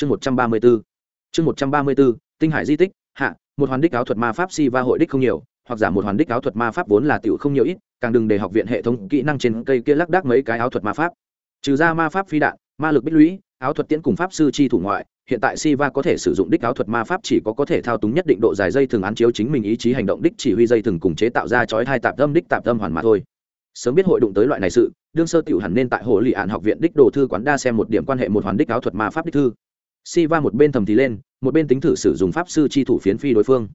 chương một trăm ba mươi b ố chương một trăm ba mươi b ố tinh hải di tích hạ một hoàn đích áo thuật ma pháp si va hội đích không nhiều hoặc giả một hoàn đích áo thuật ma pháp vốn là tiểu không nhiều ít càng đừng để học viện hệ thống kỹ năng trên cây kia lắc đắc mấy cái áo thuật ma pháp trừ ra ma pháp phi đạn ma lực bích lũy áo thuật tiễn cùng pháp sư chi thủ ngoại hiện tại si va có thể sử dụng đích áo thuật ma pháp chỉ có có thể thao túng nhất định độ dài dây thường án chiếu chính mình ý chí hành động đích chỉ huy dây thường cùng chế tạo ra chói hai tạp tâm đích tạp tâm hoàn mà thôi. Sớm biết hội đụng tới loại này sự, đương sơ tiểu hẳn nên tại hồ lì ạn học viện đích đồ thư quán đa xem một điểm quan hệ một hoàn đích áo thuật ma pháp đích thư. Siva một bên thầm thì lên, một bên tính thử sử dụng pháp sư chi thủ phiến phi đối phương.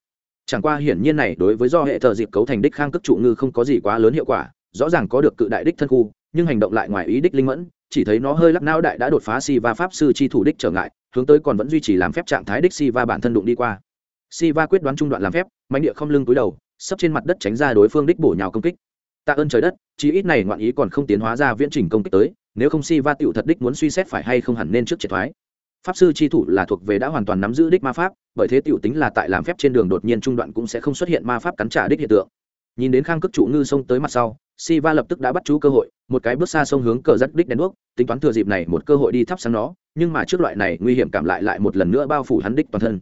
Chẳng qua hiển nhiên này đối với do hệ thờ dịp cấu thành đích khang cước trụ ngư không có gì quá lớn hiệu quả, rõ ràng có được cự đại đích thân khu, nhưng hành động lại ngoài ý đích linh mẫn, chỉ thấy nó hơi lắc não đại đã đột phá Siva pháp sư chi thủ đích trở ngại, hướng tới còn vẫn duy trì làm phép trạng thái đích Siva bản thân đụng đi qua. Siva quyết đoán trung đoạn làm phép, mạnh địa không lưng túi đầu, sấp trên mặt đất tránh ra đối phương đích bổ nhào công kích. Tạ ơn trời đất, chí ít này ngoạn ý còn không tiến hóa ra viễn trình công kích tới, nếu không Siva tiểu thật đích muốn suy xét phải hay không hẳn nên trước triệt thoái. Pháp sư chi thủ là thuộc về đã hoàn toàn nắm giữ đích ma pháp, bởi thế tiểu tính là tại làm phép trên đường đột nhiên trung đoạn cũng sẽ không xuất hiện ma pháp cắn trả đích hiện tượng. Nhìn đến Khang Cước trụ ngư xông tới mặt sau, Siva lập tức đã bắt chú cơ hội, một cái bước xa sông hướng cờ rất đích đèn đuốc, tính toán thừa dịp này một cơ hội đi thắp sáng nó, nhưng mà trước loại này nguy hiểm cảm lại lại một lần nữa bao phủ hắn đích toàn thân.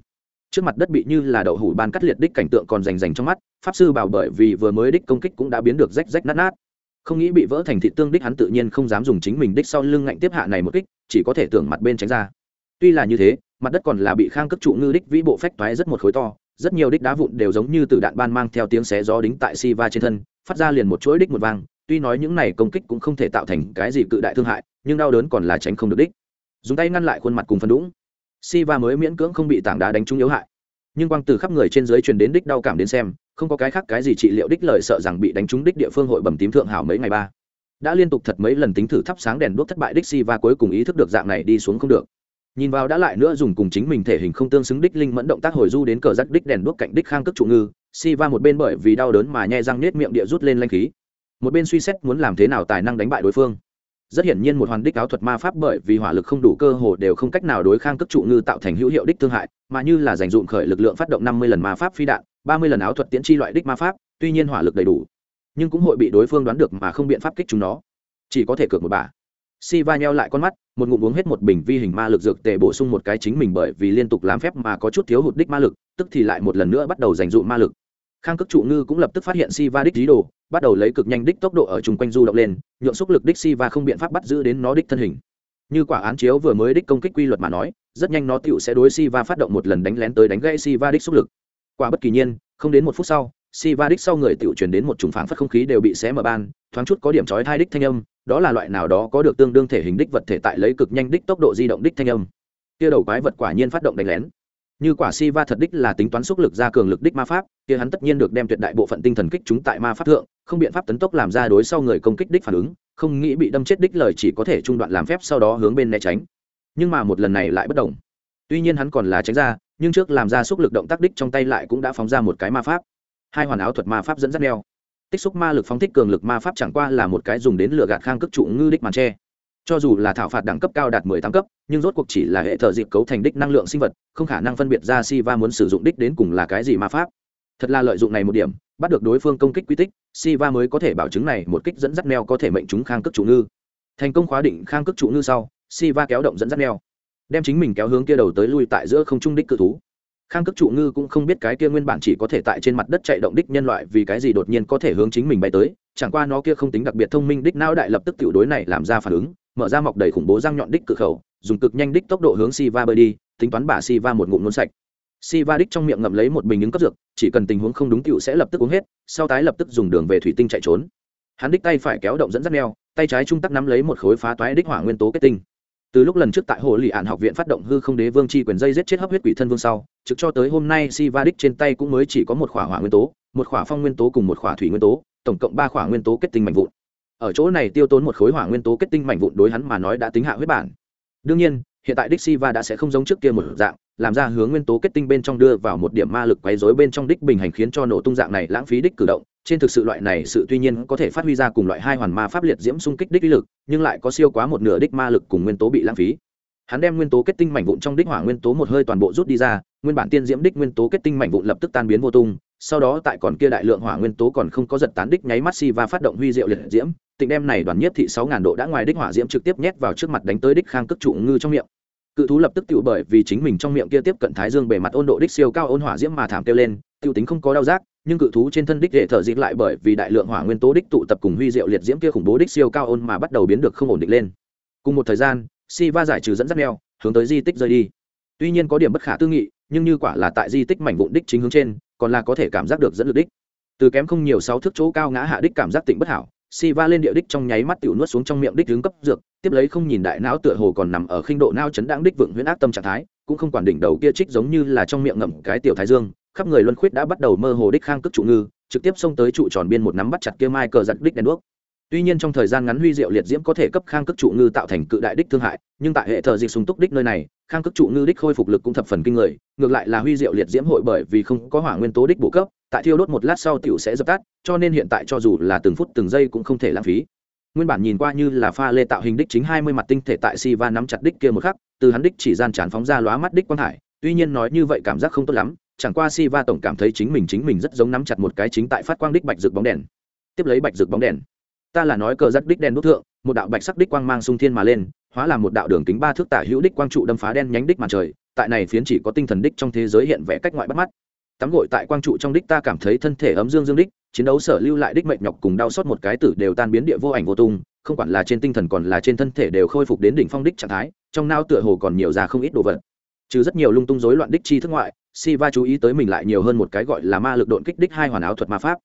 Trước mặt đất bị như là đậu hủ ban cắt liệt đích cảnh tượng còn rành rành trong mắt, pháp sư bảo bởi vì vừa mới đích công kích cũng đã biến được rách rách nát nát. Không nghĩ bị vỡ thành thị tương đích hắn tự nhiên không dám dùng chính mình đích sau lưng ngạnh tiếp hạ này một kích, chỉ có thể tưởng mặt bên tránh ra. Tuy là như thế, mặt đất còn là bị khang cước trụ ngư đích vĩ bộ phách toái rất một khối to, rất nhiều đích đá vụn đều giống như từ đạn ban mang theo tiếng xé gió đính tại Siva trên thân, phát ra liền một chuỗi đích một vang, tuy nói những này công kích cũng không thể tạo thành cái gì cự đại thương hại, nhưng đau đớn còn là tránh không được đích. Dùng tay ngăn lại khuôn mặt cùng phân đũng, Siva mới miễn cưỡng không bị tảng đá đánh trúng yếu hại. Nhưng quang từ khắp người trên dưới truyền đến đích đau cảm đến xem, không có cái khác cái gì trị liệu đích lời sợ rằng bị đánh trúng đích địa phương hội bẩm tím thượng hảo mấy ngày ba. Đã liên tục thật mấy lần tính thử thắp sáng đèn đuốc thất bại đích Siva cuối cùng ý thức được dạng này đi xuống không được nhìn vào đã lại nữa dùng cùng chính mình thể hình không tương xứng đích linh mẫn động tác hồi du đến cờ rắc đích đèn đuốc cạnh đích khang cước trụ ngư, si va một bên bởi vì đau đớn mà nhe răng nết miệng địa rút lên lanh khí. Một bên suy xét muốn làm thế nào tài năng đánh bại đối phương. Rất hiển nhiên một hoàn đích áo thuật ma pháp bởi vì hỏa lực không đủ cơ hồ đều không cách nào đối khang cước trụ ngư tạo thành hữu hiệu đích thương hại, mà như là dành dụng khởi lực lượng phát động năm mươi lần ma pháp phi đạn, ba mươi lần áo thuật tiễn chi loại đích ma pháp, tuy nhiên hỏa lực đầy đủ, nhưng cũng hội bị đối phương đoán được mà không biện pháp kích chúng nó. Chỉ có thể cược một bà si va nheo lại con mắt, một ngụm uống hết một bình vi hình ma lực dược tề bổ sung một cái chính mình bởi vì liên tục làm phép mà có chút thiếu hụt đích ma lực, tức thì lại một lần nữa bắt đầu dành dụ ma lực. Khang cước trụ ngư cũng lập tức phát hiện si va đích dí đồ, bắt đầu lấy cực nhanh đích tốc độ ở chung quanh du động lên nhuộm xúc lực đích si va không biện pháp bắt giữ đến nó đích thân hình. Như quả án chiếu vừa mới đích công kích quy luật mà nói, rất nhanh nó tựu sẽ đối si va phát động một lần đánh lén tới đánh gãy si va đích xúc lực. Quả bất kỳ nhiên, không đến một phút sau si va đích sau người tựu truyền đến một trùng phảng phất không khí đều bị xé mở ban, thoáng chút có điểm trói thai đích thanh âm, đó là loại nào đó có được tương đương thể hình đích vật thể tại lấy cực nhanh đích tốc độ di động đích thanh âm. Kia đầu quái vật quả nhiên phát động đánh lén. Như quả si va thật đích là tính toán xúc lực ra cường lực đích ma pháp, kia hắn tất nhiên được đem tuyệt đại bộ phận tinh thần kích chúng tại ma pháp thượng, không biện pháp tấn tốc làm ra đối sau người công kích đích phản ứng, không nghĩ bị đâm chết đích lời chỉ có thể trung đoạn làm phép sau đó hướng bên né tránh. Nhưng mà một lần này lại bất đồng tuy nhiên hắn còn là tránh ra, nhưng trước làm ra xúc lực động tác đích trong tay lại cũng đã phóng ra một cái ma pháp hai hoàn áo thuật ma pháp dẫn dắt neo tích xúc ma lực phóng thích cường lực ma pháp chẳng qua là một cái dùng đến lửa gạt khang cước trụ ngư đích màn tre. Cho dù là thảo phạt đẳng cấp cao đạt mười tám cấp, nhưng rốt cuộc chỉ là hệ thợ dịp cấu thành đích năng lượng sinh vật, không khả năng phân biệt ra si va muốn sử dụng đích đến cùng là cái gì ma pháp. Thật là lợi dụng này một điểm, bắt được đối phương công kích quy tích, si va mới có thể bảo chứng này một kích dẫn dắt neo có thể mệnh chúng khang cước trụ ngư. Thành công khóa định khang cước trụ ngư sau, si va kéo động dẫn dắt neo đem chính mình kéo hướng kia đầu tới lui tại giữa không trung đích cự thú khang cước trụ ngư cũng không biết cái kia nguyên bản chỉ có thể tại trên mặt đất chạy động đích nhân loại vì cái gì đột nhiên có thể hướng chính mình bay tới, chẳng qua nó kia không tính đặc biệt thông minh đích não đại lập tức tiểu đối này làm ra phản ứng, mở ra mọc đầy khủng bố răng nhọn đích cự khẩu, dùng cực nhanh đích tốc độ hướng si va bơi đi, tính toán bà si va một ngụm nôn sạch. Si va đích trong miệng ngậm lấy một bình ứng cấp dược, chỉ cần tình huống không đúng tiểu sẽ lập tức uống hết, sau tái lập tức dùng đường về thủy tinh chạy trốn. Hắn đích tay phải kéo động dẫn dắt neo, tay trái trung tắc nắm lấy một khối phá toái đích hỏa nguyên tố kết tinh từ lúc lần trước tại hồ lì ạn học viện phát động hư không đế vương chi quyền dây giết chết hấp huyết quỷ thân vương sau, trực cho tới hôm nay si va đích trên tay cũng mới chỉ có một khỏa hỏa nguyên tố, một khỏa phong nguyên tố cùng một khỏa thủy nguyên tố, tổng cộng ba khỏa nguyên tố kết tinh mạnh vụn. Ở chỗ này tiêu tốn một khối hỏa nguyên tố kết tinh mạnh vụn đối hắn mà nói đã tính hạ huyết bản. Đương nhiên, hiện tại đích si va đã sẽ không giống trước kia một dạng, làm ra hướng nguyên tố kết tinh bên trong đưa vào một điểm ma lực quấy rối bên trong đích bình hành khiến cho nổ tung dạng này lãng phí đích cử động trên thực sự loại này sự tuy nhiên có thể phát huy ra cùng loại hai hoàn ma pháp liệt diễm xung kích đích uy lực, nhưng lại có siêu quá một nửa đích ma lực cùng nguyên tố bị lãng phí. Hắn đem nguyên tố kết tinh mảnh vụn trong đích hỏa nguyên tố một hơi toàn bộ rút đi ra, nguyên bản tiên diễm đích nguyên tố kết tinh mảnh vụn lập tức tan biến vô tung, sau đó tại còn kia đại lượng hỏa nguyên tố còn không có giật tán đích nháy mắt si và phát động huy diệu liệt diễm, tịnh đem này đoàn nhất thị sáu ngàn độ đã ngoài đích hỏa diễm trực tiếp nhét vào trước mặt đánh tới đích khang cước trụ ngư trong miệng. Cự thú lập tức tự bởi vì chính mình trong miệng kia tiếp cận thái dương bề mặt ôn độ đích siêu cao ôn hỏa diễm mà thảm kêu lên tiêu tính không có đau giác, nhưng cự thú trên thân đích hệ thở dịp lại bởi vì đại lượng hỏa nguyên tố đích tụ tập cùng huy diệu liệt diễm kia khủng bố đích siêu cao ôn mà bắt đầu biến được không ổn định lên. Cùng một thời gian si va giải trừ dẫn dắt neo hướng tới di tích rơi đi. Tuy nhiên có điểm bất khả tư nghị, nhưng như quả là tại di tích mảnh vụn đích chính hướng trên, còn là có thể cảm giác được dẫn lực đích. Từ kém không nhiều sáu thước chỗ cao ngã hạ đích cảm giác tỉnh bất hảo si va lên địa đích trong nháy mắt tiểu nuốt xuống trong miệng đích hướng cấp dược, tiếp lấy không nhìn đại não tựa hồ còn nằm ở khinh độ nao chấn đáng đích vượng huyễn ác tâm trạng thái, cũng không quản đỉnh đầu kia trích giống như là trong miệng ngậm cái tiểu thái dương khắp người luân khuyết đã bắt đầu mơ hồ đích khang cước trụ ngư, trực tiếp xông tới trụ tròn biên một nắm bắt chặt kia mai cờ giật đích đèn đuốc. Tuy nhiên trong thời gian ngắn huy diệu liệt diễm có thể cấp khang cước trụ ngư tạo thành cự đại đích thương hại, nhưng tại hệ thờ dịch súng túc đích nơi này, khang cước trụ ngư đích khôi phục lực cũng thập phần kinh người, ngược lại là huy diệu liệt diễm hội bởi vì không có hỏa nguyên tố đích bổ cấp, tại thiêu đốt một lát sau tiểu sẽ dập tắt, cho nên hiện tại cho dù là từng phút từng giây cũng không thể lãng phí. Nguyên bản nhìn qua như là pha lê tạo hình đích chính hai mươi mặt tinh thể tại si va nắm chặt đích kia một khắc, từ hắn đích chỉ gian chán phóng ra lóa mắt đích quang hải, tuy nhiên nói như vậy cảm giác không tốt lắm chẳng qua si va tổng cảm thấy chính mình chính mình rất giống nắm chặt một cái chính tại phát quang đích bạch rực bóng đèn. Tiếp lấy bạch rực bóng đèn. Ta là nói cờ giắt đích đen đốt thượng, một đạo bạch sắc đích quang mang sung thiên mà lên, hóa làm một đạo đường kính ba thước tả hữu đích quang trụ đâm phá đen nhánh đích màn trời, tại này phiến chỉ có tinh thần đích trong thế giới hiện vẽ cách ngoại bắt mắt. Tắm gội tại quang trụ trong đích ta cảm thấy thân thể ấm dương dương đích, chiến đấu sở lưu lại đích mệnh nhọc cùng đau xót một cái tử đều tan biến địa vô ảnh vô tung, không quản là trên tinh thần còn là trên thân thể đều khôi phục đến đỉnh phong đích trạng thái, trong nao tựa hồ còn nhiều ra không ít đồ vật. Trừ rất nhiều lung tung rối loạn đích chi thức ngoại si va chú ý tới mình lại nhiều hơn một cái gọi là ma lực độn kích đích hai hoàn áo thuật ma pháp.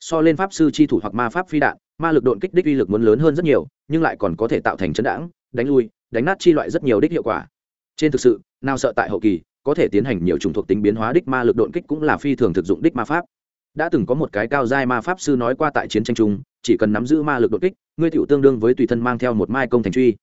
So lên pháp sư chi thủ hoặc ma pháp phi đạn, ma lực độn kích đích uy lực muốn lớn hơn rất nhiều, nhưng lại còn có thể tạo thành chấn đãng, đánh lui, đánh nát chi loại rất nhiều đích hiệu quả. Trên thực sự, nào sợ tại hậu kỳ, có thể tiến hành nhiều chủng thuộc tính biến hóa đích ma lực độn kích cũng là phi thường thực dụng đích ma pháp. Đã từng có một cái cao giai ma pháp sư nói qua tại chiến tranh chung, chỉ cần nắm giữ ma lực đột kích, ngươi tiểu tương đương với tùy thân mang theo một mai công thành truy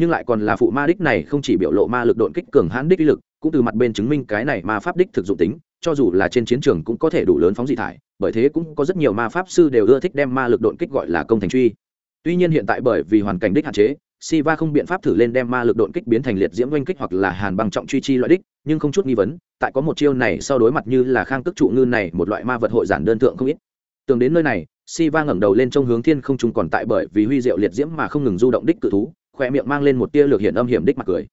nhưng lại còn là phụ ma đích này không chỉ biểu lộ ma lực đột kích cường hãn đích uy lực cũng từ mặt bên chứng minh cái này ma pháp đích thực dụng tính cho dù là trên chiến trường cũng có thể đủ lớn phóng dị thải bởi thế cũng có rất nhiều ma pháp sư đều ưa thích đem ma lực đột kích gọi là công thành truy tuy nhiên hiện tại bởi vì hoàn cảnh đích hạn chế Siva không biện pháp thử lên đem ma lực độn kích biến thành liệt diễm oanh kích hoặc là hàn băng trọng truy chi loại đích, nhưng không chút nghi vấn, tại có một chiêu này sau đối mặt như là khang tức trụ ngư này một loại ma vật hội giản đơn thượng không ít. Tưởng đến nơi này, Siva ngẩng đầu lên trong hướng thiên không trung còn tại bởi vì huy diệu liệt diễm mà không ngừng du động đích cự thú, khóe miệng mang lên một tia lược hiện âm hiểm đích mặt cười.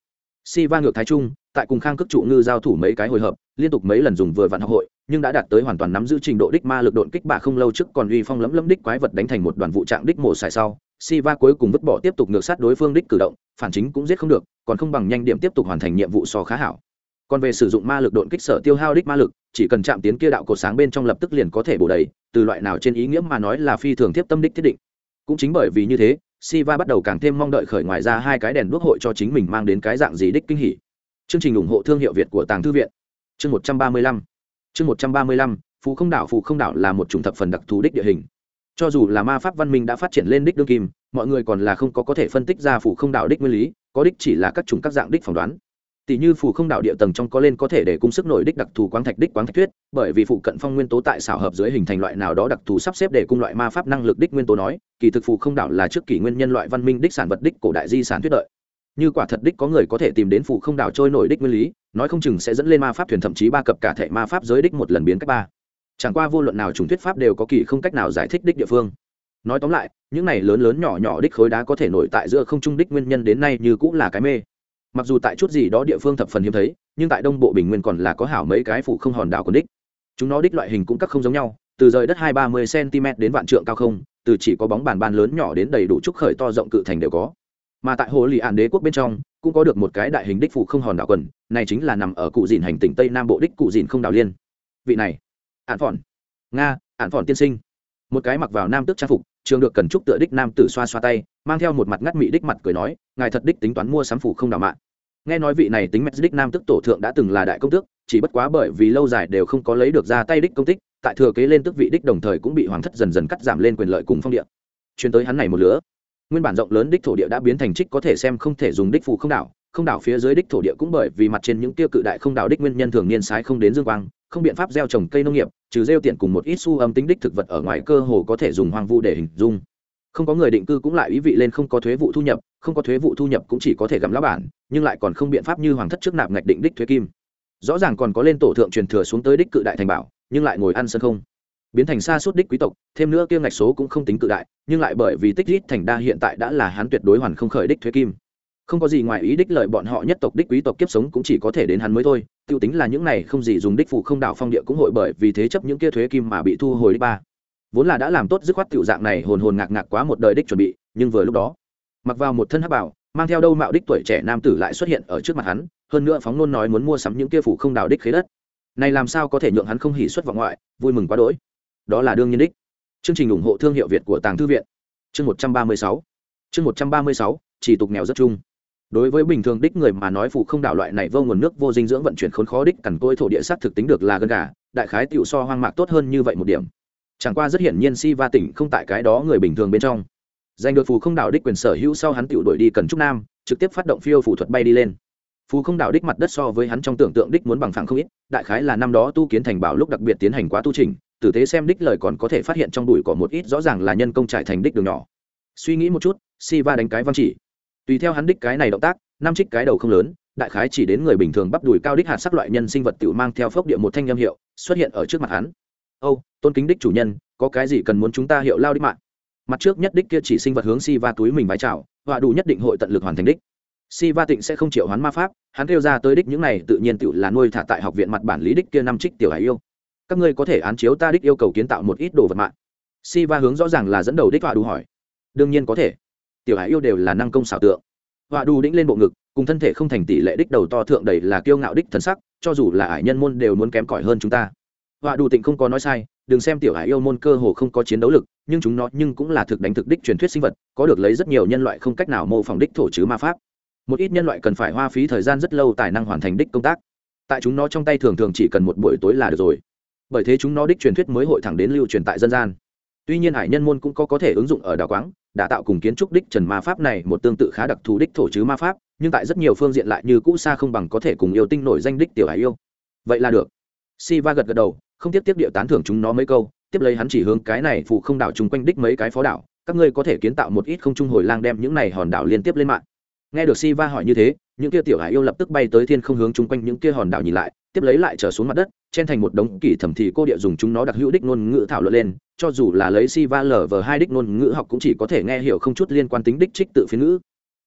si va ngược thái trung, tại cùng khang cước trụ ngư giao thủ mấy cái hồi hợp, liên tục mấy lần dùng vừa vặn học hội, nhưng đã đạt tới hoàn toàn nắm giữ trình độ đích ma lực độn kích bạ không lâu trước còn uy phong lấm lấm đích quái vật đánh thành một đoàn vụ trạng đích mổ xài sau, si va cuối cùng vứt bỏ tiếp tục ngược sát đối phương đích cử động, phản chính cũng giết không được, còn không bằng nhanh điểm tiếp tục hoàn thành nhiệm vụ so khá hảo. Còn về sử dụng ma lực độn kích sở tiêu hao đích ma lực, chỉ cần chạm tiến kia đạo cột sáng bên trong lập tức liền có thể bổ đầy, từ loại nào trên ý nghĩa mà nói là phi thường tiếp tâm đích thiết định. Cũng chính bởi vì như thế, Siva bắt đầu càng thêm mong đợi khởi ngoài ra hai cái đèn đuốc hội cho chính mình mang đến cái dạng gì đích kinh hỉ. Chương trình ủng hộ thương hiệu Việt của Tàng Thư viện. Chương 135. Chương 135, Phù Không đảo Phù Không đảo là một chủng thập phần đặc thù đích địa hình cho dù là ma pháp văn minh đã phát triển lên đích đương kim mọi người còn là không có có thể phân tích ra phủ không đảo đích nguyên lý có đích chỉ là các chủng các dạng đích phỏng đoán tỷ như phủ không đạo địa tầng trong có lên có thể để cung sức nổi đích đặc thù quang thạch đích quang thạch thuyết, bởi vì phụ cận phong nguyên tố tại xảo hợp dưới hình thành loại nào đó đặc thù sắp xếp để cung loại ma pháp năng lực đích nguyên tố nói, kỳ thực phủ không đạo là trước kỷ nguyên nhân loại văn minh đích sản vật đích cổ đại di sản thuyết đợi. Như quả thật đích có người có thể tìm đến phù không đạo trôi nổi đích nguyên lý, nói không chừng sẽ dẫn lên ma pháp thuyền thậm chí ba cập cả thể ma pháp giới đích một lần biến cách ba. Chẳng qua vô luận nào chủng thuyết pháp đều có kỳ không cách nào giải thích đích địa phương. Nói tóm lại, những này lớn lớn nhỏ nhỏ đích khối đá có thể nổi tại giữa không trung đích nguyên nhân đến nay như cũng là cái mê mặc dù tại chút gì đó địa phương thập phần hiếm thấy, nhưng tại đông bộ bình nguyên còn là có hảo mấy cái phủ không hòn đảo còn đích. Chúng nó đích loại hình cũng các không giống nhau, từ rời đất hai ba mươi cm đến vạn trượng cao không, từ chỉ có bóng bàn ban lớn nhỏ đến đầy đủ trúc khởi to rộng cự thành đều có. Mà tại hồ lì ạn đế quốc bên trong, cũng có được một cái đại hình đích phủ không hòn đảo quần, này chính là nằm ở cụ dìn hành tỉnh tây nam bộ đích cụ dìn không đảo liên. Vị này ạn phòn nga ạn phòn tiên sinh một cái mặc vào nam tước trang phục, trường được cần trúc tựa đích nam tử xoa xoa tay, mang theo một mặt ngắt mị đích mặt cười nói, ngài thật đích tính toán mua sắm phủ không đào mạng. Nghe nói vị này tính mẹ đích nam tức tổ thượng đã từng là đại công tước, chỉ bất quá bởi vì lâu dài đều không có lấy được ra tay đích công tích, tại thừa kế lên tước vị đích đồng thời cũng bị hoàng thất dần dần cắt giảm lên quyền lợi cùng phong địa. Chuyến tới hắn này một lứa, nguyên bản rộng lớn đích thổ địa đã biến thành trích có thể xem không thể dùng đích phù không đảo không đảo phía dưới đích thổ địa cũng bởi vì mặt trên những tiêu cự đại không đảo đích nguyên nhân thường niên sái không đến dương quang, không biện pháp gieo trồng cây nông nghiệp, trừ rêu tiện cùng một ít su âm tính đích thực vật ở ngoài cơ hồ có thể dùng hoang vu để hình dung. Không có người định cư cũng lại ý vị lên không có thuế vụ thu nhập, không có thuế vụ thu nhập cũng chỉ có thể gặm lá bản, nhưng lại còn không biện pháp như hoàng thất trước nạp ngạch định đích thuế kim. Rõ ràng còn có lên tổ thượng truyền thừa xuống tới đích cự đại thành bảo, nhưng lại ngồi ăn sân không. Biến thành xa suốt đích quý tộc, thêm nữa kia ngạch số cũng không tính cự đại, nhưng lại bởi vì tích rít thành đa hiện tại đã là hắn tuyệt đối hoàn không khởi đích thuế kim không có gì ngoài ý đích lợi bọn họ nhất tộc đích quý tộc kiếp sống cũng chỉ có thể đến hắn mới thôi, t i ê u tính là những này không gì dùng đích phụ không đảo phong địa cũng hội bởi vì thế chấp những kia thuế kim mà bị thu hồi đích ba. Vốn là đã làm tốt dứt khoát tiểu dạng này hồn hồn ngạc ngạc quá một đời đích chuẩn bị, nhưng vừa lúc đó, mặc vào một thân hắc bảo, mang theo đâu mạo đích tuổi trẻ nam tử lại xuất hiện ở trước mặt hắn, hơn nữa phóng nôn nói muốn mua sắm những kia phủ không đảo đích khế đất. Này làm sao có thể nhượng hắn không hỉ xuất vọng ngoại, vui mừng quá đỗi. Đó là đương nhiên đích. Chương trình ủng hộ thương hiệu việt của tàng thư viện. Chương một trăm ba mươi sáu. Chương một trăm ba mươi sáu, chỉ tục nghèo rất chung đối với bình thường đích người mà nói phụ không đảo loại này vô nguồn nước, vô dinh dưỡng vận chuyển khốn khó đích cằn côi thổ địa sát thực tính được là gần gà, đại khái tiểu so hoang mạc tốt hơn như vậy một điểm. Chẳng qua rất hiển nhiên si va tỉnh không tại cái đó người bình thường bên trong. Giành được phù không đảo đích quyền sở hữu sau hắn tiểu đổi đi cần trúc nam, trực tiếp phát động phiêu phủ thuật bay đi lên. Phù không đảo đích mặt đất so với hắn trong tưởng tượng đích muốn bằng phẳng không ít, đại khái là năm đó tu kiến thành bảo lúc đặc biệt tiến hành quá tu trình tử tế xem đích lời còn có thể phát hiện trong đùi có một ít rõ ràng là nhân công trải thành đích đường nhỏ. Suy nghĩ một chút, si va đánh cái văn chỉ tùy theo hắn đích cái này động tác, năm trích cái đầu không lớn, đại khái chỉ đến người bình thường bắp đùi cao đích hạt sắc loại nhân sinh vật tự mang theo phốc địa một thanh âm hiệu, xuất hiện ở trước mặt hắn. Âu, tôn kính đích chủ nhân, có cái gì cần muốn chúng ta hiệu lao đích mạng? Mặt trước nhất đích kia chỉ sinh vật hướng si va túi mình vái chào, họa đủ nhất định hội tận lực hoàn thành đích. Si va tịnh sẽ không chịu hoán ma pháp, hắn kêu ra tới đích những này tự nhiên tự là nuôi thả tại học viện mặt bản lý đích kia năm trích tiểu hải yêu. Các ngươi có thể án chiếu ta đích yêu cầu kiến tạo một ít đồ vật mạng. Si va hướng rõ ràng là dẫn đầu đích họa đủ hỏi. Đương nhiên có thể tiểu hải yêu đều là năng công xảo tượng. Họa Đu đĩnh lên bộ ngực, cùng thân thể không thành tỷ lệ đích đầu to thượng đầy là kiêu ngạo đích thần sắc, cho dù là ải nhân môn đều muốn kém cỏi hơn chúng ta. Họa Đu tịnh không có nói sai, đừng xem tiểu hải yêu môn cơ hồ không có chiến đấu lực, nhưng chúng nó nhưng cũng là thực đánh thực đích truyền thuyết sinh vật, có được lấy rất nhiều nhân loại không cách nào mô phỏng đích thổ chứ ma pháp. Một ít nhân loại cần phải hoa phí thời gian rất lâu tài năng hoàn thành đích công tác. Tại chúng nó trong tay thường thường chỉ cần một buổi tối là được rồi. Bởi thế chúng nó đích truyền thuyết mới hội thẳng đến lưu truyền tại dân gian tuy nhiên hải nhân môn cũng có có thể ứng dụng ở đào quáng đã tạo cùng kiến trúc đích trần ma pháp này một tương tự khá đặc thù đích thổ chứ ma pháp, nhưng tại rất nhiều phương diện lại như cũ xa không bằng có thể cùng yêu tinh nổi danh đích tiểu hải yêu. Vậy là được. Si va gật gật đầu, không tiếp tiếp địa tán thưởng chúng nó mấy câu, tiếp lấy hắn chỉ hướng cái này phụ không đảo chung quanh đích mấy cái phó đảo, các ngươi có thể kiến tạo một ít không trung hồi lang đem những này hòn đảo liên tiếp lên mạng. Nghe được si va hỏi như thế, những kia tiểu hải yêu lập tức bay tới thiên không hướng chung quanh những kia hòn đảo nhìn lại, tiếp lấy lại trở xuống mặt đất chen thành một đống kỳ thẩm thì cô địa dùng chúng nó đặc hữu đích ngôn ngữ thảo luận lên, cho dù là lấy si va lở vờ hai đích ngôn ngữ học cũng chỉ có thể nghe hiểu không chút liên quan tính đích trích tự phiên ngữ.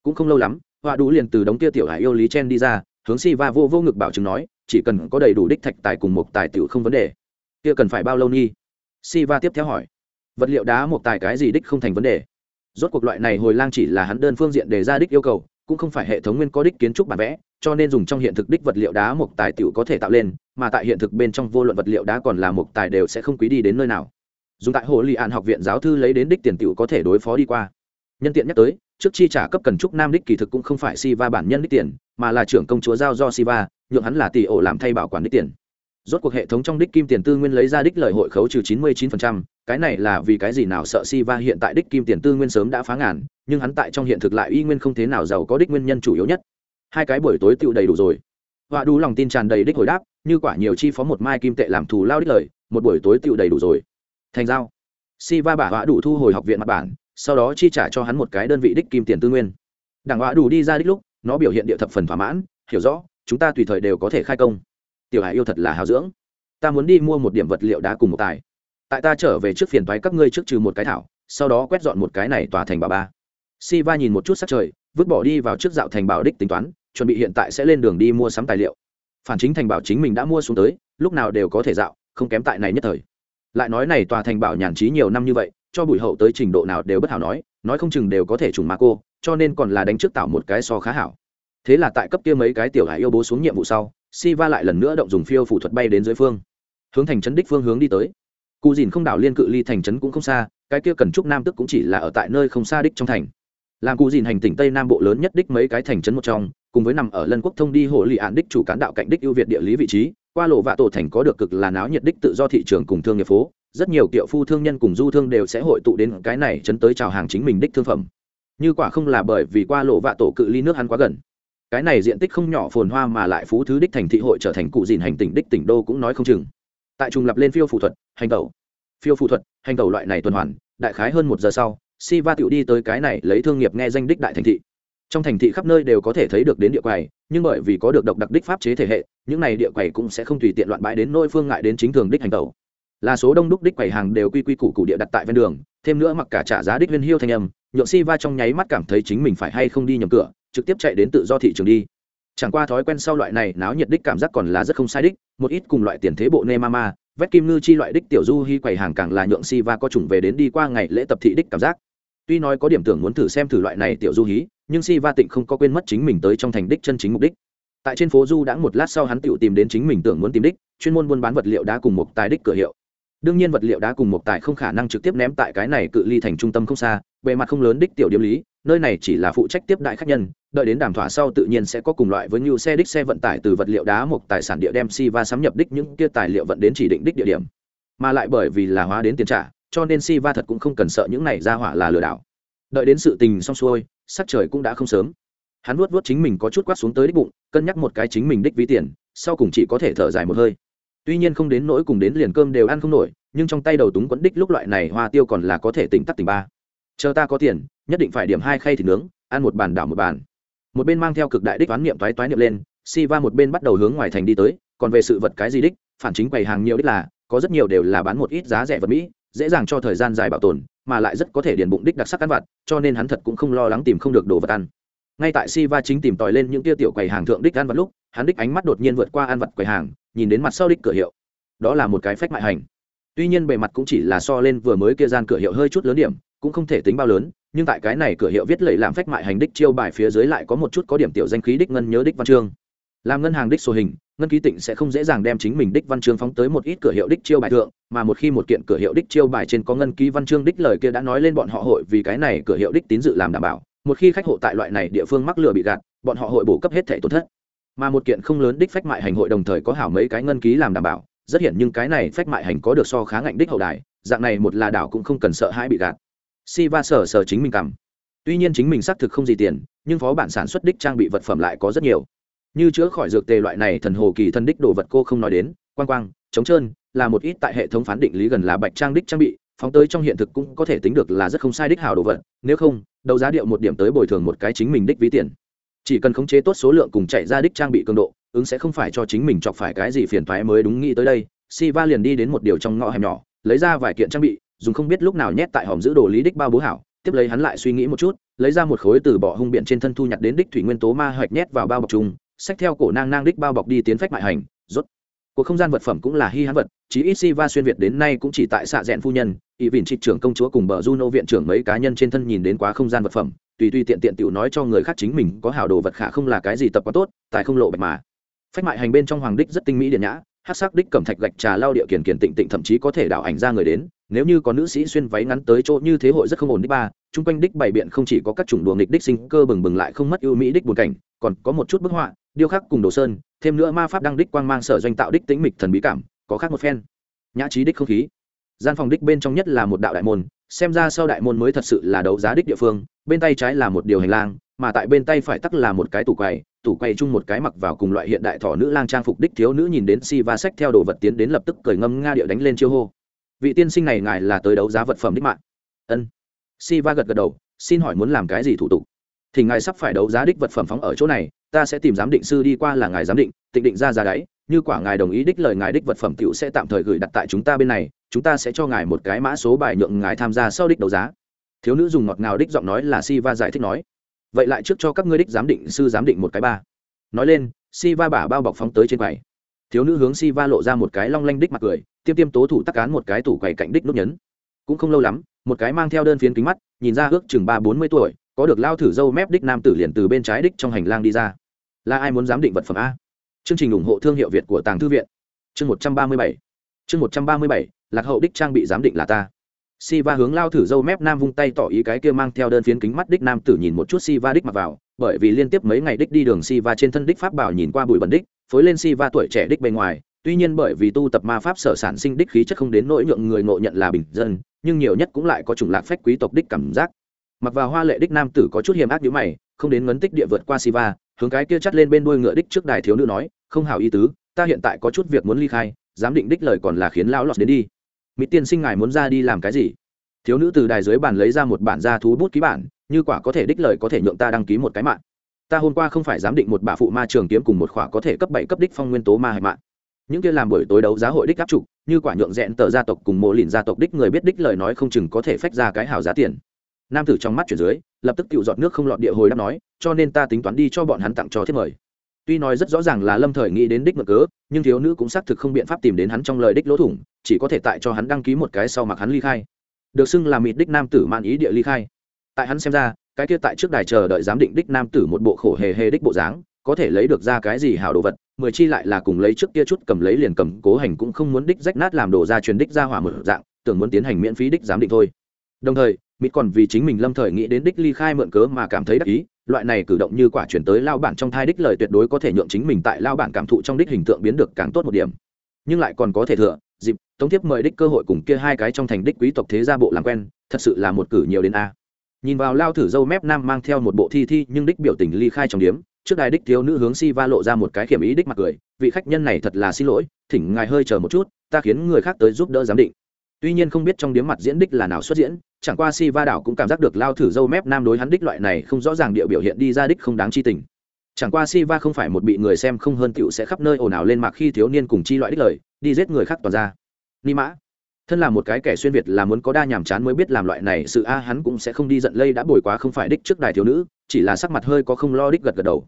Cũng không lâu lắm, họa đủ liền từ đống kia tiểu hải yêu lý chen đi ra, hướng si va vô vô ngực bảo chứng nói, chỉ cần có đầy đủ đích thạch tài cùng một tài tiểu không vấn đề. Kia cần phải bao lâu nghi si va tiếp theo hỏi. Vật liệu đá một tài cái gì đích không thành vấn đề? Rốt cuộc loại này hồi lang chỉ là hắn đơn phương diện đề ra đích yêu cầu cũng không phải hệ thống nguyên có đích kiến trúc bản vẽ, cho nên dùng trong hiện thực đích vật liệu đá mộc tài tiểu có thể tạo lên, mà tại hiện thực bên trong vô luận vật liệu đá còn là mộc tài đều sẽ không quý đi đến nơi nào. Dùng tại hồ lì an học viện giáo thư lấy đến đích tiền tiểu có thể đối phó đi qua. Nhân tiện nhắc tới, trước chi trả cấp cần trúc nam đích kỳ thực cũng không phải si va bản nhân đích tiền, mà là trưởng công chúa giao do si va nhượng hắn là tỷ ổ làm thay bảo quản đích tiền rốt cuộc hệ thống trong đích kim tiền tư nguyên lấy ra đích lời hội khấu trừ chín mươi 99%, cái này là vì cái gì nào sợ si va hiện tại đích kim tiền tư nguyên sớm đã phá ngàn nhưng hắn tại trong hiện thực lại y nguyên không thế nào giàu có đích nguyên nhân chủ yếu nhất. Hai cái buổi tối tựu đầy đủ rồi. Họa đủ lòng tin tràn đầy đích hồi đáp như quả nhiều chi phó một mai kim tệ làm thù lao đích lời một buổi tối tựu đầy đủ rồi. Thành giao. Si va bả họa đủ thu hồi học viện mặt bản sau đó chi trả cho hắn một cái đơn vị đích kim tiền tư nguyên. Đảng họa đủ đi ra đích lúc nó biểu hiện địa thập phần thỏa mãn hiểu rõ chúng ta tùy thời đều có thể khai công tiểu hải yêu thật là hào dưỡng. Ta muốn đi mua một điểm vật liệu đá cùng một tài. Tại ta trở về trước phiền thoái các ngươi trước trừ một cái thảo, sau đó quét dọn một cái này tòa thành bảo ba. Si va nhìn một chút sắc trời, vứt bỏ đi vào trước dạo thành bảo đích tính toán, chuẩn bị hiện tại sẽ lên đường đi mua sắm tài liệu. Phản chính thành bảo chính mình đã mua xuống tới, lúc nào đều có thể dạo, không kém tại này nhất thời. Lại nói này tòa thành bảo nhàn trí nhiều năm như vậy, cho bùi hậu tới trình độ nào đều bất hảo nói nói không chừng đều có thể trùng ma cô, cho nên còn là đánh trước tạo một cái so khá hảo. Thế là tại cấp kia mấy cái tiểu hải yêu bố xuống nhiệm vụ sau si va lại lần nữa động dùng phiêu phủ thuật bay đến dưới phương, hướng thành trấn đích phương hướng đi tới. Cụ dìn không đảo liên cự ly thành trấn cũng không xa, cái kia cần trúc nam tức cũng chỉ là ở tại nơi không xa đích trong thành. Làm cụ dìn hành tỉnh tây nam bộ lớn nhất đích mấy cái thành trấn một trong, cùng với nằm ở lân quốc thông đi hồ lì ạn đích chủ cán đạo cạnh đích ưu việt địa lý vị trí, qua lộ vạ tổ thành có được cực là náo nhiệt đích tự do thị trường cùng thương nghiệp phố, rất nhiều kiệu phu thương nhân cùng du thương đều sẽ hội tụ đến cái này chấn tới chào hàng chính mình đích thương phẩm. Như quả không là bởi vì qua lộ vạ tổ cự ly nước hắn quá gần cái này diện tích không nhỏ phồn hoa mà lại phú thứ đích thành thị hội trở thành cụ dìn hành tỉnh đích tỉnh đô cũng nói không chừng. Tại trùng lập lên phiêu phụ thuật, hành tẩu. Phiêu phụ thuật, hành tẩu loại này tuần hoàn, đại khái hơn một giờ sau si va tựu đi tới cái này lấy thương nghiệp nghe danh đích đại thành thị. Trong thành thị khắp nơi đều có thể thấy được đến địa quầy, nhưng bởi vì có được độc đặc đích pháp chế thể hệ, những này địa quầy cũng sẽ không tùy tiện loạn bãi đến nôi phương ngại đến chính thường đích hành tẩu. Là số đông đúc đích quầy hàng đều quy quy củ cụ địa đặt tại ven đường, thêm nữa mặc cả trả giá đích viên hiêu thanh âm, nhượng si va trong nháy mắt cảm thấy chính mình phải hay không đi nhầm cửa trực tiếp chạy đến tự do thị trường đi. Chẳng qua thói quen sau loại này náo nhiệt đích cảm giác còn là rất không sai đích, một ít cùng loại tiền thế bộ nemama vét kim ngư chi loại đích tiểu du hy quầy hàng càng là nhượng si va có chủng về đến đi qua ngày lễ tập thị đích cảm giác. Tuy nói có điểm tưởng muốn thử xem thử loại này tiểu du hí, nhưng si va tịnh không có quên mất chính mình tới trong thành đích chân chính mục đích. Tại trên phố du đã một lát sau hắn tự tìm đến chính mình tưởng muốn tìm đích, chuyên môn buôn bán vật liệu đá cùng một tài đích cửa hiệu đương nhiên vật liệu đá cùng một tài không khả năng trực tiếp ném tại cái này cự ly thành trung tâm không xa, bề mặt không lớn đích tiểu điểm lý, nơi này chỉ là phụ trách tiếp đại khách nhân, đợi đến đàm thỏa sau tự nhiên sẽ có cùng loại với nhiều xe đích xe vận tải từ vật liệu đá một tài sản địa đem si va sắm nhập đích những kia tài liệu vận đến chỉ định đích địa điểm. Mà lại bởi vì là hóa đến tiền trả, cho nên si va thật cũng không cần sợ những này ra hỏa là lừa đảo. Đợi đến sự tình xong xuôi, sắc trời cũng đã không sớm. Hắn vuốt vuốt chính mình có chút quát xuống tới đích bụng, cân nhắc một cái chính mình đích ví tiền, sau cùng chỉ có thể thở dài một hơi tuy nhiên không đến nỗi cùng đến liền cơm đều ăn không nổi, nhưng trong tay đầu túng quẫn đích lúc loại này hoa tiêu còn là có thể tỉnh tắc tỉnh ba. Chờ ta có tiền, nhất định phải điểm hai khay thịt nướng, ăn một bàn đảo một bàn. Một bên mang theo cực đại đích toán niệm toái toái niệm lên si va một bên bắt đầu hướng ngoài thành đi tới, còn về sự vật cái gì đích, phản chính quầy hàng nhiều đích là, có rất nhiều đều là bán một ít giá rẻ vật mỹ, dễ dàng cho thời gian dài bảo tồn, mà lại rất có thể điền bụng đích đặc sắc ăn vặt, cho nên hắn thật cũng không lo lắng tìm không được đồ vật ăn. Ngay tại si va chính tìm tòi lên những tia tiểu quầy hàng thượng đích ăn vặt lúc, hắn đích ánh mắt đột nhiên vượt qua ăn vặt quầy hàng nhìn đến mặt sau đích cửa hiệu. Đó là một cái phách mại hành. Tuy nhiên bề mặt cũng chỉ là so lên vừa mới kia gian cửa hiệu hơi chút lớn điểm, cũng không thể tính bao lớn, nhưng tại cái này cửa hiệu viết lầy làm phách mại hành đích chiêu bài phía dưới lại có một chút có điểm tiểu danh khí đích ngân nhớ đích văn chương. Làm ngân hàng đích sổ hình, ngân ký tịnh sẽ không dễ dàng đem chính mình đích văn chương phóng tới một ít cửa hiệu đích chiêu bài thượng, mà một khi một kiện cửa hiệu đích chiêu bài trên có ngân ký văn chương đích lời kia đã nói lên bọn họ hội vì cái này cửa hiệu đích tín dự làm đảm bảo, một khi khách hộ tại loại này địa phương mắc lừa bị gạt, bọn họ hội bổ cấp hết thẻ tổn thất mà một kiện không lớn đích phách mại hành hội đồng thời có hảo mấy cái ngân ký làm đảm bảo, rất hiển nhưng cái này phách mại hành có được so khá ngạnh đích hậu đài, dạng này một là đảo cũng không cần sợ hãi bị gạt. Si va sở sở chính mình cầm. Tuy nhiên chính mình xác thực không gì tiền, nhưng phó bản sản xuất đích trang bị vật phẩm lại có rất nhiều. Như chữa khỏi dược tề loại này thần hồ kỳ thân đích đồ vật cô không nói đến, quang quang chống trơn, là một ít tại hệ thống phán định lý gần là bạch trang đích trang bị, phóng tới trong hiện thực cũng có thể tính được là rất không sai đích hảo đồ vật, nếu không, đấu giá điệu một điểm tới bồi thường một cái chính mình đích ví tiền chỉ cần khống chế tốt số lượng cùng chạy ra đích trang bị cường độ, ứng sẽ không phải cho chính mình chọc phải cái gì phiền thoái mới đúng nghĩ tới đây. Si va liền đi đến một điều trong ngõ hẻm nhỏ, lấy ra vài kiện trang bị, dùng không biết lúc nào nhét tại hòm giữ đồ lý đích bao bố hảo, tiếp lấy hắn lại suy nghĩ một chút, lấy ra một khối từ bỏ hung biện trên thân thu nhặt đến đích thủy nguyên tố ma hoạch nhét vào bao bọc chung, xách theo cổ nang nang đích bao bọc đi tiến phách mại hành, rốt cuộc không gian vật phẩm cũng là hy hãn vật, chí ít si va xuyên việt đến nay cũng chỉ tại xạ rẽn phu nhân ỵ vịn trị trưởng công chúa cùng bờ juno viện trưởng mấy cá nhân trên thân nhìn đến quá không gian vật phẩm, tùy tùy tiện tiện tiểu nói cho người khác chính mình có hảo đồ vật khả không là cái gì tập quá tốt tại không lộ bạch mà. Phách mại hành bên trong hoàng đích rất tinh mỹ điện nhã hát sắc đích cầm thạch gạch trà lao địa kiền kiền tịnh tịnh thậm chí có thể đảo ảnh ra người đến, nếu như có nữ sĩ xuyên váy ngắn tới chỗ như thế hội rất không ổn đích ba, chung quanh đích bày biện không chỉ có các chủng đùa nghịch đích sinh cơ bừng bừng lại không mất ưu mỹ đích buồn cảnh, còn có một chút bức họa, điêu khắc cùng đồ sơn thêm nữa ma pháp đăng đích quang mang sở doanh tạo đích tĩnh mịch thần bí cảm, có khác một phen. Nhã trí đích không khí. Gian phòng đích bên trong nhất là một đạo đại môn, xem ra sau đại môn mới thật sự là đấu giá đích địa phương, bên tay trái là một điều hành lang, mà tại bên tay phải tắc là một cái tủ quầy tủ quầy chung một cái mặc vào cùng loại hiện đại thỏ nữ lang trang phục đích thiếu nữ nhìn đến si va sách theo đồ vật tiến đến lập tức cười ngâm nga điệu đánh lên chiêu hô. Vị tiên sinh này ngài là tới đấu giá vật phẩm đích mạng. Ân. Si va gật gật đầu, xin hỏi muốn làm cái gì thủ tục? Thì ngài sắp phải đấu giá đích vật phẩm phóng ở chỗ này ta sẽ tìm giám định sư đi qua là ngài giám định, tịnh định ra giá đáy, như quả ngài đồng ý đích lời ngài đích vật phẩm cựu sẽ tạm thời gửi đặt tại chúng ta bên này, chúng ta sẽ cho ngài một cái mã số bài nhượng ngài tham gia sau đích đấu giá. Thiếu nữ dùng ngọt ngào đích giọng nói là si va giải thích nói. Vậy lại trước cho các ngươi đích giám định sư giám định một cái ba. Nói lên si va bả bao bọc phóng tới trên quầy. Thiếu nữ hướng si va lộ ra một cái long lanh đích mặt cười, tiêm tiêm tố thủ tắc cán một cái tủ quầy cạnh đích nút nhấn. Cũng không lâu lắm, một cái mang theo đơn phiến kính mắt, nhìn ra ước chừng ba bốn mươi tuổi, có được lao thử dâu mép đích nam tử liền từ bên trái đích trong hành lang đi ra là ai muốn giám định vật phẩm a? Chương trình ủng hộ thương hiệu việt của tàng thư viện. Chương một trăm ba mươi bảy. Chương một trăm ba mươi bảy, lạc hậu đích trang bị giám định là ta. Si va hướng lao thử dâu mép nam vung tay tỏ ý cái kia mang theo đơn phiến kính mắt đích nam tử nhìn một chút si va đích mặc vào, bởi vì liên tiếp mấy ngày đích đi đường si va trên thân đích pháp bảo nhìn qua bụi bẩn đích, phối lên si va tuổi trẻ đích bề ngoài. Tuy nhiên bởi vì tu tập ma pháp sở sản sinh đích khí chất không đến nỗi nhượng người ngộ nhận là bình dân, nhưng nhiều nhất cũng lại có chủng lạc phách quý tộc đích cảm giác. Mặc vào hoa lệ đích nam tử có chút hiểm ác nhữ mày, không đến ngấn tích địa vượt qua si va hướng cái kia chắt lên bên đuôi ngựa đích trước đài thiếu nữ nói, không hảo ý tứ, ta hiện tại có chút việc muốn ly khai giám định đích lời còn là khiến lão lọt đến đi. Mỹ tiên sinh ngài muốn ra đi làm cái gì? Thiếu nữ từ đài dưới bàn lấy ra một bản gia thú bút ký bản, như quả có thể đích lời có thể nhượng ta đăng ký một cái mạng. Ta hôm qua không phải giám định một bà phụ ma trường kiếm cùng một khỏa có thể cấp bảy cấp đích phong nguyên tố ma hạch mạng. Những kia làm buổi tối đấu giá hội đích áp trục như quả nhượng rẽn tờ gia tộc cùng mộ lìn gia tộc đích người biết đích lời nói không chừng có thể phách ra cái hảo giá tiền nam tử trong mắt chuyển dưới, lập tức tự giọt nước không lọt địa hồi đáp nói, cho nên ta tính toán đi cho bọn hắn tặng cho thiết mời. Tuy nói rất rõ ràng là lâm thời nghĩ đến đích mực cớ, nhưng thiếu nữ cũng xác thực không biện pháp tìm đến hắn trong lời đích lỗ thủng, chỉ có thể tại cho hắn đăng ký một cái sau mặc hắn ly khai. Được xưng là mịt đích nam tử man ý địa ly khai. Tại hắn xem ra, cái kia tại trước đài chờ đợi giám định đích nam tử một bộ khổ hề hề đích bộ dáng, có thể lấy được ra cái gì hảo đồ vật, mười chi lại là cùng lấy trước kia chút cầm lấy liền cầm, cố hành cũng không muốn đích rách nát làm đồ ra truyền đích ra hỏa mở dạng, tưởng muốn tiến hành miễn phí đích giám định thôi. Đồng thời mịt còn vì chính mình lâm thời nghĩ đến đích ly khai mượn cớ mà cảm thấy đắc ý, loại này cử động như quả chuyển tới lao bản trong thai đích lời tuyệt đối có thể nhượng chính mình tại lao bản cảm thụ trong đích hình tượng biến được càng tốt một điểm. Nhưng lại còn có thể thừa, dịp, tống tiếp mời đích cơ hội cùng kia hai cái trong thành đích quý tộc thế gia bộ làm quen, thật sự là một cử nhiều đến a. Nhìn vào lao thử dâu mép nam mang theo một bộ thi thi, nhưng đích biểu tình ly khai trong điếm, trước đài đích thiếu nữ hướng si va lộ ra một cái kiểm ý đích mặt cười, vị khách nhân này thật là xin lỗi, thỉnh ngài hơi chờ một chút, ta khiến người khác tới giúp đỡ giám định tuy nhiên không biết trong điếm mặt diễn đích là nào xuất diễn, chẳng qua si va đảo cũng cảm giác được lao thử dâu mép nam đối hắn đích loại này không rõ ràng địa biểu hiện đi ra đích không đáng chi tình. Chẳng qua si va không phải một bị người xem không hơn tựu sẽ khắp nơi ồn ào lên mạc khi thiếu niên cùng chi loại đích lời, đi giết người khác toàn ra. Ni mã. Thân là một cái kẻ xuyên việt là muốn có đa nhàm chán mới biết làm loại này sự a, hắn cũng sẽ không đi giận lây đã bồi quá không phải đích trước đài thiếu nữ, chỉ là sắc mặt hơi có không lo đích gật gật đầu.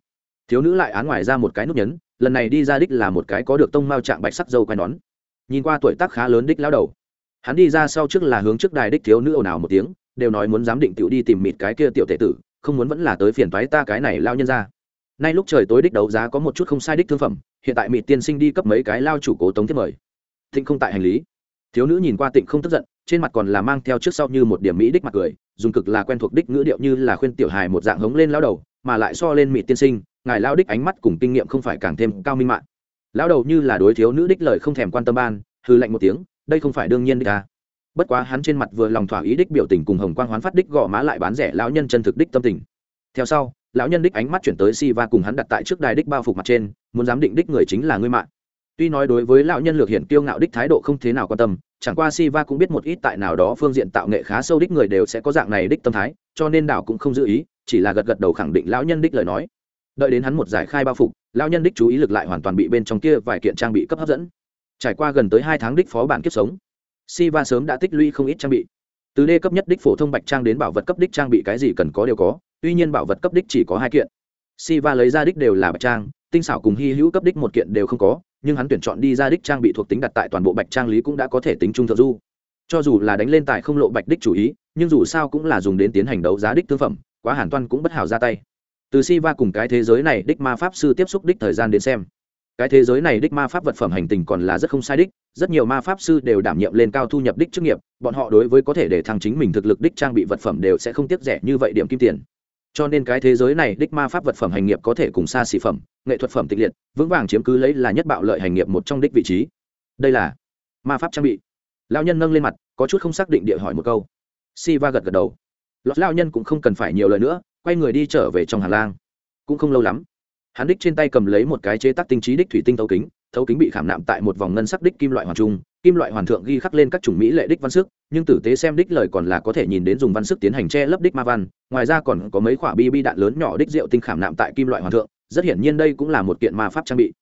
Thiếu nữ lại án ngoài ra một cái nút nhấn, lần này đi ra đích là một cái có được tông mao trạng bạch sắc dâu quai nón. Nhìn qua tuổi tác khá lớn đích lao đầu hắn đi ra sau trước là hướng trước đài đích thiếu nữ ồn ào một tiếng, đều nói muốn giám định tiểu đi tìm mịt cái kia tiểu tệ tử, không muốn vẫn là tới phiền toái ta cái này lao nhân ra. Nay lúc trời tối đích đấu giá có một chút không sai đích thương phẩm, hiện tại mịt tiên sinh đi cấp mấy cái lao chủ cố tống thiết mời. Thịnh không tại hành lý. Thiếu nữ nhìn qua tịnh không tức giận, trên mặt còn là mang theo trước sau như một điểm mỹ đích mặt cười, dùng cực là quen thuộc đích ngữ điệu như là khuyên tiểu hài một dạng hống lên lao đầu, mà lại so lên mịt tiên sinh, ngài lao đích ánh mắt cùng kinh nghiệm không phải càng thêm cao minh mạng lao đầu như là đối thiếu nữ đích lời không thèm quan tâm ban hư lạnh một tiếng đây không phải đương nhiên đích à. bất quá hắn trên mặt vừa lòng thỏa ý đích biểu tình cùng hồng quang hoán phát đích gõ má lại bán rẻ lão nhân chân thực đích tâm tình. Theo sau, lão nhân đích ánh mắt chuyển tới si Va cùng hắn đặt tại trước đài đích bao phục mặt trên, muốn giám định đích người chính là ngươi mạng. Tuy nói đối với lão nhân lược hiện kiêu ngạo đích thái độ không thế nào quan tâm, chẳng qua si va cũng biết một ít tại nào đó phương diện tạo nghệ khá sâu đích người đều sẽ có dạng này đích tâm thái, cho nên đảo cũng không giữ ý, chỉ là gật gật đầu khẳng định lão nhân đích lời nói. Đợi đến hắn một giải khai bao phục, lão nhân đích chú ý lực lại hoàn toàn bị bên trong kia vài kiện trang bị cấp hấp dẫn trải qua gần tới hai tháng đích phó bản kiếp sống. Si va sớm đã tích lũy không ít trang bị. Từ đê cấp nhất đích phổ thông bạch trang đến bảo vật cấp đích trang bị cái gì cần có đều có, tuy nhiên bảo vật cấp đích chỉ có hai kiện. Si va lấy ra đích đều là bạch trang, tinh xảo cùng hy hữu cấp đích một kiện đều không có, nhưng hắn tuyển chọn đi ra đích trang bị thuộc tính đặt tại toàn bộ bạch trang lý cũng đã có thể tính trung thượng du. Cho dù là đánh lên tại không lộ bạch đích chủ ý, nhưng dù sao cũng là dùng đến tiến hành đấu giá đích thương phẩm, quá hàn toan cũng bất hào ra tay. Từ si va cùng cái thế giới này đích ma pháp sư tiếp xúc đích thời gian đến xem cái thế giới này đích ma pháp vật phẩm hành tình còn là rất không sai đích, rất nhiều ma pháp sư đều đảm nhiệm lên cao thu nhập đích chức nghiệp, bọn họ đối với có thể để thăng chính mình thực lực đích trang bị vật phẩm đều sẽ không tiếc rẻ như vậy điểm kim tiền. Cho nên cái thế giới này đích ma pháp vật phẩm hành nghiệp có thể cùng xa xỉ phẩm, nghệ thuật phẩm tịch liệt, vững vàng chiếm cứ lấy là nhất bạo lợi hành nghiệp một trong đích vị trí. Đây là ma pháp trang bị. Lao nhân nâng lên mặt, có chút không xác định địa hỏi một câu. Si va gật gật đầu. Lọt lao nhân cũng không cần phải nhiều lời nữa, quay người đi trở về trong hàng lang. Cũng không lâu lắm hắn đích trên tay cầm lấy một cái chế tác tinh trí đích thủy tinh thấu kính thấu kính bị khảm nạm tại một vòng ngân sắc đích kim loại hoàn trung, kim loại hoàn thượng ghi khắc lên các chủng mỹ lệ đích văn sức, nhưng tử tế xem đích lời còn là có thể nhìn đến dùng văn sức tiến hành che lấp đích ma văn, ngoài ra còn có mấy quả bi bi đạn lớn nhỏ đích rượu tinh khảm nạm tại kim loại hoàn thượng, rất hiển nhiên đây cũng là một kiện ma pháp trang bị.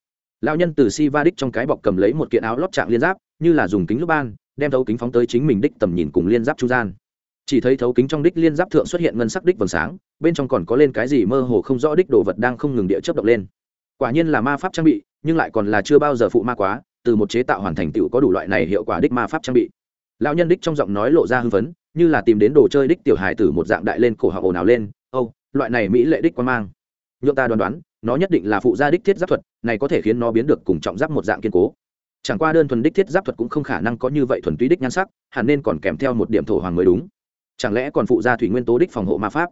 Lão nhân từ si va đích trong cái bọc cầm lấy một kiện áo lót trạng liên giáp, như là dùng kính lúc ban, đem thấu kính phóng tới chính mình đích tầm nhìn cùng liên giáp chu gian. Chỉ thấy thấu kính trong đích liên giáp thượng xuất hiện ngân sắc đích vầng sáng bên trong còn có lên cái gì mơ hồ không rõ đích đồ vật đang không ngừng địa chấp động lên. Quả nhiên là ma pháp trang bị, nhưng lại còn là chưa bao giờ phụ ma quá, từ một chế tạo hoàn thành tựu có đủ loại này hiệu quả đích ma pháp trang bị. Lão nhân đích trong giọng nói lộ ra hưng phấn, như là tìm đến đồ chơi đích tiểu hài tử một dạng đại lên cổ họng ồn ào lên âu loại này mỹ lệ đích quan mang. Nhượng ta đoán đoán, nó nhất định là phụ gia đích thiết giáp thuật, này có thể khiến nó biến được cùng trọng giáp một dạng kiên cố. Chẳng qua đơn thuần đích thiết giáp thuật cũng không khả năng có như vậy thuần túy đích nhan sắc, hẳn nên còn kèm theo một điểm thổ hoàng mới đúng. Chẳng lẽ còn phụ gia thủy nguyên tố đích phòng hộ ma pháp?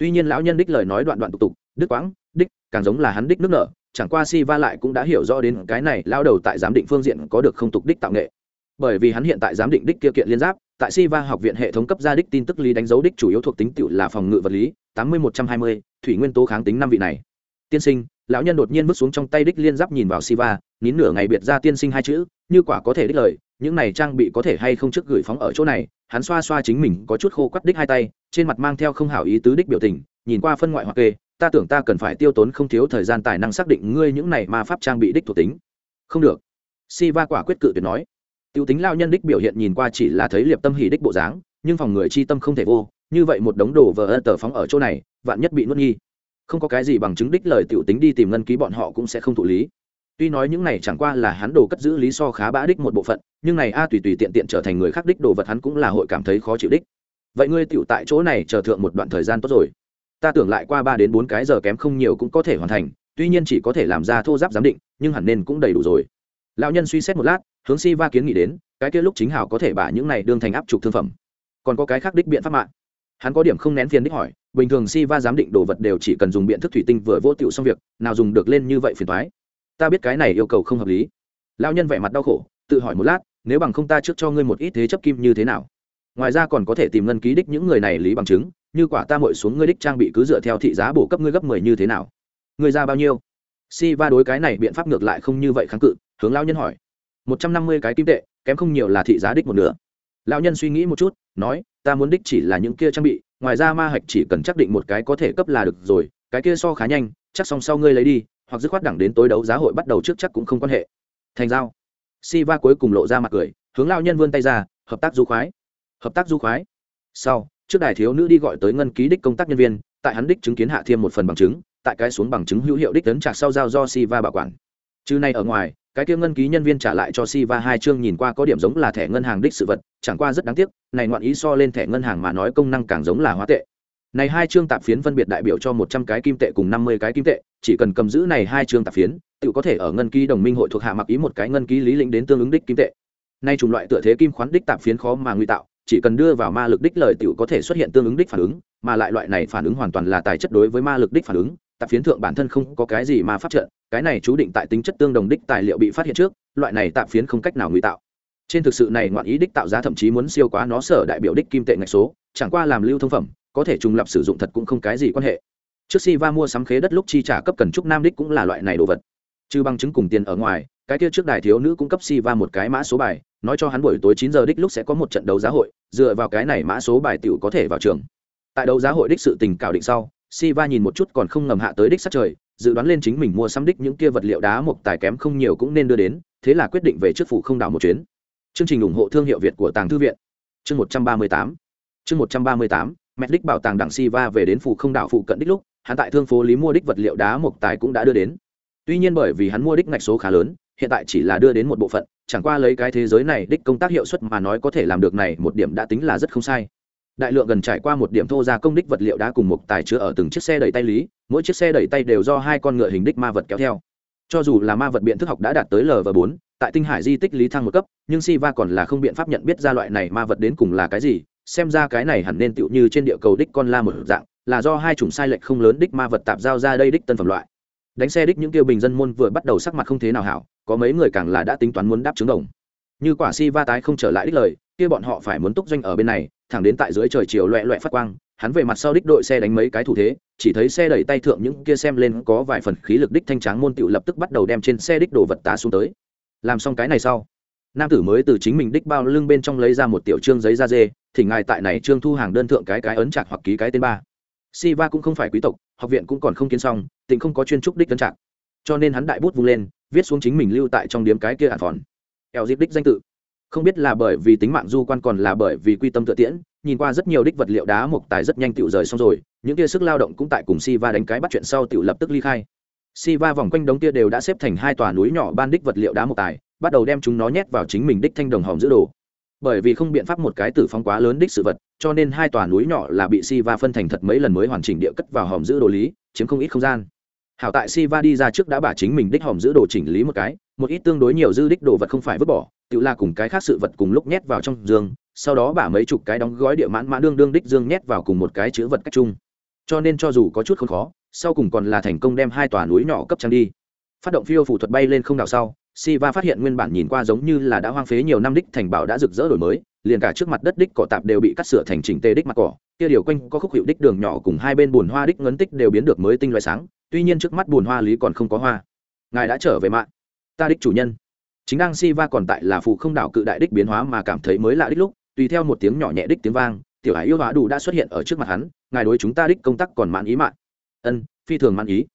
Tuy nhiên lão nhân đích lời nói đoạn đoạn tục tục đức quãng, đích, càng giống là hắn đích nước nở, chẳng qua si va lại cũng đã hiểu rõ đến cái này lao đầu tại giám định phương diện có được không tục đích tạo nghệ. Bởi vì hắn hiện tại giám định đích kia kiện liên giáp, tại si va học viện hệ thống cấp gia đích tin tức lý đánh dấu đích chủ yếu thuộc tính tựu là phòng ngự vật lý, tám mươi một trăm hai mươi, thủy nguyên tố kháng tính năm vị này. Tiên sinh, lão nhân đột nhiên bước xuống trong tay đích liên giáp nhìn vào si va, nín nửa ngày biệt ra tiên sinh hai chữ, như quả có thể đích lời, những này trang bị có thể hay không trước gửi phóng ở chỗ này, hắn xoa xoa chính mình có chút khô quắt đích hai tay trên mặt mang theo không hảo ý tứ đích biểu tình, nhìn qua phân ngoại hoặc kê, ta tưởng ta cần phải tiêu tốn không thiếu thời gian tài năng xác định ngươi những này ma pháp trang bị đích thuộc tính. Không được. Si va quả quyết cự tuyệt nói. Tiêu tính lao nhân đích biểu hiện nhìn qua chỉ là thấy liệp tâm hỉ đích bộ dáng, nhưng phòng người chi tâm không thể vô, như vậy một đống đồ vờ ơ tờ phóng ở chỗ này, vạn nhất bị nuốt nghi. Không có cái gì bằng chứng đích lời t i ể u tính đi tìm ngân ký bọn họ cũng sẽ không thụ lý. Tuy nói những này chẳng qua là hắn đồ cất giữ lý so khá bã đích một bộ phận, nhưng này a tùy tùy tiện tiện trở thành người khác đích đồ vật hắn cũng là hội cảm thấy khó chịu đích vậy ngươi tựu tại chỗ này chờ thượng một đoạn thời gian tốt rồi. Ta tưởng lại qua ba đến bốn cái giờ kém không nhiều cũng có thể hoàn thành, tuy nhiên chỉ có thể làm ra thô giáp giám định, nhưng hẳn nên cũng đầy đủ rồi. Lão nhân suy xét một lát, hướng si va kiến nghị đến, cái kia lúc chính hảo có thể bả những này đương thành áp trục thương phẩm. Còn có cái khác đích biện pháp mạng hắn có điểm không nén phiền đích hỏi, bình thường si va giám định đồ vật đều chỉ cần dùng biện thức thủy tinh vừa vô tựu xong việc, nào dùng được lên như vậy phiền thoái ta biết cái này yêu cầu không hợp lý. Lão nhân vẻ mặt đau khổ, tự hỏi một lát, nếu bằng không ta trước cho ngươi một ít thế chấp kim như thế nào? Ngoài ra còn có thể tìm ngân ký đích những người này lý bằng chứng, như quả ta mội xuống ngươi đích trang bị cứ dựa theo thị giá bổ cấp ngươi gấp mười như thế nào. Ngươi ra bao nhiêu? Si va đối cái này biện pháp ngược lại không như vậy kháng cự, hướng lao nhân hỏi. Một trăm năm mươi cái kim tệ, kém không nhiều là thị giá đích một nửa. Lao nhân suy nghĩ một chút, nói, ta muốn đích chỉ là những kia trang bị, ngoài ra ma hạch chỉ cần chắc định một cái có thể cấp là được rồi, cái kia so khá nhanh, chắc xong sau ngươi lấy đi, hoặc dứt khoát đẳng đến tối đấu giá hội bắt đầu trước chắc cũng không quan hệ. Thành giao. Si va cuối cùng lộ ra mặt cười, hướng lao nhân vươn tay ra, hợp tác du khoái hợp tác du khoái. Sau, trước đài thiếu nữ đi gọi tới ngân ký đích công tác nhân viên, tại hắn đích chứng kiến hạ thêm một phần bằng chứng, tại cái xuống bằng chứng hữu hiệu đích tấn trạc sau giao do si va bảo quản. Chứ nay ở ngoài, cái kia ngân ký nhân viên trả lại cho si va hai chương nhìn qua có điểm giống là thẻ ngân hàng đích sự vật, chẳng qua rất đáng tiếc, này ngoạn ý so lên thẻ ngân hàng mà nói công năng càng giống là hóa tệ. Này hai chương tạp phiến phân biệt đại biểu cho một trăm cái kim tệ cùng năm mươi cái kim tệ, chỉ cần cầm giữ này hai chương tạp phiến, tự có thể ở ngân ký đồng minh hội thuộc hạ mặc ý một cái ngân ký lý lĩnh đến tương ứng đích kim tệ. Nay chủng loại tựa thế kim khoán đích tạp phiến khó mà nguy tạo chỉ cần đưa vào ma lực đích lời tiểu có thể xuất hiện tương ứng đích phản ứng, mà lại loại này phản ứng hoàn toàn là tài chất đối với ma lực đích phản ứng, tạp phiến thượng bản thân không có cái gì mà phát trợ, cái này chú định tại tính chất tương đồng đích tài liệu bị phát hiện trước, loại này tạp phiến không cách nào ngụy tạo. Trên thực sự này ngoạn ý đích tạo giá thậm chí muốn siêu quá nó sở đại biểu đích kim tệ ngạch số, chẳng qua làm lưu thông phẩm, có thể trùng lập sử dụng thật cũng không cái gì quan hệ. Trước Siva mua sắm khế đất lúc chi trả cấp cần trúc nam đích cũng là loại này đồ vật. Trừ bằng chứng cùng tiền ở ngoài cái kia trước đài thiếu nữ cũng cấp si va một cái mã số bài, nói cho hắn buổi tối chín giờ đích lúc sẽ có một trận đấu giá hội, dựa vào cái này mã số bài tiểu có thể vào trường. Tại đấu giá hội đích sự tình cào định sau si va nhìn một chút còn không ngầm hạ tới đích sát trời, dự đoán lên chính mình mua sắm đích những kia vật liệu đá mộc tài kém không nhiều cũng nên đưa đến, thế là quyết định về trước phủ không đảo một chuyến. Chương trình ủng hộ thương hiệu việt của tàng thư viện. Chương một trăm ba mươi tám. Chương một trăm ba mươi tám mẹ đích bảo tàng đảng si va về đến phủ không đảo phụ cận đích lúc, hắn tại thương phố lý mua đích vật liệu đá mộc tài cũng đã đưa đến. Tuy nhiên bởi vì hắn mua đích ngạch số khá lớn hiện tại chỉ là đưa đến một bộ phận, chẳng qua lấy cái thế giới này đích công tác hiệu suất mà nói có thể làm được này một điểm đã tính là rất không sai. Đại lượng gần trải qua một điểm thô ra công đích vật liệu đã cùng một tài chứa ở từng chiếc xe đẩy tay lý, mỗi chiếc xe đẩy tay đều do hai con ngựa hình đích ma vật kéo theo. Cho dù là ma vật biện thức học đã đạt tới l và bốn, tại tinh hải di tích lý thăng một cấp, nhưng si va còn là không biện pháp nhận biết ra loại này ma vật đến cùng là cái gì, xem ra cái này hẳn nên tựu như trên địa cầu đích con la một dạng, là do hai chủng sai lệch không lớn đích ma vật tạp giao ra đây đích tân phẩm loại. Đánh xe đích những kêu bình dân môn vừa bắt đầu sắc mặt không thế nào hảo có mấy người càng là đã tính toán muốn đáp trứng đồng. Như quả si va tái không trở lại đích lời, kia bọn họ phải muốn túc doanh ở bên này, thẳng đến tại dưới trời chiều loẹ loẹ phát quang, hắn về mặt sau đích đội xe đánh mấy cái thủ thế, chỉ thấy xe đẩy tay thượng những kia xem lên có vài phần khí lực đích thanh tráng môn tựu lập tức bắt đầu đem trên xe đích đồ vật tá xuống tới. Làm xong cái này sau, nam tử mới từ chính mình đích bao lưng bên trong lấy ra một tiểu trương giấy da dê thì ngài tại này trương thu hàng đơn thượng cái cái ấn chặt hoặc ký cái tên ba. Si va cũng không phải quý tộc, học viện cũng còn không kiến xong, tỉnh không có chuyên trúc đích ấn chặt cho nên hắn đại bút vung lên viết xuống chính mình lưu tại trong điếm cái kia ạn phòn. Eo dịp đích danh tự. Không biết là bởi vì tính mạng du quan còn là bởi vì quy tâm tự tiễn, nhìn qua rất nhiều đích vật liệu đá mộc tài rất nhanh tựu rời xong rồi, những kia sức lao động cũng tại cùng si va đánh cái bắt chuyện sau tựu lập tức ly khai. Si va vòng quanh đống kia đều đã xếp thành hai tòa núi nhỏ ban đích vật liệu đá mộc tài, bắt đầu đem chúng nó nhét vào chính mình đích thanh đồng hòm giữ đồ. Bởi vì không biện pháp một cái tử phong quá lớn đích sự vật, cho nên hai tòa núi nhỏ là bị si va phân thành thật mấy lần mới hoàn chỉnh địa cất vào hòm giữ đồ lý, chiếm không ít không gian hảo tại si va đi ra trước đã bả chính mình đích hòm giữ đồ chỉnh lý một cái, một ít tương đối nhiều dư đích đồ vật không phải vứt bỏ, tự là cùng cái khác sự vật cùng lúc nhét vào trong giường, sau đó bả mấy chục cái đóng gói địa mãn mã đương đương đích dương nhét vào cùng một cái chữ vật cách chung. Cho nên cho dù có chút không khó, sau cùng còn là thành công đem hai tòa núi nhỏ cấp trang đi. Phát động phiêu phụ thuật bay lên không đảo sau si va phát hiện nguyên bản nhìn qua giống như là đã hoang phế nhiều năm đích thành bảo đã rực rỡ đổi mới, liền cả trước mặt đất đích cỏ tạp đều bị cắt sửa thành chỉnh tề đích mặt cỏ, kia điều quanh có khúc hiệu đích đường nhỏ cùng hai bên bùn hoa đích ngấn tích đều biến được mới tinh loại sáng tuy nhiên trước mắt bùn hoa lý còn không có hoa. Ngài đã trở về mạng. Ta đích chủ nhân. Chính đang si va còn tại là phụ không đảo cự đại đích biến hóa mà cảm thấy mới lạ đích lúc, tùy theo một tiếng nhỏ nhẹ đích tiếng vang, tiểu hải yêu hóa đủ đã xuất hiện ở trước mặt hắn, ngài đối chúng ta đích công tác còn mãn ý mạng. Ân, phi thường mãn ý.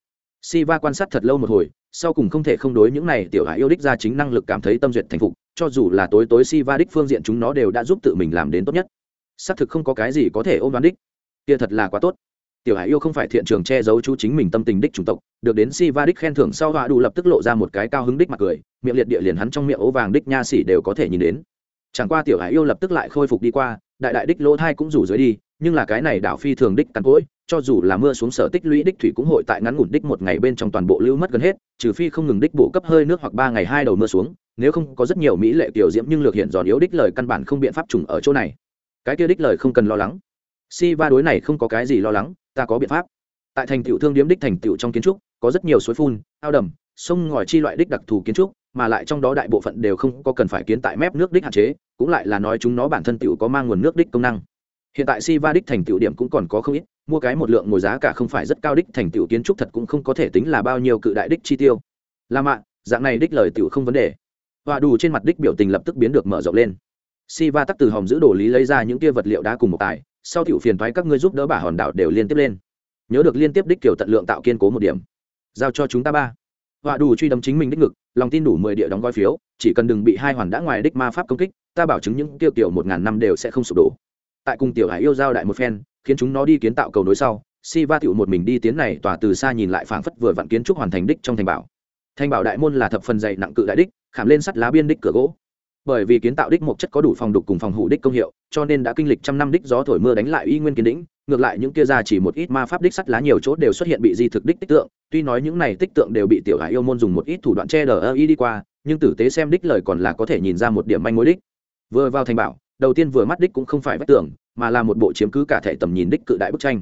Si va quan sát thật lâu một hồi, sau cùng không thể không đối những này tiểu hải yêu đích ra chính năng lực cảm thấy tâm duyệt thành phục, cho dù là tối tối si va đích phương diện chúng nó đều đã giúp tự mình làm đến tốt nhất. Xác thực không có cái gì có thể ôm đoán đích. Kia thật là quá tốt tiểu hải yêu không phải thiện trường che giấu chú chính mình tâm tình đích chủng tộc, được đến si va đích khen thưởng sau họa đủ lập tức lộ ra một cái cao hứng đích mặt cười, miệng liệt địa liền hắn trong miệng ố vàng đích nha xỉ đều có thể nhìn đến. Chẳng qua tiểu hải yêu lập tức lại khôi phục đi qua, đại đại đích lỗ thai cũng rủ dưới đi, nhưng là cái này đảo phi thường đích cắn cỗi, cho dù là mưa xuống sở tích lũy đích thủy cũng hội tại ngắn ngủn đích một ngày bên trong toàn bộ lưu mất gần hết, trừ phi không ngừng đích bộ cấp hơi nước hoặc ba ngày hai đầu mưa xuống, nếu không có rất nhiều mỹ lệ kiểu diễm nhưng lược hiện giòn yếu đích lời căn bản không biện pháp trùng ở chỗ này. Cái kia đích lời không cần lo lắng. Si va đối này không có cái gì lo lắng ta có biện pháp. Tại thành tiểu thương điếm đích thành tiểu trong kiến trúc, có rất nhiều suối phun, ao đầm, sông ngòi chi loại đích đặc thù kiến trúc, mà lại trong đó đại bộ phận đều không có cần phải kiến tại mép nước đích hạn chế, cũng lại là nói chúng nó bản thân tiểu có mang nguồn nước đích công năng. Hiện tại si va đích thành tiểu điểm cũng còn có không ít, mua cái một lượng ngồi giá cả không phải rất cao đích thành tiểu kiến trúc thật cũng không có thể tính là bao nhiêu cự đại đích chi tiêu. Là mạn dạng này đích lời tiểu không vấn đề. Và đủ trên mặt đích biểu tình lập tức biến được mở rộng lên. Si va tắc từ hòm giữ đồ lý lấy ra những kia vật liệu đá cùng một tài sau tiểu phiền thoái các ngươi giúp đỡ bà hòn đảo đều liên tiếp lên. Nhớ được liên tiếp đích kiểu tận lượng tạo kiên cố một điểm. Giao cho chúng ta ba. Họa đủ truy đấm chính mình đích ngực, lòng tin đủ mười địa đóng gói phiếu, chỉ cần đừng bị hai hoàn đã ngoài đích ma pháp công kích, ta bảo chứng những tiêu tiểu một ngàn năm đều sẽ không sụp đổ. Tại cùng tiểu hải yêu giao đại một phen, khiến chúng nó đi kiến tạo cầu nối sau, si va tiểu một mình đi tiến này tòa từ xa nhìn lại phảng phất vừa vặn kiến trúc hoàn thành đích trong thành bảo. Thành bảo đại môn là thập phần dày nặng cự đại đích, khảm lên sắt lá biên đích cửa gỗ bởi vì kiến tạo đích một chất có đủ phòng đục cùng phòng hủ đích công hiệu, cho nên đã kinh lịch trăm năm đích gió thổi mưa đánh lại y nguyên kiến đĩnh, ngược lại những kia ra chỉ một ít ma pháp đích sắt lá nhiều chỗ đều xuất hiện bị di thực đích tích tượng, tuy nói những này tích tượng đều bị tiểu hải yêu môn dùng một ít thủ đoạn che đờ ơ y đi qua, nhưng tử tế xem đích lời còn là có thể nhìn ra một điểm manh mối đích. Vừa vào thành bảo, đầu tiên vừa mắt đích cũng không phải vách tường, mà là một bộ chiếm cứ cả thể tầm nhìn đích cự đại bức tranh.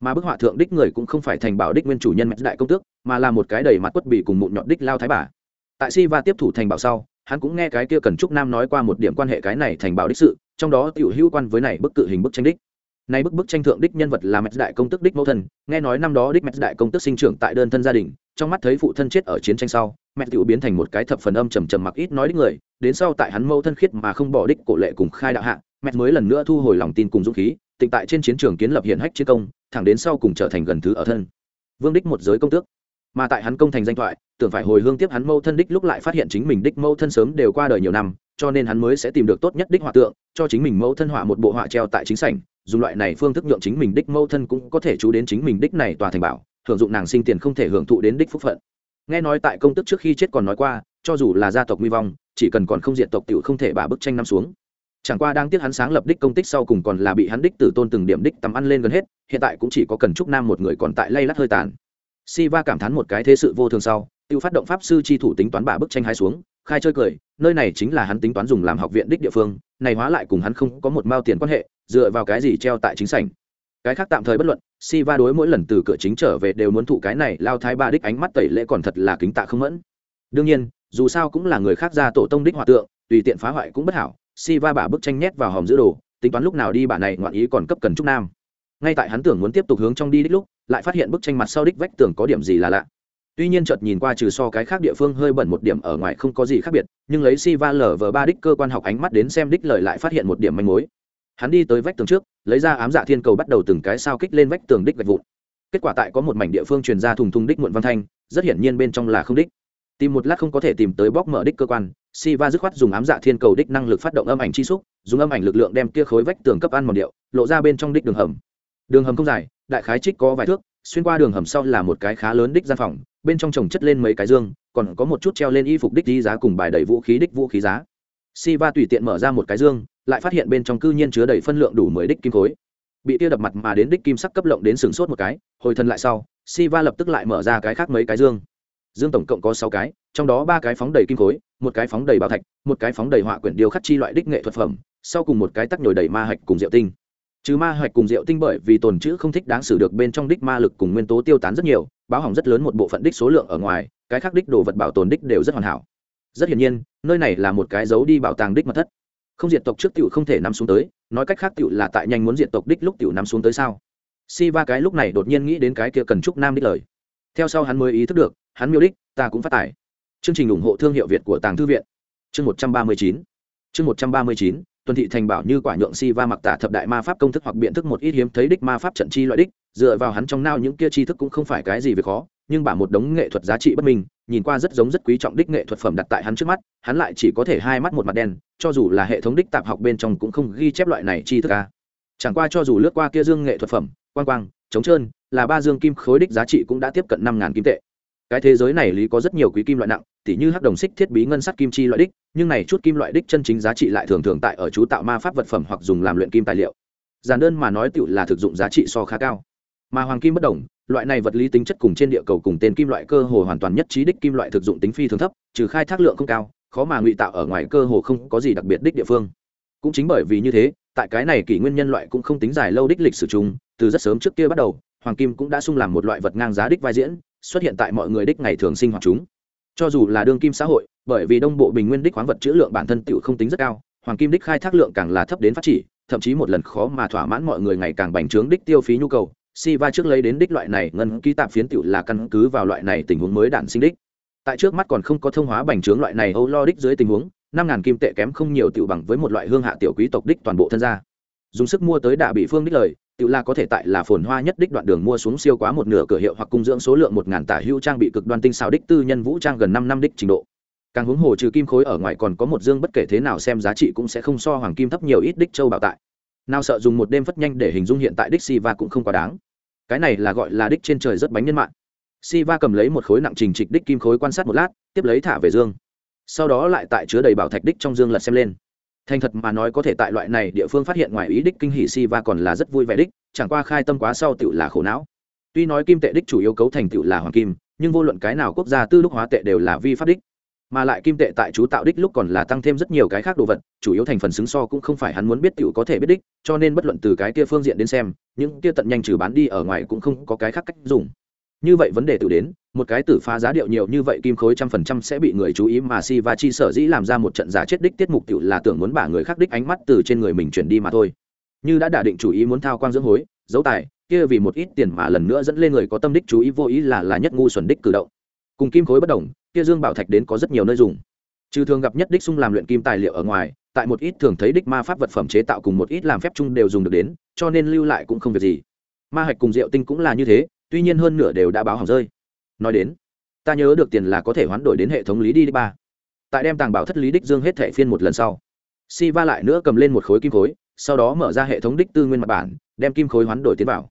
Mà bức họa thượng đích người cũng không phải thành bảo đích nguyên chủ nhân mẹ đại công tước, mà là một cái đầy mặt quất bị cùng mụn nhọn đích lao thái bà. Tại si va tiếp thủ thành bảo sau hắn cũng nghe cái kia cần trúc nam nói qua một điểm quan hệ cái này thành bảo đích sự, trong đó tiểu hữu quan với này bức cự hình bức tranh đích. Nay bức bức tranh thượng đích nhân vật là mẹ đại công tức đích mẫu thân, nghe nói năm đó đích mẹ đại công tức sinh trưởng tại đơn thân gia đình, trong mắt thấy phụ thân chết ở chiến tranh sau mẹ tiểu biến thành một cái thập phần âm trầm trầm mặc ít nói đích người, đến sau tại hắn mẫu thân khiết mà không bỏ đích cổ lệ cùng khai đạo hạ mẹ mới lần nữa thu hồi lòng tin cùng dũng khí, tịnh tại trên chiến trường kiến lập hiện hách chiến công, thẳng đến sau cùng trở thành gần thứ ở thân. Vương đích một giới công tước mà tại hắn công thành danh thoại, tưởng phải hồi hương tiếp hắn mâu thân đích lúc lại phát hiện chính mình đích mâu thân sớm đều qua đời nhiều năm, cho nên hắn mới sẽ tìm được tốt nhất đích họa tượng, cho chính mình mâu thân họa một bộ họa treo tại chính sảnh, dùng loại này phương thức nhượng chính mình đích mâu thân cũng có thể chú đến chính mình đích này tòa thành bảo, hưởng dụng nàng sinh tiền không thể hưởng thụ đến đích phúc phận. Nghe nói tại công tức trước khi chết còn nói qua, cho dù là gia tộc nguy vong, chỉ cần còn không diện tộc tiểu không thể bà bức tranh năm xuống. Chẳng qua đang tiếc hắn sáng lập đích công tích sau cùng còn là bị hắn đích tử tôn từng điểm đích tắm ăn lên gần hết, hiện tại cũng chỉ có cần trúc nam một người còn tại lay lắt hơi tàn si va cảm thán một cái thế sự vô thường sau, tiêu phát động pháp sư chi thủ tính toán bà bức tranh hai xuống, khai chơi cười, nơi này chính là hắn tính toán dùng làm học viện đích địa phương, này hóa lại cùng hắn không có một mao tiền quan hệ, dựa vào cái gì treo tại chính sảnh. Cái khác tạm thời bất luận si va đối mỗi lần từ cửa chính trở về đều muốn thụ cái này lao thái ba đích ánh mắt tẩy lễ còn thật là kính tạ không mẫn. Đương nhiên, dù sao cũng là người khác ra tổ tông đích hòa tượng, tùy tiện phá hoại cũng bất hảo si va bả bức tranh nhét vào hòm giữ đồ, tính toán lúc nào đi bà này ngoạn ý còn cấp cần trúc nam ngay tại hắn tưởng muốn tiếp tục hướng trong đi đích lúc, lại phát hiện bức tranh mặt sau đích vách tường có điểm gì là lạ. Tuy nhiên chợt nhìn qua trừ so cái khác địa phương hơi bẩn một điểm ở ngoài không có gì khác biệt, nhưng lấy si va lở vờ ba đích cơ quan học ánh mắt đến xem đích lời lại phát hiện một điểm manh mối. Hắn đi tới vách tường trước, lấy ra ám dạ thiên cầu bắt đầu từng cái sao kích lên vách tường đích gạch vụn. Kết quả tại có một mảnh địa phương truyền ra thùng thùng đích muộn văn thanh, rất hiển nhiên bên trong là không đích. Tìm một lát không có thể tìm tới bóc mở đích cơ quan si va dứt khoát dùng ám dạ thiên cầu đích năng lực phát động âm ảnh chi xúc, dùng âm ảnh lực lượng đem kia khối vách tường cấp ăn một điệu, lộ ra bên trong đích đường hầm đường hầm không dài, đại khái trích có vài thước, xuyên qua đường hầm sau là một cái khá lớn đích gian phòng, bên trong trồng chất lên mấy cái dương, còn có một chút treo lên y phục đích đi giá cùng bài đầy vũ khí đích vũ khí giá. Si va tùy tiện mở ra một cái dương, lại phát hiện bên trong cư nhiên chứa đầy phân lượng đủ mười đích kim khối. Bị tia đập mặt mà đến đích kim sắc cấp lộng đến sừng sốt một cái, hồi thân lại sau si va lập tức lại mở ra cái khác mấy cái dương. Dương tổng cộng có sáu cái, trong đó ba cái phóng đầy kim khối, một cái phóng đầy bảo thạch, một cái phóng đầy họa quyển điêu khắc chi loại đích nghệ thuật phẩm, sau cùng một cái tắc nhồi đầy ma hạch cùng rượu tinh chứ ma hạch cùng rượu tinh bởi vì tồn chữ không thích đáng xử được bên trong đích ma lực cùng nguyên tố tiêu tán rất nhiều, báo hỏng rất lớn một bộ phận đích số lượng ở ngoài, cái khác đích đồ vật bảo tồn đích đều rất hoàn hảo. Rất hiển nhiên, nơi này là một cái giấu đi bảo tàng đích mật thất. Không diệt tộc trước tiểu không thể nằm xuống tới, nói cách khác tiểu là tại nhanh muốn diệt tộc đích lúc tiểu nằm xuống tới sao? Si ba cái lúc này đột nhiên nghĩ đến cái kia cần trúc nam đích lời. Theo sau hắn mới ý thức được, hắn miêu đích, ta cũng phát tải chương trình ủng hộ thương hiệu việt của tàng thư viện. Chương một trăm ba mươi chín. Chương một trăm ba mươi chín tuần thị thành bảo như quả nhượng si va mặc tả thập đại ma pháp công thức hoặc biện thức một ít hiếm thấy đích ma pháp trận chi loại đích, dựa vào hắn trong nao những kia tri thức cũng không phải cái gì về khó, nhưng bả một đống nghệ thuật giá trị bất minh, nhìn qua rất giống rất quý trọng đích nghệ thuật phẩm đặt tại hắn trước mắt, hắn lại chỉ có thể hai mắt một mặt đen, cho dù là hệ thống đích tạp học bên trong cũng không ghi chép loại này tri thức ca chẳng qua cho dù lướt qua kia dương nghệ thuật phẩm, quang quang, trống trơn, là ba dương kim khối đích giá trị cũng đã tiếp cận năm ngàn kim tệ cái thế giới này lý có rất nhiều quý kim loại nặng, tỉ như hắc đồng xích thiết bí ngân sắt kim chi loại đích, nhưng này chút kim loại đích chân chính giá trị lại thường thường tại ở chú tạo ma pháp vật phẩm hoặc dùng làm luyện kim tài liệu. Giản đơn mà nói tựu là thực dụng giá trị so khá cao. Mà hoàng kim bất đồng, loại này vật lý tính chất cùng trên địa cầu cùng tên kim loại cơ hồ hoàn toàn nhất trí đích kim loại thực dụng tính phi thường thấp, trừ khai thác lượng không cao, khó mà ngụy tạo ở ngoài cơ hồ không có gì đặc biệt đích địa phương. Cũng chính bởi vì như thế, tại cái này kỷ nguyên nhân loại cũng không tính dài lâu đích lịch sử chung, từ rất sớm trước kia bắt đầu, hoàng kim cũng đã sung làm một loại vật ngang giá đích vai diễn xuất hiện tại mọi người đích ngày thường sinh hoạt chúng. Cho dù là đương kim xã hội bởi vì đông bộ bình nguyên đích khoáng vật chữ lượng bản thân tựu không tính rất cao hoàng kim đích khai thác lượng càng là thấp đến phát chỉ, thậm chí một lần khó mà thỏa mãn mọi người ngày càng bành trướng đích tiêu phí nhu cầu. Si va trước lấy đến đích loại này ngân ký tạp phiến tựu là căn cứ vào loại này tình huống mới đản sinh đích. Tại trước mắt còn không có thông hóa bành trướng loại này âu lo đích dưới tình huống năm ngàn kim tệ kém không nhiều tựu bằng với một loại hương hạ tiểu quý tộc đích toàn bộ thân gia dùng sức mua tới đạ bị phương đích lời, tự la có thể tại là phồn hoa nhất đích đoạn đường mua xuống siêu quá một nửa cửa hiệu hoặc cung dưỡng số lượng một ngàn tả hữu trang bị cực đoan tinh xào đích tư nhân vũ trang gần năm năm đích trình độ. Càng huống hồ trừ kim khối ở ngoài còn có một dương bất kể thế nào xem giá trị cũng sẽ không so hoàng kim thấp nhiều ít đích châu bảo tại. Nào sợ dùng một đêm phất nhanh để hình dung hiện tại đích si va cũng không quá đáng. Cái này là gọi là đích trên trời rất bánh nhân mạng. Si va cầm lấy một khối nặng trình trịch đích kim khối quan sát một lát, tiếp lấy thả về dương. Sau đó lại tại chứa đầy bảo thạch đích trong dương lật xem lên thành thật mà nói có thể tại loại này địa phương phát hiện ngoài ý đích kinh hỷ si va còn là rất vui vẻ đích, chẳng qua khai tâm quá sau tựu là khổ não. Tuy nói kim tệ đích chủ yếu cấu thành tựu là hoàng kim, nhưng vô luận cái nào quốc gia tư lúc hóa tệ đều là vi pháp đích. Mà lại kim tệ tại chú tạo đích lúc còn là tăng thêm rất nhiều cái khác đồ vật, chủ yếu thành phần xứng so cũng không phải hắn muốn biết tựu có thể biết đích, cho nên bất luận từ cái kia phương diện đến xem, những kia tận nhanh trừ bán đi ở ngoài cũng không có cái khác cách dùng như vậy vấn đề tự đến, một cái tử phá giá điệu nhiều như vậy kim khối trăm phần trăm sẽ bị người chú ý mà si va chi sở dĩ làm ra một trận giả chết đích tiết mục tự là tưởng muốn bả người khác đích ánh mắt từ trên người mình chuyển đi mà thôi. Như đã đả định chủ ý muốn thao quang dưỡng hối dấu tài, kia vì một ít tiền mà lần nữa dẫn lên người có tâm đích chú ý vô ý là là nhất ngu xuẩn đích cử động. Cùng kim khối bất đồng, kia dương bảo thạch đến có rất nhiều nơi dùng. Trừ thường gặp nhất đích sung làm luyện kim tài liệu ở ngoài, tại một ít thường thấy đích ma pháp vật phẩm chế tạo cùng một ít làm phép chung đều dùng được đến, cho nên lưu lại cũng không việc gì. Ma hạch cùng rượu tinh cũng là như thế tuy nhiên hơn nửa đều đã báo hỏng rơi. Nói đến, ta nhớ được tiền là có thể hoán đổi đến hệ thống lý đi đi ba. Tại đem tàng bảo thất lý đích dương hết thẻ phiên một lần sau si va lại nữa cầm lên một khối kim khối, sau đó mở ra hệ thống đích tư nguyên mặt bản, đem kim khối hoán đổi tiến vào.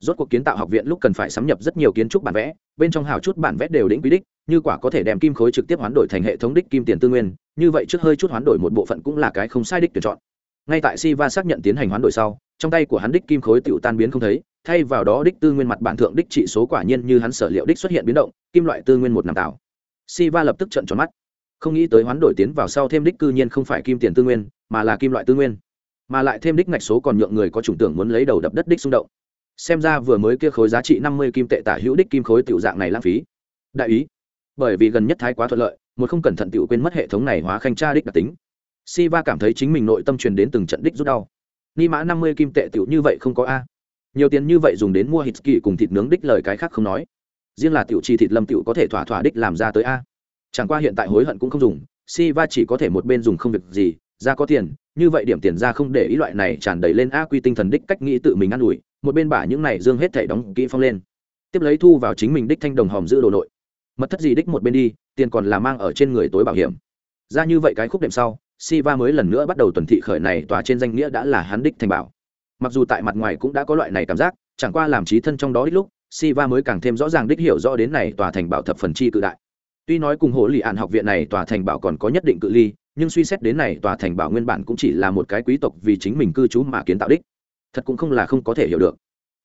Rốt cuộc kiến tạo học viện lúc cần phải sắm nhập rất nhiều kiến trúc bản vẽ, bên trong hào chút bản vẽ đều đĩnh quý đích, như quả có thể đem kim khối trực tiếp hoán đổi thành hệ thống đích kim tiền tư nguyên, như vậy trước hơi chút hoán đổi một bộ phận cũng là cái không sai đích tuyển chọn. Ngay tại si va xác nhận tiến hành hoán đổi sau, trong tay của hắn đích kim khối tựu tan biến không thấy thay vào đó đích tư nguyên mặt bản thượng đích trị số quả nhiên như hắn sở liệu đích xuất hiện biến động, kim loại tư nguyên một nằm tạo. Si va lập tức trận tròn mắt. Không nghĩ tới hoán đổi tiến vào sau thêm đích cư nhiên không phải kim tiền tư nguyên, mà là kim loại tư nguyên. Mà lại thêm đích ngạch số còn nhượng người có chủng tưởng muốn lấy đầu đập đất đích xung động. Xem ra vừa mới kia khối giá trị năm mươi kim tệ tả hữu đích kim khối tiểu dạng này lãng phí. Đại ý. Bởi vì gần nhất thái quá thuận lợi, một không cẩn thận tiểu quên mất hệ thống này hóa khanh tra đích đặc tính. Si va cảm thấy chính mình nội tâm truyền đến từng trận đích rút đau. Ni mã năm mươi kim tệ tiểu như vậy không có a nhiều tiền như vậy dùng đến mua hít kỳ cùng thịt nướng đích lời cái khác không nói. Riêng là tiểu chi thịt lâm tiểu có thể thỏa thỏa đích làm ra tới a. Chẳng qua hiện tại hối hận cũng không dùng si va chỉ có thể một bên dùng không việc gì, ra có tiền, như vậy điểm tiền ra không để ý loại này tràn đầy lên a quy tinh thần đích cách nghĩ tự mình ă n ủi, một bên bả những này dương hết thể đóng kỹ phong lên. Tiếp lấy thu vào chính mình đích thanh đồng hòm giữ đồ nội. Mật thất gì đích một bên đi, tiền còn là mang ở trên người tối bảo hiểm. Ra như vậy cái khúc đệm sau si va mới lần nữa bắt đầu tuần thị khởi này tòa trên danh nghĩa đã là hắn đích thành bảo mặc dù tại mặt ngoài cũng đã có loại này cảm giác, chẳng qua làm trí thân trong đó đích lúc si va mới càng thêm rõ ràng đích hiểu rõ đến này tòa thành bảo thập phần chi cự đại. Tuy nói cùng hồ lì ạn học viện này tòa thành bảo còn có nhất định cự ly, nhưng suy xét đến này tòa thành bảo nguyên bản cũng chỉ là một cái quý tộc vì chính mình cư trú mà kiến tạo đích. Thật cũng không là không có thể hiểu được.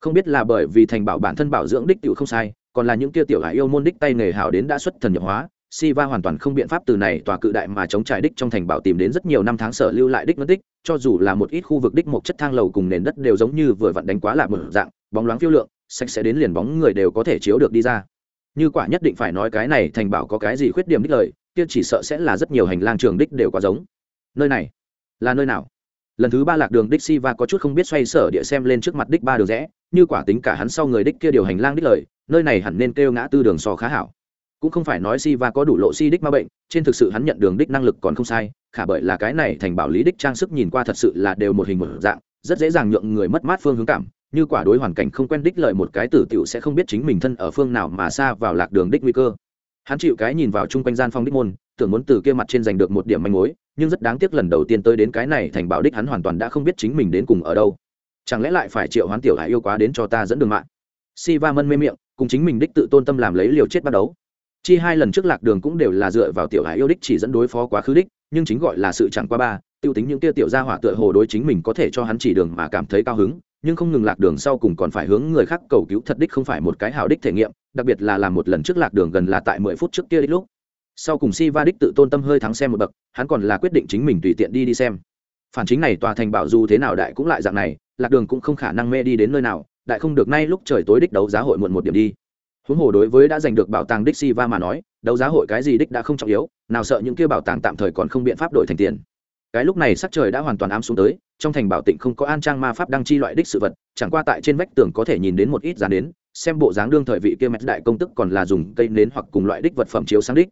Không biết là bởi vì thành bảo bản thân bảo dưỡng đích tiểu không sai, còn là những kia tiểu hải yêu môn đích tay nghề hảo đến đã xuất thần nhập hóa Siva hoàn toàn không biện pháp từ này tòa cự đại mà chống trải đích trong thành bảo tìm đến rất nhiều năm tháng sở lưu lại đích mất đích, cho dù là một ít khu vực đích một chất thang lầu cùng nền đất đều giống như vừa vặn đánh quá lạ một dạng, bóng loáng phiêu lượng, sạch sẽ đến liền bóng người đều có thể chiếu được đi ra. Như quả nhất định phải nói cái này thành bảo có cái gì khuyết điểm đích lời, kia chỉ sợ sẽ là rất nhiều hành lang trường đích đều quá giống. Nơi này là nơi nào? Lần thứ ba lạc đường đích Siva có chút không biết xoay sở địa xem lên trước mặt đích ba đường rẽ, như quả tính cả hắn sau người đích kia điều hành lang đích lời, nơi này hẳn nên kêu ngã tư đường so khá hảo cũng không phải nói si va có đủ lộ si đích ma bệnh, trên thực sự hắn nhận đường đích năng lực còn không sai, khả bởi là cái này thành bảo lý đích trang sức nhìn qua thật sự là đều một hình một dạng, rất dễ dàng nhượng người mất mát phương hướng cảm, như quả đối hoàn cảnh không quen đích lợi một cái tử tiểu sẽ không biết chính mình thân ở phương nào mà xa vào lạc đường đích nguy cơ. Hắn chịu cái nhìn vào chung quanh gian phong đích môn, tưởng muốn từ kia mặt trên giành được một điểm manh mối, nhưng rất đáng tiếc lần đầu tiên tới đến cái này thành bảo đích hắn hoàn toàn đã không biết chính mình đến cùng ở đâu. Chẳng lẽ lại phải triệu hoán tiểu hải yêu quá đến cho ta dẫn đường mạng? Si va mân mê miệng, cùng chính mình đích tự tôn tâm làm lấy liều chết bắt đầu chi hai lần trước lạc đường cũng đều là dựa vào tiểu hải yêu đích chỉ dẫn đối phó quá khứ đích, nhưng chính gọi là sự chẳng qua ba, tiêu tính những kia tiểu gia hỏa tựa hồ đối chính mình có thể cho hắn chỉ đường mà cảm thấy cao hứng, nhưng không ngừng lạc đường sau cùng còn phải hướng người khác cầu cứu thật đích không phải một cái hào đích thể nghiệm, đặc biệt là làm một lần trước lạc đường gần là tại mười phút trước kia đích lúc. Sau cùng si va đích tự tôn tâm hơi thắng xem một bậc, hắn còn là quyết định chính mình tùy tiện đi đi xem. Phản chính này tòa thành bảo dù thế nào đại cũng lại dạng này, lạc đường cũng không khả năng mê đi đến nơi nào, đại không được nay lúc trời tối đích đấu giá hội muộn một điểm đi huống hồ đối với đã giành được bảo tàng đích si va mà nói, đấu giá hội cái gì đích đã không trọng yếu, nào sợ những kia bảo tàng tạm thời còn không biện pháp đổi thành tiền. Cái lúc này sắc trời đã hoàn toàn ám xuống tới, trong thành bảo tịnh không có an trang ma pháp đăng chi loại đích sự vật, chẳng qua tại trên vách tường có thể nhìn đến một ít dán đến, xem bộ dáng đương thời vị kia mẹt đại công tức còn là dùng cây nến hoặc cùng loại đích vật phẩm chiếu sáng đích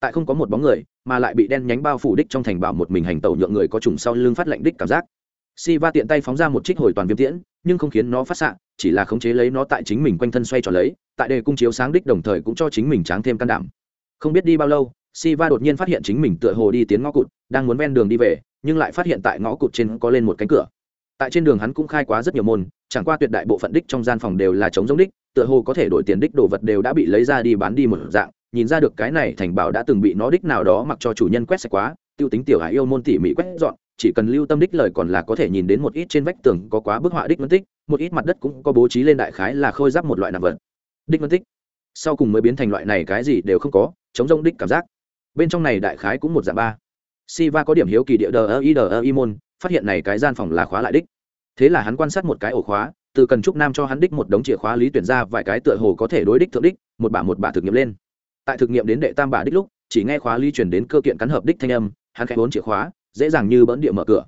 tại không có một bóng người, mà lại bị đen nhánh bao phủ đích trong thành bảo một mình hành tẩu nhượng người có trùng sau lưng phát lệnh đích cảm giác si va tiện tay phóng ra một trích hồi toàn viêm tiễn, nhưng không khiến nó phát xạ, chỉ là khống chế lấy nó tại chính mình quanh thân xoay tròn lấy, tại đề cung chiếu sáng đích đồng thời cũng cho chính mình tráng thêm can đảm. Không biết đi bao lâu si va đột nhiên phát hiện chính mình tựa hồ đi tiến ngõ cụt, đang muốn ven đường đi về, nhưng lại phát hiện tại ngõ cụt trên có lên một cánh cửa. Tại trên đường hắn cũng khai quá rất nhiều môn, chẳng qua tuyệt đại bộ phận đích trong gian phòng đều là chống giống đích, tựa hồ có thể đổi tiền đích đồ vật đều đã bị lấy ra đi bán đi một dạng, nhìn ra được cái này thành bảo đã từng bị nó đích nào đó mặc cho chủ nhân quét sạch quá, tiêu tính tiểu hải yêu môn tỉ mỉ quét dọn chỉ cần lưu tâm đích lời còn là có thể nhìn đến một ít trên vách tường có quá bức họa đích phân tích, một ít mặt đất cũng có bố trí lên đại khái là khôi giáp một loại nạp vật. Đích phân tích. Sau cùng mới biến thành loại này cái gì đều không có, chống rông đích cảm giác. Bên trong này đại khái cũng một dạng ba. Siva có điểm hiếu kỳ địa đờ ơ y đờ ơ y môn, phát hiện này cái gian phòng là khóa lại đích. Thế là hắn quan sát một cái ổ khóa, từ cần trúc nam cho hắn đích một đống chìa khóa lý tuyển ra vài cái tựa hồ có thể đối đích thượng đích, một bả một bả thực nghiệm lên. Tại thực nghiệm đến đệ tam bả đích lúc, chỉ nghe khóa lý chuyển đến cơ kiện cắn hợp đích thanh âm, hắn khẽ bốn chìa khóa dễ dàng như bỡn địa mở cửa.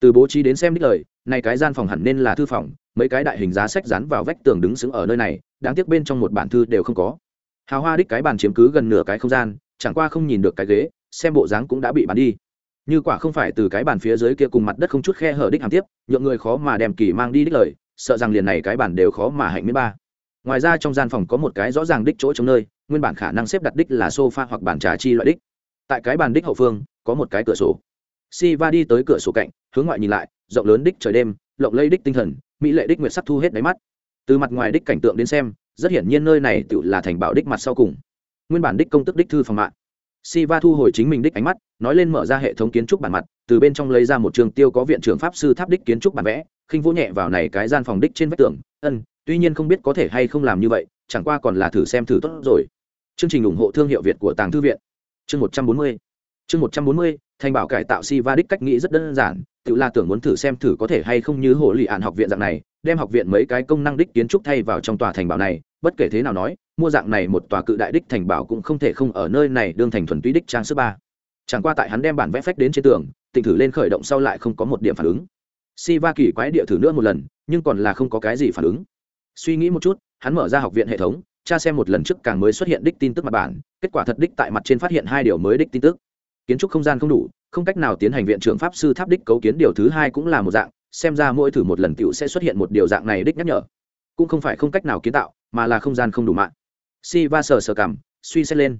Từ bố trí đến xem đích lời này cái gian phòng hẳn nên là thư phòng, mấy cái đại hình giá sách dán vào vách tường đứng xứng ở nơi này, đáng tiếc bên trong một bản thư đều không có. Hào hoa đích cái bàn chiếm cứ gần nửa cái không gian, chẳng qua không nhìn được cái ghế, xem bộ dáng cũng đã bị bán đi. Như quả không phải từ cái bàn phía dưới kia cùng mặt đất không chút khe hở đích hàm tiếp, nhượng người khó mà đem kỳ mang đi đích lời, sợ rằng liền này cái bàn đều khó mà hạnh miễn ba. Ngoài ra trong gian phòng có một cái rõ ràng đích chỗ trong nơi, nguyên bản khả năng xếp đặt đích là sofa hoặc bàn trà chi loại đích. Tại cái bàn đích hậu phương, có một cái cửa sổ si va đi tới cửa sổ cạnh hướng ngoại nhìn lại rộng lớn đích trời đêm lộng lây đích tinh thần mỹ lệ đích nguyệt sắc thu hết đáy mắt từ mặt ngoài đích cảnh tượng đến xem rất hiển nhiên nơi này tự là thành bảo đích mặt sau cùng nguyên bản đích công tức đích thư phòng mạng Siva thu hồi chính mình đích ánh mắt, nói lên mở ra hệ thống kiến trúc bản mặt, từ bên trong lấy ra một trường tiêu có viện trưởng pháp sư tháp đích kiến trúc bản vẽ, khinh vỗ nhẹ vào này cái gian phòng đích trên vách tường. Ân, tuy nhiên không biết có thể hay không làm như vậy, chẳng qua còn là thử xem thử tốt rồi. Chương trình ủng hộ thương hiệu Việt của Tàng Thư viện. Chương 140. Chương 140, thành bảo cải tạo Siva đích cách nghĩ rất đơn giản, tự là tưởng muốn thử xem thử có thể hay không như hồ lì ạn học viện dạng này, đem học viện mấy cái công năng đích kiến trúc thay vào trong tòa thành bảo này, bất kể thế nào nói, mua dạng này một tòa cự đại đích thành bảo cũng không thể không ở nơi này đương thành thuần túy đích trang sức ba. Chẳng qua tại hắn đem bản vẽ phách đến trên tường tình thử lên khởi động sau lại không có một điểm phản ứng. Si va kỳ quái địa thử nữa một lần nhưng còn là không có cái gì phản ứng. Suy nghĩ một chút hắn mở ra học viện hệ thống tra xem một lần trước càng mới xuất hiện đích tin tức mặt bản kết quả thật đích tại mặt trên phát hiện hai điều mới đích tin tức kiến trúc không gian không đủ, không cách nào tiến hành viện trưởng pháp sư tháp đích cấu kiến điều thứ hai cũng là một dạng, xem ra mỗi thử một lần t sẽ xuất hiện một điều dạng này đích nhắc nhở. Cũng không phải không cách nào kiến tạo, mà là không gian không đủ mạng. Si va sờ sờ cảm, suy xét lên.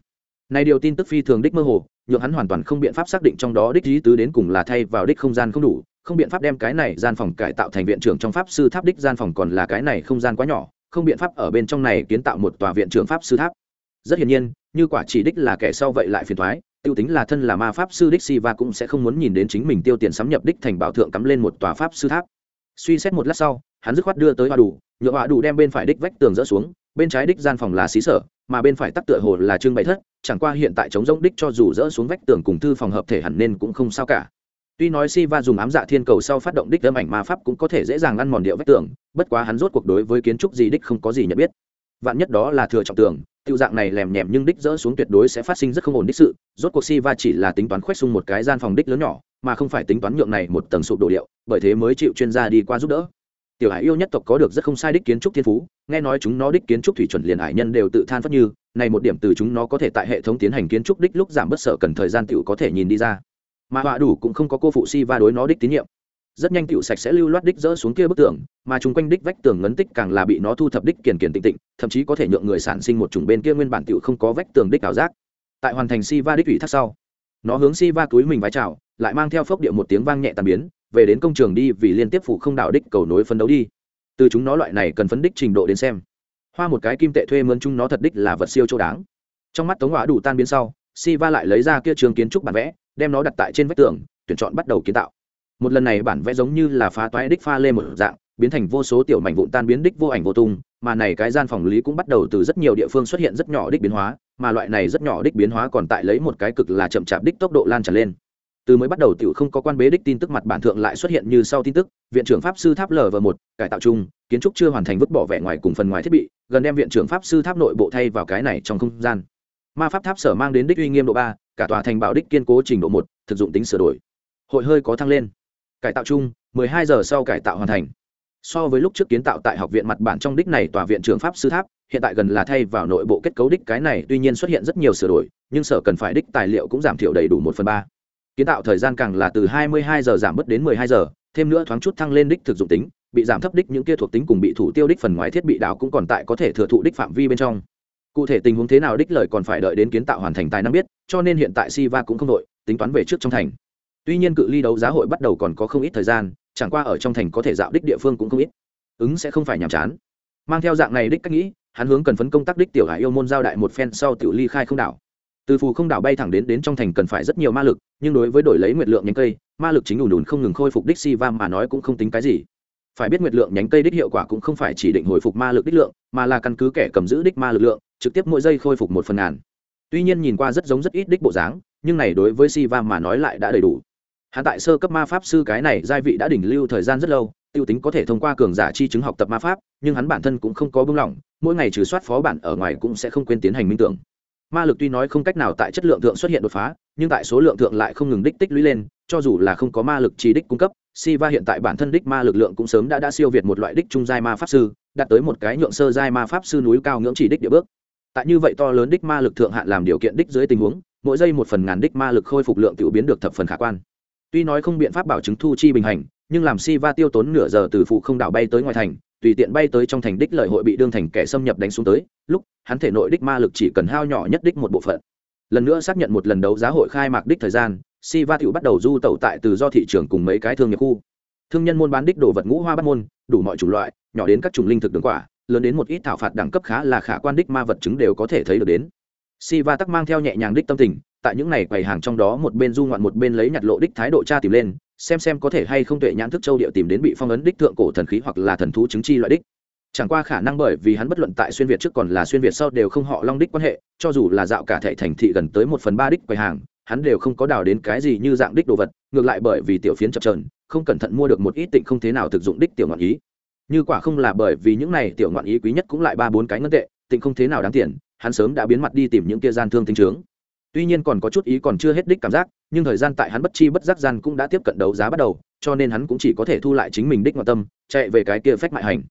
Này điều tin tức phi thường đích mơ hồ, nhượng hắn hoàn toàn không biện pháp xác định trong đó đích lý tứ đến cùng là thay vào đích không gian không đủ, không biện pháp đem cái này gian phòng cải tạo thành viện trưởng trong pháp sư tháp đích gian phòng còn là cái này không gian quá nhỏ, không biện pháp ở bên trong này kiến tạo một tòa viện trưởng pháp sư tháp. Rất hiển nhiên, như quả chỉ đích là kẻ sau vậy lại phiền thoái tiêu tính là thân là ma pháp sư đích si va cũng sẽ không muốn nhìn đến chính mình tiêu tiền sắm nhập đích thành bảo thượng cắm lên một tòa pháp sư tháp. Suy xét một lát sau, hắn dứt khoát đưa tới hòa đủ nhựa hòa đủ đem bên phải đích vách tường rỡ xuống, bên trái đích gian phòng là xí sở, mà bên phải tắc tựa hồ là trưng bày thất, chẳng qua hiện tại chống rỗng đích cho dù rỡ xuống vách tường cùng thư phòng hợp thể hẳn nên cũng không sao cả. Tuy nói si va dùng ám dạ thiên cầu sau phát động đích âm ảnh ma pháp cũng có thể dễ dàng ăn mòn điệu vách tường, bất quá hắn rốt cuộc đối với kiến trúc gì đích không có gì nhận biết. Vạn nhất đó là thừa trọng tường tiêu dạng này lèm nhèm nhưng đích dỡ xuống tuyệt đối sẽ phát sinh rất không ổn đích sự, rốt cuộc si va chỉ là tính toán khoét xung một cái gian phòng đích lớn nhỏ, mà không phải tính toán nhượng này một tầng sụp đổ điệu, bởi thế mới chịu chuyên gia đi qua giúp đỡ. Tiểu hải yêu nhất tộc có được rất không sai đích kiến trúc thiên phú, nghe nói chúng nó đích kiến trúc thủy chuẩn liền hải nhân đều tự than phất như, này một điểm từ chúng nó có thể tại hệ thống tiến hành kiến trúc đích lúc giảm bất sợ cần thời gian tiểu có thể nhìn đi ra. Mà họa đủ cũng không có cô phụ si va đối nó đích tín nhiệm rất nhanh tiểu sạch sẽ lưu loát đích rỡ xuống kia bức tường, mà chúng quanh đích vách tường ngấn tích càng là bị nó thu thập đích kiền kiền tịnh tịnh, thậm chí có thể nhượng người sản sinh một chủng bên kia nguyên bản tiểu không có vách tường đích ảo giác. Tại hoàn thành si va đích ủy thác sau, nó hướng si va túi mình vái chào, lại mang theo phốc địa một tiếng vang nhẹ tàn biến, về đến công trường đi vì liên tiếp phủ không đảo đích cầu nối phấn đấu đi. Từ chúng nó loại này cần phấn đích trình độ đến xem, hoa một cái kim tệ thuê mướn chúng nó thật đích là vật siêu châu đáng. Trong mắt tống hỏa đủ tan biến sau si va lại lấy ra kia trường kiến trúc bản vẽ, đem nó đặt tại trên vách tường, tuyển chọn bắt đầu kiến tạo một lần này bản vẽ giống như là phá toái đích pha lê một dạng, biến thành vô số tiểu mảnh vụn tan biến đích vô ảnh vô tung, mà này cái gian phòng lý cũng bắt đầu từ rất nhiều địa phương xuất hiện rất nhỏ đích biến hóa, mà loại này rất nhỏ đích biến hóa còn tại lấy một cái cực là chậm chạp đích tốc độ lan tràn lên. Từ mới bắt đầu tiểu không có quan bế đích tin tức mặt bản thượng lại xuất hiện như sau tin tức, viện trưởng pháp sư tháp lv một, cải tạo chung, kiến trúc chưa hoàn thành vứt bỏ vẻ ngoài cùng phần ngoài thiết bị, gần đem viện trưởng pháp sư tháp nội bộ thay vào cái này trong không gian. Ma pháp tháp sở mang đến đích uy nghiêm độ ba, cả tòa thành bảo đích kiên cố trình độ một, thực dụng tính sửa đổi. Hội hơi có thăng lên cải tạo chung 12 giờ sau cải tạo hoàn thành. So với lúc trước kiến tạo tại học viện mặt bản trong đích này tòa viện trưởng pháp sư tháp, hiện tại gần là thay vào nội bộ kết cấu đích cái này, tuy nhiên xuất hiện rất nhiều sửa đổi, nhưng sở cần phải đích tài liệu cũng giảm thiểu đầy đủ một phần ba. Kiến tạo thời gian càng là từ 22 giờ giảm bớt đến 12 giờ, thêm nữa thoáng chút thăng lên đích thực dụng tính, bị giảm thấp đích những kia thuộc tính cùng bị thủ tiêu đích phần ngoài thiết bị đảo cũng còn tại có thể thừa thụ đích phạm vi bên trong. Cụ thể tình huống thế nào đích lời còn phải đợi đến kiến tạo hoàn thành tài năng biết, cho nên hiện tại siva cũng không đội, tính toán về trước trong thành tuy nhiên cự ly đấu giá hội bắt đầu còn có không ít thời gian, chẳng qua ở trong thành có thể dạo đích địa phương cũng không ít. Ứng sẽ không phải nhàm chán. Mang theo dạng này đích cách nghĩ, hắn hướng cần phấn công tác đích tiểu hải yêu môn giao đại một phen sau tiểu ly khai không đảo. Từ phù không đảo bay thẳng đến đến trong thành cần phải rất nhiều ma lực, nhưng đối với đổi lấy nguyệt lượng nhánh cây, ma lực chính ùn ùn không ngừng khôi phục đích si vam mà nói cũng không tính cái gì. Phải biết nguyệt lượng nhánh cây đích hiệu quả cũng không phải chỉ định hồi phục ma lực đích lượng, mà là căn cứ kẻ cầm giữ đích ma lực lượng, trực tiếp mỗi giây khôi phục một phần ngàn. Tuy nhiên nhìn qua rất giống rất ít đích bộ dáng, nhưng này đối với si vam mà nói lại đã đầy đủ hắn tại sơ cấp ma pháp sư cái này giai vị đã đỉnh lưu thời gian rất lâu tiêu tính có thể thông qua cường giả chi chứng học tập ma pháp nhưng hắn bản thân cũng không có bưng lỏng mỗi ngày trừ soát phó bản ở ngoài cũng sẽ không quên tiến hành minh tưởng ma lực tuy nói không cách nào tại chất lượng thượng xuất hiện đột phá nhưng tại số lượng thượng lại không ngừng đích tích lũy lên cho dù là không có ma lực chỉ đích cung cấp Siva hiện tại bản thân đích ma lực lượng cũng sớm đã đã siêu việt một loại đích trung giai ma pháp sư, đạt tới một cái nhượng sơ giai ma pháp sư núi cao ngưỡng chỉ đích địa bước. Tại như vậy to lớn đích ma lực thượng hạn làm điều kiện đích dưới tình huống, mỗi giây một phần ngàn đích ma lực khôi phục lượng tiểu biến được thập phần khả quan. Tuy nói không biện pháp bảo chứng thu chi bình hành, nhưng làm Siva tiêu tốn nửa giờ từ phụ không đảo bay tới ngoài thành, tùy tiện bay tới trong thành đích lợi hội bị đương thành kẻ xâm nhập đánh xuống tới, lúc hắn thể nội đích ma lực chỉ cần hao nhỏ nhất đích một bộ phận. Lần nữa xác nhận một lần đấu giá hội khai mạc đích thời gian, Siva tiểu bắt đầu du tẩu tại từ do thị trường cùng mấy cái thương nghiệp khu. Thương nhân môn bán đích đồ vật ngũ hoa bắt môn, đủ mọi chủng loại, nhỏ đến các chủng linh thực đường quả, lớn đến một ít thảo phạt đẳng cấp khá là khả quan đích ma vật chứng đều có thể thấy được đến. Siva tắc mang theo nhẹ nhàng đích tâm tình, tại những này quầy hàng trong đó một bên du ngoạn một bên lấy nhặt lộ đích thái độ tra tìm lên, xem xem có thể hay không tuệ nhãn thức châu địa tìm đến bị phong ấn đích thượng cổ thần khí hoặc là thần thú chứng chi loại đích. Chẳng qua khả năng bởi vì hắn bất luận tại xuyên việt trước còn là xuyên việt sau đều không họ long đích quan hệ cho dù là dạo cả thệ thành thị gần tới một phần ba đích quầy hàng hắn đều không có đào đến cái gì như dạng đích đồ vật ngược lại bởi vì tiểu phiến chập trờn không cẩn thận mua được một ít tịnh không thế nào thực dụng đích tiểu ngoạn ý. Như quả không là bởi vì những này tiểu ngoạn ý quý nhất cũng lại ba bốn cái ngân tệ tịnh không thế nào đáng tiền hắn sớm đã biến mặt đi tìm những kia gian thương tinh trướng tuy nhiên còn có chút ý còn chưa hết đích cảm giác, nhưng thời gian tại hắn bất chi bất giác gian cũng đã tiếp cận đấu giá bắt đầu, cho nên hắn cũng chỉ có thể thu lại chính mình đích ngoại tâm, chạy về cái kia phách mại hành.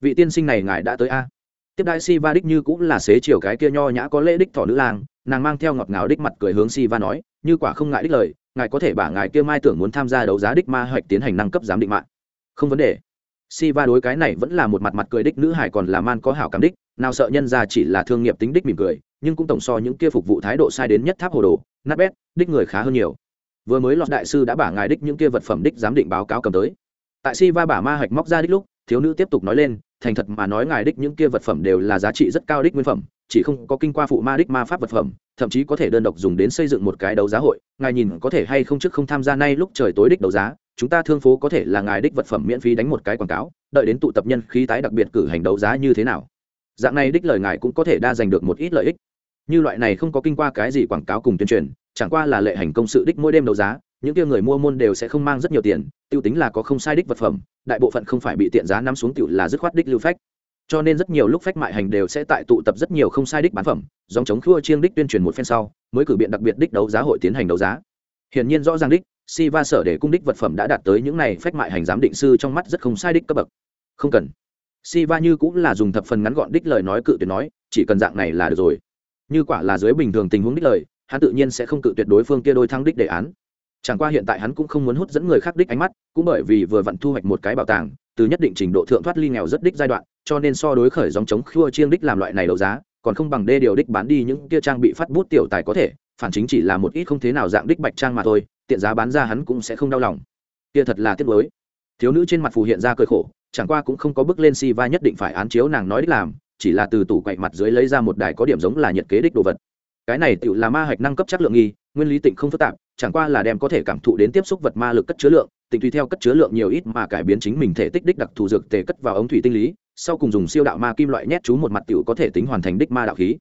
Vị tiên sinh này ngài đã tới a? Tiếp đại si va đích như cũng là xế chiều cái kia nho nhã có lễ đích thỏ nữ lang, nàng mang theo ngọt ngào đích mặt cười hướng si va nói, như quả không ngại đích lời, ngài có thể bả ngài kia mai tưởng muốn tham gia đấu giá đích ma hoạch tiến hành năng cấp giám định mạng. Không vấn đề. Si va đối cái này vẫn là một mặt mặt cười đích nữ hải còn là man có hảo cảm đích, nào sợ nhân ra chỉ là thương nghiệp tính đích mỉm cười nhưng cũng tổng so những kia phục vụ thái độ sai đến nhất tháp hồ đồ, nát bét, đích người khá hơn nhiều. Vừa mới lọt đại sư đã bả ngài đích những kia vật phẩm đích giám định báo cáo cầm tới. Tại si va bả ma hạch móc ra đích lúc, thiếu nữ tiếp tục nói lên, thành thật mà nói ngài đích những kia vật phẩm đều là giá trị rất cao đích nguyên phẩm, chỉ không có kinh qua phụ ma đích ma pháp vật phẩm, thậm chí có thể đơn độc dùng đến xây dựng một cái đấu giá hội, ngài nhìn có thể hay không trước không tham gia nay lúc trời tối đích đấu giá, chúng ta thương phố có thể là ngài đích vật phẩm miễn phí đánh một cái quảng cáo, đợi đến tụ tập nhân khí tái đặc biệt cử hành đấu giá như thế nào dạng này đích lời ngài cũng có thể đa giành được một ít lợi ích. Như loại này không có kinh qua cái gì quảng cáo cùng tuyên truyền, chẳng qua là lệ hành công sự đích mỗi đêm đấu giá, những kia người mua môn đều sẽ không mang rất nhiều tiền, tiêu tính là có không sai đích vật phẩm, đại bộ phận không phải bị tiện giá nắm xuống tiểu là dứt khoát đích lưu phách. Cho nên rất nhiều lúc phách mại hành đều sẽ tại tụ tập rất nhiều không sai đích bán phẩm dòng chống khua chiêng đích tuyên truyền một phen sau, mới cử biện đặc biệt đích đấu giá hội tiến hành đấu giá. Hiển nhiên rõ ràng đích si va sở để cung đích vật phẩm đã đạt tới những này phách mại hành giám định sư trong mắt rất không sai đích cấp bậc. Không cần si va như cũng là dùng thập phần ngắn gọn đích lời nói cự tuyệt nói, chỉ cần dạng này là được rồi. Như quả là dưới bình thường tình huống đích lời, hắn tự nhiên sẽ không cự tuyệt đối phương kia đôi thăng đích đề án. Chẳng qua hiện tại hắn cũng không muốn hút dẫn người khác đích ánh mắt, cũng bởi vì vừa vặn thu hoạch một cái bảo tàng, từ nhất định trình độ thượng thoát ly nghèo rất đích giai đoạn, cho nên so đối khởi dòng chống khua chiêng đích làm loại này đấu giá, còn không bằng đê điều đích bán đi những kia trang bị phát bút tiểu tài có thể, phản chính chỉ là một ít không thế nào dạng đích bạch trang mà thôi, tiện giá bán ra hắn cũng sẽ không đau lòng. Kia thật là tiếc mới thiếu nữ trên mặt phù hiện ra cơi khổ chẳng qua cũng không có bước lên si va nhất định phải án chiếu nàng nói đích làm, chỉ là từ tủ quậy mặt dưới lấy ra một đài có điểm giống là nhiệt kế đích đồ vật. Cái này tự là ma hạch năng cấp chất lượng nghi, nguyên lý tịnh không phức tạp, chẳng qua là đem có thể cảm thụ đến tiếp xúc vật ma lực cất chứa lượng, tịnh tùy theo cất chứa lượng nhiều ít mà cải biến chính mình thể tích đích đặc thù dược tề cất vào ống thủy tinh lý, sau cùng dùng siêu đạo ma kim loại nhét chú một mặt tiểu có thể tính hoàn thành đích ma đạo khí.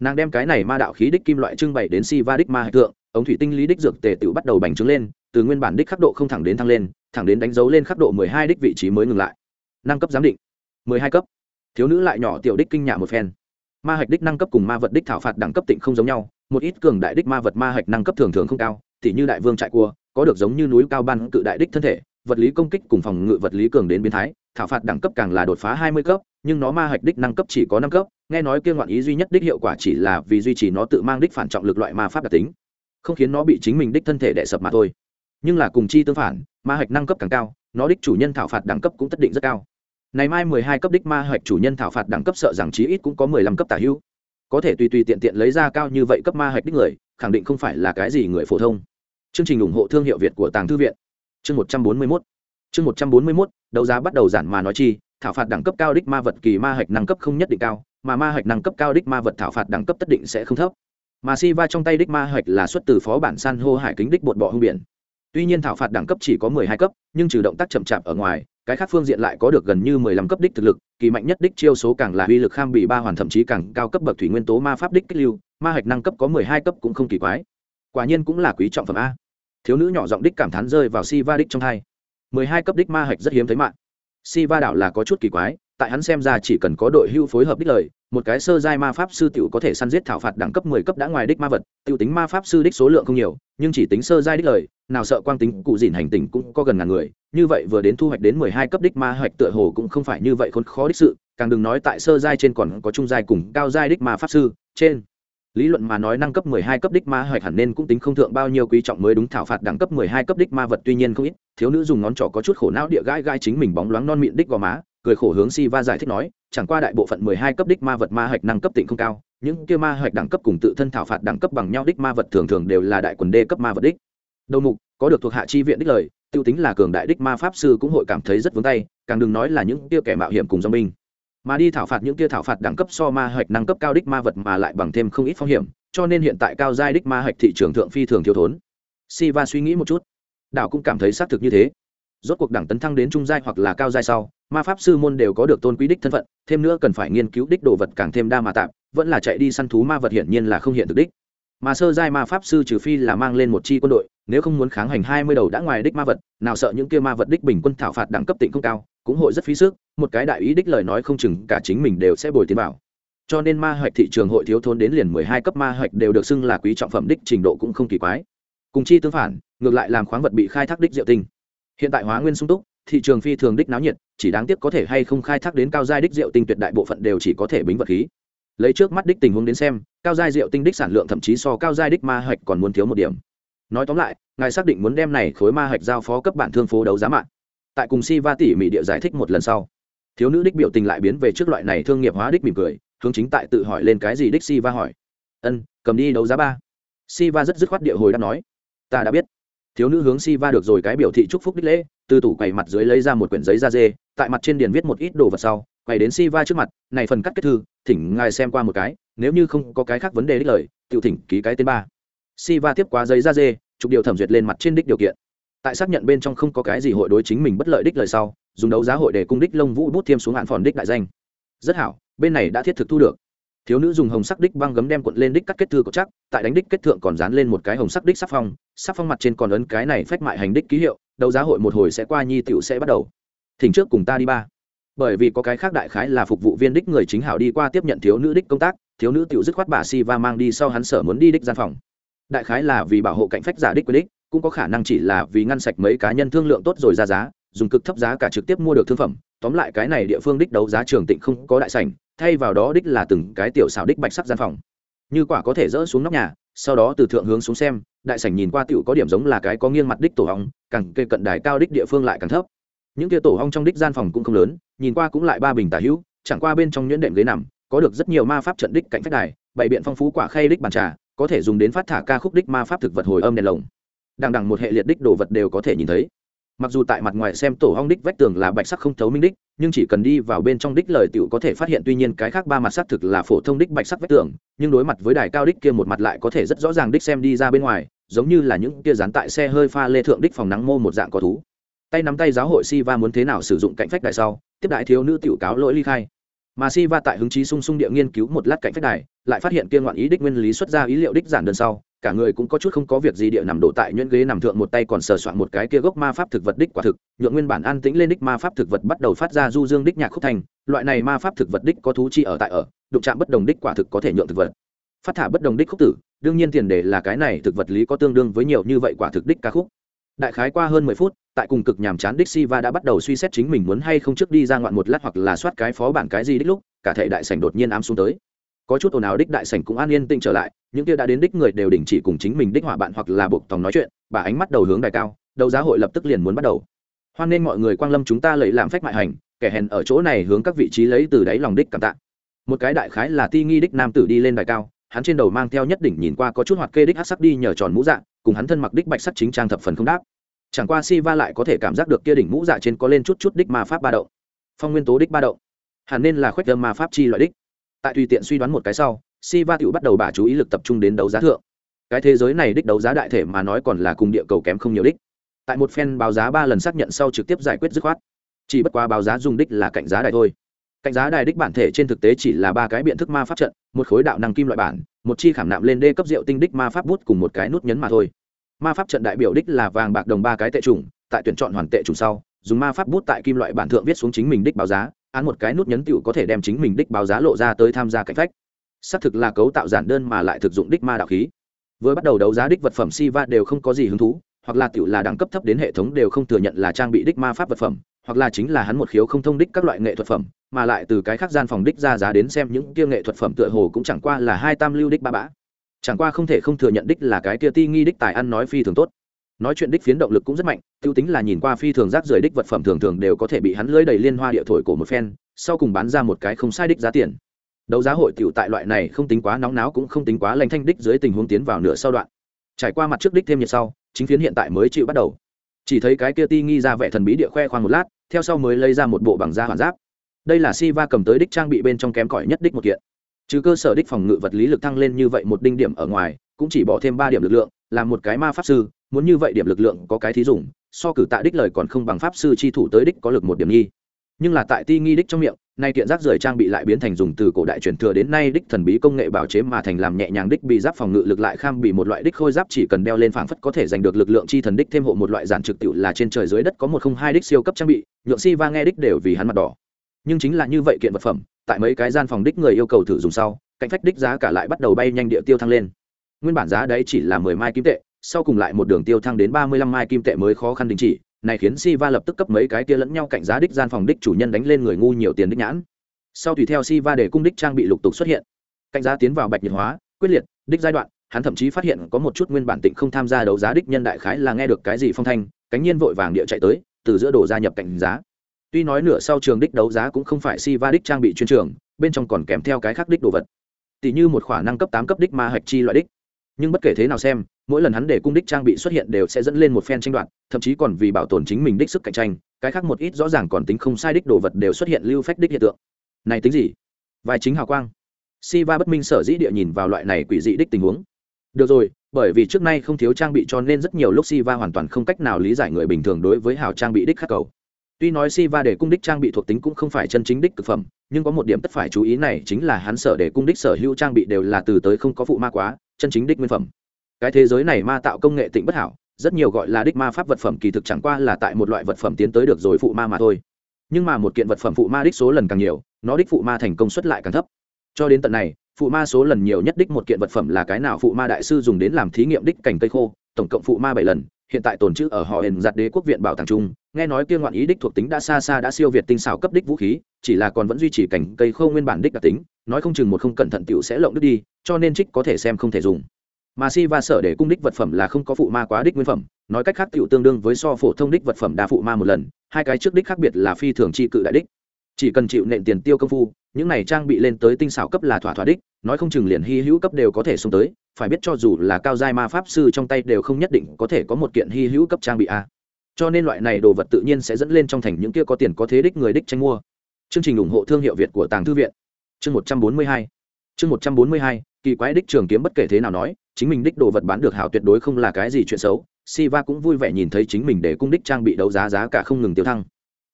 Nàng đem cái này ma đạo khí đích kim loại trưng bày đến si va đích ma hạch thượng, ống thủy tinh lý đích dược tề tiểu bắt đầu bành trướng lên, từ nguyên bản đích khắc độ không thẳng đến thăng lên, thẳng đến đánh dấu lên khắc độ mười hai đích vị trí mới ngừng lại năng cấp giám định. mười hai cấp. Thiếu nữ lại nhỏ tiểu đích kinh nhạ một phen. Ma hạch đích năng cấp cùng ma vật đích thảo phạt đẳng cấp tịnh không giống nhau, một ít cường đại đích ma vật ma hạch năng cấp thường thường không cao thì như đại vương trại cua, có được giống như núi cao ban cự đại đích thân thể, vật lý công kích cùng phòng ngự vật lý cường đến biến thái, thảo phạt đẳng cấp càng là đột phá hai mươi cấp, nhưng nó ma hạch đích năng cấp chỉ có năm cấp, nghe nói kia ngoạn ý duy nhất đích hiệu quả chỉ là vì duy trì nó tự mang đích phản trọng lực loại ma pháp đặc tính, không khiến nó bị chính mình đích thân thể đè sập mà thôi. Nhưng là cùng chi tương phản, ma hạch năng cấp càng cao nó đích chủ nhân thảo phạt đẳng cấp cũng tất định rất cao. Này mai mười hai cấp đích ma hạch chủ nhân thảo phạt đẳng cấp sợ rằng chí ít cũng có mười lăm cấp tả hữu. Có thể tùy tùy tiện tiện lấy ra cao như vậy cấp ma hạch đích người, khẳng định không phải là cái gì người phổ thông. Chương trình ủng hộ thương hiệu việt của tàng thư viện. Chương một trăm bốn mươi mốt. Chương một trăm bốn mươi mốt, đấu giá bắt đầu giản mà nói chi, thảo phạt đẳng cấp cao đích ma vật kỳ ma hạch năng cấp không nhất định cao, mà ma hạch năng cấp cao đích ma vật thảo phạt đẳng cấp tất định sẽ không thấp. Mà si va trong tay đích ma hạch là xuất từ phó bản san hô hải kính đích bột bọ hung biển tuy nhiên thảo phạt đẳng cấp chỉ có mười hai cấp, nhưng trừ động tác chậm chạp ở ngoài, cái khác phương diện lại có được gần như mười lăm cấp đích thực lực, kỳ mạnh nhất đích chiêu số càng là uy lực kham bị ba hoàn thậm chí càng cao cấp bậc thủy nguyên tố ma pháp đích kích lưu, ma hạch năng cấp có mười hai cấp cũng không kỳ quái. Quả nhiên cũng là quý trọng phẩm a. Thiếu nữ nhỏ giọng đích cảm thán rơi vào si va đích trong hai mười hai cấp đích ma hạch rất hiếm thấy mạng. Si va đảo là có chút kỳ quái, tại hắn xem ra chỉ cần có đội hưu phối hợp đích lời, một cái sơ giai ma pháp sư tiểu có thể săn giết thảo phạt đẳng cấp mười cấp đã ngoài đích ma vật tiêu tính ma pháp sư đích số lượng không nhiều, nhưng chỉ tính sơ giai đích lời nào sợ quang tính cụ dìn hành tình cũng có gần ngàn người, như vậy vừa đến thu hoạch đến mười hai cấp đích ma hoạch tựa hồ cũng không phải như vậy khốn khó đích sự, càng đừng nói tại sơ giai trên còn có trung giai cùng cao giai đích ma pháp sư, trên. Lý luận mà nói năng cấp mười hai cấp đích ma hoạch hẳn nên cũng tính không thượng bao nhiêu quý trọng mới đúng, thảo phạt đẳng cấp mười hai cấp đích ma vật tuy nhiên không ít, thiếu nữ dùng ngón trỏ có chút khổ não địa gai gai chính mình bóng loáng non miệng đích gò má, cười khổ hướng si va giải thích nói, chẳng qua đại bộ phận mười hai cấp đích ma vật ma hoạch năng cấp tịnh không cao, những kia ma hoạch đẳng cấp cùng tự thân thảo phạt đẳng cấp bằng nhau đích ma vật thường thường đều là đại quần đê cấp ma vật đích đầu mục, có được thuộc hạ chi viện đích lời, tiêu tính là cường đại đích ma pháp sư cũng hội cảm thấy rất vướng tay, càng đừng nói là những kia kẻ mạo hiểm cùng do binh. Mà đi thảo phạt những kia thảo phạt đẳng cấp so ma hạch năng cấp cao đích ma vật mà lại bằng thêm không ít phong hiểm, cho nên hiện tại cao giai đích ma hạch thị trường thượng phi thường thiếu thốn. Si va suy nghĩ một chút. Đảo cũng cảm thấy xác thực như thế. Rốt cuộc đẳng tấn thăng đến trung giai hoặc là cao giai sau, ma pháp sư môn đều có được tôn quý đích thân phận, thêm nữa cần phải nghiên cứu đích đồ vật càng thêm đa mà tạm, vẫn là chạy đi săn thú ma vật hiển nhiên là không hiện thực đích. Mà sơ giai ma pháp sư trừ phi là mang lên một chi quân đội nếu không muốn kháng hành hai mươi đầu đã ngoài đích ma vật, nào sợ những kia ma vật đích bình quân thảo phạt đẳng cấp tỉnh không cao, cũng hội rất phí sức, một cái đại ý đích lời nói không chừng cả chính mình đều sẽ bồi tiến vào. Cho nên ma hoạch thị trường hội thiếu thốn đến liền mười hai cấp ma hoạch đều được xưng là quý trọng phẩm đích trình độ cũng không kỳ quái. Cùng chi tương phản, ngược lại làm khoáng vật bị khai thác đích diệu tinh. Hiện tại hóa nguyên sung túc, thị trường phi thường đích náo nhiệt, chỉ đáng tiếc có thể hay không khai thác đến cao giai đích rượu tinh tuyệt đại bộ phận đều chỉ có thể bính vật khí. Lấy trước mắt đích tình huống đến xem, cao giai rượu tinh đích sản lượng thậm chí so cao giai đích ma hoạch còn muốn thiếu một điểm nói tóm lại, ngài xác định muốn đem này khối ma hạch giao phó cấp bản thương phố đấu giá mạng. Tại cùng si va tỉ mỉ địa giải thích một lần sau, thiếu nữ đích biểu tình lại biến về trước loại này thương nghiệp hóa đích mỉm cười, hướng chính tại tự hỏi lên cái gì đích si va hỏi. Ân, cầm đi đấu giá ba. Si va rất dứt khoát địa hồi đã nói. Ta đã biết. Thiếu nữ hướng si va được rồi cái biểu thị chúc phúc đích lễ, từ tủ quầy mặt dưới lấy ra một quyển giấy da dê, tại mặt trên điền viết một ít đồ vật sau quầy đến si va trước mặt, này phần cắt kết thư, thỉnh ngài xem qua một cái, nếu như không có cái khác vấn đề đích lời tự thỉnh ký cái tên ba si va tiếp qua giấy ra dê chụp điều thẩm duyệt lên mặt trên đích điều kiện. Tại xác nhận bên trong không có cái gì hội đối chính mình bất lợi đích lời sau, dùng đấu giá hội để cung đích lông vũ bút thêm xuống hạn phòn đích đại danh. Rất hảo, bên này đã thiết thực thu được. Thiếu nữ dùng hồng sắc đích băng gấm đem cuộn lên đích cắt kết thư của chắc, tại đánh đích kết thượng còn dán lên một cái hồng sắc đích sắc phong sắc phong mặt trên còn ấn cái này phách mại hành đích ký hiệu, đấu giá hội một hồi sẽ qua nhi tiểu sẽ bắt đầu. Thỉnh trước cùng ta đi ba. Bởi vì có cái khác đại khái là phục vụ viên đích người chính hảo đi qua tiếp nhận thiếu nữ đích công tác, thiếu nữ tiểu dứt khoát bà si va mang đi sau hắn sở muốn đi đích gian phòng đại khái là vì bảo hộ cạnh phách giả đích quyết đích, cũng có khả năng chỉ là vì ngăn sạch mấy cá nhân thương lượng tốt rồi ra giá, dùng cực thấp giá cả trực tiếp mua được thương phẩm. Tóm lại cái này địa phương đích đấu giá trường tịnh không có đại sảnh, thay vào đó đích là từng cái tiểu xảo đích bạch sắc gian phòng. Như quả có thể dỡ xuống nóc nhà, sau đó từ thượng hướng xuống xem, đại sảnh nhìn qua tiểu có điểm giống là cái có nghiêng mặt đích tổ hong, càng kê cận đài cao đích địa phương lại càng thấp. Những kia tổ hong trong đích gian phòng cũng không lớn, nhìn qua cũng lại ba bình tả hữu, chẳng qua bên trong nhuyễn đệm ghế nằm, có được rất nhiều ma pháp trận đích cạnh phách đài, bày biện phong phú quả khay đích bàn trà có thể dùng đến phát thả ca khúc đích ma pháp thực vật hồi âm đèn lồng. Đằng đằng một hệ liệt đích đồ vật đều có thể nhìn thấy. Mặc dù tại mặt ngoài xem tổ hong đích vách tường là bạch sắc không thấu minh đích, nhưng chỉ cần đi vào bên trong đích lời tiểu có thể phát hiện tuy nhiên cái khác ba mặt xác thực là phổ thông đích bạch sắc vách tường, nhưng đối mặt với đài cao đích kia một mặt lại có thể rất rõ ràng đích xem đi ra bên ngoài, giống như là những kia dán tại xe hơi pha lê thượng đích phòng nắng mô một dạng có thú. Tay nắm tay giáo hội si va muốn thế nào sử dụng cạnh phách đại sau, tiếp đại thiếu nữ tiểu cáo lỗi ly khai mà si va tại hứng chí sung sung địa nghiên cứu một lát cạnh phách đài, lại phát hiện kia ngoạn ý đích nguyên lý xuất ra ý liệu đích giản đơn sau, cả người cũng có chút không có việc gì địa nằm đổ tại nhuyễn ghế nằm thượng một tay còn sờ soạn một cái kia gốc ma pháp thực vật đích quả thực, nhượng nguyên bản an tĩnh lên đích ma pháp thực vật bắt đầu phát ra du dương đích nhạc khúc thành, loại này ma pháp thực vật đích có thú chi ở tại ở, đụng chạm bất đồng đích quả thực có thể nhượng thực vật. Phát thả bất đồng đích khúc tử, đương nhiên tiền đề là cái này thực vật lý có tương đương với nhiều như vậy quả thực đích ca khúc. Đại khái qua hơn mười phút tại cùng cực nhàm chán đích si va đã bắt đầu suy xét chính mình muốn hay không trước đi ra ngoạn một lát hoặc là soát cái phó bản cái gì đích lúc, cả thể đại sảnh đột nhiên ám xuống tới. Có chút ồn ào đích đại sảnh cũng an yên tĩnh trở lại, những kia đã đến đích người đều đình chỉ cùng chính mình đích hỏa bạn hoặc là buộc tòng nói chuyện, bà ánh mắt đầu hướng đài cao đầu giá hội lập tức liền muốn bắt đầu. Hoan nên mọi người quang lâm chúng ta lấy làm phách mại hành, kẻ hèn ở chỗ này hướng các vị trí lấy từ đáy lòng đích cảm tạ. Một cái đại khái là ti nghi đích nam tử đi lên đài cao, hắn trên đầu mang theo nhất đỉnh nhìn qua có chút hoạt kê đích hát sắc đi nhờ tròn mũ dạng cùng hắn thân mặc đích bạch sắc chính trang thập phần không đáp chẳng qua si va lại có thể cảm giác được kia đỉnh mũ dạ trên có lên chút chút đích ma pháp ba động. Phong nguyên tố đích ba động. Hẳn nên là khoách âm ma pháp chi loại đích. Tại tùy tiện suy đoán một cái sau si va tựu bắt đầu bà chú ý lực tập trung đến đấu giá thượng. Cái thế giới này đích đấu giá đại thể mà nói còn là cùng địa cầu kém không nhiều đích. Tại một phen báo giá ba lần xác nhận sau trực tiếp giải quyết dứt khoát. Chỉ bất quá báo giá dùng đích là cạnh giá đài thôi. Cạnh giá đài đích bản thể trên thực tế chỉ là ba cái biện thức ma pháp trận, một khối đạo năng kim loại bản, một chi khảm nạm lên đê cấp rượu tinh đích ma pháp bút cùng một cái nút nhấn mà thôi ma pháp trận đại biểu đích là vàng bạc đồng ba cái tệ trùng tại tuyển chọn hoàn tệ trùng sau, dùng ma pháp bút tại kim loại bản thượng viết xuống chính mình đích báo giá, án một cái nút nhấn tựu có thể đem chính mình đích báo giá lộ ra tới tham gia cạnh phách. Xác thực là cấu tạo giản đơn mà lại thực dụng đích ma đạo khí. Vừa bắt đầu đấu giá đích vật phẩm si va đều không có gì hứng thú, hoặc là tựu là đẳng cấp thấp đến hệ thống đều không thừa nhận là trang bị đích ma pháp vật phẩm, hoặc là chính là hắn một khiếu không thông đích các loại nghệ thuật phẩm, mà lại từ cái khác gian phòng đích ra giá đến xem những kia nghệ thuật phẩm tựa hồ cũng chẳng qua là hai tam lưu đích ba bã chẳng qua không thể không thừa nhận đích là cái kia ti nghi đích tài ăn nói phi thường tốt. Nói chuyện đích phiến động lực cũng rất mạnh t i ê u tính là nhìn qua phi thường rác rưởi đích vật phẩm thường thường đều có thể bị hắn lưới đầy liên hoa địa thổi cổ một phen, sau cùng bán ra một cái không sai đích giá tiền. Đấu giá hội t tại loại này không tính quá nóng náo cũng không tính quá lành thanh đích dưới tình huống tiến vào nửa sau đoạn. Trải qua mặt trước đích thêm nhiệt sau, chính phiến hiện tại mới chịu bắt đầu. Chỉ thấy cái kia ti nghi ra vẻ thần bí địa khoe khoang một lát, theo sau mới lấy ra một bộ bằng da hoàn giáp. Đây là si va cầm tới đích trang bị bên trong kém cỏi nhất đích một kiện trừ cơ sở đích phòng ngự vật lý lực tăng lên như vậy một đinh điểm ở ngoài, cũng chỉ bỏ thêm ba điểm lực lượng làm một cái ma pháp sư, muốn như vậy điểm lực lượng có cái thí dùng so cử tạ đích lời còn không bằng pháp sư chi thủ tới đích có lực một điểm nghi. Nhưng là tại ti nghi đích trong miệng, nay kiện rác rời trang bị lại biến thành dùng từ cổ đại truyền thừa đến nay đích thần bí công nghệ bảo chế mà thành làm nhẹ nhàng đích bị giáp phòng ngự lực lại kham bị một loại đích khôi giáp chỉ cần đeo lên phảng phất có thể giành được lực lượng chi thần đích thêm hộ một loại giản trực tiệu là trên trời dưới đất có một không hai đích siêu cấp trang bị, nhượng si va nghe đích đều vì hắn mặt đỏ nhưng chính là như vậy kiện vật phẩm, tại mấy cái gian phòng đích người yêu cầu thử dùng sau, cạnh phách đích giá cả lại bắt đầu bay nhanh địa tiêu thăng lên. Nguyên bản giá đấy chỉ là mười mai kim tệ, sau cùng lại một đường tiêu thăng đến ba mươi lăm mai kim tệ mới khó khăn đình chỉ, này khiến si va lập tức cấp mấy cái kia lẫn nhau cạnh giá đích gian phòng đích chủ nhân đánh lên người ngu nhiều tiền đích nhãn. Sau tùy theo si va để cung đích trang bị lục tục xuất hiện. Cạnh giá tiến vào bạch nhiệt hóa, quyết liệt, đích giai đoạn, hắn thậm chí phát hiện có một chút nguyên bản tịnh không tham gia đấu giá đích nhân đại khái là nghe được cái gì phong thanh, cánh nhiên vội vàng địa chạy tới, từ giữa đổ gia nhập cạnh giá tuy nói nửa sau trường đích đấu giá cũng không phải si va đích trang bị chuyên trường, bên trong còn kèm theo cái khác đích đồ vật. Tỷ như một khỏa năng cấp tám cấp đích ma hạch chi loại đích. Nhưng bất kể thế nào xem, mỗi lần hắn để cung đích trang bị xuất hiện đều sẽ dẫn lên một phen tranh đoạt, thậm chí còn vì bảo tồn chính mình đích sức cạnh tranh, cái khác một ít rõ ràng còn tính không sai đích đồ vật đều xuất hiện lưu phách đích hiện tượng. Này tính gì? Vai chính hào quang. Siva bất minh sở dĩ địa nhìn vào loại này quỷ dị đích tình huống. Được rồi, bởi vì trước nay không thiếu trang bị cho nên rất nhiều lúc Siva hoàn toàn không cách nào lý giải người bình thường đối với hào trang bị đích khắc cầu tuy nói si va để cung đích trang bị thuộc tính cũng không phải chân chính đích cực phẩm, nhưng có một điểm tất phải chú ý này chính là hắn sở để cung đích sở hữu trang bị đều là từ tới không có phụ ma quá, chân chính đích nguyên phẩm. Cái thế giới này ma tạo công nghệ tịnh bất hảo, rất nhiều gọi là đích ma pháp vật phẩm kỳ thực chẳng qua là tại một loại vật phẩm tiến tới được rồi phụ ma mà thôi. Nhưng mà một kiện vật phẩm phụ ma đích số lần càng nhiều, nó đích phụ ma thành công suất lại càng thấp. Cho đến tận này, phụ ma số lần nhiều nhất đích một kiện vật phẩm là cái nào phụ ma đại sư dùng đến làm thí nghiệm đích cảnh cây khô, tổng cộng phụ ma bảy lần hiện tại tồn trữ ở họ hền giặt đế quốc viện bảo tàng trung nghe nói kia ngoạn ý đích thuộc tính đã xa xa đã siêu việt tinh xảo cấp đích vũ khí, chỉ là còn vẫn duy trì cảnh cây khô nguyên bản đích đặc tính, nói không chừng một không cẩn thận tiểu sẽ lộng đứt đi, cho nên trích có thể xem không thể dùng. Mà si va sở để cung đích vật phẩm là không có phụ ma quá đích nguyên phẩm, nói cách khác tiểu tương đương với so phổ thông đích vật phẩm đa phụ ma một lần, hai cái trước đích khác biệt là phi thường chi cự đại đích. Chỉ cần chịu nện tiền tiêu công phu, những này trang bị lên tới tinh xảo cấp là thỏa thỏa đích nói không chừng liền hy hữu cấp đều có thể xuống tới, phải biết cho dù là cao giai ma pháp sư trong tay đều không nhất định có thể có một kiện hy hữu cấp trang bị a. Cho nên loại này đồ vật tự nhiên sẽ dẫn lên trong thành những kia có tiền có thế đích người đích tranh mua. Chương trình ủng hộ thương hiệu việt của tàng thư viện. Chương một trăm bốn mươi hai. Chương một trăm bốn mươi hai, kỳ quái đích trường kiếm bất kể thế nào nói, chính mình đích đồ vật bán được hảo tuyệt đối không là cái gì chuyện xấu. Siva cũng vui vẻ nhìn thấy chính mình để cung đích trang bị đấu giá giá cả không ngừng tiêu thăng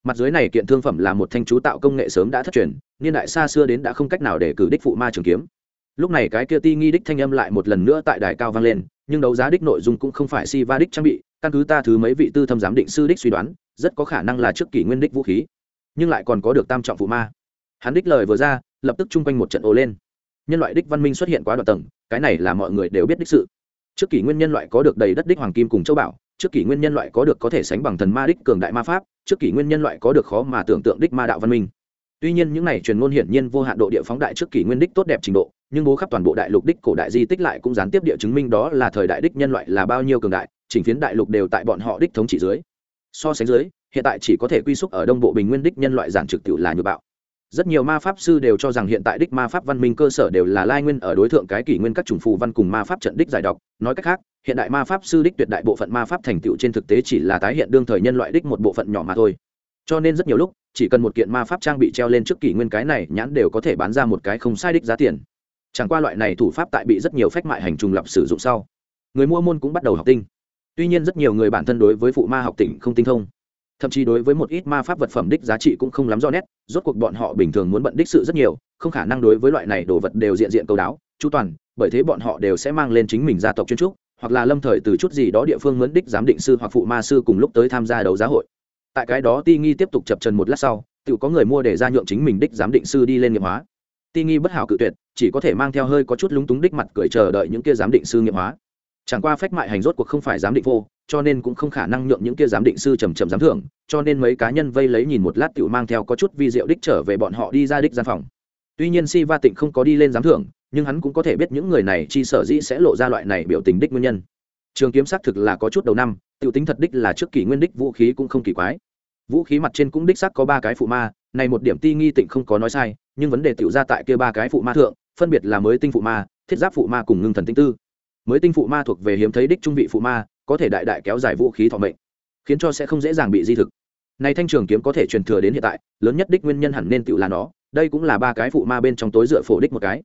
mặt dưới này kiện thương phẩm là một thanh chú tạo công nghệ sớm đã thất truyền, niên đại xa xưa đến đã không cách nào để cử đích phụ ma trường kiếm. Lúc này cái kia ti nghi đích thanh âm lại một lần nữa tại đài cao vang lên, nhưng đấu giá đích nội dung cũng không phải Siva đích trang bị, căn cứ ta thứ mấy vị tư thâm giám định sư đích suy đoán, rất có khả năng là trước kỷ nguyên đích vũ khí. Nhưng lại còn có được tam trọng phụ ma. Hắn đích lời vừa ra, lập tức chung quanh một trận ồ lên. Nhân loại đích văn minh xuất hiện quá đoạn tầng, cái này là mọi người đều biết đích sự. Trước kỷ nguyên nhân loại có được đầy đất đích hoàng kim cùng châu bảo trước kỷ nguyên nhân loại có được có thể sánh bằng thần ma đích cường đại ma pháp, trước kỷ nguyên nhân loại có được khó mà tưởng tượng đích ma đạo văn minh. Tuy nhiên những này truyền ngôn hiển nhiên vô hạn độ địa phóng đại trước kỷ nguyên đích tốt đẹp trình độ, nhưng bố khắp toàn bộ đại lục đích cổ đại di tích lại cũng gián tiếp địa chứng minh đó là thời đại đích nhân loại là bao nhiêu cường đại, chỉnh phiến đại lục đều tại bọn họ đích thống trị dưới. So sánh dưới, hiện tại chỉ có thể quy xúc ở đông bộ bình nguyên đích nhân loại giản trực tự là như bạo rất nhiều ma pháp sư đều cho rằng hiện tại đích ma pháp văn minh cơ sở đều là lai nguyên ở đối tượng cái kỷ nguyên các chủng phù văn cùng ma pháp trận đích giải độc. Nói cách khác, hiện đại ma pháp sư đích tuyệt đại bộ phận ma pháp thành tựu trên thực tế chỉ là tái hiện đương thời nhân loại đích một bộ phận nhỏ mà thôi. Cho nên rất nhiều lúc, chỉ cần một kiện ma pháp trang bị treo lên trước kỷ nguyên cái này, nhãn đều có thể bán ra một cái không sai đích giá tiền. Chẳng qua loại này thủ pháp tại bị rất nhiều phách mại hành trùng lập sử dụng sau, người mua môn cũng bắt đầu học tinh. Tuy nhiên rất nhiều người bản thân đối với phụ ma học tỉnh không tinh thông thậm chí đối với một ít ma pháp vật phẩm đích giá trị cũng không lắm rõ nét, rốt cuộc bọn họ bình thường muốn bận đích sự rất nhiều, không khả năng đối với loại này đồ vật đều diện diện câu đáo. Chu toàn, bởi thế bọn họ đều sẽ mang lên chính mình gia tộc chuyên trúc, hoặc là lâm thời từ chút gì đó địa phương mướn đích giám định sư hoặc phụ ma sư cùng lúc tới tham gia đấu giá hội. Tại cái đó ti nghi tiếp tục chập trần một lát sau, tự có người mua để ra nhượng chính mình đích giám định sư đi lên nghiệp hóa. Ti nghi bất hảo cự tuyệt, chỉ có thể mang theo hơi có chút lúng túng đích mặt cười chờ đợi những kia giám định sư nghiệp hóa chẳng qua phách mại hành rốt cuộc không phải giám định vô, cho nên cũng không khả năng nhượng những kia giám định sư trầm trầm giám thưởng, cho nên mấy cá nhân vây lấy nhìn một lát tựu mang theo có chút vi diệu đích trở về bọn họ đi ra đích gian phòng. Tuy nhiên si va tịnh không có đi lên giám thưởng, nhưng hắn cũng có thể biết những người này chi sở dĩ sẽ lộ ra loại này biểu tình đích nguyên nhân. Trường kiếm xác thực là có chút đầu năm tựu tính thật đích là trước kỷ nguyên đích vũ khí cũng không kỳ quái. Vũ khí mặt trên cũng đích xác có ba cái phụ ma, này một điểm ti nghi tịnh không có nói sai, nhưng vấn đề tiểu ra tại kia ba cái phụ ma thượng, phân biệt là mới tinh phụ ma, thiết giáp phụ ma cùng ngưng thần tinh tư mới tinh phụ ma thuộc về hiếm thấy đích trung vị phụ ma, có thể đại đại kéo dài vũ khí thọ mệnh, khiến cho sẽ không dễ dàng bị di thực. Này thanh trường kiếm có thể truyền thừa đến hiện tại, lớn nhất đích nguyên nhân hẳn nên tự là nó, đây cũng là ba cái phụ ma bên trong tối dựa phổ đích một cái.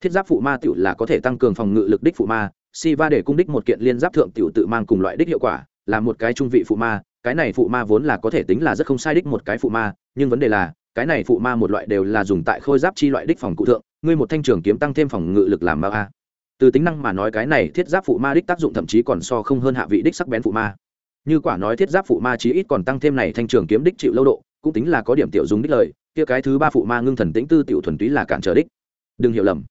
Thiết giáp phụ ma tự là có thể tăng cường phòng ngự lực đích phụ ma, si va để cung đích một kiện liên giáp thượng tiểu tự mang cùng loại đích hiệu quả, là một cái trung vị phụ ma, cái này phụ ma vốn là có thể tính là rất không sai đích một cái phụ ma, nhưng vấn đề là, cái này phụ ma một loại đều là dùng tại khôi giáp chi loại đích phòng cụ thượng, ngươi một thanh trường kiếm tăng thêm phòng ngự lực làm ma a từ tính năng mà nói cái này thiết giáp phụ ma đích tác dụng thậm chí còn so không hơn hạ vị đích sắc bén phụ ma. Như quả nói thiết giáp phụ ma chí ít còn tăng thêm này thanh trường kiếm đích chịu lâu độ, cũng tính là có điểm tiểu dùng đích lời, kia cái thứ ba phụ ma ngưng thần tĩnh tư tiểu thuần túy là cản trở đích. Đừng hiểu lầm.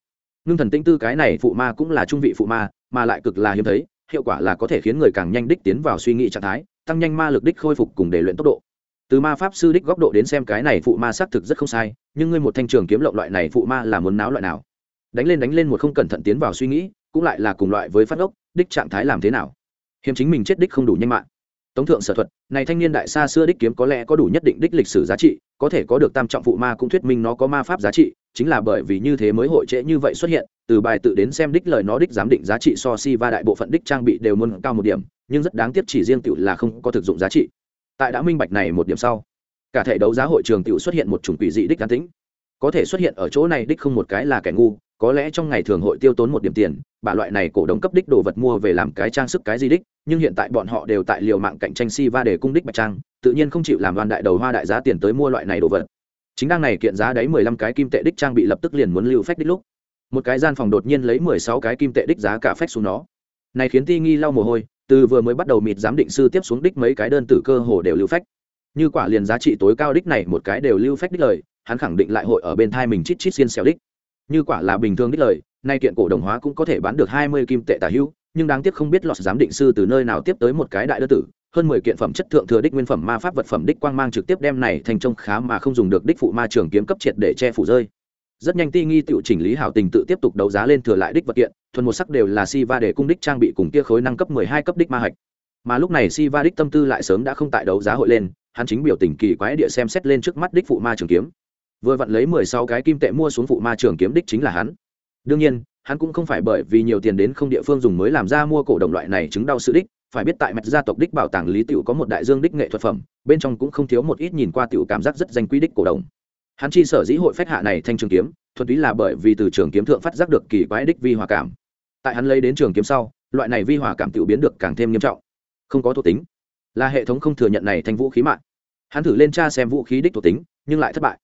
Ngưng thần tĩnh tư cái này phụ ma cũng là trung vị phụ ma, mà lại cực là hiếm thấy, hiệu quả là có thể khiến người càng nhanh đích tiến vào suy nghĩ trạng thái, tăng nhanh ma lực đích khôi phục cùng để luyện tốc độ. Từ ma pháp sư đích góc độ đến xem cái này phụ ma xác thực rất không sai, nhưng ngươi một thanh trường kiếm lộng loại này phụ ma là muốn náo loại nào? Đánh lên đánh lên một không cẩn thận tiến vào suy nghĩ, cũng lại là cùng loại với phát ốc, đích trạng thái làm thế nào. Hiếm chính mình chết đích không đủ nhanh mạng tống thượng sở thuật, này thanh niên đại xa xưa đích kiếm có lẽ có đủ nhất định đích lịch sử giá trị, có thể có được tam trọng phụ ma cũng thuyết minh nó có ma pháp giá trị, chính là bởi vì như thế mới hội trễ như vậy xuất hiện, từ bài tự đến xem đích lời nó đích giám định giá trị so si và đại bộ phận đích trang bị đều muốn cao một điểm, nhưng rất đáng tiếc chỉ riêng tiểu là không có thực dụng giá trị. Tại đã minh bạch này một điểm sau, cả thể đấu giá hội trường tiểu xuất hiện một chủng quỷ dị đích cá tính có thể xuất hiện ở chỗ này đích không một cái là kẻ ngu có lẽ trong ngày thường hội tiêu tốn một điểm tiền, bà loại này cổ đồng cấp đích đồ vật mua về làm cái trang sức cái gì đích, nhưng hiện tại bọn họ đều tại liều mạng cạnh tranh si va để cung đích bạch trang, tự nhiên không chịu làm đoàn đại đầu hoa đại giá tiền tới mua loại này đồ vật. Chính đang này kiện giá đấy mười lăm cái kim tệ đích trang bị lập tức liền muốn lưu phách đích lúc, một cái gian phòng đột nhiên lấy mười sáu cái kim tệ đích giá cả phách xuống nó. Này khiến ti nghi lau mồ hôi, từ vừa mới bắt đầu mịt giám định sư tiếp xuống đích mấy cái đơn tử cơ hồ đều lưu phách. Như quả liền giá trị tối cao đích này một cái đều lưu phách đích lời, hắn khẳng định lại hội ở bên thai mình chít chít xiên xèo đích như quả là bình thường đích lời, nay kiện cổ đồng hóa cũng có thể bán được hai mươi kim tệ tả hữu, nhưng đáng tiếc không biết lọt giám định sư từ nơi nào tiếp tới một cái đại đơn tử, hơn mười kiện phẩm chất thượng thừa đích nguyên phẩm ma pháp vật phẩm đích quang mang trực tiếp đem này thành trông khá mà không dùng được đích phụ ma trường kiếm cấp triệt để che phủ rơi. Rất nhanh ti nghi tự chỉnh lý hảo tình tự tiếp tục đấu giá lên thừa lại đích vật kiện, thuần một sắc đều là si va để cung đích trang bị cùng kia khối năng cấp mười hai cấp đích ma hạch. Mà lúc này si va đích tâm tư lại sớm đã không tại đấu giá hội lên, hắn chính biểu tình kỳ quái địa xem xét lên trước mắt đích phụ ma trường kiếm vừa vặn lấy mười sáu cái kim tệ mua xuống phụ ma trường kiếm đích chính là hắn. Đương nhiên, hắn cũng không phải bởi vì nhiều tiền đến không địa phương dùng mới làm ra mua cổ đồng loại này chứng đau sự đích, phải biết tại mạch gia tộc đích bảo tàng lý tiểu có một đại dương đích nghệ thuật phẩm, bên trong cũng không thiếu một ít nhìn qua tiểu cảm giác rất danh quý đích cổ đồng. Hắn chi sở dĩ hội phách hạ này thanh trường kiếm, thuần túy là bởi vì từ trường kiếm thượng phát giác được kỳ quái đích vi hòa cảm. Tại hắn lấy đến trường kiếm sau, loại này vi hòa cảm tiểu biến được càng thêm nghiêm trọng. Không có thuộc tính. Là hệ thống không thừa nhận này thành vũ khí mạng. Hắn thử lên tra xem vũ khí đích thuộc tính, nhưng lại thất bại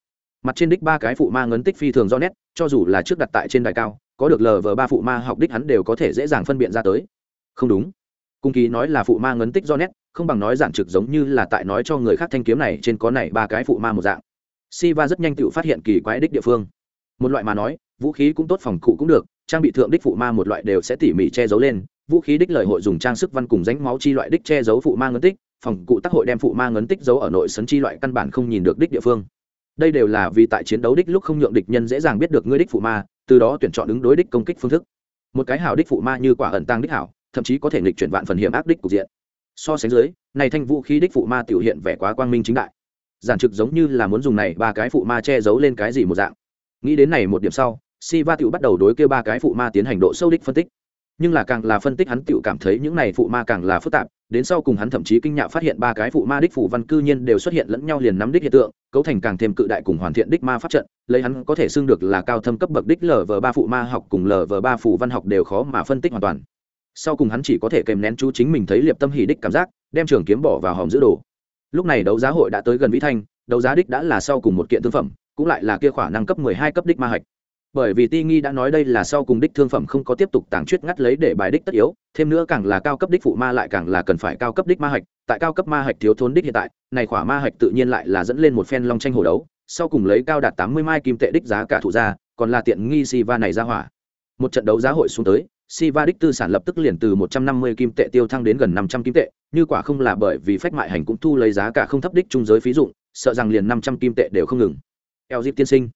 mặt trên đích ba cái phụ ma ngấn tích phi thường do nét, cho dù là trước đặt tại trên đài cao, có được lờ vờ ba phụ ma học đích hắn đều có thể dễ dàng phân biện ra tới. Không đúng. Cung kỳ nói là phụ ma ngấn tích do nét, không bằng nói giản trực giống như là tại nói cho người khác thanh kiếm này trên có này ba cái phụ ma một dạng. Si va rất nhanh tự phát hiện kỳ quái đích địa phương. Một loại mà nói, vũ khí cũng tốt phòng cụ cũng được, trang bị thượng đích phụ ma một loại đều sẽ tỉ mỉ che giấu lên. Vũ khí đích lời hội dùng trang sức văn cùng ránh máu chi loại đích che giấu phụ ma ngấn tích, phòng cụ tác hội đem phụ ma ngấn tích giấu ở nội sấn chi loại căn bản không nhìn được đích địa phương đây đều là vì tại chiến đấu đích lúc không nhượng địch nhân dễ dàng biết được ngươi đích phụ ma, từ đó tuyển chọn ứng đối đích công kích phương thức. Một cái hảo đích phụ ma như quả ẩn tăng đích hảo, thậm chí có thể nghịch chuyển vạn phần hiểm ác đích cục diện. So sánh dưới, này thanh vũ khí đích phụ ma tiểu hiện vẻ quá quang minh chính đại. Giản trực giống như là muốn dùng này ba cái phụ ma che giấu lên cái gì một dạng. Nghĩ đến này một điểm sau si va tiểu bắt đầu đối kêu ba cái phụ ma tiến hành độ sâu đích phân tích nhưng là càng là phân tích hắn tiểu cảm thấy những này phụ ma càng là phức tạp, đến sau cùng hắn thậm chí kinh ngạc phát hiện ba cái phụ ma đích phụ văn cư nhiên đều xuất hiện lẫn nhau liền nắm đích hiện tượng, cấu thành càng thêm cự đại cùng hoàn thiện đích ma pháp trận, lấy hắn có thể xưng được là cao thâm cấp bậc đích lờ vờ ba phụ ma học cùng lờ vờ ba phụ văn học đều khó mà phân tích hoàn toàn. Sau cùng hắn chỉ có thể kèm nén chú chính mình thấy liệp tâm hỉ đích cảm giác, đem trường kiếm bỏ vào hòm giữ đồ. Lúc này đấu giá hội đã tới gần vĩ thanh, đấu giá đích đã là sau cùng một kiện thương phẩm, cũng lại là kia khả năng cấp mười hai cấp đích ma hạch bởi vì ti nghi đã nói đây là sau cùng đích thương phẩm không có tiếp tục tàng chuyết ngắt lấy để bài đích tất yếu, thêm nữa càng là cao cấp đích phụ ma lại càng là cần phải cao cấp đích ma hạch, tại cao cấp ma hạch thiếu thốn đích hiện tại, này khỏa ma hạch tự nhiên lại là dẫn lên một phen long tranh hổ đấu, sau cùng lấy cao đạt tám mươi mai kim tệ đích giá cả thủ ra, còn là tiện nghi si va này ra hỏa. Một trận đấu giá hội xuống tới si va đích tư sản lập tức liền từ một trăm năm mươi kim tệ tiêu thăng đến gần năm trăm kim tệ, như quả không là bởi vì phách mại hành cũng thu lấy giá cả không thấp đích trung giới phí dụng, sợ rằng liền năm trăm kim tệ đều không ngừng. Eo dịp tiên sinh,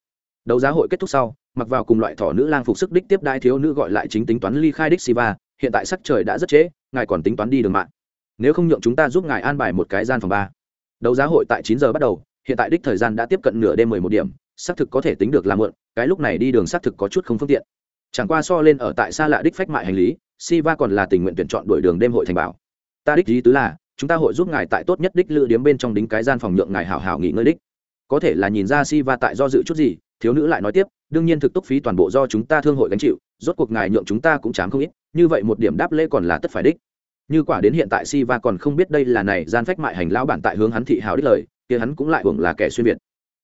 đấu giá hội kết thúc sau mặc vào cùng loại thỏ nữ lang phục sức đích tiếp đai thiếu nữ gọi lại chính tính toán ly khai đích siva, hiện tại sắc trời đã rất trễ, ngài còn tính toán đi đường mạng. Nếu không nhượng chúng ta giúp ngài an bài một cái gian phòng ba. Đấu giá hội tại chín giờ bắt đầu, hiện tại đích thời gian đã tiếp cận nửa đêm mười một điểm, xác thực có thể tính được là muộn, cái lúc này đi đường xác thực có chút không phương tiện. Chẳng qua so lên ở tại xa lạ đích phách mại hành lý, siva còn là tình nguyện tuyển chọn đuổi đường đêm hội thành bảo. Ta đích ý tứ là, chúng ta hội giúp ngài tại tốt nhất đích lựa điếm bên trong đính cái gian phòng nhượng ngài hảo hảo nghỉ ngơi đích. Có thể là nhìn ra siva tại do dự chút gì thiếu nữ lại nói tiếp, đương nhiên thực túc phí toàn bộ do chúng ta thương hội gánh chịu, rốt cuộc ngài nhượng chúng ta cũng chám không ít, như vậy một điểm đáp lễ còn là tất phải đích. Như quả đến hiện tại si va còn không biết đây là này gian phách mại hành lão bản tại hướng hắn thị hào đích lời, kia hắn cũng lại hưởng là kẻ xuyên việt.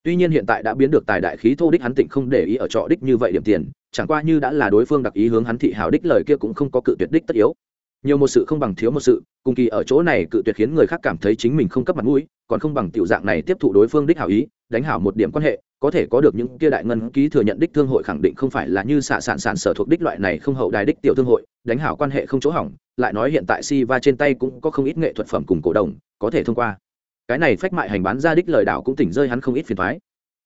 Tuy nhiên hiện tại đã biến được tài đại khí thô đích hắn tịnh không để ý ở trọ đích như vậy điểm tiền, chẳng qua như đã là đối phương đặc ý hướng hắn thị hào đích lời kia cũng không có cự tuyệt đích tất yếu. Nhiều một sự không bằng thiếu một sự, cùng kỳ ở chỗ này cự tuyệt khiến người khác cảm thấy chính mình không cấp mặt mũi, còn không bằng tiểu dạng này tiếp thụ đối phương đích hảo ý, đánh hảo một điểm quan hệ có thể có được những kia đại ngân ký thừa nhận đích thương hội khẳng định không phải là như xạ sản sản sở thuộc đích loại này không hậu đài đích tiểu thương hội, đánh hảo quan hệ không chỗ hỏng, lại nói hiện tại si va trên tay cũng có không ít nghệ thuật phẩm cùng cổ đồng, có thể thông qua. Cái này phách mại hành bán ra đích lời đảo cũng tỉnh rơi hắn không ít phiền thoái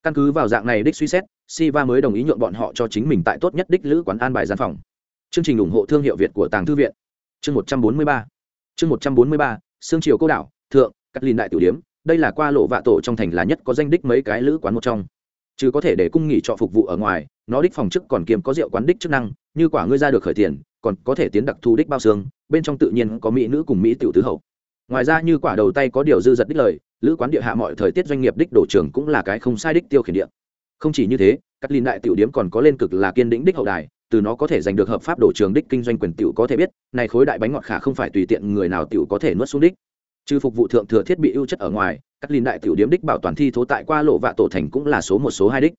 căn cứ vào dạng này đích suy xét si va mới đồng ý nhượng bọn họ cho chính mình tại tốt nhất đích lữ quán an bài gian phòng. Chương trình ủng hộ thương hiệu việt của tàng thư viện. Chương một trăm bốn mươi ba. Chương một trăm bốn mươi ba xương triều cô đảo, thượng cắt linh đại tiểu điếm, đây là qua lộ vạ tổ trong thành là nhất có danh đích mấy cái lữ quán một trong chứ có thể để cung nghỉ trọ phục vụ ở ngoài, nó đích phòng chức còn kiếm có rượu quán đích chức năng, như quả ngươi ra được khởi tiền, còn có thể tiến đặc thù đích bao xương, bên trong tự nhiên có mỹ nữ cùng mỹ tiểu tứ hậu. Ngoài ra như quả đầu tay có điều dư giật đích lời, lữ quán địa hạ mọi thời tiết doanh nghiệp đích đổ trường cũng là cái không sai đích tiêu khiển địa. Không chỉ như thế, các linh đại tiểu điếm còn có lên cực là kiên đĩnh đích hậu đài, từ nó có thể giành được hợp pháp đổ trường đích kinh doanh quyền tiểu có thể biết, này khối đại bánh ngọt khả không phải tùy tiện người nào tiểu có thể nuốt xuống đích. Trừ phục vụ thượng thừa thiết bị ưu chất ở ngoài các linh đại tiểu điếm đích bảo toàn thi thố tại qua lộ vạ tổ thành cũng là số một, số hai đích.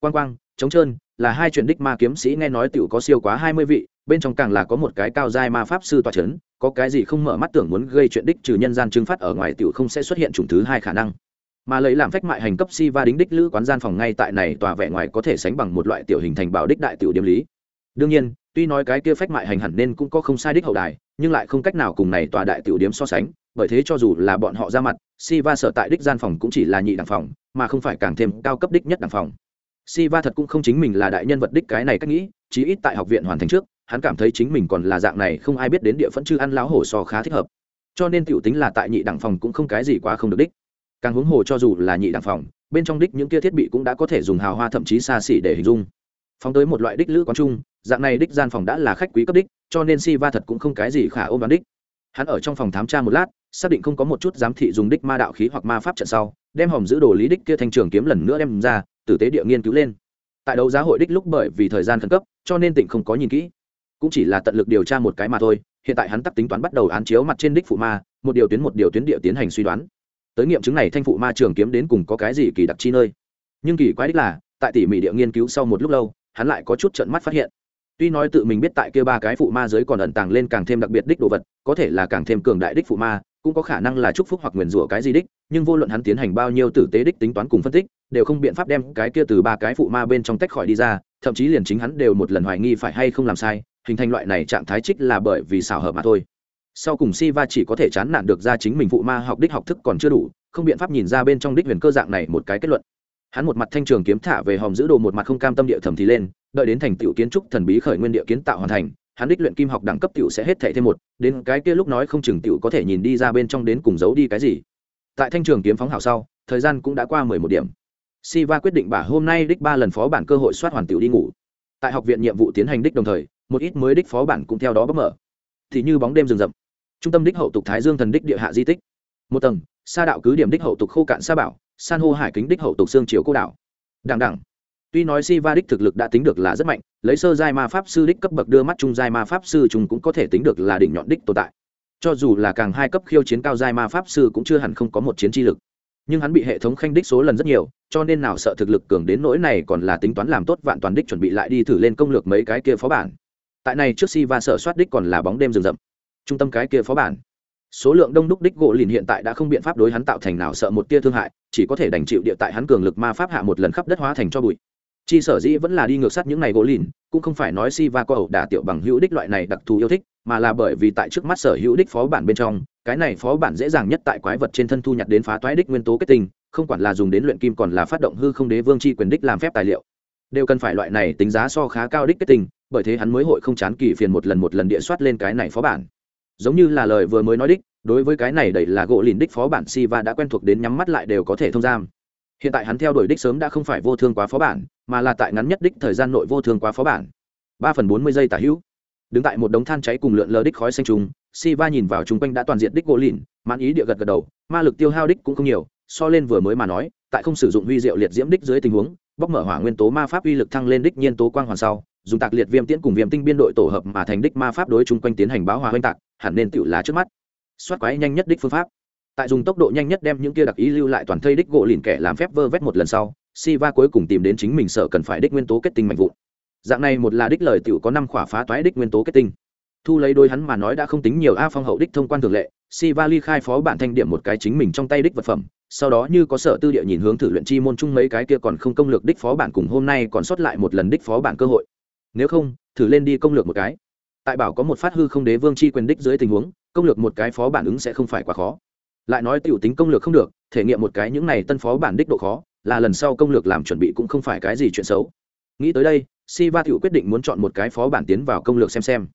Quang quang chống trơn, là hai chuyện đích ma kiếm sĩ nghe nói tiểu có siêu quá hai mươi vị, bên trong càng là có một cái cao giai ma pháp sư tòa c có cái gì không mở mắt tưởng muốn gây chuyện đích trừ nhân gian trưng phát ở ngoài tiểu không sẽ xuất hiện chủng thứ hai khả năng. Mà lấy làm phách mại hành cấp si va đính đích lữ quán gian phòng ngay tại này tòa vẻ ngoài có thể sánh bằng một loại tiểu hình thành bảo đích đại tiểu điếm lý. Đương nhiên, tuy nói cái kia phách mại hành hẳn nên cũng có không sai đích hậu đài, nhưng lại không cách nào cùng này tòa đại tiểu điếm so sánh bởi thế cho dù là bọn họ ra mặt si va sở tại đích gian phòng cũng chỉ là nhị đẳng phòng, mà không phải càng thêm cao cấp đích nhất đẳng phòng. Si va thật cũng không chính mình là đại nhân vật đích cái này cách nghĩ, chí ít tại học viện hoàn thành trước, hắn cảm thấy chính mình còn là dạng này không ai biết đến địa phận chư ăn láo hổ so khá thích hợp. Cho nên tiểu tính là tại nhị đẳng phòng cũng không cái gì quá không được đích. Càng huống hồ cho dù là nhị đẳng phòng, bên trong đích những kia thiết bị cũng đã có thể dùng hào hoa thậm chí xa xỉ để hình dung. Phóng tới một loại đích lữ quán trung dạng này đích gian phòng đã là khách quý cấp đích, cho nên si va thật cũng không cái gì khả ôm đoán đích. Hắn ở trong phòng thám tra một lát xác định không có một chút giám thị dùng đích ma đạo khí hoặc ma pháp trận sau, đem hòm giữ đồ lý đích kia thanh trường kiếm lần nữa đem ra, tử tế địa nghiên cứu lên. Tại đấu giá hội đích lúc bởi vì thời gian khẩn cấp, cho nên tỉnh không có nhìn kỹ. Cũng chỉ là tận lực điều tra một cái mà thôi, hiện tại hắn tắc tính toán bắt đầu án chiếu mặt trên đích phụ ma, một điều tuyến một điều tuyến địa tiến hành suy đoán. Tới nghiệm chứng này thanh phụ ma trường kiếm đến cùng có cái gì kỳ đặc chi nơi. Nhưng kỳ quái đích là, tại tỉ mỉ địa nghiên cứu sau một lúc lâu, hắn lại có chút trận mắt phát hiện. Tuy nói tự mình biết tại kia ba cái phụ ma giới còn ẩn tàng lên càng thêm đặc biệt đích đồ vật, có thể là càng thêm cường đại đích phụ ma cũng có khả năng là chúc phúc hoặc nguyền rủa cái gì đích, nhưng vô luận hắn tiến hành bao nhiêu tử tế đích tính toán cùng phân tích, đều không biện pháp đem cái kia từ ba cái phụ ma bên trong tách khỏi đi ra, thậm chí liền chính hắn đều một lần hoài nghi phải hay không làm sai, hình thành loại này trạng thái trích là bởi vì xảo hợp mà thôi. Sau cùng si va chỉ có thể chán nản được ra chính mình phụ ma học đích học thức còn chưa đủ, không biện pháp nhìn ra bên trong đích huyền cơ dạng này một cái kết luận. Hắn một mặt thanh trường kiếm thả về hòm giữ đồ một mặt không cam tâm địa thẩm thì lên, đợi đến thành tựu kiến trúc thần bí khởi nguyên địa kiến tạo hoàn thành hắn đích luyện kim học đẳng cấp tiểu sẽ hết thảy thêm một, đến cái kia lúc nói không chừng tiểu có thể nhìn đi ra bên trong đến cùng giấu đi cái gì. Tại thanh trường kiếm phóng hào sau, thời gian cũng đã qua mười một điểm. Siva quyết định bả hôm nay đích ba lần phó bản cơ hội soát hoàn tiểu đi ngủ. Tại học viện nhiệm vụ tiến hành đích đồng thời, một ít mới đích phó bản cũng theo đó bấm mở. Thì như bóng đêm rừng rậm. Trung tâm đích hậu tục thái dương thần đích địa hạ di tích. Một tầng, sa đạo cứ điểm đích hậu tục khô cạn sa bảo, san hô hải kính đích hậu tục xương chiều cô đảo. Đẳng đẳng tuy nói Siva đích thực lực đã tính được là rất mạnh lấy sơ giai ma pháp sư đích cấp bậc đưa mắt trung giai ma pháp sư chúng cũng có thể tính được là đỉnh nhọn đích tồn tại. Cho dù là càng hai cấp khiêu chiến cao giai ma pháp sư cũng chưa hẳn không có một chiến chi lực. Nhưng hắn bị hệ thống khanh đích số lần rất nhiều, cho nên nào sợ thực lực cường đến nỗi này còn là tính toán làm tốt vạn toàn đích chuẩn bị lại đi thử lên công lược mấy cái kia phó bản. Tại này trước si va sợ soát đích còn là bóng đêm rừng rậm. Trung tâm cái kia phó bản. Số lượng đông đúc đích gỗ lìn hiện tại đã không biện pháp đối hắn tạo thành nào sợ một tia thương hại, chỉ có thể đành chịu địa tại hắn cường lực ma pháp hạ một lần khắp đất hóa thành cho bụi chi sở dĩ vẫn là đi ngược sát những ngày gỗ lìn, cũng không phải nói si va có ẩu đả tiểu bằng hữu đích loại này đặc thù yêu thích, mà là bởi vì tại trước mắt sở hữu đích phó bản bên trong, cái này phó bản dễ dàng nhất tại quái vật trên thân thu nhặt đến phá toái đích nguyên tố kết tinh, không quản là dùng đến luyện kim còn là phát động hư không đế vương chi quyền đích làm phép tài liệu. Đều cần phải loại này tính giá so khá cao đích kết tinh, bởi thế hắn mới hội không chán kỳ phiền một lần một lần địa soát lên cái này phó bản. Giống như là lời vừa mới nói đích, đối với cái này đầy là gỗ lìn đích phó bản si va đã quen thuộc đến nhắm mắt lại đều có thể thông giam hiện tại hắn theo đuổi đích sớm đã không phải vô thương quá phó bản, mà là tại ngắn nhất đích thời gian nội vô thương quá phó bản. Ba phần bốn mươi giây tả hữu. Đứng tại một đống than cháy cùng lượn lờ đích khói xanh trùng si va nhìn vào chung quanh đã toàn diện đích gỗ lìn, mãn ý địa gật gật đầu, ma lực tiêu hao đích cũng không nhiều, so lên vừa mới mà nói, tại không sử dụng huy diệu liệt diễm đích dưới tình huống, bóc mở hỏa nguyên tố ma pháp uy lực thăng lên đích nhiên tố quang hoàn sau, dùng tạc liệt viêm tiễn cùng viêm tinh biên đội tổ hợp mà thành đích ma pháp đối chung quanh tiến hành báo hòa oanh tạc, hẳn nên tựu lá trước mắt. Xoát quái nhanh nhất đích phương pháp tại dùng tốc độ nhanh nhất đem những kia đặc ý lưu lại toàn thây đích gỗ lìn kẻ làm phép vơ vét một lần sau si va cuối cùng tìm đến chính mình sợ cần phải đích nguyên tố kết tinh mạnh vụn. Dạng này một là đích lời tiểu có năm khỏa phá toái đích nguyên tố kết tinh. Thu lấy đôi hắn mà nói đã không tính nhiều a phong hậu đích thông quan thường lệ si va ly khai phó bản thanh điểm một cái chính mình trong tay đích vật phẩm, sau đó như có sở tư địa nhìn hướng thử luyện chi môn chung mấy cái kia còn không công lược đích phó bản cùng hôm nay còn sót lại một lần đích phó bản cơ hội. Nếu không, thử lên đi công lược một cái. Tại bảo có một phát hư không đế vương chi quyền đích dưới tình huống, công lược một cái phó bản ứng sẽ không phải quá khó lại nói tiểu tính công lược không được, thể nghiệm một cái những này tân phó bản đích độ khó, là lần sau công lược làm chuẩn bị cũng không phải cái gì chuyện xấu. Nghĩ tới đây si va tiểu quyết định muốn chọn một cái phó bản tiến vào công lược xem xem.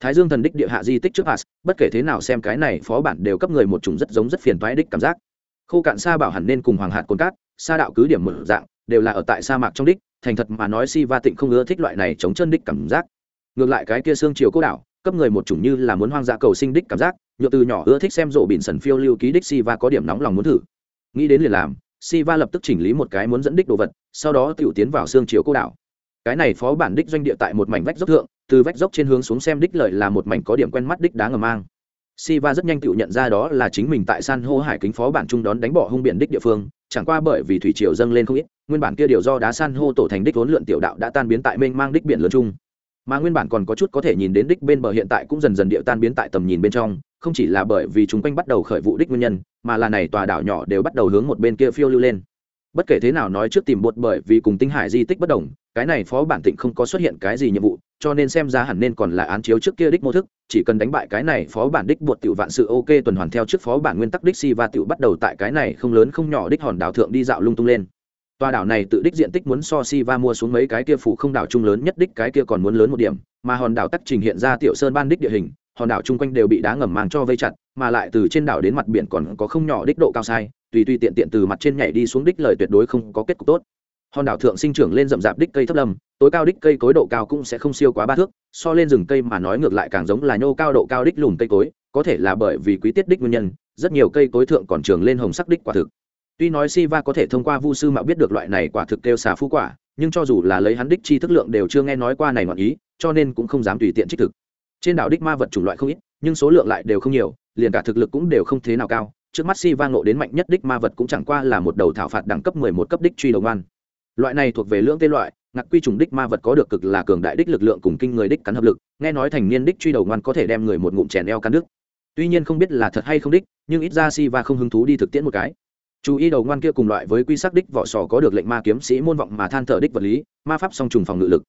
Thái dương thần đích địa hạ di tích trước pass, bất kể thế nào xem cái này phó bản đều cấp người một chủng rất giống rất phiền toái đích cảm giác. Khô cạn sa bảo hẳn nên cùng hoàng hạt cồn cát, sa đạo cứ điểm mở dạng, đều là ở tại sa mạc trong đích, thành thật mà nói si va tịnh không ưa thích loại này chống chân đích cảm giác. Ngược lại cái kia xương chiều cốt đảo cấp người một chủng như là muốn hoang dã cầu sinh đích cảm giác nhựa từ nhỏ ưa thích xem rộ bỉn sần phiêu lưu ký đích si va có điểm nóng lòng muốn thử. Nghĩ đến liền làm si va lập tức chỉnh lý một cái muốn dẫn đích đồ vật sau đó tự tiến vào xương chiều cô đảo. Cái này phó bản đích doanh địa tại một mảnh vách dốc thượng từ vách dốc trên hướng xuống xem đích lợi là một mảnh có điểm quen mắt đích đá ngầm mang. Si va rất nhanh tự nhận ra đó là chính mình tại san hô hải kính phó bản trung đón đánh bỏ hung biển đích địa phương, chẳng qua bởi vì thủy triều dâng lên không ít, nguyên bản kia điều do đá san hô tổ thành đích vốn lượn tiểu đạo đã tan biến tại mênh mang đích biển lớn trung. Mà nguyên bản còn có chút có thể nhìn đến đích bên bờ hiện tại cũng dần dần địa tan biến tại tầm nhìn bên trong, không chỉ là bởi vì chúng quanh bắt đầu khởi vụ đích nguyên nhân, mà là này tòa đảo nhỏ đều bắt đầu hướng một bên kia phiêu lưu lên. Bất kể thế nào nói trước tìm bột bởi vì cùng tinh hải di tích bất đồng, cái này phó bản tịnh không có xuất hiện cái gì nhiệm vụ, cho nên xem ra hẳn nên còn là án chiếu trước kia đích mô thức, chỉ cần đánh bại cái này phó bản đích buộc tiểu vạn sự ok tuần hoàn theo trước phó bản nguyên tắc đích si và tiểu bắt đầu tại cái này không lớn không nhỏ đích hòn đảo thượng đi dạo lung tung lên tòa đảo này tự đích diện tích muốn so si va mua xuống mấy cái kia phủ không đảo trung lớn nhất đích cái kia còn muốn lớn một điểm, mà hòn đảo tắc trình hiện ra tiểu sơn ban đích địa hình, hòn đảo chung quanh đều bị đá ngầm mang cho vây chặt, mà lại từ trên đảo đến mặt biển còn có không nhỏ đích độ cao sai, tùy tùy tiện tiện từ mặt trên nhảy đi xuống đích lời tuyệt đối không có kết cục tốt. Hòn đảo thượng sinh trưởng lên rậm rạp đích cây thấp lâm, tối cao đích cây cối độ cao cũng sẽ không siêu quá ba thước, so lên rừng cây mà nói ngược lại càng giống là nhô cao độ cao đích lùm cây cối, có thể là bởi vì quý tiết đích nguyên nhân, rất nhiều cây cối thượng còn trường lên hồng sắc đích quả thực tuy nói Si Va có thể thông qua vu sư mạo biết được loại này quả thực kêu xà phú quả, nhưng cho dù là lấy hắn đích chi thức lượng đều chưa nghe nói qua này ngọn ý, cho nên cũng không dám tùy tiện trích thực. Trên đảo đích ma vật chủng loại không ít, nhưng số lượng lại đều không nhiều, liền cả thực lực cũng đều không thế nào cao. Trước mắt Si Va ngộ đến mạnh nhất đích ma vật cũng chẳng qua là một đầu thảo phạt đẳng cấp mười một cấp đích truy đầu ngoan. Loại này thuộc về lưỡng tê loại, ngạc quy trùng đích ma vật có được cực là cường đại đích lực lượng cùng kinh người đích cắn hợp lực, nghe nói thành niên đích truy đầu ngoan có thể đem người một ngụm chèn eo cắn đứt. Tuy nhiên không biết là thật hay không đích, nhưng ít ra si va không hứng thú đi thực tiễn một cái chú ý đầu ngoan kia cùng loại với quy sắc đích vỏ sò có được lệnh ma kiếm sĩ môn vọng mà than thở đích vật lý, ma pháp song trùng phòng ngự lực.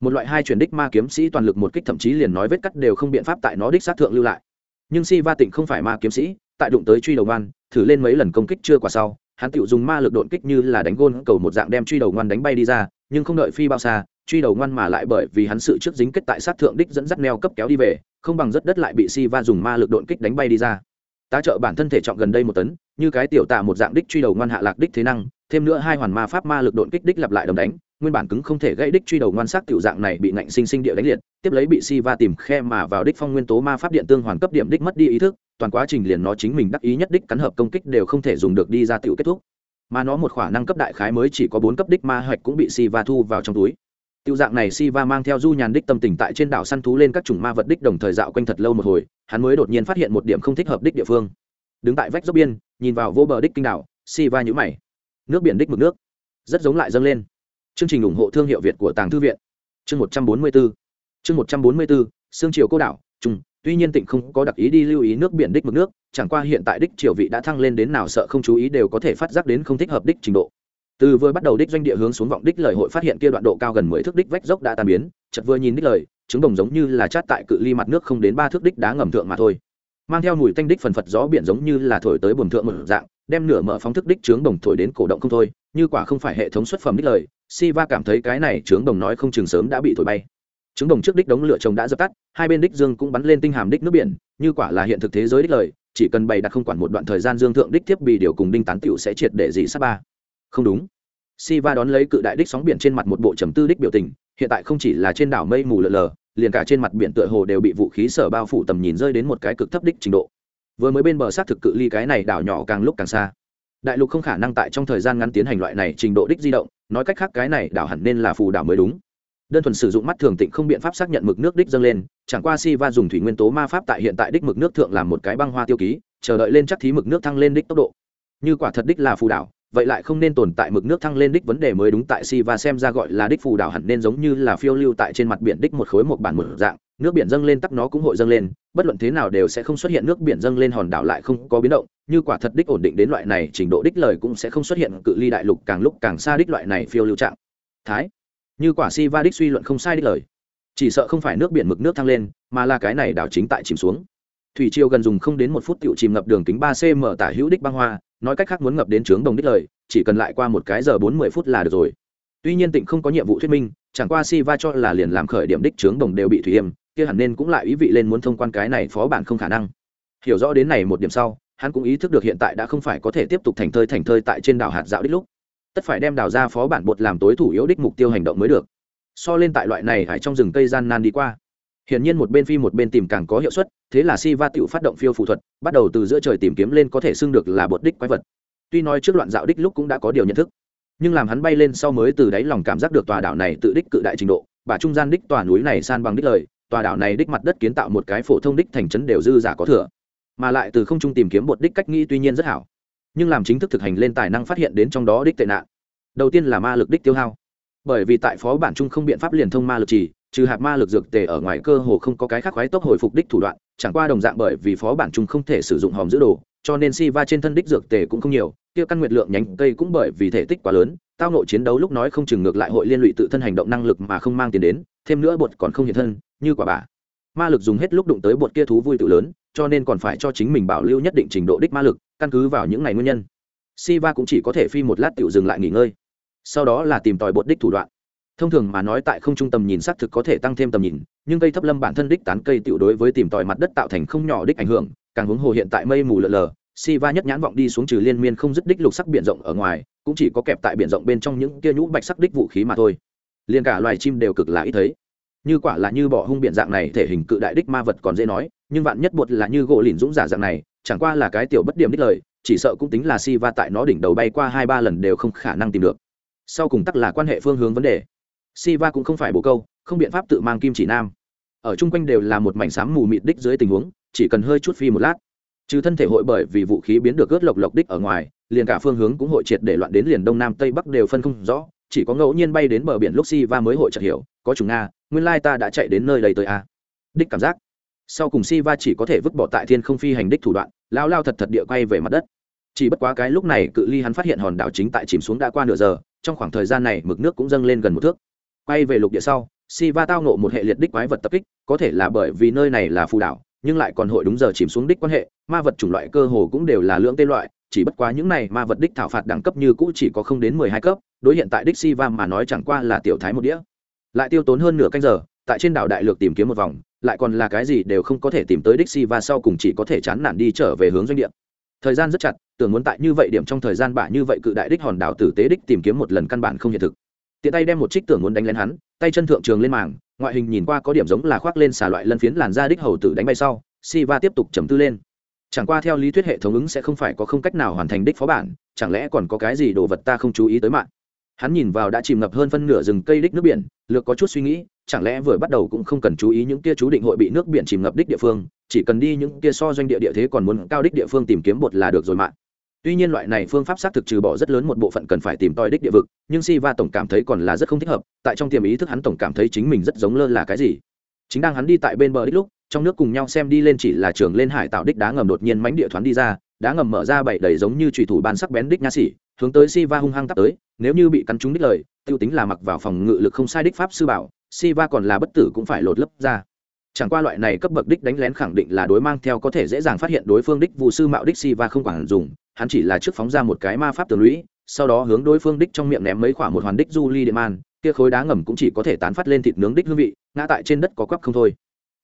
Một loại hai chuyển đích ma kiếm sĩ toàn lực một kích thậm chí liền nói vết cắt đều không biện pháp tại nó đích sát thượng lưu lại. Nhưng si va tịnh không phải ma kiếm sĩ, tại đụng tới truy đầu ngoan, thử lên mấy lần công kích chưa quả sau, hắn tự dùng ma lực độn kích như là đánh gôn cầu một dạng đem truy đầu ngoan đánh bay đi ra, nhưng không đợi phi bao xa, truy đầu ngoan mà lại bởi vì hắn sự trước dính kết tại sát thượng đích dẫn dắt neo cấp kéo đi về, không bằng rất đất lại bị si va dùng ma lực độn kích đánh bay đi ra. Tá trợ bản thân thể trọng gần đây một tấn như cái tiểu tạ một dạng đích truy đầu ngoan hạ lạc đích thế năng, thêm nữa hai hoàn ma pháp ma lực độn kích đích lặp lại đồng đánh, nguyên bản cứng không thể gãy đích truy đầu ngoan sắc tiểu dạng này bị nạnh sinh sinh địa đánh liệt, tiếp lấy bị si va tìm khe mà vào đích phong nguyên tố ma pháp điện tương hoàn cấp điểm đích mất đi ý thức, toàn quá trình liền nó chính mình đắc ý nhất đích cắn hợp công kích đều không thể dùng được đi ra tiểu kết thúc. Mà nó một khả năng cấp đại khái mới chỉ có bốn cấp đích ma hoạch cũng bị si va thu vào trong túi. Tiêu dạng này si va mang theo du nhàn đích tâm tình tại trên đảo săn thú lên các chủng ma vật đích đồng thời dạo quanh thật lâu một hồi, hắn mới đột nhiên phát hiện một điểm không thích hợp đích địa phương đứng tại vách dốc biên, nhìn vào vô bờ đích kinh đảo, si va nhũ mày. Nước biển đích mực nước, rất giống lại dâng lên. Chương trình ủng hộ thương hiệu việt của tàng thư viện. Chương một trăm bốn mươi bốn chương một trăm bốn mươi bốn xương triều cô đảo trung tuy nhiên tỉnh không có đặc ý đi lưu ý nước biển đích mực nước, chẳng qua hiện tại đích triều vị đã thăng lên đến nào sợ không chú ý đều có thể phát giác đến không thích hợp đích trình độ. Từ vừa bắt đầu đích doanh địa hướng xuống vọng đích lời hội phát hiện kia đoạn độ cao gần mười thước đích vách dốc đã tan biến chật vừa nhìn đích lời chứng đồng giống như là chát tại cự ly mặt nước không đến ba thước đích đá ngầm thượng mà thôi mang theo mùi tanh đích phần phật gió biển giống như là thổi tới buồn thượng một dạng, đem nửa mở phóng thức đích trướng đồng thổi đến cổ động không thôi, như quả không phải hệ thống xuất phẩm đích lời. Si va cảm thấy cái này trướng đồng nói không chừng sớm đã bị thổi bay. Trứng đồng trước đích đống lửa trồng đã dập tắt, hai bên đích dương cũng bắn lên tinh hàm đích nước biển, như quả là hiện thực thế giới đích lời, chỉ cần bày đặt không quản một đoạn thời gian dương thượng đích tiếp bị điều cùng đinh tán tiểu sẽ triệt để gì sát ba. Không đúng. Si va đón lấy cự đại đích sóng biển trên mặt một bộ trầm tư đích biểu tình, hiện tại không chỉ là trên đảo mây mù lờ lờ liền cả trên mặt biển tựa hồ đều bị vũ khí sở bao phủ tầm nhìn rơi đến một cái cực thấp đích trình độ. Vừa mới bên bờ sát thực cự ly cái này đảo nhỏ càng lúc càng xa. Đại lục không khả năng tại trong thời gian ngắn tiến hành loại này trình độ đích di động, nói cách khác cái này đảo hẳn nên là phù đảo mới đúng. Đơn thuần sử dụng mắt thường tịnh không biện pháp xác nhận mực nước đích dâng lên, chẳng qua si va dùng thủy nguyên tố ma pháp tại hiện tại đích mực nước thượng làm một cái băng hoa tiêu ký, chờ đợi lên chắc thí mực nước thăng lên đích tốc độ. Như quả thật đích là phù đảo vậy lại không nên tồn tại mực nước thăng lên đích vấn đề mới đúng tại si và xem ra gọi là đích phù đảo hẳn nên giống như là phiêu lưu tại trên mặt biển đích một khối một bản một dạng, nước biển dâng lên tắc nó cũng hội dâng lên, bất luận thế nào đều sẽ không xuất hiện nước biển dâng lên hòn đảo lại không có biến động, như quả thật đích ổn định đến loại này trình độ đích lời cũng sẽ không xuất hiện cự ly đại lục càng lúc càng xa đích loại này phiêu lưu trạng. Thái, như quả si va đích suy luận không sai đích lời. Chỉ sợ không phải nước biển mực nước thăng lên, mà là cái này đảo chính tại chìm xuống. Thủy triều gần dùng không đến một phút tiểu chìm ngập đường kính ba cm tả hữu đích băng hoa nói cách khác muốn ngập đến trướng đồng đích lời, chỉ cần lại qua một cái giờ bốn mươi phút là được rồi. Tuy nhiên tịnh không có nhiệm vụ thuyết minh, chẳng qua si va cho là liền làm khởi điểm đích trướng đồng đều bị thủy hiểm, kia hẳn nên cũng lại ý vị lên muốn thông quan cái này phó bản không khả năng. Hiểu rõ đến này một điểm sau, hắn cũng ý thức được hiện tại đã không phải có thể tiếp tục thành thơi thành thơi tại trên đảo hạt dạo đích lúc. Tất phải đem đảo ra phó bản bột làm tối thủ yếu đích mục tiêu hành động mới được. So lên tại loại này hải trong rừng cây gian nan đi qua. Hiển nhiên một bên phi một bên tìm càng có hiệu suất, thế là Siva tiểu phát động phiêu phù thuật, bắt đầu từ giữa trời tìm kiếm lên có thể xưng được là bột đích quái vật. Tuy nói trước loạn dạo đích lúc cũng đã có điều nhận thức, nhưng làm hắn bay lên sau mới từ đáy lòng cảm giác được tòa đảo này tự đích cự đại trình độ, bà trung gian đích tòa núi này san bằng đích lời, tòa đảo này đích mặt đất kiến tạo một cái phổ thông đích thành trấn đều dư giả có thừa, mà lại từ không trung tìm kiếm bột đích cách nghĩ tuy nhiên rất hảo, nhưng làm chính thức thực hành lên tài năng phát hiện đến trong đó đích tệ nạn. Đầu tiên là ma lực đích tiêu hao, bởi vì tại phó bản trung không biện pháp liền thông ma lực chỉ trừ hạt ma lực dược tề ở ngoài cơ hồ không có cái khác khoái tốc hồi phục đích thủ đoạn, chẳng qua đồng dạng bởi vì phó bản chung không thể sử dụng hòm giữ đồ, cho nên si va trên thân đích dược tề cũng không nhiều, kia căn nguyệt lượng nhánh cây cũng bởi vì thể tích quá lớn, tao nội chiến đấu lúc nói không chừng ngược lại hội liên lụy tự thân hành động năng lực mà không mang tiền đến, thêm nữa bột còn không hiện thân, như quả bà. Ma lực dùng hết lúc đụng tới bột kia thú vui tự lớn, cho nên còn phải cho chính mình bảo lưu nhất định trình độ đích ma lực, căn cứ vào những ngày nguyên nhân. Si va cũng chỉ có thể phi một lát tự dừng lại nghỉ ngơi. Sau đó là tìm tòi bột đích thủ đoạn thông thường mà nói tại không trung tầm nhìn xác thực có thể tăng thêm tầm nhìn, nhưng cây thấp lâm bản thân đích tán cây tiểu đối với tìm tòi mặt đất tạo thành không nhỏ đích ảnh hưởng, càng hướng hồ hiện tại mây mù lờ lờ si va nhất nhãn vọng đi xuống trừ liên miên không dứt đích lục sắc biển rộng ở ngoài, cũng chỉ có kẹp tại biển rộng bên trong những kia nhũ bạch sắc đích vũ khí mà thôi. Liền cả loài chim đều cực là ít thấy. Như quả là như bỏ hung biển dạng này, thể hình cự đại đích ma vật còn dễ nói, nhưng vạn nhất bột là như gỗ lìn dũng giả dạng này, chẳng qua là cái tiểu bất điểm đích lời, chỉ sợ cũng tính là si va tại nó đỉnh đầu bay qua hai ba lần đều không khả năng tìm được. Sau cùng tắc là quan hệ phương hướng vấn đề. Siva cũng không phải bổ câu, không biện pháp tự mang kim chỉ nam. Ở chung quanh đều là một mảnh xám mù mịt đích dưới tình huống, chỉ cần hơi chút phi một lát. Trừ thân thể hội bởi vì vũ khí biến được gớt lộc lộc đích ở ngoài, liền cả phương hướng cũng hội triệt để loạn đến liền đông nam tây bắc đều phân không rõ, chỉ có ngẫu nhiên bay đến bờ biển lúc Siva mới hội chợt hiểu, có chúng nga, nguyên lai ta đã chạy đến nơi đây tới a đích cảm giác. Sau cùng Siva chỉ có thể vứt bỏ tại thiên không phi hành đích thủ đoạn, lao lao thật thật địa quay về mặt đất. Chỉ bất quá cái lúc này cự ly hắn phát hiện hòn đảo chính tại chìm xuống đã qua nửa giờ, trong khoảng thời gian này mực nước cũng dâng lên gần một thước quay về lục địa sau si va tao nộ một hệ liệt đích quái vật tập kích, có thể là bởi vì nơi này là phù đảo, nhưng lại còn hội đúng giờ chìm xuống đích quan hệ, ma vật chủng loại cơ hồ cũng đều là lưỡng tê loại, chỉ bất quá những này ma vật đích thảo phạt đẳng cấp như cũ chỉ có không đến mười hai cấp, đối hiện tại đích si va mà nói chẳng qua là tiểu thái một đĩa. Lại tiêu tốn hơn nửa canh giờ, tại trên đảo đại lược tìm kiếm một vòng, lại còn là cái gì đều không có thể tìm tới đích si va sau cùng chỉ có thể chán nản đi trở về hướng doanh địa. Thời gian rất chặt, tưởng muốn tại như vậy điểm trong thời gian bả như vậy cự đại đích hòn đảo tử tế đích tìm kiếm một lần căn bản không hiện thực tiện tay đem một trích tưởng muốn đánh lén hắn, tay chân thượng trường lên màng, ngoại hình nhìn qua có điểm giống là khoác lên xà loại lân phiến làn da đích hầu tử đánh bay sau si va tiếp tục trầm tư lên. Chẳng qua theo lý thuyết hệ thống ứng sẽ không phải có không cách nào hoàn thành đích phó bản, chẳng lẽ còn có cái gì đồ vật ta không chú ý tới mạng? Hắn nhìn vào đã chìm ngập hơn phân nửa rừng cây đích nước biển, lược có chút suy nghĩ, chẳng lẽ vừa bắt đầu cũng không cần chú ý những kia chú định hội bị nước biển chìm ngập đích địa phương, chỉ cần đi những kia so doanh địa địa thế còn muốn cao đích địa phương tìm kiếm bột là được rồi mạng tuy nhiên loại này phương pháp xác thực trừ bỏ rất lớn một bộ phận cần phải tìm tòi đích địa vực, nhưng si va tổng cảm thấy còn là rất không thích hợp, tại trong tiềm ý thức hắn tổng cảm thấy chính mình rất giống lơ là cái gì. Chính đang hắn đi tại bên bờ đích lúc, trong nước cùng nhau xem đi lên chỉ là trường lên hải tạo đích đá ngầm đột nhiên mánh địa thoáng đi ra, đá ngầm mở ra bảy đầy giống như trùy thủ ban sắc bén đích nha xỉ hướng tới si va hung hăng tắt tới, nếu như bị cắn trúng đích lời, tiêu tính là mặc vào phòng ngự lực không sai đích pháp sư bảo, si va còn là bất tử cũng phải lột lấp ra. Chẳng qua loại này cấp bậc đích đánh lén khẳng định là đối mang theo có thể dễ dàng phát hiện đối phương đích vụ sư mạo đích si va không quản dùng hắn chỉ là trước phóng ra một cái ma pháp tường lũy, sau đó hướng đối phương đích trong miệng ném mấy khoả một hoàn đích du ly điện man, kia khối đá ngầm cũng chỉ có thể tán phát lên thịt nướng đích hương vị, ngã tại trên đất có quắp không thôi.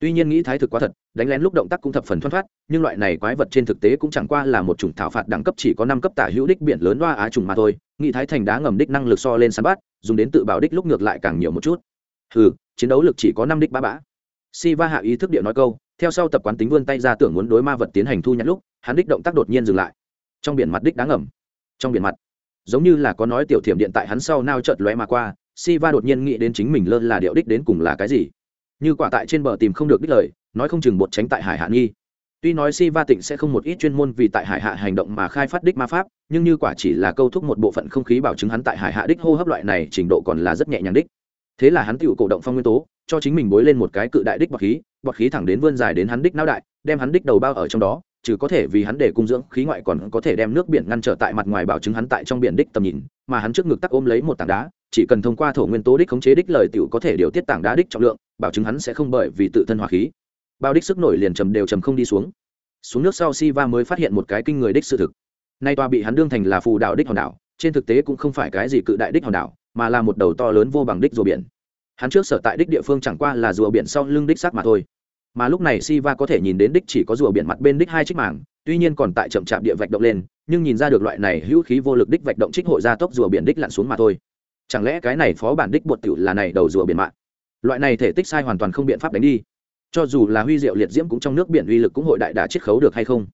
Tuy nhiên nghĩ thái thực quá thật, đánh lén lúc động tác cũng thập phần thoăn thoát, nhưng loại này quái vật trên thực tế cũng chẳng qua là một chủng thảo phạt đẳng cấp chỉ có năm cấp tả hữu đích biển lớn hoa á trùng mà thôi, nghĩ thái thành đá ngầm đích năng lực so lên săn bắt, dùng đến tự bảo đích lúc ngược lại càng nhiều một chút. Ừ chiến đấu lực chỉ có năm đích ba bã si va hạ ý thức địa nói câu, theo sau tập quán tính vươn tay ra tưởng muốn đối ma vật tiến hành thu nhặt lúc, hắn đích động tác đột nhiên dừng lại trong biển mặt đích đáng ngầm trong biển mặt, giống như là có nói tiểu thiểm điện tại hắn sau nao chợt lóe mà qua si va đột nhiên nghĩ đến chính mình lơ là điệu đích đến cùng là cái gì. Như quả tại trên bờ tìm không được đích lời, nói không chừng bột tránh tại hải hạ nghi tuy nói si va tịnh sẽ không một ít chuyên môn vì tại hải hạ hành động mà khai phát đích ma pháp, nhưng như quả chỉ là câu thúc một bộ phận không khí bảo chứng hắn tại hải hạ đích hô hấp loại này trình độ còn là rất nhẹ nhàng đích. Thế là hắn tự cổ động phong nguyên tố, cho chính mình bối lên một cái cự đại đích bọt khí bọt khí thẳng đến vươn dài đến hắn đích não đại, đem hắn đích đầu bao ở trong đó trừ có thể vì hắn để cung dưỡng khí ngoại còn có thể đem nước biển ngăn trở tại mặt ngoài bảo chứng hắn tại trong biển đích tầm nhìn, mà hắn trước ngực tắc ôm lấy một tảng đá, chỉ cần thông qua thổ nguyên tố đích khống chế đích lời tiểu có thể điều tiết tảng đá đích trọng lượng, bảo chứng hắn sẽ không bởi vì tự thân hỏa khí. Bao đích sức nổi liền trầm đều trầm không đi xuống. Xuống nước sau si va mới phát hiện một cái kinh người đích sự thực. Nay toa bị hắn đương thành là phù đảo đích hòn đảo, trên thực tế cũng không phải cái gì cự đại đích hòn đảo, mà là một đầu to lớn vô bằng đích rùa biển. Hắn trước sở tại đích địa phương chẳng qua là rùa biển sau lưng đích sát mà thôi mà lúc này Siva có thể nhìn đến đích chỉ có rùa biển mặt bên đích hai chiếc mảng, tuy nhiên còn tại chậm chạp địa vạch động lên, nhưng nhìn ra được loại này hữu khí vô lực đích vạch động trích hội ra tốc rùa biển đích lặn xuống mà thôi. Chẳng lẽ cái này phó bản đích bột tiểu là này đầu rùa biển mạng? Loại này thể tích sai hoàn toàn không biện pháp đánh đi. Cho dù là huy diệu liệt diễm cũng trong nước biển uy lực cũng hội đại đả chiết khấu được hay không?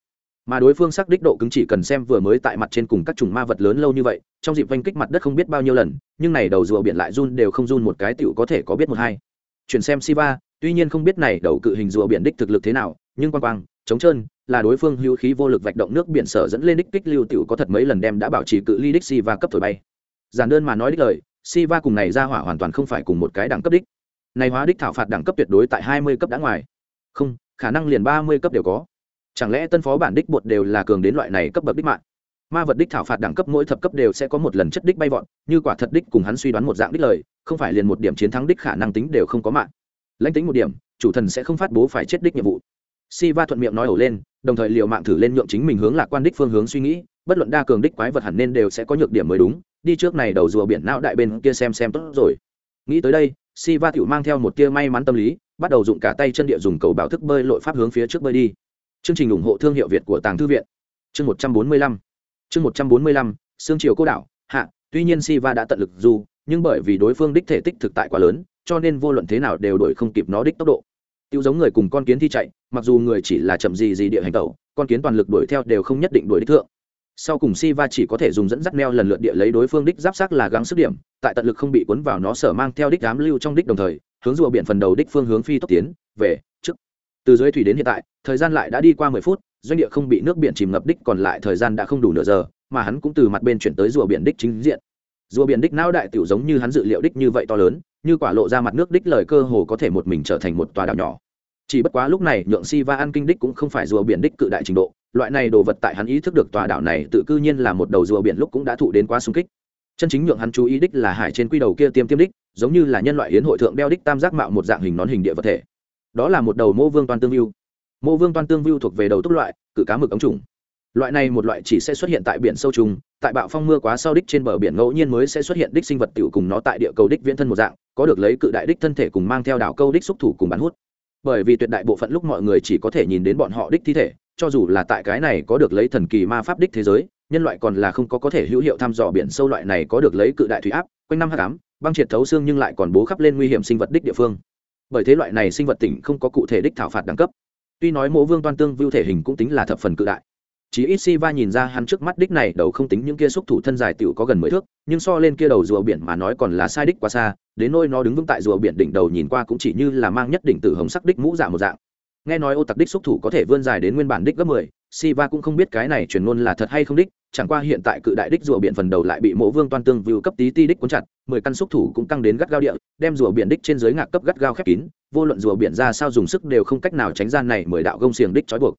Mà đối phương sắc đích độ cứng chỉ cần xem vừa mới tại mặt trên cùng các trùng ma vật lớn lâu như vậy, trong dịp vanh kích mặt đất không biết bao nhiêu lần, nhưng này đầu rùa biển lại run đều không run một cái tiểu có thể có biết một hai. Chuyển xem Siva, tuy nhiên không biết này đầu cự hình rùa biển đích thực lực thế nào, nhưng quang quang chống trơn, là đối phương hữu khí vô lực vạch động nước biển sở dẫn lên đích kích lưu tiểu có thật mấy lần đem đã bảo trì cự ly đích si va cấp thổi bay. Giản đơn mà nói đích lời si va cùng này ra hỏa hoàn toàn không phải cùng một cái đẳng cấp đích. Này hóa đích thảo phạt đẳng cấp tuyệt đối tại hai mươi cấp đã ngoài. Không, khả năng liền ba mươi cấp đều có. Chẳng lẽ tân phó bản đích bột đều là cường đến loại này cấp bậc đích mạng? Ma vật đích thảo phạt đẳng cấp mỗi thập cấp đều sẽ có một lần chất đích bay vọt, như quả thật đích cùng hắn suy đoán một dạng đích lời, không phải liền một điểm chiến thắng đích khả năng tính đều không có mạng lãnh tính một điểm, chủ thần sẽ không phát bố phải chết đích nhiệm vụ. Si va thuận miệng nói ẩu lên, đồng thời liều mạng thử lên nhượng chính mình hướng lạc quan đích phương hướng suy nghĩ, bất luận đa cường đích quái vật hẳn nên đều sẽ có nhược điểm mới đúng, đi trước này đầu rùa biển não đại bên kia xem xem tốt rồi. Nghĩ tới đây, si va tiểu mang theo một tia may mắn tâm lý, bắt đầu dụng cả tay chân địa dùng cầu bảo thức bơi lội pháp hướng phía trước bơi đi. Chương trình ủng hộ thương hiệu việt của tàng thư viện. Chương một trăm bốn mươi lăm. Chương một trăm bốn mươi lăm xương triều cô đảo, hạ, tuy nhiên si va đã tận lực dù, nhưng bởi vì đối phương đích thể tích thực tại quá lớn cho nên vô luận thế nào đều đổi không kịp nó đích tốc độ. Tiêu giống người cùng con kiến thi chạy, mặc dù người chỉ là chậm gì gì địa hành tẩu, con kiến toàn lực đuổi theo đều không nhất định đuổi đích thượng. Sau cùng Siva chỉ có thể dùng dẫn dắt neo lần lượt địa lấy đối phương đích giáp sắc là gắng sức điểm, tại tận lực không bị cuốn vào nó sở mang theo đích đám lưu trong đích đồng thời, hướng rùa biển phần đầu đích phương hướng phi tốc tiến, về, trước. Từ dưới thủy đến hiện tại, thời gian lại đã đi qua mười phút, doanh địa không bị nước biển chìm ngập đích còn lại thời gian đã không đủ nửa giờ, mà hắn cũng từ mặt bên chuyển tới rùa biển đích chính diện. Rùa biển đích não đại tiểu giống như hắn dự liệu đích như vậy to lớn như quả lộ ra mặt nước đích lời cơ hồ có thể một mình trở thành một tòa đảo nhỏ. Chỉ bất quá lúc này nhượng si va ăn kinh đích cũng không phải rùa biển đích cự đại trình độ, loại này đồ vật tại hắn ý thức được tòa đảo này tự cư nhiên là một đầu rùa biển lúc cũng đã thụ đến quá xung kích. Chân chính nhượng hắn chú ý đích là hải trên quy đầu kia tiêm tiêm đích, giống như là nhân loại hiến hội thượng đeo đích tam giác mạo một dạng hình nón hình địa vật thể. Đó là một đầu mô vương toàn tương view. Mô vương toàn tương view thuộc về đầu tốc loại, cự cá mực ống trùng. Loại này một loại chỉ sẽ xuất hiện tại biển sâu trùng tại bạo phong mưa quá sau đích trên bờ biển ngẫu nhiên mới sẽ xuất hiện đích sinh vật tiểu cùng nó tại địa cầu đích viễn thân một dạng có được lấy cự đại đích thân thể cùng mang theo đảo câu đích xúc thủ cùng bắn hút. Bởi vì tuyệt đại bộ phận lúc mọi người chỉ có thể nhìn đến bọn họ đích thi thể cho dù là tại cái này có được lấy thần kỳ ma pháp đích thế giới nhân loại còn là không có có thể hữu hiệu thăm dò biển sâu loại này có được lấy cự đại thủy áp quanh năm hắc ám, băng triệt thấu xương nhưng lại còn bố khắp lên nguy hiểm sinh vật đích địa phương. Bởi thế loại này sinh vật tỉnh không có cụ thể đích thảo phạt đẳng cấp. Tuy nói mộ vương toan tương vưu thể hình cũng tính là thập phần cự đại chỉ ít si va nhìn ra hắn trước mắt đích này, đầu không tính những kia xúc thủ thân dài tiểu có gần mười thước, nhưng so lên kia đầu rùa biển mà nói còn là sai đích quá xa, đến nôi nó đứng vững tại rùa biển đỉnh đầu nhìn qua cũng chỉ như là mang nhất đỉnh tử hồng sắc đích mũ dạ một dạng. Nghe nói ô tặc đích xúc thủ có thể vươn dài đến nguyên bản đích gấp mười si va cũng không biết cái này truyền ngôn là thật hay không đích, chẳng qua hiện tại cự đại đích rùa biển phần đầu lại bị mộ vương toan tương vưu cấp tí ti đích cuốn chặt, mười căn xúc thủ cũng căng đến gắt gao địa, đem rùa biển đích trên dưới ngạc cấp gắt gao khép kín, vô luận rùa biển ra sao dùng sức đều không cách nào tránh gian này mười đạo gông xiềng đích trói buộc.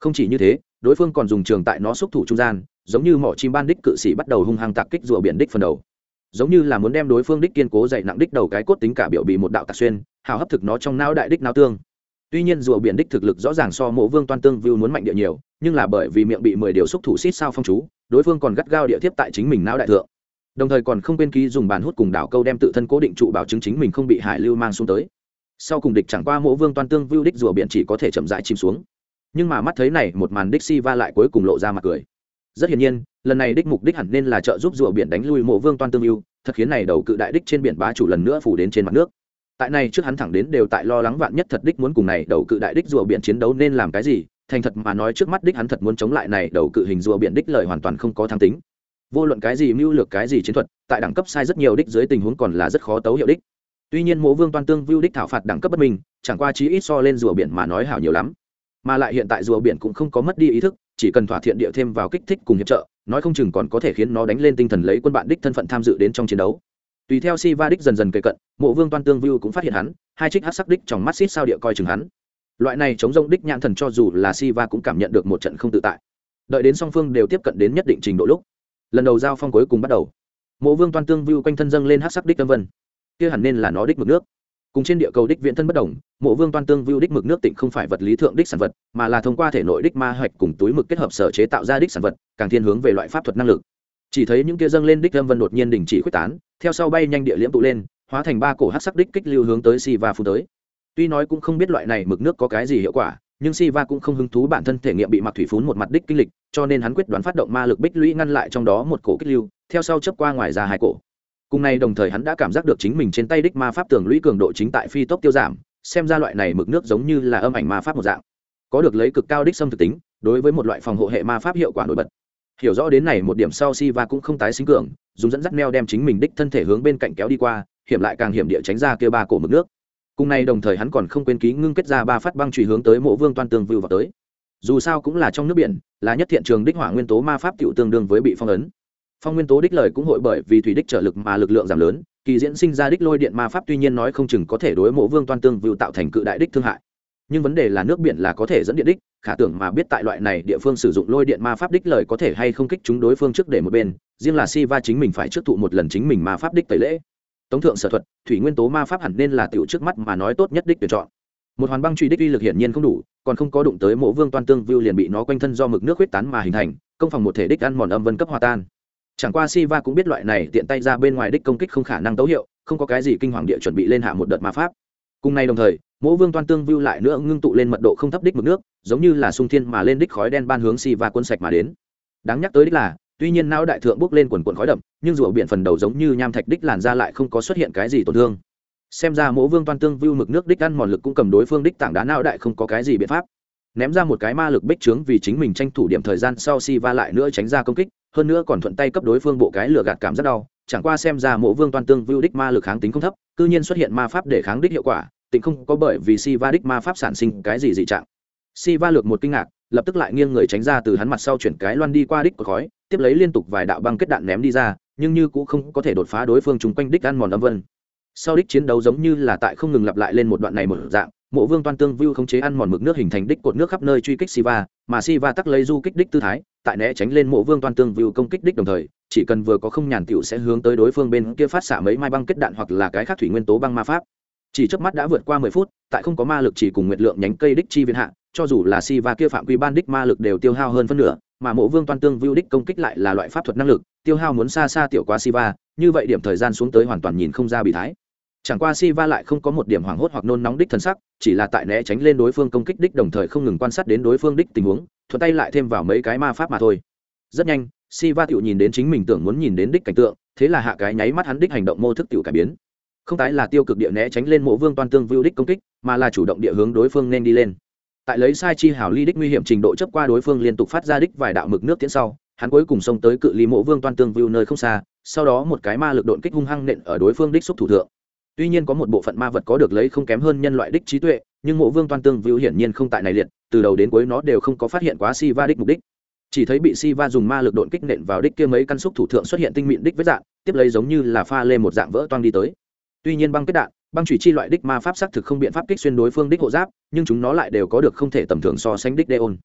Không chỉ như thế đối phương còn dùng trường tại nó xúc thủ trung gian, giống như mỏ chim ban đích cự sĩ bắt đầu hung hăng tạc kích rùa biển đích phần đầu. Giống như là muốn đem đối phương đích kiên cố dạy nặng đích đầu cái cốt tính cả biểu bị một đạo tạc xuyên, hào hấp thực nó trong não đại đích não tương. Tuy nhiên rùa biển đích thực lực rõ ràng so mộ vương toan tương view muốn mạnh địa nhiều, nhưng là bởi vì miệng bị mười điều xúc thủ xít sao phong chú, đối phương còn gắt gao địa thiếp tại chính mình não đại thượng. Đồng thời còn không quên ký dùng bàn hút cùng đảo câu đem tự thân cố định trụ bảo chứng chính mình không bị hải lưu mang xuống tới. Sau cùng địch chẳng qua mộ vương toan tương view đích rùa biển chỉ có thể chậm rãi chìm xuống nhưng mà mắt thấy này một màn đích si va lại cuối cùng lộ ra mặt cười. Rất hiển nhiên, lần này đích mục đích hẳn nên là trợ giúp rùa biển đánh lui mộ vương toan tương yêu thật khiến này đầu cự đại đích trên biển bá chủ lần nữa phủ đến trên mặt nước. Tại này trước hắn thẳng đến đều tại lo lắng vạn nhất thật đích muốn cùng này đầu cự đại đích rùa biển chiến đấu nên làm cái gì, thành thật mà nói trước mắt đích hắn thật muốn chống lại này đầu cự hình rùa biển đích lời hoàn toàn không có thăng tính. Vô luận cái gì mưu lược cái gì chiến thuật, tại đẳng cấp sai rất nhiều đích dưới tình huống còn là rất khó tấu hiệu đích tuy nhiên mộ vương toan tương vưu đích thảo phạt đẳng cấp bất minh, chẳng qua chí ít so lên rùa biển mà nói hảo nhiều lắm mà lại hiện tại rùa biển cũng không có mất đi ý thức, chỉ cần thỏa thiện địa thêm vào kích thích cùng hiệp trợ, nói không chừng còn có thể khiến nó đánh lên tinh thần lấy quân bạn đích thân phận tham dự đến trong chiến đấu. Tùy theo si va đích dần dần kề cận, mộ vương toan tương view cũng phát hiện hắn, hai trích hát sắc đích trong mắt xít sao địa coi chừng hắn. Loại này chống rông đích nhãn thần cho dù là si va cũng cảm nhận được một trận không tự tại. Đợi đến song phương đều tiếp cận đến nhất định trình độ lúc, lần đầu giao phong cuối cùng bắt đầu. Mộ vương toan tương view quanh thân dâng lên hát sắc đích tâm vân. Kia hẳn nên là nó đích mực nước cùng trên địa cầu đích viễn thân bất đồng, mộ vương toan tương vưu đích mực nước tịnh không phải vật lý thượng đích sản vật, mà là thông qua thể nội đích ma hoạch cùng túi mực kết hợp sở chế tạo ra đích sản vật, càng thiên hướng về loại pháp thuật năng lực. Chỉ thấy những kia dâng lên đích lâm vân đột nhiên đình chỉ quyết tán, theo sau bay nhanh địa liễm tụ lên, hóa thành ba cổ hát sắc đích kích lưu hướng tới si va phu tới. Tuy nói cũng không biết loại này mực nước có cái gì hiệu quả, nhưng si va cũng không hứng thú bản thân thể nghiệm bị mặc thủy phún một mặt đích kinh lịch, cho nên hắn quyết đoán phát động ma lực bích lũy ngăn lại trong đó một cổ kích lưu, theo sau chấp qua ngoài ra hai cổ cùng nay đồng thời hắn đã cảm giác được chính mình trên tay đích ma pháp tường lũy cường độ chính tại phi tốc tiêu giảm, xem ra loại này mực nước giống như là âm ảnh ma pháp một dạng. Có được lấy cực cao đích xâm thực tính, đối với một loại phòng hộ hệ ma pháp hiệu quả nổi bật. Hiểu rõ đến này một điểm sau si va cũng không tái sinh cường, dùng dẫn dắt neo đem chính mình đích thân thể hướng bên cạnh kéo đi qua, hiểm lại càng hiểm địa tránh ra kia ba cổ mực nước. Cùng nay đồng thời hắn còn không quên ký ngưng kết ra ba phát băng truy hướng tới mộ vương toan tường vưu vào tới. Dù sao cũng là trong nước biển, là nhất thiện trường đích hỏa nguyên tố ma pháp tiểu tương đương với bị phong ấn phong nguyên tố đích lời cũng hội bởi vì thủy đích trở lực mà lực lượng giảm lớn, kỳ diễn sinh ra đích lôi điện ma pháp tuy nhiên nói không chừng có thể đối mộ vương toan tương vưu tạo thành cự đại đích thương hại. Nhưng vấn đề là nước biển là có thể dẫn điện đích, khả tưởng mà biết tại loại này địa phương sử dụng lôi điện ma pháp đích lời có thể hay không kích chúng đối phương trước để một bên, riêng là si va chính mình phải trước thụ một lần chính mình ma pháp đích tẩy lễ. Tống thượng sở thuật, thủy nguyên tố ma pháp hẳn nên là tiểu trước mắt mà nói tốt nhất đích tuyển chọn. Một hoàn băng truy đích uy lực hiển nhiên không đủ, còn không có đụng tới mộ vương toan tương vưu liền bị nó quanh thân do mực nước huyết tán mà hình thành, công phòng một thể đích ăn mòn âm vân cấp hòa tan chẳng qua si va cũng biết loại này tiện tay ra bên ngoài đích công kích không khả năng tấu hiệu, không có cái gì kinh hoàng địa chuẩn bị lên hạ một đợt ma pháp. Cùng nay đồng thời, mỗ vương toan tương Vưu lại nữa ngưng tụ lên mật độ không thấp đích mực nước, giống như là sung thiên mà lên đích khói đen ban hướng si va quân sạch mà đến. Đáng nhắc tới đích là, tuy nhiên não đại thượng bước lên quần quần khói đậm, nhưng rùa biển phần đầu giống như nham thạch đích làn ra lại không có xuất hiện cái gì tổn thương. Xem ra mỗ vương toan tương Vưu mực nước đích ăn mòn lực cũng cầm đối phương đích tảng đá não đại không có cái gì biện pháp. Ném ra một cái ma lực bích trướng vì chính mình tranh thủ điểm thời gian sau si va lại nữa tránh ra công kích hơn nữa còn thuận tay cấp đối phương bộ cái lửa gạt cảm rất đau, chẳng qua xem ra mộ vương toàn tương vưu đích ma lực kháng tính không thấp, cư nhiên xuất hiện ma pháp để kháng đích hiệu quả, tịnh không có bởi vì si va đích ma pháp sản sinh cái gì dị trạng. Si va lược một kinh ngạc, lập tức lại nghiêng người tránh ra từ hắn mặt sau chuyển cái loan đi qua đích của khói, tiếp lấy liên tục vài đạo băng kết đạn ném đi ra, nhưng như cũng không có thể đột phá đối phương chung quanh đích ăn mòn âm vân. Sau đích chiến đấu giống như là tại không ngừng lặp lại lên một đoạn này một dạng, mộ vương toan tương view khống chế ăn mòn mực nước hình thành đích cột nước khắp nơi truy kích siva mà siva tắc lấy du kích đích tư thái tại né tránh lên mộ vương toan tương view công kích đích đồng thời, chỉ cần vừa có không nhàn tiểu sẽ hướng tới đối phương bên kia phát xạ mấy mai băng kết đạn hoặc là cái khác thủy nguyên tố băng ma pháp. Chỉ trước mắt đã vượt qua mười phút, tại không có ma lực chỉ cùng nguyệt lượng nhánh cây đích chi viên hạ, cho dù là si kia phạm quy ban đích ma lực đều tiêu hao hơn phân nửa, mà mộ vương toan tương view đích công kích lại là loại pháp thuật năng lực, tiêu hao muốn xa xa tiểu qua si như vậy điểm thời gian xuống tới hoàn toàn nhìn không ra bị thái chẳng qua si lại không có một điểm hoảng hốt hoặc nôn nóng đích thân sắc, chỉ là tại né tránh lên đối phương công kích đích đồng thời không ngừng quan sát đến đối phương đích tình huống, thuận tay lại thêm vào mấy cái ma pháp mà thôi. Rất nhanh si va tựu nhìn đến chính mình tưởng muốn nhìn đến đích cảnh tượng, thế là hạ cái nháy mắt hắn đích hành động mô thức tựu cải biến. Không tái là tiêu cực địa né tránh lên mộ vương toan tương vưu đích công kích, mà là chủ động địa hướng đối phương nên đi lên. Tại lấy sai chi hảo ly đích nguy hiểm trình độ chấp qua đối phương liên tục phát ra đích vài đạo mực nước tiến sau, hắn cuối cùng xông tới cự ly mộ vương toan tương vưu nơi không xa, sau đó một cái ma lực độn kích hung hăng nện ở đối phương đích xúc thủ thượng tuy nhiên có một bộ phận ma vật có được lấy không kém hơn nhân loại đích trí tuệ, nhưng mộ vương toan tương vưu hiển nhiên không tại này liệt, từ đầu đến cuối nó đều không có phát hiện quá si va đích mục đích. Chỉ thấy bị si va dùng ma lực độn kích nện vào đích kia mấy căn xúc thủ thượng xuất hiện tinh mịn đích với dạng, tiếp lấy giống như là pha lên một dạng vỡ toang đi tới. Tuy nhiên băng kết đạn, băng chủy chi loại đích ma pháp xác thực không biện pháp kích xuyên đối phương đích hộ giáp, nhưng chúng nó lại đều có được không thể tầm thường so sánh đích đê ôn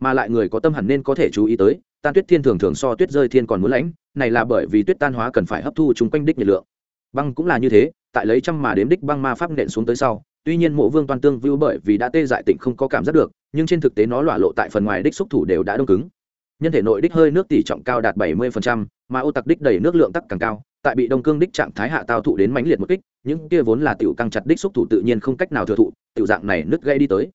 mà lại người có tâm hẳn nên có thể chú ý tới, tan tuyết thiên thường thường so tuyết rơi thiên còn muốn lãnh, này là bởi vì tuyết tan hóa cần phải hấp thu chúng quanh đích nhiệt lượng. Băng cũng là như thế tại lấy trăm mà đếm đích băng ma pháp nện xuống tới sau tuy nhiên mộ vương toàn tương vưu bởi vì đã tê dại tỉnh không có cảm giác được nhưng trên thực tế nó lọa lộ tại phần ngoài đích xúc thủ đều đã đông cứng. Nhân thể nội đích hơi nước tỷ trọng cao đạt 70%, mà ô tặc đích đầy nước lượng tắc càng cao tại bị đông cương đích trạng thái hạ tao thụ đến mãnh liệt một kích những kia vốn là tiểu căng chặt đích xúc thủ tự nhiên không cách nào thừa thụ tiểu dạng này nứt gây đi tới.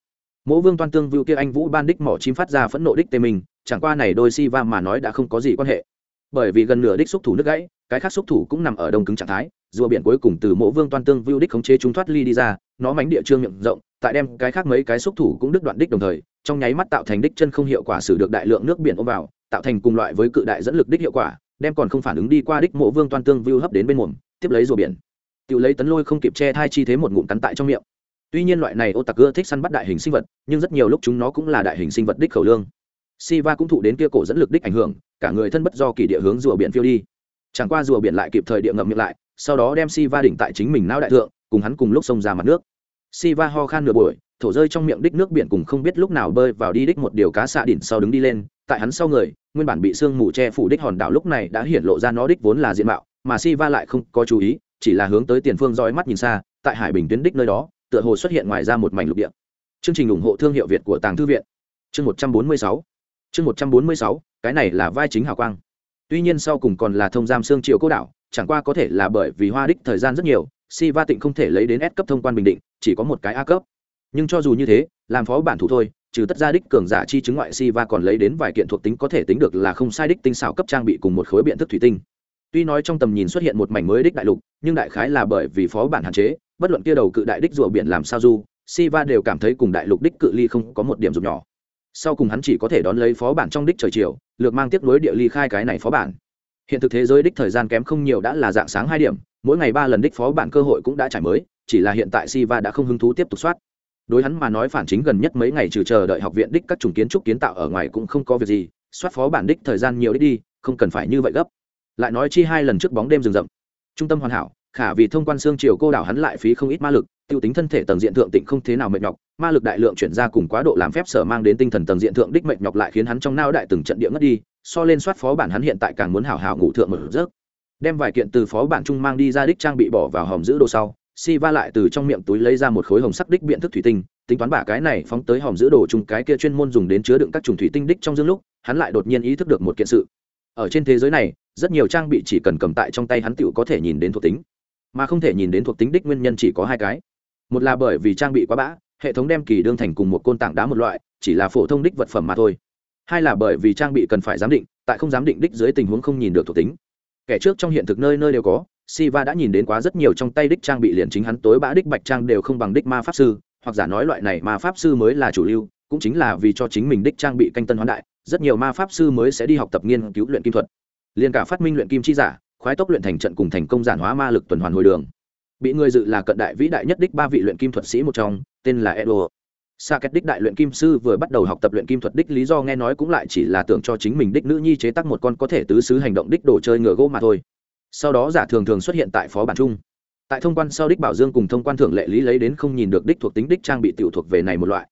Mỗ vương toan tương vưu kia anh vũ ban đích mỏ chim phát ra phẫn nộ đích tê mình chẳng qua này đôi si va mà nói đã không có gì quan hệ. Bởi vì gần nửa đích xúc thủ nước gãy cái khác xúc thủ cũng nằm ở đông cứng trạng thái rùa biển cuối cùng từ mộ vương toan tương vưu đích khống chế chúng thoát ly đi ra nó mánh địa trương miệng rộng tại đem cái khác mấy cái xúc thủ cũng đứt đoạn đích đồng thời trong nháy mắt tạo thành đích chân không hiệu quả xử được đại lượng nước biển ôm vào tạo thành cùng loại với cự đại dẫn lực đích hiệu quả đem còn không phản ứng đi qua đích mộ vương toan tương vưu hấp đến bên mồm tiếp lấy rùa biển. Tự lấy tấn lôi không kịp che thai chi thế một ngụm cắn tại trong miệng. Tuy nhiên loại này ô tặc ưa thích săn bắt đại hình sinh vật nhưng rất nhiều lúc chúng nó cũng là đại hình sinh vật đích khẩu lương. Siva cũng thụ đến kia cổ dẫn lực đích ảnh hưởng, cả người thân bất do kỳ địa hướng rùa biển phiêu đi. Chẳng qua rùa biển lại kịp thời địa ngậm miệng lại, sau đó đem Si Va đỉnh tại chính mình não đại thượng, cùng hắn cùng lúc xông ra mặt nước. Si Va ho khan nửa buổi, thổ rơi trong miệng đích nước biển cùng không biết lúc nào bơi vào đi đích một điều cá xạ đỉnh sau đứng đi lên, tại hắn sau người, nguyên bản bị sương mù che phủ đích hòn đảo lúc này đã hiển lộ ra nó đích vốn là diện mạo, mà Si Va lại không có chú ý, chỉ là hướng tới tiền phương dõi mắt nhìn xa, tại hải bình tuyến đích nơi đó, tựa hồ xuất hiện ngoài ra một mảnh lục địa. Chương trình ủng hộ thương hiệu Việt của Tàng Thư viện. Chương 146 chương một trăm bốn mươi sáu cái này là vai chính hào quang tuy nhiên sau cùng còn là thông giam xương triều cô đảo chẳng qua có thể là bởi vì hoa đích thời gian rất nhiều, si va tịnh không thể lấy đến s cấp thông quan bình định, chỉ có một cái a cấp. Nhưng cho dù như thế, làm phó bản thủ thôi, trừ tất ra đích cường giả chi chứng ngoại si va còn lấy đến vài kiện thuộc tính có thể tính được là không sai đích tinh xảo cấp trang bị cùng một khối biện thức thủy tinh. Tuy nói trong tầm nhìn xuất hiện một mảnh mới đích đại lục, nhưng đại khái là bởi vì phó bản hạn chế, bất luận kia đầu cự đại đích rùa biển làm sao du si va đều cảm thấy cùng đại lục đích cự ly không có một điểm dục nhỏ. Sau cùng hắn chỉ có thể đón lấy phó bản trong đích trời chiều, lược mang tiếp nối địa ly khai cái này phó bản hiện thực thế giới đích thời gian kém không nhiều đã là dạng sáng hai điểm, mỗi ngày ba lần đích phó bản cơ hội cũng đã trải mới, chỉ là hiện tại Si Va đã không hứng thú tiếp tục soát. Đối hắn mà nói phản chính gần nhất mấy ngày trừ chờ đợi học viện đích các chủng kiến trúc kiến tạo ở ngoài cũng không có việc gì, soát phó bản đích thời gian nhiều đích đi, không cần phải như vậy gấp. Lại nói chi hai lần trước bóng đêm rừng rậm. Trung tâm hoàn hảo, khả vì thông quan xương triều cô đảo hắn lại phí không ít ma lực, tiêu tính thân thể tầng diện thượng tịnh không thế nào mệt nhọc, ma lực đại lượng chuyển ra cùng quá độ làm phép sở mang đến tinh thần tầng diện thượng đích mệt nhọc lại khiến hắn trong nao đại từng trận địa ngất đi so lên soát phó bản hắn hiện tại càng muốn hảo hảo ngủ thượng một giấc. Đem vài kiện từ phó bản trung mang đi ra đích trang bị bỏ vào hòm giữ đồ sau si va lại từ trong miệng túi lấy ra một khối hồng sắc đích biện thức thủy tinh, tính toán bả cái này phóng tới hòm giữ đồ chung cái kia chuyên môn dùng đến chứa đựng các trùng thủy tinh đích trong dương lúc, hắn lại đột nhiên ý thức được một kiện sự. Ở trên thế giới này, rất nhiều trang bị chỉ cần cầm tại trong tay hắn tựu có thể nhìn đến thuộc tính, mà không thể nhìn đến thuộc tính đích nguyên nhân chỉ có hai cái. Một là bởi vì trang bị quá bã, hệ thống đem kỳ đương thành cùng một côn tảng đá một loại, chỉ là phổ thông đích vật phẩm mà thôi hai là bởi vì trang bị cần phải giám định, tại không giám định đích dưới tình huống không nhìn được thuộc tính. Kẻ trước trong hiện thực nơi nơi đều có, siva đã nhìn đến quá rất nhiều trong tay đích trang bị liền chính hắn tối bã đích bạch trang đều không bằng đích ma pháp sư, hoặc giả nói loại này ma pháp sư mới là chủ lưu, cũng chính là vì cho chính mình đích trang bị canh tân hoán đại, rất nhiều ma pháp sư mới sẽ đi học tập nghiên cứu luyện kim thuật. Liền cả phát minh luyện kim chi giả, khoái tốc luyện thành trận cùng thành công giản hóa ma lực tuần hoàn hồi đường. Bị người dự là cận đại vĩ đại nhất đích ba vị luyện kim thuật sĩ một trong, tên là edo sa kết đích đại luyện kim sư vừa bắt đầu học tập luyện kim thuật đích lý do nghe nói cũng lại chỉ là tưởng cho chính mình đích nữ nhi chế tác một con có thể tứ xứ hành động đích đồ chơi ngựa gỗ mà thôi. Sau đó giả thường thường xuất hiện tại phó bản chung. Tại thông quan sau đích bảo dương cùng thông quan thưởng lệ lý lấy đến không nhìn được đích thuộc tính đích trang bị tiểu thuộc về này một loại.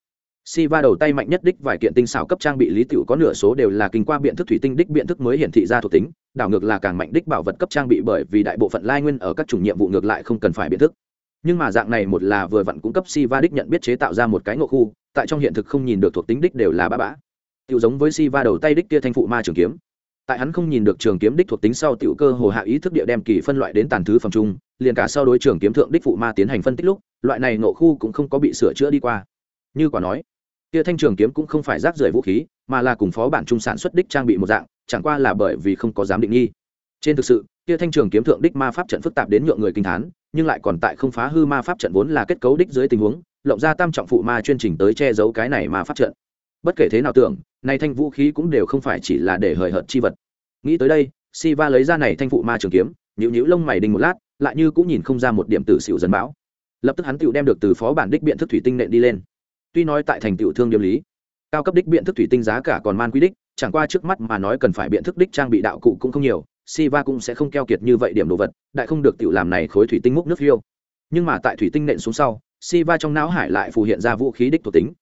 Si va đầu tay mạnh nhất đích vài kiện tinh xảo cấp trang bị lý tiểu có nửa số đều là kinh qua biện thức thủy tinh đích biện thức mới hiển thị ra thuộc tính, đảo ngược là càng mạnh đích bảo vật cấp trang bị bởi vì đại bộ phận lai nguyên ở các chủng nhiệm vụ ngược lại không cần phải biện thức nhưng mà dạng này một là vừa vặn cung cấp si va đích nhận biết chế tạo ra một cái ngộ khu, tại trong hiện thực không nhìn được thuộc tính đích đều là bã bã tiểu giống với si va đầu tay đích kia thanh phụ ma trường kiếm. Tại hắn không nhìn được trường kiếm đích thuộc tính sau tiểu cơ hồ hạ ý thức địa đem kỳ phân loại đến tàn thứ phẩm trung liền cả sau đối trường kiếm thượng đích phụ ma tiến hành phân tích lúc, loại này ngộ khu cũng không có bị sửa chữa đi qua. Như quả nói, kia thanh trường kiếm cũng không phải rác rưởi vũ khí, mà là cùng phó bản trung sản xuất đích trang bị một dạng, chẳng qua là bởi vì không có dám định nghi. Trên thực sự, kia thanh trường kiếm thượng đích ma pháp trận phức tạp đến nhượng người kinh thán nhưng lại còn tại không phá hư ma pháp trận vốn là kết cấu đích dưới tình huống, lộng ra tam trọng phụ ma chuyên trình tới che giấu cái này ma pháp trận. Bất kể thế nào tưởng nay thanh vũ khí cũng đều không phải chỉ là để hời hợt chi vật. Nghĩ tới đây, Siva lấy ra này thanh phụ ma trường kiếm nhữ nhữ lông mày đình một lát, lại như cũng nhìn không ra một điểm tử xỉu dần bão. Lập tức hắn tựu đem được từ phó bản đích biện thức thủy tinh nện đi lên. Tuy nói tại thành tựu thương điềm lý, cao cấp đích biện thức thủy tinh giá cả còn man quy đích, chẳng qua trước mắt mà nói cần phải biện thức đích trang bị đạo cụ cũng không nhiều Siva cũng sẽ không keo kiệt như vậy điểm đồ vật, đại không được tiểu làm này khối thủy tinh múc nước phiêu. Nhưng mà tại thủy tinh nện xuống sau, Siva trong não hải lại phù hiện ra vũ khí đích thuộc tính.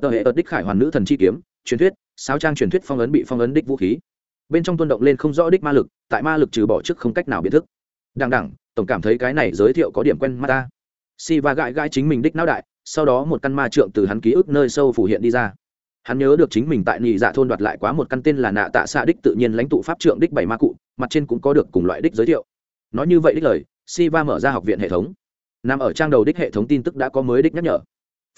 Tờ hệ ớt đích khải hoàn nữ thần chi kiếm, truyền thuyết sáu trang truyền thuyết phong ấn bị phong ấn đích vũ khí. Bên trong tuôn động lên không rõ đích ma lực, tại ma lực trừ bỏ trước không cách nào biện thức. Đằng đẳng tổng cảm thấy cái này giới thiệu có điểm quen mắt ta. Siva gãi gãi chính mình đích não đại, sau đó một căn ma trượng từ hắn ký ức nơi sâu phủ hiện đi ra. Hắn nhớ được chính mình tại nhị dạ thôn đoạt lại quá một căn tên là nạ tạ xạ đích tự nhiên lãnh tụ pháp trượng đích bảy ma cụ mặt trên cũng có được cùng loại đích giới thiệu. Nói như vậy đích lời si va mở ra học viện hệ thống. Nằm ở trang đầu đích hệ thống tin tức đã có mới đích nhắc nhở.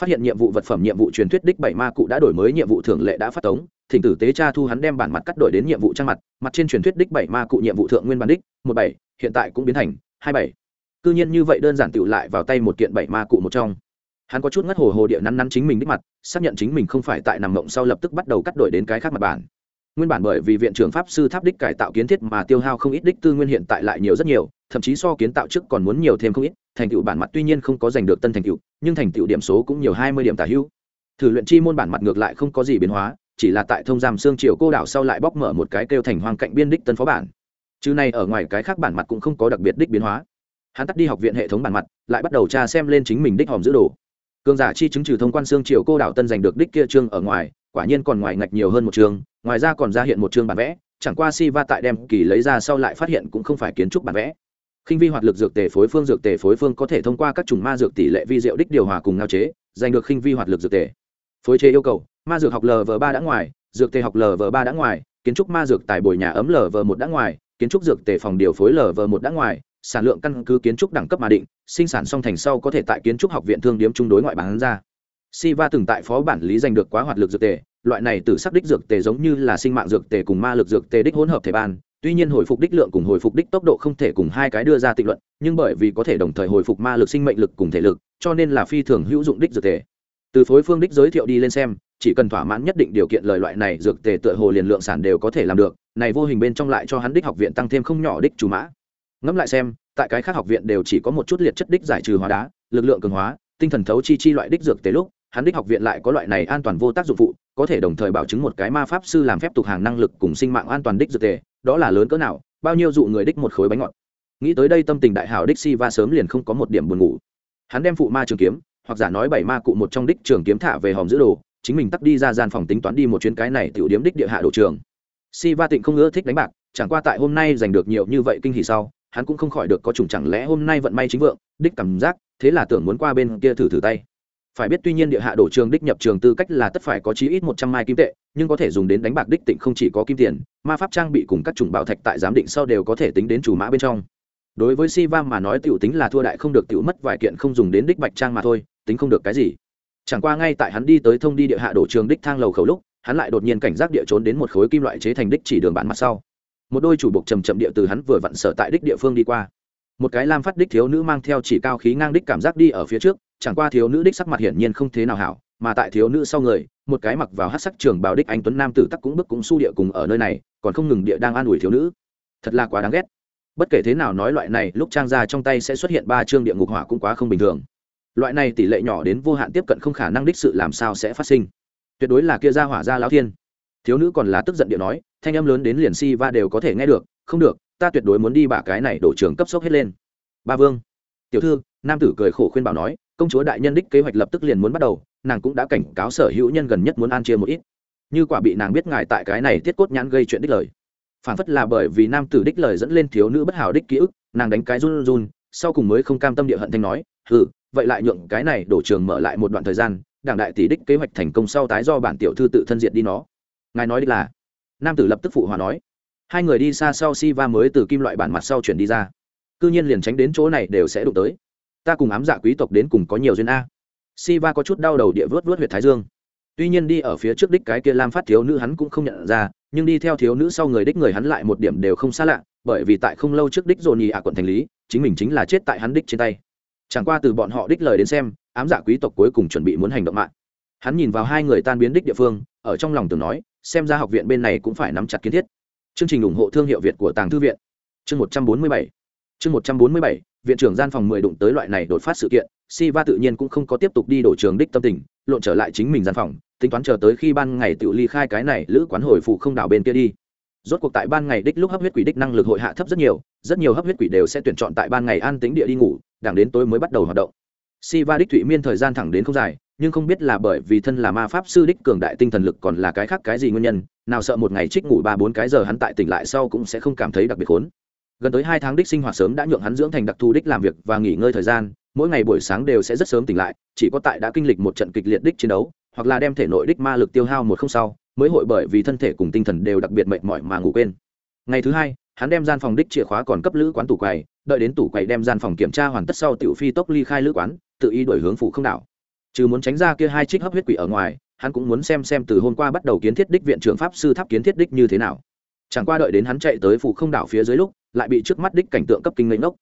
Phát hiện nhiệm vụ vật phẩm nhiệm vụ truyền thuyết đích bảy ma cụ đã đổi mới, nhiệm vụ thường lệ đã phát tống. Thỉnh tử tế cha thu hắn đem bản mặt cắt đổi đến nhiệm vụ trang mặt. Mặt trên truyền thuyết đích bảy ma cụ nhiệm vụ thượng nguyên bản đích, một bảy, hiện tại cũng biến thành hai bảy. Cư nhiên như vậy đơn giản tựu lại vào tay một kiện bảy ma cụ một trong. Hắn có chút ngất hồ hồ địa nắn nắn chính mình đích mặt, xác nhận chính mình không phải tại nằm mộng sau lập tức bắt đầu cắt đổi đến cái khác mặt bản nguyên bản bởi vì viện trưởng pháp sư tháp đích cải tạo kiến thiết mà tiêu hao không ít đích tư nguyên hiện tại lại nhiều rất nhiều, thậm chí so kiến tạo trước còn muốn nhiều thêm không ít, thành tựu bản mặt tuy nhiên không có giành được tân thành tựu, nhưng thành tựu điểm số cũng nhiều hai mươi điểm tả hữu. Thử luyện chi môn bản mặt ngược lại không có gì biến hóa, chỉ là tại thông giam xương triều cô đảo sau lại bóc mở một cái kêu thành hoang cạnh biên đích tân phó bản. Chứ này ở ngoài cái khác bản mặt cũng không có đặc biệt đích biến hóa. Hắn tắt đi học viện hệ thống bản mặt, lại bắt đầu tra xem lên chính mình đích hòm giữ đồ. Cường giả chi chứng trừ thông quan xương triều cô đảo tân giành được đích kia trương ở ngoài quả nhiên còn ngoài ngạch nhiều hơn một trường, ngoài ra còn ra hiện một chương bản vẽ chẳng qua si va tại đem kỳ lấy ra sau lại phát hiện cũng không phải kiến trúc bản vẽ. Khinh vi hoạt lực dược tề phối phương dược tề phối phương có thể thông qua các chủng ma dược tỷ lệ vi diệu đích điều hòa cùng ngao chế giành được khinh vi hoạt lực dược tề. Phối chế yêu cầu ma dược học lv ba đã ngoài dược tề học lv ba đã ngoài kiến trúc ma dược tại bồi nhà ấm lv một đã ngoài kiến trúc dược tề phòng điều phối lv một đã ngoài sản lượng căn cứ kiến trúc đẳng cấp mà định sinh sản song thành sau có thể tại kiến trúc học viện thương điếm trung đối ngoại bán ra. Siva từng tại phó bản lý giành được quá hoạt lực dược tề, loại này từ sắc đích dược tề giống như là sinh mạng dược tề cùng ma lực dược tề đích hỗn hợp thể ban, tuy nhiên hồi phục đích lượng cùng hồi phục đích tốc độ không thể cùng hai cái đưa ra tịnh luận, nhưng bởi vì có thể đồng thời hồi phục ma lực sinh mệnh lực cùng thể lực, cho nên là phi thường hữu dụng đích dược tề. Từ phối phương đích giới thiệu đi lên xem, chỉ cần thỏa mãn nhất định điều kiện lời loại này dược tề tựa hồ liền lượng sản đều có thể làm được, này vô hình bên trong lại cho hắn đích học viện tăng thêm không nhỏ đích chủ mã. Ngẫm lại xem, tại cái khác học viện đều chỉ có một chút liệt chất đích giải trừ hóa đá, lực lượng cường hóa, tinh thần thấu chi chi loại đích dược tề lúc, hắn đích học viện lại có loại này an toàn vô tác dụng phụ, có thể đồng thời bảo chứng một cái ma pháp sư làm phép tục hàng năng lực cùng sinh mạng an toàn đích dược tề, đó là lớn cỡ nào, bao nhiêu dụ người đích một khối bánh ngọt. Nghĩ tới đây tâm tình đại hảo đích si va sớm liền không có một điểm buồn ngủ. Hắn đem phụ ma trường kiếm, hoặc giả nói bảy ma cụ một trong đích trường kiếm thả về hòm giữ đồ, chính mình tắt đi ra gian phòng tính toán đi một chuyến cái này tiểu điếm đích địa hạ đồ trường. Si va tịnh không ưa thích đánh bạc, chẳng qua tại hôm nay giành được nhiều như vậy kinh hỉ sau, hắn cũng không khỏi được có chủng chẳng lẽ hôm nay vận may chính vượng, đích cảm giác, thế là tưởng muốn qua bên kia thử thử tay phải biết tuy nhiên địa hạ đổ trường đích nhập trường tư cách là tất phải có chí ít một trăm mai kim tệ, nhưng có thể dùng đến đánh bạc đích tịnh không chỉ có kim tiền, ma pháp trang bị cùng các chủng bảo thạch tại giám định sau đều có thể tính đến chủ mã bên trong. Đối với si va mà nói t i ể u tính là thua đại không được t i ể u mất vài kiện không dùng đến đích bạch trang mà thôi, tính không được cái gì. Chẳng qua ngay tại hắn đi tới thông đi địa hạ đổ trường đích thang lầu khẩu lúc, hắn lại đột nhiên cảnh giác địa trốn đến một khối kim loại chế thành đích chỉ đường bản mặt sau. Một đôi chủ buộc trầm chậm địa từ hắn vừa vặn sở tại đích địa phương đi qua. Một cái lam phát đích thiếu nữ mang theo chỉ cao khí ngang đích cảm giác đi ở phía trước chẳng qua thiếu nữ đích sắc mặt hiển nhiên không thế nào hảo, mà tại thiếu nữ sau người, một cái mặc vào hát sắc trường bào đích anh tuấn nam tử tắc cũng bức cũng su địa cùng ở nơi này, còn không ngừng địa đang an ủi thiếu nữ. Thật là quá đáng ghét. Bất kể thế nào nói loại này, lúc trang ra trong tay sẽ xuất hiện ba chương địa ngục hỏa cũng quá không bình thường. Loại này tỷ lệ nhỏ đến vô hạn tiếp cận không khả năng đích sự làm sao sẽ phát sinh. Tuyệt đối là kia ra hỏa ra lão thiên. Thiếu nữ còn là tức giận điện nói, thanh âm lớn đến liền si va đều có thể nghe được, không được, ta tuyệt đối muốn đi bả cái này đổ trường cấp sốc hết lên. Ba vương. Tiểu thư, nam tử cười khổ khuyên bảo nói công chúa đại nhân đích kế hoạch lập tức liền muốn bắt đầu, nàng cũng đã cảnh cáo sở hữu nhân gần nhất muốn an chia một ít. Như quả bị nàng biết ngài tại cái này tiết cốt nhãn gây chuyện đích lời. Phản phất là bởi vì nam tử đích lời dẫn lên thiếu nữ bất hảo đích ký ức, nàng đánh cái run run, sau cùng mới không cam tâm địa hận thanh nói ừ vậy lại nhượng cái này đổ trường mở lại một đoạn thời gian, đảng đại tỷ đích kế hoạch thành công sau tái do bản tiểu thư tự thân diện đi nó. Ngài nói đích là, nam tử lập tức phụ hòa nói, hai người đi xa sau si va mới từ kim loại bản mặt sau chuyển đi ra. Cư nhiên liền tránh đến chỗ này đều sẽ đụng tới ta cùng ám dạ quý tộc đến cùng có nhiều duyên a. Si va có chút đau đầu địa vớt vớt huyệt thái dương. Tuy nhiên đi ở phía trước đích cái kia lam phát thiếu nữ hắn cũng không nhận ra, nhưng đi theo thiếu nữ sau người đích người hắn lại một điểm đều không xa lạ, bởi vì tại không lâu trước đích dồn nhì ạ quận thành lý, chính mình chính là chết tại hắn đích trên tay. Chẳng qua từ bọn họ đích lời đến xem, ám giả quý tộc cuối cùng chuẩn bị muốn hành động mạng. Hắn nhìn vào hai người tan biến đích địa phương, ở trong lòng từng nói, xem ra học viện bên này cũng phải nắm chặt kiến thiết. Chương trình ủng hộ thương hiệu việt của tàng thư viện. Chương một trăm bốn mươi bảy. Chương một trăm bốn mươi bảy viện trưởng gian phòng mười đụng tới loại này đột phát sự kiện si va tự nhiên cũng không có tiếp tục đi đổ trường đích tâm tình, lộn trở lại chính mình gian phòng, tính toán chờ tới khi ban ngày tự ly khai cái này lữ quán hồi phụ không đảo bên kia đi. Rốt cuộc tại ban ngày đích lúc hấp huyết quỷ đích năng lực hội hạ thấp rất nhiều rất nhiều hấp huyết quỷ đều sẽ tuyển chọn tại ban ngày an tính địa đi ngủ, đảng đến tối mới bắt đầu hoạt động. Si va đích thụy miên thời gian thẳng đến không dài, nhưng không biết là bởi vì thân là ma pháp sư đích cường đại tinh thần lực còn là cái khác cái gì nguyên nhân, nào sợ một ngày trích ngủ ba bốn cái giờ hắn tại tỉnh lại sau cũng sẽ không cảm thấy đặc biệt khốn gần tới hai tháng đích sinh hoạt sớm đã nhượng hắn dưỡng thành đặc thù đích làm việc và nghỉ ngơi thời gian, mỗi ngày buổi sáng đều sẽ rất sớm tỉnh lại, chỉ có tại đã kinh lịch một trận kịch liệt đích chiến đấu, hoặc là đem thể nội đích ma lực tiêu hao một không sau, mới hội bởi vì thân thể cùng tinh thần đều đặc biệt mệt mỏi mà ngủ quên. Ngày thứ hai, hắn đem gian phòng đích chìa khóa còn cấp lữ quán tủ quầy, đợi đến tủ quầy đem gian phòng kiểm tra hoàn tất sau tiểu phi tốc ly khai lữ quán, tự ý đổi hướng phủ không đảo. Trừ muốn tránh ra kia hai trích hấp huyết quỷ ở ngoài, hắn cũng muốn xem xem từ hôm qua bắt đầu kiến thiết đích viện trưởng pháp sư tháp kiến thiết đích như thế nào. Chẳng qua đợi đến hắn chạy tới phủ không đảo phía dưới lúc lại bị trước mắt đích cảnh tượng cấp kinh ngây ngốc.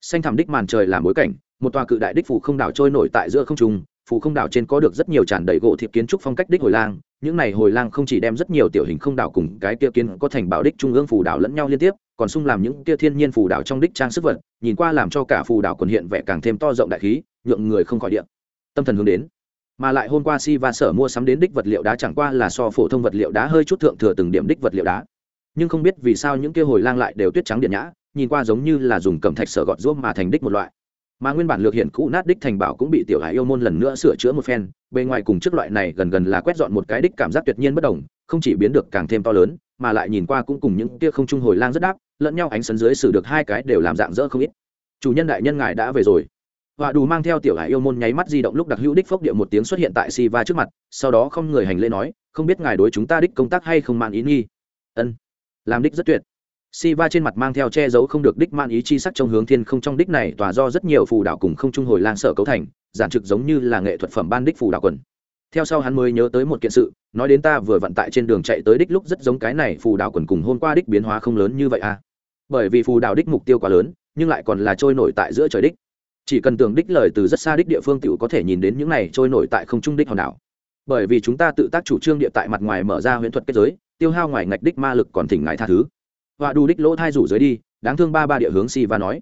Xanh thẳm đích màn trời làm bối cảnh, một tòa cự đại đích phủ không đảo trôi nổi tại giữa không trung, phủ không đảo trên có được rất nhiều tràn đầy gỗ thiệp kiến trúc phong cách đích hồi lang, những này hồi lang không chỉ đem rất nhiều tiểu hình không đảo cùng cái kia kiến có thành bảo đích trung ương phủ đảo lẫn nhau liên tiếp, còn sung làm những kia thiên nhiên phủ đảo trong đích trang sức vật, nhìn qua làm cho cả phủ đảo quần hiện vẻ càng thêm to rộng đại khí, nhượng người không khỏi điện tâm thần hướng đến. Mà lại hôm qua si và sở mua sắm đến đích vật liệu đá chẳng qua là so phổ thông vật liệu đá hơi chút thượng thừa từng điểm đích vật liệu đá nhưng không biết vì sao những kia hồi lang lại đều tuyết trắng điện nhã, nhìn qua giống như là dùng cẩm thạch sở gọt ruốc mà thành đích một loại. Mà nguyên bản lược hiện cũ nát đích thành bảo cũng bị tiểu hải yêu môn lần nữa sửa chữa một phen, bề ngoài cùng trước loại này gần gần là quét dọn một cái đích cảm giác tuyệt nhiên bất đồng, không chỉ biến được càng thêm to lớn, mà lại nhìn qua cũng cùng những kia không trung hồi lang rất đáp, lẫn nhau ánh sấn dưới xử được hai cái đều làm dạng dỡ không ít. Chủ nhân đại nhân ngài đã về rồi. Họa đủ mang theo tiểu hải yêu môn nháy mắt di động lúc đặc hữu đích phốc địa một tiếng xuất hiện tại si va trước mặt, sau đó không người hành lễ nói, không biết ngài đối chúng ta đích công tác hay không mang ý nghi? Ân làm đích rất tuyệt. Si va trên mặt mang theo che giấu không được đích man ý chi sắc trong hướng thiên không trong đích này tòa do rất nhiều phù đạo cùng không trung hồi lang sở cấu thành, giản trực giống như là nghệ thuật phẩm ban đích phù đạo quần. Theo sau hắn mới nhớ tới một kiện sự, nói đến ta vừa vận tại trên đường chạy tới đích lúc rất giống cái này phù đạo quần cùng hôm qua đích biến hóa không lớn như vậy à. Bởi vì phù đạo đích mục tiêu quá lớn, nhưng lại còn là trôi nổi tại giữa trời đích. Chỉ cần tưởng đích lời từ rất xa đích địa phương tiểu có thể nhìn đến những này trôi nổi tại không trung đích hòn đảo. Bởi vì chúng ta tự tác chủ trương địa tại mặt ngoài mở ra huyễn thuật kết giới tiêu hao ngoài ngạch đích ma lực còn thỉnh ngại tha thứ. Họa đủ đích lỗ thai rủ dưới đi, đáng thương ba ba địa hướng si và nói.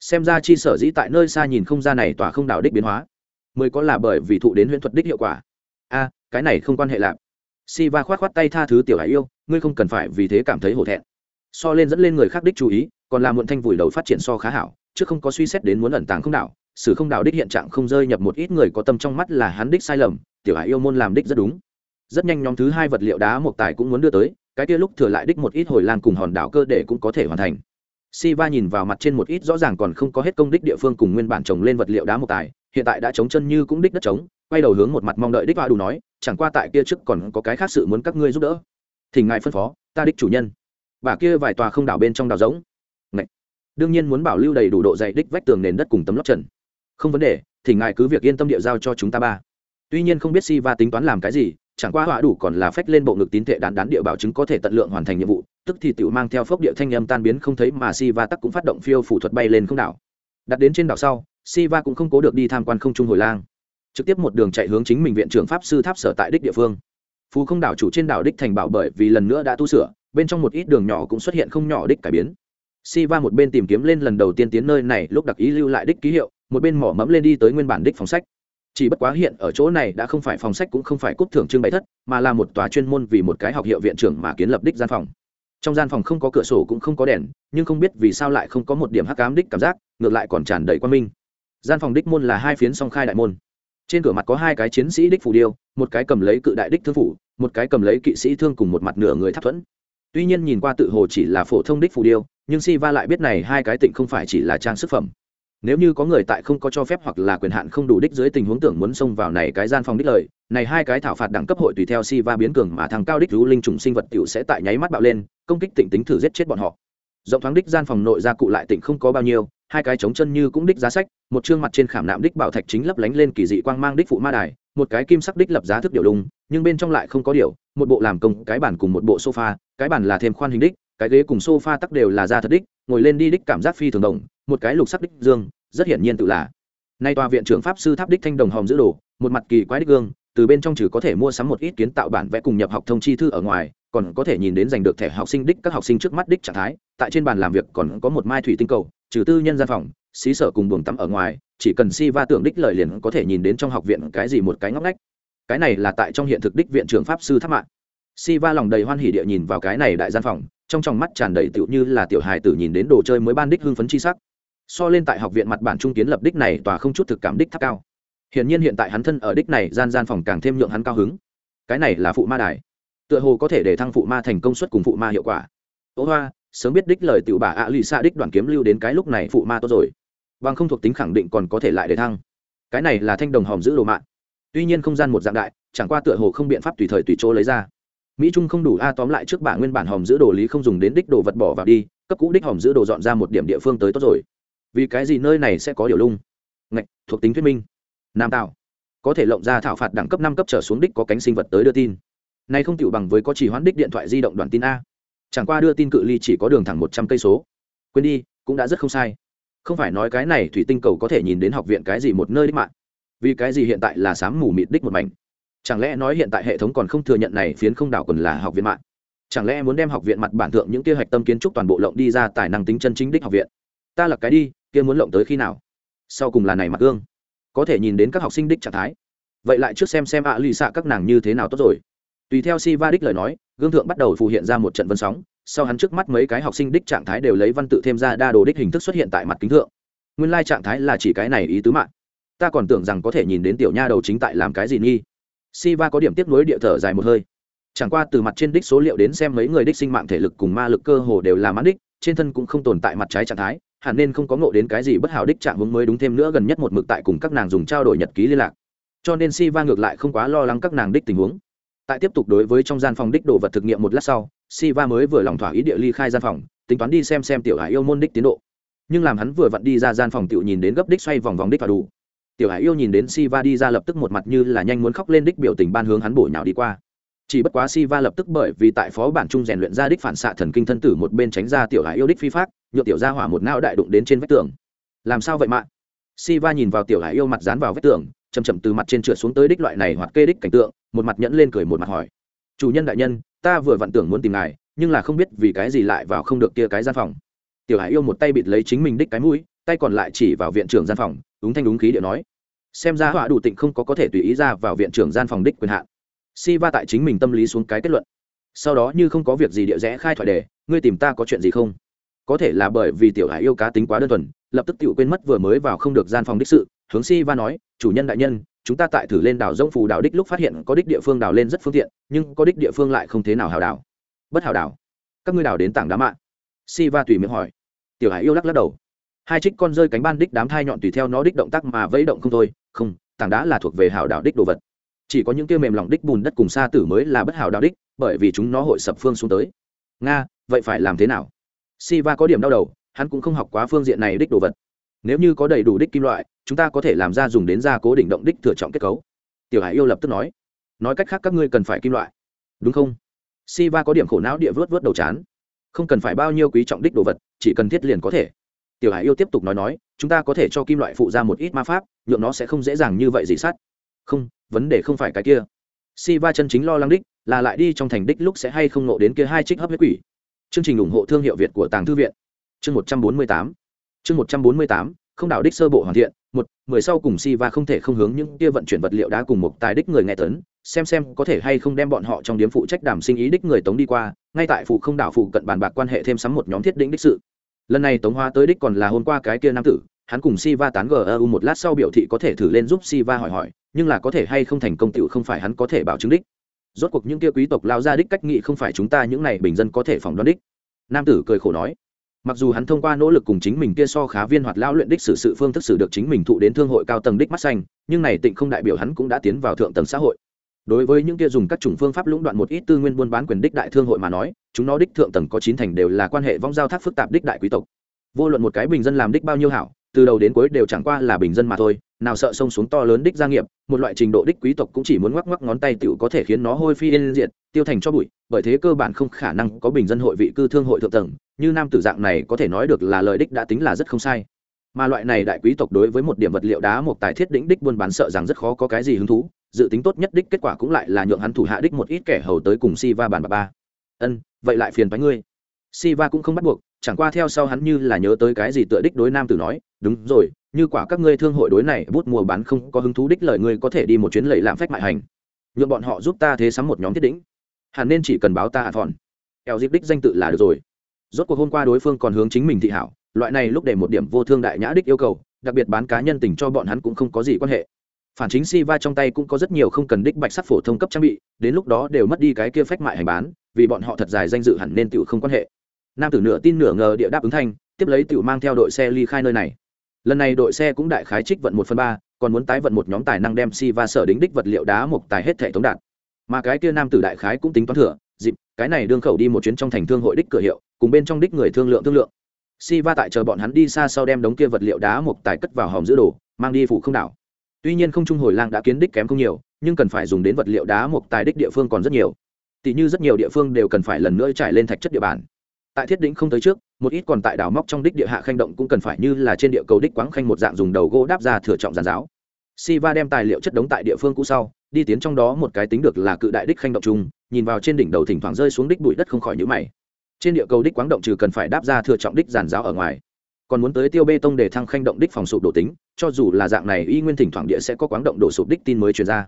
Xem ra chi sở dĩ tại nơi xa nhìn không ra này tỏa không đảo đích biến hóa. Mới có là bởi vì thụ đến huyễn thuật đích hiệu quả. A, cái này không quan hệ lạp si va khoát khoát tay tha thứ tiểu hải yêu, ngươi không cần phải vì thế cảm thấy hổ thẹn. So lên dẫn lên người khác đích chú ý, còn là muộn thanh vùi đầu phát triển so khá hảo, chứ không có suy xét đến muốn ẩn tàng không đảo sự không đảo đích hiện trạng không rơi nhập một ít người có tâm trong mắt là hắn đích sai lầm, tiểu hải yêu môn làm đích rất đúng rất nhanh nhóm thứ hai vật liệu đá một tài cũng muốn đưa tới, cái kia lúc thừa lại đích một ít hồi lan cùng hòn đảo cơ để cũng có thể hoàn thành. Si va nhìn vào mặt trên một ít rõ ràng còn không có hết công đích địa phương cùng nguyên bản trồng lên vật liệu đá một tài, hiện tại đã trống chân như cũng đích đất trống, quay đầu hướng một mặt mong đợi đích hoa đủ nói, chẳng qua tại kia trước còn có cái khác sự muốn các ngươi giúp đỡ. Thỉnh ngài phân phó, ta đích chủ nhân. Bà kia vài tòa không đảo bên trong đảo giống. Ngậy. đương nhiên muốn bảo lưu đầy đủ độ dày đích vách tường nền đất cùng tấm lót trần. Không vấn đề, thỉnh ngài cứ việc yên tâm địa giao cho chúng ta ba. Tuy nhiên không biết si va tính toán làm cái gì chẳng qua họa đủ còn là phách lên bộ ngực tín thể đán đán địa bảo chứng có thể tận lượng hoàn thành nhiệm vụ, tức thì tiểu mang theo phốc địa thanh âm tan biến không thấy mà si va tắc cũng phát động phiêu phủ thuật bay lên không đảo. Đặt đến trên đảo sau si va cũng không cố được đi tham quan không trung hồi lang. Trực tiếp một đường chạy hướng chính mình viện trưởng pháp sư tháp sở tại đích địa phương. Phú không đảo chủ trên đảo đích thành bảo bởi vì lần nữa đã tu sửa, bên trong một ít đường nhỏ cũng xuất hiện không nhỏ đích cải biến. Si va một bên tìm kiếm lên lần đầu tiên tiến nơi này, lúc đặc ý lưu lại đích ký hiệu, một bên mỏ mẫm lên đi tới nguyên bản đích phòng sách chỉ bất quá hiện ở chỗ này đã không phải phòng sách cũng không phải cúp thưởng trưng bày thất, mà là một tòa chuyên môn vì một cái học hiệu viện trưởng mà kiến lập đích gian phòng. Trong gian phòng không có cửa sổ cũng không có đèn, nhưng không biết vì sao lại không có một điểm hắc cám đích cảm giác, ngược lại còn tràn đầy quan minh. Gian phòng đích môn là hai phiến song khai đại môn. Trên cửa mặt có hai cái chiến sĩ đích phù điêu, một cái cầm lấy cự đại đích thương phủ, một cái cầm lấy kỵ sĩ thương cùng một mặt nửa người tháp thuẫn. Tuy nhiên nhìn qua tự hồ chỉ là phổ thông đích phù điêu, nhưng si va lại biết này hai cái tịnh không phải chỉ là trang sức phẩm nếu như có người tại không có cho phép hoặc là quyền hạn không đủ đích dưới tình huống tưởng muốn xông vào này cái gian phòng đích lời, này hai cái thảo phạt đẳng cấp hội tùy theo si va biến cường mà thằng cao đích rú linh trùng sinh vật tiểu sẽ tại nháy mắt bạo lên, công kích tỉnh tính thử giết chết bọn họ. Rộng thoáng đích gian phòng nội gia cụ lại tỉnh không có bao nhiêu, hai cái trống chân như cũng đích giá sách, một chương mặt trên khảm nạm đích bảo thạch chính lấp lánh lên kỳ dị quang mang đích phụ ma đài, một cái kim sắc đích lập giá thức điều lung, nhưng bên trong lại không có điều, một bộ làm công, cái bản cùng một bộ sofa, cái bản là thêm khoan hình đích cái ghế cùng sofa tắc đều là da thật đích, ngồi lên đi đích cảm giác phi thường đồng, một cái lục sắc đích dương, rất hiển nhiên tự là. Nay tòa viện trưởng pháp sư tháp đích thanh đồng hòm giữ đồ, một mặt kỳ quái đích gương, từ bên trong trừ có thể mua sắm một ít kiến tạo bản vẽ cùng nhập học thông chi thư ở ngoài, còn có thể nhìn đến giành được thẻ học sinh đích các học sinh trước mắt đích trạng thái, tại trên bàn làm việc còn có một mai thủy tinh cầu, trừ tư nhân gian phòng, xí sở cùng buồng tắm ở ngoài, chỉ cần si va tưởng đích lời liền có thể nhìn đến trong học viện cái gì một cái ngóc ngách. Cái này là tại trong hiện thực đích viện trưởng pháp sư tháp mạng si va lòng đầy hoan hỉ địa nhìn vào cái này đại gian phòng trong tròng mắt tràn đầy tựu như là tiểu hài tử nhìn đến đồ chơi mới ban đích hưng phấn chi sắc. So lên tại học viện mặt bản trung kiến lập đích này tòa không chút thực cảm đích thấp cao. Hiển nhiên hiện tại hắn thân ở đích này, gian gian phòng càng thêm nhượng hắn cao hứng. Cái này là phụ ma đài. Tựa hồ có thể để thăng phụ ma thành công suất cùng phụ ma hiệu quả. Ố hoa, sớm biết đích lời tiểu bà ạ lì xa đích đoàn kiếm lưu đến cái lúc này phụ ma tốt rồi. Bằng không thuộc tính khẳng định còn có thể lại để thăng. Cái này là thanh đồng hòm giữ đồ mạng. Tuy nhiên không gian một dạng đại, chẳng qua tựa hồ không biện pháp tùy thời tùy chỗ lấy ra mỹ trung không đủ a tóm lại trước bả nguyên bản hòm giữ đồ lý không dùng đến đích đồ vật bỏ vào đi, cấp cũ đích hòm giữ đồ dọn ra một điểm địa phương tới tốt rồi. Vì cái gì nơi này sẽ có điều lung? Ngạch, thuộc tính thuyết minh. Nam tạo có thể lộng ra thảo phạt đẳng cấp năm cấp trở xuống đích có cánh sinh vật tới đưa tin. Này không chịu bằng với có chỉ hoán đích điện thoại di động đoàn tin a. Chẳng qua đưa tin cự ly chỉ có đường thẳng một trăm cây số. Quên đi, cũng đã rất không sai. Không phải nói cái này thủy tinh cầu có thể nhìn đến học viện cái gì một nơi đích mạng. Vì cái gì hiện tại là sám mù mịt đích một mảnh? Chẳng lẽ nói hiện tại hệ thống còn không thừa nhận này phiến không đảo còn là học viện mạng? Chẳng lẽ muốn đem học viện mặt bản thượng những kia hạch tâm kiến trúc toàn bộ lộng đi ra tài năng tính chân chính đích học viện? Ta là cái đi, kia muốn lộng tới khi nào? Sau cùng là này mặt gương. Có thể nhìn đến các học sinh đích trạng thái. Vậy lại trước xem xem ạ lì xạ các nàng như thế nào tốt rồi. Tùy theo si va đích lời nói, gương thượng bắt đầu phù hiện ra một trận vân sóng. Sau hắn trước mắt mấy cái học sinh đích trạng thái đều lấy văn tự thêm ra đa đồ đích hình thức xuất hiện tại mặt kính thượng. Nguyên lai trạng thái là chỉ cái này ý tứ mạng. Ta còn tưởng rằng có thể nhìn đến tiểu nha đầu chính tại làm cái gì nghi. Siva có điểm tiếp nối địa thở dài một hơi. Chẳng qua từ mặt trên đích số liệu đến xem mấy người đích sinh mạng thể lực cùng ma lực cơ hồ đều là mãn đích, trên thân cũng không tồn tại mặt trái trạng thái, hẳn nên không có ngộ đến cái gì bất hảo đích trạng hướng mới đúng thêm nữa gần nhất một mực tại cùng các nàng dùng trao đổi nhật ký liên lạc. Cho nên Siva ngược lại không quá lo lắng các nàng đích tình huống. Tại tiếp tục đối với trong gian phòng đích đồ vật thực nghiệm một lát sau, Siva mới vừa lòng thỏa ý địa ly khai gian phòng, tính toán đi xem xem tiểu hải yêu môn đích tiến độ. Nhưng làm hắn vừa vặn đi ra gian phòng tiểu nhìn đến gấp đích xoay vòng vòng đích và đủ tiểu hải yêu nhìn đến si va đi ra lập tức một mặt như là nhanh muốn khóc lên đích biểu tình ban hướng hắn bổ nhào đi qua. Chỉ bất quá si va lập tức bởi vì tại phó bản trung rèn luyện ra đích phản xạ thần kinh thân tử một bên tránh ra tiểu hải yêu đích phi pháp nhựa tiểu ra hỏa một não đại đụng đến trên vách tường. Làm sao vậy mạng si va nhìn vào tiểu hải yêu mặt dán vào vách tường chầm chậm từ mặt trên trượt xuống tới đích loại này hoặc kê đích cảnh tượng, một mặt nhẫn lên cười một mặt hỏi. Chủ nhân đại nhân, ta vừa vặn tưởng muốn tìm ngài, nhưng là không biết vì cái gì lại vào không được kia cái gian phòng. Tiểu hải yêu một tay bịt lấy chính mình đích cái mũi, tay còn lại chỉ vào viện trưởng gian phòng đúng thanh đúng khí điệu nói xem ra họa đủ tịnh không có có thể tùy ý ra vào viện trưởng gian phòng đích quyền hạn. Si va tại chính mình tâm lý xuống cái kết luận. Sau đó như không có việc gì địa rẽ khai thoại đề, ngươi tìm ta có chuyện gì không? Có thể là bởi vì tiểu hải yêu cá tính quá đơn thuần, lập tức tự quên mất vừa mới vào không được gian phòng đích sự, hướng si va nói, chủ nhân đại nhân, chúng ta tại thử lên đảo rông phù đảo đích lúc phát hiện có đích địa phương đảo lên rất phương tiện, nhưng có đích địa phương lại không thế nào hào đảo. Bất hào đảo? Các ngươi đảo đến tảng đá mạng si va tùy miệng hỏi. Tiểu hải yêu lắc lắc đầu. Hai trích con rơi cánh ban đích đám thai nhọn tùy theo nó đích động tác mà vẫy động không thôi không, tảng đá là thuộc về hào đạo đích đồ vật. Chỉ có những kia mềm lòng đích bùn đất cùng xa tử mới là bất hào đạo đích, bởi vì chúng nó hội sập phương xuống tới. Nga, vậy phải làm thế nào? Si va có điểm đau đầu, hắn cũng không học quá phương diện này đích đồ vật. Nếu như có đầy đủ đích kim loại, chúng ta có thể làm ra dùng đến gia cố định động đích thừa trọng kết cấu. Tiểu hải yêu lập tức nói. Nói cách khác các ngươi cần phải kim loại. Đúng không? Si va có điểm khổ não địa vớt vớt đầu chán. Không cần phải bao nhiêu quý trọng đích đồ vật, chỉ cần thiết liền có thể tiểu hải yêu tiếp tục nói nói, chúng ta có thể cho kim loại phụ ra một ít ma pháp, nhượng nó sẽ không dễ dàng như vậy gì sát. không, vấn đề không phải cái kia. Si va chân chính lo lắng đích, là lại đi trong thành đích lúc sẽ hay không nộ đến kia hai trích hấp huyết quỷ. Chương trình ủng hộ thương hiệu việt của tàng thư viện. Chương một trăm bốn mươi tám. Chương một trăm bốn mươi tám, không đạo đích sơ bộ hoàn thiện, một, mười sau cùng si va không thể không hướng những kia vận chuyển vật liệu đá cùng một tài đích người nghe tấn, xem xem có thể hay không đem bọn họ trong điếm phụ trách đảm sinh ý đích người tống đi qua, ngay tại phụ không đảo phụ cận bàn bạc quan hệ thêm sắm một nhóm thiết định đích sự lần này tống hoa tới đích còn là hôm qua cái kia nam tử hắn cùng Siva tán gu một lát sau biểu thị có thể thử lên giúp Siva hỏi hỏi, nhưng là có thể hay không thành công tựu không phải hắn có thể bảo chứng đích. Rốt cuộc những kia quý tộc lao ra đích cách nghị không phải chúng ta những này bình dân có thể phỏng đoán đích. Nam tử cười khổ nói, mặc dù hắn thông qua nỗ lực cùng chính mình kia so khá viên hoạt lão luyện đích xử sự phương thức xử được chính mình thụ đến thương hội cao tầng đích mắt xanh, nhưng này tịnh không đại biểu hắn cũng đã tiến vào thượng tầng xã hội. Đối với những kia dùng các chủng phương pháp lũng đoạn một ít tư nguyên buôn bán quyền đích đại thương hội mà nói, chúng nó đích thượng tầng có chín thành đều là quan hệ vong giao thác phức tạp đích đại quý tộc. Vô luận một cái bình dân làm đích bao nhiêu hảo, từ đầu đến cuối đều chẳng qua là bình dân mà thôi nào sợ sông xuống to lớn đích gia nghiệp một loại trình độ đích quý tộc cũng chỉ muốn ngoắc ngoắc ngón tay tựu có thể khiến nó hôi phi yên diệt tiêu thành cho bụi bởi thế cơ bản không khả năng có bình dân hội vị cư thương hội thượng tầng như nam tử dạng này có thể nói được là lời đích đã tính là rất không sai mà loại này đại quý tộc đối với một điểm vật liệu đá một tài thiết đỉnh đích buôn bán sợ rằng rất khó có cái gì hứng thú dự tính tốt nhất đích kết quả cũng lại là nhượng hắn thủ hạ đích một ít kẻ hầu tới cùng si va bàn bà ba. Ân vậy lại phiền bánh ngươi. Si va cũng không bắt buộc chẳng qua theo sau hắn như là nhớ tới cái gì tựa đích đối nam tử nói đúng rồi như quả các ngươi thương hội đối này bút mua bán không có hứng thú đích lời ngươi có thể đi một chuyến lầy làm phép mại hành. Nhượng bọn họ giúp ta thế sắm một nhóm thiết đỉnh. Hẳn nên chỉ cần báo ta hạ phòn, eo dịp đích danh tự là được rồi. Rốt cuộc hôm qua đối phương còn hướng chính mình thị hảo loại này lúc để một điểm vô thương đại nhã đích yêu cầu đặc biệt bán cá nhân tình cho bọn hắn cũng không có gì quan hệ phản chính si va trong tay cũng có rất nhiều không cần đích bạch sắc phổ thông cấp trang bị, đến lúc đó đều mất đi cái kia phách mại hành bán, vì bọn họ thật dài danh dự hẳn nên tự không quan hệ. Nam tử nửa tin nửa ngờ địa đáp ứng thanh, tiếp lấy tự mang theo đội xe ly khai nơi này. Lần này đội xe cũng đại khái trích vận một phần ba, còn muốn tái vận một nhóm tài năng đem si va sở đính đích vật liệu đá mộc tài hết thể thống đạt. Mà cái kia nam tử đại khái cũng tính toán thừa, dịp, cái này đương khẩu đi một chuyến trong thành thương hội đích cửa hiệu, cùng bên trong đích người thương lượng thương lượng. Si va tại chờ bọn hắn đi xa sau đem đống kia vật liệu đá mộc tài cất vào hòm giữ đồ, mang đi phủ không đảo tuy nhiên không trung hồi lang đã kiến đích kém không nhiều nhưng cần phải dùng đến vật liệu đá mộc tài đích địa phương còn rất nhiều. Tỷ như rất nhiều địa phương đều cần phải lần nữa trải lên thạch chất địa bàn. Tại thiết đỉnh không tới trước một ít còn tại đảo móc trong đích địa hạ khanh động cũng cần phải như là trên địa cầu đích quáng khanh một dạng dùng đầu gỗ đáp ra thừa trọng giàn giáo. Siva đem tài liệu chất đống tại địa phương cũ sau, đi tiến trong đó một cái tính được là cự đại đích khanh động chung, nhìn vào trên đỉnh đầu thỉnh thoảng rơi xuống đích bụi đất không khỏi nhíu mày. Trên địa cầu đích quáng động trừ cần phải đáp ra thừa trọng đích giàn giáo ở ngoài, còn muốn tới tiêu bê tông để thăng khanh động đích phòng sụp đổ tính, cho dù là dạng này y nguyên thỉnh thoảng địa sẽ có quáng động đổ sụp đích tin mới truyền ra.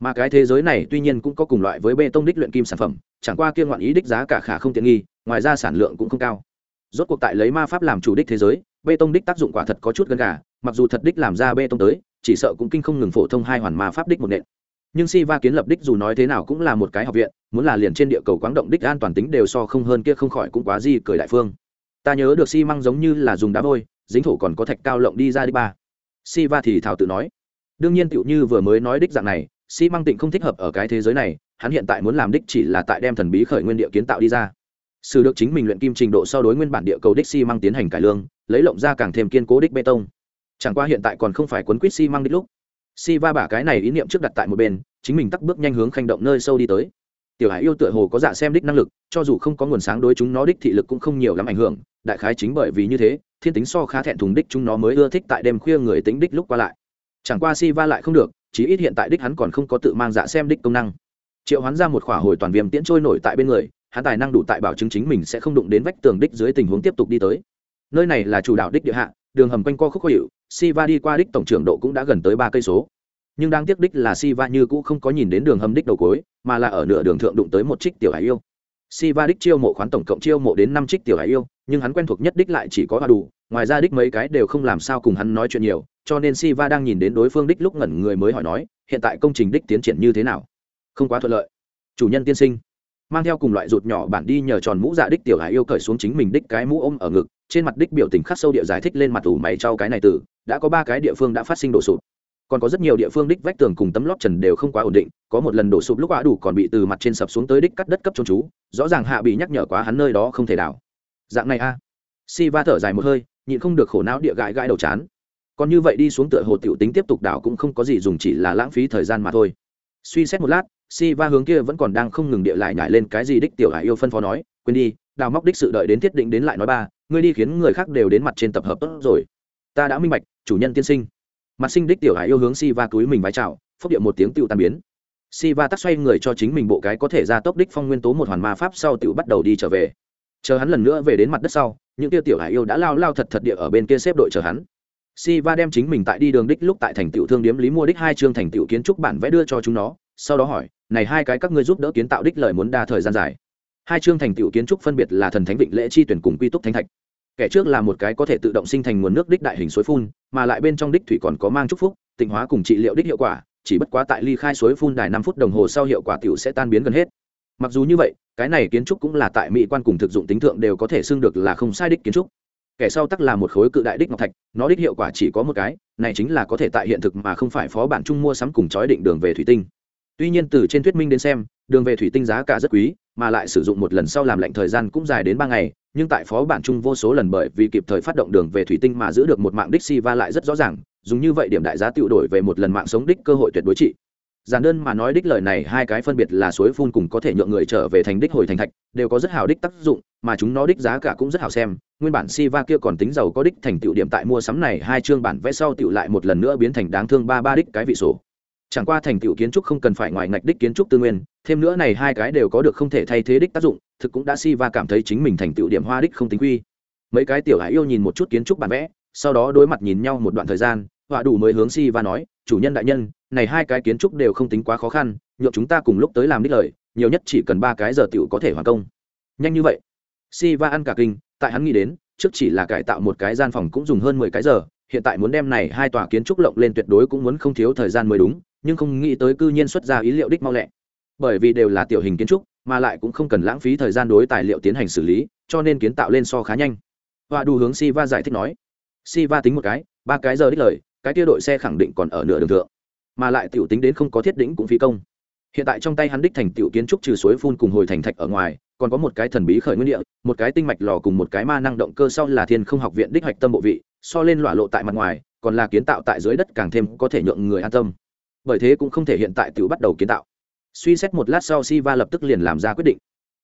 Mà cái thế giới này tuy nhiên cũng có cùng loại với bê tông đích luyện kim sản phẩm, chẳng qua kia ngoạn ý đích giá cả khả không tiện nghi, ngoài ra sản lượng cũng không cao. Rốt cuộc tại lấy ma pháp làm chủ đích thế giới bê tông đích tác dụng quả thật có chút gần gà mặc dù thật đích làm ra bê tông tới chỉ sợ cũng kinh không ngừng phổ thông hai hoàn ma pháp đích một nện nhưng si va kiến lập đích dù nói thế nào cũng là một cái học viện muốn là liền trên địa cầu quáng động đích an toàn tính đều so không hơn kia không khỏi cũng quá gì cười đại phương ta nhớ được xi măng giống như là dùng đá vôi, dính thổ còn có thạch cao lộng đi ra đi ba. Si va thì thảo tự nói. Đương nhiên tựu như vừa mới nói đích dạng này, xi măng tịnh không thích hợp ở cái thế giới này, hắn hiện tại muốn làm đích chỉ là tại đem thần bí khởi nguyên địa kiến tạo đi ra. Sử được chính mình luyện kim trình độ so đối nguyên bản địa cầu đích xi măng tiến hành cải lương, lấy lộng ra càng thêm kiên cố đích bê tông. Chẳng qua hiện tại còn không phải quấn quýt xi măng đích lúc. Si va bả cái này ý niệm trước đặt tại một bên, chính mình tắt bước nhanh hướng khanh động nơi sâu đi tới tiểu hải yêu tựa hồ có dạ xem đích năng lực, cho dù không có nguồn sáng đối chúng nó đích thị lực cũng không nhiều lắm ảnh hưởng, đại khái chính bởi vì như thế, thiên tính so khá thẹn thùng đích chúng nó mới ưa thích tại đêm khuya người tính đích lúc qua lại. Chẳng qua si va lại không được, chí ít hiện tại đích hắn còn không có tự mang dạ xem đích công năng. Triệu hoán ra một khỏa hồi toàn viêm tiễn trôi nổi tại bên người, hắn tài năng đủ tại bảo chứng chính mình sẽ không đụng đến vách tường đích dưới tình huống tiếp tục đi tới. Nơi này là chủ đạo đích địa hạ, đường hầm quanh co khúc khó hiệu Siva đi qua đích tổng trưởng độ cũng đã gần tới ba cây số nhưng đang tiếc đích là Si Va như cũ không có nhìn đến đường hầm đích đầu cuối mà là ở nửa đường thượng đụng tới một trích tiểu hải yêu. Si Va đích chiêu mộ khoán tổng cộng chiêu mộ đến năm trích tiểu hải yêu, nhưng hắn quen thuộc nhất đích lại chỉ có hoa đủ, ngoài ra đích mấy cái đều không làm sao cùng hắn nói chuyện nhiều, cho nên Si Va đang nhìn đến đối phương đích lúc ngẩn người mới hỏi nói, hiện tại công trình đích tiến triển như thế nào? Không quá thuận lợi. Chủ nhân tiên sinh. Mang theo cùng loại rụt nhỏ bản đi nhờ tròn mũ dạ đích tiểu hải yêu cởi xuống chính mình đích cái mũ ôm ở ngực, trên mặt đích biểu tình khắc sâu địa giải thích lên mặt ủ mày trao cái này từ đã có ba cái địa phương đã phát sinh đổ sụt còn có rất nhiều địa phương đích vách tường cùng tấm lót trần đều không quá ổn định, có một lần đổ sụp lúc quá đủ còn bị từ mặt trên sập xuống tới đích cắt đất cấp trôn chú, rõ ràng hạ bị nhắc nhở quá hắn nơi đó không thể đảo. Dạng này a. Si va thở dài một hơi, nhịn không được khổ não địa gãi gãi đầu chán. Còn như vậy đi xuống tựa hồ tiểu tính tiếp tục đảo cũng không có gì dùng chỉ là lãng phí thời gian mà thôi. Suy xét một lát si va hướng kia vẫn còn đang không ngừng địa lại nhảy lên cái gì đích tiểu hải yêu phân phó nói, quên đi, đào móc đích sự đợi đến thiết định đến lại nói ba, ngươi đi khiến người khác đều đến mặt trên tập hợp tốt rồi. Ta đã minh bạch, chủ nhân tiên sinh mặt sinh đích tiểu hải yêu hướng si va túi mình vái chào phốc điệu một tiếng tựu tan biến Siva tắt xoay người cho chính mình bộ cái có thể ra tốc đích phong nguyên tố một hoàn ma pháp sau tựu bắt đầu đi trở về. Chờ hắn lần nữa về đến mặt đất sau, những tiêu tiểu hải yêu đã lao lao thật thật địa ở bên kia xếp đội chờ hắn. Siva đem chính mình tại đi đường đích lúc tại thành tiểu thương điếm lý mua đích hai chương thành tiểu kiến trúc bản vẽ đưa cho chúng nó, sau đó hỏi, "Này hai cái các ngươi giúp đỡ kiến tạo đích lời muốn đa thời gian dài." Hai chương thành tiểu kiến trúc phân biệt là thần thánh vịnh lễ chi tuyển cùng quy túc thánh thạch. Kẻ trước là một cái có thể tự động sinh thành nguồn nước đích đại hình suối phun, mà lại bên trong đích thủy còn có mang chúc phúc, tịnh hóa cùng trị liệu đích hiệu quả, chỉ bất quá tại ly khai suối phun đài năm phút đồng hồ sau hiệu quả tiểu sẽ tan biến gần hết. Mặc dù như vậy cái này kiến trúc cũng là tại mỹ quan cùng thực dụng tính thượng đều có thể xưng được là không sai đích kiến trúc. Kẻ sau tắc là một khối cự đại đích ngọc thạch nó đích hiệu quả chỉ có một cái này chính là có thể tại hiện thực mà không phải phó bản chung mua sắm cùng chói định đường về thủy tinh. Tuy nhiên từ trên thuyết minh đến xem đường về thủy tinh giá cả rất quý mà lại sử dụng một lần sau làm lạnh thời gian cũng dài đến ba ngày nhưng tại phó bản chung vô số lần bởi vì kịp thời phát động đường về thủy tinh mà giữ được một mạng đích si va lại rất rõ ràng, dùng như vậy điểm đại giá tự đổi về một lần mạng sống đích cơ hội tuyệt đối trị. Giản đơn mà nói đích lời này hai cái phân biệt là suối phun cùng có thể nhượng người trở về thành đích hồi thành thạch, đều có rất hào đích tác dụng, mà chúng nó đích giá cả cũng rất hào xem. Nguyên bản si va kia còn tính giàu có đích thành tựu điểm tại mua sắm này hai chương bản vẽ sau tựu lại một lần nữa biến thành đáng thương ba ba đích cái vị sổ chẳng qua thành tựu kiến trúc không cần phải ngoài ngạch đích kiến trúc tư nguyên, thêm nữa này hai cái đều có được không thể thay thế đích tác dụng, thực cũng đã si và cảm thấy chính mình thành tựu điểm hoa đích không tính quy. Mấy cái tiểu hải yêu nhìn một chút kiến trúc bản vẽ, sau đó đối mặt nhìn nhau một đoạn thời gian, họa đủ mới hướng si và nói, chủ nhân đại nhân, này hai cái kiến trúc đều không tính quá khó khăn, nhượng chúng ta cùng lúc tới làm đích lời, nhiều nhất chỉ cần ba cái giờ tiểu có thể hoàn công. Nhanh như vậy, si va ăn cả kinh, tại hắn nghĩ đến, trước chỉ là cải tạo một cái gian phòng cũng dùng hơn mười cái giờ, hiện tại muốn đem này hai tòa kiến trúc lộng lên tuyệt đối cũng muốn không thiếu thời gian mới đúng nhưng không nghĩ tới cư nhiên xuất ra ý liệu đích mau lẹ. Bởi vì đều là tiểu hình kiến trúc, mà lại cũng không cần lãng phí thời gian đối tài liệu tiến hành xử lý, cho nên kiến tạo lên so khá nhanh. Và đủ hướng si va giải thích nói. Si va tính một cái, ba cái giờ đích lời, cái kia đội xe khẳng định còn ở nửa đường thượng. Mà lại tiểu tính đến không có thiết đỉnh cũng phi công. Hiện tại trong tay hắn đích thành tiểu kiến trúc trừ suối phun cùng hồi thành thạch ở ngoài, còn có một cái thần bí khởi nguyên địa, một cái tinh mạch lò cùng một cái ma năng động cơ sau là thiên không học viện đích hoạch tâm bộ vị, so lên lọa lộ tại mặt ngoài, còn là kiến tạo tại dưới đất càng thêm có thể nhượng người an tâm bởi thế cũng không thể hiện tại tiểu bắt đầu kiến tạo. Suy xét một lát sau si va lập tức liền làm ra quyết định.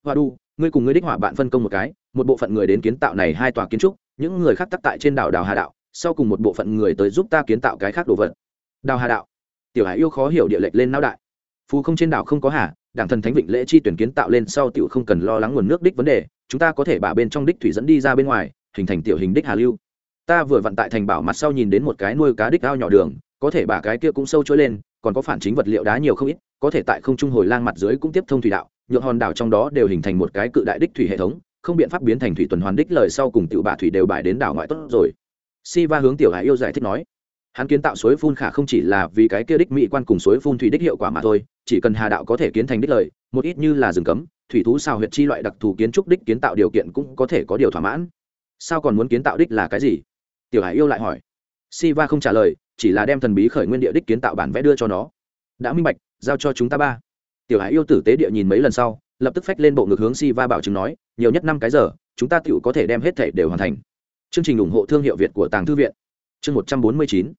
Hoa đu ngươi cùng ngươi đích hỏa bạn phân công một cái, một bộ phận người đến kiến tạo này hai tòa kiến trúc, những người khác tắc tại trên đảo đào hà đạo, sau cùng một bộ phận người tới giúp ta kiến tạo cái khác đồ vật. Đào hà đạo. Tiểu hải yêu khó hiểu địa lệch lên não đại. Phù không trên đảo không có hà, đảng thần thánh vịnh lễ chi tuyển kiến tạo lên sau tiểu không cần lo lắng nguồn nước đích vấn đề, chúng ta có thể bả bên trong đích thủy dẫn đi ra bên ngoài, hình thành tiểu hình đích hà lưu. Ta vừa vận tại thành bảo mặt sau nhìn đến một cái nuôi cá đích ao nhỏ đường, có thể bả cái kia cũng sâu trôi lên còn có phản chính vật liệu đá nhiều không ít, có thể tại không trung hồi lang mặt dưới cũng tiếp thông thủy đạo, nhượng hòn đảo trong đó đều hình thành một cái cự đại đích thủy hệ thống, không biện pháp biến thành thủy tuần hoàn đích lời sau cùng tiểu bả thủy đều bại đến đảo ngoại tốt rồi. Si va hướng tiểu hải yêu giải thích nói, hắn kiến tạo suối phun khả không chỉ là vì cái kia đích mỹ quan cùng suối phun thủy đích hiệu quả mà thôi, chỉ cần hà đạo có thể kiến thành đích lời, một ít như là rừng cấm, thủy thú sao huyệt chi loại đặc thù kiến trúc đích kiến tạo điều kiện cũng có thể có điều thỏa mãn. Sao còn muốn kiến tạo đích là cái gì? Tiểu hải yêu lại hỏi. Si va không trả lời chỉ là đem thần bí khởi nguyên địa đích kiến tạo bản vẽ đưa cho nó. Đã minh bạch, giao cho chúng ta ba. Tiểu hải yêu tử tế địa nhìn mấy lần sau, lập tức phách lên bộ ngực hướng si va bảo chứng nói, nhiều nhất năm cái giờ, chúng ta tựu có thể đem hết thể đều hoàn thành. Chương trình ủng hộ thương hiệu việt của tàng thư viện. Chương một trăm bốn mươi chín.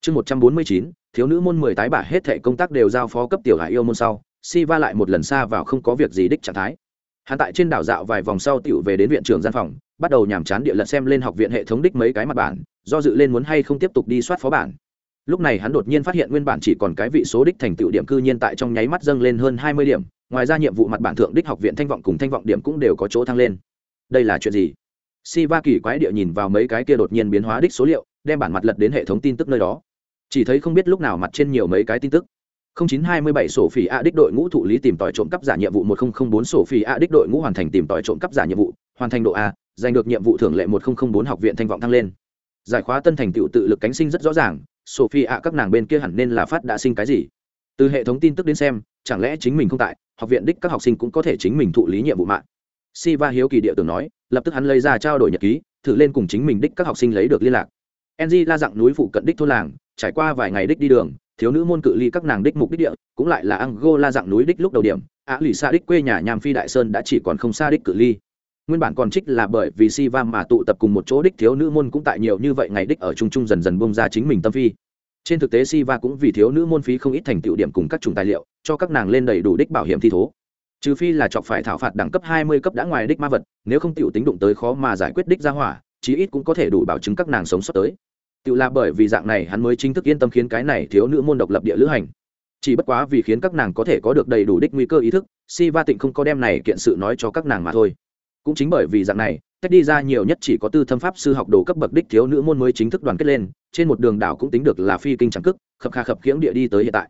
Chương một trăm bốn mươi chín, thiếu nữ môn mười tái bả hết thể công tác đều giao phó cấp tiểu hải yêu môn sau si va lại một lần xa vào không có việc gì đích trạng thái. Hắn tại trên đảo dạo vài vòng sau tiểu về đến viện trưởng gian phòng, bắt đầu nhàm chán địa lật xem lên học viện hệ thống đích mấy cái mặt bản, do dự lên muốn hay không tiếp tục đi soát phó bản lúc này hắn đột nhiên phát hiện nguyên bản chỉ còn cái vị số đích thành tựu điểm cư nhiên tại trong nháy mắt dâng lên hơn hai mươi điểm ngoài ra nhiệm vụ mặt bản thượng đích học viện thanh vọng cùng thanh vọng điểm cũng đều có chỗ thăng lên. Đây là chuyện gì? Si va kỳ quái địa nhìn vào mấy cái kia đột nhiên biến hóa đích số liệu đem bản mặt lật đến hệ thống tin tức nơi đó. Chỉ thấy không biết lúc nào mặt trên nhiều mấy cái tin tức. 0927 sổ phỉ A đích đội ngũ thụ lý tìm tòi trộm cắp giả nhiệm vụ 1004 sổ phỉ A đích đội ngũ hoàn thành tìm tòi trộm cắp giả nhiệm vụ, hoàn thành độ A, giành được nhiệm vụ thưởng lệ 1004 học viện thanh vọng thăng lên. Giải khóa tân thành tựu tự lực cánh sinh rất rõ ràng, Sophie ạ các nàng bên kia hẳn nên là phát đã sinh cái gì. Từ hệ thống tin tức đến xem, chẳng lẽ chính mình không tại, học viện đích các học sinh cũng có thể chính mình thụ lý nhiệm vụ mạng. Si hiếu kỳ địa tưởng nói lập tức hắn lấy ra trao đổi nhật ký thử lên cùng chính mình đích các học sinh lấy được liên lạc. Ng la dặng núi phụ cận đích thôn làng trải qua vài ngày đích đi đường thiếu nữ môn cự ly các nàng đích mục đích địa cũng lại là angola dặn núi đích lúc đầu điểm. Ả lì xa đích quê nhà nham phi đại sơn đã chỉ còn không xa đích cự ly nguyên bản còn trích là bởi vì si va mà tụ tập cùng một chỗ đích thiếu nữ môn cũng tại nhiều như vậy ngày đích ở chung chung dần dần bông ra chính mình tâm phi. Trên thực tế si va cũng vì thiếu nữ môn phí không ít thành tựu điểm cùng các chủng tài liệu, cho các nàng lên đầy đủ đích bảo hiểm thi thố. Trừ phi là chọc phải thảo phạt đẳng cấp hai mươi cấp đã ngoài đích ma vật, nếu không tiểu tính đụng tới khó mà giải quyết đích ra hỏa, chí ít cũng có thể đủ bảo chứng các nàng sống sót tới. Tự là bởi vì dạng này hắn mới chính thức yên tâm khiến cái này thiếu nữ môn độc lập địa lữ hành. Chỉ bất quá vì khiến các nàng có thể có được đầy đủ đích nguy cơ ý thức si va tịnh không có đem này kiện sự nói cho các nàng mà thôi cũng chính bởi vì dạng này tách đi ra nhiều nhất chỉ có tư thâm pháp sư học đồ cấp bậc đích thiếu nữ môn mới chính thức đoàn kết lên, trên một đường đảo cũng tính được là phi kinh trắng cức khập kha khập khiễng địa đi tới hiện tại.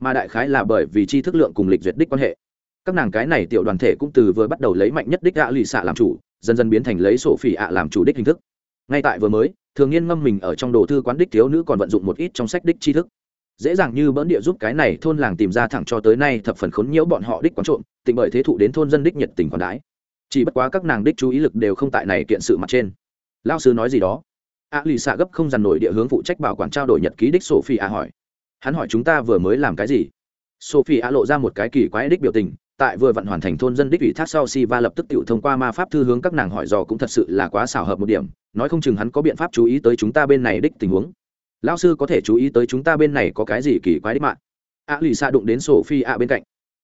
Mà đại khái là bởi vì tri thức lượng cùng lịch duyệt đích quan hệ. Các nàng cái này tiểu đoàn thể cũng từ vừa bắt đầu lấy mạnh nhất đích ạ lì xạ làm chủ, dần dần biến thành lấy sổ phỉ ạ làm chủ đích hình thức. Ngay tại vừa mới, thường niên ngâm mình ở trong đồ thư quán đích thiếu nữ còn vận dụng một ít trong sách đích tri thức. Dễ dàng như bỡn địa giúp cái này thôn làng tìm ra thẳng cho tới nay thập phần khốn nhiễu bọn họ đích quán trộm tình bởi thế thụ đến thôn dân đích nhiệt tình còn đái chỉ bất quá các nàng đích chú ý lực đều không tại này kiện sự mặt trên. Lao sư nói gì đó? A lì xạ gấp không dằn nổi địa hướng phụ trách bảo quản trao đổi nhật ký đích sophie a hỏi. Hắn hỏi chúng ta vừa mới làm cái gì? Sophie a lộ ra một cái kỳ quái đích biểu tình, tại vừa vận hoàn thành thôn dân đích ủy thác sau si va lập tức tự thông qua ma pháp thư hướng các nàng hỏi dò cũng thật sự là quá xảo hợp một điểm, nói không chừng hắn có biện pháp chú ý tới chúng ta bên này đích tình huống. Lão sư có thể chú ý tới chúng ta bên này có cái gì kỳ quái đích mạng a lì xạ đụng đến sophie a bên cạnh.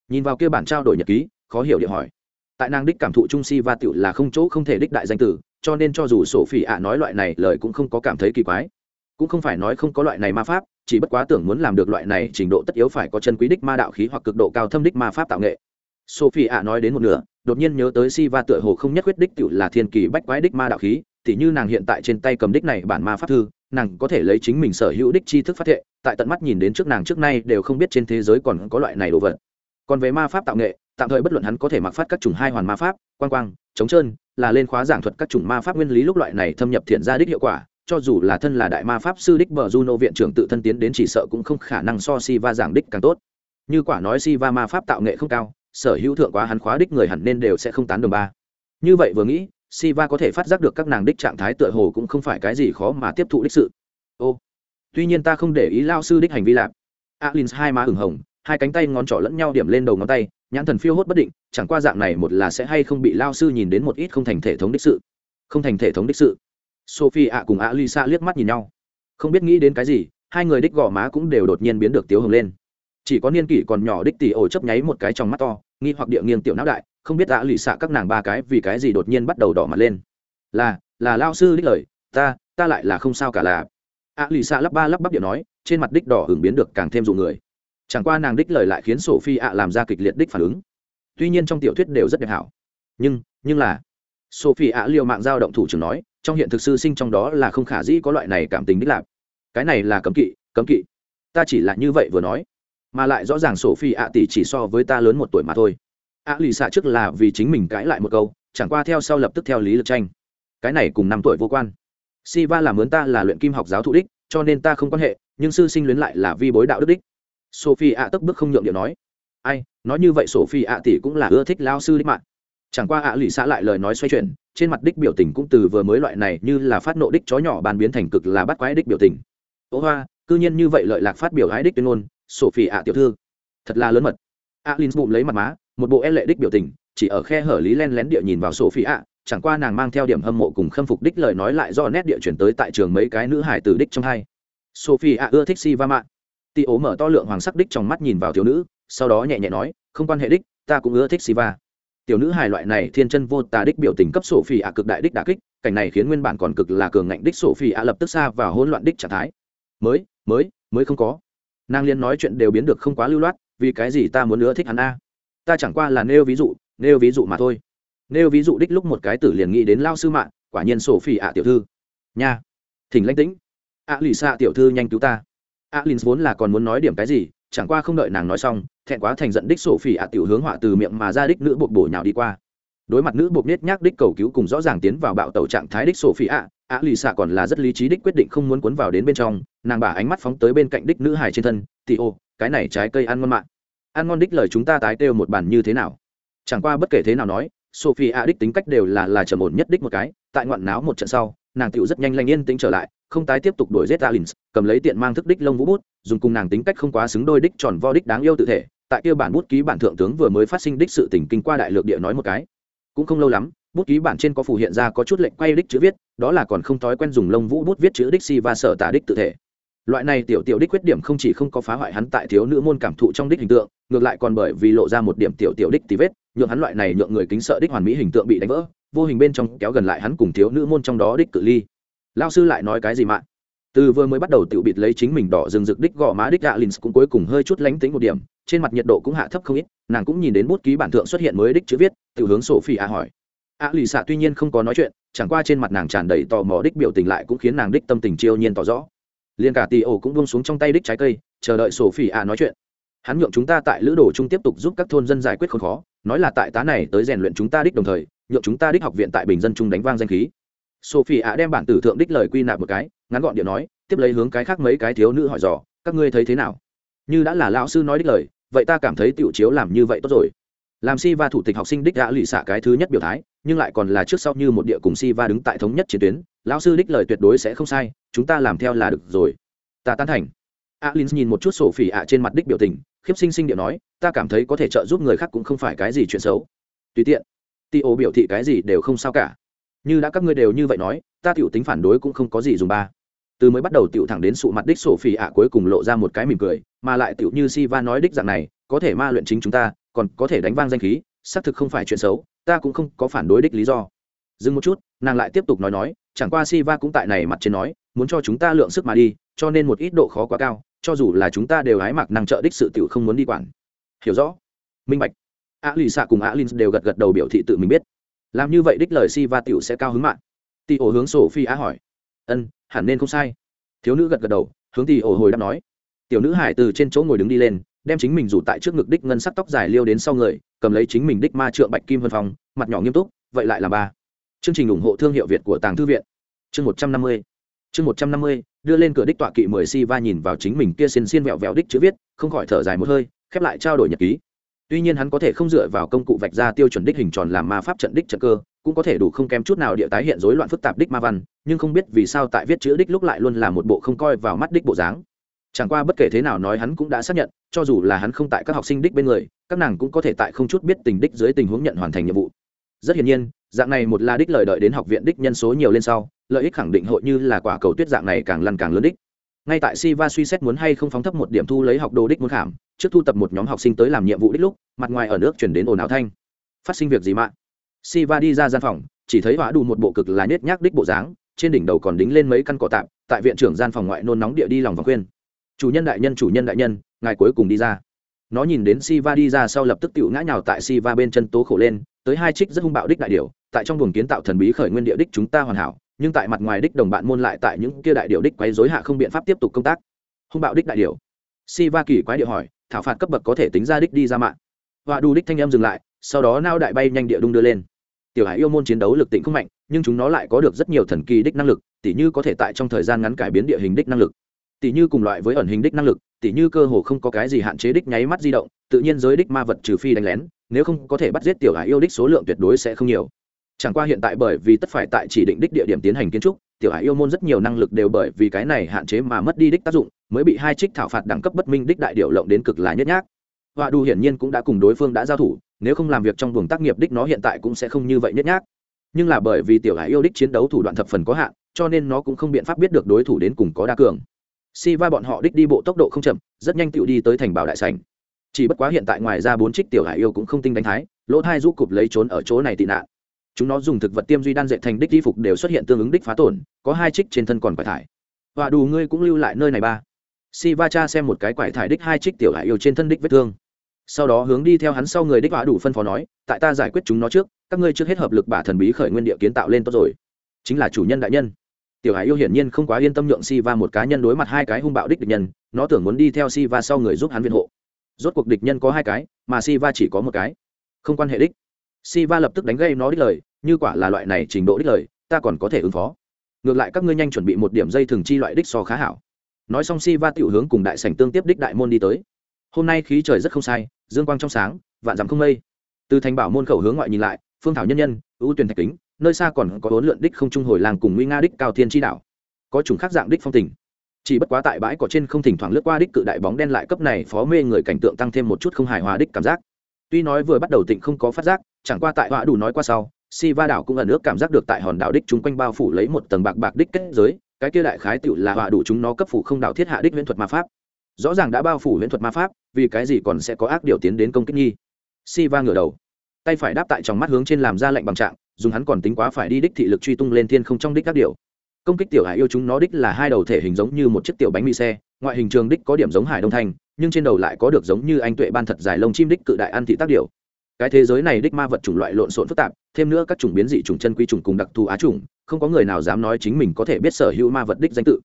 Nhìn vào kia bản trao đổi nhật ký, khó hiểu địa hỏi tại nàng đích cảm thụ trung si va tựu là không chỗ không thể đích đại danh tử, cho nên cho dù sổ phỉ ạ nói loại này lời cũng không có cảm thấy kỳ quái. Cũng không phải nói không có loại này ma pháp, chỉ bất quá tưởng muốn làm được loại này trình độ tất yếu phải có chân quý đích ma đạo khí hoặc cực độ cao thâm đích ma pháp tạo nghệ. Sophie ạ nói đến một nửa, đột nhiên nhớ tới si va tựa hồ không nhất quyết đích tựu là thiên kỳ bách quái đích ma đạo khí thì như nàng hiện tại trên tay cầm đích này bản ma pháp thư, nàng có thể lấy chính mình sở hữu đích tri thức phát thệ, tại tận mắt nhìn đến trước nàng trước nay đều không biết trên thế giới còn có loại này đồ vật. Còn về ma pháp tạo nghệ tạm thời bất luận hắn có thể mặc phát các chủng hai hoàn ma pháp, quang quang, chống trơn, là lên khóa giảng thuật các chủng ma pháp nguyên lý lúc loại này thâm nhập thiện ra đích hiệu quả, cho dù là thân là đại ma pháp sư đích bờ juno viện trưởng tự thân tiến đến chỉ sợ cũng không khả năng so si va giảng đích càng tốt. Như quả nói si va ma pháp tạo nghệ không cao, sở hữu thượng quá hắn khóa đích người hẳn nên đều sẽ không tán đồng ba. Như vậy vừa nghĩ si va có thể phát giác được các nàng đích trạng thái tựa hồ cũng không phải cái gì khó mà tiếp thụ đích sự. Ô, tuy nhiên ta không để ý lao sư đích hành vi lạp alin hai má ửng hồng, hai cánh tay ngón trỏ lẫn nhau điểm lên đầu ngón tay nhãn thần phiêu hốt bất định, chẳng qua dạng này một là sẽ hay không bị lao sư nhìn đến một ít không thành thể thống đích sự. Không thành thể thống đích sự. Sophie ạ cùng ạ lisa liếc mắt nhìn nhau. Không biết nghĩ đến cái gì, hai người đích gò má cũng đều đột nhiên biến được tiếu hồng lên. Chỉ có niên kỷ còn nhỏ đích tỷ ổ chấp nháy một cái trong mắt to, nghi hoặc địa nghiêng tiểu não đại, không biết ạ lì xạ các nàng ba cái vì cái gì đột nhiên bắt đầu đỏ mặt lên. Là là lao sư đích lời, ta ta lại là không sao cả là. Ạ lì xạ lắp ba lắp bắp điệu nói, trên mặt đích đỏ hưởng biến được càng thêm dụ người chẳng qua nàng đích lời lại khiến sổ phi ạ làm ra kịch liệt đích phản ứng. Tuy nhiên trong tiểu thuyết đều rất đẹp hảo. Nhưng nhưng là, sophie ạ liều mạng giao động thủ trưởng nói, trong hiện thực sư sinh trong đó là không khả dĩ có loại này cảm tình đích lạp cái này là cấm kỵ cấm kỵ. Ta chỉ là như vậy vừa nói. Mà lại rõ ràng sophie ạ tỷ chỉ so với ta lớn một tuổi mà thôi. Ạ lì xạ trước là vì chính mình cãi lại một câu, chẳng qua theo sau lập tức theo lý lực tranh. Cái này cùng năm tuổi vô quan. Si va làm mướn ta là luyện kim học giáo thụ đích, cho nên ta không quan hệ, nhưng sư sinh luyến lại là vi bối đạo đức đích sophie ạ tức bước không nhượng điệu nói. Ai, nói như vậy sophie ạ tỷ cũng là ưa thích lao sư đích mạng. Chẳng qua ạ lì xã lại lời nói xoay chuyển, trên mặt đích biểu tình cũng từ vừa mới loại này như là phát nộ đích chó nhỏ bàn biến thành cực là bắt quái đích biểu tình. Ố hoa, cư nhiên như vậy lợi lạc phát biểu ái đích tuyên ngôn sophie ạ tiểu thư. Thật là lớn mật. Ạ lin bụng lấy mặt má, một bộ e lệ đích biểu tình, chỉ ở khe hở lý len lén địa nhìn vào sophie ạ chẳng qua nàng mang theo điểm hâm mộ cùng khâm phục đích lời nói lại do nét địa chuyển tới tại trường mấy cái nữ hải tử đích trong hai. Sophie ạ ưa thích si va mạng tị ố mở to lượng hoàng sắc đích trong mắt nhìn vào thiếu nữ, sau đó nhẹ nhẹ nói, không quan hệ đích, ta cũng ưa thích siva. Tiểu nữ hài loại này thiên chân vô tà đích biểu tình cấp sổ phi ạ cực đại đích đà kích, cảnh này khiến nguyên bản còn cực là cường ngạnh đích sổ phi ạ lập tức xa vào hỗn loạn đích trạng thái. Mới mới mới không có. Nàng liên nói chuyện đều biến được không quá lưu loát, vì cái gì ta muốn ưa thích hắn a? Ta chẳng qua là nêu ví dụ, nêu ví dụ mà thôi. Nêu ví dụ đích lúc một cái tử liền nghĩ đến lao sư mạng quả nhiên sổ phi ạ tiểu thư. Nha, thỉnh lãnh tĩnh. Ạ lì xạ tiểu thư nhanh cứu ta alin vốn là còn muốn nói điểm cái gì, chẳng qua không đợi nàng nói xong, thẹn quá thành giận đích sổ phỉ ạ tiểu hướng họa từ miệng mà ra đích nữ buộc bổ nhào đi qua. Đối mặt nữ buộc nết nhác đích cầu cứu cùng rõ ràng tiến vào bạo tàu trạng thái đích sổ phỉ ạ ạ lì xạ còn là rất lý trí đích quyết định không muốn cuốn vào đến bên trong, nàng bà ánh mắt phóng tới bên cạnh đích nữ hài trên thân thì ô, cái này trái cây ăn ngon mạng ăn ngon đích lời chúng ta tái kêu một bàn như thế nào? Chẳng qua bất kể thế nào nói sophie a đích tính cách đều là là trầm ổn nhất đích một cái, tại ngoạn náo một trận sau, nàng tựu rất nhanh lanh yên tính trở lại không tái tiếp tục đuổi giết alins, cầm lấy tiện mang thức đích lông vũ bút, dùng cùng nàng tính cách không quá xứng đôi đích tròn vo đích đáng yêu tự thể, tại kia bản bút ký bản thượng tướng vừa mới phát sinh đích sự tình kinh qua đại lược địa nói một cái. Cũng không lâu lắm, bút ký bản trên có phủ hiện ra có chút lệnh quay đích chữ viết, đó là còn không thói quen dùng lông vũ bút viết chữ đích si và sở tả đích tự thể. Loại này tiểu tiểu đích khuyết điểm không chỉ không có phá hoại hắn tại thiếu nữ môn cảm thụ trong đích hình tượng, ngược lại còn bởi vì lộ ra một điểm tiểu tiểu đích tí vết, nhượng hắn loại này nhượng người kính sợ đích hoàn mỹ hình tượng bị đánh vỡ, vô hình bên trong kéo gần lại hắn cùng thiếu nữ môn trong đó đích cự ly lao sư lại nói cái gì mạng từ vừa mới bắt đầu tự bịt lấy chính mình đỏ rừng rực đích gò má đích alin cũng cuối cùng hơi chút lánh tính một điểm, trên mặt nhiệt độ cũng hạ thấp không ít, nàng cũng nhìn đến bút ký bản thượng xuất hiện mới đích chữ viết tự hướng sophie a hỏi. A lì xạ tuy nhiên không có nói chuyện, chẳng qua trên mặt nàng tràn đầy tò mò đích biểu tình lại cũng khiến nàng đích tâm tình chiêu nhiên tỏ rõ. Liền cả tì ổ cũng buông xuống trong tay đích trái cây, chờ đợi sophie a nói chuyện. Hắn nhượng chúng ta tại lữ đồ chung tiếp tục giúp các thôn dân giải quyết không khó, nói là tại tá này tới rèn luyện chúng ta đích đồng thời, nhượng chúng ta đích học viện tại bình dân chung đánh vang danh khí sophie ạ đem bản tử thượng đích lời quy nạp một cái, ngắn gọn điệu nói, tiếp lấy hướng cái khác mấy cái thiếu nữ hỏi dò, các ngươi thấy thế nào? Như đã là lão sư nói đích lời, vậy ta cảm thấy tiểu chiếu làm như vậy tốt rồi. Làm si va thủ tịch học sinh đích đã lụy xạ cái thứ nhất biểu thái, nhưng lại còn là trước sau như một địa cùng si va đứng tại thống nhất chiến tuyến, lão sư đích lời tuyệt đối sẽ không sai, chúng ta làm theo là được rồi. Ta tán thành. Alin nhìn một chút sổ phỉ ạ trên mặt đích biểu tình, khiếp sinh sinh điệu nói, ta cảm thấy có thể trợ giúp người khác cũng không phải cái gì chuyện xấu. Tùy tiện. Ti ô biểu thị cái gì đều không sao cả như đã các ngươi đều như vậy nói, ta tiểu tính phản đối cũng không có gì dùng ba. Từ mới bắt đầu tiểu thẳng đến sụ mặt đích sổ phỉ ạ cuối cùng lộ ra một cái mỉm cười, mà lại tiểu như si va nói đích dạng này, có thể ma luyện chính chúng ta, còn có thể đánh vang danh khí, xác thực không phải chuyện xấu, ta cũng không có phản đối đích lý do. Dừng một chút, nàng lại tiếp tục nói nói, chẳng qua si va cũng tại này mặt trên nói, muốn cho chúng ta lượng sức mà đi, cho nên một ít độ khó quá cao, cho dù là chúng ta đều hái mặc năng trợ đích sự tiểu không muốn đi quản. Hiểu rõ. Minh bạch. A lì xạ cùng a lin đều gật gật đầu biểu thị tự mình biết làm như vậy đích lời si va tiểu sẽ cao hứng mạng. Tì ổ hướng sổ phi á hỏi. Ân hẳn nên không sai. Thiếu nữ gật gật đầu hướng Tì ổ hồi đáp nói. Tiểu nữ hải từ trên chỗ ngồi đứng đi lên đem chính mình rủ tại trước ngực đích ngân sắc tóc dài liêu đến sau người cầm lấy chính mình đích ma trượng bạch kim vân phòng, mặt nhỏ nghiêm túc vậy lại là ba. Chương trình ủng hộ thương hiệu việt của tàng thư viện. Chương một trăm năm mươi. Chương một trăm năm mươi đưa lên cửa đích tọa kỵ mười si va nhìn vào chính mình kia xiên xiên vẹo vẹo đích chữ viết không khỏi thở dài một hơi khép lại trao đổi nhật ký tuy nhiên hắn có thể không dựa vào công cụ vạch ra tiêu chuẩn đích hình tròn làm ma pháp trận đích trận cơ, cũng có thể đủ không kém chút nào địa tái hiện rối loạn phức tạp đích ma văn, nhưng không biết vì sao tại viết chữ đích lúc lại luôn là một bộ không coi vào mắt đích bộ dáng. Chẳng qua bất kể thế nào nói hắn cũng đã xác nhận, cho dù là hắn không tại các học sinh đích bên người, các nàng cũng có thể tại không chút biết tình đích dưới tình huống nhận hoàn thành nhiệm vụ. Rất hiển nhiên, dạng này một là đích lời đợi đến học viện đích nhân số nhiều lên sau, lợi ích khẳng định hội như là quả cầu tuyết dạng này càng lăn càng lớn đích ngay tại Siva suy xét muốn hay không phóng thấp một điểm thu lấy học đồ đích muốn khảm trước thu tập một nhóm học sinh tới làm nhiệm vụ đích lúc mặt ngoài ở nước chuyển đến ồn ào thanh. Phát sinh việc gì mạng Siva đi ra gian phòng chỉ thấy hỏa đủ một bộ cực là nết nhác đích bộ dáng trên đỉnh đầu còn đính lên mấy căn cỏ tạm tại viện trưởng gian phòng ngoại nôn nóng địa đi lòng vòng khuyên. Chủ nhân đại nhân chủ nhân đại nhân ngài cuối cùng đi ra. Nó nhìn đến Siva đi ra sau lập tức tiểu ngã nhào tại Siva bên chân tố khổ lên, tới hai trích rất hung bạo đích đại điểu, tại trong buồng kiến tạo thần bí khởi nguyên địa đích chúng ta hoàn hảo, nhưng tại mặt ngoài đích đồng bạn môn lại tại những kia đại điệu đích quấy rối hạ không biện pháp tiếp tục công tác. Hung bạo đích đại điểu. Siva kỳ quái địa hỏi, thảo phạt cấp bậc có thể tính ra đích đi ra mạng. Và đu đích thanh âm dừng lại, sau đó nao đại bay nhanh địa đung đưa lên. Tiểu Hải yêu môn chiến đấu lực tịnh không mạnh, nhưng chúng nó lại có được rất nhiều thần kỳ đích năng lực, tỉ như có thể tại trong thời gian ngắn cải biến địa hình đích năng lực tỉ như cùng loại với ẩn hình đích năng lực tỉ như cơ hồ không có cái gì hạn chế đích nháy mắt di động tự nhiên giới đích ma vật trừ phi đánh lén nếu không có thể bắt giết tiểu hải yêu đích số lượng tuyệt đối sẽ không nhiều chẳng qua hiện tại bởi vì tất phải tại chỉ định đích địa điểm tiến hành kiến trúc, tiểu hải yêu môn rất nhiều năng lực đều bởi vì cái này hạn chế mà mất đi đích tác dụng, mới bị hai trích thảo phạt đẳng cấp bất minh đích đại điệu lộng đến cực là nhất nhác. Họa đu hiển nhiên cũng đã cùng đối phương đã giao thủ, nếu không làm việc trong vùng tác nghiệp đích nó hiện tại cũng sẽ không như vậy nhất nhác. Nhưng là bởi vì tiểu hải yêu đích chiến đấu thủ đoạn thập phần có hạn, cho nên nó cũng không biện pháp biết được đối thủ đến cùng có đa cường. Si va bọn họ đích đi bộ tốc độ không chậm, rất nhanh tựu đi tới thành bảo đại sảnh. Chỉ bất quá hiện tại ngoài ra bốn trích tiểu hải yêu cũng không tinh đánh thái, lỗ thai rũ cụp lấy trốn ở chỗ này tị nạn chúng nó dùng thực vật tiêm duy đan dệt thành đích di phục đều xuất hiện tương ứng đích phá tổn, có hai trích trên thân còn quải thải. Và đủ ngươi cũng lưu lại nơi này ba. Si va cha xem một cái quải thải đích hai trích tiểu hải yêu trên thân đích vết thương. Sau đó hướng đi theo hắn sau người đích họa đủ phân phó nói, tại ta giải quyết chúng nó trước, các ngươi trước hết hợp lực bả thần bí khởi nguyên địa kiến tạo lên tốt rồi. Chính là chủ nhân đại nhân. Tiểu hải yêu hiển nhiên không quá yên tâm nhượng si va một cá nhân đối mặt hai cái hung bạo đích địch nhân, nó tưởng muốn đi theo si va sau người giúp hắn viện hộ. Rốt cuộc địch nhân có hai cái, mà si va chỉ có một cái. Không quan hệ đích si va lập tức đánh gây nó đích lời, như quả là loại này trình độ đích lời, ta còn có thể ứng phó. Ngược lại các ngươi nhanh chuẩn bị một điểm dây thường chi loại đích so khá hảo. Nói xong si va tiểu hướng cùng đại sảnh tương tiếp đích đại môn đi tới. Hôm nay khí trời rất không sai, dương quang trong sáng, vạn dặm không mây. Từ thành bảo môn khẩu hướng ngoại nhìn lại, phương thảo nhân nhân, ưu tuyển thạch kính, nơi xa còn có bốn lượn đích không trung hồi làng cùng nguy nga đích cao thiên tri đạo. Có chủng khác dạng đích phong tình. Chỉ bất quá tại bãi cỏ trên không thỉnh thoảng lướt qua đích cự đại bóng đen lại cấp này phó mê người cảnh tượng tăng thêm một chút không hài hòa đích cảm giác tuy nói vừa bắt đầu tịnh không có phát giác, chẳng qua tại họa đủ nói qua sau, si va đảo cũng ẩn ước cảm giác được tại hòn đảo đích chúng quanh bao phủ lấy một tầng bạc bạc đích kết giới, cái kia đại khái tựu là họa đủ chúng nó cấp phủ không đảo thiết hạ đích huyễn thuật ma pháp rõ ràng đã bao phủ huyễn thuật ma pháp, vì cái gì còn sẽ có ác điều tiến đến công kích nhi si va ngửa đầu, tay phải đáp tại trong mắt hướng trên làm ra lệnh bằng trạng, dùng hắn còn tính quá phải đi đích thị lực truy tung lên thiên không trong đích các điều công kích tiểu hải yêu chúng nó đích là hai đầu thể hình giống như một chiếc tiểu bánh mì xe, ngoại hình trường đích có điểm giống hải đông thành nhưng trên đầu lại có được giống như anh tuệ ban thật dài lông chim đích cự đại ăn thị tác điểu. cái thế giới này đích ma vật chủng loại lộn xộn phức tạp, thêm nữa các chủng biến dị chủng chân quy chủng cùng đặc thù á chủng, không có người nào dám nói chính mình có thể biết sở hữu ma vật đích danh tự.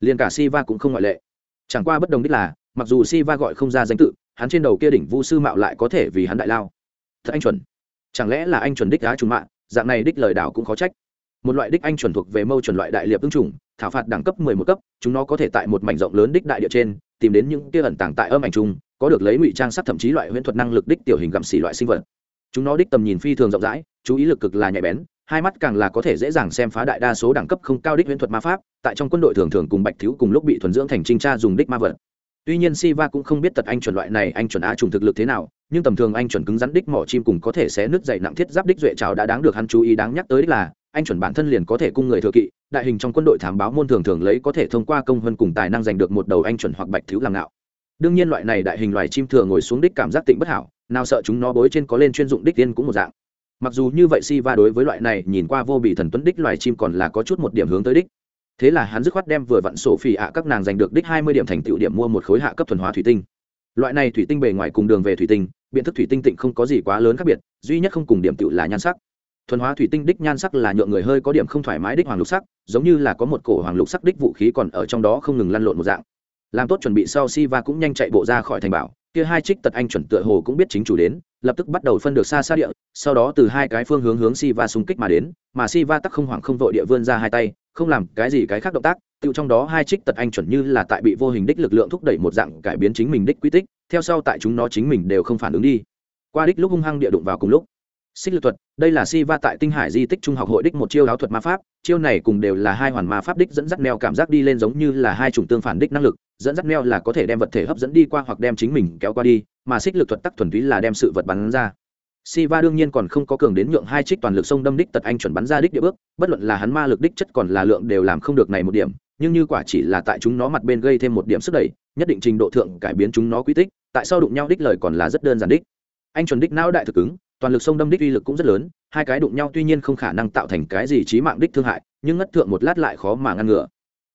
Liền cả Siva cũng không ngoại lệ. Chẳng qua bất đồng đích là, mặc dù Siva gọi không ra danh tự, hắn trên đầu kia đỉnh vu sư mạo lại có thể vì hắn đại lao. Thật anh chuẩn. Chẳng lẽ là anh chuẩn đích á trùng mạng dạng này đích lời đảo cũng khó trách. Một loại đích anh chuẩn thuộc về mâu chuẩn loại đại liệp tương trùng thảo phạt đẳng cấp mười một cấp, chúng nó có thể tại một mảnh rộng lớn đích đại địa trên tìm đến những kia ẩn tàng tại âm ảnh chung, có được lấy ngụy trang sắc thậm chí loại huyễn thuật năng lực đích tiểu hình gặm xỉ loại sinh vật. Chúng nó đích tầm nhìn phi thường rộng rãi, chú ý lực cực là nhạy bén, hai mắt càng là có thể dễ dàng xem phá đại đa số đẳng cấp không cao đích huyễn thuật ma pháp, tại trong quân đội thường thường cùng bạch thiếu cùng lúc bị thuần dưỡng thành trinh tra dùng đích ma vật. Tuy nhiên siva cũng không biết tật anh chuẩn loại này, anh chuẩn á trùng thực lực thế nào, nhưng tầm thường anh chuẩn cứng rắn đích mỏ chim cùng có thể xé nước dày nặng thiết giáp đích duệ trào đã đáng được hắn chú ý đáng nhắc tới đích là anh chuẩn bản thân liền có thể cung người thừa kỵ, đại hình trong quân đội thám báo môn thường thường lấy có thể thông qua công hơn cùng tài năng giành được một đầu anh chuẩn hoặc bạch thiếu làm ngạo. Đương nhiên loại này đại hình loài chim thường ngồi xuống đích cảm giác tịnh bất hảo, nào sợ chúng nó bối trên có lên chuyên dụng đích tiên cũng một dạng. Mặc dù như vậy si va đối với loại này nhìn qua vô bị thần tuấn đích loài chim còn là có chút một điểm hướng tới đích. Thế là hắn dứt khoát đem vừa vặn sổ phỉ ạ các nàng giành được đích hai mươi điểm thành tựu điểm mua một khối hạ cấp thuần hóa thủy tinh. Loại này thủy tinh bề ngoài cùng đường về thủy tinh, biện thức thủy tinh tịnh không có gì quá lớn khác biệt, duy nhất không cùng điểm tựu là nhan sắc thuần hóa thủy tinh đích nhan sắc là nhượng người hơi có điểm không thoải mái đích hoàng lục sắc, giống như là có một cổ hoàng lục sắc đích vũ khí còn ở trong đó không ngừng lăn lộn một dạng. Làm tốt chuẩn bị sau si va cũng nhanh chạy bộ ra khỏi thành bảo, kia hai trích tật anh chuẩn tựa hồ cũng biết chính chủ đến, lập tức bắt đầu phân được xa xa địa, sau đó từ hai cái phương hướng hướng si va xung kích mà đến, mà si va tắc không hoảng không vội địa vươn ra hai tay, không làm cái gì cái khác động tác tự trong đó hai trích tật anh chuẩn như là tại bị vô hình đích lực lượng thúc đẩy một dạng cải biến chính mình đích quy tích, theo sau tại chúng nó chính mình đều không phản ứng đi. Qua đích lúc hung hăng địa đụng vào cùng lúc xích lực thuật, đây là si va tại tinh hải di tích trung học hội đích một chiêu áo thuật ma pháp, chiêu này cùng đều là hai hoàn ma pháp đích dẫn dắt neo cảm giác đi lên giống như là hai chủng tương phản đích năng lực, dẫn dắt neo là có thể đem vật thể hấp dẫn đi qua hoặc đem chính mình kéo qua đi, mà xích lực thuật tắc thuần túy là đem sự vật bắn ra. Si va đương nhiên còn không có cường đến nhượng hai trích toàn lực sông đâm đích tật anh chuẩn bắn ra đích địa bước, bất luận là hắn ma lực đích chất còn là lượng đều làm không được này một điểm, nhưng như quả chỉ là tại chúng nó mặt bên gây thêm một điểm sức đẩy, nhất định trình độ thượng cải biến chúng nó quy tích, tại sao đụng nhau đích lời còn là rất đơn giản đích. Anh chuẩn đích não đại thực ứng toàn lực sông đâm đích uy lực cũng rất lớn, hai cái đụng nhau tuy nhiên không khả năng tạo thành cái gì trí mạng đích thương hại, nhưng ngất thượng một lát lại khó mà ngăn ngừa.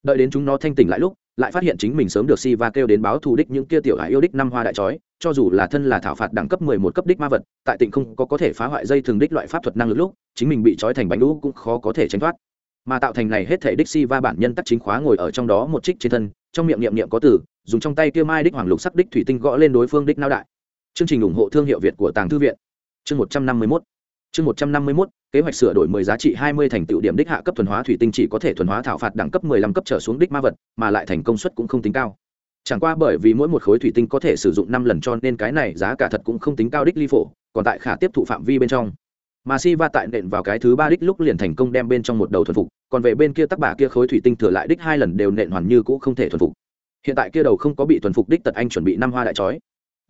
Đợi đến chúng nó thanh tỉnh lại lúc, lại phát hiện chính mình sớm được si va kêu đến báo thù đích những kia tiểu hải yêu đích năm hoa đại chói, cho dù là thân là thảo phạt đẳng cấp mười một cấp đích ma vật, tại tỉnh không có có thể phá hoại dây thường đích loại pháp thuật năng lực lúc, chính mình bị trói thành bánh lũ cũng khó có thể tránh thoát. Mà tạo thành này hết thể đích si va bản nhân tắc chính khóa ngồi ở trong đó một trích trên thân, trong miệng niệm niệm có từ, dùng trong tay kia mai đích hoàng lục sắc đích thủy tinh gõ lên đối phương đích nao đại. Chương trình ủng hộ thương hiệu việt của tàng thư viện chương một trăm năm mươi mốt. Chương một trăm năm mươi mốt, kế hoạch sửa đổi mười giá trị hai mươi thành tựu điểm đích hạ cấp thuần hóa thủy tinh chỉ có thể thuần hóa thảo phạt đẳng cấp mười lăm cấp trở xuống đích ma vật, mà lại thành công suất cũng không tính cao. Chẳng qua bởi vì mỗi một khối thủy tinh có thể sử dụng năm lần cho nên cái này giá cả thật cũng không tính cao đích ly phổ, còn tại khả tiếp thụ phạm vi bên trong. Mà si va tại nện vào cái thứ ba đích lúc liền thành công đem bên trong một đầu thuần phục, còn về bên kia tắc bà kia khối thủy tinh thừa lại đích hai lần đều nện hoàn như cũ không thể thuần phục. Hiện tại kia đầu không có bị thuần phục đích tật anh chuẩn bị năm hoa đại chói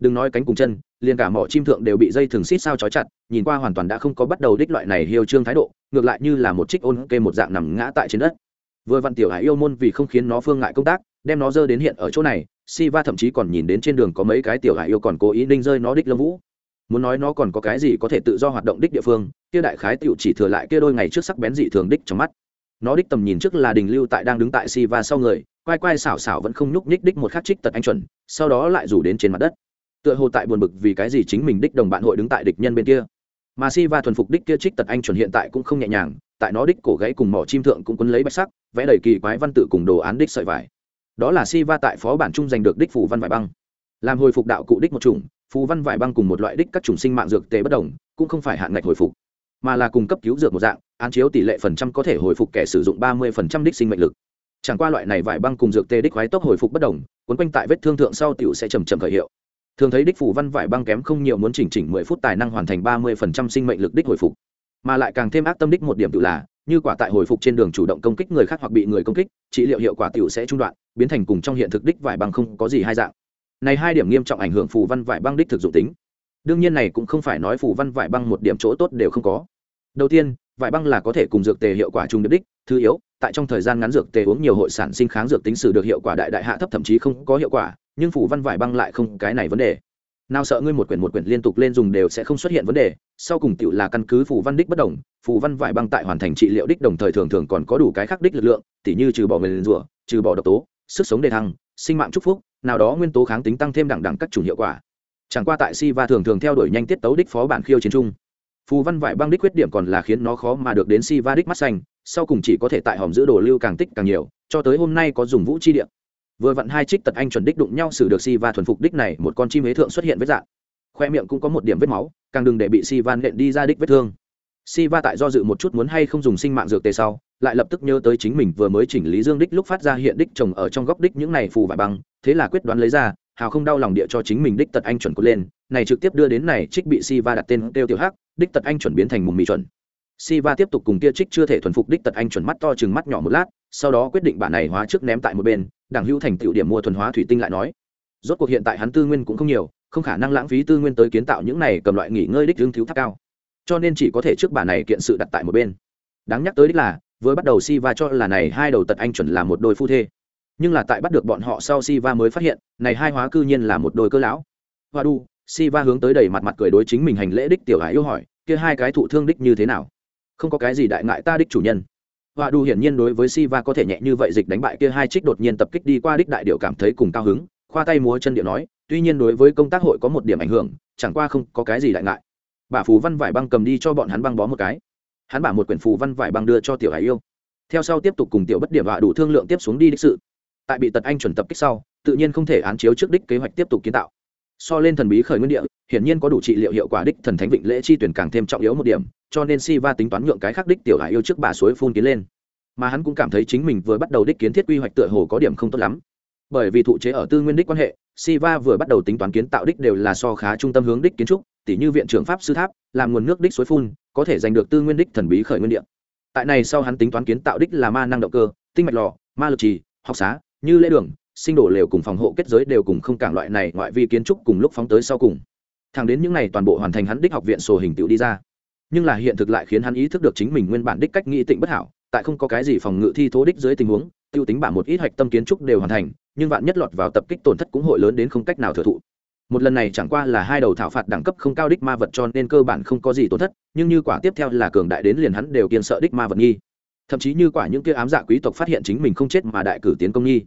đừng nói cánh cùng chân, liền cả mỏ chim thượng đều bị dây thường xít sao trói chặt, nhìn qua hoàn toàn đã không có bắt đầu đích loại này hiêu trương thái độ, ngược lại như là một trích ôn kê một dạng nằm ngã tại trên đất. Vừa vặn tiểu hải yêu môn vì không khiến nó phương ngại công tác, đem nó dơ đến hiện ở chỗ này si va thậm chí còn nhìn đến trên đường có mấy cái tiểu hải yêu còn cố ý ninh rơi nó đích lâm vũ. Muốn nói nó còn có cái gì có thể tự do hoạt động đích địa phương, kia đại khái tiểu chỉ thừa lại kia đôi ngày trước sắc bén dị thường đích trong mắt. Nó đích tầm nhìn trước là đình lưu tại đang đứng tại si va sau người, quay quay xảo xảo vẫn không nhúc nhích đích một khắc trích tật anh chuẩn, sau đó lại rủ đến trên mặt đất tựa hồ tại buồn bực vì cái gì chính mình đích đồng bạn hội đứng tại địch nhân bên kia. Mà si va thuần phục đích kia trích tật anh chuẩn hiện tại cũng không nhẹ nhàng, tại nó đích cổ gãy cùng mỏ chim thượng cũng quấn lấy bạch sắc, vẽ đầy kỳ quái văn tự cùng đồ án đích sợi vải. Đó là si va tại phó bản trung giành được đích phủ văn vải băng. Làm hồi phục đạo cụ đích một chủng, phù văn vải băng cùng một loại đích các chủng sinh mạng dược tề bất đồng, cũng không phải hạn ngạch hồi phục, mà là cung cấp cứu dược một dạng, án chiếu tỷ lệ phần trăm có thể hồi phục kẻ sử dụng ba mươi phần trăm đích sinh mệnh lực. Chẳng qua loại này vải băng cùng dược tê đích khoái tốc hồi phục bất đồng, quấn quanh tại vết thương thượng sau tiểu sẽ chầm chậm khởi hiệu thường thấy đích phủ văn vải băng kém không nhiều muốn chỉnh chỉnh mười phút tài năng hoàn thành ba mươi phần trăm sinh mệnh lực đích hồi phục. Mà lại càng thêm ác tâm đích một điểm tự là, như quả tại hồi phục trên đường chủ động công kích người khác hoặc bị người công kích, trị liệu hiệu quả tiểu sẽ trung đoạn, biến thành cùng trong hiện thực đích vải băng không có gì hai dạng. Này hai điểm nghiêm trọng ảnh hưởng phù văn vải băng đích thực dụng tính. Đương nhiên này cũng không phải nói phù văn vải băng một điểm chỗ tốt đều không có. Đầu tiên, vải băng là có thể cùng dược tề hiệu quả chung đích, thứ yếu, tại trong thời gian ngắn dược tề uống nhiều hội sản sinh kháng dược tính sử được hiệu quả đại đại hạ thấp thậm chí không có hiệu quả nhưng phủ văn vải băng lại không cái này vấn đề. Nào sợ ngươi một quyển một quyển liên tục lên dùng đều sẽ không xuất hiện vấn đề, sau cùng tiểu là căn cứ phủ văn đích bất đồng, phủ văn vải băng tại hoàn thành trị liệu đích đồng thời thường thường còn có đủ cái khác đích lực lượng, tỉ như trừ bỏ người liền rủa, trừ bỏ độc tố, sức sống đề thăng, sinh mạng chúc phúc, nào đó nguyên tố kháng tính tăng thêm đẳng đẳng các chủng hiệu quả. Chẳng qua tại si va thường thường theo đuổi nhanh tiết tấu đích phó bản khiêu chiến trung phù văn vải băng đích khuyết điểm còn là khiến nó khó mà được đến si va đích mắt xanh, sau cùng chỉ có thể tại hòm giữ đồ lưu càng tích càng nhiều, cho tới hôm nay có dùng vũ chi điện vừa vặn hai trích tật anh chuẩn đích đụng nhau xử được si va thuần phục đích này, một con chim ế thượng xuất hiện vết dạng. Khoe miệng cũng có một điểm vết máu, càng đừng để bị si va nện đi ra đích vết thương. Si va tại do dự một chút muốn hay không dùng sinh mạng dược tề sau, lại lập tức nhớ tới chính mình vừa mới chỉnh lý dương đích lúc phát ra hiện đích trồng ở trong góc đích những này phù vải băng, thế là quyết đoán lấy ra, hào không đau lòng địa cho chính mình đích tật anh chuẩn cốt lên, này trực tiếp đưa đến này trích bị si va đặt tên kêu tiểu hắc, đích tật anh chuẩn biến thành mùng mì chuẩn. Siva tiếp tục cùng kia trích chưa thể thuần phục đích tật anh chuẩn mắt to chừng mắt nhỏ một lát, sau đó quyết định bản này hóa trước ném tại một bên, đảng hữu thành tựu điểm mua thuần hóa thủy tinh lại nói. Rốt cuộc hiện tại hắn tư nguyên cũng không nhiều, không khả năng lãng phí tư nguyên tới kiến tạo những này cầm loại nghỉ ngơi đích hương thiếu tháp cao. Cho nên chỉ có thể trước bản này kiện sự đặt tại một bên. Đáng nhắc tới đích là với bắt đầu Siva cho là này hai đầu tật anh chuẩn là một đôi phu thê. Nhưng là tại bắt được bọn họ sau Siva mới phát hiện, này hai hóa cư nhiên là một đôi cơ lão. Hoa đu, Siva hướng tới đầy mặt mặt cười đối chính mình hành lễ đích tiểu hải yêu hỏi, kia hai cái thụ thương đích như thế nào? Không có cái gì đại ngại ta đích chủ nhân. Hoa đủ hiển nhiên đối với si va có thể nhẹ như vậy dịch đánh bại kia hai trích đột nhiên tập kích đi qua đích đại điệu cảm thấy cùng cao hứng, khoa tay múa chân điệu nói, tuy nhiên đối với công tác hội có một điểm ảnh hưởng, chẳng qua không có cái gì đại ngại. Bà phù văn vải băng cầm đi cho bọn hắn băng bó một cái. Hắn bả một quyển phù văn vải băng đưa cho tiểu hải yêu. Theo sau tiếp tục cùng tiểu bất điểm và đủ thương lượng tiếp xuống đi đích sự. Tại bị tật anh chuẩn tập kích sau, tự nhiên không thể án chiếu trước đích kế hoạch tiếp tục kiến tạo so lên thần bí khởi nguyên địa, hiển nhiên có đủ trị liệu hiệu quả đích thần thánh vịnh lễ chi tuyển càng thêm trọng yếu một điểm, cho nên si va tính toán nhượng cái khác đích tiểu hải yêu trước bà suối phun kiến lên. Mà hắn cũng cảm thấy chính mình vừa bắt đầu đích kiến thiết quy hoạch tựa hồ có điểm không tốt lắm. Bởi vì thụ chế ở tư nguyên đích quan hệ, siva vừa bắt đầu tính toán kiến tạo đích đều là so khá trung tâm hướng đích kiến trúc tỷ như viện trưởng pháp sư tháp, làm nguồn nước đích suối phun, có thể giành được tư nguyên đích thần bí khởi nguyên địa. Tại này sau hắn tính toán kiến tạo đích là ma năng động cơ, tinh mạch lò, ma lực trì, học xá, như lễ đường sinh đổ lều cùng phòng hộ kết giới đều cùng không cảng loại này ngoại vi kiến trúc cùng lúc phóng tới sau cùng. Thẳng đến những này toàn bộ hoàn thành hắn đích học viện sổ hình tựu đi ra. Nhưng là hiện thực lại khiến hắn ý thức được chính mình nguyên bản đích cách nghĩ tịnh bất hảo, tại không có cái gì phòng ngự thi thố đích dưới tình huống, tiêu tính bản một ít hạch tâm kiến trúc đều hoàn thành, nhưng vạn nhất lọt vào tập kích tổn thất cũng hội lớn đến không cách nào thừa thụ. Một lần này chẳng qua là hai đầu thảo phạt đẳng cấp không cao đích ma vật cho nên cơ bản không có gì tổn thất, nhưng như quả tiếp theo là cường đại đến liền hắn đều kiên sợ đích ma vật nghi. Thậm chí như quả những kia ám dạ quý tộc phát hiện chính mình không chết mà đại cử tiến công nghi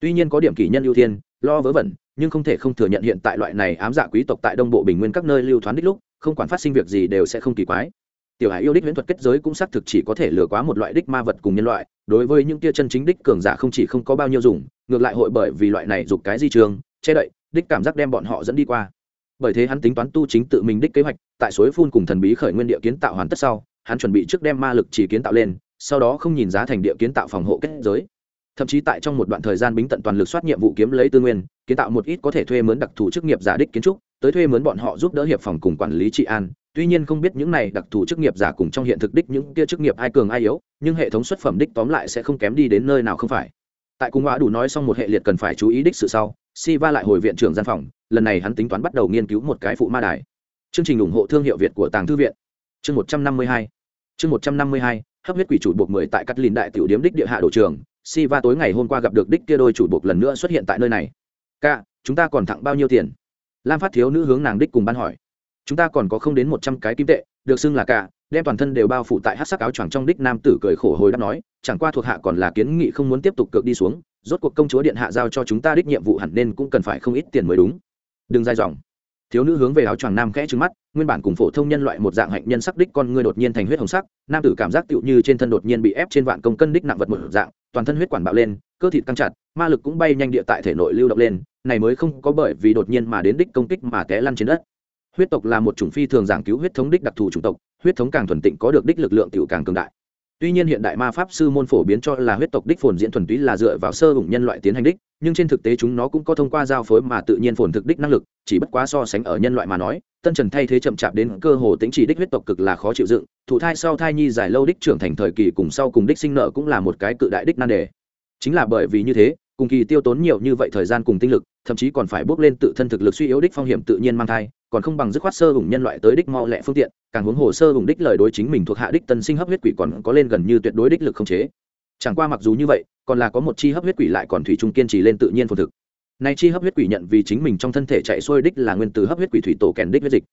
tuy nhiên có điểm kỷ nhân ưu tiên, lo vớ vẩn, nhưng không thể không thừa nhận hiện tại loại này ám dạ quý tộc tại đông bộ bình nguyên các nơi lưu thoáng đích lúc, không quản phát sinh việc gì đều sẽ không kỳ quái. Tiểu hải yêu đích viễn thuật kết giới cũng xác thực chỉ có thể lừa quá một loại đích ma vật cùng nhân loại, đối với những tia chân chính đích cường giả không chỉ không có bao nhiêu dùng, ngược lại hội bởi vì loại này dục cái di trường, che đậy, đích cảm giác đem bọn họ dẫn đi qua. Bởi thế hắn tính toán tu chính tự mình đích kế hoạch, tại suối phun cùng thần bí khởi nguyên địa kiến tạo hoàn tất sau, hắn chuẩn bị trước đem ma lực chỉ kiến tạo lên, sau đó không nhìn giá thành địa kiến tạo phòng hộ kết giới thậm chí tại trong một đoạn thời gian bính tận toàn lực soát nhiệm vụ kiếm lấy tư nguyên, kiến tạo một ít có thể thuê mướn đặc thù chức nghiệp giả đích kiến trúc, tới thuê mướn bọn họ giúp đỡ hiệp phòng cùng quản lý trị an. Tuy nhiên không biết những này đặc thù chức nghiệp giả cùng trong hiện thực đích những kia chức nghiệp ai cường ai yếu, nhưng hệ thống xuất phẩm đích tóm lại sẽ không kém đi đến nơi nào không phải. Tại cung hóa đủ nói xong một hệ liệt cần phải chú ý đích sự sau si va lại hồi viện trưởng gian phòng, lần này hắn tính toán bắt đầu nghiên cứu một cái phụ ma đài. Chương trình ủng hộ thương hiệu việt của tàng thư viện. Chương một trăm năm mươi hai. Chương một trăm năm mươi hai, hấp huyết quỷ chủ buộc mười tại cắt lìn đại tiểu điếm đích địa hạ đổ trường si va tối ngày hôm qua gặp được đích kia đôi chủ buộc lần nữa xuất hiện tại nơi này. Ca, chúng ta còn thẳng bao nhiêu tiền? Lam phát thiếu nữ hướng nàng đích cùng ban hỏi. Chúng ta còn có không đến một trăm cái kim tệ, được xưng là cả đem toàn thân đều bao phủ tại hát sắc áo choàng trong đích nam tử cười khổ hồi đáp nói, chẳng qua thuộc hạ còn là kiến nghị không muốn tiếp tục cược đi xuống, rốt cuộc công chúa điện hạ giao cho chúng ta đích nhiệm vụ hẳn nên cũng cần phải không ít tiền mới đúng. Đừng dài dòng. Thiếu nữ hướng về áo choàng nam khẽ trứng mắt, nguyên bản cùng phổ thông nhân loại một dạng hạnh nhân sắc đích con người đột nhiên thành huyết hồng sắc, nam tử cảm giác tựu như trên thân đột nhiên bị ép trên vạn công cân đích nặng vật một dạng toàn thân huyết quản bạo lên, cơ thịt căng chặt, ma lực cũng bay nhanh địa tại thể nội lưu động lên, này mới không có bởi vì đột nhiên mà đến đích công kích mà té lăn trên đất. Huyết tộc là một chủng phi thường giảng cứu huyết thống đích đặc thù chủng tộc, huyết thống càng thuần tịnh có được đích lực lượng tiểu càng cường đại tuy nhiên hiện đại ma pháp sư môn phổ biến cho là huyết tộc đích phồn diễn thuần túy là dựa vào sơ hùng nhân loại tiến hành đích, nhưng trên thực tế chúng nó cũng có thông qua giao phối mà tự nhiên phồn thực đích năng lực, chỉ bất quá so sánh ở nhân loại mà nói, tân trần thay thế chậm chạp đến cơ hồ tính chỉ đích huyết tộc cực là khó chịu dựng, thụ thai sau thai nhi dài lâu đích trưởng thành thời kỳ cùng sau cùng đích sinh nợ cũng là một cái cự đại đích nan đề. Chính là bởi vì như thế, cùng kỳ tiêu tốn nhiều như vậy thời gian cùng tinh lực, thậm chí còn phải bước lên tự thân thực lực suy yếu đích phong hiểm tự nhiên mang thai còn không bằng dứt khoát sơ hùng nhân loại tới đích mau lẹ phương tiện, càng huống hồ sơ hùng đích lời đối chính mình thuộc hạ đích tân sinh hấp huyết quỷ còn có lên gần như tuyệt đối đích lực không chế. Chẳng qua mặc dù như vậy, còn là có một chi hấp huyết quỷ lại còn thủy trung kiên trì lên tự nhiên phồn thực. Này chi hấp huyết quỷ nhận vì chính mình trong thân thể chạy xuôi đích là nguyên từ hấp huyết quỷ thủy tổ kèn đích huyết dịch.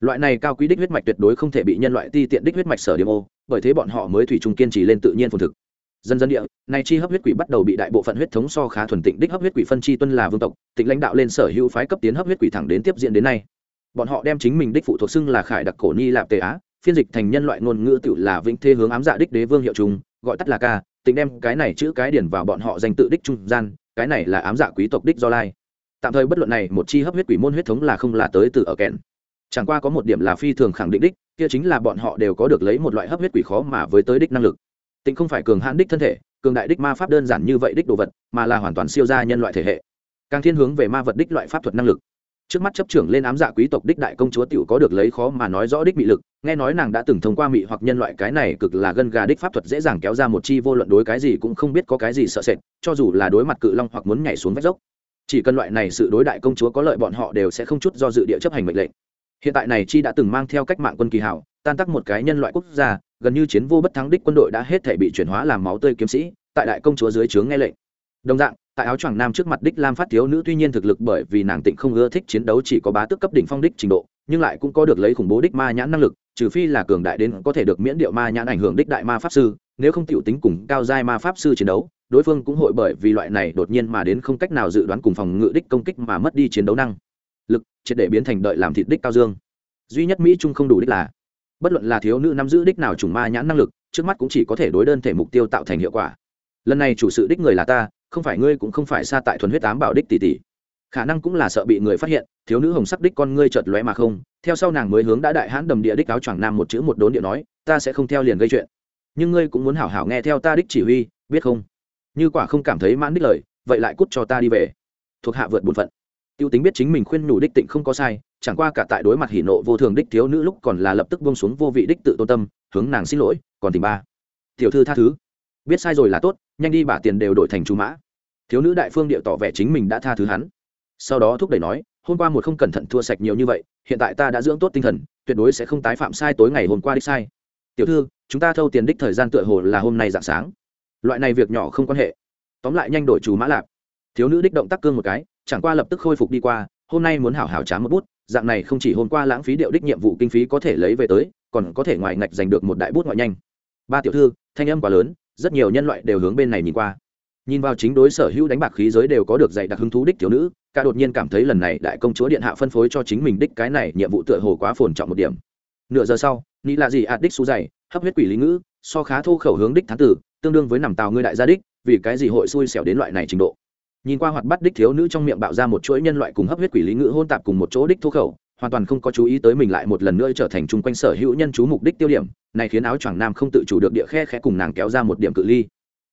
Loại này cao quý đích huyết mạch tuyệt đối không thể bị nhân loại ti tiện đích huyết mạch sở điểm ô, bởi thế bọn họ mới thủy trung kiên trì lên tự nhiên phồn thực. Dần dần địa này chi hấp huyết quỷ bắt đầu bị đại bộ phận huyết thống so khá thuần tịnh đích hấp huyết quỷ phân chi tuân là vương tộc, tịnh lãnh đạo lên sở hữu phái cấp tiến hấp huyết quỷ thẳng đến tiếp diễn đến nay bọn họ đem chính mình đích phụ thuộc xưng là khải đặc cổ ni lạp tề á phiên dịch thành nhân loại ngôn ngữ tự là vĩnh thế hướng ám dạ đích đế vương hiệu trùng, gọi tắt là ca tính đem cái này chữ cái điển vào bọn họ danh tự đích trung gian cái này là ám dạ quý tộc đích do lai. Tạm thời bất luận này một chi hấp huyết quỷ môn huyết thống là không là tới từ ở kẹn. Chẳng qua có một điểm là phi thường khẳng định đích kia chính là bọn họ đều có được lấy một loại hấp huyết quỷ khó mà với tới đích năng lực. Tính không phải cường hãn đích thân thể cường đại đích ma pháp đơn giản như vậy đích đồ vật mà là hoàn toàn siêu ra nhân loại thể hệ. Càng thiên hướng về ma vật đích loại pháp thuật năng lực trước mắt chấp trưởng lên ám dạ quý tộc đích đại công chúa tiểu có được lấy khó mà nói rõ đích mị lực, nghe nói nàng đã từng thông qua mị hoặc nhân loại cái này cực là gân gà đích pháp thuật dễ dàng kéo ra một chi vô luận đối cái gì cũng không biết có cái gì sợ sệt, cho dù là đối mặt cự long hoặc muốn nhảy xuống vách dốc. Chỉ cần loại này sự đối đại công chúa có lợi bọn họ đều sẽ không chút do dự địa chấp hành mệnh lệnh. Hiện tại này chi đã từng mang theo cách mạng quân kỳ hảo, tan tác một cái nhân loại quốc gia, gần như chiến vô bất thắng đích quân đội đã hết thể bị chuyển hóa làm máu tươi kiếm sĩ, tại đại công chúa dưới trướng nghe lệnh. Đồng dạng tại áo choàng nam trước mặt đích lam phát thiếu nữ tuy nhiên thực lực bởi vì nàng tịnh không ưa thích chiến đấu chỉ có bá tước cấp đỉnh phong đích trình độ, nhưng lại cũng có được lấy khủng bố đích ma nhãn năng lực, trừ phi là cường đại đến có thể được miễn điệu ma nhãn ảnh hưởng đích đại ma pháp sư, nếu không tiểu tính cùng cao giai ma pháp sư chiến đấu, đối phương cũng hội bởi vì loại này đột nhiên mà đến không cách nào dự đoán cùng phòng ngự đích công kích mà mất đi chiến đấu năng lực, triệt để biến thành đợi làm thịt đích cao dương. Duy nhất mỹ trung không đủ đích là, bất luận là thiếu nữ nắm giữ đích nào trùng ma nhãn năng lực, trước mắt cũng chỉ có thể đối đơn thể mục tiêu tạo thành hiệu quả. Lần này chủ sự đích người là ta không phải ngươi cũng không phải xa tại thuần huyết ám bảo đích tỷ tỷ. Khả năng cũng là sợ bị người phát hiện, thiếu nữ hồng sắc đích con ngươi chợt lóe mà không, theo sau nàng mới hướng đã đại hãn đầm địa đích áo choàng nam một chữ một đốn địa nói, ta sẽ không theo liền gây chuyện. Nhưng ngươi cũng muốn hảo hảo nghe theo ta đích chỉ huy, biết không? Như quả không cảm thấy mãn đích lời, vậy lại cút cho ta đi về. Thuộc hạ vượt bổn phận. Tiêu tính biết chính mình khuyên nhủ đích tịnh không có sai, chẳng qua cả tại đối mặt hỉ nộ vô thường đích thiếu nữ lúc còn là lập tức buông xuống vô vị đích tự tôn tâm, hướng nàng xin lỗi, còn tình ba. Tiểu thư tha thứ biết sai rồi là tốt, nhanh đi bả tiền đều đổi thành chú mã. Thiếu nữ đại phương điệu tỏ vẻ chính mình đã tha thứ hắn. Sau đó thúc đẩy nói, hôm qua một không cẩn thận thua sạch nhiều như vậy, hiện tại ta đã dưỡng tốt tinh thần, tuyệt đối sẽ không tái phạm sai tối ngày hôm qua đích sai. Tiểu thư, chúng ta thâu tiền đích thời gian tựa hồ là hôm nay dạng sáng. Loại này việc nhỏ không quan hệ. Tóm lại nhanh đổi chú mã lạp. Thiếu nữ đích động tác cương một cái, chẳng qua lập tức khôi phục đi qua, hôm nay muốn hảo hảo tráng một bút, dạng này không chỉ hôm qua lãng phí điệu đích nhiệm vụ kinh phí có thể lấy về tới, còn có thể ngoài ngạch giành được một đại bút ngoại nhanh. Ba tiểu thư, thanh âm quá lớn rất nhiều nhân loại đều hướng bên này nhìn qua. Nhìn vào chính đối sở hữu đánh bạc khí giới đều có được dạy đặc hứng thú đích thiếu nữ, cả đột nhiên cảm thấy lần này đại công chúa điện hạ phân phối cho chính mình đích cái này nhiệm vụ tựa hồ quá phồn trọng một điểm. Nửa giờ sau nghĩ là gì ạt đích xú dày, hấp huyết quỷ lý ngữ, so khá thô khẩu hướng đích thán tử, tương đương với nằm tàu ngươi đại gia đích, vì cái gì hội xui xẻo đến loại này trình độ. Nhìn qua hoạt bắt đích thiếu nữ trong miệng bạo ra một chuỗi nhân loại cùng hấp huyết quỷ lý ngữ hôn tạp cùng một chỗ đích thô khẩu hoàn toàn không có chú ý tới mình lại một lần nữa trở thành chung quanh sở hữu nhân chú mục đích tiêu điểm, này khiến áo choàng nam không tự chủ được địa khe khẽ cùng nàng kéo ra một điểm cự ly.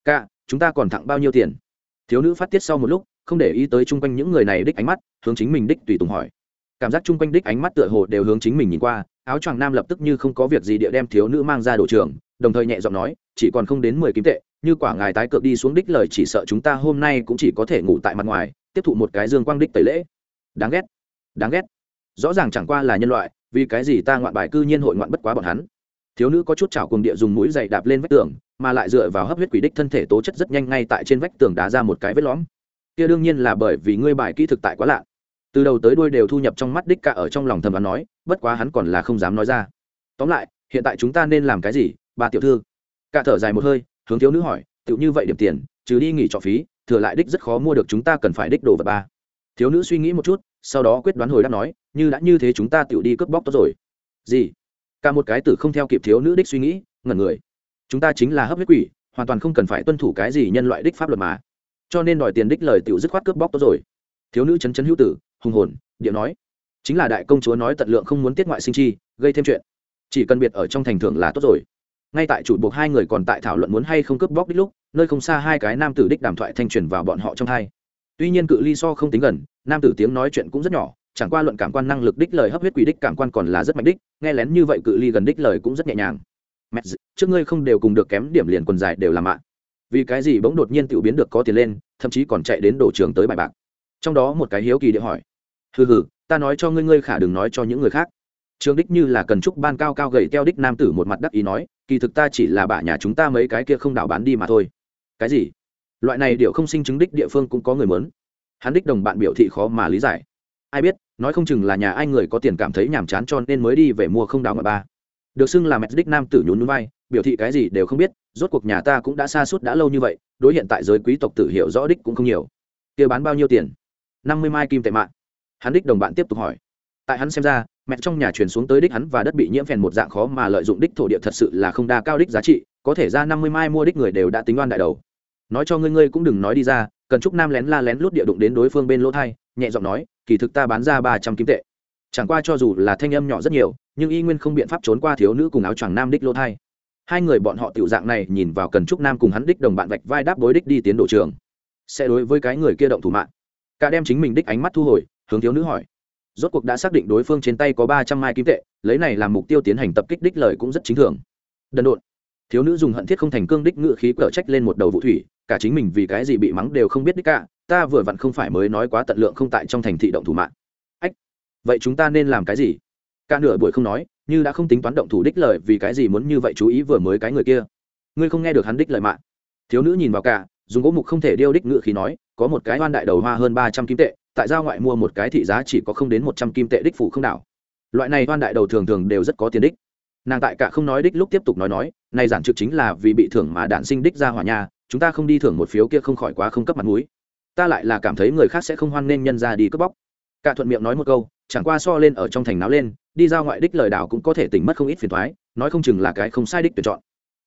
Ca, chúng ta còn thẳng bao nhiêu tiền? Thiếu nữ phát tiết sau một lúc, không để ý tới chung quanh những người này đích ánh mắt, hướng chính mình đích tùy tùng hỏi. Cảm giác chung quanh đích ánh mắt tựa hồ đều hướng chính mình nhìn qua, áo choàng nam lập tức như không có việc gì địa đem thiếu nữ mang ra đồ trường, đồng thời nhẹ giọng nói, chỉ còn không đến mười kim tệ, như quả ngài tái cược đi xuống đích lời chỉ sợ chúng ta hôm nay cũng chỉ có thể ngủ tại mặt ngoài, tiếp thụ một cái dương quang đích tẩy lễ. Đáng ghét. Đáng ghét rõ ràng chẳng qua là nhân loại, vì cái gì ta ngoạn bài cư nhiên hội ngoạn bất quá bọn hắn? Thiếu nữ có chút chảo cùng địa dùng mũi dày đạp lên vách tường, mà lại dựa vào hấp huyết quỷ đích thân thể tố chất rất nhanh ngay tại trên vách tường đá ra một cái vết lõm. Kia đương nhiên là bởi vì ngươi bài kỹ thực tại quá lạ. Từ đầu tới đuôi đều thu nhập trong mắt đích cả ở trong lòng thầm đoán nói, bất quá hắn còn là không dám nói ra. Tóm lại, hiện tại chúng ta nên làm cái gì, bà tiểu thư? Cả thở dài một hơi, hướng thiếu nữ hỏi tựu như vậy điểm tiền, trừ đi nghỉ trọ phí, thừa lại đích rất khó mua được chúng ta cần phải đích đồ vật ba. Thiếu nữ suy nghĩ một chút sau đó quyết đoán hồi đáp nói, như đã như thế chúng ta tựu đi cướp bóc tốt rồi. Gì? Cả một cái tử không theo kịp thiếu nữ đích suy nghĩ, ngẩn người. Chúng ta chính là hấp huyết quỷ, hoàn toàn không cần phải tuân thủ cái gì nhân loại đích pháp luật mà. Cho nên đòi tiền đích lời tiểu dứt khoát cướp bóc tốt rồi. Thiếu nữ chấn chấn hữu tử, hùng hồn, điệu nói. Chính là đại công chúa nói tận lượng không muốn tiết ngoại sinh chi, gây thêm chuyện. Chỉ cần biệt ở trong thành thưởng là tốt rồi. Ngay tại chủ buộc hai người còn tại thảo luận muốn hay không cướp bóc đích lúc, nơi không xa hai cái nam tử đích đàm thoại thanh truyền vào bọn họ trong hai tuy nhiên cự ly so không tính gần, nam tử tiếng nói chuyện cũng rất nhỏ, chẳng qua luận cảm quan năng lực đích lời hấp huyết quỷ đích cảm quan còn là rất mạnh đích, nghe lén như vậy cự ly gần đích lời cũng rất nhẹ nhàng. Mẹ trước ngươi không đều cùng được kém điểm liền quần dài đều làm mạng vì cái gì bỗng đột nhiên tự biến được có tiền lên, thậm chí còn chạy đến đổ trường tới bài bạc. Trong đó một cái hiếu kỳ địa hỏi. Hừ hừ, ta nói cho ngươi ngươi khả đừng nói cho những người khác. Trường đích như là cần trúc ban cao cao gầy teo đích nam tử một mặt đắc ý nói, kỳ thực ta chỉ là bả nhà chúng ta mấy cái kia không đảo bán đi mà thôi. Cái gì? Loại này điệu không sinh chứng đích địa phương cũng có người mớn hắn đích đồng bạn biểu thị khó mà lý giải. Ai biết, nói không chừng là nhà ai người có tiền cảm thấy nhàm chán cho nên mới đi về mua không đào ngoại ba. Được xưng là mẹ đích nam tử nhún núi vai, biểu thị cái gì đều không biết, rốt cuộc nhà ta cũng đã xa suốt đã lâu như vậy, đối hiện tại giới quý tộc tử hiểu rõ đích cũng không nhiều. Kia bán bao nhiêu tiền? Năm mươi mai kim tệ mạng hắn đích đồng bạn tiếp tục hỏi. Tại hắn xem ra, mẹ trong nhà truyền xuống tới đích hắn và đất bị nhiễm phèn một dạng khó mà lợi dụng đích thổ địa thật sự là không đa cao đích giá trị, có thể ra năm mươi mai mua đích người đều đã tính đoan đại đầu nói cho ngươi ngươi cũng đừng nói đi ra, cần trúc nam lén la lén lút địa đụng đến đối phương bên lỗ thai, nhẹ giọng nói, kỳ thực ta bán ra ba trăm kim tệ. Chẳng qua cho dù là thanh âm nhỏ rất nhiều, nhưng y nguyên không biện pháp trốn qua thiếu nữ cùng áo choàng nam đích lỗ thai. Hai người bọn họ tiểu dạng này nhìn vào cần trúc nam cùng hắn đích đồng bạn vạch vai đáp bối đích đi tiến độ trường. Sẽ đối với cái người kia động thủ mạng. Cả đem chính mình đích ánh mắt thu hồi, hướng thiếu nữ hỏi. Rốt cuộc đã xác định đối phương trên tay có ba trăm mai kim tệ, lấy này làm mục tiêu tiến hành tập kích đích lời cũng rất chính thường. Đần độn. Thiếu nữ dùng hận thiết không thành cương đích ngự khí cở trách lên một đầu vụ thủy cả chính mình vì cái gì bị mắng đều không biết đích cả, ta vừa vặn không phải mới nói quá tận lượng không tại trong thành thị động thủ mạng. Ách, vậy chúng ta nên làm cái gì? Cả nửa buổi không nói, như đã không tính toán động thủ đích lời, vì cái gì muốn như vậy chú ý vừa mới cái người kia? Ngươi không nghe được hắn đích lời mạng. Thiếu nữ nhìn vào cả, dùng gỗ mục không thể điêu đích ngự khí nói, có một cái oan đại đầu hoa hơn ba trăm kim tệ, tại giao ngoại mua một cái thị giá chỉ có không đến một trăm kim tệ đích phủ không đảo. Loại này oan đại đầu thường thường đều rất có tiền đích. Nàng tại cả không nói đích lúc tiếp tục nói nói, này giản trực chính là vì bị thưởng mà đạn sinh đích ra hỏa nhà chúng ta không đi thưởng một phiếu kia không khỏi quá không cấp mặt mũi. Ta lại là cảm thấy người khác sẽ không hoan nên nhân ra đi cướp bóc. Cả thuận miệng nói một câu, chẳng qua so lên ở trong thành náo lên, đi ra ngoại đích lời đảo cũng có thể tỉnh mất không ít phiền thoái nói không chừng là cái không sai đích tuyển chọn.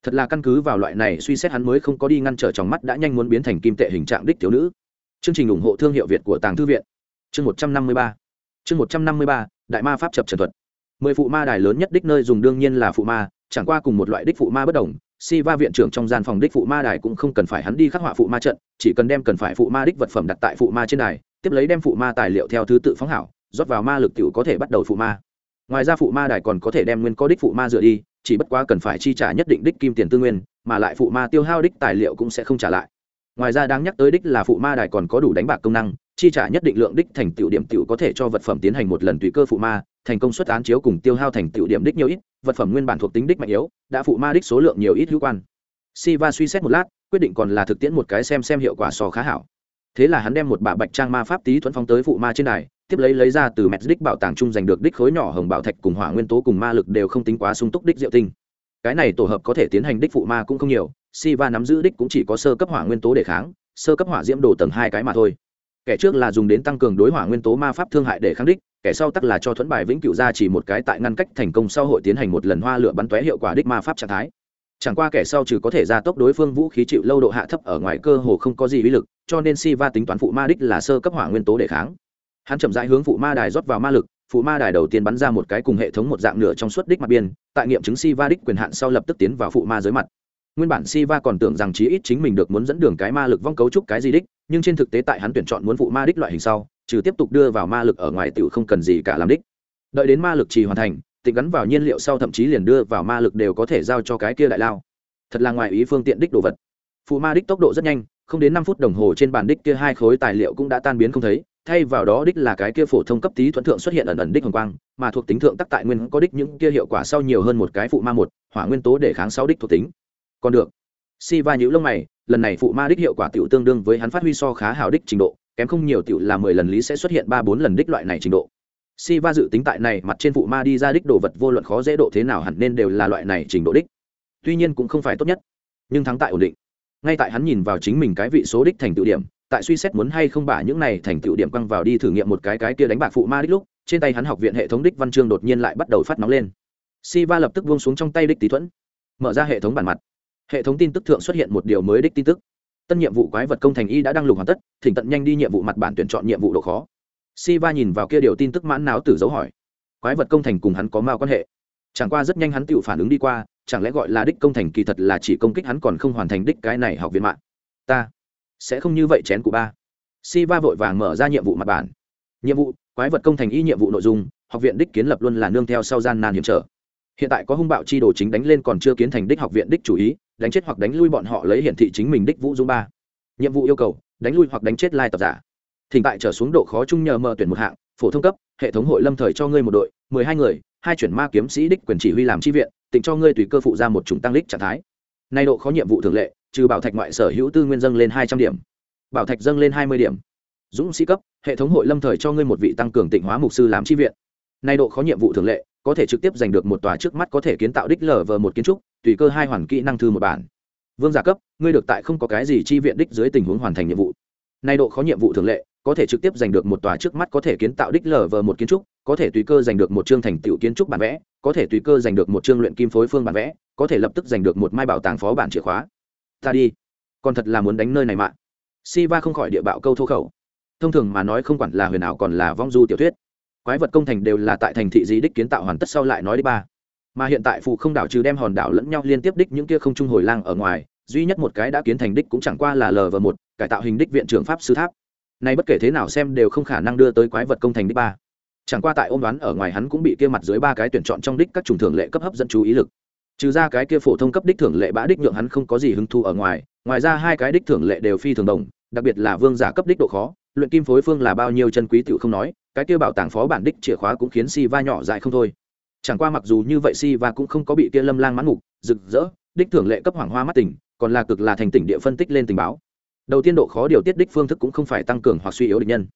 Thật là căn cứ vào loại này suy xét hắn mới không có đi ngăn trở trong mắt đã nhanh muốn biến thành kim tệ hình trạng đích thiếu nữ. Chương trình ủng hộ thương hiệu việt của tàng thư viện. Chương một trăm năm mươi ba. Chương một trăm năm mươi ba, đại ma pháp chập trần thuật. Mười phụ ma đài lớn nhất đích nơi dùng đương nhiên là phụ ma, chẳng qua cùng một loại đích phụ ma bất đồng si va viện trưởng trong gian phòng đích phụ ma đài cũng không cần phải hắn đi khắc họa phụ ma trận, chỉ cần đem cần phải phụ ma đích vật phẩm đặt tại phụ ma trên đài, tiếp lấy đem phụ ma tài liệu theo thứ tự phóng hảo, rót vào ma lực t có thể bắt đầu phụ ma. Ngoài ra phụ ma đài còn có thể đem nguyên có đích phụ ma dựa đi, chỉ bất quá cần phải chi trả nhất định đích kim tiền tư nguyên, mà lại phụ ma tiêu hao đích tài liệu cũng sẽ không trả lại. Ngoài ra đáng nhắc tới đích là phụ ma đài còn có đủ đánh bạc công năng, chi trả nhất định lượng đích thành tựu điểm tựu có thể cho vật phẩm tiến hành một lần tùy cơ phụ ma, thành công suất án chiếu cùng tiêu hao thành tựu điểm đích nhiều ít vật phẩm nguyên bản thuộc tính đích mạnh yếu, đã phụ ma đích số lượng nhiều ít hữu quan. Siva suy xét một lát, quyết định còn là thực tiễn một cái xem xem hiệu quả so khá hảo. Thế là hắn đem một bả bạch trang ma pháp tý thuẫn phóng tới phụ ma trên đài, tiếp lấy lấy ra từ mẹt đích bảo tàng chung giành được đích khối nhỏ hồng bảo thạch cùng hỏa nguyên tố cùng ma lực đều không tính quá sung túc đích diệu tinh. Cái này tổ hợp có thể tiến hành đích phụ ma cũng không nhiều Siva nắm giữ đích cũng chỉ có sơ cấp hỏa nguyên tố để kháng, sơ cấp hỏa diễm đồ tầng hai cái mà thôi. Kẻ trước là dùng đến tăng cường đối hỏa nguyên tố ma pháp thương hại để kháng đích kẻ sau tắc là cho thuẫn bài vĩnh cửu ra chỉ một cái tại ngăn cách thành công sau hội tiến hành một lần hoa lửa bắn tóe hiệu quả đích ma pháp trạng thái. Chẳng qua kẻ sau trừ có thể gia tốc đối phương vũ khí chịu lâu độ hạ thấp ở ngoài cơ hồ không có gì uy lực, cho nên Siva tính toán phụ ma đích là sơ cấp hỏa nguyên tố để kháng. Hắn chậm rãi hướng phụ ma đài rót vào ma lực, phụ ma đài đầu tiên bắn ra một cái cùng hệ thống một dạng nửa trong suốt đích mặt biên, tại nghiệm chứng Siva đích quyền hạn sau lập tức tiến vào phụ ma dưới mặt. Nguyên bản Siva còn tưởng rằng chí ít chính mình được muốn dẫn đường cái ma lực vong cấu trúc cái gì đích, nhưng trên thực tế tại hắn tuyển chọn muốn phụ ma đích loại hình sau trừ tiếp tục đưa vào ma lực ở ngoài tiểu không cần gì cả làm đích. Đợi đến ma lực trì hoàn thành, tịnh gắn vào nhiên liệu sau thậm chí liền đưa vào ma lực đều có thể giao cho cái kia đại lao. Thật là ngoài ý phương tiện đích đồ vật. Phụ ma đích tốc độ rất nhanh, không đến năm phút đồng hồ trên bàn đích kia hai khối tài liệu cũng đã tan biến không thấy, thay vào đó đích là cái kia phổ thông cấp tí thuận thượng xuất hiện ẩn ẩn đích hồng quang, mà thuộc tính thượng tắc tại nguyên có đích những kia hiệu quả sau nhiều hơn một cái phụ ma một, hỏa nguyên tố để kháng sáu đích thuộc tính. Còn được. Si va nhữ lông mày, lần này phụ ma đích hiệu quả tiểu tương đương với hắn phát huy so khá hào đích trình độ kém không nhiều tiểu là mười lần lý sẽ xuất hiện ba bốn lần đích loại này trình độ. Si va dự tính tại này mặt trên phụ ma đi ra đích đồ vật vô luận khó dễ độ thế nào hẳn nên đều là loại này trình độ đích. Tuy nhiên cũng không phải tốt nhất, nhưng thắng tại ổn định. Ngay tại hắn nhìn vào chính mình cái vị số đích thành tựu điểm, tại suy xét muốn hay không bả những này thành tựu điểm quăng vào đi thử nghiệm một cái cái kia đánh bạc phụ ma đích lúc, trên tay hắn học viện hệ thống đích văn chương đột nhiên lại bắt đầu phát nóng lên. Si va lập tức buông xuống trong tay đích tí thuẫn, mở ra hệ thống bản mặt. Hệ thống tin tức thượng xuất hiện một điều mới đích tin tức tân nhiệm vụ quái vật công thành y đã đăng lục hoàn tất, thỉnh tận nhanh đi nhiệm vụ mặt bản tuyển chọn nhiệm vụ độ khó. Si va nhìn vào kia điều tin tức mãn não tử dấu hỏi. Quái vật công thành cùng hắn có mao quan hệ? Chẳng qua rất nhanh hắn tự phản ứng đi qua, chẳng lẽ gọi là đích công thành kỳ thật là chỉ công kích hắn còn không hoàn thành đích cái này học viện mạng? Ta sẽ không như vậy chén của ba. Si va vội vàng mở ra nhiệm vụ mặt bản. Nhiệm vụ, quái vật công thành y nhiệm vụ nội dung, học viện đích kiến lập luôn là nương theo sau gian nan hiểm trở. Hiện tại có hung bạo chi đồ chính đánh lên còn chưa kiến thành đích học viện đích chủ ý đánh chết hoặc đánh lui bọn họ lấy hiển thị chính mình đích vũ dung ba. Nhiệm vụ yêu cầu, đánh lui hoặc đánh chết lai tập giả. Thỉnh tại trở xuống độ khó chung nhờ mờ tuyển một hạng, phổ thông cấp, hệ thống hội lâm thời cho ngươi một đội, mười hai người, hai chuyển ma kiếm sĩ đích quyền chỉ huy làm chi viện, tỉnh cho ngươi tùy cơ phụ ra một chủng tăng đích trạng thái. Nay độ khó nhiệm vụ thường lệ, trừ bảo thạch ngoại sở hữu tư nguyên dâng lên hai trăm điểm. Bảo thạch dâng lên hai mươi điểm. Dũng sĩ cấp, hệ thống hội lâm thời cho ngươi một vị tăng cường tịnh hóa mục sư làm chi viện nay độ khó nhiệm vụ thường lệ, có thể trực tiếp giành được một tòa trước mắt có thể kiến tạo đích lở vờ một kiến trúc, tùy cơ hai hoàn kỹ năng thư một bản. Vương giả cấp, ngươi được tại không có cái gì chi viện đích dưới tình huống hoàn thành nhiệm vụ. Nay độ khó nhiệm vụ thường lệ, có thể trực tiếp giành được một tòa trước mắt có thể kiến tạo đích lở vờ một kiến trúc, có thể tùy cơ giành được một chương thành tựu kiến trúc bản vẽ, có thể tùy cơ giành được một chương luyện kim phối phương bản vẽ, có thể lập tức giành được một mai bảo tàng phó bản chìa khóa. Ta đi. Còn thật là muốn đánh nơi này mạng si va không khỏi địa bạo câu thô khẩu. Thông thường mà nói không quản là huyền ảo còn là vong du tiểu thuyết quái vật công thành đều là tại thành thị di đích kiến tạo hoàn tất sau lại nói đi ba. Mà hiện tại phụ không đảo trừ đem hòn đảo lẫn nhau liên tiếp đích những kia không trung hồi lang ở ngoài, duy nhất một cái đã kiến thành đích cũng chẳng qua là lờ và một, cải tạo hình đích viện trưởng pháp sư tháp. Nay bất kể thế nào xem đều không khả năng đưa tới quái vật công thành đích ba. Chẳng qua tại ôm đoán ở ngoài hắn cũng bị kia mặt dưới ba cái tuyển chọn trong đích các trùng thường lệ cấp hấp dẫn chú ý lực. Trừ ra cái kia phổ thông cấp đích thưởng lệ bã đích nhượng hắn không có gì hứng thu ở ngoài ngoài ra hai cái đích thưởng lệ đều phi thường đồng, đặc biệt là vương giả cấp đích độ khó luyện kim phối phương là bao nhiêu chân quý tiểu không nói, cái kia bảo tàng phó bản đích chìa khóa cũng khiến si va nhỏ dại không thôi. Chẳng qua mặc dù như vậy si va cũng không có bị kia lâm lang mãn mục rực rỡ, đích thưởng lệ cấp hoàng hoa mắt tỉnh, còn là cực là thành tỉnh địa phân tích lên tình báo. Đầu tiên độ khó điều tiết đích phương thức cũng không phải tăng cường hoặc suy yếu địch nhân,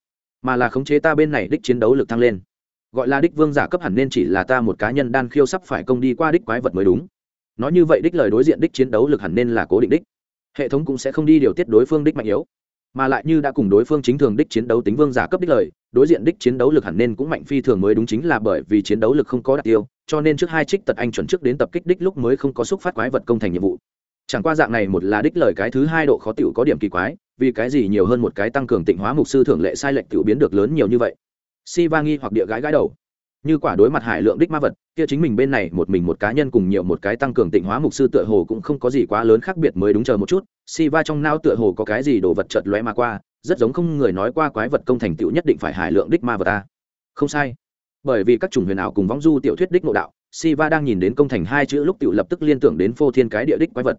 mà là khống chế ta bên này đích chiến đấu lực thăng lên. Gọi là đích vương giả cấp hẳn nên chỉ là ta một cá nhân đan khiêu sắp phải công đi qua đích quái vật mới đúng. Nói như vậy đích lời đối diện đích chiến đấu lực hẳn nên là cố định đích. Hệ thống cũng sẽ không đi điều tiết đối phương đích mạnh yếu mà lại như đã cùng đối phương chính thường đích chiến đấu tính vương giả cấp đích lời, đối diện đích chiến đấu lực hẳn nên cũng mạnh phi thường mới đúng chính là bởi vì chiến đấu lực không có đạt tiêu, cho nên trước hai trích tật anh chuẩn trước đến tập kích đích lúc mới không có xúc phát quái vật công thành nhiệm vụ. Chẳng qua dạng này một là đích lời cái thứ hai độ khó tiểu có điểm kỳ quái, vì cái gì nhiều hơn một cái tăng cường tịnh hóa mục sư thường lệ sai lệch tiểu biến được lớn nhiều như vậy? Si va nghi hoặc địa gái gái đầu. Như quả đối mặt hải lượng đích ma vật, kia chính mình bên này một mình một cá nhân cùng nhiều một cái tăng cường tịnh hóa mục sư tựa hồ cũng không có gì quá lớn khác biệt mới đúng chờ một chút si va trong nao tựa hồ có cái gì đồ vật chợt lóe mà qua, rất giống không người nói qua quái vật công thành tựu nhất định phải hải lượng đích ma vật ta. Không sai. Bởi vì các chủng huyền ảo cùng võng du tiểu thuyết đích nội đạo si va đang nhìn đến công thành hai chữ lúc tựu lập tức liên tưởng đến phô thiên cái địa đích quái vật.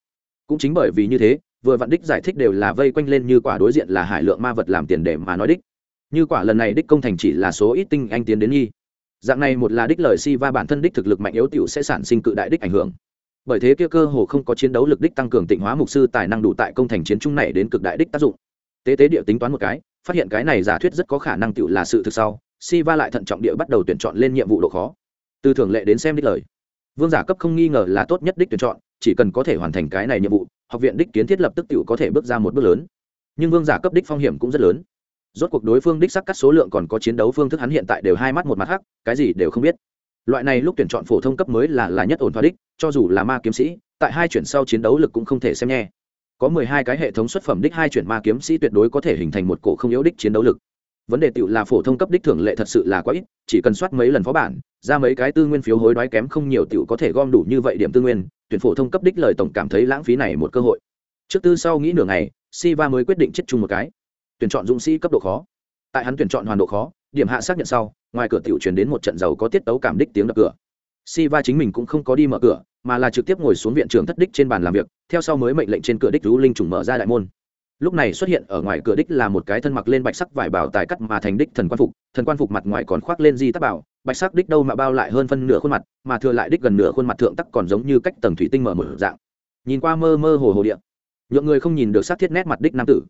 Cũng chính bởi vì như thế, vừa vặn đích giải thích đều là vây quanh lên như quả đối diện là hải lượng ma vật làm tiền để mà nói đích. Như quả lần này đích công thành chỉ là số ít tinh anh tiến đến nghi. Dạng này một là đích lời si va bản thân đích thực lực mạnh yếu tiểu sẽ sản sinh cự đại đích ảnh hưởng bởi thế kia cơ hồ không có chiến đấu lực đích tăng cường tịnh hóa mục sư tài năng đủ tại công thành chiến trung này đến cực đại đích tác dụng. Tế tế địa tính toán một cái, phát hiện cái này giả thuyết rất có khả năng tựu là sự thực sau si va lại thận trọng địa bắt đầu tuyển chọn lên nhiệm vụ độ khó. Từ thường lệ đến xem đích lời, vương giả cấp không nghi ngờ là tốt nhất đích tuyển chọn, chỉ cần có thể hoàn thành cái này nhiệm vụ, học viện đích kiến thiết lập tức tựu có thể bước ra một bước lớn. Nhưng vương giả cấp đích phong hiểm cũng rất lớn. Rốt cuộc đối phương đích sắc cắt số lượng còn có chiến đấu phương thức hắn hiện tại đều hai mắt một mặt hắc, cái gì đều không biết loại này lúc tuyển chọn phổ thông cấp mới là là nhất ổn thỏa đích, cho dù là ma kiếm sĩ, tại hai chuyển sau chiến đấu lực cũng không thể xem nhẹ. Có mười hai cái hệ thống xuất phẩm đích hai chuyển ma kiếm sĩ tuyệt đối có thể hình thành một cổ không yếu đích chiến đấu lực. Vấn đề tựu là phổ thông cấp đích thường lệ thật sự là quá ít, chỉ cần soát mấy lần phó bản, ra mấy cái tư nguyên phiếu hối đoái kém không nhiều tựu có thể gom đủ như vậy điểm tư nguyên, tuyển phổ thông cấp đích lời tổng cảm thấy lãng phí này một cơ hội. Trước tư sau nghĩ nửa ngày, siva mới quyết định chết chung một cái. Tuyển chọn dũng sĩ cấp độ khó. Tại hắn tuyển chọn hoàn độ khó, điểm hạ xác nhận sau ngoài cửa tiểu truyền đến một trận giàu có tiết tấu cảm đích tiếng đập cửa. Siva chính mình cũng không có đi mở cửa, mà là trực tiếp ngồi xuống viện trưởng thất đích trên bàn làm việc, theo sau mới mệnh lệnh trên cửa đích rú linh trùng mở ra đại môn. Lúc này xuất hiện ở ngoài cửa đích là một cái thân mặc lên bạch sắc vải bảo tài cắt mà thành đích thần quan phục, thần quan phục mặt ngoài còn khoác lên di tác bảo, bạch sắc đích đâu mà bao lại hơn phân nửa khuôn mặt, mà thừa lại đích gần nửa khuôn mặt thượng tắc còn giống như cách tầng thủy tinh mở một dạng. Nhìn qua mơ mơ hồ hồ điện nhượng người không nhìn được sát thiết nét mặt đích nam tử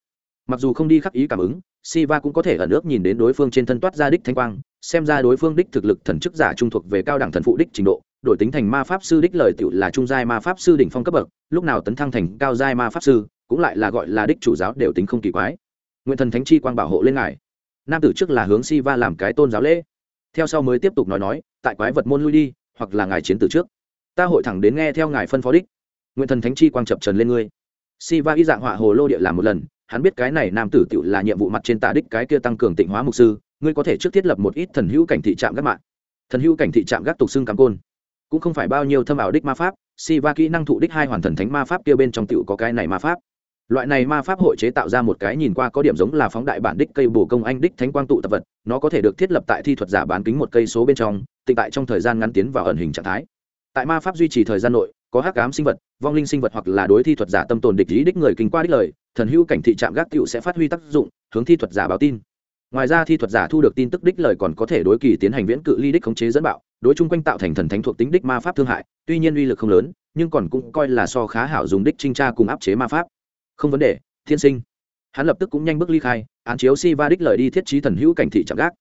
mặc dù không đi khắc ý cảm ứng, siva cũng có thể ở nước nhìn đến đối phương trên thân toát ra đích thanh quang, xem ra đối phương đích thực lực thần chức giả trung thuộc về cao đẳng thần phụ đích trình độ, đổi tính thành ma pháp sư đích lời tựu là trung giai ma pháp sư đỉnh phong cấp bậc, lúc nào tấn thăng thành cao giai ma pháp sư, cũng lại là gọi là đích chủ giáo đều tính không kỳ quái. Nguyện thần thánh chi quang bảo hộ lên ngài. Nam tử trước là hướng si va làm cái tôn giáo lễ. Theo sau mới tiếp tục nói nói, tại quái vật môn lui đi, hoặc là ngài chiến từ trước. Ta hội thẳng đến nghe theo ngài phân phó đích. Nguyện thần thánh chi quang chập trần lên ngươi. Si va y dạng họa hồ lô địa làm một lần hắn biết cái này nam tử tiểu là nhiệm vụ mặt trên tà đích cái kia tăng cường tịnh hóa mục sư, ngươi có thể trước thiết lập một ít thần hữu cảnh thị trạm gác mạng. Thần hữu cảnh thị trạm gác tục xưng cắm côn. Cũng không phải bao nhiêu thâm ảo đích ma pháp, si va kỹ năng thụ đích hai hoàn thần thánh ma pháp kia bên trong tựu có cái này ma pháp. Loại này ma pháp hội chế tạo ra một cái nhìn qua có điểm giống là phóng đại bản đích cây bổ công anh đích thánh quang tụ tập vật, nó có thể được thiết lập tại thi thuật giả bán kính một cây số bên trong, tịnh tại trong thời gian ngắn tiến vào ẩn hình trạng thái. Tại ma pháp duy trì thời gian nội có hắc ám sinh vật, vong linh sinh vật hoặc là đối thi thuật giả tâm tồn địch lý đích người kinh qua đích lời, thần hữu cảnh thị trạm gác cựu sẽ phát huy tác dụng, hướng thi thuật giả báo tin. Ngoài ra thi thuật giả thu được tin tức đích lời còn có thể đối kỳ tiến hành viễn cự ly đích khống chế dẫn bạo, đối chung quanh tạo thành thần thánh thuộc tính đích ma pháp thương hại, tuy nhiên uy lực không lớn, nhưng còn cũng coi là so khá hảo dùng đích trinh tra cùng áp chế ma pháp. Không vấn đề, thiên sinh. Hắn lập tức cũng nhanh bước ly khai, án chiếu si va đích lời đi thiết trí thần hữu cảnh thị chạm gác.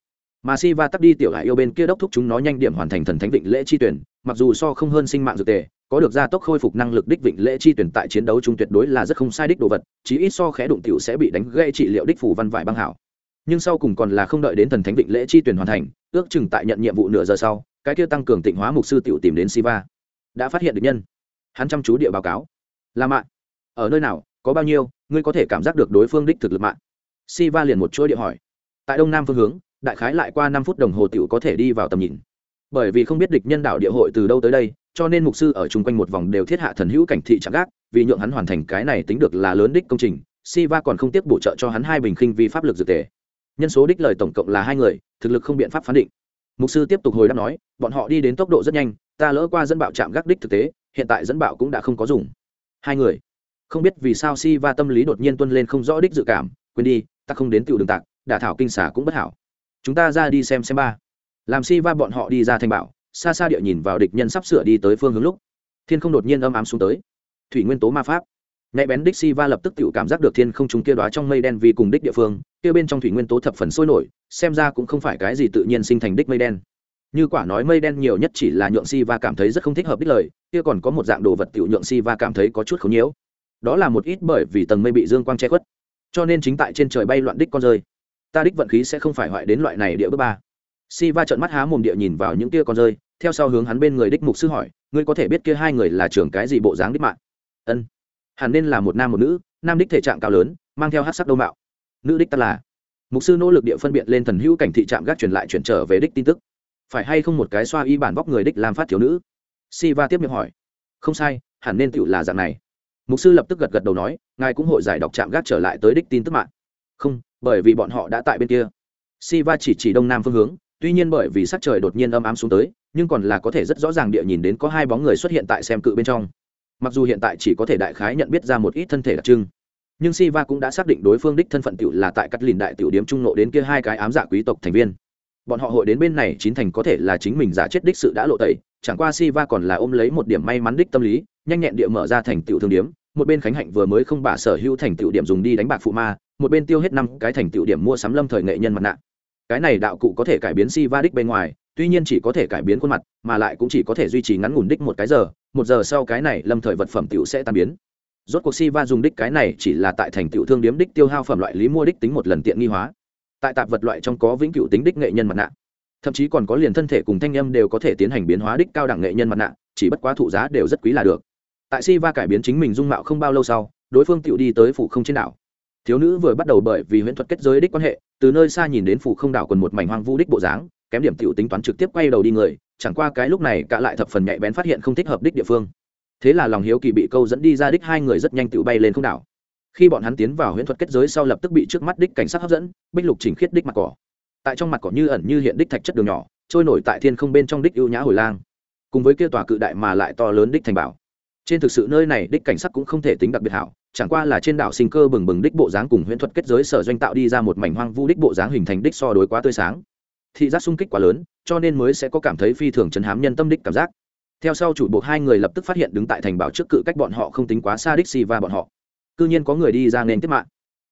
Mà si va tắt đi tiểu hải yêu bên kia đốc thúc chúng nó nhanh điểm hoàn thành thần thánh vịnh lễ chi tuyển, mặc dù so không hơn sinh mạng dược tề có được gia tốc khôi phục năng lực đích vịnh lễ chi tuyển tại chiến đấu chung tuyệt đối là rất không sai đích đồ vật, chí ít so khẽ đụng tiểu sẽ bị đánh gây trị liệu đích phủ văn vải băng hảo. Nhưng sau cùng còn là không đợi đến thần thánh vịnh lễ chi tuyển hoàn thành, ước chừng tại nhận nhiệm vụ nửa giờ sau, cái kia tăng cường tịnh hóa mục sư tiểu tìm đến siva. Đã phát hiện được nhân. Hắn chăm chú địa báo cáo. Là mạng ở nơi nào, có bao nhiêu, ngươi có thể cảm giác được đối phương đích thực lực mạng siva liền một chuỗi địa hỏi. Tại đông nam phương hướng, đại khái lại qua năm phút đồng hồ tiểu có thể đi vào tầm nhìn bởi vì không biết địch nhân đạo địa hội từ đâu tới đây, cho nên mục sư ở chung quanh một vòng đều thiết hạ thần hữu cảnh thị chạm gác, vì nhượng hắn hoàn thành cái này tính được là lớn đích công trình si va còn không tiếc bổ trợ cho hắn hai bình khinh vi pháp lực dược tề. Nhân số đích lời tổng cộng là hai người, thực lực không biện pháp phán định. Mục sư tiếp tục hồi đáp nói, bọn họ đi đến tốc độ rất nhanh, ta lỡ qua dẫn bạo chạm gác đích thực tế, hiện tại dẫn bạo cũng đã không có dùng. Hai người, không biết vì sao si va tâm lý đột nhiên tuân lên không rõ đích dự cảm, quên đi, ta không đến tiểu đường tạc, đả thảo kinh xả cũng bất hảo. Chúng ta ra đi xem xem ba làm si va bọn họ đi ra thành bảo, xa xa địa nhìn vào địch nhân sắp sửa đi tới phương hướng lúc, thiên không đột nhiên âm ám xuống tới. Thủy nguyên tố ma pháp. Nhạy bén đích si va lập tức tự cảm giác được thiên không chúng kia đoá trong mây đen vì cùng đích địa phương, kia bên trong thủy nguyên tố thập phần sôi nổi, xem ra cũng không phải cái gì tự nhiên sinh thành đích mây đen. Như quả nói mây đen nhiều nhất chỉ là nhượng si va cảm thấy rất không thích hợp đích lời, kia còn có một dạng đồ vật tiểu nhượng si va cảm thấy có chút khấu nhiễu. Đó là một ít bởi vì tầng mây bị dương quang che khuất, cho nên chính tại trên trời bay loạn đích con rơi. Ta đích vận khí sẽ không phải hoại đến loại này địa bước ba si va trợn mắt há mồm địa nhìn vào những kia con rơi, theo sau hướng hắn bên người đích mục sư hỏi, ngươi có thể biết kia hai người là trưởng cái gì bộ dáng đích mạng ân, hẳn nên là một nam một nữ, nam đích thể trạng cao lớn, mang theo hát sắc đông mạo. Nữ đích ta là. Mục sư nỗ lực địa phân biệt lên thần hữu cảnh thị trạm gác truyền lại chuyển trở về đích tin tức. Phải hay không một cái xoa y bản vóc người đích làm phát thiếu nữ? Si va tiếp miệng hỏi. Không sai, hẳn nên tựu là dạng này. Mục sư lập tức gật gật đầu nói, ngài cũng hội giải đọc trạm gác trở lại tới đích tin tức mạng không, bởi vì bọn họ đã tại bên kia. Si va chỉ chỉ đông nam phương hướng tuy nhiên bởi vì sắc trời đột nhiên âm ám xuống tới nhưng còn là có thể rất rõ ràng địa nhìn đến có hai bóng người xuất hiện tại xem cự bên trong mặc dù hiện tại chỉ có thể đại khái nhận biết ra một ít thân thể đặc trưng nhưng Siva cũng đã xác định đối phương đích thân phận tiểu là tại cắt lìn đại tiểu điếm trung nộ đến kia hai cái ám giả quý tộc thành viên. Bọn họ hội đến bên này chín thành có thể là chính mình giả chết đích sự đã lộ tẩy, chẳng qua Siva còn là ôm lấy một điểm may mắn đích tâm lý, nhanh nhẹn địa mở ra thành tiểu thương điếm, một bên Khánh Hạnh vừa mới không bả sở hữu thành tiểu điểm dùng đi đánh bạc phụ ma, một bên tiêu hết năm cái thành tiểu điểm mua sắm lâm thời nghệ nhân mặt nạ. Cái này đạo cụ có thể cải biến Siva đích bên ngoài, tuy nhiên chỉ có thể cải biến khuôn mặt, mà lại cũng chỉ có thể duy trì ngắn ngủn đích một cái giờ, một giờ sau cái này lâm thời vật phẩm tiểu sẽ tan biến. Rốt cuộc si va dùng đích cái này chỉ là tại thành tựu thương điếm đích tiêu hao phẩm loại lý mua đích tính một lần tiện nghi hóa. Tại tạp vật loại trong có vĩnh cửu tính đích nghệ nhân mặt nạ. Thậm chí còn có liền thân thể cùng thanh âm đều có thể tiến hành biến hóa đích cao đẳng nghệ nhân mặt nạ chỉ bất quá thụ giá đều rất quý là được. Tại si va cải biến chính mình dung mạo không bao lâu sau đối phương tựu đi tới phủ không trên đảo. Thiếu nữ vừa bắt đầu bởi vì huyễn thuật kết giới đích quan hệ từ nơi xa nhìn đến phủ không đảo còn một mảnh hoang vu đích bộ dáng, kém điểm tiểu tính toán trực tiếp quay đầu đi người, chẳng qua cái lúc này cả lại thập phần nhạy bén phát hiện không thích hợp đích địa phương. Thế là lòng hiếu kỳ bị câu dẫn đi ra đích hai người rất nhanh tự bay lên không đảo. Khi bọn hắn tiến vào huyễn thuật kết giới sau lập tức bị trước mắt đích cảnh sát hấp dẫn, bích lục chỉnh khiết đích mặt cỏ. Tại trong mặt cỏ như ẩn như hiện đích thạch chất đường nhỏ, trôi nổi tại thiên không bên trong đích ưu nhã hồi lang. Cùng với kia tòa cự đại mà lại to lớn đích thành bảo trên thực sự nơi này đích cảnh sắc cũng không thể tính đặc biệt hảo, chẳng qua là trên đảo sinh cơ bừng bừng đích bộ dáng cùng huyễn thuật kết giới sở doanh tạo đi ra một mảnh hoang vu đích bộ dáng hình thành đích so đối quá tươi sáng. Thị giác sung kích quá lớn, cho nên mới sẽ có cảm thấy phi thường chấn hám nhân tâm đích cảm giác. Theo sau chủ buộc hai người lập tức phát hiện đứng tại thành bảo trước cự cách bọn họ không tính quá xa đích si và bọn họ. Cư nhiên có người đi ra nên tiếp mạng.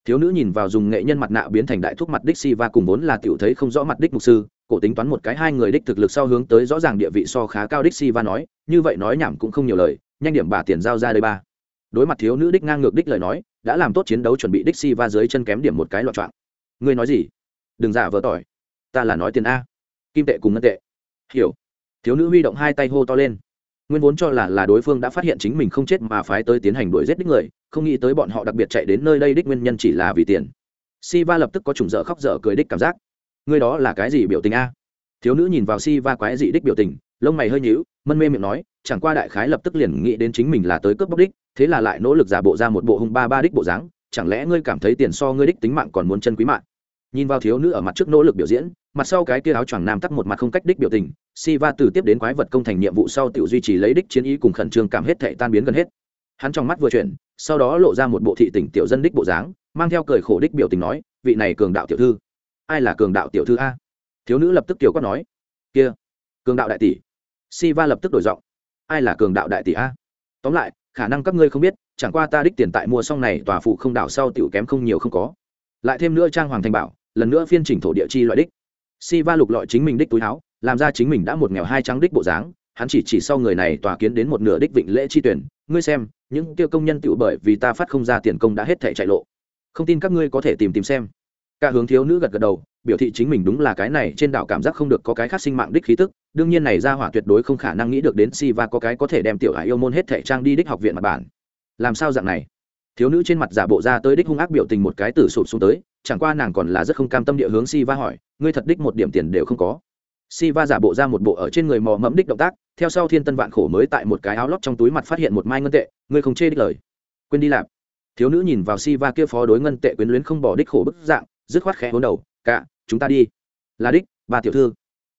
Thiếu nữ nhìn vào dùng nghệ nhân mặt nạ biến thành đại thuốc mặt đích si và cùng vốn là tiểu thấy không rõ mặt đích mục sư, cổ tính toán một cái hai người đích thực lực sau hướng tới rõ ràng địa vị so khá cao đích si và nói, như vậy nói nhảm cũng không nhiều lời nhanh điểm bà tiền giao ra đây ba. Đối mặt thiếu nữ đích ngang ngược đích lời nói, đã làm tốt chiến đấu chuẩn bị đích si và dưới chân kém điểm một cái loạn trọng. Ngươi nói gì? Đừng giả vờ tỏi. Ta là nói tiền a. Kim tệ cùng ngân tệ. Hiểu. Thiếu nữ huy động hai tay hô to lên. Nguyên vốn cho là là đối phương đã phát hiện chính mình không chết mà phái tới tiến hành đuổi giết đích người, không nghĩ tới bọn họ đặc biệt chạy đến nơi đây đích nguyên nhân chỉ là vì tiền. Si va lập tức có trùng dở khóc dở cười đích cảm giác. Ngươi đó là cái gì biểu tình a? Thiếu nữ nhìn vào si va quái dị đích biểu tình, lông mày hơi nhíu, mân mê miệng nói chẳng qua đại khái lập tức liền nghĩ đến chính mình là tới cướp bóc đích, thế là lại nỗ lực giả bộ ra một bộ hung ba ba đích bộ dáng, chẳng lẽ ngươi cảm thấy tiền so ngươi đích tính mạng còn muốn chân quý mạng? Nhìn vào thiếu nữ ở mặt trước nỗ lực biểu diễn, mặt sau cái kia áo choàng nam tắc một mặt không cách đích biểu tình, si va từ tiếp đến quái vật công thành nhiệm vụ sau tự duy trì lấy đích chiến ý cùng khẩn trương cảm hết thệ tan biến gần hết. Hắn trong mắt vừa chuyển, sau đó lộ ra một bộ thị tỉnh tiểu dân đích bộ dáng, mang theo cười khổ đích biểu tình nói, vị này cường đạo tiểu thư. Ai là cường đạo tiểu thư a? Thiếu nữ lập tức tiểu quát nói, kia, cường đạo đại tỷ. Si va lập tức đổi giọng ai là cường đạo đại tỷ a? Tóm lại, khả năng các ngươi không biết, chẳng qua ta đích tiền tại mua xong này tòa phụ không đảo sau tiểu kém không nhiều không có. Lại thêm nữa trang hoàng thành bảo, lần nữa phiên chỉnh thổ địa chi loại đích. Si va lục lọi chính mình đích túi áo, làm ra chính mình đã một nghèo hai trắng đích bộ dáng, hắn chỉ chỉ sau người này tòa kiến đến một nửa đích vịnh lễ chi tuyển, ngươi xem, những tiêu công nhân tiểu bởi vì ta phát không ra tiền công đã hết thể chạy lộ. Không tin các ngươi có thể tìm tìm xem cả hướng thiếu nữ gật gật đầu, biểu thị chính mình đúng là cái này, trên đảo cảm giác không được có cái khác sinh mạng đích khí tức, đương nhiên này ra hỏa tuyệt đối không khả năng nghĩ được đến si va có cái có thể đem tiểu hải yêu môn hết thể trang đi đích học viện mặt bản. Làm sao dạng này? Thiếu nữ trên mặt giả bộ ra tới đích hung ác biểu tình một cái tử sụp xuống tới, chẳng qua nàng còn là rất không cam tâm địa hướng si va hỏi, ngươi thật đích một điểm tiền đều không có? Si va giả bộ ra một bộ ở trên người mò mẫm đích động tác, theo sau thiên tân vạn khổ mới tại một cái áo lót trong túi mặt phát hiện một mai ngân tệ, ngươi không chê đích lời. Quên đi lạp. Thiếu nữ nhìn vào si va kia phó đối ngân tệ quyến luyến không bỏ đích khổ bức dạng dứt khoát khẽ hốn đầu, cả, chúng ta đi. Là đích ba tiểu thư.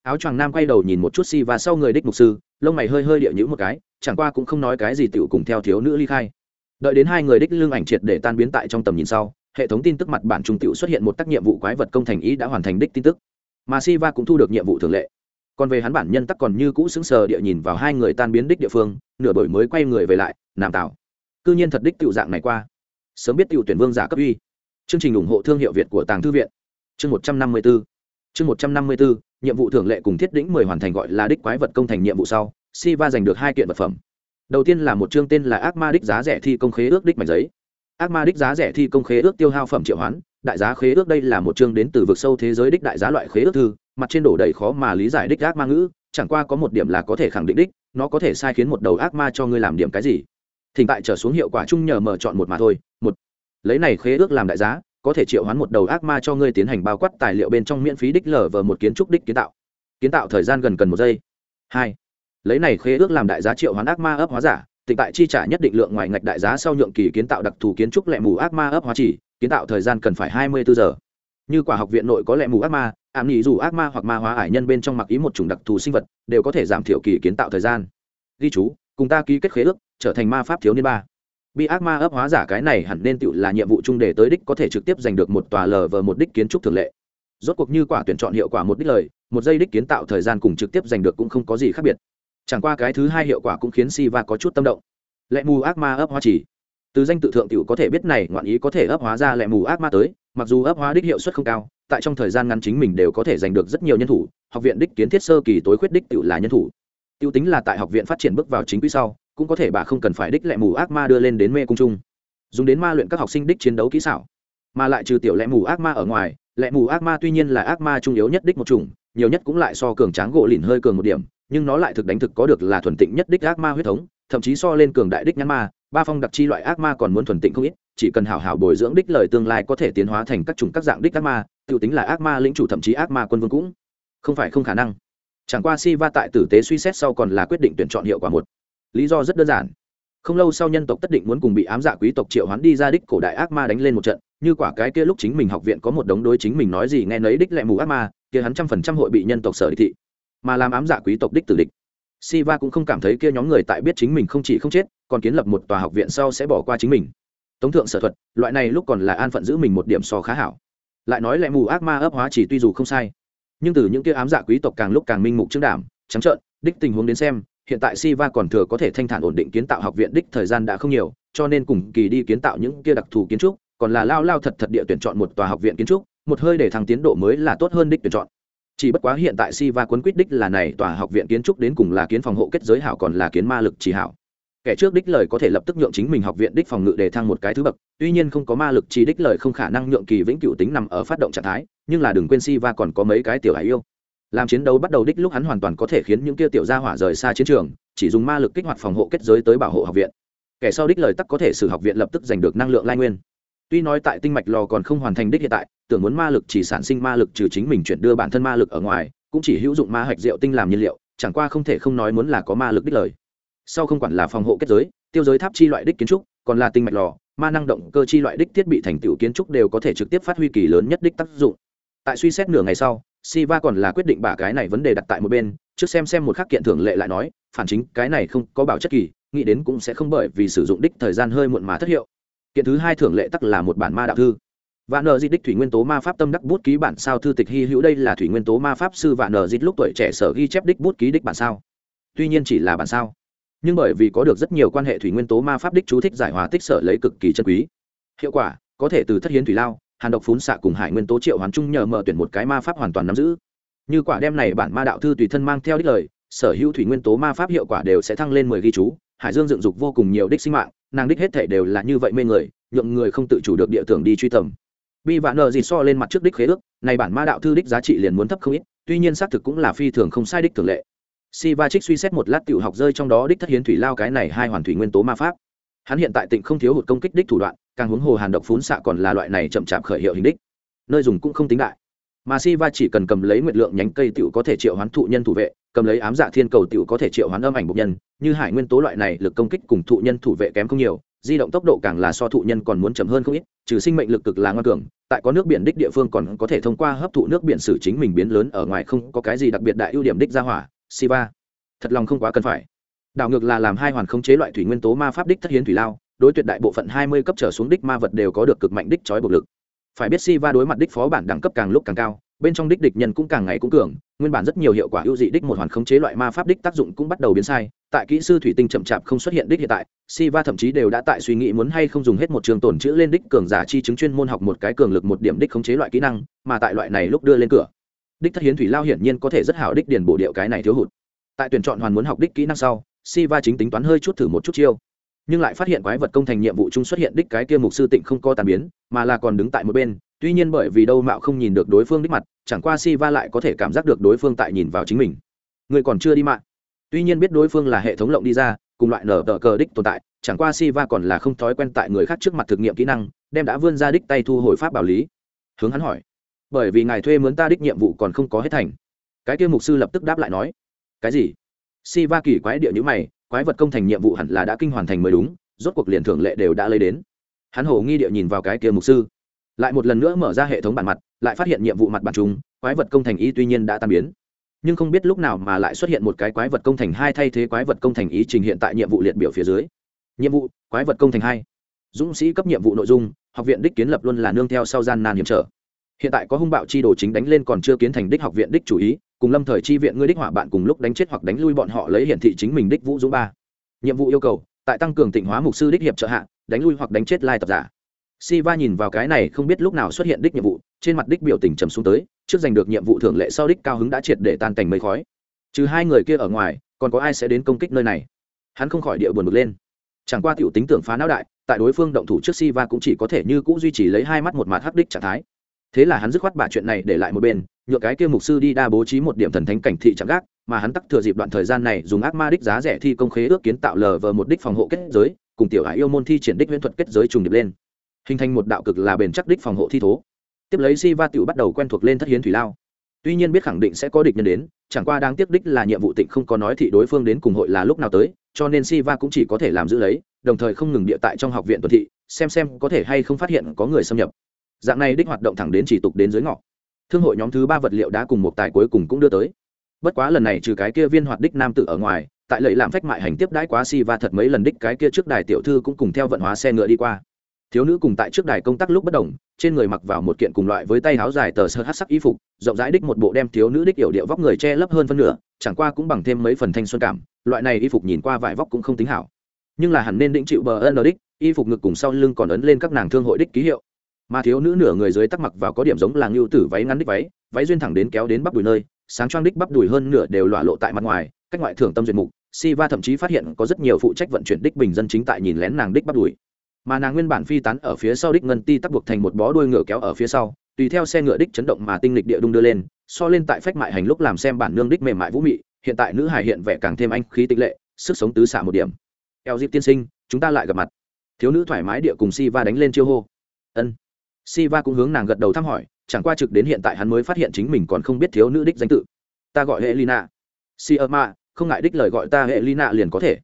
Áo choàng nam quay đầu nhìn một chút si và sau người đích mục sư, lông mày hơi hơi địa nhữ một cái, chẳng qua cũng không nói cái gì tiểu cùng theo thiếu nữ ly khai. Đợi đến hai người đích lương ảnh triệt để tan biến tại trong tầm nhìn sau, hệ thống tin tức mặt bản trung tiểu xuất hiện một tác nhiệm vụ quái vật công thành ý đã hoàn thành đích tin tức. Mà si va cũng thu được nhiệm vụ thường lệ. Còn về hắn bản nhân tắc còn như cũ xứng sờ địa nhìn vào hai người tan biến đích địa phương, nửa đổi mới quay người về lại nàm tạo cư nhiên thật đích tiểu dạng này qua. Sớm biết tiểu tuyển vương giả cấp uy chương trình ủng hộ thương hiệu việt của tàng thư viện. Chương một trăm năm mươi b chương một trăm năm mươi b nhiệm vụ thường lệ cùng thiết đỉnh mười hoàn thành gọi là đích quái vật công thành nhiệm vụ sau si va giành được hai kiện vật phẩm. Đầu tiên là một chương tên là ác ma đích giá rẻ thi công khế ước đích mảnh giấy. Ác ma đích giá rẻ thi công khế ước tiêu hao phẩm triệu hoán, đại giá khế ước đây là một chương đến từ vực sâu thế giới đích đại giá loại khế ước thư, mặt trên đổ đầy khó mà lý giải đích ác ma ngữ, chẳng qua có một điểm là có thể khẳng định đích, nó có thể sai khiến một đầu ác ma cho ngươi làm điểm cái gì. Thỉnh tại trở xuống hiệu quả chung nhờ mở chọn một mà thôi lấy này khế ước làm đại giá, có thể triệu hoán một đầu ác ma cho ngươi tiến hành bao quát tài liệu bên trong miễn phí đích lở vờ một kiến trúc đích kiến tạo. Kiến tạo thời gian gần cần một giây. Hai, lấy này khế ước làm đại giá triệu hoán ác ma ấp hóa giả, tịnh tại chi trả nhất định lượng ngoài ngạch đại giá sau nhượng kỳ kiến tạo đặc thù kiến trúc lệ mù ác ma ấp hóa chỉ, kiến tạo thời gian cần phải hai mươi bốn giờ. Như quả học viện nội có lệ mù ác ma ảm nghỉ dù ác ma hoặc ma hóa ải nhân bên trong mặc ý một chủng đặc thù sinh vật, đều có thể giảm thiểu kỳ kiến tạo thời gian. Ghi chú, cùng ta ký kết khế ước, trở thành ma pháp thiếu niên ba. Bi ác ma ấp hóa giả cái này hẳn nên tự là nhiệm vụ chung để tới đích có thể trực tiếp giành được một tòa lờ vờ một đích kiến trúc thường lệ. Rốt cuộc như quả tuyển chọn hiệu quả một đích lời, một giây đích kiến tạo thời gian cùng trực tiếp giành được cũng không có gì khác biệt. Chẳng qua cái thứ hai hiệu quả cũng khiến si va có chút tâm động. Lệ mù ác ma ấp hóa chỉ. Từ danh tự thượng tiểu có thể biết này, ngoạn ý có thể ấp hóa ra lệ mù ác ma tới, mặc dù ấp hóa đích hiệu suất không cao, tại trong thời gian ngắn chính mình đều có thể giành được rất nhiều nhân thủ, học viện đích kiến thiết sơ kỳ tối khuyết đích tiểu là nhân thủ. Tiêu tính là tại học viện phát triển bước vào chính quy sau cũng có thể bà không cần phải đích lệ mù ác ma đưa lên đến mê cung chung dùng đến ma luyện các học sinh đích chiến đấu kỹ xảo. Mà lại trừ tiểu lệ mù ác ma ở ngoài lệ mù ác ma tuy nhiên là ác ma trung yếu nhất đích một chủng, nhiều nhất cũng lại so cường tráng gỗ lìn hơi cường một điểm, nhưng nó lại thực đánh thực có được là thuần tịnh nhất đích ác ma huyết thống, thậm chí so lên cường đại đích nhãn ma, ba phong đặc chi loại ác ma còn muốn thuần tịnh không ít, chỉ cần hảo hảo bồi dưỡng đích lời tương lai có thể tiến hóa thành các chủng các dạng đích ác ma tự tính là ác ma lĩnh chủ thậm chí ác ma quân vương cũng không phải không khả năng. Chẳng qua si va tại tử tế suy xét sau còn là quyết định tuyển chọn hiệu quả một lý do rất đơn giản không lâu sau nhân tộc tất định muốn cùng bị ám dạ quý tộc triệu hoán đi ra đích cổ đại ác ma đánh lên một trận như quả cái kia lúc chính mình học viện có một đống đối chính mình nói gì nghe nấy đích lẹ mù ác ma kia hắn trăm phần trăm hội bị nhân tộc sở địch thị mà làm ám dạ quý tộc đích tử địch Siva cũng không cảm thấy kia nhóm người tại biết chính mình không chỉ không chết, còn kiến lập một tòa học viện sau sẽ bỏ qua chính mình. Tống thượng sở thuật, loại này lúc còn là an phận giữ mình một điểm so khá hảo. Lại nói lại mù ác ma ấp hóa chỉ tuy dù không sai, nhưng từ những kia ám dạ quý tộc càng lúc càng minh mục trương đảm, trắng trợn, đích tình huống đến xem, hiện tại Siva còn thừa có thể thanh thản ổn định kiến tạo học viện đích thời gian đã không nhiều, cho nên cùng kỳ đi kiến tạo những kia đặc thù kiến trúc, còn là lao lao thật thật địa tuyển chọn một tòa học viện kiến trúc, một hơi để thăng tiến độ mới là tốt hơn đích tuyển chọn. Chỉ bất quá hiện tại Siva cuốn quyết đích là này tòa học viện kiến trúc đến cùng là kiến phòng hộ kết giới hảo còn là kiến ma lực chỉ hảo. Kẻ trước đích lời có thể lập tức nhượng chính mình học viện đích phòng ngự để thăng một cái thứ bậc tuy nhiên không có ma lực chỉ đích lời không khả năng nhượng kỳ vĩnh cửu tính nằm ở phát động trạng thái nhưng là đừng quên Siva còn có mấy cái tiểu hải yêu làm chiến đấu bắt đầu đích lúc hắn hoàn toàn có thể khiến những kia tiểu gia hỏa rời xa chiến trường, chỉ dùng ma lực kích hoạt phòng hộ kết giới tới bảo hộ học viện. Kẻ sau đích lời tắc có thể sử học viện lập tức giành được năng lượng lai nguyên. Tuy nói tại tinh mạch lò còn không hoàn thành đích hiện tại, tưởng muốn ma lực chỉ sản sinh ma lực trừ chính mình chuyển đưa bản thân ma lực ở ngoài, cũng chỉ hữu dụng ma hạch rượu tinh làm nhiên liệu, chẳng qua không thể không nói muốn là có ma lực đích lời. Sau không quản là phòng hộ kết giới, tiêu giới tháp chi loại đích kiến trúc, còn là tinh mạch lò, ma năng động cơ chi loại đích thiết bị thành tựu kiến trúc đều có thể trực tiếp phát huy kỳ lớn nhất đích tác dụng. Tại suy xét nửa ngày sau Siva còn là quyết định bả cái này vấn đề đặt tại một bên, trước xem xem một khắc kiện thưởng lệ lại nói, phản chính cái này không có bảo chất kỳ, nghĩ đến cũng sẽ không bởi vì sử dụng đích thời gian hơi muộn mà thất hiệu. Kiện thứ hai thưởng lệ tắc là một bản ma đạo thư. Và nờ di đích thủy nguyên tố ma pháp tâm đắc bút ký bản sao thư tịch hi hữu đây là thủy nguyên tố ma pháp sư và nờ dịch lúc tuổi trẻ sở ghi chép đích bút ký đích bản sao. Tuy nhiên chỉ là bản sao. Nhưng bởi vì có được rất nhiều quan hệ thủy nguyên tố ma pháp đích chú thích giải hòa tích sở lấy cực kỳ chân quý. Hiệu quả có thể từ thất hiến thủy lao hàn độc phún xạ cùng hải nguyên tố triệu hoàn trung nhờ mở tuyển một cái ma pháp hoàn toàn nắm giữ. Như quả đem này bản ma đạo thư tùy thân mang theo đích lời, sở hữu thủy nguyên tố ma pháp hiệu quả đều sẽ thăng lên mười ghi chú, hải dương dựng dục vô cùng nhiều đích sinh mạng, nàng đích hết thể đều là như vậy mê người, nhượng người không tự chủ được địa tưởng đi truy tầm. Bi vạn nợ gì so lên mặt trước đích khế ước, này bản ma đạo thư đích giá trị liền muốn thấp không ít, tuy nhiên xác thực cũng là phi thường không sai đích thường lệ. Si va trích suy xét một lát tiểu học rơi trong đó đích thất hiến thủy lao cái này hai hoàn thủy nguyên tố ma pháp. Hắn hiện tại tỉnh không thiếu hụt công kích đích thủ đoạn càng huống hồ hàn độc phún xạ còn là loại này chậm chạp khởi hiệu hình đích. Nơi dùng cũng không tính đại. Mà si va chỉ cần cầm lấy nguyệt lượng nhánh cây tiểu có thể triệu hoán thụ nhân thủ vệ, cầm lấy ám dạ thiên cầu tiểu có thể triệu hoán âm ảnh bộc nhân, như hải nguyên tố loại này lực công kích cùng thụ nhân thủ vệ kém không nhiều, di động tốc độ càng là so thụ nhân còn muốn chậm hơn không ít, trừ sinh mệnh lực cực là ngoan cường, tại có nước biển đích địa phương còn có thể thông qua hấp thụ nước biển xử chính mình biến lớn ở ngoài không có cái gì đặc biệt đại ưu điểm đích ra hỏa siva thật lòng không quá cần phải. Đảo ngược là làm hai hoàn khống chế loại thủy nguyên tố ma pháp đích thất hiến thủy lao đối tuyệt đại bộ phận hai mươi cấp trở xuống đích ma vật đều có được cực mạnh đích trói buộc lực. Phải biết siva đối mặt đích phó bản đẳng cấp càng lúc càng cao, bên trong đích địch nhân cũng càng ngày cũng cường, nguyên bản rất nhiều hiệu quả ưu dị đích một hoàn khống chế loại ma pháp đích tác dụng cũng bắt đầu biến sai. Tại kỹ sư thủy tinh chậm chạp không xuất hiện đích hiện tại, siva thậm chí đều đã tại suy nghĩ muốn hay không dùng hết một trường tổn chữ lên đích cường giả chi chứng chuyên môn học một cái cường lực một điểm đích khống chế loại kỹ năng, mà tại loại này lúc đưa lên cửa. Đích thất hiến thủy lao hiển nhiên có thể rất hảo đích điền bổ điệu cái này thiếu hụt. Tại tuyển chọn hoàn muốn học đích kỹ năng sau, siva chính tính toán hơi chút thử một chút chiêu nhưng lại phát hiện quái vật công thành nhiệm vụ chung xuất hiện đích cái kia mục sư tịnh không có tàn biến, mà là còn đứng tại một bên, tuy nhiên bởi vì đâu mạo không nhìn được đối phương đích mặt, chẳng qua si va lại có thể cảm giác được đối phương tại nhìn vào chính mình. Người còn chưa đi mạng. Tuy nhiên biết đối phương là hệ thống lộng đi ra, cùng loại nở tờ cờ đích tồn tại, chẳng qua si va còn là không thói quen tại người khác trước mặt thực nghiệm kỹ năng, đem đã vươn ra đích tay thu hồi pháp bảo lý. Hướng hắn hỏi, bởi vì ngài thuê mướn ta đích nhiệm vụ còn không có hết thành. Cái kia mục sư lập tức đáp lại nói, cái gì? Si va kỳ quái địa nhữ mày quái vật công thành nhiệm vụ hẳn là đã kinh hoàn thành mới đúng, rốt cuộc liền thưởng lệ đều đã lấy đến. Hắn hổ nghi địa nhìn vào cái kia mục sư, lại một lần nữa mở ra hệ thống bản mặt, lại phát hiện nhiệm vụ mặt bản chúng quái vật công thành ý tuy nhiên đã tan biến, nhưng không biết lúc nào mà lại xuất hiện một cái quái vật công thành hai thay thế quái vật công thành ý trình hiện tại nhiệm vụ liệt biểu phía dưới. Nhiệm vụ, quái vật công thành hai. Dũng sĩ cấp nhiệm vụ nội dung, học viện đích kiến lập luôn là nương theo sau gian nan hiểm trở. Hiện tại có hung bạo chi đồ chính đánh lên còn chưa kiến thành đích học viện đích chủ ý cùng lâm thời chi viện ngươi đích hỏa bạn cùng lúc đánh chết hoặc đánh lui bọn họ lấy hiển thị chính mình đích vũ dũng ba nhiệm vụ yêu cầu tại tăng cường tịnh hóa mục sư đích hiệp trợ hạ đánh lui hoặc đánh chết lai tập giả Siva nhìn vào cái này không biết lúc nào xuất hiện đích nhiệm vụ, trên mặt đích biểu tình trầm xuống tới, trước giành được nhiệm vụ thưởng lệ sau đích cao hứng đã triệt để tan cảnh mây khói. Trừ hai người kia ở ngoài, còn có ai sẽ đến công kích nơi này? Hắn không khỏi địa buồn bực lên. Chẳng qua tiểu tính tưởng phá não đại, tại đối phương động thủ trước Siva cũng chỉ có thể như cũ duy trì lấy hai mắt một mặt hắc đích trạng thái. Thế là hắn dứt khoát bả chuyện này để lại một bên, nhựa cái kia mục sư đi đa bố trí một điểm thần thánh cảnh thị chẳng gác, mà hắn tắc thừa dịp đoạn thời gian này dùng ác ma đích giá rẻ thi công khế ước kiến tạo lờ vờ một đích phòng hộ kết giới, cùng tiểu hải yêu môn thi triển đích huyễn thuật kết giới trùng điệp lên. Hình thành một đạo cực là bền chắc đích phòng hộ thi thố. Tiếp lấy si va tiểu bắt đầu quen thuộc lên thất hiến thủy lao. Tuy nhiên biết khẳng định sẽ có địch nhân đến chẳng qua đang tiếp đích là nhiệm vụ tịnh không có nói thị đối phương đến cùng hội là lúc nào tới cho nên si va cũng chỉ có thể làm giữ lấy đồng thời không ngừng địa tại trong học viện tuần thị xem xem có thể hay không phát hiện có người xâm nhập dạng này đích hoạt động thẳng đến chỉ tục đến dưới ngõ thương hội nhóm thứ ba vật liệu đã cùng một tài cuối cùng cũng đưa tới. Bất quá lần này trừ cái kia viên hoạt đích nam tự ở ngoài, tại lệ làm phách mại hành tiếp đãi quá si và thật mấy lần đích cái kia trước đài tiểu thư cũng cùng theo vận hóa xe ngựa đi qua. Thiếu nữ cùng tại trước đài công tác lúc bất đồng, trên người mặc vào một kiện cùng loại với tay áo dài tờ sơ hát sắc y phục, rộng rãi đích một bộ đem thiếu nữ đích yểu điệu vóc người che lấp hơn phân nửa, chẳng qua cũng bằng thêm mấy phần thanh xuân cảm, loại này y phục nhìn qua vải vóc cũng không tính hảo. Nhưng là hẳn nên định chịu bờ ân đích, y phục ngực cùng sau lưng còn ấn lên các nàng thương hội đích ký hiệu mà thiếu nữ nửa người dưới tắc mặc vào có điểm giống làng lưu tử váy ngắn đích váy váy duyên thẳng đến kéo đến bắp đùi nơi, sáng choang đích bắp đùi hơn nửa đều lọa lộ tại mặt ngoài, cách ngoại thưởng tâm duyệt mục, si va thậm chí phát hiện có rất nhiều phụ trách vận chuyển đích bình dân chính tại nhìn lén nàng đích bắp đùi. Mà nàng nguyên bản phi tán ở phía sau đích ngân ti tắc buộc thành một bó đuôi ngựa kéo ở phía sau, tùy theo xe ngựa đích chấn động mà tinh lịch địa đung đưa lên, so lên tại phách mại hành lúc làm xem bản nương đích mềm mại vũ mị, hiện tại nữ hải hiện vẻ càng thêm anh khí tịch lệ, sức sống tứ xạ một điểm. Eo dịp tiên sinh, chúng ta lại gặp mặt. Thiếu nữ thoải mái địa cùng si va đánh lên chiêu hô. Ân. Siva cũng hướng nàng gật đầu thăm hỏi chẳng qua trực đến hiện tại hắn mới phát hiện chính mình còn không biết thiếu nữ đích danh tự. Ta gọi Helena. Siama, không ngại đích lời gọi ta Helena liền có thể.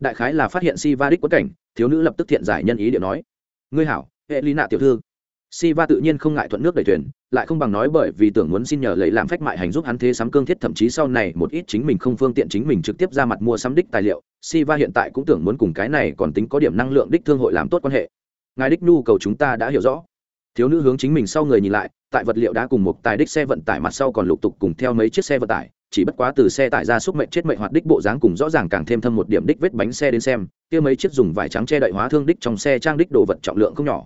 Đại khái là phát hiện Siva đích quẫn cảnh thiếu nữ lập tức thiện giải nhân ý điệu nói. Ngươi hảo Helena tiểu thư. Siva tự nhiên không ngại thuận nước đẩy thuyền lại không bằng nói bởi vì tưởng muốn xin nhờ lấy làm phách mại hành giúp hắn thế sắm cương thiết thậm chí sau này một ít chính mình không phương tiện chính mình trực tiếp ra mặt mua sắm đích tài liệu Siva hiện tại cũng tưởng muốn cùng cái này còn tính có điểm năng lượng đích thương hội làm tốt quan hệ. Ngài đích nhu cầu chúng ta đã hiểu rõ thiếu nữ hướng chính mình sau người nhìn lại, tại vật liệu đá cùng một tài đích xe vận tải mặt sau còn lục tục cùng theo mấy chiếc xe vận tải, chỉ bất quá từ xe tải ra xúc mệnh chết mệnh hoạt đích bộ dáng cùng rõ ràng càng thêm thâm một điểm đích vết bánh xe đến xem, kia mấy chiếc dùng vải trắng che đậy hóa thương đích trong xe trang đích đồ vật trọng lượng không nhỏ.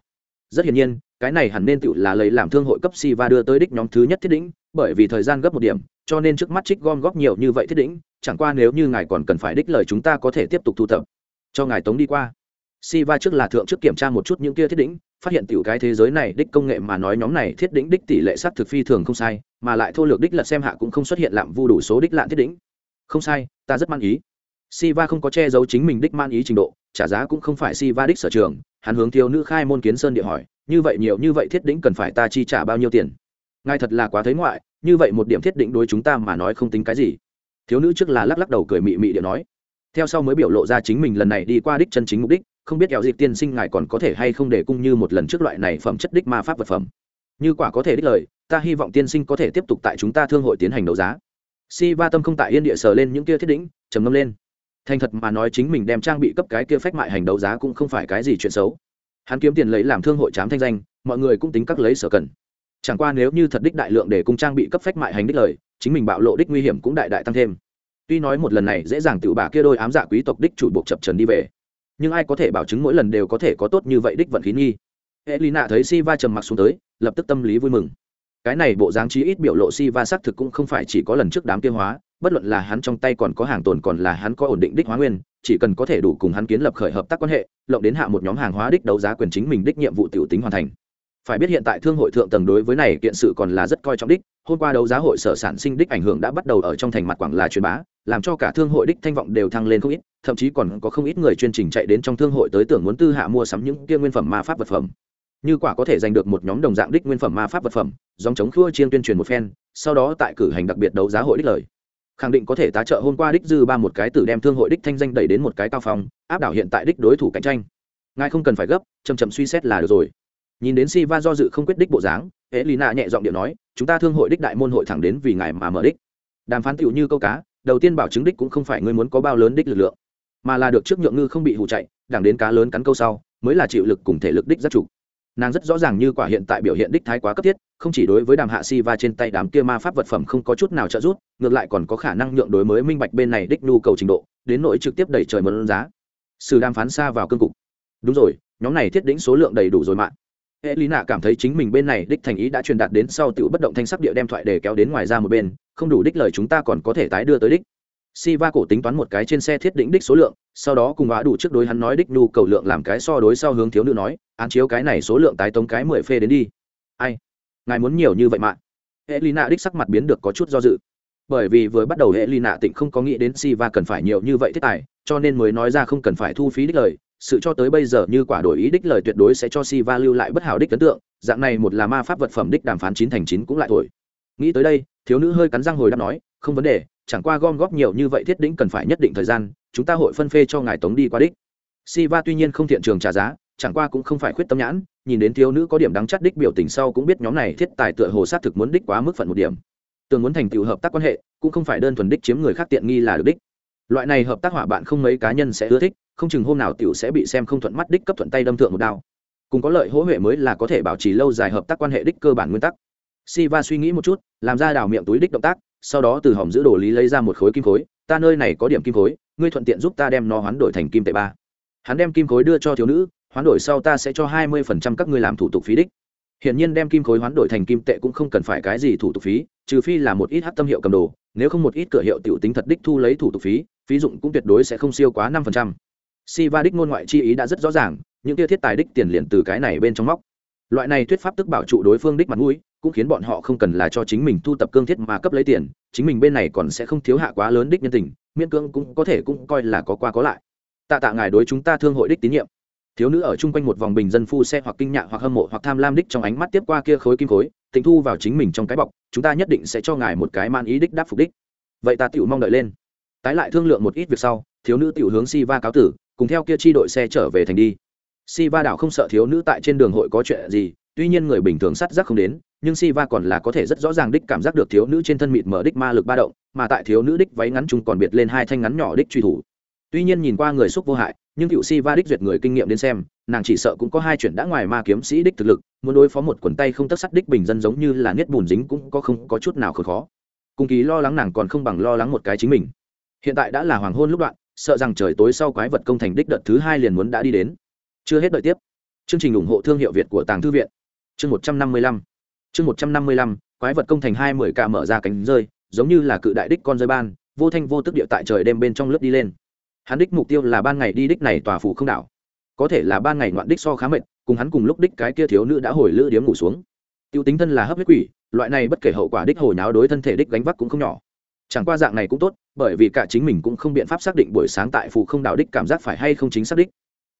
Rất hiển nhiên, cái này hẳn nên tự là lấy làm thương hội cấp si và đưa tới đích nhóm thứ nhất thiết đỉnh, bởi vì thời gian gấp một điểm, cho nên trước mắt trích gom góp nhiều như vậy thiết đỉnh, chẳng qua nếu như ngài còn cần phải đích lời chúng ta có thể tiếp tục thu thập. Cho ngài tống đi qua. Si va trước là thượng trước kiểm tra một chút những kia thiết đỉnh phát hiện tiểu cái thế giới này đích công nghệ mà nói nhóm này thiết đỉnh đích tỷ lệ sát thực phi thường không sai, mà lại thô lược đích lật xem hạ cũng không xuất hiện lạm vu đủ số đích lạn thiết đỉnh. Không sai, ta rất man ý. Siva không có che giấu chính mình đích man ý trình độ, trả giá cũng không phải siva đích sở trường, hắn hướng thiếu nữ khai môn kiến sơn địa hỏi, như vậy nhiều, như vậy thiết đỉnh cần phải ta chi trả bao nhiêu tiền? Ngài thật là quá thấy ngoại, như vậy một điểm thiết đỉnh đối chúng ta mà nói không tính cái gì. Thiếu nữ trước là lắc lắc đầu cười mị mị địa nói. Theo sau mới biểu lộ ra chính mình lần này đi qua đích chân chính mục đích không biết kéo dịp tiên sinh ngài còn có thể hay không để cung như một lần trước loại này phẩm chất đích ma pháp vật phẩm. Như quả có thể đích lời, ta hy vọng tiên sinh có thể tiếp tục tại chúng ta thương hội tiến hành đấu giá. Si va tâm không tại yên địa sờ lên những kia thiết đĩnh trầm ngâm lên. Thành thật mà nói chính mình đem trang bị cấp cái kia phách mại hành đấu giá cũng không phải cái gì chuyện xấu. Hắn kiếm tiền lấy làm thương hội chám thanh danh, mọi người cũng tính các lấy sở cần. Chẳng qua nếu như thật đích đại lượng để cung trang bị cấp phách mại hành đích lời, chính mình bạo lộ đích nguy hiểm cũng đại đại tăng thêm. Tuy nói một lần này dễ dàng tự bà kia đôi ám dạ quý tộc đích chủ buộc chập trần đi về nhưng ai có thể bảo chứng mỗi lần đều có thể có tốt như vậy đích vận khí nghi? Hệ lì nạ thấy si va trầm mặc xuống tới, lập tức tâm lý vui mừng. Cái này bộ dáng trí ít biểu lộ si va xác thực cũng không phải chỉ có lần trước đám tiêu hóa, bất luận là hắn trong tay còn có hàng tồn còn là hắn có ổn định đích hóa nguyên, chỉ cần có thể đủ cùng hắn kiến lập khởi hợp tác quan hệ, lộng đến hạ một nhóm hàng hóa đích đấu giá quyền chính mình đích nhiệm vụ tiểu tính hoàn thành. Phải biết hiện tại thương hội thượng tầng đối với này kiện sự còn là rất coi trọng đích hôm qua đấu giá hội sở sản sinh đích ảnh hưởng đã bắt đầu ở trong thành mặt quảng là truyền bá, làm cho cả thương hội đích thanh vọng đều thăng lên không ít, thậm chí còn có không ít người chuyên trình chạy đến trong thương hội tới tưởng muốn tư hạ mua sắm những kia nguyên phẩm ma pháp vật phẩm. Như quả có thể giành được một nhóm đồng dạng đích nguyên phẩm ma pháp vật phẩm dòng chống khua chiên tuyên truyền một phen, sau đó tại cử hành đặc biệt đấu giá hội đích lời. Khẳng định có thể tá trợ hôm qua đích dư ba một cái tử đem thương hội đích thanh danh đẩy đến một cái cao phong, áp đảo hiện tại đích đối thủ cạnh tranh. Ngài không cần phải gấp chầm chậm suy xét là được rồi nhìn đến si va do dự không quyết đích bộ dáng hễ lì nạ nhẹ giọng điệu nói, chúng ta thương hội đích đại môn hội thẳng đến vì ngài mà mở đích. Đàm phán tựu như câu cá, đầu tiên bảo chứng đích cũng không phải ngươi muốn có bao lớn đích lực lượng, mà là được trước nhượng ngư không bị hụ chạy đảng đến cá lớn cắn câu sau, mới là chịu lực cùng thể lực đích rất chủ. Nàng rất rõ ràng như quả hiện tại biểu hiện đích thái quá cấp thiết, không chỉ đối với đàm hạ si va trên tay đám kia ma pháp vật phẩm không có chút nào trợ giúp, ngược lại còn có khả năng nhượng đối mới minh bạch bên này đích nhu cầu trình độ, đến nỗi trực tiếp đẩy trời mơn giá. Sự đàm phán xa vào cương cục. Đúng rồi, nhóm này thiết đỉnh số lượng đầy đủ rồi mạng hệ lý nạ cảm thấy chính mình bên này đích thành ý đã truyền đạt đến sau tựu bất động thanh sắc địa đem thoại để kéo đến ngoài ra một bên, không đủ đích lời chúng ta còn có thể tái đưa tới đích. Si va cổ tính toán một cái trên xe thiết định đích số lượng, sau đó cùng á đủ trước đối hắn nói đích nhu cầu lượng làm cái so đối sau hướng thiếu nữ nói, án chiếu cái này số lượng tái tống cái mười phê đến đi. Ai? Ngài muốn nhiều như vậy mà? Hệ lý nạ đích sắc mặt biến được có chút do dự. Bởi vì vừa bắt đầu hệ lý nạ tịnh không có nghĩ đến si va cần phải nhiều như vậy thiết tài, cho nên mới nói ra không cần phải thu phí đích lời sự cho tới bây giờ như quả đổi ý đích lời tuyệt đối sẽ cho si va lưu lại bất hảo đích ấn tượng, dạng này một là ma pháp vật phẩm đích đàm phán chín thành chín cũng lại thổi. Nghĩ tới đây, thiếu nữ hơi cắn răng hồi đáp nói, không vấn đề, chẳng qua gom góp nhiều như vậy thiết đĩnh cần phải nhất định thời gian, chúng ta hội phân phê cho ngài tống đi qua đích. Si va tuy nhiên không thiện trường trả giá, chẳng qua cũng không phải khuyết tâm nhãn, nhìn đến thiếu nữ có điểm đáng chắt đích biểu tình sau cũng biết nhóm này thiết tài tựa hồ sát thực muốn đích quá mức phận một điểm. Tường muốn thành tựu hợp tác quan hệ, cũng không phải đơn thuần đích chiếm người khác tiện nghi là được đích. Loại này hợp tác hỏa bạn không mấy cá nhân sẽ ưa thích không chừng hôm nào tiểu sẽ bị xem không thuận mắt đích cấp thuận tay đâm thượng một đao. Cùng có lợi hỗ huệ mới là có thể bảo trì lâu dài hợp tác quan hệ đích cơ bản nguyên tắc. Siva suy nghĩ một chút làm ra đào miệng túi đích động tác sau đó từ hòm giữ đồ lý lấy ra một khối kim khối ta nơi này có điểm kim khối ngươi thuận tiện giúp ta đem nó hoán đổi thành kim tệ ba. Hắn đem kim khối đưa cho thiếu nữ hoán đổi sau ta sẽ cho hai mươi phần trăm các ngươi làm thủ tục phí đích. Hiển nhiên đem kim khối hoán đổi thành kim tệ cũng không cần phải cái gì thủ tục phí, trừ phi là một ít hắc tâm hiệu cầm đồ, nếu không một ít cửa hiệu tiểu tính thật đích thu lấy thủ tục phí, phí dụng cũng tuyệt đối sẽ không siêu quá năm phần trăm si va đích ngôn ngoại chi ý đã rất rõ ràng, những kia thiết tài đích tiền liền từ cái này bên trong móc. Loại này thuyết pháp tức bảo trụ đối phương đích mặt mũi, cũng khiến bọn họ không cần là cho chính mình thu tập cương thiết mà cấp lấy tiền, chính mình bên này còn sẽ không thiếu hạ quá lớn đích nhân tình, miễn cưỡng cũng có thể cũng coi là có qua có lại. Tạ tạ ngài đối chúng ta thương hội đích tín nhiệm. Thiếu nữ ở chung quanh một vòng bình dân phu xe hoặc kinh nhạ hoặc hâm mộ hoặc tham lam đích trong ánh mắt tiếp qua kia khối kim khối, tịnh thu vào chính mình trong cái bọc, chúng ta nhất định sẽ cho ngài một cái man ý đích đáp phục đích. Vậy ta tựu mong đợi lên. Tái lại thương lượng một ít việc sau, thiếu nữ tiểu hướng si va cáo tử cùng theo kia chi đội xe trở về thành đi. Si va đảo không sợ thiếu nữ tại trên đường hội có chuyện gì, tuy nhiên người bình thường sắt giác không đến, nhưng si va còn là có thể rất rõ ràng đích cảm giác được thiếu nữ trên thân mịt mở đích ma lực ba động, mà tại thiếu nữ đích váy ngắn chung còn biệt lên hai thanh ngắn nhỏ đích truy thủ. Tuy nhiên nhìn qua người xúc vô hại, nhưng cựu si va đích duyệt người kinh nghiệm đến xem, nàng chỉ sợ cũng có hai chuyện đã ngoài ma kiếm sĩ đích thực lực, muốn đối phó một quần tay không tất sắt đích bình dân giống như là niết bùn dính cũng có không có chút nào khó khó. Cùng kỳ lo lắng nàng còn không bằng lo lắng một cái chính mình. Hiện tại đã là hoàng hôn lúc đoạn sợ rằng trời tối sau quái vật công thành đích đợt thứ hai liền muốn đã đi đến. Chưa hết đợi tiếp. Chương trình ủng hộ thương hiệu việt của tàng thư viện. Chương một trăm năm mươi lăm. Chương một trăm năm mươi lăm, quái vật công thành hai mươi ca mở ra cánh rơi, giống như là cự đại đích con rơi ban, vô thanh vô tức địa tại trời đêm bên trong lướt đi lên. Hắn đích mục tiêu là ban ngày đi đích này tòa phủ không đảo. Có thể là ban ngày ngoạn đích so khá mệt, cùng hắn cùng lúc đích cái kia thiếu nữ đã hồi lữ điếm ngủ xuống. Tiêu tính thân là hấp huyết quỷ, loại này bất kể hậu quả đích hồi náo đối thân thể đích gánh vác cũng không nhỏ. Chẳng qua dạng này cũng tốt bởi vì cả chính mình cũng không biện pháp xác định buổi sáng tại phủ không đạo đích cảm giác phải hay không chính xác đích.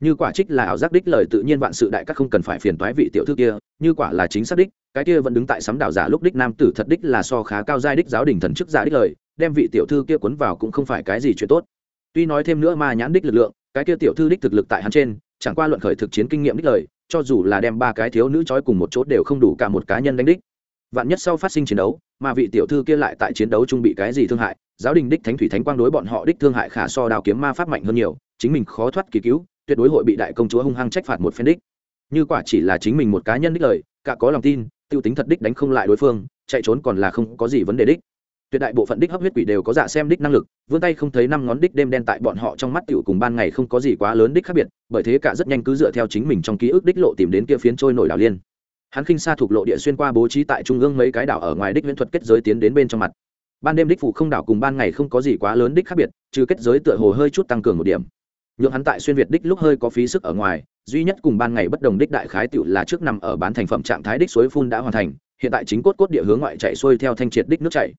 Như quả trích là ảo giác đích lời tự nhiên vạn sự đại các không cần phải phiền toái vị tiểu thư kia, như quả là chính xác đích, cái kia vẫn đứng tại sắm đảo giả lúc đích nam tử thật đích là so khá cao giai đích giáo đình thần chức giả đích lời, đem vị tiểu thư kia cuốn vào cũng không phải cái gì chuyện tốt. Tuy nói thêm nữa mà nhãn đích lực lượng, cái kia tiểu thư đích thực lực tại hắn trên, chẳng qua luận khởi thực chiến kinh nghiệm đích lời, cho dù là đem ba cái thiếu nữ trói cùng một chỗ đều không đủ cả một cá nhân đánh đích vạn nhất sau phát sinh chiến đấu, mà vị tiểu thư kia lại tại chiến đấu chung bị cái gì thương hại, giáo đình đích thánh thủy thánh quang đối bọn họ đích thương hại khả so đào kiếm ma pháp mạnh hơn nhiều, chính mình khó thoát kỳ cứu, tuyệt đối hội bị đại công chúa hung hăng trách phạt một phen đích. Như quả chỉ là chính mình một cá nhân đích lời, cả có lòng tin, tiêu tính thật đích đánh không lại đối phương, chạy trốn còn là không có gì vấn đề đích. Tuyệt đại bộ phận đích hấp huyết quỷ đều có dạ xem đích năng lực, vươn tay không thấy năm ngón đích đêm đen tại bọn họ trong mắt tiểu cùng ban ngày không có gì quá lớn đích khác biệt, bởi thế cả rất nhanh cứ dựa theo chính mình trong ký ức đích lộ tìm đến kia phiến trôi nổi đảo liên hắn khinh xa thuộc lộ địa xuyên qua bố trí tại trung ương mấy cái đảo ở ngoài đích viễn thuật kết giới tiến đến bên trong mặt. Ban đêm đích phủ không đảo cùng ban ngày không có gì quá lớn đích khác biệt, trừ kết giới tựa hồ hơi chút tăng cường một điểm. Nhượng hắn tại xuyên việt đích lúc hơi có phí sức ở ngoài, duy nhất cùng ban ngày bất đồng đích đại khái tựu là trước nằm ở bán thành phẩm trạng thái đích suối phun đã hoàn thành, hiện tại chính cốt cốt địa hướng ngoại chạy xuôi theo thanh triệt đích nước chảy.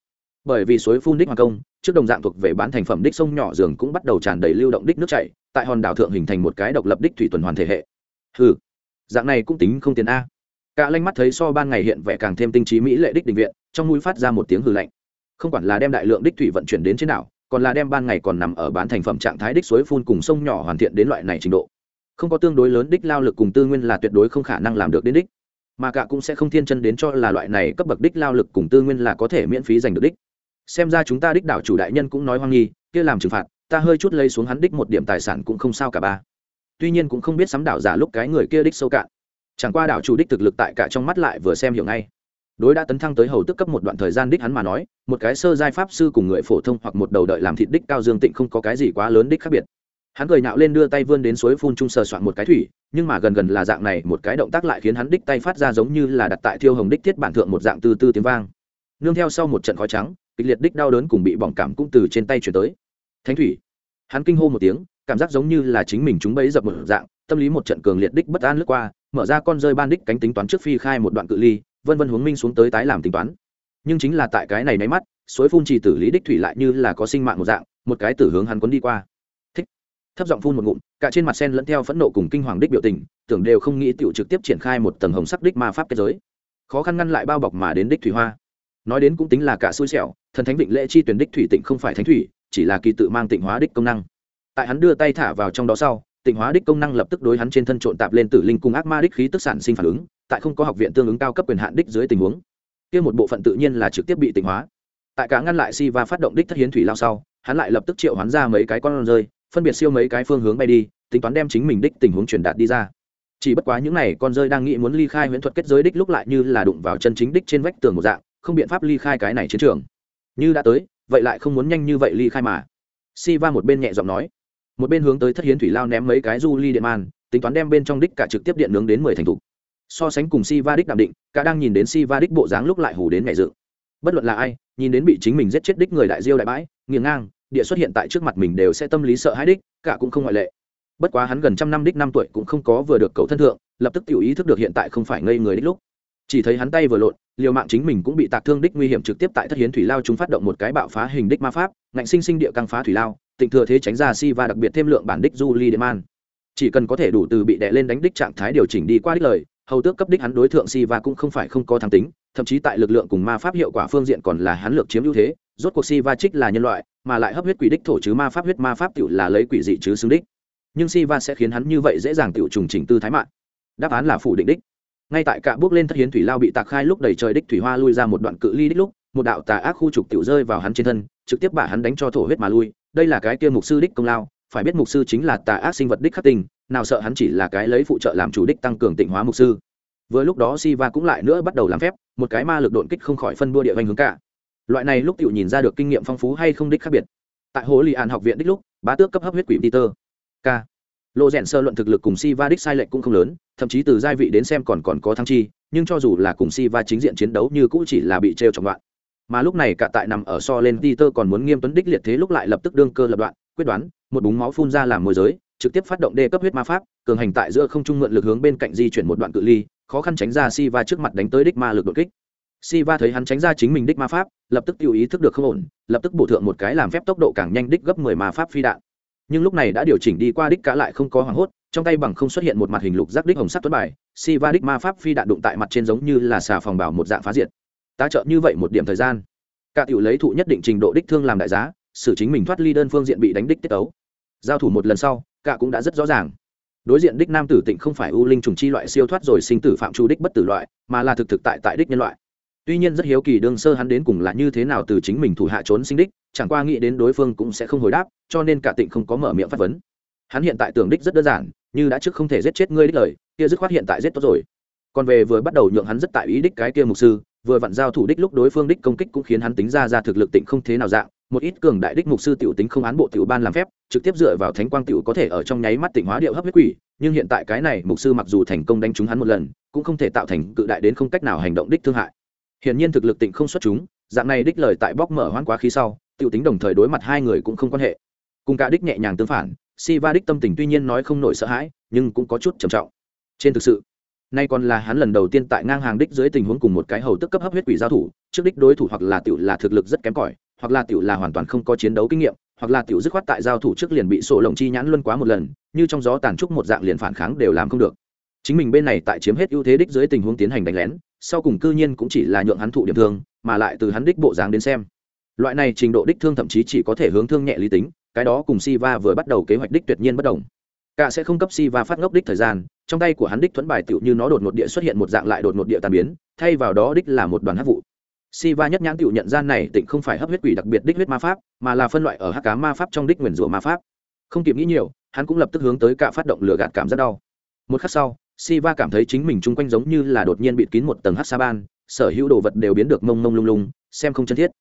Bởi vì suối phun đích hoàng công, trước đồng dạng thuộc về bán thành phẩm đích sông nhỏ dường cũng bắt đầu tràn đầy lưu động đích nước chảy, tại hòn đảo thượng hình thành một cái độc lập đích thủy tuần hoàn thể hệ. Ừ dạng này cũng tính không tiền a cả lanh mắt thấy so ban ngày hiện vẻ càng thêm tinh trí mỹ lệ đích định viện, trong mũi phát ra một tiếng hư lạnh. Không quản là đem đại lượng đích thủy vận chuyển đến trên đảo, còn là đem ban ngày còn nằm ở bán thành phẩm trạng thái đích suối phun cùng sông nhỏ hoàn thiện đến loại này trình độ. Không có tương đối lớn đích lao lực cùng tư nguyên là tuyệt đối không khả năng làm được đến đích. Mà cả cũng sẽ không thiên chân đến cho là loại này cấp bậc đích lao lực cùng tư nguyên là có thể miễn phí giành được đích. Xem ra chúng ta đích đảo chủ đại nhân cũng nói hoang nghi, kia làm trừng phạt, ta hơi chút lấy xuống hắn đích một điểm tài sản cũng không sao cả ba. Tuy nhiên cũng không biết sắm đảo giả lúc cái người kia đích sâu cạn chẳng qua đảo chủ đích thực lực tại cả trong mắt lại vừa xem hiểu ngay. Đối đã tấn thăng tới hầu tức cấp một đoạn thời gian đích hắn mà nói, một cái sơ giai pháp sư cùng người phổ thông hoặc một đầu đợi làm thịt đích cao dương tịnh không có cái gì quá lớn đích khác biệt. Hắn cười nạo lên đưa tay vươn đến suối phun trung sờ soạn một cái thủy, nhưng mà gần gần là dạng này một cái động tác lại khiến hắn đích tay phát ra giống như là đặt tại thiêu hồng đích thiết bản thượng một dạng tư tư tiếng vang. Nương theo sau một trận khói trắng, kịch liệt đích đau đớn cùng bị bỏng cảm cũng từ trên tay chuyển tới. Thánh thủy. Hắn kinh hô một tiếng, cảm giác giống như là chính mình chúng bấy dập một dạng, tâm lý một trận cường liệt đích bất an lướt qua mở ra con rơi ban đích cánh tính toán trước phi khai một đoạn cự ly, vân vân hướng minh xuống tới tái làm tính toán. Nhưng chính là tại cái này nháy mắt, suối phun trì tử lý đích thủy lại như là có sinh mạng một dạng, một cái tử hướng hắn quấn đi qua. Thích. Thấp giọng phun một ngụm, cả trên mặt sen lẫn theo phẫn nộ cùng kinh hoàng đích biểu tình, tưởng đều không nghĩ tiểu trực tiếp triển khai một tầng hồng sắc đích ma pháp kết giới. Khó khăn ngăn lại bao bọc mà đến đích thủy hoa. Nói đến cũng tính là cả xui xẻo, thần thánh vịnh lễ chi tuyển đích thủy tịnh không phải thánh thủy, chỉ là kỳ tự mang tịnh hóa đích công năng. Tại hắn đưa tay thả vào trong đó sau tịnh hóa đích công năng lập tức đối hắn trên thân trộn tạp lên tử linh cùng ác ma đích khí tức sản sinh phản ứng, tại không có học viện tương ứng cao cấp quyền hạn đích dưới tình huống. Kia một bộ phận tự nhiên là trực tiếp bị tịnh hóa. Tại cả ngăn lại si và phát động đích thất hiến thủy lao sau, hắn lại lập tức triệu hoán ra mấy cái con rơi, phân biệt siêu mấy cái phương hướng bay đi, tính toán đem chính mình đích tình huống truyền đạt đi ra. Chỉ bất quá những n à y con rơi đang nghĩ muốn ly khai huyễn thuật kết giới đích lúc lại như là đụng vào chân chính đích trên vách tường một dạng, không biện pháp ly khai cái này chiến trường. Như đã tới, vậy lại không muốn nhanh như vậy ly khai mà. Si va một bên nhẹ giọng nói một bên hướng tới thất hiến thủy lao ném mấy cái du ly điện man, tính toán đem bên trong đích cả trực tiếp điện nướng đến mười thành thục. So sánh cùng si va đích đạm định, cả đang nhìn đến si va đích bộ dáng lúc lại hù đến ngày dự. Bất luận là ai, nhìn đến bị chính mình giết chết đích người đại diêu đại bãi nghiêng ngang, địa xuất hiện tại trước mặt mình đều sẽ tâm lý sợ hãi đích, cả cũng không ngoại lệ. Bất quá hắn gần trăm năm đích năm tuổi cũng không có vừa được cầu thân thượng, lập tức tự ý thức được hiện tại không phải ngây người đích lúc. Chỉ thấy hắn tay vừa lộn, liều mạng chính mình cũng bị tạc thương đích nguy hiểm trực tiếp tại thất hiến thủy lao chúng phát động một cái bạo phá hình đích ma pháp, ngạnh sinh sinh địa căng phá thủy lao tịnh thừa thế tránh ra si va đặc biệt thêm lượng bản đích du li đệm man chỉ cần có thể đủ từ bị đè lên đánh đích trạng thái điều chỉnh đi qua đích lời, hầu tước cấp đích hắn đối tượng si va cũng không phải không có thắng tính, thậm chí tại lực lượng cùng ma pháp hiệu quả phương diện còn là hắn lược chiếm ưu thế, rốt cuộc si va trích là nhân loại, mà lại hấp huyết quỷ đích thổ chứ ma pháp huyết ma pháp tiểu là lấy quỷ dị chứ xứng đích. Nhưng si va sẽ khiến hắn như vậy dễ dàng tiểu trùng chỉnh tư thái mạng. Đáp án là phủ định đích. Ngay tại cả bước lên thất hiến thủy lao bị tạc khai lúc đầy trời đích thủy hoa lui ra một đoạn cự ly đích lúc, một đạo tà ác khu trục tiểu rơi vào hắn trên thân, trực tiếp bả hắn đánh cho thổ huyết mà lui đây là cái kia mục sư đích công lao, phải biết mục sư chính là tà ác sinh vật đích khắc tinh, nào sợ hắn chỉ là cái lấy phụ trợ làm chủ đích tăng cường tịnh hóa mục sư. Vừa lúc đó si va cũng lại nữa bắt đầu làm phép, một cái ma lực đột kích không khỏi phân bua địa vanh hướng cả. Loại này lúc tự nhìn ra được kinh nghiệm phong phú hay không đích khác biệt. Tại hồ lì an học viện đích lúc, bá tước cấp hấp huyết quỷ peter. K. Lộ rèn sơ luận thực lực cùng si va đích sai lệch cũng không lớn, thậm chí từ giai vị đến xem còn còn có thăng chi, nhưng cho dù là cùng si va chính diện chiến đấu như cũng chỉ là bị trêu trọng đoạn mà lúc này cả tại nằm ở so lên Peter còn muốn nghiêm tuấn đích liệt thế lúc lại lập tức đương cơ lập đoạn, quyết đoán, một búng máu phun ra làm môi giới, trực tiếp phát động đê cấp huyết ma pháp, cường hành tại giữa không trung mượn lực hướng bên cạnh di chuyển một đoạn cự ly, khó khăn tránh ra Siva trước mặt đánh tới đích ma lực đột kích. Siva thấy hắn tránh ra chính mình đích ma pháp, lập tức tiêu ý thức được không ổn, lập tức bổ thượng một cái làm phép tốc độ càng nhanh đích gấp mười ma pháp phi đạn. Nhưng lúc này đã điều chỉnh đi qua đích cả lại không có hoảng hốt, trong tay bằng không xuất hiện một mặt hình lục giác đích hồng sắt tuấn bài, Siva đích ma pháp phi đạn đụng tại mặt trên giống như là xà phòng bảo một dạng phá diệt tá trợ như vậy một điểm thời gian. Cả tiểu lấy thụ nhất định trình độ đích thương làm đại giá, xử chính mình thoát ly đơn phương diện bị đánh đích tiết ấu giao thủ một lần sau, cả cũng đã rất rõ ràng. Đối diện đích nam tử tịnh không phải u linh trùng chi loại siêu thoát rồi sinh tử phạm chu đích bất tử loại, mà là thực thực tại tại đích nhân loại. Tuy nhiên rất hiếu kỳ đương sơ hắn đến cùng là như thế nào từ chính mình thủ hạ trốn sinh đích, chẳng qua nghĩ đến đối phương cũng sẽ không hồi đáp, cho nên cả tịnh không có mở miệng phát vấn. Hắn hiện tại tưởng đích rất đơn giản, như đã trước không thể giết chết ngươi đích lời, kia dứt khoát hiện tại giết tốt rồi. Còn về vừa bắt đầu nhượng hắn rất tại ý đích cái kia mục sư vừa vặn giao thủ đích lúc đối phương đích công kích cũng khiến hắn tính ra ra thực lực tịnh không thế nào dạng, một ít cường đại đích mục sư tiểu tính không án bộ tiểu ban làm phép, trực tiếp dựa vào thánh quang tiểu có thể ở trong nháy mắt tịnh hóa điệu hấp huyết quỷ, nhưng hiện tại cái này mục sư mặc dù thành công đánh trúng hắn một lần, cũng không thể tạo thành cự đại đến không cách nào hành động đích thương hại. Hiển nhiên thực lực tịnh không xuất chúng, dạng này đích lời tại bóc mở hoãn quá khí sau, tiểu tính đồng thời đối mặt hai người cũng không quan hệ. Cùng cả đích nhẹ nhàng tương phản si va đích tâm tình tuy nhiên nói không nổi sợ hãi, nhưng cũng có chút trầm trọng. Trên thực sự nay còn là hắn lần đầu tiên tại ngang hàng đích dưới tình huống cùng một cái hầu tức cấp hấp huyết quỷ giao thủ, trước đích đối thủ hoặc là tiểu là thực lực rất kém cỏi, hoặc là tiểu là hoàn toàn không có chiến đấu kinh nghiệm, hoặc là tiểu dứt khoát tại giao thủ trước liền bị sổ lồng chi nhãn luân quá một lần, như trong gió tàn trúc một dạng liền phản kháng đều làm không được. Chính mình bên này tại chiếm hết ưu thế đích dưới tình huống tiến hành đánh lén, sau cùng cư nhiên cũng chỉ là nhượng hắn thụ điểm thương, mà lại từ hắn đích bộ dáng đến xem. Loại này trình độ đích thương thậm chí chỉ có thể hướng thương nhẹ lý tính, cái đó cùng Siva vừa bắt đầu kế hoạch đích tuyệt nhiên bất đồng cả sẽ không cấp Siva phát ngốc đích thời gian, trong tay của hắn đích thuẫn bài tựu như nó đột ngột địa xuất hiện một dạng lại đột ngột địa tàn biến, thay vào đó đích là một đoàn hát vụ. Siva nhất nhãn tựu nhận ra này tịnh không phải hấp huyết quỷ đặc biệt đích huyết ma pháp, mà là phân loại ở hắc cá ma pháp trong đích nguyền rủa ma pháp. Không kịp nghĩ nhiều, hắn cũng lập tức hướng tới cả phát động lửa gạt cảm rất đau. Một khắc sau, Siva cảm thấy chính mình chung quanh giống như là đột nhiên bị kín một tầng hắc sa ban, sở hữu đồ vật đều biến được mông mông lung lung, xem không chân thiết.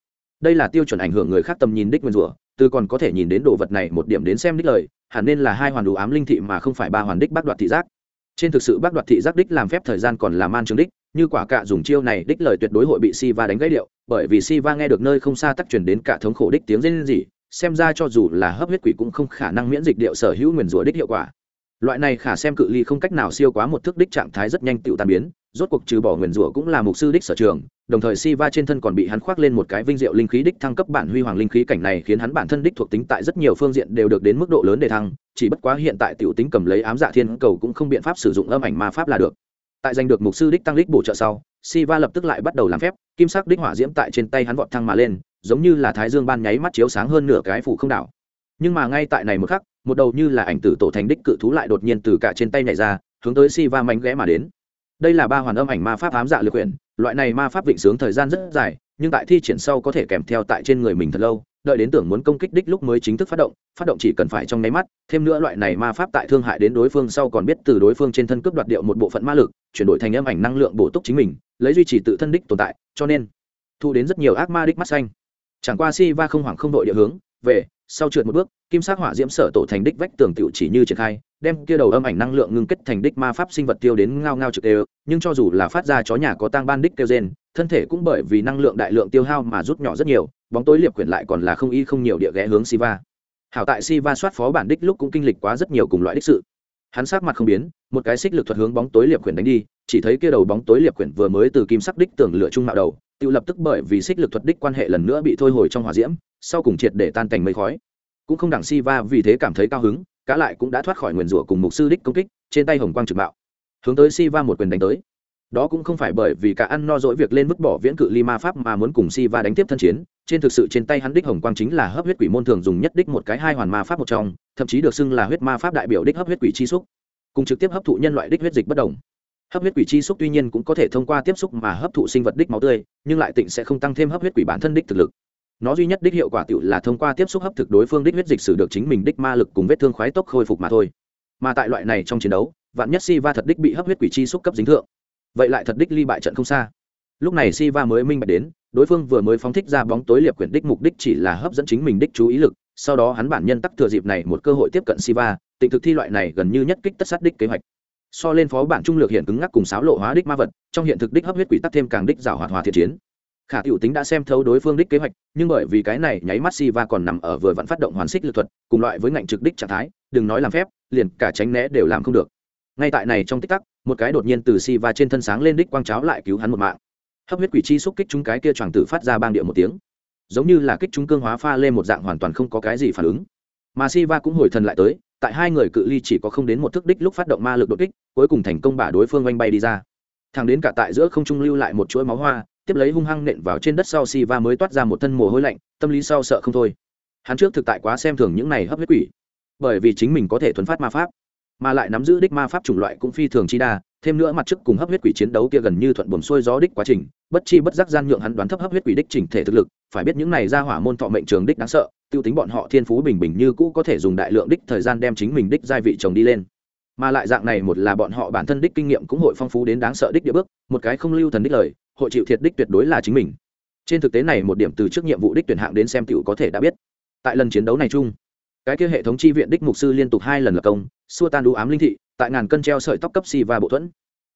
Đây là tiêu chuẩn ảnh hưởng người khác tầm nhìn đích nguyên rủa từ còn có thể nhìn đến đồ vật này một điểm đến xem đích lời, hẳn nên là hai hoàn đủ ám linh thị mà không phải ba hoàn đích bác đoạt thị giác. Trên thực sự bác đoạt thị giác đích làm phép thời gian còn là man trường đích, như quả cạ dùng chiêu này đích lời tuyệt đối hội bị si va đánh gãy điệu, bởi vì si va nghe được nơi không xa tắc chuyển đến cả thống khổ đích tiếng rên rỉ, xem ra cho dù là hấp huyết quỷ cũng không khả năng miễn dịch điệu sở hữu nguyền rủa đích hiệu quả. Loại này khả xem cự ly không cách nào siêu quá một thước đích trạng thái rất nhanh tự tan biến rốt cuộc trừ bỏ nguyền rủa cũng là mục sư đích sở trường, đồng thời si va trên thân còn bị hắn khoác lên một cái vinh diệu linh khí đích thăng cấp bản huy hoàng linh khí cảnh này khiến hắn bản thân đích thuộc tính tại rất nhiều phương diện đều được đến mức độ lớn để thăng, chỉ bất quá hiện tại tiểu tính cầm lấy ám dạ thiên cầu cũng không biện pháp sử dụng âm ảnh ma pháp là được. Tại giành được mục sư đích tăng đích bổ trợ sau si va lập tức lại bắt đầu làm phép, kim sắc đích hỏa diễm tại trên tay hắn vọt thăng mà lên, giống như là thái dương ban nháy mắt chiếu sáng hơn nửa cái phủ không đảo. Nhưng mà ngay tại này một khắc, một đầu như là ảnh tử tổ thành đích cự thú lại đột nhiên từ cả trên tay nhảy ra, hướng tới si va mánh ghé mà đến đây là ba hoàn âm ảnh ma pháp ám dạ lược quyển, loại này ma pháp vịnh sướng thời gian rất dài, nhưng tại thi triển sau có thể kèm theo tại trên người mình thật lâu, đợi đến tưởng muốn công kích đích lúc mới chính thức phát động phát động chỉ cần phải trong nháy mắt, thêm nữa loại này ma pháp tại thương hại đến đối phương sau còn biết từ đối phương trên thân cướp đoạt điệu một bộ phận ma lực, chuyển đổi thành âm ảnh năng lượng bổ túc chính mình, lấy duy trì tự thân đích tồn tại, cho nên thu đến rất nhiều ác ma đích mắt xanh. Chẳng qua si va không hoảng không đội địa hướng, về, sau trượt một bước, kim sắc hỏa diễm sở tổ thành đích vách tường tiểu chỉ như triển khai đem kia đầu âm ảnh năng lượng ngưng kết thành đích ma pháp sinh vật tiêu đến ngao ngao trực đều, nhưng cho dù là phát ra chó nhà có tang ban đích tiêu gen thân thể cũng bởi vì năng lượng đại lượng tiêu hao mà rút nhỏ rất nhiều, bóng tối liệp quyển lại còn là không y không nhiều địa ghé hướng siva. Hảo tại siva soát phó bản đích lúc cũng kinh lịch quá rất nhiều cùng loại đích sự. Hắn sát mặt không biến, một cái xích lực thuật hướng bóng tối liệp quyển đánh đi, chỉ thấy kia đầu bóng tối liệp quyển vừa mới từ kim sắc đích tưởng lửa trung mạo đầu, tiêu lập tức bởi vì xích lực thuật đích quan hệ lần nữa bị thôi hồi trong hỏa diễm, sau cùng triệt để tan thành mây khói. Cũng không đặng Siva vì thế cảm thấy cao hứng cá lại cũng đã thoát khỏi nguyền rủa cùng mục sư đích công kích, trên tay hồng quang trực bạo hướng tới si va một quyền đánh tới. Đó cũng không phải bởi vì cả ăn no dỗi việc lên vứt bỏ viễn cự ly ma pháp mà muốn cùng si va đánh tiếp thân chiến, trên thực sự trên tay hắn đích hồng quang chính là hấp huyết quỷ môn thường dùng nhất đích một cái hai hoàn ma pháp một trong, thậm chí được xưng là huyết ma pháp đại biểu đích hấp huyết quỷ chi xúc, cùng trực tiếp hấp thụ nhân loại đích huyết dịch bất đồng. Hấp huyết quỷ chi xúc tuy nhiên cũng có thể thông qua tiếp xúc mà hấp thụ sinh vật đích máu tươi, nhưng lại tịnh sẽ không tăng thêm hấp huyết quỷ bản thân đích thực lực nó duy nhất đích hiệu quả tựu là thông qua tiếp xúc hấp thực đối phương đích huyết dịch sử được chính mình đích ma lực cùng vết thương khoái tốc khôi phục mà thôi. Mà tại loại này trong chiến đấu, vạn nhất si va thật đích bị hấp huyết quỷ chi xúc cấp dính thượng, vậy lại thật đích ly bại trận không xa. Lúc này si va mới minh bạch đến, đối phương vừa mới phóng thích ra bóng tối liệp quyển đích mục đích chỉ là hấp dẫn chính mình đích chú ý lực, sau đó hắn bản nhân tắc thừa dịp này một cơ hội tiếp cận si va tịnh thực thi loại này gần như nhất kích tất sát đích kế hoạch. So lên phó bản trung lược hiện cứng ngắc cùng sáo lộ hóa đích ma vật, trong hiện thực đích hấp huyết quỷ tắc thêm càng đích rào hoạt hòa thiện chiến khả tiểu tính đã xem thấu đối phương đích kế hoạch, nhưng bởi vì cái này nháy mắt si va còn nằm ở vừa vẫn phát động hoàn xích lực thuật, cùng loại với ngạnh trực đích trạng thái, đừng nói làm phép, liền cả tránh né đều làm không được. Ngay tại này trong tích tắc, một cái đột nhiên từ si va trên thân sáng lên đích quang cháo lại cứu hắn một mạng. Hấp huyết quỷ chi xúc kích chúng cái kia tràng tử phát ra bang địa một tiếng. Giống như là kích chúng cương hóa pha lên một dạng hoàn toàn không có cái gì phản ứng. Mà si va cũng hồi thần lại tới, tại hai người cự ly chỉ có không đến một thước đích lúc phát động ma lực đột kích, cuối cùng thành công bả đối phương oanh bay đi ra thằng đến cả tại giữa không trung lưu lại một chuỗi máu hoa, tiếp lấy hung hăng nện vào trên đất sau si va mới toát ra một thân mồ hôi lạnh, tâm lý sau sợ không thôi. Hắn trước thực tại quá xem thường những này hấp huyết quỷ, bởi vì chính mình có thể thuấn phát ma pháp, mà lại nắm giữ đích ma pháp chủng loại cũng phi thường chi đa, thêm nữa mặt trước cùng hấp huyết quỷ chiến đấu kia gần như thuận buồm xuôi gió đích quá trình, bất chi bất giác gian nhượng hắn đoán thấp hấp huyết quỷ đích chỉnh thể thực lực, phải biết những này ra hỏa môn thọ mệnh trường đích đáng sợ, tiêu tính bọn họ thiên phú bình bình như cũ có thể dùng đại lượng đích thời gian đem chính mình đích giai vị chồng đi lên mà lại dạng này một là bọn họ bản thân đích kinh nghiệm cũng hội phong phú đến đáng sợ đích địa bước, một cái không lưu thần đích lời, hội chịu thiệt đích tuyệt đối là chính mình. Trên thực tế này một điểm từ trước nhiệm vụ đích tuyển hạng đến xem tiểu có thể đã biết. Tại lần chiến đấu này chung, cái kia hệ thống chi viện đích mục sư liên tục hai lần lập công, xua tan đũ ám linh thị, tại ngàn cân treo sợi tóc cấp si va bộ thuẫn.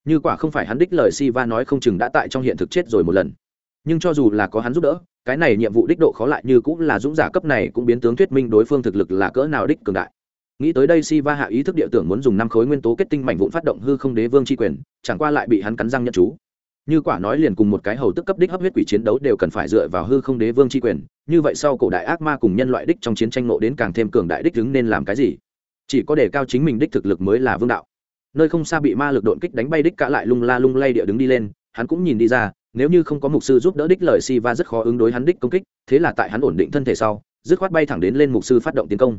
Như quả không phải hắn đích lời si va nói không chừng đã tại trong hiện thực chết rồi một lần. Nhưng cho dù là có hắn giúp đỡ, cái này nhiệm vụ đích độ khó lại như cũng là dũng giả cấp này cũng biến tướng thuyết minh đối phương thực lực là cỡ nào đích cường đại nghĩ tới đây si va hạ ý thức địa tưởng muốn dùng năm khối nguyên tố kết tinh mảnh vụn phát động hư không đế vương tri quyền, chẳng qua lại bị hắn cắn răng nhận chú. Như quả nói liền cùng một cái hầu tức cấp đích hấp huyết quỷ chiến đấu đều cần phải dựa vào hư không đế vương tri quyền, như vậy sau cổ đại ác ma cùng nhân loại đích trong chiến tranh nộ đến càng thêm cường đại đích đứng nên làm cái gì? Chỉ có đề cao chính mình đích thực lực mới là vương đạo. Nơi không xa bị ma lực đột kích đánh bay đích cả lại lung la lung lay địa đứng đi lên, hắn cũng nhìn đi ra, nếu như không có mục sư giúp đỡ đích lời si va rất khó ứng đối hắn đích công kích, thế là tại hắn ổn định thân thể sau, dứt khoát bay thẳng đến lên mục sư phát động tiến công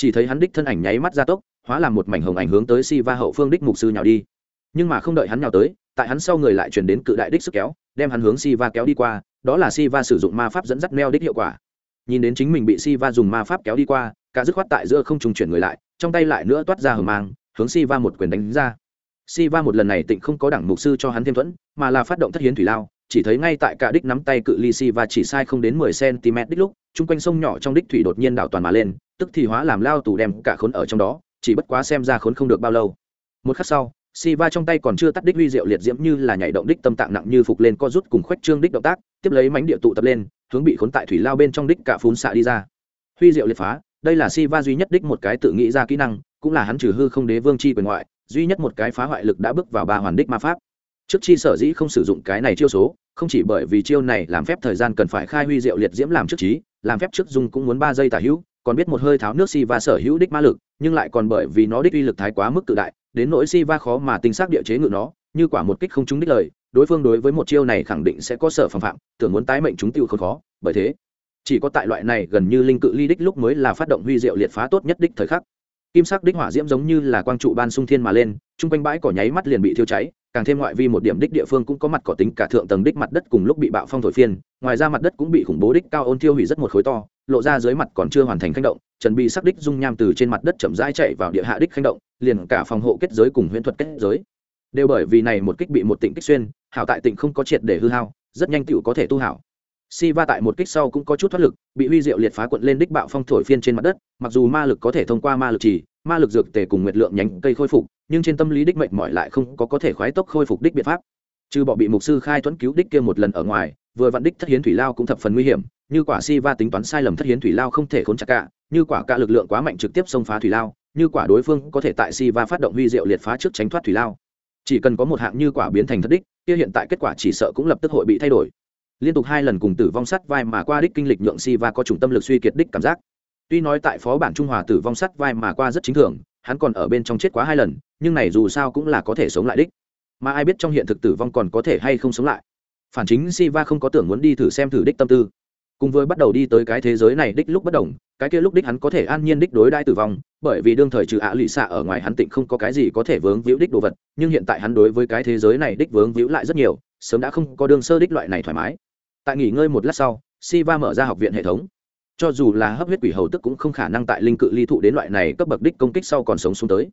chỉ thấy hắn đích thân ảnh nháy mắt ra tốc, hóa làm một mảnh hồng ảnh hướng tới si va hậu phương đích mục sư nhào đi. Nhưng mà không đợi hắn nhào tới, tại hắn sau người lại chuyển đến cự đại đích sức kéo, đem hắn hướng si va kéo đi qua, đó là si va sử dụng ma pháp dẫn dắt neo đích hiệu quả. Nhìn đến chính mình bị si va dùng ma pháp kéo đi qua, cả dứt khoát tại giữa không trùng chuyển người lại, trong tay lại nữa toát ra hờ mang, hướng si va một quyền đánh ra. Si va một lần này tịnh không có đẳng mục sư cho hắn thêm thuẫn, mà là phát động thất hiến thủy lao chỉ thấy ngay tại cả đích nắm tay cự ly si và chỉ sai không đến mười cm đích lúc, chung quanh sông nhỏ trong đích thủy đột nhiên đảo toàn mà lên, tức thì hóa làm lao tù đem cả khốn ở trong đó, chỉ bất quá xem ra khốn không được bao lâu. Một khắc sau, si va trong tay còn chưa tắt đích huy diệu liệt diễm như là nhảy động đích tâm tạng nặng như phục lên co rút cùng khoách trương đích động tác, tiếp lấy mánh địa tụ tập lên, hướng bị khốn tại thủy lao bên trong đích cả phún xạ đi ra. Huy diệu liệt phá, đây là si va duy nhất đích một cái tự nghĩ ra kỹ năng, cũng là hắn trừ hư không đế vương chi quyền ngoại, duy nhất một cái phá hoại lực đã bước vào ba hoàn đích ma pháp trước chi sở dĩ không sử dụng cái này chiêu số, không chỉ bởi vì chiêu này làm phép thời gian cần phải khai huy diệu liệt diễm làm trước trí, làm phép trước dùng cũng muốn ba giây tả hữu, còn biết một hơi tháo nước si va sở hữu đích ma lực, nhưng lại còn bởi vì nó đích uy lực thái quá mức tự đại, đến nỗi si va khó mà tinh xác địa chế ngự nó, như quả một kích không trúng đích lời, đối phương đối với một chiêu này khẳng định sẽ có sở phạm phạm, tưởng muốn tái mệnh chúng tiêu không khó, bởi thế, chỉ có tại loại này gần như linh cự ly đích lúc mới là phát động huy diệu liệt phá tốt nhất đích thời khắc. Kim sắc đích hỏa diễm giống như là quang trụ ban sung thiên mà lên, chung quanh bãi cỏ nháy mắt liền bị thiêu cháy càng thêm ngoại vi một điểm đích địa phương cũng có mặt cỏ tính cả thượng tầng đích mặt đất cùng lúc bị bạo phong thổi phiên, ngoài ra mặt đất cũng bị khủng bố đích cao ôn thiêu hủy rất một khối to, lộ ra dưới mặt còn chưa hoàn thành khanh động chuẩn bị sắc đích dung nham từ trên mặt đất chậm rãi chạy vào địa hạ đích khanh động, liền cả phòng hộ kết giới cùng huyễn thuật kết giới. Đều bởi vì này một kích bị một tịnh kích xuyên, hảo tại tịnh không có triệt để hư hao, rất nhanh tựu có thể tu hảo. Si va tại một kích sau cũng có chút thoát lực, bị huy diệu liệt phá quận lên đích bạo phong thổi phiên trên mặt đất, mặc dù ma lực có thể thông qua ma lực trì, ma lực dược tề cùng nguyệt lượng nhánh cây khôi phục nhưng trên tâm lý đích mệnh mỏi lại không có có thể khoái tốc khôi phục đích biện pháp. Trừ bỏ bị mục sư khai tuấn cứu đích kia một lần ở ngoài, vừa vặn đích thất hiến thủy lao cũng thập phần nguy hiểm, như quả si va tính toán sai lầm thất hiến thủy lao không thể khốn chặt cả, như quả cả lực lượng quá mạnh trực tiếp xông phá thủy lao, như quả đối phương có thể tại si va phát động huy diệu liệt phá trước tránh thoát thủy lao. Chỉ cần có một hạng như quả biến thành thất đích, kia hiện tại kết quả chỉ sợ cũng lập tức hội bị thay đổi. Liên tục hai lần cùng tử vong sắt vai mà qua đích kinh lịch nhượng si va có chủng tâm lực suy kiệt đích cảm giác. Tuy nói tại phó bản trung hòa tử vong sắt vai mà qua rất chính thường hắn còn ở bên trong chết quá hai lần, nhưng này dù sao cũng là có thể sống lại đích. Mà ai biết trong hiện thực tử vong còn có thể hay không sống lại. Phản chính si va không có tưởng muốn đi thử xem thử đích tâm tư. Cùng với bắt đầu đi tới cái thế giới này đích lúc bất đồng, cái kia lúc đích hắn có thể an nhiên đích đối đãi tử vong, bởi vì đương thời trừ ạ lụy xạ ở ngoài hắn tịnh không có cái gì có thể vướng víu đích đồ vật, nhưng hiện tại hắn đối với cái thế giới này đích vướng víu lại rất nhiều, sớm đã không có đương sơ đích loại này thoải mái. Tại nghỉ ngơi một lát sau, siva mở ra học viện hệ thống cho dù là hấp huyết quỷ hầu tức cũng không khả năng tại linh cự ly thụ đến loại này cấp bậc đích công kích sau còn sống xuống tới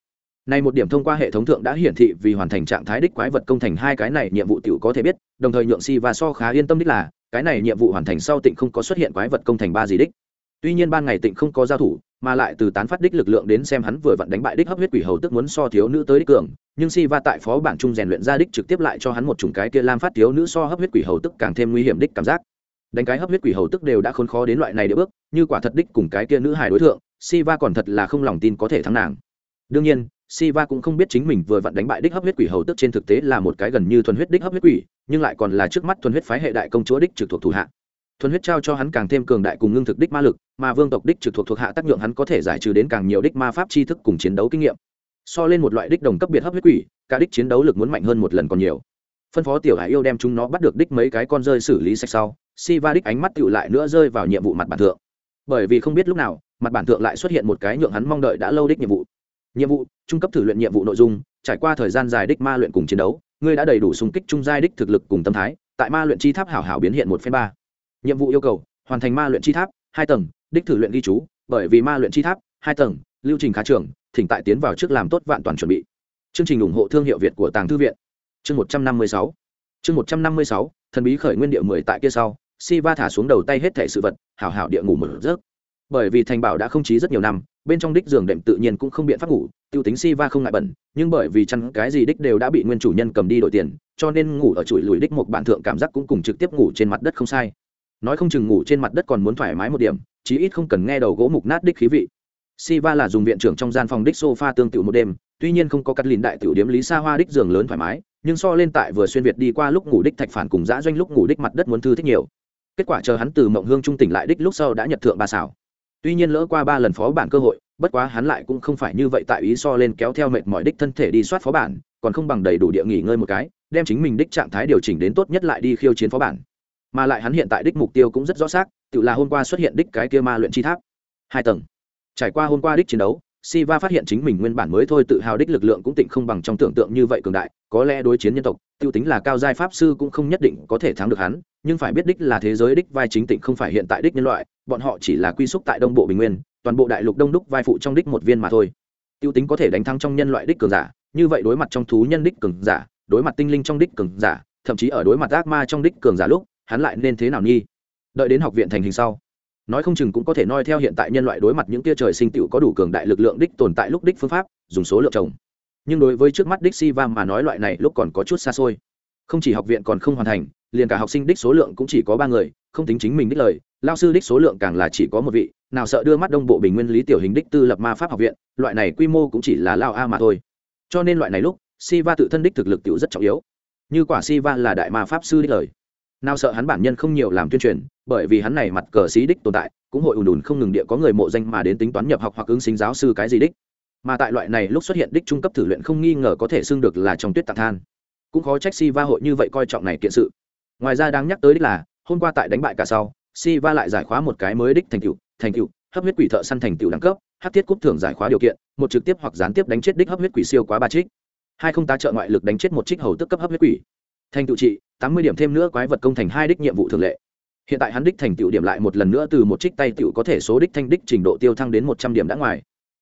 này một điểm thông qua hệ thống thượng đã hiển thị vì hoàn thành trạng thái đích quái vật công thành hai cái này nhiệm vụ tiểu có thể biết, đồng thời nhượng si và so khá yên tâm đích là, cái này nhiệm vụ hoàn thành sau tịnh không có xuất hiện quái vật công thành ba gì đích. Tuy nhiên ban ngày tịnh không có giao thủ, mà lại từ tán phát đích lực lượng đến xem hắn vừa vặn đánh bại đích hấp huyết quỷ hầu tức muốn so thiếu nữ tới đích cường, nhưng si va tại phó bản trung rèn luyện ra đích trực tiếp lại cho hắn một chủng cái kia lam phát thiếu nữ so hấp huyết quỷ hầu tức càng thêm nguy hiểm đích cảm giác. Đánh cái hấp huyết quỷ hầu tức đều đã khốn khó đến loại này để bước, như quả thật đích cùng cái kia nữ hài đối thượng, si va còn thật là không lòng tin có thể thắng nàng. Đương nhiên, Siva cũng không biết chính mình vừa vặn đánh bại đích hấp huyết quỷ hầu tức trên thực tế là một cái gần như thuần huyết đích hấp huyết quỷ, nhưng lại còn là trước mắt thuần huyết phái hệ đại công chúa đích trực thuộc thủ hạ. Thuần huyết trao cho hắn càng thêm cường đại cùng ngưng thực đích ma lực, mà vương tộc đích trực thuộc thuộc hạ tác nhượng hắn có thể giải trừ đến càng nhiều đích ma pháp tri thức cùng chiến đấu kinh nghiệm. So lên một loại đích đồng cấp biệt hấp huyết quỷ, cả đích chiến đấu lực muốn mạnh hơn một lần còn nhiều. Phân phó tiểu Hải yêu đem chúng nó bắt được đích mấy cái con rơi xử lý sạch sau, Siva đích ánh mắt tựu lại nữa rơi vào nhiệm vụ mặt bản thượng. Bởi vì không biết lúc nào, mặt bản thượng lại xuất hiện một cái nhượng hắn mong đợi đã lâu đích nhiệm vụ. Nhiệm vụ trung cấp thử luyện nhiệm vụ nội dung trải qua thời gian dài đích ma luyện cùng chiến đấu ngươi đã đầy đủ xung kích trung giai đích thực lực cùng tâm thái tại ma luyện chi tháp hảo hảo biến hiện một phen ba. Nhiệm vụ yêu cầu hoàn thành ma luyện chi tháp hai tầng đích thử luyện ghi chú bởi vì ma luyện chi tháp hai tầng lưu trình khá trường thỉnh tại tiến vào trước làm tốt vạn toàn chuẩn bị. Chương trình ủng hộ thương hiệu việt của tàng thư viện. Chương một trăm năm mươi sáu. Chương một trăm năm mươi sáu thần bí khởi nguyên địa mười tại kia sau si va thả xuống đầu tay hết thẻ sự vật, hảo hảo địa ngủ mở rớt bởi vì thành bảo đã không trí rất nhiều năm, bên trong đích giường đệm tự nhiên cũng không biện pháp ngủ, tiêu tính si va không ngại bẩn, nhưng bởi vì chăn cái gì đích đều đã bị nguyên chủ nhân cầm đi đổi tiền, cho nên ngủ ở chuỗi lùi đích một bản thượng cảm giác cũng cùng trực tiếp ngủ trên mặt đất không sai. Nói không chừng ngủ trên mặt đất còn muốn thoải mái một điểm, chí ít không cần nghe đầu gỗ mục nát đích khí vị. Si va là dùng viện trưởng trong gian phòng đích sofa tương tự một đêm, tuy nhiên không có cắt lìn đại tiểu điếm lý xa hoa đích giường lớn thoải mái, nhưng so lên tại vừa xuyên việt đi qua lúc ngủ đích thạch phản cùng dã doanh lúc ngủ đích mặt đất muốn thư thích nhiều kết quả chờ hắn từ mộng hương trung tỉnh lại đích lúc sau đã nhật thượng ba xảo. Tuy nhiên lỡ qua ba lần phó bản cơ hội, bất quá hắn lại cũng không phải như vậy tại ý so lên kéo theo mệt mỏi đích thân thể đi soát phó bản, còn không bằng đầy đủ địa nghỉ ngơi một cái, đem chính mình đích trạng thái điều chỉnh đến tốt nhất lại đi khiêu chiến phó bản. Mà lại hắn hiện tại đích mục tiêu cũng rất rõ xác tự là hôm qua xuất hiện đích cái kia ma luyện chi tháp. Hai tầng. Trải qua hôm qua đích chiến đấu Siva phát hiện chính mình nguyên bản mới thôi tự hào đích lực lượng cũng tịnh không bằng trong tưởng tượng như vậy cường đại, có lẽ đối chiến nhân tộc, tiêu tính là cao giai pháp sư cũng không nhất định có thể thắng được hắn, nhưng phải biết đích là thế giới đích vai chính tịnh không phải hiện tại đích nhân loại, bọn họ chỉ là quy xúc tại Đông Bộ Bình Nguyên, toàn bộ đại lục đông đúc vai phụ trong đích một viên mà thôi. Tiêu tính có thể đánh thắng trong nhân loại đích cường giả, như vậy đối mặt trong thú nhân đích cường giả, đối mặt tinh linh trong đích cường giả, thậm chí ở đối mặt ác ma trong đích cường giả lúc, hắn lại nên thế nào nghi? Đợi đến học viện thành hình sau, nói không chừng cũng có thể noi theo hiện tại nhân loại đối mặt những tia trời sinh tựu có đủ cường đại lực lượng đích tồn tại lúc đích phương pháp, dùng số lượng trồng. Nhưng đối với trước mắt đích si va mà nói loại này lúc còn có chút xa xôi. Không chỉ học viện còn không hoàn thành, liền cả học sinh đích số lượng cũng chỉ có ba người, không tính chính mình đích lời, lao sư đích số lượng càng là chỉ có một vị, nào sợ đưa mắt đông bộ bình nguyên lý tiểu hình đích tư lập ma pháp học viện, loại này quy mô cũng chỉ là lao a mà thôi. Cho nên loại này lúc si va tự thân đích thực lực tiểu rất trọng yếu. Như quả si va là đại ma pháp sư đích lời nào sợ hắn bản nhân không nhiều làm tuyên truyền, bởi vì hắn này mặt cờ xí đích tồn tại, cũng hội ùn ùn không ngừng địa có người mộ danh mà đến tính toán nhập học hoặc ứng sinh giáo sư cái gì đích. Mà tại loại này lúc xuất hiện đích trung cấp thử luyện không nghi ngờ có thể xưng được là trong tuyết tạc than. Cũng khó trách si va hội như vậy coi trọng này kiện sự. Ngoài ra đáng nhắc tới đích là, hôm qua tại đánh bại cả sau si va lại giải khóa một cái mới đích thành tựu thành tựu, hấp huyết quỷ thợ săn thành tựu đẳng cấp, hát tiết cúp thưởng giải khóa điều kiện, một trực tiếp hoặc gián tiếp đánh chết đích hấp huyết quỷ siêu quá ba trích. Hai không tá trợ ngoại lực đánh chết một trích hầu tức cấp hấp huyết quỷ thành tựu trị, tám mươi điểm thêm nữa quái vật công thành hai đích nhiệm vụ thường lệ. Hiện tại hắn đích thành tựu điểm lại một lần nữa từ một trích tay tựu có thể số đích thanh đích trình độ tiêu thăng đến một trăm điểm đã ngoài.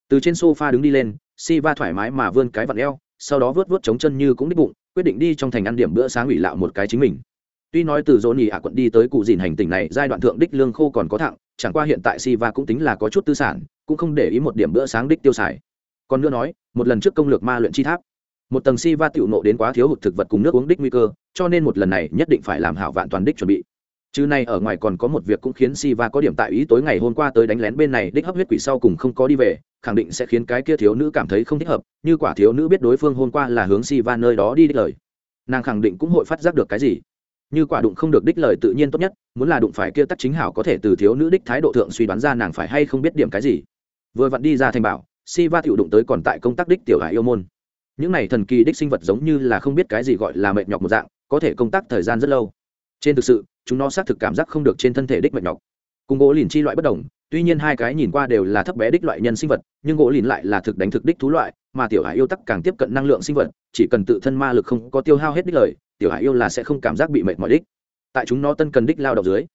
Từ trên sofa đứng đi lên si va thoải mái mà vươn cái vặn eo, sau đó vớt vớt chống chân như cũng đích bụng, quyết định đi trong thành ăn điểm bữa sáng ủy lạo một cái chính mình. Tuy nói từ dỗ nỉ ạ quận đi tới cụ dìn hành tỉnh này, giai đoạn thượng đích lương khô còn có thẳng, chẳng qua hiện tại si va cũng tính là có chút tư sản, cũng không để ý một điểm bữa sáng đích tiêu xài. Còn nữa nói, một lần trước công lược ma luyện chi tháp một tầng si va tiểu nộ đến quá thiếu hụt thực vật cùng nước uống đích nguy cơ, cho nên một lần này nhất định phải làm hảo vạn toàn đích chuẩn bị. Chứ này ở ngoài còn có một việc cũng khiến si va có điểm tại ý tối ngày hôm qua tới đánh lén bên này, đích hấp huyết quỷ sau cùng không có đi về, khẳng định sẽ khiến cái kia thiếu nữ cảm thấy không thích hợp, như quả thiếu nữ biết đối phương hôm qua là hướng si va nơi đó đi đích lời. Nàng khẳng định cũng hội phát giác được cái gì. Như quả đụng không được đích lời tự nhiên tốt nhất, muốn là đụng phải kia tắc chính hảo có thể từ thiếu nữ đích thái độ thượng suy đoán ra nàng phải hay không biết điểm cái gì. Vừa vặn đi ra thành bảo si va tiểu đụng tới còn tại công tác đích tiểu hải yêu môn những này thần kỳ đích sinh vật giống như là không biết cái gì gọi là mệt nhọc một dạng, có thể công tác thời gian rất lâu. Trên thực sự, chúng nó xác thực cảm giác không được trên thân thể đích mệt nhọc. Cùng gỗ lìn chi loại bất đồng, tuy nhiên hai cái nhìn qua đều là thấp bé đích loại nhân sinh vật, nhưng gỗ lìn lại là thực đánh thực đích thú loại, mà tiểu hải yêu tắc càng tiếp cận năng lượng sinh vật, chỉ cần tự thân ma lực không có tiêu hao hết đích lời, tiểu hải yêu là sẽ không cảm giác bị mệt mỏi đích. Tại chúng nó tân cần đích lao động dưới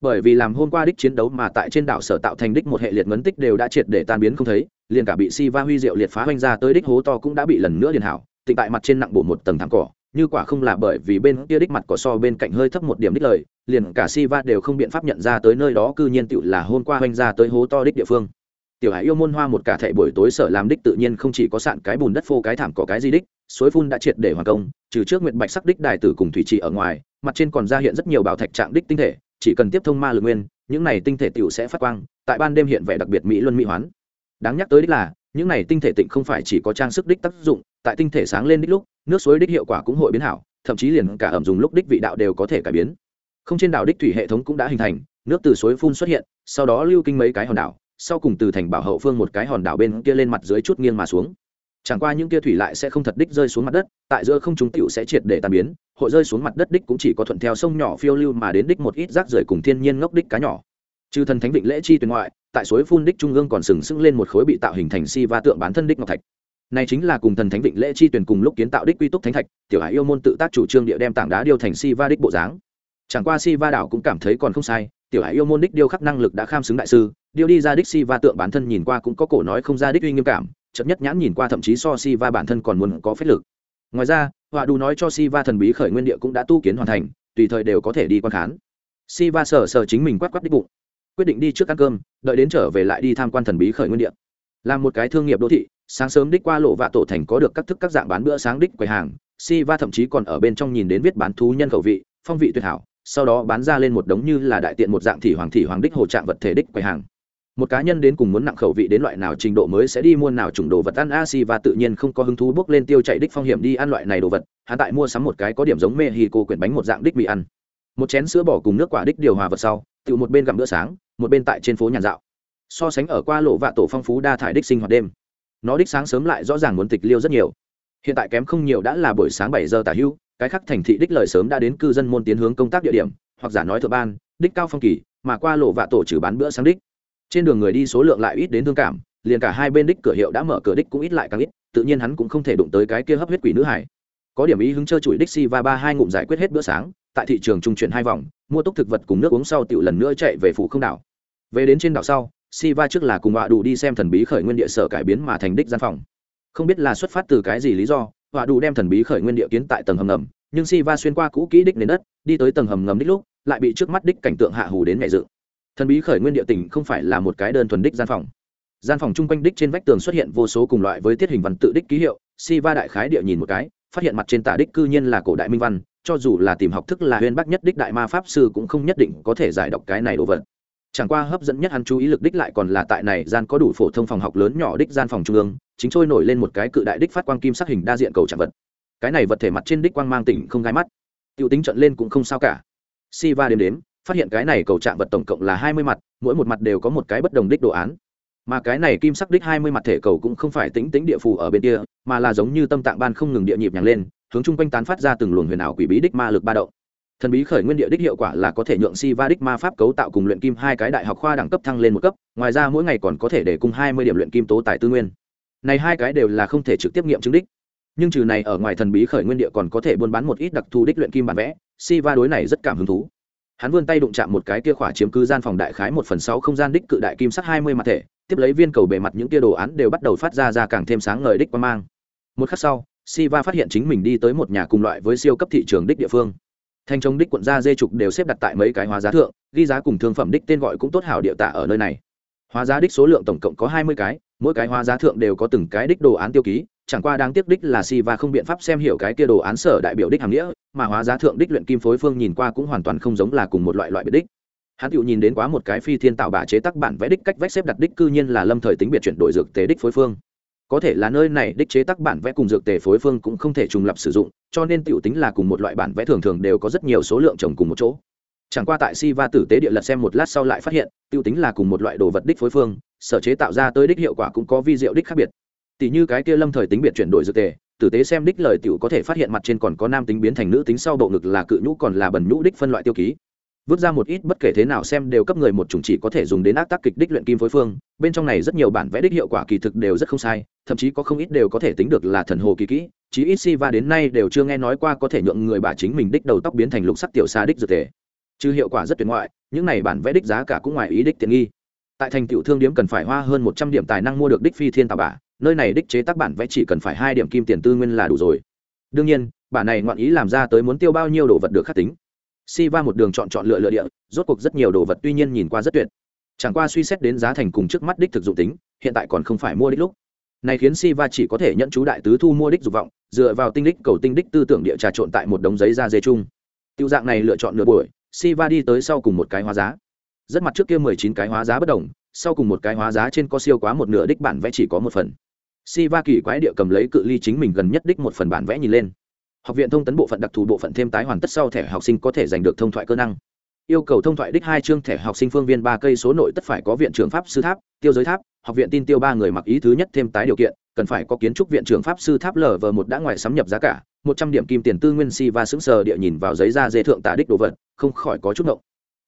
bởi vì làm hôm qua đích chiến đấu mà tại trên đảo sở tạo thành đích một hệ liệt ngấn tích đều đã triệt để tan biến không thấy, liền cả bị si va huy diệu liệt phá hoanh ra tới đích hố to cũng đã bị lần nữa liền hảo, tịnh tại mặt trên nặng bổ một tầng thẳng cỏ, như quả không là bởi vì bên kia đích mặt cỏ so bên cạnh hơi thấp một điểm đích lời, liền cả si va đều không biện pháp nhận ra tới nơi đó cư nhiên tựu là hôm qua hoanh ra tới hố to đích địa phương. Tiểu hải yêu môn hoa một cả thệ buổi tối sở làm đích tự nhiên không chỉ có sạn cái bùn đất phô cái thảm cỏ cái gì đích, suối phun đã triệt để hoàn công, trừ trước nguyện bạch sắc đích đài tử cùng thủy trì ở ngoài, mặt trên còn ra hiện rất nhiều bảo thạch trạng đích tinh thể chỉ cần tiếp thông ma lực nguyên, những này tinh thể tiểu sẽ phát quang, tại ban đêm hiện vẻ đặc biệt mỹ luân mỹ hoán. Đáng nhắc tới đích là, những này tinh thể tịnh không phải chỉ có trang sức đích tác dụng, tại tinh thể sáng lên đích lúc, nước suối đích hiệu quả cũng hội biến hảo, thậm chí liền cả ẩm dùng lúc đích vị đạo đều có thể cải biến. Không trên đảo đích thủy hệ thống cũng đã hình thành, nước từ suối phun xuất hiện, sau đó lưu kinh mấy cái hòn đảo, sau cùng từ thành bảo hậu phương một cái hòn đảo bên kia lên mặt dưới chút nghiêng mà xuống chẳng qua những kia thủy lại sẽ không thật đích rơi xuống mặt đất, tại giữa không chúng tiểu sẽ triệt để tàn biến, hội rơi xuống mặt đất đích cũng chỉ có thuận theo sông nhỏ phiêu lưu mà đến đích một ít rác rưởi cùng thiên nhiên ngốc đích cá nhỏ. Trừ thần thánh vịnh lễ chi tuyển ngoại, tại suối phun đích trung ương còn sừng sững lên một khối bị tạo hình thành si va tượng bán thân đích ngọc thạch. Này chính là cùng thần thánh vịnh lễ chi tuyển cùng lúc kiến tạo đích quy túc thánh thạch, tiểu hải yêu môn tự tác chủ trương địa đem tảng đá điêu thành si va đích bộ dáng. Chẳng qua si va đảo cũng cảm thấy còn không sai, tiểu hải yêu môn đích điêu khắc năng lực đã kham xứng đại sư, điêu đi ra đích si va tượng bản thân nhìn qua cũng có cổ nói không ra đích uy nghiêm cảm chậm nhất nhãn nhìn qua thậm chí so si va bản thân còn muốn có phép lực. Ngoài ra, họa đủ nói cho si va thần bí khởi nguyên địa cũng đã tu kiến hoàn thành, tùy thời đều có thể đi quan khán. Si va sờ sờ chính mình quát quát đích bụng, quyết định đi trước ăn cơm, đợi đến trở về lại đi tham quan thần bí khởi nguyên địa. Làm một cái thương nghiệp đô thị, sáng sớm đích qua lộ vạ tổ thành có được các thức các dạng bán bữa sáng đích quầy hàng si va thậm chí còn ở bên trong nhìn đến viết bán thú nhân khẩu vị, phong vị tuyệt hảo, sau đó bán ra lên một đống như là đại tiện một dạng thị hoàng thị hoàng đích hồ trạng vật thể đích quầy hàng một cá nhân đến cùng muốn nặng khẩu vị đến loại nào trình độ mới sẽ đi mua nào chủng đồ vật ăn a si và tự nhiên không có hứng thú bước lên tiêu chạy đích phong hiểm đi ăn loại này đồ vật, hắn tại mua sắm một cái có điểm giống mê hi cô quyển bánh một dạng đích bị ăn. Một chén sữa bỏ cùng nước quả đích điều hòa vật sau, tự một bên gặm bữa sáng, một bên tại trên phố nhàn dạo. So sánh ở qua lộ vạ tổ phong phú đa thải đích sinh hoạt đêm. Nó đích sáng sớm lại rõ ràng muốn tịch liêu rất nhiều. Hiện tại kém không nhiều đã là buổi sáng bảy giờ tả hưu, cái khắc thành thị đích lời sớm đã đến cư dân môn tiến hướng công tác địa điểm, hoặc giả nói thợ ban, đích cao phong kỳ, mà qua lộ vạ tổ trừ bán bữa sáng đích trên đường người đi số lượng lại ít đến thương cảm, liền cả hai bên đích cửa hiệu đã mở cửa đích cũng ít lại càng ít, tự nhiên hắn cũng không thể đụng tới cái kia hấp huyết quỷ nữ hải có điểm ý hứng chơi chuỗi đích si và ba hai ngụm giải quyết hết bữa sáng, tại thị trường trung chuyển hai vòng, mua túc thực vật cùng nước uống sau tiểu lần nữa chạy về phủ không đảo. Về đến trên đảo sau si va trước là cùng họa đủ đi xem thần bí khởi nguyên địa sở cải biến mà thành đích gian phòng. Không biết là xuất phát từ cái gì lý do, họa đủ đem thần bí khởi nguyên địa kiến tại tầng hầm ngầm, nhưng si va xuyên qua cũ kỹ đích nền đất, đi tới tầng hầm ngầm đích lúc, lại bị trước mắt đích cảnh tượng hạ hù đến mẹ dự thần bí khởi nguyên địa tỉnh không phải là một cái đơn thuần đích gian phòng. Gian phòng chung quanh đích trên vách tường xuất hiện vô số cùng loại với tiết hình văn tự đích ký hiệu si va đại khái địa nhìn một cái, phát hiện mặt trên tả đích cư nhiên là cổ đại minh văn, cho dù là tìm học thức là huyên bắc nhất đích đại ma pháp sư cũng không nhất định có thể giải đọc cái này đồ vật. Chẳng qua hấp dẫn nhất hắn chú ý lực đích lại còn là tại này gian có đủ phổ thông phòng học lớn nhỏ đích gian phòng trung ương, chính trôi nổi lên một cái cự đại đích phát quang kim sắc hình đa diện cầu trạng vật. Cái này vật thể mặt trên đích quang mang tỉnh không gai mắt. T i ể u tính trận lên cũng không sao cả. Si va đếm đếm phát hiện cái này cầu trạng vật tổng cộng là hai mươi mặt, mỗi một mặt đều có một cái bất đồng đích đồ án. Mà cái này kim sắc đích hai mươi mặt thể cầu cũng không phải tính tính địa phù ở bên kia, mà là giống như tâm tạng ban không ngừng địa nhịp nhàng lên, hướng chung quanh tán phát ra từng luồng huyền ảo quỷ bí đích ma lực ba động. Thần bí khởi nguyên địa đích hiệu quả là có thể nhượng si va đích ma pháp cấu tạo cùng luyện kim hai cái đại học khoa đẳng cấp thăng lên một cấp, ngoài ra mỗi ngày còn có thể để cùng hai mươi điểm luyện kim tố tài tư nguyên. Này hai cái đều là không thể trực tiếp nghiệm chứng đích. Nhưng trừ này ở ngoài thần bí khởi nguyên địa còn có thể buôn bán một ít đặc thù đích luyện kim bản vẽ si va đối này rất cảm hứng thú hắn vươn tay đụng chạm một cái kia khỏa chiếm cứ gian phòng đại khái một phần sáu không gian đích cự đại kim sắc hai mươi mặt thể, tiếp lấy viên cầu bề mặt những kia đồ án đều bắt đầu phát ra ra càng thêm sáng ngời đích qua mang. Một khắc sau, Siva phát hiện chính mình đi tới một nhà cùng loại với siêu cấp thị trường đích địa phương. Thành trống đích quận gia dê trục đều xếp đặt tại mấy cái hóa giá thượng, ghi giá cùng thương phẩm đích tên gọi cũng tốt hảo địa tạ ở nơi này. Hóa giá đích số lượng tổng cộng có hai mươi cái, mỗi cái hóa giá thượng đều có từng cái đích đồ án tiêu ký chẳng qua đáng tiếc đích là si và không biện pháp xem hiểu cái kia đồ án sở đại biểu đích hàm nghĩa, mà hóa giá thượng đích luyện kim phối phương nhìn qua cũng hoàn toàn không giống là cùng một loại loại biệt đích. Hắn tự nhìn đến quá một cái phi thiên tạo bả chế tác bản vẽ đích cách vách xếp đặt đích cư nhiên là lâm thời tính biệt chuyển đổi dược tế đích phối phương. Có thể là nơi này đích chế tác bản vẽ cùng dược tề phối phương cũng không thể trùng lập sử dụng, cho nên tiểu tính là cùng một loại bản vẽ thường thường đều có rất nhiều số lượng trồng cùng một chỗ. Chẳng qua tại si va tử tế địa lật xem một lát sau lại phát hiện tiêu tính là cùng một loại đồ vật đích phối phương, sở chế tạo ra tới đích hiệu quả cũng có vi diệu đích khác biệt tỷ như cái kia lâm thời tính biệt chuyển đổi dược tề, tử tế xem đích lời tiểu có thể phát hiện mặt trên còn có nam tính biến thành nữ tính sau bộ ngực là cự nhũ còn là bẩn nhũ đích phân loại tiêu ký. Vứt ra một ít bất kể thế nào xem đều cấp người một chủng chỉ có thể dùng đến ác tác kịch đích luyện kim phối phương, bên trong này rất nhiều bản vẽ đích hiệu quả kỳ thực đều rất không sai, thậm chí có không ít đều có thể tính được là thần hồ kỳ kỹ, chí ít si va đến nay đều chưa nghe nói qua có thể nhượng người bà chính mình đích đầu tóc biến thành lục sắc tiểu xa đích dược thể chứ hiệu quả rất tuyệt ngoại, những này bản vẽ đích giá cả cũng ngoài ý đích tiện nghi. Tại thành tiểu thương điếm cần phải hoa hơn một trăm điểm tài năng mua được đích phi thiên tà bả nơi này đích chế tác bản vẽ chỉ cần phải hai điểm kim tiền tư nguyên là đủ rồi. Đương nhiên, bản này ngoạn ý làm ra tới muốn tiêu bao nhiêu đồ vật được khắc tính. Si va một đường chọn chọn lựa lựa địa, rốt cuộc rất nhiều đồ vật tuy nhiên nhìn qua rất tuyệt. Chẳng qua suy xét đến giá thành cùng trước mắt đích thực dụng tính, hiện tại còn không phải mua đích lúc. Này khiến si va chỉ có thể nhận chú đại tứ thu mua đích dục vọng, dựa vào tinh đích cầu tinh đích tư tưởng địa trà trộn tại một đống giấy da dê chung. Tiêu dạng này lựa chọn nửa buổi si va đi tới sau cùng một cái hóa giá. Rất mặt trước kia mười chín cái hóa giá bất đồng, sau cùng một cái hóa giá trên có siêu quá một nửa đích bản vẽ chỉ có một phần si va kỳ quái địa cầm lấy cự ly chính mình gần nhất đích một phần bản vẽ nhìn lên. Học viện thông tấn bộ phận đặc thù bộ phận thêm tái hoàn tất sau thẻ học sinh có thể giành được thông thoại cơ năng. Yêu cầu thông thoại đích hai chương thẻ học sinh phương viên ba cây số nội tất phải có viện trưởng pháp sư tháp, tiêu giới tháp, học viện tin tiêu ba người mặc ý thứ nhất thêm tái điều kiện, cần phải có kiến trúc viện trưởng pháp sư tháp lở vờ một đã ngoài sắm nhập giá cả, một trăm điểm kim tiền tư nguyên si và sững sờ địa nhìn vào giấy da dê thượng tả đích đồ vật, không khỏi có chút động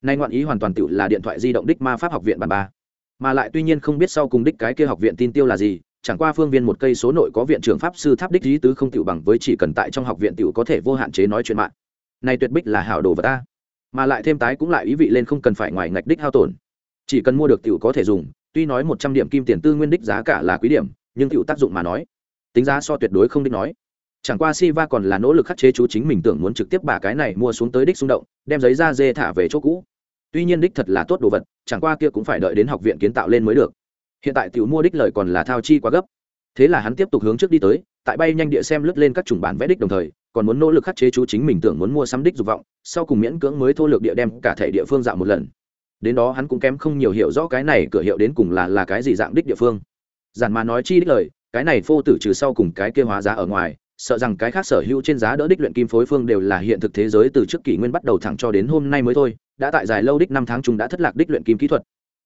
nay ngoạn ý hoàn toàn tự là điện thoại di động đích ma pháp học viện bản ba. Mà lại tuy nhiên không biết sau cùng đích cái kia học viện tin tiêu là gì chẳng qua phương viên một cây số nội có viện trưởng pháp sư tháp đích lý tứ không tiểu bằng với chỉ cần tại trong học viện tiểu có thể vô hạn chế nói chuyện mạng. Này tuyệt bích là hảo đồ vật ta. Mà lại thêm tái cũng lại ý vị lên không cần phải ngoài ngạch đích hao tổn. Chỉ cần mua được tiểu có thể dùng, tuy nói một trăm điểm kim tiền tư nguyên đích giá cả là quý điểm, nhưng tiểu tác dụng mà nói, tính giá so tuyệt đối không đích nói. Chẳng qua si va còn là nỗ lực khắc chế chú chính mình tưởng muốn trực tiếp bà cái này mua xuống tới đích xung động, đem giấy da dê thả về chỗ cũ. Tuy nhiên đích thật là tốt đồ vật, chẳng qua kia cũng phải đợi đến học viện kiến tạo lên mới được hiện tại tiểu mua đích lời còn là thao chi quá gấp. Thế là hắn tiếp tục hướng trước đi tới, tại bay nhanh địa xem lướt lên các chủng bản vẽ đích đồng thời, còn muốn nỗ lực khắc chế chú chính mình tưởng muốn mua sắm đích dục vọng, sau cùng miễn cưỡng mới thô lược địa đem cả thể địa phương dạo một lần. Đến đó hắn cũng kém không nhiều hiểu rõ cái này cửa hiệu đến cùng là là cái gì dạng đích địa phương. Giản mà nói chi đích lời, cái này phô tử trừ sau cùng cái kia hóa giá ở ngoài, sợ rằng cái khác sở hữu trên giá đỡ đích luyện kim phối phương đều là hiện thực thế giới từ trước kỷ nguyên bắt đầu thẳng cho đến hôm nay mới thôi, đã tại dài lâu đích năm tháng chúng đã thất lạc đích luyện kim kỹ thuật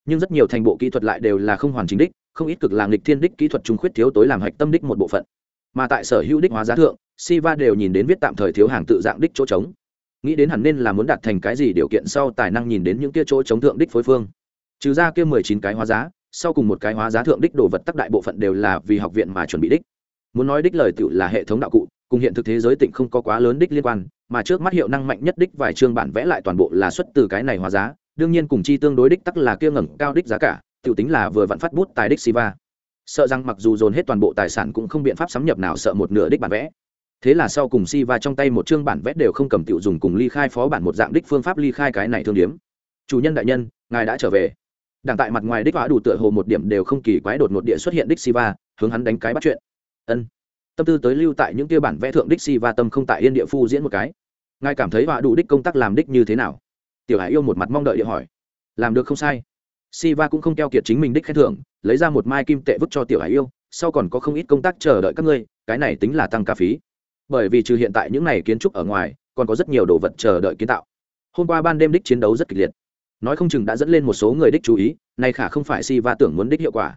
nhưng rất nhiều thành bộ kỹ thuật lại đều là không hoàn chính đích, không ít cực làng lịch thiên đích kỹ thuật trung khuyết thiếu tối làm hạch tâm đích một bộ phận. Mà tại sở hữu đích hóa giá thượng, siva đều nhìn đến viết tạm thời thiếu hàng tự dạng đích chỗ trống. Nghĩ đến hẳn nên là muốn đạt thành cái gì điều kiện sau tài năng nhìn đến những kia chỗ trống thượng đích phối phương. Trừ ra kia mười chín cái hóa giá, sau cùng một cái hóa giá thượng đích đồ vật tắc đại bộ phận đều là vì học viện mà chuẩn bị đích. Muốn nói đích lời tự là hệ thống đạo cụ, cùng hiện thực thế giới tỉnh không có quá lớn đích liên quan, mà trước mắt hiệu năng mạnh nhất đích vài chương bản vẽ lại toàn bộ là xuất từ cái này hóa giá đương nhiên cùng chi tương đối đích tắc là kia ngẩng cao đích giá cả, tiểu tính là vừa vặn phát bút tài đích siva sợ rằng mặc dù dồn hết toàn bộ tài sản cũng không biện pháp sắm nhập nào sợ một nửa đích bản vẽ. Thế là sau cùng siva trong tay một chương bản vẽ đều không cầm tiểu dùng cùng ly khai phó bản một dạng đích phương pháp ly khai cái này thương điếm. Chủ nhân đại nhân, ngài đã trở về. Đảng tại mặt ngoài đích hóa đủ tựa hồ một điểm đều không kỳ quái đột ngột địa xuất hiện đích siva hướng hắn đánh cái bắt chuyện. Ân. Tâm tư tới lưu tại những kia bản vẽ thượng đích siva tâm không tại yên địa phu diễn một cái. Ngài cảm thấy họa đủ đích công tác làm đích như thế nào? Tiểu hải yêu một mặt mong đợi địa hỏi. Làm được không sai. Siva cũng không keo kiệt chính mình đích khen thưởng, lấy ra một mai kim tệ vứt cho tiểu hải yêu, sau còn có không ít công tác chờ đợi các ngươi, cái này tính là tăng ca phí. Bởi vì trừ hiện tại những này kiến trúc ở ngoài, còn có rất nhiều đồ vật chờ đợi kiến tạo. Hôm qua ban đêm đích chiến đấu rất kịch liệt. Nói không chừng đã dẫn lên một số người đích chú ý này khả không phải si va tưởng muốn đích hiệu quả.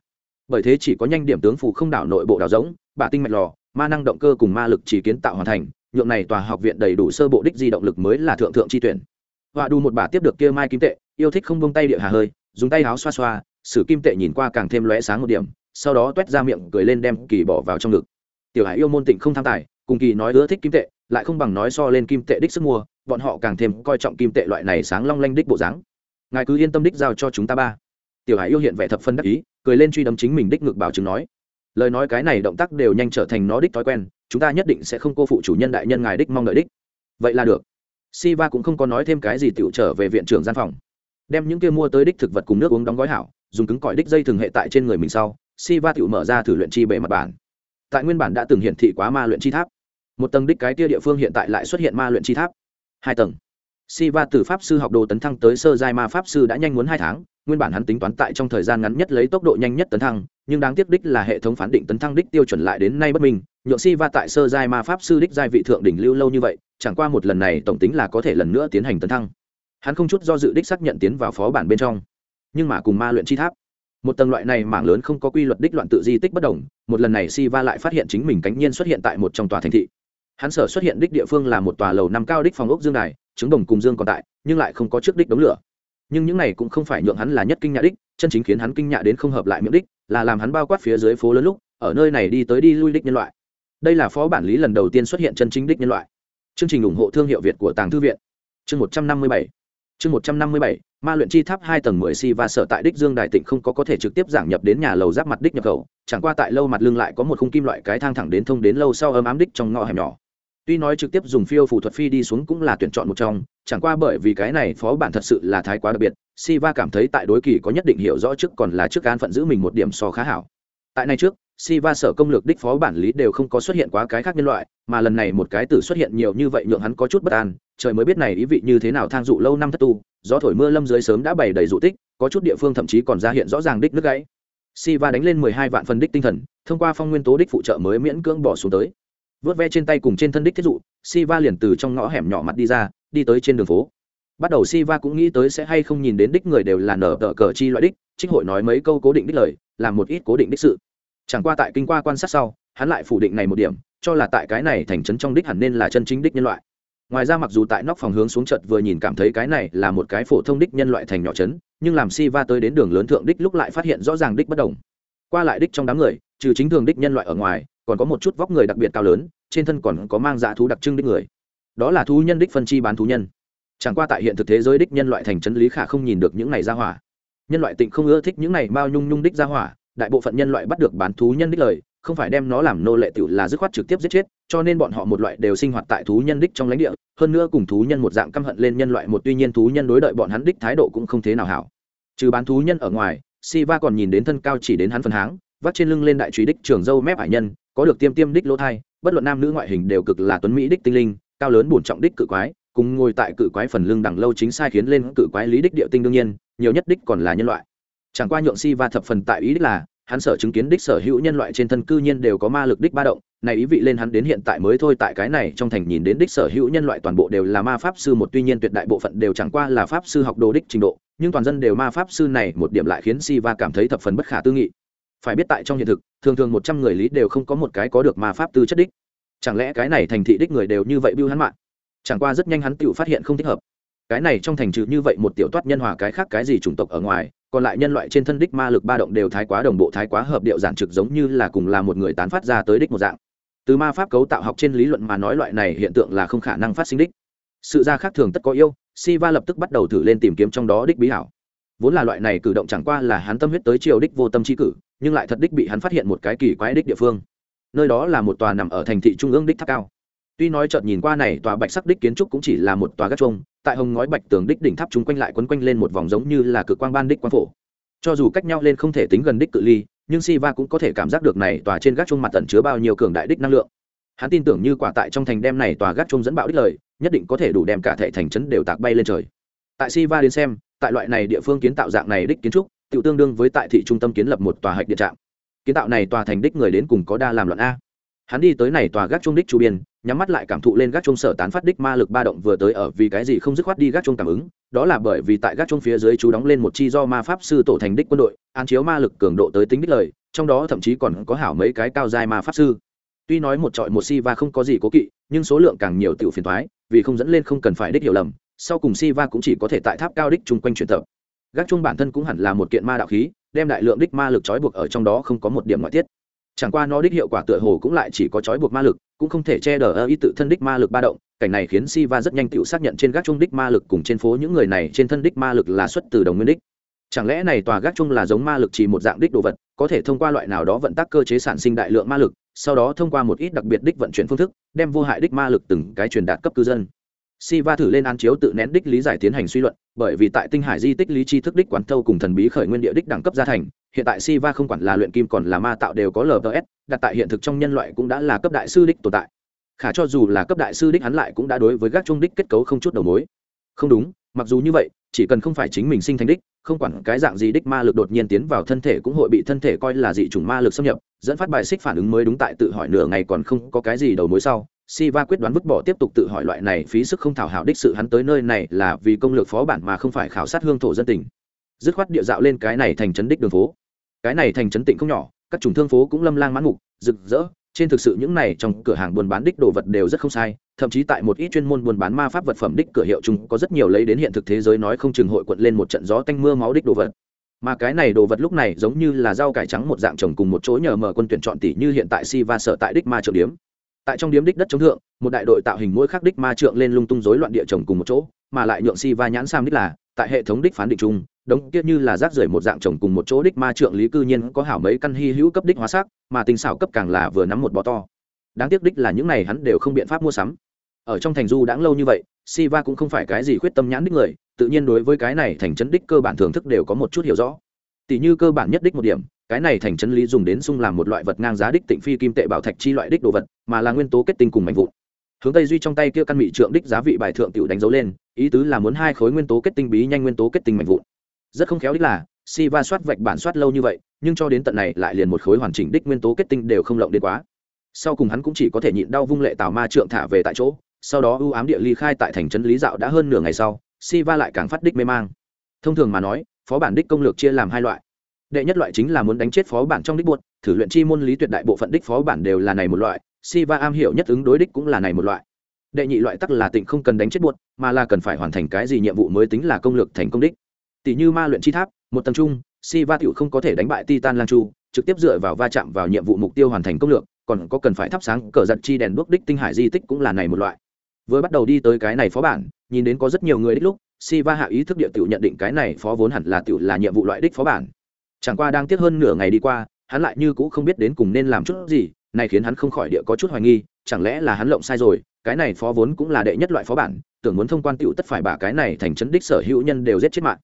Bởi thế chỉ có nhanh điểm tướng phù không đảo nội bộ đảo giống bả tinh mạch lò, ma năng động cơ cùng ma lực chỉ kiến tạo hoàn thành, nhượng này tòa học viện đầy đủ sơ bộ đích di động lực mới là thượng thượng chi tuyển họa đu một bà tiếp được kia mai kim tệ, yêu thích không bông tay địa hà hơi, dùng tay áo xoa xoa, sử kim tệ nhìn qua càng thêm lóe sáng một điểm, sau đó t ra miệng cười lên đem kỳ bỏ vào trong ngực. Tiểu hải yêu môn tịnh không tham tài, cùng kỳ nói ưa thích kim tệ, lại không bằng nói so lên kim tệ đích sức mua, bọn họ càng thêm coi trọng kim tệ loại này sáng long lanh đích bộ dáng. Ngài cứ yên tâm đích giao cho chúng ta ba. Tiểu hải yêu hiện vẻ thập phân đắc ý, cười lên truy đấm chính mình đích ngực bảo chứng nói. Lời nói cái này động tác đều nhanh trở thành nó đích thói quen, chúng ta nhất định sẽ không cô phụ chủ nhân đại nhân ngài đích mong đợi đích. Vậy là được siva cũng không có nói thêm cái gì tiểu trở về viện trưởng gian phòng. Đem những kia mua tới đích thực vật cùng nước uống đóng gói hảo dùng cứng cỏi đích dây thường hệ tại trên người mình sau siva tiểu mở ra thử luyện chi bề mặt bản. Tại nguyên bản đã từng hiển thị quá ma luyện chi tháp. Một tầng đích cái tia địa phương hiện tại lại xuất hiện ma luyện chi tháp. Hai tầng. Siva từ pháp sư học đồ tấn thăng tới sơ giai ma pháp sư đã nhanh muốn hai tháng, nguyên bản hắn tính toán tại trong thời gian ngắn nhất lấy tốc độ nhanh nhất tấn thăng, nhưng đáng tiếc đích là hệ thống phán định tấn thăng đích tiêu chuẩn lại đến nay bất minh, nhượng Si Va tại sơ giai ma pháp sư đích giai vị thượng đỉnh lưu lâu như vậy, chẳng qua một lần này tổng tính là có thể lần nữa tiến hành tấn thăng. Hắn không chút do dự đích xác nhận tiến vào phó bản bên trong, nhưng mà cùng ma luyện chi tháp, một tầng loại này mảng lớn không có quy luật đích loạn tự di tích bất động, một lần này Si Va lại phát hiện chính mình cánh nhiên xuất hiện tại một trong tòa thành thị. Hắn sở xuất hiện đích địa phương là một tòa lầu năm cao đích phòng ốc dương đài, trứng đồng cùng dương còn tại nhưng lại không có trước đích đống lửa nhưng những này cũng không phải nhượng hắn là nhất kinh nhạ đích chân chính khiến hắn kinh nhạ đến không hợp lại miệng đích là làm hắn bao quát phía dưới phố lớn lúc ở nơi này đi tới đi lui đích nhân loại đây là phó bản lý lần đầu tiên xuất hiện chân chính đích nhân loại. Chương trình ủng hộ thương hiệu việt của tàng thư viện. Chương một trăm năm mươi bảy. Chương một trăm năm mươi bảy, ma luyện chi tháp hai tầng mười si và sở tại đích dương đài tịnh không có có thể trực tiếp giảng nhập đến nhà lầu giáp mặt đích nhập khẩu, chẳng qua tại lâu mặt lưng lại có một khung kim loại cái thang thẳng đến thông đến lâu sau ấm ám đích trong ngõ hẻm nhỏ. Tuy nói trực tiếp dùng phiêu phù thuật phi đi xuống cũng là tuyển chọn một trong, chẳng qua bởi vì cái này phó bản thật sự là thái quá đặc biệt, si va cảm thấy tại đối kỳ có nhất định hiểu rõ trước còn là trước an phận giữ mình một điểm so khá hảo. Tại này trước si va sở công lược đích phó bản lý đều không có xuất hiện quá cái khác nhân loại, mà lần này một cái tử xuất hiện nhiều như vậy nhượng hắn có chút bất an, trời mới biết này ý vị như thế nào thang dụ lâu năm thất tu, gió thổi mưa lâm dưới sớm đã bày đầy dụ tích, có chút địa phương thậm chí còn ra hiện rõ ràng đích nước gãy. Si va đánh lên mười hai vạn phần đích tinh thần, thông qua phong nguyên tố đích phụ trợ mới miễn cưỡng bỏ xuống tới. Vớt ve trên tay cùng trên thân đích thiết dụ si va liền từ trong ngõ hẻm nhỏ mặt đi ra, đi tới trên đường phố. Bắt đầu si va cũng nghĩ tới sẽ hay không nhìn đến đích người đều là nở tờ cờ chi loại đích, trích hội nói mấy câu cố định đích lời, làm một ít cố định đích sự chẳng qua tại kinh qua quan sát sau, hắn lại phủ định này một điểm, cho là tại cái này thành trấn trong đích hẳn nên là chân chính đích nhân loại. Ngoài ra mặc dù tại nóc phòng hướng xuống chợt vừa nhìn cảm thấy cái này là một cái phổ thông đích nhân loại thành nhỏ trấn, nhưng làm si va tới đến đường lớn thượng đích lúc lại phát hiện rõ ràng đích bất đồng. Qua lại đích trong đám người, trừ chính thường đích nhân loại ở ngoài, còn có một chút vóc người đặc biệt cao lớn, trên thân còn có mang dạ thú đặc trưng đích người. Đó là thú nhân đích phân chi bán thú nhân. Chẳng qua tại hiện thực thế giới đích nhân loại thành trấn lý khả không nhìn được những này ra hỏa. Nhân loại tịnh không ưa thích những này bao nhung nhung đích ra hỏa đại bộ phận nhân loại bắt được bán thú nhân đích lời, không phải đem nó làm nô lệ tiểu là dứt khoát trực tiếp giết chết, cho nên bọn họ một loại đều sinh hoạt tại thú nhân đích trong lãnh địa, hơn nữa cùng thú nhân một dạng căm hận lên nhân loại một tuy nhiên thú nhân đối đợi bọn hắn đích thái độ cũng không thế nào hảo. Trừ bán thú nhân ở ngoài, Siva còn nhìn đến thân cao chỉ đến hắn phần háng, vắt trên lưng lên đại truy đích trường dâu mép hải nhân, có được tiêm tiêm đích lỗ thai, bất luận nam nữ ngoại hình đều cực là tuấn mỹ đích tinh linh, cao lớn bổn trọng đích cự quái, cùng ngồi tại cự quái phần lưng đằng lâu chính sai khiến lên cự quái lý đích địa tinh đương nhiên, nhiều nhất đích còn là nhân loại chẳng qua nhượng si va thập phần tại ý đích là, hắn sở chứng kiến đích sở hữu nhân loại trên thân cư nhiên đều có ma lực đích ba động. Này ý vị lên hắn đến hiện tại mới thôi tại cái này trong thành nhìn đến đích sở hữu nhân loại toàn bộ đều là ma pháp sư một tuy nhiên tuyệt đại bộ phận đều chẳng qua là pháp sư học đồ đích trình độ, nhưng toàn dân đều ma pháp sư này một điểm lại khiến si va cảm thấy thập phần bất khả tư nghị. Phải biết tại trong hiện thực, thường thường một trăm người lý đều không có một cái có được ma pháp tư chất đích. Chẳng lẽ cái này thành thị đích người đều như vậy bưu hắn mạng? Chẳng qua rất nhanh hắn tự phát hiện không thích hợp. Cái này trong thành trừ như vậy một tiểu toát nhân hòa cái khác cái gì chủng tộc ở ngoài còn lại nhân loại trên thân đích ma lực ba động đều thái quá đồng bộ, thái quá hợp điệu giản trực giống như là cùng là một người tán phát ra tới đích một dạng. Từ ma pháp cấu tạo học trên lý luận mà nói loại này hiện tượng là không khả năng phát sinh đích. Sự ra khác thường tất có yêu, si va lập tức bắt đầu thử lên tìm kiếm trong đó đích bí hảo. Vốn là loại này cử động chẳng qua là hắn tâm huyết tới triều đích vô tâm trí cử, nhưng lại thật đích bị hắn phát hiện một cái kỳ quái đích địa phương. Nơi đó là một tòa nằm ở thành thị trung ương đích tháp cao. Tuy nói chợt nhìn qua này tòa bạch sắc đích kiến trúc cũng chỉ là một tòa gác trông tại hồng ngói bạch tường đích đỉnh tháp chúng quanh lại quấn quanh lên một vòng giống như là cực quang ban đích quang phổ cho dù cách nhau lên không thể tính gần đích cự ly nhưng Siva cũng có thể cảm giác được này tòa trên gác chung mặt tận chứa bao nhiêu cường đại đích năng lượng. Hắn tin tưởng như quả tại trong thành đem này tòa gác chung dẫn bão đích lời, nhất định có thể đủ đem cả thể thành trấn đều tạc bay lên trời. Tại Siva đến xem, tại loại này địa phương kiến tạo dạng này đích kiến trúc, tự tương đương với tại thị trung tâm kiến lập một tòa hạch điện trạm. Kiến tạo này tòa thành đích người đến cùng có đa làm loạn a. Hắn đi tới này tòa gác chuông đích chu biên, nhắm mắt lại cảm thụ lên gác chuông sở tán phát đích ma lực ba động vừa tới ở vì cái gì không dứt khoát đi gác chuông cảm ứng, đó là bởi vì tại gác chuông phía dưới chú đóng lên một chi do ma pháp sư tổ thành đích quân đội, an chiếu ma lực cường độ tới tính đích lời, trong đó thậm chí còn có hảo mấy cái cao dài ma pháp sư. Tuy nói một trọi một si và không có gì cố kỵ, nhưng số lượng càng nhiều tiểu phiền thoái, vì không dẫn lên không cần phải đích hiểu lầm, sau cùng si va cũng chỉ có thể tại tháp cao đích chung quanh chuyển tập. Gác chuông bản thân cũng hẳn là một kiện ma đạo khí, đem đại lượng đích ma lực trói buộc ở trong đó không có một điểm ngoại tiết chẳng qua nó đích hiệu quả tựa hồ cũng lại chỉ có trói buộc ma lực, cũng không thể che đờ ơ y tự thân đích ma lực ba động. Cảnh này khiến si va rất nhanh tự xác nhận trên gác trung đích ma lực cùng trên phố những người này trên thân đích ma lực là xuất từ đồng nguyên đích. Chẳng lẽ này tòa gác chung là giống ma lực chỉ một dạng đích đồ vật, có thể thông qua loại nào đó vận tắc cơ chế sản sinh đại lượng ma lực, sau đó thông qua một ít đặc biệt đích vận chuyển phương thức, đem vô hại đích ma lực từng cái truyền đạt cấp cư dân. Si va thử lên án chiếu tự nén đích lý giải tiến hành suy luận, bởi vì tại tinh hải di tích lý tri thức đích quán thâu cùng thần bí khởi nguyên địa đích đẳng cấp gia thành hiện tại si va không quản là luyện kim còn là ma tạo đều có lts đặt tại hiện thực trong nhân loại cũng đã là cấp đại sư đích tồn tại khả cho dù là cấp đại sư đích hắn lại cũng đã đối với gác trung đích kết cấu không chút đầu mối không đúng, mặc dù như vậy, chỉ cần không phải chính mình sinh thành đích, không quản cái dạng gì đích ma lực đột nhiên tiến vào thân thể cũng hội bị thân thể coi là dị chủng ma lực xâm nhập, dẫn phát bài xích phản ứng mới đúng tại tự hỏi nửa ngày còn không có cái gì đầu mối sau, Siva quyết đoán vứt bỏ tiếp tục tự hỏi loại này phí sức không thảo hảo đích sự hắn tới nơi này là vì công lược phó bản mà không phải khảo sát hương thổ dân tình. Dứt khoát địa dạo lên cái này thành trấn đích đường phố. Cái này thành trấn tịnh không nhỏ, các chủng thương phố cũng lâm lang mãn mục, rực rỡ, trên thực sự những này trong cửa hàng buôn bán đích đồ vật đều rất không sai, thậm chí tại một ít chuyên môn buôn bán ma pháp vật phẩm đích cửa hiệu chúng có rất nhiều lấy đến hiện thực thế giới nói không chừng hội quận lên một trận gió tanh mưa máu đích đồ vật. Mà cái này đồ vật lúc này giống như là rau cải trắng một dạng trồng cùng một chỗ nhờ mở quân tuyển chọn tỷ như hiện tại Siva sở tại đích ma trường điếm, tại trong điếm đích đất chống thượng một đại đội tạo hình mỗi khắc đích ma trượng lên lung tung rối loạn địa trồng cùng một chỗ mà lại nhượng si va nhãn sam đích là tại hệ thống đích phán định chung đống kia như là rác rưởi một dạng chồng cùng một chỗ đích ma trượng lý cư nhiên có hảo mấy căn hy hữu cấp đích hóa sắc mà tinh xảo cấp càng là vừa nắm một bò to đáng tiếc đích là những này hắn đều không biện pháp mua sắm ở trong thành du đãng lâu như vậy Siva cũng không phải cái gì khuyết tâm nhãn đích người, tự nhiên đối với cái này thành trấn đích cơ bản thưởng thức đều có một chút hiểu rõ. Tỷ như cơ bản nhất đích một điểm, cái này thành trấn lý dùng đến sung làm một loại vật ngang giá đích tịnh phi kim tệ bảo thạch chi loại đích đồ vật, mà là nguyên tố kết tinh cùng mạnh vụn. Hướng Tây duy trong tay kia căn bị trượng đích giá vị bài thượng tiểu đánh dấu lên, ý tứ là muốn hai khối nguyên tố kết tinh bí nhanh nguyên tố kết tinh mạnh vụn. Rất không khéo đích là, Siva soát vạch bản soát lâu như vậy, nhưng cho đến tận này lại liền một khối hoàn chỉnh đích nguyên tố kết tinh đều không lộng đến quá. Sau cùng hắn cũng chỉ có thể nhịn đau vung lệ tào ma trượng thả về tại chỗ, sau đó ưu ám địa ly khai tại thành trấn lý dạo đã hơn nửa ngày sau Siva lại càng phát đích mê mang. Thông thường mà nói phó bản đích công lược chia làm hai loại. Đệ nhất loại chính là muốn đánh chết phó bản trong đích buốt thử luyện chi môn lý tuyệt đại bộ phận đích phó bản đều là này một loại Siva am hiểu nhất ứng đối đích cũng là này một loại. Đệ nhị loại tắc là tịnh không cần đánh chết buốt mà là cần phải hoàn thành cái gì nhiệm vụ mới tính là công lược thành công đích tỷ như ma luyện chi tháp một tầng trung Siva tiểu không có thể đánh bại Titan Lan Chu, trực tiếp dựa vào va chạm vào nhiệm vụ mục tiêu hoàn thành công lược, còn có cần phải thắp sáng cờ giật chi đèn đuốc đích tinh hải di tích cũng là này một loại. Vừa bắt đầu đi tới cái này phó bản nhìn đến có rất nhiều người đích lúc si va hạ ý thức địa tiểu nhận định cái này phó vốn hẳn là tiểu là nhiệm vụ loại đích phó bản. Chẳng qua đang tiếc hơn nửa ngày đi qua hắn lại như cũ không biết đến cùng nên làm chút gì này khiến hắn không khỏi địa có chút hoài nghi chẳng lẽ là hắn lộng sai rồi cái này phó vốn cũng là đệ nhất loại phó bản tưởng muốn thông quan tiểu tất phải bả cái này thành chấn đích sở hữu nhân đều giết chết mạng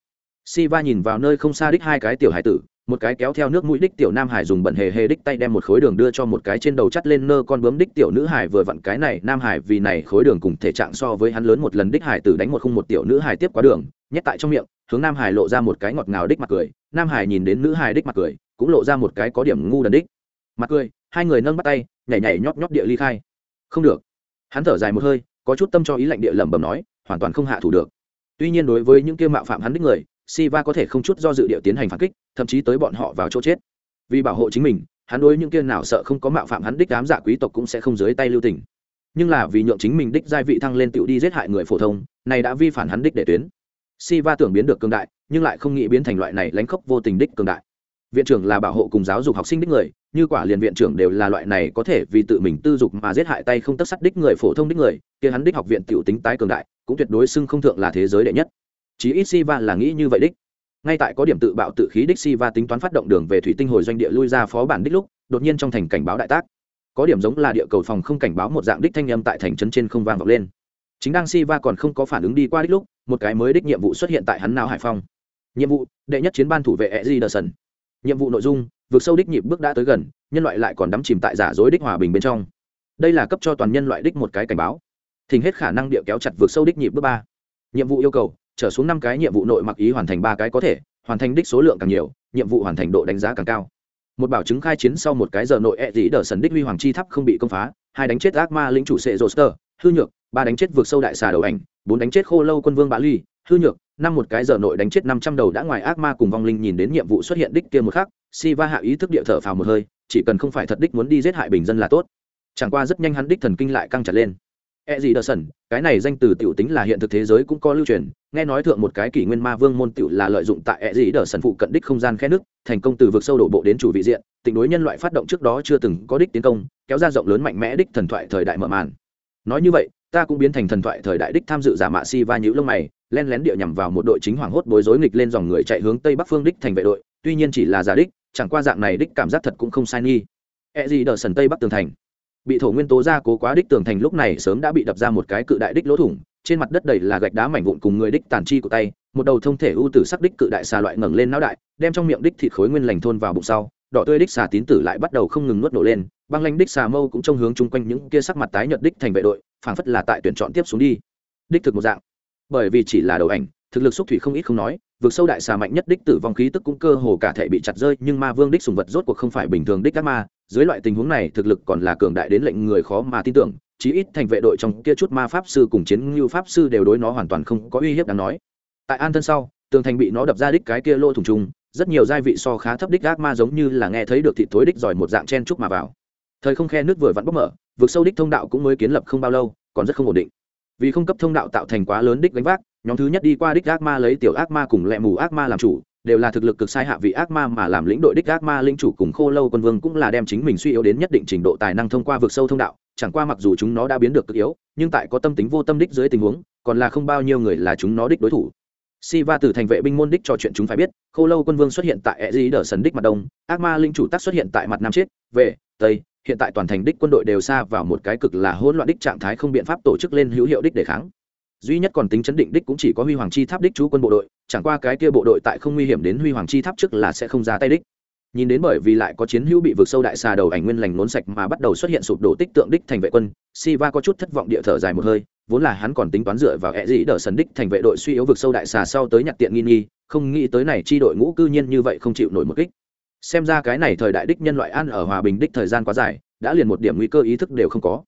si va nhìn vào nơi không xa đích hai cái tiểu hải tử, một cái kéo theo nước mũi đích tiểu nam hải dùng bẩn hề hề đích tay đem một khối đường đưa cho một cái trên đầu chắt lên nơ con bướm đích tiểu nữ hải vừa vặn cái này, nam hải vì này khối đường cùng thể trạng so với hắn lớn một lần đích hải tử đánh một khung một tiểu nữ hải tiếp qua đường, nhét tại trong miệng, hướng nam hải lộ ra một cái ngọt ngào đích mặt cười, nam hải nhìn đến nữ hải đích mặt cười, cũng lộ ra một cái có điểm ngu đần đích mặt cười, hai người nâng bắt tay, nhảy nhảy nhóp nhóp địa ly khai. Không được. Hắn thở dài một hơi, có chút tâm cho ý lạnh địa lẩm bẩm nói, hoàn toàn không hạ thủ được. Tuy nhiên đối với những kia mạo phạm hắn đích người Siva có thể không chút do dự địa tiến hành phản kích, thậm chí tới bọn họ vào chỗ chết. Vì bảo hộ chính mình, hắn đối những kia nào sợ không có mạo phạm hắn đích ám dạ quý tộc cũng sẽ không dưới tay lưu tình. Nhưng là vì nhượng chính mình đích giai vị thăng lên tiểu đi giết hại người phổ thông, này đã vi phản hắn đích để tuyến. Siva tưởng biến được cường đại, nhưng lại không nghĩ biến thành loại này lánh khốc vô tình đích cường đại. Viện trưởng là bảo hộ cùng giáo dục học sinh đích người, như quả liền viện trưởng đều là loại này có thể vì tự mình tư dục mà giết hại tay không tất sắt đích người phổ thông đích người, kia hắn đích học viện tiểu tính tái cường đại, cũng tuyệt đối xưng không thượng là thế giới đệ nhất chí ít Siva là nghĩ như vậy đích. Ngay tại có điểm tự bạo tự khí đích Siva tính toán phát động đường về thủy tinh hồi doanh địa lui ra phó bản đích lúc, đột nhiên trong thành cảnh báo đại tác. Có điểm giống là địa cầu phòng không cảnh báo một dạng đích thanh âm tại thành trấn trên không vang vọng lên. Chính đang Siva còn không có phản ứng đi qua đích lúc, một cái mới đích nhiệm vụ xuất hiện tại hắn não hải phong. Nhiệm vụ: đệ nhất chiến ban thủ vệ Eziderson. Nhiệm vụ nội dung: vượt sâu đích nhịp bước đã tới gần, nhân loại lại còn đắm chìm tại giả dối đích hòa bình bên trong. Đây là cấp cho toàn nhân loại đích một cái cảnh báo. Thỉnh hết khả năng địa kéo chặt vượt sâu đích nhịp bước ba. Nhiệm vụ yêu cầu: trở xuống năm cái nhiệm vụ nội mặc ý hoàn thành ba cái có thể, hoàn thành đích số lượng càng nhiều, nhiệm vụ hoàn thành độ đánh giá càng cao. Một bảo chứng khai chiến sau một cái giờ nội e dĩ đờ sần đích huy hoàng chi tháp không bị công phá, hai đánh chết ác ma lính chủ sệ roster hư nhược, ba đánh chết vượt sâu đại xà đầu ảnh, bốn đánh chết khô lâu quân vương bá ly, hư nhược, năm một cái giờ nội đánh chết năm trăm đầu đã ngoài ác ma cùng vong linh nhìn đến nhiệm vụ xuất hiện đích kia một khắc, si va hạ ý thức địa thở phào một hơi, chỉ cần không phải thật đích muốn đi giết hại bình dân là tốt. Chẳng qua rất nhanh hắn đích thần kinh lại căng chặt lên e gì đờ sần, cái này danh từ tiểu tính là hiện thực thế giới cũng có lưu truyền. Nghe nói thượng một cái kỷ nguyên ma vương môn tiểu là lợi dụng tại e gì đờ sần phụ cận đích không gian khe nước, thành công từ vực sâu đổ bộ đến chủ vị diện. Tình đối nhân loại phát động trước đó chưa từng có đích tiến công, kéo ra rộng lớn mạnh mẽ đích thần thoại thời đại mở màn. Nói như vậy, ta cũng biến thành thần thoại thời đại đích tham dự giả mạ si va nhíu lông mày, len lén địa nhằm vào một đội chính hoàng hốt bối rối nghịch lên dòng người chạy hướng tây bắc phương đích thành vệ đội. Tuy nhiên chỉ là giả đích, chẳng qua dạng này đích cảm giác thật cũng không sai nghi. E gì đờ sần tây bắc tường thành bị thổ nguyên tố ra cố quá đích tường thành lúc này sớm đã bị đập ra một cái cự đại đích lỗ thủng, trên mặt đất đầy là gạch đá mảnh vụn cùng người đích tàn chi của tay, một đầu thông thể ưu tử sắc đích cự đại xà loại ngẩng lên não đại, đem trong miệng đích thịt khối nguyên lành thôn vào bụng sau, đỏ tươi đích xà tín tử lại bắt đầu không ngừng nuốt nổ lên, băng lanh đích xà mâu cũng trông hướng chung quanh những kia sắc mặt tái nhợt đích thành vệ đội, phảng phất là tại tuyển chọn tiếp xuống đi. Đích thực một dạng. Bởi vì chỉ là đầu ảnh, thực lực xúc thủy không ít không nói vượt sâu đại xà mạnh nhất đích tử vong khí tức cũng cơ hồ cả thể bị chặt rơi, nhưng ma vương đích sùng vật rốt cuộc không phải bình thường đích các ma. Dưới loại tình huống này, thực lực còn là cường đại đến lệnh người khó mà tin tưởng. Chí ít thành vệ đội trong kia chút ma pháp sư cùng chiến ngưu pháp sư đều đối nó hoàn toàn không có uy hiếp đáng nói. Tại an thân sau, tường thành bị nó đập ra đích cái kia lô thủng trùng, rất nhiều gia vị so khá thấp đích ác ma giống như là nghe thấy được thịt thối đích giỏi một dạng chen trúc mà vào. Thời không khe nước vừa vặn bốc mở vượt sâu đích thông đạo cũng mới kiến lập không bao lâu, còn rất không ổn định. Vì không cấp thông đạo tạo thành quá lớn đích gánh vác nhóm thứ nhất đi qua đích ác ma lấy tiểu ác ma cùng lẹ mù ác ma làm chủ đều là thực lực cực sai hạ vị ác ma mà làm lĩnh đội đích ác ma linh chủ cùng khô lâu quân vương cũng là đem chính mình suy yếu đến nhất định trình độ tài năng thông qua vực sâu thông đạo chẳng qua mặc dù chúng nó đã biến được cực yếu nhưng tại có tâm tính vô tâm đích dưới tình huống còn là không bao nhiêu người là chúng nó đích đối thủ Siva từ thành vệ binh môn đích cho chuyện chúng phải biết, Khô Lâu quân vương xuất hiện tại Eji đỡ sần đích mặt đông, ác ma linh chủ tác xuất hiện tại mặt nam chết, về tây, hiện tại toàn thành đích quân đội đều xa vào một cái cực là hỗn loạn đích trạng thái không biện pháp tổ chức lên hữu hiệu đích để kháng. Duy nhất còn tính chấn định đích cũng chỉ có Huy Hoàng chi tháp đích chú quân bộ đội, chẳng qua cái kia bộ đội tại không nguy hiểm đến Huy Hoàng chi tháp trước là sẽ không ra tay đích. Nhìn đến bởi vì lại có chiến hữu bị vượt sâu đại xà đầu ảnh nguyên lành nốn sạch mà bắt đầu xuất hiện sụp đổ tích tượng đích thành vệ quân, Siva có chút thất vọng địa thở dài một hơi, vốn là hắn còn tính toán dựa vào e dĩ đỡ sần đích thành vệ đội suy yếu vượt sâu đại xà sau tới nhặt tiện nghi nghi không nghĩ tới này chi đội ngũ cư nhiên như vậy không chịu nổi một kích xem ra cái này thời đại đích nhân loại ăn ở hòa bình đích thời gian quá dài đã liền một điểm nguy cơ ý thức đều không có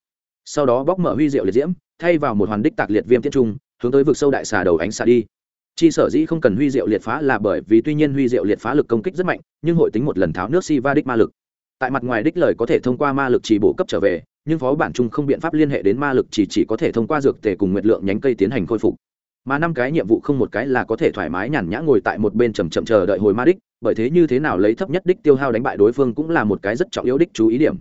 sau đó bóc mở huy diệu liệt diễm, thay vào một hoàn đích tạc liệt viêm tiết trung, hướng tới vực sâu đại xà đầu ánh xà đi. Chi sở dĩ không cần huy diệu liệt phá là bởi vì tuy nhiên huy diệu liệt phá lực công kích rất mạnh, nhưng hội tính một lần tháo nước si va đích ma lực. Tại mặt ngoài đích lời có thể thông qua ma lực chỉ bổ cấp trở về, nhưng phó bản chung không biện pháp liên hệ đến ma lực chỉ chỉ có thể thông qua dược tề cùng nguyệt lượng nhánh cây tiến hành khôi phục. Mà năm cái nhiệm vụ không một cái là có thể thoải mái nhàn nhã ngồi tại một bên chầm chậm chờ đợi hồi ma đích, bởi thế như thế nào lấy thấp nhất đích tiêu hao đánh bại đối phương cũng là một cái rất trọng yếu đích chú ý điểm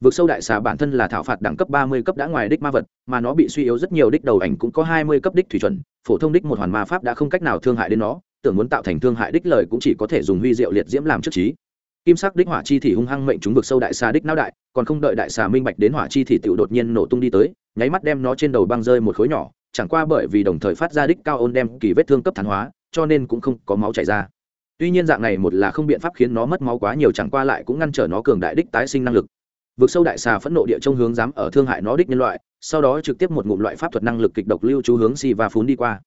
vực sâu đại xà bản thân là thảo phạt đẳng cấp ba mươi cấp đã ngoài đích ma vật, mà nó bị suy yếu rất nhiều đích đầu ảnh cũng có hai mươi cấp đích thủy chuẩn, phổ thông đích một hoàn ma pháp đã không cách nào thương hại đến nó, tưởng muốn tạo thành thương hại đích lời cũng chỉ có thể dùng huy diệu liệt diễm làm trước trí. Kim sắc đích hỏa chi thì hung hăng mệnh chúng vực sâu đại xà đích não đại, còn không đợi đại xà minh bạch đến hỏa chi thì tựu đột nhiên nổ tung đi tới, nháy mắt đem nó trên đầu băng rơi một khối nhỏ, chẳng qua bởi vì đồng thời phát ra đích cao ôn đem kỳ vết thương cấp thán hóa, cho nên cũng không có máu chảy ra. Tuy nhiên dạng này một là không biện pháp khiến nó mất máu quá nhiều, chẳng qua lại cũng ngăn trở nó cường đại đích tái sinh năng lực vực sâu đại xà phẫn nộ địa trong hướng dám ở thương hại nó đích nhân loại, sau đó trực tiếp một ngụm loại pháp thuật năng lực kịch độc lưu chú hướng si và phún đi qua.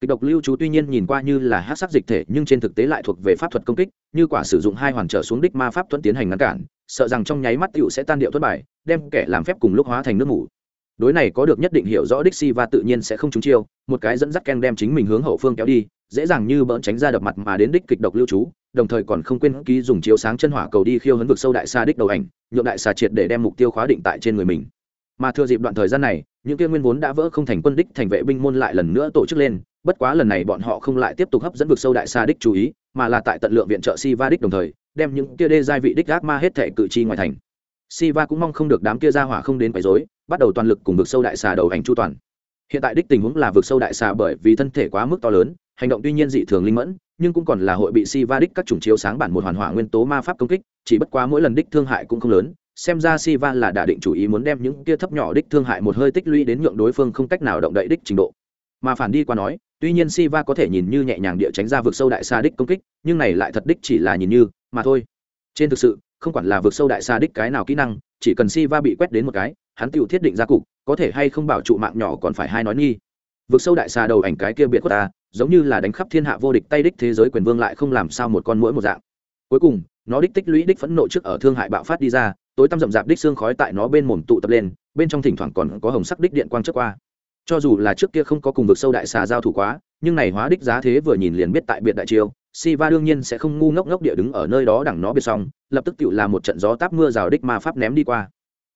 Kịch độc lưu chú tuy nhiên nhìn qua như là hát sắc dịch thể, nhưng trên thực tế lại thuộc về pháp thuật công kích, như quả sử dụng hai hoàn trở xuống đích ma pháp thuận tiến hành ngăn cản, sợ rằng trong nháy mắt tựu sẽ tan điệu thất bài đem kẻ làm phép cùng lúc hóa thành nước mủ đối này có được nhất định hiểu rõ đích si và tự nhiên sẽ không trúng chiêu, một cái dẫn dắt ken đem chính mình hướng hậu phương kéo đi dễ dàng như bỡn tránh ra đập mặt mà đến đích kịch độc lưu trú, đồng thời còn không quên ký dùng chiếu sáng chân hỏa cầu đi khiêu hấn vực sâu đại xa đích đầu ảnh, nhượng đại xà triệt để đem mục tiêu khóa định tại trên người mình. Mà thừa dịp đoạn thời gian này, những kia nguyên vốn đã vỡ không thành quân đích thành vệ binh môn lại lần nữa tổ chức lên, bất quá lần này bọn họ không lại tiếp tục hấp dẫn vực sâu đại xa đích chú ý, mà là tại tận lượng viện trợ si va đích đồng thời, đem những kia đê giai vị đích ác ma hết thể cự chi ngoài thành. Si va cũng mong không được đám kia ra hỏa không đến quấy rối, bắt đầu toàn lực cùng vực sâu đại xà đầu ảnh chu toàn. Hiện tại đích tình huống là vực sâu đại xà bởi vì thân thể quá mức to lớn hành động tuy nhiên dị thường linh mẫn, nhưng cũng còn là hội bị si va đích các chủng chiếu sáng bản một hoàn hỏa nguyên tố ma pháp công kích, chỉ bất quá mỗi lần đích thương hại cũng không lớn, xem ra si va là đả định chủ ý muốn đem những kia thấp nhỏ đích thương hại một hơi tích lũy đến nhượng đối phương không cách nào động đậy đích trình độ. Mà phản đi qua nói, tuy nhiên si va có thể nhìn như nhẹ nhàng địa tránh ra vực sâu đại xa đích công kích, nhưng này lại thật đích chỉ là nhìn như, mà thôi. Trên thực sự, không quản là vực sâu đại xa đích cái nào kỹ năng, chỉ cần si va bị quét đến một cái, hắn tự thiết định ra cục, có thể hay không bảo trụ mạng nhỏ còn phải hai nói nghi. Vực sâu đại xa đầu ảnh cái kia biệt của ta giống như là đánh khắp thiên hạ vô địch tay đích thế giới quyền vương lại không làm sao một con mũi một dạng. Cuối cùng, nó đích tích lũy đích phẫn nộ trước ở thương hại bạo phát đi ra, tối tăm rậm rạp đích xương khói tại nó bên mồm tụ tập lên, bên trong thỉnh thoảng còn có hồng sắc đích điện quang trước qua. Cho dù là trước kia không có cùng vực sâu đại xà giao thủ quá, nhưng này hóa đích giá thế vừa nhìn liền biết tại biệt đại chiêu si va đương nhiên sẽ không ngu ngốc ngốc địa đứng ở nơi đó đằng nó biệt xong lập tức tự làm một trận gió táp mưa rào đích ma pháp ném đi qua.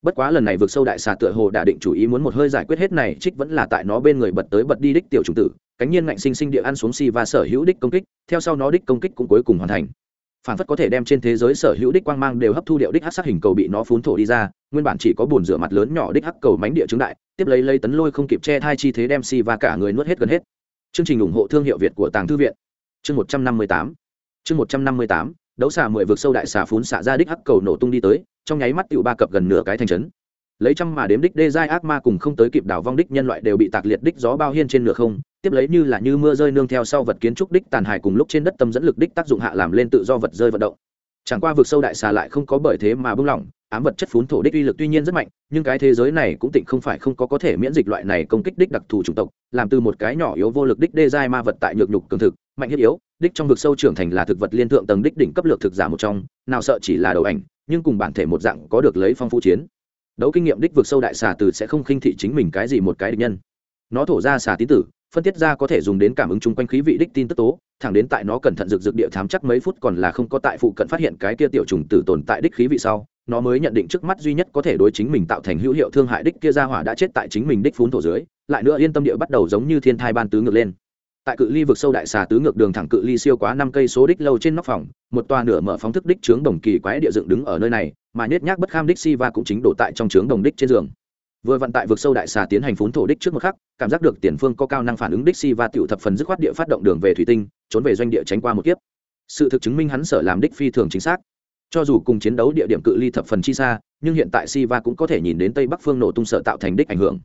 Bất quá lần này vượt sâu đại xà tựa hồ đã định chủ ý muốn một hơi giải quyết hết này, trích vẫn là tại nó bên người bật tới bật đi đích tiểu trùng tử cánh nhiên ngạnh sinh sinh địa ăn xuống si và sở hữu đích công kích, theo sau nó đích công kích cũng cuối cùng hoàn thành. Phản phất có thể đem trên thế giới sở hữu đích quang mang đều hấp thu điệu đích hắc sắc hình cầu bị nó phun thổ đi ra, nguyên bản chỉ có bồn rửa mặt lớn nhỏ đích hắc cầu mánh địa trứng đại, tiếp lấy lấy tấn lôi không kịp che thai chi thế đem si và cả người nuốt hết gần hết. Chương trình ủng hộ thương hiệu việt của tàng thư viện. Chương một trăm năm mươi tám. Chương một trăm năm mươi tám, đấu xà mười vượt sâu đại xà phun xả ra đích hắc cầu nổ tung đi tới, trong nháy mắt tựu ba cập gần nửa cái thành trấn. Lấy trăm mà đếm đích đê giai ác ma cùng không tới kịp đảo vong đích nhân loại đều bị tạc liệt đích gió bao hiên trên nửa không tiếp lấy như là như mưa rơi nương theo sau vật kiến trúc đích tàn hài cùng lúc trên đất tâm dẫn lực đích tác dụng hạ làm lên tự do vật rơi vận động. Chẳng qua vực sâu đại xà lại không có bởi thế mà bưng lỏng, ám vật chất phún thổ đích uy lực tuy nhiên rất mạnh, nhưng cái thế giới này cũng tịnh không phải không có có thể miễn dịch loại này công kích đích đặc thù chủng tộc, làm từ một cái nhỏ yếu vô lực đích đê giai ma vật tại nhược nhục cường thực, mạnh thiết yếu, đích trong vực sâu trưởng thành là thực vật liên thượng tầng đích đỉnh cấp lược thực giả một trong, nào sợ chỉ là đầu ảnh, nhưng cùng bản thể một dạng có được lấy phong phú chiến. Đấu kinh nghiệm đích vực sâu đại xà từ sẽ không khinh thị chính mình cái gì một cái địch nhân. Nó thổ ra xà tín tử phân tiết ra có thể dùng đến cảm ứng chung quanh khí vị đích tin tức tố, thẳng đến tại nó cẩn thận rực rực địa thám chắc mấy phút còn là không có tại phụ cận phát hiện cái kia tiểu trùng tử tồn tại đích khí vị sau, nó mới nhận định trước mắt duy nhất có thể đối chính mình tạo thành hữu hiệu thương hại đích kia ra hỏa đã chết tại chính mình đích phún thổ dưới, lại nữa yên tâm địa bắt đầu giống như thiên thai ban tứ ngược lên. Tại cự ly vực sâu đại xà tứ ngược đường thẳng cự ly siêu quá năm cây số đích lâu trên nóc phòng, một toa nửa mở phóng thức đích trướng đồng kỳ quái địa dựng đứng ở nơi này, mà nhét nhác bất kham đích si va cũng chính đổ tại trong trướng đồng đích trên giường vừa vận tại vực sâu đại xà tiến hành phún thổ đích trước một khắc, cảm giác được tiền phương có cao năng phản ứng đích si và tiểu thập phần dứt khoát địa phát động đường về thủy tinh, trốn về doanh địa tránh qua một kiếp. Sự thực chứng minh hắn sở làm đích phi thường chính xác. Cho dù cùng chiến đấu địa điểm cự ly thập phần chi xa, nhưng hiện tại siva cũng có thể nhìn đến tây bắc phương nổ tung sở tạo thành đích ảnh hưởng.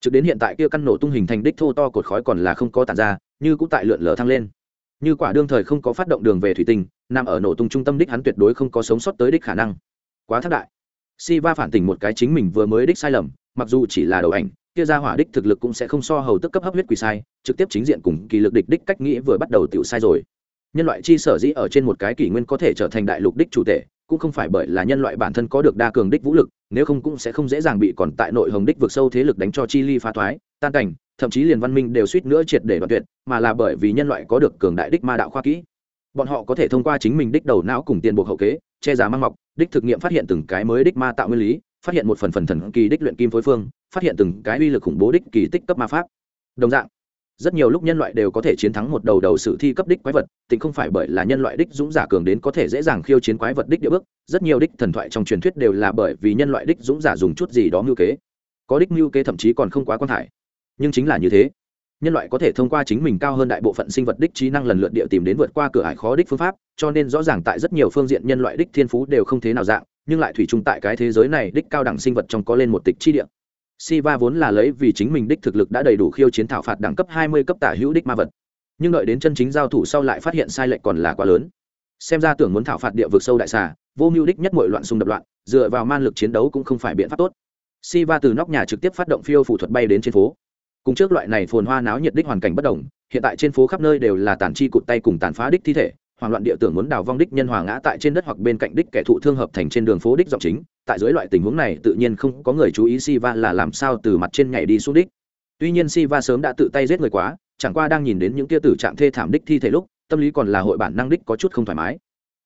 Trực đến hiện tại kia căn nổ tung hình thành đích thô to cột khói còn là không có tàn ra, như cũng tại lượn lờ thăng lên. Như quả đương thời không có phát động đường về thủy tinh, nằm ở nổ tung trung tâm đích hắn tuyệt đối không có sống sót tới đích khả năng. Quá thất đại. Siva phản tỉnh một cái chính mình vừa mới đích sai lầm mặc dù chỉ là đầu ảnh, kia ra hỏa đích thực lực cũng sẽ không so hầu tức cấp hấp huyết quỷ sai, trực tiếp chính diện cùng kỳ lực địch đích cách nghĩ vừa bắt đầu tiểu sai rồi. Nhân loại chi sở dĩ ở trên một cái kỷ nguyên có thể trở thành đại lục đích chủ thể, cũng không phải bởi là nhân loại bản thân có được đa cường đích vũ lực, nếu không cũng sẽ không dễ dàng bị còn tại nội hồng đích vượt sâu thế lực đánh cho chi ly phá thoái, tan cảnh, thậm chí liền văn minh đều suýt nữa triệt để đoạn tuyệt, mà là bởi vì nhân loại có được cường đại đích ma đạo khoa kỹ. Bọn họ có thể thông qua chính mình đích đầu não cùng tiền buộc hậu kế, che giả mang mọc, đích thực nghiệm phát hiện từng cái mới đích ma tạo nguyên lý phát hiện một phần phần thần kỳ đích luyện kim phối phương, phát hiện từng cái uy lực khủng bố đích kỳ tích cấp ma pháp. Đồng dạng, rất nhiều lúc nhân loại đều có thể chiến thắng một đầu đầu sự thi cấp đích quái vật, tình không phải bởi là nhân loại đích dũng giả cường đến có thể dễ dàng khiêu chiến quái vật đích địa bước, rất nhiều đích thần thoại trong truyền thuyết đều là bởi vì nhân loại đích dũng giả dùng chút gì đó mưu kế. Có đích mưu kế thậm chí còn không quá quan hải. Nhưng chính là như thế. Nhân loại có thể thông qua chính mình cao hơn đại bộ phận sinh vật đích trí năng lần lượt địa tìm đến vượt qua cửa ải khó đích phương pháp, cho nên rõ ràng tại rất nhiều phương diện nhân loại đích thiên phú đều không thế nào dạng nhưng lại thủy chung tại cái thế giới này đích cao đẳng sinh vật trong có lên một tịch chi địa Siva vốn là lấy vì chính mình đích thực lực đã đầy đủ khiêu chiến thảo phạt đẳng cấp 20 cấp tả hữu đích ma vật. Nhưng đợi đến chân chính giao thủ sau lại phát hiện sai lệch còn là quá lớn. Xem ra tưởng muốn thảo phạt địa vực sâu đại xà, vô mưu đích nhất mọi loạn xung đập loạn, dựa vào man lực chiến đấu cũng không phải biện pháp tốt. Siva từ nóc nhà trực tiếp phát động phiêu phù thuật bay đến trên phố. Cùng trước loại này phồn hoa náo nhiệt đích hoàn cảnh bất động, hiện tại trên phố khắp nơi đều là tàn chi cụt tay cùng tàn phá đích thi thể, hoảng loạn địa tưởng muốn đào vong đích nhân hòa ngã tại trên đất hoặc bên cạnh đích kẻ thụ thương hợp thành trên đường phố đích dọc chính, tại dưới loại tình huống này tự nhiên không có người chú ý Siva là làm sao từ mặt trên nhảy đi xuống đích. Tuy nhiên Siva sớm đã tự tay giết người quá, chẳng qua đang nhìn đến những kia tử trạng thê thảm đích thi thể lúc, tâm lý còn là hội bản năng đích có chút không thoải mái.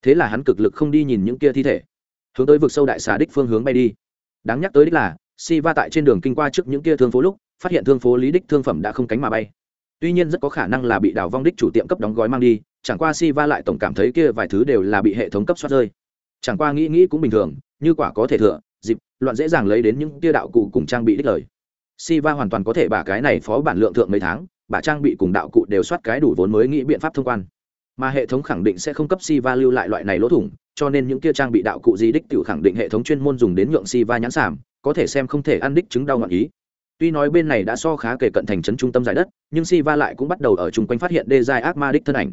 Thế là hắn cực lực không đi nhìn những kia thi thể, hướng tới vực sâu đại xà đích phương hướng bay đi. Đáng nhắc tới đích là, Siva tại trên đường kinh qua trước những kia thương phố lúc, phát hiện thương phố lý đích thương phẩm đã không cánh mà bay. Tuy nhiên rất có khả năng là bị đào vong đích chủ tiệm cấp đóng gói mang đi chẳng qua si va lại tổng cảm thấy kia vài thứ đều là bị hệ thống cấp soát rơi. Chẳng qua nghĩ nghĩ cũng bình thường, như quả có thể thừa, dịp, loạn dễ dàng lấy đến những kia đạo cụ cùng trang bị đích lời. Si va hoàn toàn có thể bà cái này phó bản lượng thượng mấy tháng bà trang bị cùng đạo cụ đều soát cái đủ vốn mới nghĩ biện pháp thông quan. Mà hệ thống khẳng định sẽ không cấp si va lưu lại loại này lỗ thủng, cho nên những kia trang bị đạo cụ gì đích tự khẳng định hệ thống chuyên môn dùng đến nhượng si va nhãn sảm, có thể xem không thể ăn đích chứng đau ngọn ý. Tuy nói bên này đã so khá kể cận thành trấn trung tâm giải đất, nhưng si va lại cũng bắt đầu ở chung quanh phát hiện đê giai ác ma đích thân ảnh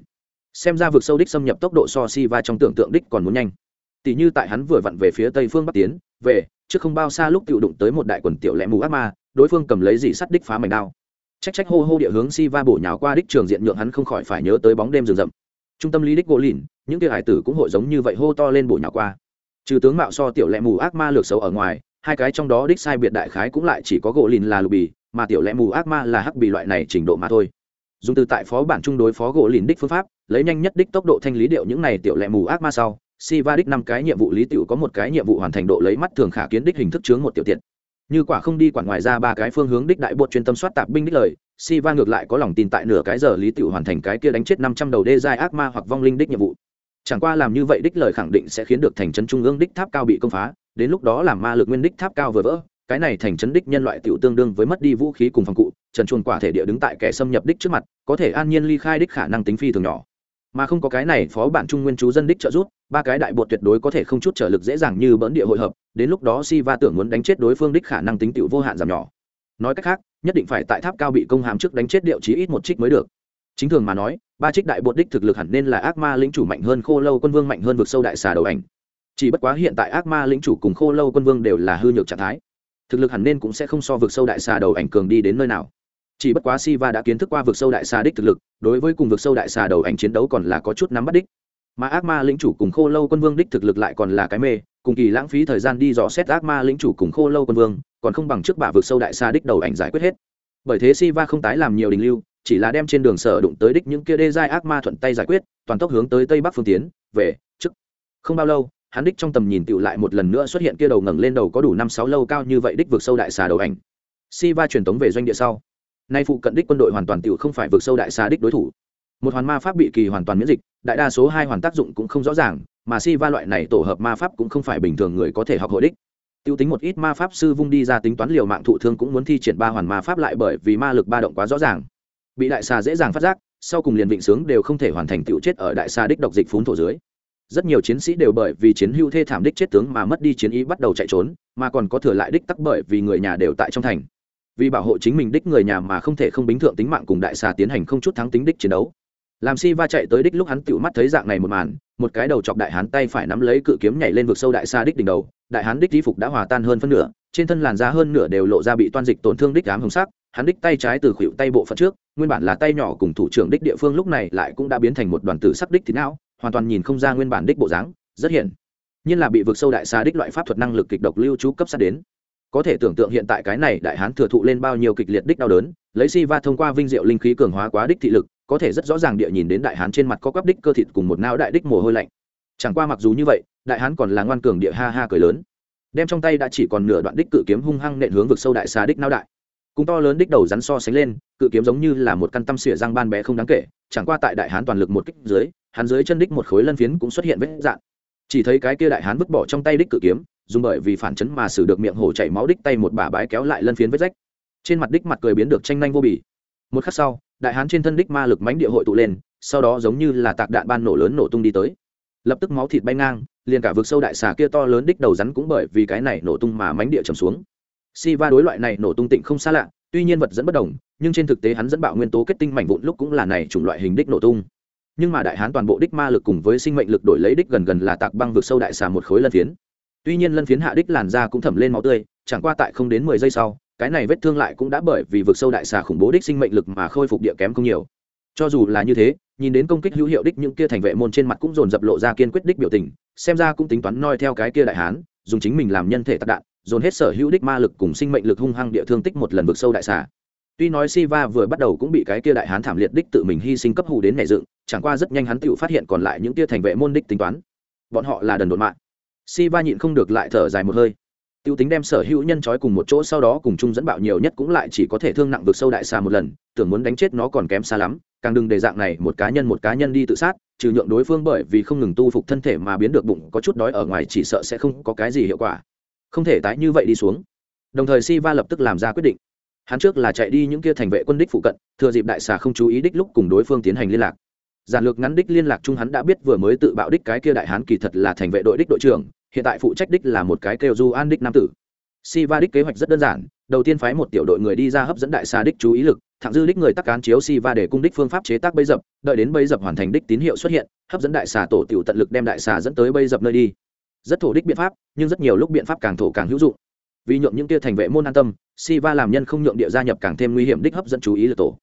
xem ra vực sâu đích xâm nhập tốc độ so si va trong tưởng tượng đích còn muốn nhanh. Tỷ như tại hắn vừa vặn về phía tây phương bắc tiến, về, trước không bao xa lúc tự đụng tới một đại quần tiểu lẽ mù ác ma, đối phương cầm lấy gì sắt đích phá mảnh đao. Trách trách hô hô địa hướng si va bổ nhào qua đích trường diện nhượng hắn không khỏi phải nhớ tới bóng đêm rừng rậm. Trung tâm lý đích gỗ lìn, những kia hải tử cũng hội giống như vậy hô to lên bổ nhào qua. Trừ tướng mạo so tiểu lẽ mù ác ma lược xấu ở ngoài, hai cái trong đó đích sai biệt đại khái cũng lại chỉ có gỗ lìn là lục bì, mà tiểu lẽ mù ác ma là hắc bì loại này trình độ mà thôi. Dùng từ tại phó bản chung đối phó gỗ lìn đích phương pháp lấy nhanh nhất đích tốc độ thanh lý điệu những này tiểu lệ mù ác ma sau si va đích năm cái nhiệm vụ lý tiểu có một cái nhiệm vụ hoàn thành độ lấy mắt thường khả kiến đích hình thức chướng một tiểu tiện. Như quả không đi quản ngoài ra ba cái phương hướng đích đại bột chuyên tâm soát tạp binh đích lời si va ngược lại có lòng tin tại nửa cái giờ lý tiểu hoàn thành cái kia đánh chết năm trăm đầu đê giai ác ma hoặc vong linh đích nhiệm vụ. Chẳng qua làm như vậy đích lời khẳng định sẽ khiến được thành trấn trung ương đích tháp cao bị công phá, đến lúc đó làm ma lực nguyên đích tháp cao vừa vỡ, cái này thành trấn đích nhân loại tiểu tương đương với mất đi vũ khí cùng phòng cụ, trần chuồn quả thể địa đứng tại kẻ xâm nhập đích trước mặt, có thể an nhiên ly khai đích khả năng tính phi thường nhỏ mà không có cái này phó bản trung nguyên chú dân đích trợ giúp, ba cái đại bột tuyệt đối có thể không chút trở lực dễ dàng như bỡn địa hội hợp, đến lúc đó si va tưởng muốn đánh chết đối phương đích khả năng tính tựu vô hạn giảm nhỏ. Nói cách khác, nhất định phải tại tháp cao bị công hàm trước đánh chết điệu chí ít một trích mới được. Chính thường mà nói, ba trích đại bột đích thực lực hẳn nên là ác ma lĩnh chủ mạnh hơn khô lâu quân vương mạnh hơn vực sâu đại xà đầu ảnh. Chỉ bất quá hiện tại ác ma lĩnh chủ cùng khô lâu quân vương đều là hư nhược trạng thái. Thực lực hẳn nên cũng sẽ không so vực sâu đại xà đầu ảnh cường đi đến nơi nào chỉ bất quá Siva đã kiến thức qua vực sâu đại xà đích thực lực, đối với cùng vực sâu đại xà đầu ảnh chiến đấu còn là có chút nắm bắt đích. Mà ác ma lĩnh chủ cùng Khô Lâu quân vương đích thực lực lại còn là cái mê, cùng kỳ lãng phí thời gian đi dò xét ác ma lĩnh chủ cùng Khô Lâu quân vương, còn không bằng trước bả vực sâu đại xà đích đầu ảnh giải quyết hết. Bởi thế Siva không tái làm nhiều đình lưu, chỉ là đem trên đường sở đụng tới đích những kia đê giai ác ma thuận tay giải quyết, toàn tốc hướng tới tây bắc phương tiến, về, trước. Không bao lâu, hắn đích trong tầm nhìn tựu lại một lần nữa xuất hiện kia đầu ngẩng lên đầu có đủ năm sáu lâu cao như vậy đích vực sâu đại xà đầu ảnh. Siva truyền tống về doanh địa sau nay phụ cận đích quân đội hoàn toàn tiểu không phải vượt sâu đại xa đích đối thủ. Một hoàn ma pháp bị kỳ hoàn toàn miễn dịch, đại đa số hai hoàn tác dụng cũng không rõ ràng, mà si va loại này tổ hợp ma pháp cũng không phải bình thường người có thể học hội đích. Tiêu tính một ít ma pháp sư vung đi ra tính toán liều mạng thụ thương cũng muốn thi triển ba hoàn ma pháp lại bởi vì ma lực ba động quá rõ ràng. Bị đại xà dễ dàng phát giác, sau cùng liền vịnh sướng đều không thể hoàn thành tiểu chết ở đại xà đích độc dịch phún thổ dưới. Rất nhiều chiến sĩ đều bởi vì chiến hưu thê thảm đích chết tướng mà mất đi chiến ý bắt đầu chạy trốn, mà còn có thừa lại đích tắc bởi vì người nhà đều tại trong thành vì bảo hộ chính mình đích người nhà mà không thể không bính thượng tính mạng cùng đại xà tiến hành không chút thắng tính đích chiến đấu. Làm si va chạy tới đích lúc hắn tựu mắt thấy dạng này một màn, một cái đầu chọc đại hán tay phải nắm lấy cự kiếm nhảy lên vực sâu đại xa đích đỉnh đầu, đại hán đích di phục đã hòa tan hơn phân nửa, trên thân làn da hơn nửa đều lộ ra bị toan dịch tổn thương đích ám hồng sắc, hắn đích tay trái từ khuỷu tay bộ phận trước, nguyên bản là tay nhỏ cùng thủ trưởng đích địa phương lúc này lại cũng đã biến thành một đoàn tử sắc đích thì não, hoàn toàn nhìn không ra nguyên bản đích bộ dáng, rất hiện nhiên là bị vực sâu đại xa đích loại pháp thuật năng lực kịch độc lưu trú cấp sát đến có thể tưởng tượng hiện tại cái này đại hán thừa thụ lên bao nhiêu kịch liệt đích đau đớn, lấy si va thông qua vinh diệu linh khí cường hóa quá đích thị lực, có thể rất rõ ràng địa nhìn đến đại hán trên mặt có quắp đích cơ thịt cùng một não đại đích mồ hôi lạnh. Chẳng qua mặc dù như vậy, đại hán còn là ngoan cường địa ha ha cười lớn. Đem trong tay đã chỉ còn nửa đoạn đích cự kiếm hung hăng nện hướng vực sâu đại xà đích não đại. Cùng to lớn đích đầu rắn so sánh lên, cự kiếm giống như là một căn tâm xỉa răng ban bé không đáng kể, chẳng qua tại đại hán toàn lực một kích dưới, hắn dưới chân đích một khối lân phiến cũng xuất hiện vết dạn. Chỉ thấy cái kia đại hán vứt bỏ trong tay đích cự kiếm dùng bởi vì phản chấn mà xử được miệng hổ chảy máu đích tay một bà bái kéo lại lân phiến vết rách. Trên mặt đích mặt cười biến được tranh nhanh vô bì. Một khắc sau, đại hán trên thân đích ma lực mánh địa hội tụ lên, sau đó giống như là tạc đạn ban nổ lớn nổ tung đi tới. Lập tức máu thịt bay ngang, liền cả vực sâu đại xà kia to lớn đích đầu rắn cũng bởi vì cái này nổ tung mà mánh địa trầm xuống. Si va đối loại này nổ tung tịnh không xa lạ, tuy nhiên vật dẫn bất đồng, nhưng trên thực tế hắn dẫn bạo nguyên tố kết tinh mảnh vụn lúc cũng là này chủng loại hình đích nổ tung. Nhưng mà đại hán toàn bộ đích ma lực cùng với sinh mệnh lực đổi lấy đích gần gần là tạc băng vực sâu đại xà một khối lân phiến tuy nhiên lân phiến hạ đích làn da cũng thẩm lên máu tươi, chẳng qua tại không đến mười giây sau, cái này vết thương lại cũng đã bởi vì vực sâu đại xà khủng bố đích sinh mệnh lực mà khôi phục địa kém không nhiều. Cho dù là như thế, nhìn đến công kích hữu hiệu đích những kia thành vệ môn trên mặt cũng dồn dập lộ ra kiên quyết đích biểu tình, xem ra cũng tính toán noi theo cái kia đại hán, dùng chính mình làm nhân thể tạc đạn, dồn hết sở hữu đích ma lực cùng sinh mệnh lực hung hăng địa thương tích một lần vực sâu đại xà. Tuy nói siva vừa bắt đầu cũng bị cái kia đại hán thảm liệt đích tự mình hy sinh cấp hù đến nhẹ dựng, chẳng qua rất nhanh hắn tự phát hiện còn lại những kia thành vệ môn đích tính toán. Bọn họ là đần đột mạng siva nhịn không được lại thở dài một hơi. Tiêu tính đem sở hữu nhân trói cùng một chỗ sau đó cùng chung dẫn bạo nhiều nhất cũng lại chỉ có thể thương nặng vực sâu đại xà một lần, tưởng muốn đánh chết nó còn kém xa lắm, càng đừng để dạng này một cá nhân một cá nhân đi tự sát, trừ nhượng đối phương bởi vì không ngừng tu phục thân thể mà biến được bụng có chút đói ở ngoài chỉ sợ sẽ không có cái gì hiệu quả. Không thể tái như vậy đi xuống. Đồng thời si va lập tức làm ra quyết định. Hắn trước là chạy đi những kia thành vệ quân đích phụ cận, thừa dịp đại xà không chú ý đích lúc cùng đối phương tiến hành liên lạc. Giản lược ngắn đích liên lạc chung hắn đã biết vừa mới tự bạo đích cái kia đại hán kỳ thật là thành vệ đội đích đội trưởng hiện tại phụ trách đích là một cái kêu du an đích nam tử. Si va đích kế hoạch rất đơn giản, đầu tiên phái một tiểu đội người đi ra hấp dẫn đại xà đích chú ý lực, thẳng dư đích người tắc cán chiếu si va để cung đích phương pháp chế tác bấy dập, đợi đến bấy dập hoàn thành đích tín hiệu xuất hiện, hấp dẫn đại xà tổ tiểu tận lực đem đại xà dẫn tới bấy dập nơi đi. Rất thổ đích biện pháp, nhưng rất nhiều lúc biện pháp càng thổ càng hữu dụng. Vì nhượng những tia thành vệ môn an tâm si va làm nhân không nhượng địa gia nhập càng thêm nguy hiểm đích hấp dẫn chú ý lực tổ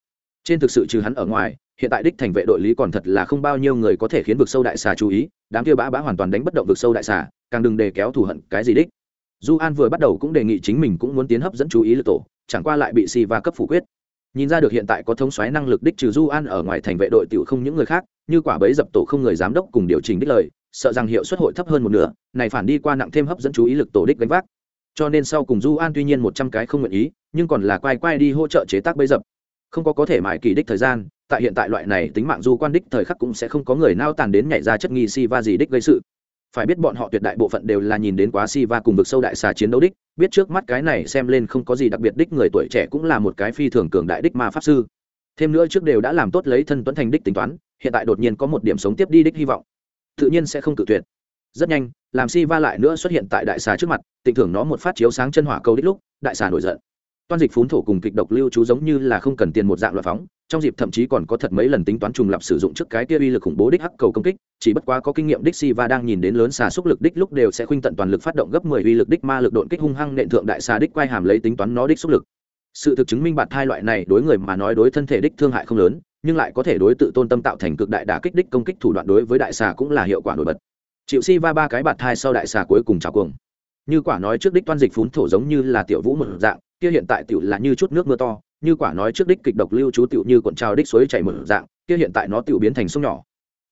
trên thực sự trừ hắn ở ngoài, hiện tại đích thành vệ đội lý còn thật là không bao nhiêu người có thể khiến vực sâu đại xà chú ý, đám kia bã bã hoàn toàn đánh bất động vực sâu đại xà, càng đừng để kéo thù hận cái gì đích. Du an vừa bắt đầu cũng đề nghị chính mình cũng muốn tiến hấp dẫn chú ý lực tổ, chẳng qua lại bị si va cấp phủ quyết. Nhìn ra được hiện tại có thống xoáy năng lực đích trừ du an ở ngoài thành vệ đội tiểu không những người khác, như quả bấy dập tổ không người giám đốc cùng điều chỉnh đích lời, sợ rằng hiệu suất hội thấp hơn một nửa, này phản đi qua nặng thêm hấp dẫn chú ý lực tổ đích gánh vác. Cho nên sau cùng du an tuy nhiên một trăm cái không nguyện ý, nhưng còn là quay quay đi hỗ trợ chế tác bấy dập không có có thể mãi kỳ đích thời gian, tại hiện tại loại này tính mạng du quan đích thời khắc cũng sẽ không có người nao tàn đến nhảy ra chất nghi si va gì đích gây sự. Phải biết bọn họ tuyệt đại bộ phận đều là nhìn đến quá si va cùng vực sâu đại xà chiến đấu đích, biết trước mắt cái này xem lên không có gì đặc biệt đích người tuổi trẻ cũng là một cái phi thường cường đại đích ma pháp sư. Thêm nữa trước đều đã làm tốt lấy thân tuấn thành đích tính toán, hiện tại đột nhiên có một điểm sống tiếp đi đích hy vọng. Tự nhiên sẽ không cự tuyệt. Rất nhanh, làm si va lại nữa xuất hiện tại đại xà trước mặt, tịnh thưởng nó một phát chiếu sáng chân hỏa câu đích lúc, đại xà nổi giận toan dịch phún thổ cùng kịch độc lưu trú giống như là không cần tiền một dạng loại phóng, trong dịp thậm chí còn có thật mấy lần tính toán trùng lập sử dụng trước cái kia uy lực khủng bố đích hắc cầu công kích, chỉ bất quá có kinh nghiệm đích si và đang nhìn đến lớn xà xúc lực đích lúc đều sẽ khuynh tận toàn lực phát động gấp mười uy lực đích ma lực độn kích hung hăng nện thượng đại xà đích quay hàm lấy tính toán nó đích xúc lực. Sự thực chứng minh bạt hai loại này đối người mà nói đối thân thể đích thương hại không lớn, nhưng lại có thể đối tự tôn tâm tạo thành cực đại đả kích đích công kích thủ đoạn đối với đại xà cũng là hiệu quả nổi bật. Chịu si va ba cái bạt thai sau đại xà cuối cùng trào cuồng như quả nói trước đích toan dịch phún thổ giống như là tiểu vũ một dạng, kia hiện tại tiểu là như chút nước mưa to, như quả nói trước đích kịch độc lưu chú tiểu như cuộn trào đích suối chảy một dạng, kia hiện tại nó tiểu biến thành sông nhỏ.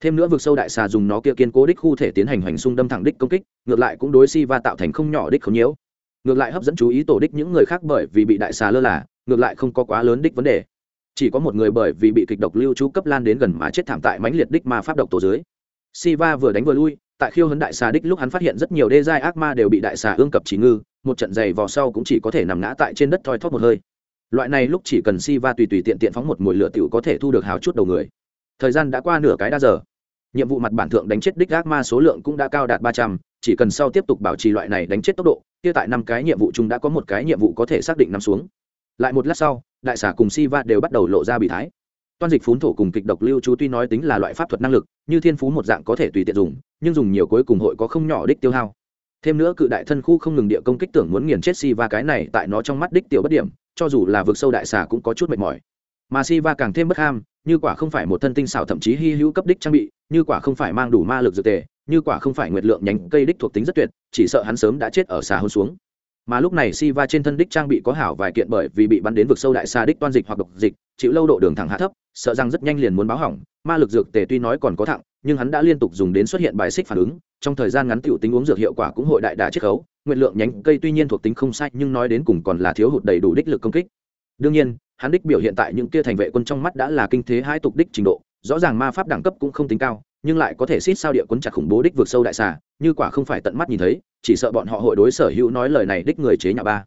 Thêm nữa vực sâu đại xà dùng nó kia kiên cố đích khu thể tiến hành hành xung đâm thẳng đích công kích, ngược lại cũng đối si va tạo thành không nhỏ đích không nhiễu. Ngược lại hấp dẫn chú ý tổ đích những người khác bởi vì bị đại xà lơ là, ngược lại không có quá lớn đích vấn đề. Chỉ có một người bởi vì bị kịch độc lưu chú cấp lan đến gần mà chết thảm tại mãnh liệt đích ma pháp độc tổ dưới. Si va vừa đánh vừa lui tại khiêu hấn đại xà đích lúc hắn phát hiện rất nhiều đê giai ác ma đều bị đại xà ương cập chỉ ngư, một trận giày vò sau cũng chỉ có thể nằm ngã tại trên đất thoi thóp một hơi. Loại này lúc chỉ cần si va tùy tùy tiện tiện phóng một mồi lửa tiểu có thể thu được hào chút đầu người. Thời gian đã qua nửa cái đa giờ. Nhiệm vụ mặt bản thượng đánh chết đích ác ma số lượng cũng đã cao đạt ba trăm, chỉ cần sau tiếp tục bảo trì loại này đánh chết tốc độ, kia tại năm cái nhiệm vụ chung đã có một cái nhiệm vụ có thể xác định nằm xuống. Lại một lát sau, đại xà cùng si va đều bắt đầu lộ ra bị thái toan dịch phún thổ cùng kịch độc lưu chú tuy nói tính là loại pháp thuật năng lực, như thiên phú một dạng có thể tùy tiện dùng, nhưng dùng nhiều cuối cùng hội có không nhỏ đích tiêu hao. Thêm nữa cự đại thân khu không ngừng địa công kích tưởng muốn nghiền chết si va cái này tại nó trong mắt đích tiểu bất điểm, cho dù là vực sâu đại xà cũng có chút mệt mỏi. Mà si va càng thêm bất ham, như quả không phải một thân tinh xảo thậm chí hy hữu cấp đích trang bị, như quả không phải mang đủ ma lực dược tề, như quả không phải nguyệt lượng nhánh cây đích thuộc tính rất tuyệt, chỉ sợ hắn sớm đã chết ở xà hôn xuống mà lúc này si va trên thân đích trang bị có hảo vài kiện bởi vì bị bắn đến vực sâu đại xa đích toan dịch hoặc độc dịch, chịu lâu độ đường thẳng hạ thấp, sợ rằng rất nhanh liền muốn báo hỏng. Ma lực dược tề tuy nói còn có thẳng nhưng hắn đã liên tục dùng đến xuất hiện bài xích phản ứng, trong thời gian ngắn tiểu tính uống dược hiệu quả cũng hội đại đà chiết khấu, nguyện lượng nhánh cây tuy nhiên thuộc tính không sai, nhưng nói đến cùng còn là thiếu hụt đầy đủ đích lực công kích. Đương nhiên, hắn đích biểu hiện tại những kia thành vệ quân trong mắt đã là kinh thế hai tục đích trình độ, rõ ràng ma pháp đẳng cấp cũng không tính cao nhưng lại có thể xít sao địa cuốn chặt khủng bố đích vượt sâu đại xà, như quả không phải tận mắt nhìn thấy, chỉ sợ bọn họ hội đối sở hữu nói lời này đích người chế nhà ba.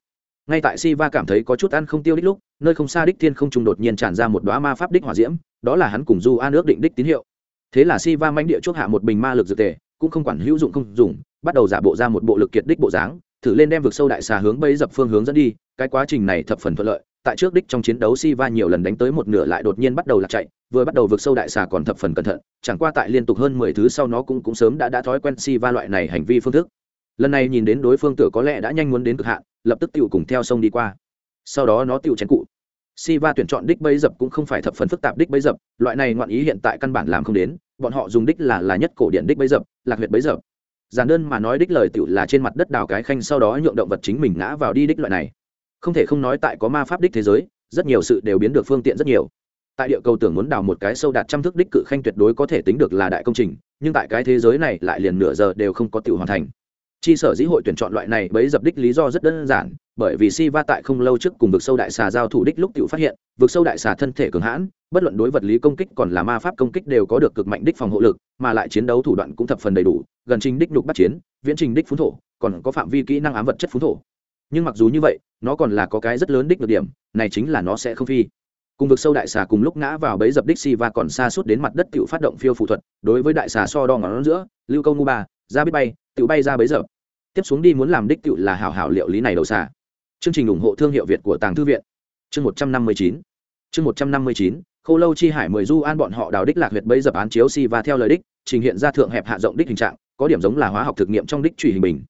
Ngay tại si va cảm thấy có chút ăn không tiêu đích lúc, nơi không xa đích thiên không trùng đột nhiên tràn ra một đoá ma pháp đích hỏa diễm, đó là hắn cùng du an ước định đích tín hiệu. Thế là si va manh địa chuốc hạ một bình ma lực dược tề, cũng không quản hữu dụng không dùng, bắt đầu giả bộ ra một bộ lực kiệt đích bộ dáng, thử lên đem vực sâu đại xà hướng bấy dập phương hướng dẫn đi, cái quá trình này thập phần thuận lợi, tại trước đích trong chiến đấu si va nhiều lần đánh tới một nửa lại đột nhiên bắt đầu lạc chạy vừa bắt đầu vượt sâu đại xà còn thập phần cẩn thận, chẳng qua tại liên tục hơn mười thứ sau nó cũng cũng sớm đã đã thói quen si va loại này hành vi phương thức. Lần này nhìn đến đối phương tựa có lẽ đã nhanh muốn đến cực hạn, lập tức tựu cùng theo sông đi qua. Sau đó nó tựu chén cụ. Si va tuyển chọn đích bấy dập cũng không phải thập phần phức tạp đích bấy dập, loại này ngoạn ý hiện tại căn bản làm không đến, bọn họ dùng đích là là nhất cổ điện đích bấy dập, lạc huyệt bấy dập. Giản đơn mà nói đích lời tựu là trên mặt đất đào cái khanh sau đó nhượng động vật chính mình ngã vào đi đích loại này. Không thể không nói tại có ma pháp đích thế giới, rất nhiều sự đều biến được phương tiện rất nhiều tại địa cầu tưởng muốn đào một cái sâu đạt trăm thước đích cự khanh tuyệt đối có thể tính được là đại công trình, nhưng tại cái thế giới này lại liền nửa giờ đều không có tiểu hoàn thành. Chi sở dĩ hội tuyển chọn loại này bấy dập đích lý do rất đơn giản, bởi vì si va tại không lâu trước cùng vực sâu đại xà giao thủ đích lúc tiểu phát hiện, vực sâu đại xà thân thể cường hãn, bất luận đối vật lý công kích còn là ma pháp công kích đều có được cực mạnh đích phòng hộ lực, mà lại chiến đấu thủ đoạn cũng thập phần đầy đủ, gần trình đích lục bắt chiến, viễn trình đích phú thổ, còn có phạm vi kỹ năng ám vật chất phú thổ. Nhưng mặc dù như vậy, nó còn là có cái rất lớn đích được điểm, này chính là nó sẽ không phi cùng vực sâu đại xà cùng lúc ngã vào bẫy dập đích si và còn xa suốt đến mặt đất tự phát động phiêu phụ thuật, đối với đại xà so đo ngón giữa, lưu câu ngu ba, ra biết bay tự bay ra bẫy dập. Tiếp xuống đi muốn làm đích tự là hảo hảo liệu lý này đầu xà. Chương trình ủng hộ thương hiệu việt của tàng thư viện. Chương một trăm năm mươi chín. Chương một trăm năm mươi chín, khô lâu chi hải mười du an bọn họ đào đích lạc huyệt bẫy dập án chiếu si và theo lời đích, trình hiện ra thượng hẹp hạ rộng đích hình trạng, có điểm giống là hóa học thực nghiệm trong đích truy hình bình.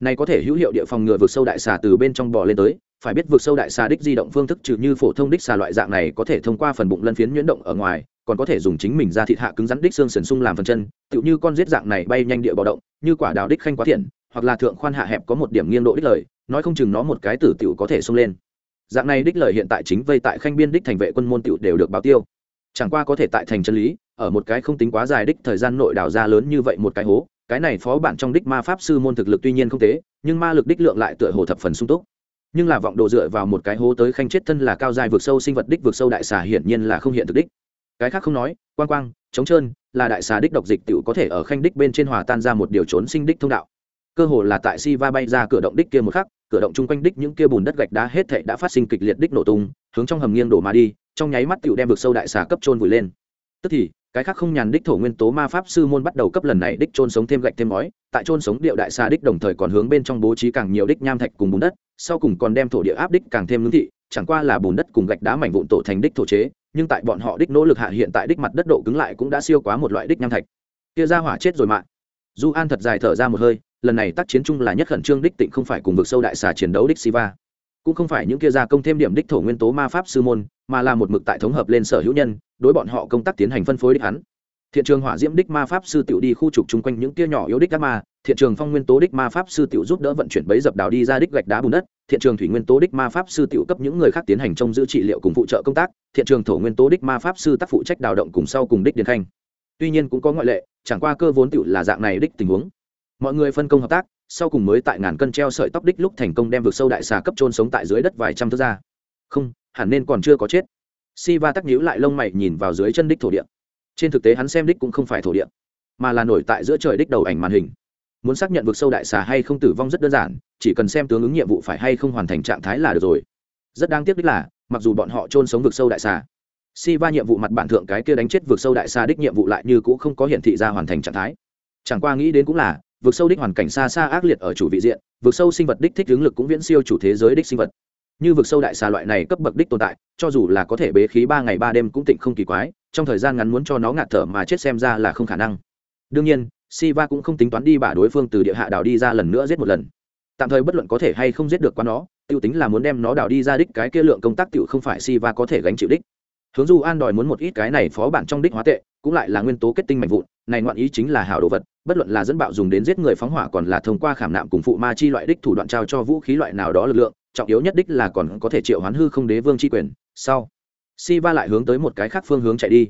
Này có thể hữu hiệu địa phòng ngừa vượt sâu đại xà từ bên trong bò lên tới phải biết vượt sâu đại xà đích di động phương thức trừ như phổ thông đích xà loại dạng này có thể thông qua phần bụng lân phiến nhuyễn động ở ngoài, còn có thể dùng chính mình ra thịt hạ cứng rắn đích xương sần sung làm phần chân, tựu như con giết dạng này bay nhanh địa bò động, như quả đào đích khanh quá thiện, hoặc là thượng khoan hạ hẹp có một điểm nghiêng độ đích lời, nói không chừng nó một cái tử tiểu có thể xông lên. Dạng này đích lời hiện tại chính vây tại khanh biên đích thành vệ quân môn tiểu đều được báo tiêu. Chẳng qua có thể tại thành chân lý, ở một cái không tính quá dài đích thời gian nội đào ra lớn như vậy một cái hố, cái này phó bản trong đích ma pháp sư môn thực lực tuy nhiên không tế, nhưng ma lực đích lượng lại tựa hồ thập phần sung túc nhưng là vọng độ dựa vào một cái hố tới khanh chết thân là cao dài vượt sâu sinh vật đích vượt sâu đại xà hiển nhiên là không hiện thực đích. Cái khác không nói, quang quang chống trơn, là đại xà đích độc dịch tựu có thể ở khanh đích bên trên hòa tan ra một điều trốn sinh đích thông đạo. Cơ hồ là tại si va bay ra cửa động đích kia một khắc, cửa động chung quanh đích những kia bùn đất gạch đá hết thệ đã phát sinh kịch liệt đích nổ tung, hướng trong hầm nghiêng đổ mà đi, trong nháy mắt tựu đem vượt sâu đại xà cấp trôn vùi lên. Tức thì cái khác không nhàn đích thổ nguyên tố ma pháp sư môn bắt đầu cấp lần này đích trôn sống thêm gạch thêm ngói, tại trôn sống điệu đại xa đích đồng thời còn hướng bên trong bố trí càng nhiều đích nham thạch cùng bùn đất, sau cùng còn đem thổ địa áp đích càng thêm ngưng thị, chẳng qua là bùn đất cùng gạch đá mảnh vụn tổ thành đích thổ chế, nhưng tại bọn họ đích nỗ lực hạ hiện tại đích mặt đất độ cứng lại cũng đã siêu quá một loại đích nham thạch. Kia ra hỏa chết rồi mạng du an thật dài thở ra một hơi, lần này tác chiến chung là nhất khẩn trương đích tịnh không phải cùng vực sâu đại xà chiến đấu đích siva cũng không phải những kia gia công thêm điểm đích thổ nguyên tố ma pháp sư môn, mà là một mực tại thống hợp lên sở hữu nhân, đối bọn họ công tác tiến hành phân phối đích hắn. Thiện trường hỏa diễm đích ma pháp sư tiểu đi khu trục chung quanh những kia nhỏ yếu đích các ma, thiện trường phong nguyên tố đích ma pháp sư tiểu giúp đỡ vận chuyển bấy dập đào đi ra đích gạch đá bùn đất, thiện trường thủy nguyên tố đích ma pháp sư tiểu cấp những người khác tiến hành trong giữ trị liệu cùng phụ trợ công tác, thiện trường thổ nguyên tố đích ma pháp sư tác phụ trách đào động cùng sau cùng đích điền khanh. Tuy nhiên cũng có ngoại lệ, chẳng qua cơ vốn tiểu là dạng này đích tình huống. Mọi người phân công hợp tác sau cùng mới tại ngàn cân treo sợi tóc đích lúc thành công đem vực sâu đại xà cấp trôn sống tại dưới đất vài trăm thước ra. Không, hẳn nên còn chưa có chết. Si va tắc nhíu lại lông mày nhìn vào dưới chân đích thổ địa. Trên thực tế hắn xem đích cũng không phải thổ địa, mà là nổi tại giữa trời đích đầu ảnh màn hình. Muốn xác nhận vực sâu đại xà hay không tử vong rất đơn giản, chỉ cần xem tướng ứng nhiệm vụ phải hay không hoàn thành trạng thái là được rồi. Rất đáng tiếc đích là, mặc dù bọn họ trôn sống vực sâu đại xà si va nhiệm vụ mặt bản thượng cái kia đánh chết vực sâu đại xà đích nhiệm vụ lại như cũng không có hiển thị ra hoàn thành trạng thái. Chẳng qua nghĩ đến cũng là vực sâu đích hoàn cảnh xa xa ác liệt ở chủ vị diện vực sâu sinh vật đích thích hướng lực cũng viễn siêu chủ thế giới đích sinh vật như vực sâu đại xà loại này cấp bậc đích tồn tại cho dù là có thể bế khí ba ngày ba đêm cũng tịnh không kỳ quái trong thời gian ngắn muốn cho nó ngạt thở mà chết xem ra là không khả năng đương nhiên Siva cũng không tính toán đi bả đối phương từ địa hạ đảo đi ra lần nữa giết một lần. Tạm thời bất luận có thể hay không giết được qua nó, tiêu tính là muốn đem nó đảo đi ra đích cái kia lượng công tác tiểu không phải Siva có thể gánh chịu đích. Hướng Du An đòi muốn một ít cái này phó bản trong đích hóa tệ, cũng lại là nguyên tố kết tinh mạnh vụn, này ngoạn ý chính là hảo đồ vật, bất luận là dẫn bạo dùng đến giết người phóng hỏa còn là thông qua khảm nạm cùng phụ ma chi loại đích thủ đoạn trao cho vũ khí loại nào đó lực lượng, trọng yếu nhất đích là còn có thể triệu hoán hư không đế vương chi quyền. Sau, Siva lại hướng tới một cái khác phương hướng chạy đi.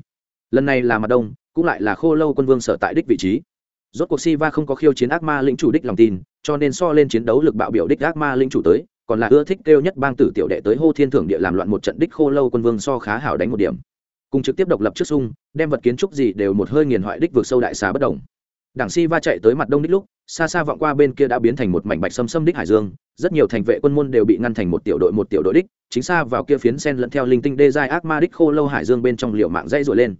Lần này là mặt đông, cũng lại là khô lâu quân vương sở tại đích vị trí rốt cuộc Siva không có khiêu chiến ác ma lĩnh chủ đích lòng tin, cho nên so lên chiến đấu lực bạo biểu đích ác ma lĩnh chủ tới, còn là ưa thích kêu nhất bang tử tiểu đệ tới hô thiên thưởng địa làm loạn một trận đích khô lâu quân vương so khá hảo đánh một điểm. Cùng trực tiếp độc lập trước sung, đem vật kiến trúc gì đều một hơi nghiền hoại đích vượt sâu đại xà bất động. Đảng si va chạy tới mặt đông đích lúc, xa xa vọng qua bên kia đã biến thành một mảnh bạch sâm sâm đích hải dương, rất nhiều thành vệ quân môn đều bị ngăn thành một tiểu đội một tiểu đội đích, chính xa vào kia phiến sen lẫn theo linh tinh đê giai ác ma đích khô lâu hải dương bên trong liều mạng dây rồi lên.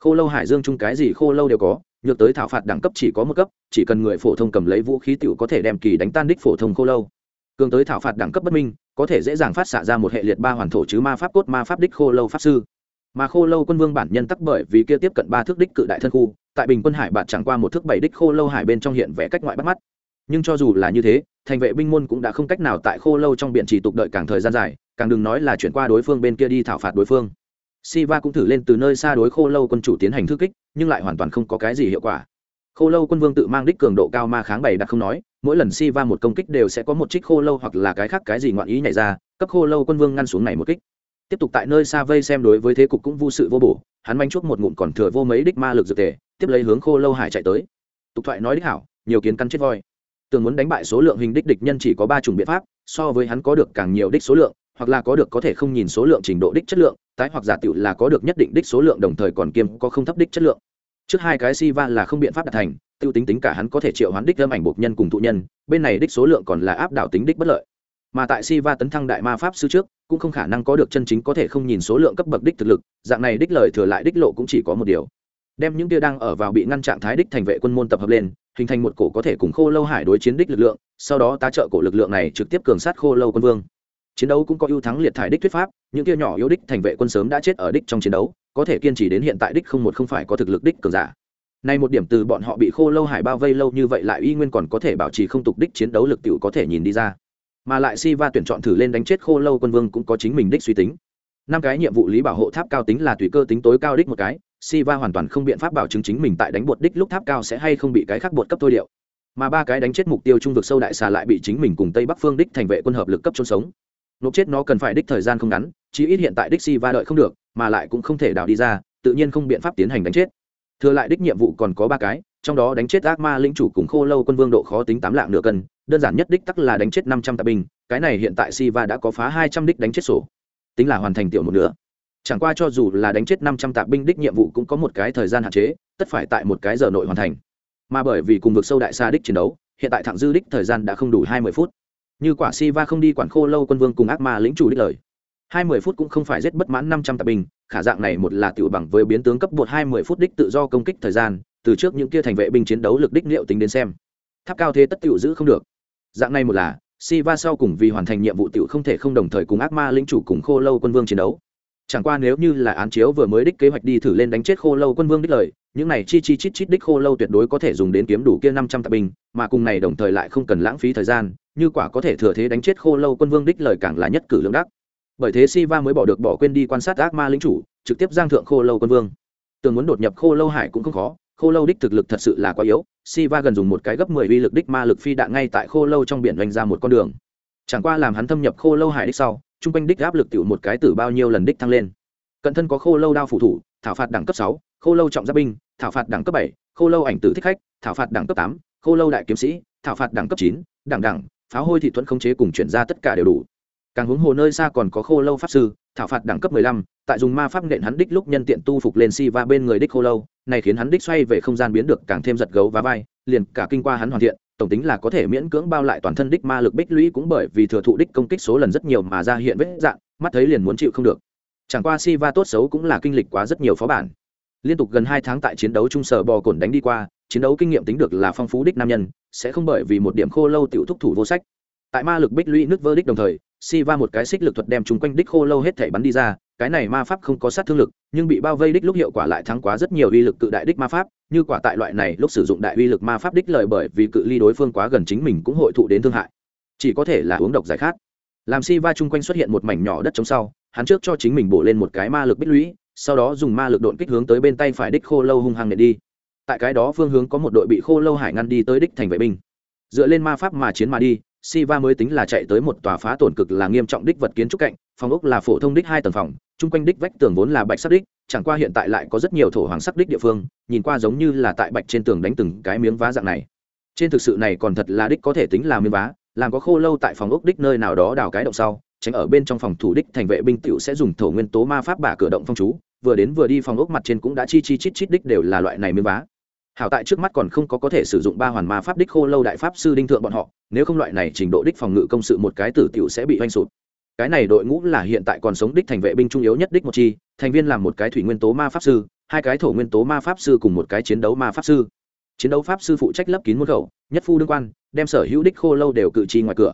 Khô lâu hải dương chung cái gì khô lâu đều có, nhược tới thảo phạt đẳng cấp chỉ có một cấp chỉ cần người phổ thông cầm lấy vũ khí tiểu có thể đem kỳ đánh tan đích phổ thông khô lâu cường tới thảo phạt đẳng cấp bất minh có thể dễ dàng phát xạ ra một hệ liệt ba hoàn thổ chứ ma pháp cốt ma pháp đích khô lâu pháp sư. Mà khô lâu quân vương bản nhân tắc bởi vì kia tiếp cận ba thước đích cự đại thân khu tại bình quân hải bạn chẳng qua một thước bảy đích khô lâu hải bên trong hiện vẽ cách ngoại bắt mắt. Nhưng cho dù là như thế thành vệ binh môn cũng đã không cách nào tại khô lâu trong biển chỉ tục đợi càng thời gian dài càng đừng nói là chuyển qua đối phương bên kia đi thảo phạt đối phương. Siva cũng thử lên từ nơi xa đối Khô Lâu quân chủ tiến hành thư kích, nhưng lại hoàn toàn không có cái gì hiệu quả. Khô Lâu quân vương tự mang đích cường độ cao ma kháng bảy đặt không nói, mỗi lần Siva một công kích đều sẽ có một trích Khô Lâu hoặc là cái khác cái gì ngoạn ý nhảy ra, cấp Khô Lâu quân vương ngăn xuống này một kích. Tiếp tục tại nơi xa vây xem đối với thế cục cũng vô sự vô bổ, hắn manh chuốc một ngụm còn thừa vô mấy đích ma lực dược tề, tiếp lấy hướng Khô Lâu Hải chạy tới. Tục thoại nói đích hảo, nhiều kiến căn chết voi. tường muốn đánh bại số lượng hình đích địch nhân chỉ có ba chủng biện pháp, so với hắn có được càng nhiều đích số lượng, hoặc là có được có thể không nhìn số lượng trình độ đích chất lượng tái hoặc giả tiểu là có được nhất định đích số lượng đồng thời còn kiêm có không thấp đích chất lượng trước hai cái si va là không biện pháp đạt thành, tiêu tính tính cả hắn có thể triệu hoán đích âm ảnh bộc nhân cùng thụ nhân, bên này đích số lượng còn là áp đảo tính đích bất lợi. Mà tại si va tấn thăng đại ma pháp sư trước, cũng không khả năng có được chân chính có thể không nhìn số lượng cấp bậc đích thực lực, dạng này đích lợi thừa lại đích lộ cũng chỉ có một điều. Đem những tia đang ở vào bị ngăn trạng thái đích thành vệ quân môn tập hợp lên, hình thành một cổ có thể cùng khô lâu hải đối chiến đích lực lượng, sau đó tá trợ cổ lực lượng này trực tiếp cường sát khô lâu quân vương chiến đấu cũng có ưu thắng liệt thải đích thuyết pháp, những kia nhỏ yếu đích thành vệ quân sớm đã chết ở đích trong chiến đấu, có thể kiên trì đến hiện tại đích không một không phải có thực lực đích cường giả. Nay một điểm từ bọn họ bị khô lâu hải bao vây lâu như vậy lại y nguyên còn có thể bảo trì không tục đích chiến đấu lực t có thể nhìn đi ra. Mà lại si va tuyển chọn thử lên đánh chết khô lâu quân vương cũng có chính mình đích suy tính. Năm cái nhiệm vụ lý bảo hộ tháp cao tính là tùy cơ tính tối cao đích một cái, si va hoàn toàn không biện pháp bảo chứng chính mình tại đánh bột đích lúc tháp cao sẽ hay không bị cái khác bột cấp thôi điệu. Mà ba cái đánh chết mục tiêu trung vực sâu đại xà lại bị chính mình cùng tây bắc phương đích thành vệ quân hợp lực cấp chôn sống nộp chết nó cần phải đích thời gian không ngắn, chí ít hiện tại đích si va đợi không được, mà lại cũng không thể đào đi ra, tự nhiên không biện pháp tiến hành đánh chết. Thừa lại đích nhiệm vụ còn có ba cái, trong đó đánh chết ác ma lĩnh chủ cùng khô lâu quân vương độ khó tính tám lạng nửa cân, đơn giản nhất đích tắc là đánh chết năm trăm tạ binh, cái này hiện tại si va đã có phá hai trăm đích đánh chết sổ. Tính là hoàn thành tiểu một nửa. Chẳng qua cho dù là đánh chết năm trăm tạ binh đích nhiệm vụ cũng có một cái thời gian hạn chế, tất phải tại một cái giờ nội hoàn thành. Mà bởi vì cùng vực sâu đại xa đích chiến đấu, hiện tại thẳng dư đích thời gian đã không đủ hai mươi phút như quả si va không đi quản khô lâu quân vương cùng ác ma lĩnh chủ đích lời. Hai mươi phút cũng không phải giết bất mãn năm trăm tạp binh, khả dạng này một là tiểu bằng với biến tướng cấp bột hai mươi phút đích tự do công kích thời gian, từ trước những kia thành vệ binh chiến đấu lực đích liệu tính đến xem. Tháp cao thế tất tiểu giữ không được. Dạng này một là si va sau cùng vì hoàn thành nhiệm vụ tiểu không thể không đồng thời cùng ác ma lĩnh chủ cùng khô lâu quân vương chiến đấu. Chẳng qua nếu như là án chiếu vừa mới đích kế hoạch đi thử lên đánh chết khô lâu quân vương đích lời những này chi chi chít chít đích khô lâu tuyệt đối có thể dùng đến kiếm đủ kia năm trăm tạp binh, mà cùng này đồng thời lại không cần lãng phí thời gian, như quả có thể thừa thế đánh chết khô lâu quân vương đích lời càng là nhất cử lương đắc. Bởi thế si va mới bỏ được bỏ quên đi quan sát ác ma lính chủ, trực tiếp giang thượng khô lâu quân vương. Tường muốn đột nhập khô lâu hải cũng không khó, khô lâu đích thực lực thật sự là quá yếu si va gần dùng một cái gấp mười uy lực đích ma lực phi đạn ngay tại khô lâu trong biển đánh ra một con đường. Chẳng qua làm hắn thâm nhập khô lâu hải đích sau chung quanh đích áp lực tiểu một cái từ bao nhiêu lần đích thăng lên. Cận thân có khô lâu đao phủ thủ, thảo phạt đẳng cấp sáu khô lâu trọng giáp binh, thảo phạt đẳng cấp bảy, khô lâu ảnh tử thích khách, thảo phạt đẳng cấp tám, khô lâu đại kiếm sĩ, thảo phạt đẳng cấp chín, đẳng đẳng, pháo hôi thị thuẫn khống chế cùng chuyển ra tất cả đều đủ. Càng hướng hồ nơi xa còn có khô lâu pháp sư, thảo phạt đẳng cấp mười lăm, tại dùng ma pháp nện hắn đích lúc nhân tiện tu phục lên si va bên người đích khô lâu, này khiến hắn đích xoay về không gian biến được càng thêm giật gấu và vai, liền cả kinh qua hắn hoàn thiện, tổng tính là có thể miễn cưỡng bao lại toàn thân đích ma lực bích lũy cũng bởi vì thừa thụ đích công kích số lần rất nhiều mà ra hiện vết dạng, mắt thấy liền muốn chịu không được. Chẳng qua si va tốt xấu cũng là kinh lịch quá rất nhiều phó bản liên tục gần hai tháng tại chiến đấu trung sở bò cồn đánh đi qua, chiến đấu kinh nghiệm tính được là phong phú đích nam nhân, sẽ không bởi vì một điểm khô lâu tiểu thúc thủ vô sách. Tại ma lực bích lũy nước vơ đích đồng thời si va một cái xích lực thuật đem chúng quanh đích khô lâu hết thể bắn đi ra, cái này ma pháp không có sát thương lực, nhưng bị bao vây đích lúc hiệu quả lại thắng quá rất nhiều uy lực cự đại đích ma pháp, như quả tại loại này lúc sử dụng đại uy lực ma pháp đích lời bởi vì cự ly đối phương quá gần chính mình cũng hội thụ đến thương hại. Chỉ có thể là uống độc giải khát. Làm si va chung quanh xuất hiện một mảnh nhỏ đất chống sau, hắn trước cho chính mình bổ lên một cái ma lực bích lũy sau đó dùng ma lực độn kích hướng tới bên tay phải đích khô lâu hung hăng nện đi tại cái đó phương hướng có một đội bị khô lâu hải ngăn đi tới đích thành vệ binh dựa lên ma pháp mà chiến mà đi Siva mới tính là chạy tới một tòa phá tổn cực là nghiêm trọng đích vật kiến trúc cạnh, phòng ốc là phổ thông đích hai tầng phòng, chung quanh đích vách tường vốn là bạch sắc đích, chẳng qua hiện tại lại có rất nhiều thổ hoàng sắc đích địa phương, nhìn qua giống như là tại bạch trên tường đánh từng cái miếng vá dạng này. Trên thực sự này còn thật là đích có thể tính là miếng vá, làm có khô lâu tại phòng ốc đích nơi nào đó đào cái động sau, tránh ở bên trong phòng thủ đích thành vệ binh tiểu sẽ dùng thổ nguyên tố ma pháp bả cửa động phong chú, vừa đến vừa đi phòng ốc mặt trên cũng đã chi chi chít chít đích đều là loại này miếng vá. Hảo tại trước mắt còn không có có thể sử dụng ba hoàn ma pháp đích khô lâu đại pháp sư đinh thượng bọn họ nếu không loại này trình độ đích phòng ngự công sự một cái tử tiểu sẽ bị oanh sụt cái này đội ngũ là hiện tại còn sống đích thành vệ binh trung yếu nhất đích một chi thành viên làm một cái thủy nguyên tố ma pháp sư hai cái thổ nguyên tố ma pháp sư cùng một cái chiến đấu ma pháp sư chiến đấu pháp sư phụ trách lấp kín môn khẩu, nhất phu đương quan, đem sở hữu đích khô lâu đều cự chi ngoài cửa.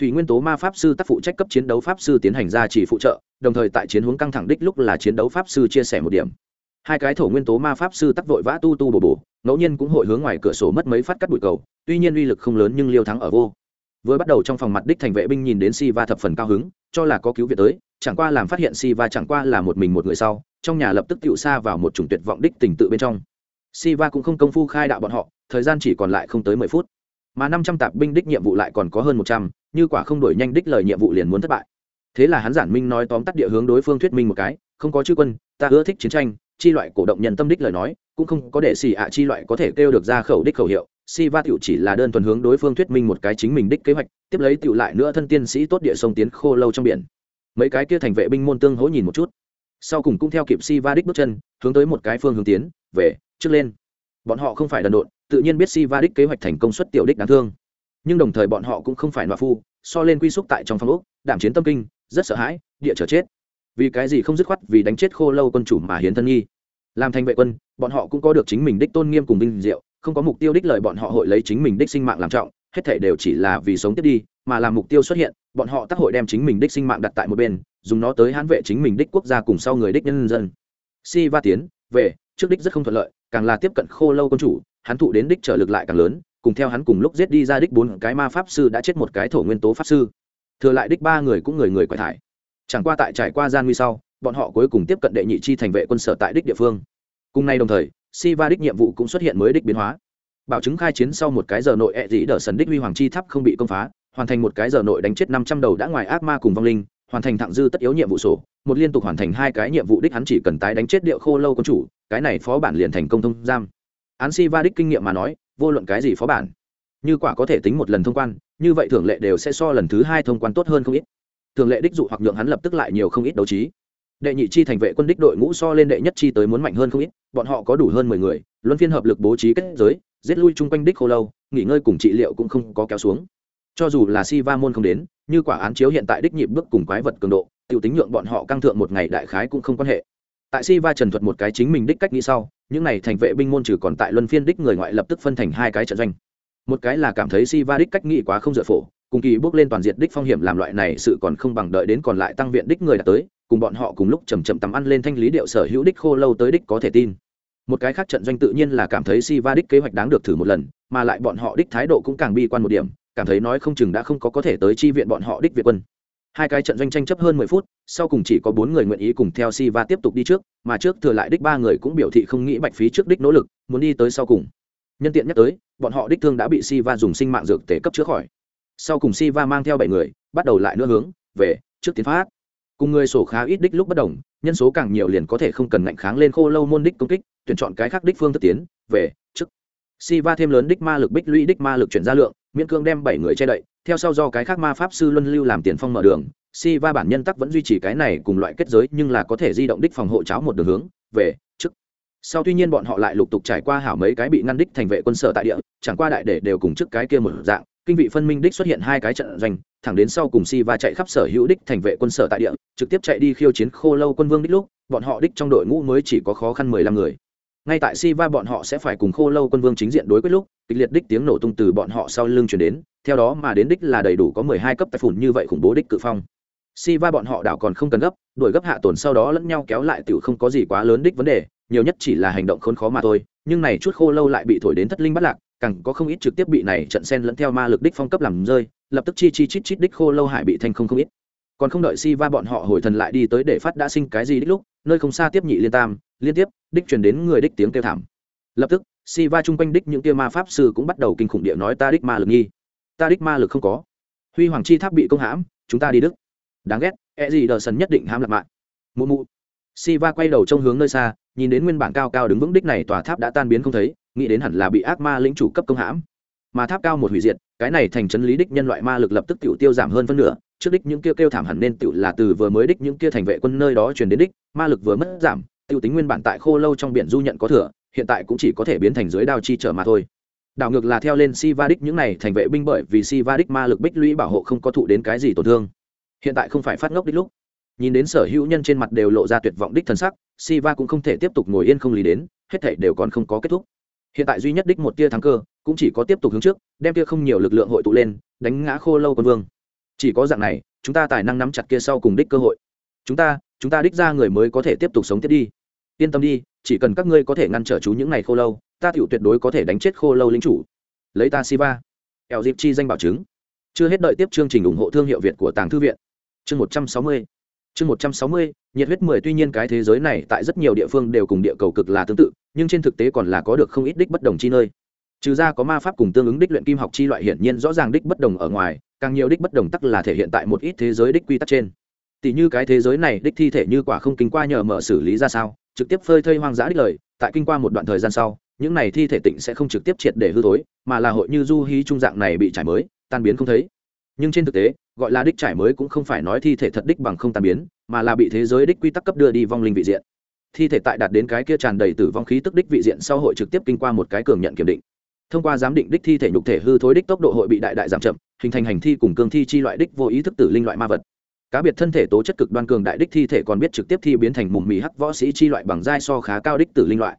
Thủy nguyên tố ma pháp sư tác phụ trách cấp chiến đấu pháp sư tiến hành ra chỉ phụ trợ, đồng thời tại chiến hướng căng thẳng đích lúc là chiến đấu pháp sư chia sẻ một điểm. Hai cái thổ nguyên tố ma pháp sư tắc vội vã tu tu bổ bổ, ngẫu nhiên cũng hội hướng ngoài cửa sổ mất mấy phát cắt bụi cầu, tuy nhiên uy lực không lớn nhưng liêu thắng ở vô. Vừa bắt đầu trong phòng mặt đích thành vệ binh nhìn đến si va thập phần cao hứng, cho là có cứu viện tới, chẳng qua làm phát hiện si va chẳng qua là một mình một người sau, trong nhà lập tức tựu xa vào một chủng tuyệt vọng đích tình tự bên trong si va cũng không công phu khai đạo bọn họ, thời gian chỉ còn lại không tới mười phút. Mà năm trăm tạp binh đích nhiệm vụ lại còn có hơn một trăm, như quả không đổi nhanh đích lời nhiệm vụ liền muốn thất bại. Thế là hắn giản minh nói tóm tắt địa hướng đối phương thuyết minh một cái, không có chư quân, ta ưa thích chiến tranh, chi loại cổ động nhân tâm đích lời nói, cũng không có để xì ạ chi loại có thể kêu được ra khẩu đích khẩu hiệu. Si va tiểu chỉ là đơn thuần hướng đối phương thuyết minh một cái chính mình đích kế hoạch, tiếp lấy tiểu lại nữa thân tiên sĩ tốt địa sông tiến khô lâu trong biển. Mấy cái kia thành vệ binh môn tương hỗ nhìn một chút. Sau cùng cũng theo kịp si va đích bước chân, hướng tới một cái phương hướng tiến, về trước lên. Bọn họ không phải đần độn, tự nhiên biết si va đích kế hoạch thành công suất tiểu đích đáng thương. Nhưng đồng thời bọn họ cũng không phải nọa phu, so lên quy xúc tại trong phòng úc đảm chiến tâm kinh, rất sợ hãi, địa trở chết. Vì cái gì không dứt khoát vì đánh chết khô lâu quân chủ mà hiến thân nghi. Làm thành vệ quân, bọn họ cũng có được chính mình đích tôn nghiêm cùng vinh diệu, không có mục tiêu đích lợi bọn họ hội lấy chính mình đích sinh mạng làm trọng, hết thể đều chỉ là vì sống tiếp đi, mà làm mục tiêu xuất hiện, bọn họ tác hội đem chính mình đích sinh mạng đặt tại một bên, dùng nó tới hãn vệ chính mình đích quốc gia cùng sau người đích nhân dân. Si va tiến, về, trước đích rất không thuận lợi càng là tiếp cận khô lâu quân chủ, hắn thụ đến đích trở lực lại càng lớn, cùng theo hắn cùng lúc giết đi ra đích bốn cái ma pháp sư đã chết một cái thổ nguyên tố pháp sư. Thừa lại đích ba người cũng người người quải thải. Chẳng qua tại trải qua gian nguy sau, bọn họ cuối cùng tiếp cận đệ nhị chi thành vệ quân sở tại đích địa phương. Cùng nay đồng thời si va đích nhiệm vụ cũng xuất hiện mới đích biến hóa. Bảo chứng khai chiến sau một cái giờ nội ẹ dĩ đỡ sần đích huy hoàng chi tháp không bị công phá, hoàn thành một cái giờ nội đánh chết năm trăm đầu đã ngoài ác ma cùng vong linh, hoàn thành thẳng dư tất yếu nhiệm vụ sổ một liên tục hoàn thành hai cái nhiệm vụ đích hắn chỉ cần tái đánh chết điệu khô lâu quân chủ, cái này phó bản liền thành công thông giam. Án si va đích kinh nghiệm mà nói, vô luận cái gì phó bản, như quả có thể tính một lần thông quan, như vậy thường lệ đều sẽ so lần thứ hai thông quan tốt hơn không ít. Thường lệ đích dụ hoặc nhượng hắn lập tức lại nhiều không ít đấu trí. Đệ nhị chi thành vệ quân đích đội ngũ so lên đệ nhất chi tới muốn mạnh hơn không ít, bọn họ có đủ hơn mười người, luân phiên hợp lực bố trí kết giới, giết lui chung quanh đích khô lâu, nghỉ ngơi cùng trị liệu cũng không có kéo xuống. Cho dù là si va môn không đến, như quả án chiếu hiện tại đích nhịp bước cùng quái vật cường độ t i ể u tính nhượng bọn họ căng thượng một ngày đại khái cũng không quan hệ. Tại si va trần thuật một cái chính mình đích cách nghĩ sau, những n à y thành vệ binh môn trừ còn tại luân phiên đích người ngoại lập tức phân thành hai cái trận doanh. Một cái là cảm thấy si va đích cách nghĩ quá không dựa phổ, cùng kỳ bước lên toàn diện đích phong hiểm làm loại này sự còn không bằng đợi đến còn lại tăng viện đích người đã tới, cùng bọn họ cùng lúc chầm chậm tắm ăn lên thanh lý điệu sở hữu đích khô lâu tới đích có thể tin. Một cái khác trận doanh tự nhiên là cảm thấy si va đích kế hoạch đáng được thử một lần, mà lại bọn họ đích thái độ cũng càng bi quan một điểm, cảm thấy nói không chừng đã không có có thể tới chi viện bọn họ đích việt quân hai cái trận doanh tranh chấp hơn mười phút, sau cùng chỉ có bốn người nguyện ý cùng theo si va tiếp tục đi trước, mà trước thừa lại đích ba người cũng biểu thị không nghĩ bạch phí trước đích nỗ lực, muốn đi tới sau cùng. Nhân tiện nhắc tới, bọn họ đích thương đã bị si va dùng sinh mạng dược tế cấp chữa khỏi. Sau cùng si va mang theo bảy người, bắt đầu lại nữa hướng, về, trước tiến phát. Cùng người sổ khá ít đích lúc bất đồng, nhân số càng nhiều liền có thể không cần ngạnh kháng lên khô lâu môn đích công kích, tuyển chọn cái khác đích phương thức tiến, về, trước. Si va thêm lớn đích ma lực bích lũy đích ma lực chuyển ra lượng miễn cương đem bảy người che đậy, theo sau do cái khác ma pháp sư luân lưu làm tiền phong mở đường, si va bản nhân tắc vẫn duy trì cái này cùng loại kết giới, nhưng là có thể di động đích phòng hộ cháo một đường hướng, về, trước. Sau tuy nhiên bọn họ lại lục tục trải qua hảo mấy cái bị ngăn đích thành vệ quân sở tại địa, chẳng qua đại để đều cùng trước cái kia một dạng, kinh vị phân minh đích xuất hiện hai cái trận doanh, thẳng đến sau cùng si va chạy khắp sở hữu đích thành vệ quân sở tại địa, trực tiếp chạy đi khiêu chiến khô lâu quân vương đích lúc, bọn họ đích trong đội ngũ mới chỉ có khó khăn mười lăm người ngay tại si va bọn họ sẽ phải cùng khô lâu quân vương chính diện đối quyết lúc, kịch liệt đích tiếng nổ tung từ bọn họ sau lưng chuyển đến, theo đó mà đến đích là đầy đủ có mười hai cấp tài phủn như vậy khủng bố đích cự phong. Si va bọn họ đảo còn không cần gấp, đuổi gấp hạ tổn sau đó lẫn nhau kéo lại tiểu không có gì quá lớn đích vấn đề, nhiều nhất chỉ là hành động khốn khó mà thôi, nhưng này chút khô lâu lại bị thổi đến thất linh bắt lạc, càng có không ít trực tiếp bị này trận sen lẫn theo ma lực đích phong cấp làm rơi, lập tức chi chi chít chít đích khô lâu hải bị thanh không không ít còn không đợi si va bọn họ hồi thần lại đi tới để phát đã sinh cái gì đích lúc, nơi không xa tiếp nhị liên tam, liên tiếp, đích truyền đến người đích tiếng kêu thảm. Lập tức si va chung quanh đích những kia ma pháp sư cũng bắt đầu kinh khủng địa nói ta đích ma lực nghi. Ta đích ma lực không có. Huy hoàng chi tháp bị công hãm, chúng ta đi đức. Đáng ghét e gì đờ sần nhất định hãm lạc mạng. Mụ mụ. Si va quay đầu trông hướng nơi xa, nhìn đến nguyên bản cao cao đứng vững đích này tòa tháp đã tan biến không thấy, nghĩ đến hẳn là bị ác ma lĩnh chủ cấp công hãm. Mà tháp cao một hủy diệt, cái này thành trấn lý đích nhân loại ma lực lập tức tiểu tiêu giảm hơn phân nửa trước đích những kia kêu, kêu thảm hẳn nên tựu là từ vừa mới đích những kia thành vệ quân nơi đó truyền đến đích ma lực vừa mất giảm tiêu tính nguyên bản tại khô lâu trong biển du nhận có thừa hiện tại cũng chỉ có thể biến thành dưới đao chi trở mà thôi. Đảo ngược là theo lên si va đích những này thành vệ binh bởi vì si va đích ma lực bích lũy bảo hộ không có thụ đến cái gì tổn thương. Hiện tại không phải phát ngốc đích lúc. Nhìn đến sở hữu nhân trên mặt đều lộ ra tuyệt vọng đích thần sắc si va cũng không thể tiếp tục ngồi yên không lý đến hết thảy đều còn không có kết thúc. Hiện tại duy nhất đích một tia thắng cơ cũng chỉ có tiếp tục hướng trước đem tia không nhiều lực lượng hội tụ lên đánh ngã khô lâu quân vương chỉ có dạng này, chúng ta tài năng nắm chặt kia sau cùng đích cơ hội. Chúng ta chúng ta đích ra người mới có thể tiếp tục sống tiếp đi. Yên tâm đi, chỉ cần các ngươi có thể ngăn trở chú những ngày khô lâu, ta tiểu tuyệt đối có thể đánh chết khô lâu lính chủ. Lấy ta siva. Eo dịp chi danh bảo chứng. Chưa hết đợi tiếp chương trình ủng hộ thương hiệu việt của tàng thư viện. Chương một trăm sáu mươi. Chương một trăm sáu mươi, nhiệt huyết mười tuy nhiên cái thế giới này tại rất nhiều địa phương đều cùng địa cầu cực là tương tự, nhưng trên thực tế còn là có được không ít đích bất đồng chi nơi. Trừ ra có ma pháp cùng tương ứng đích luyện kim học chi loại hiển nhiên rõ ràng đích bất đồng ở ngoài càng nhiều đích bất đồng tắc là thể hiện tại một ít thế giới đích quy tắc trên. Tỷ như cái thế giới này đích thi thể như quả không kinh qua nhờ mở xử lý ra sao, trực tiếp phơi thây hoang dã đích lời, tại kinh qua một đoạn thời gian sau, những này thi thể tịnh sẽ không trực tiếp triệt để hư thối, mà là hội như du hí trung dạng này bị trải mới, tan biến không thấy. Nhưng trên thực tế, gọi là đích trải mới cũng không phải nói thi thể thật đích bằng không tan biến, mà là bị thế giới đích quy tắc cấp đưa đi vong linh vị diện. Thi thể tại đạt đến cái kia tràn đầy tử vong khí tức đích vị diện sau hội trực tiếp kinh qua một cái cường nhận kiểm định thông qua giám định đích thi thể nhục thể hư thối đích tốc độ hội bị đại đại giảm chậm, hình thành hành thi cùng cương thi chi loại đích vô ý thức tử linh loại ma vật. Cá biệt thân thể tố chất cực đoan cường đại đích thi thể còn biết trực tiếp thi biến thành mùng mì hắc võ sĩ chi loại bằng giai so khá cao đích tử linh loại.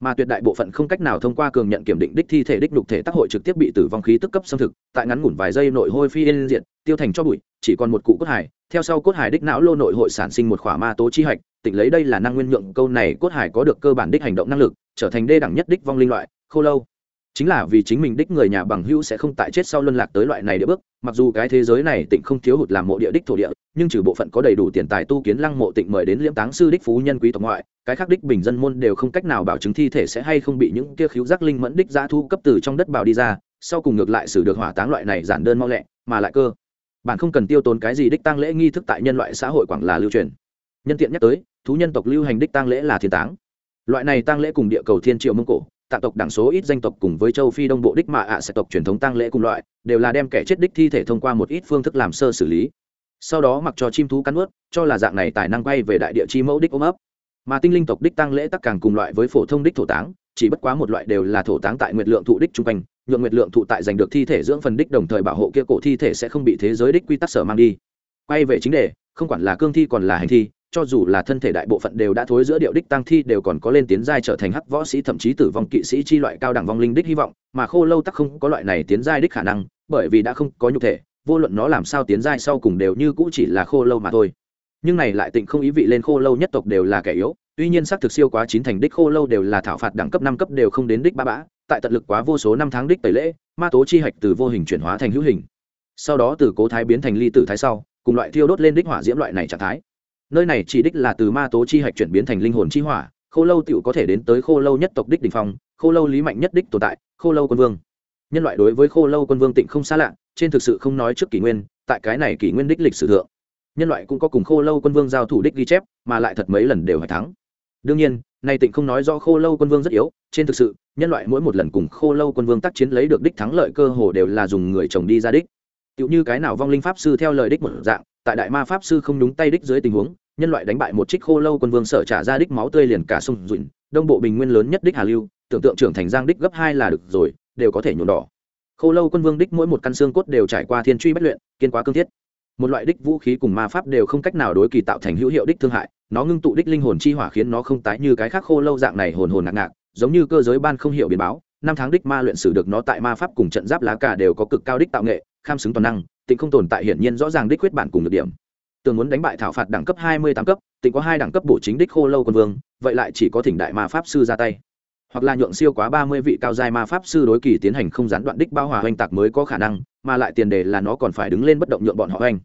Mà tuyệt đại bộ phận không cách nào thông qua cường nhận kiểm định đích thi thể đích nhục thể tác hội trực tiếp bị tử vong khí tức cấp xâm thực, tại ngắn ngủn vài giây nội hôi phi yên diện tiêu thành cho bụi, chỉ còn một cụ cốt hải theo sau cốt hải đích não lô nội hội sản sinh một khỏa ma tố chi hạch tỉnh lấy đây là năng nguyên nhượng câu này cốt hải có được cơ bản đích hành động năng lực, trở thành đê đẳng nhất đích vong linh loại, khô lâu chính là vì chính mình đích người nhà bằng hữu sẽ không tại chết sau luân lạc tới loại này địa bước. Mặc dù cái thế giới này tịnh không thiếu hụt làm mộ địa đích thổ địa, nhưng trừ bộ phận có đầy đủ tiền tài tu kiến lăng mộ tịnh mời đến liễm táng sư đích phú nhân quý tộc ngoại, cái khác đích bình dân môn đều không cách nào bảo chứng thi thể sẽ hay không bị những kia khiếu giác linh mẫn đích giã thu cấp từ trong đất bào đi ra, sau cùng ngược lại xử được hỏa táng loại này giản đơn mau lẹ, mà lại cơ. Bạn không cần tiêu tốn cái gì đích tăng lễ nghi thức tại nhân loại xã hội quảng là lưu truyền. Nhân tiện nhắc tới, thú nhân tộc lưu hành đích tăng lễ là thiên táng. Loại này tăng lễ cùng địa cầu thiên triệu mông cổ tạ tộc đẳng số ít danh tộc cùng với châu phi đông bộ đích mạ ạ sẽ tộc truyền thống tăng lễ cùng loại, đều là đem kẻ chết đích thi thể thông qua một ít phương thức làm sơ xử lý. Sau đó mặc cho chim thú cắn ướt cho là dạng này tài năng quay về đại địa chi mẫu đích ôm ấp. Mà tinh linh tộc đích tăng lễ tắc càng cùng loại với phổ thông đích thổ táng, chỉ bất quá một loại đều là thổ táng tại nguyệt lượng thụ đích trung quanh, nhượng nguyệt lượng thụ tại giành được thi thể dưỡng phần đích đồng thời bảo hộ kia cổ thi thể sẽ không bị thế giới đích quy tắc sở mang đi. Quay về chính đề, không quản là cương thi còn là hành thi cho dù là thân thể đại bộ phận đều đã thối giữa điệu đích tăng thi đều còn có lên tiến giai trở thành hắc võ sĩ, thậm chí tử vong kỵ sĩ chi loại cao đẳng vong linh đích hy vọng, mà khô lâu tắc không có loại này tiến giai đích khả năng, bởi vì đã không có nhục thể, vô luận nó làm sao tiến giai sau cùng đều như cũ chỉ là khô lâu mà thôi. Nhưng này lại tịnh không ý vị lên khô lâu nhất tộc đều là kẻ yếu, tuy nhiên xác thực siêu quá chín thành đích khô lâu đều là thảo phạt đẳng cấp năm cấp đều không đến đích ba bã, tại tận lực quá vô số năm tháng đích tẩy lễ, ma tố chi hạch từ vô hình chuyển hóa thành hữu hình. Sau đó từ cố thái biến thành ly tử thái sau, cùng loại thiêu đốt lên đích hỏa diễm loại này trạng thái nơi này chỉ đích là từ ma tố chi hạch chuyển biến thành linh hồn chi hỏa, khô lâu tựu có thể đến tới khô lâu nhất tộc đích đình phong, khô lâu lý mạnh nhất đích tồn tại, khô lâu quân vương. Nhân loại đối với khô lâu quân vương tịnh không xa lạ, trên thực sự không nói trước kỷ nguyên, tại cái này kỷ nguyên đích lịch sử thượng. Nhân loại cũng có cùng khô lâu quân vương giao thủ đích ghi chép, mà lại thật mấy lần đều hạ thắng. Đương nhiên này tịnh không nói do khô lâu quân vương rất yếu, trên thực sự, nhân loại mỗi một lần cùng khô lâu quân vương tác chiến lấy được đích thắng lợi cơ hồ đều là dùng người chồng đi ra đích. Tựu như cái nào vong linh pháp sư theo lời đích một dạng tại đại ma pháp sư không đúng tay đích dưới tình huống, nhân loại đánh bại một trích khô lâu quân vương sở trả ra đích máu tươi liền cả sông dùn đông bộ bình nguyên lớn nhất đích hà lưu, tưởng tượng trưởng thành giang đích gấp hai là được rồi, đều có thể nhuộm đỏ. Khô lâu quân vương đích mỗi một căn xương cốt đều trải qua thiên truy bất luyện, kiên quá cương thiết. Một loại đích vũ khí cùng ma pháp đều không cách nào đối kỳ tạo thành hữu hiệu đích thương hại, nó ngưng tụ đích linh hồn chi hỏa khiến nó không tái như cái khác khô lâu dạng này hồn hồn ngạc ngạc, giống như cơ giới ban không hiểu biến báo, năm tháng đích ma luyện sử được nó tại ma pháp cùng trận giáp lá cả đều có cực cao đích tạo nghệ, kham xứng toàn năng tịnh không tồn tại hiển nhiên rõ ràng đích quyết bản cùng được điểm. Tường muốn đánh bại thảo phạt đẳng cấp hai mươi tám cấp, tịnh có hai đẳng cấp bổ chính đích khô lâu quân vương, vậy lại chỉ có thỉnh đại ma pháp sư ra tay. Hoặc là nhượng siêu quá ba mươi vị cao giai ma pháp sư đối kỳ tiến hành không gián đoạn đích bao hòa oanh tạc mới có khả năng, mà lại tiền đề là nó còn phải đứng lên bất động nhượng bọn họ oanh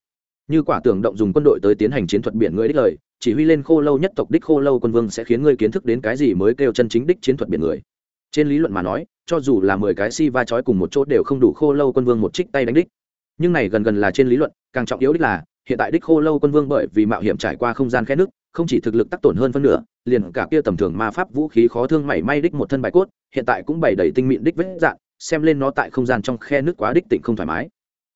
như quả tưởng động dùng quân đội tới tiến hành chiến thuật biển người đích lời, chỉ huy lên khô lâu nhất tộc đích khô lâu quân vương sẽ khiến ngươi kiến thức đến cái gì mới kêu chân chính đích chiến thuật biển người. Trên lý luận mà nói, cho dù là mười cái si va chói cùng một chỗ đều không đủ khô lâu quân vương một trích tay đánh đích nhưng này gần gần là trên lý luận càng trọng yếu đích là hiện tại đích khô lâu quân vương bởi vì mạo hiểm trải qua không gian khe nước không chỉ thực lực tác tổn hơn phân nửa liền cả kia tầm thường ma pháp vũ khí khó thương mảy may đích một thân bài cốt hiện tại cũng bày đầy tinh mịn đích vết dạn, xem lên nó tại không gian trong khe nước quá đích tịnh không thoải mái.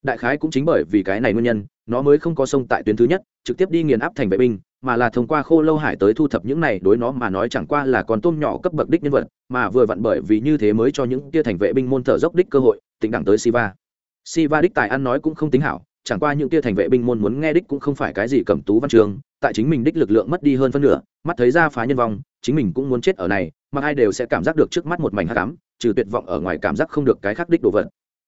Đại khái cũng chính bởi vì cái này nguyên nhân nó mới không có sông tại tuyến thứ nhất trực tiếp đi nghiền áp thành vệ binh mà là thông qua khô lâu hải tới thu thập những này đối nó mà nói chẳng qua là con tôm nhỏ cấp bậc đích nhân vật mà vừa vặn bởi vì như thế mới cho những kia thành vệ binh môn thở dốc đích cơ hội tỉnh đẳng tới siva siva đích tài ăn nói cũng không tính hảo, chẳng qua những kia thành vệ binh môn muốn nghe đích cũng không phải cái gì cẩm tú văn trường, tại chính mình đích lực lượng mất đi hơn phân nửa, mắt thấy ra phá nhân vong, chính mình cũng muốn chết ở này, mà ai đều sẽ cảm giác được trước mắt một mảnh hắc ám, trừ tuyệt vọng ở ngoài cảm giác không được cái khác đích đồ vật.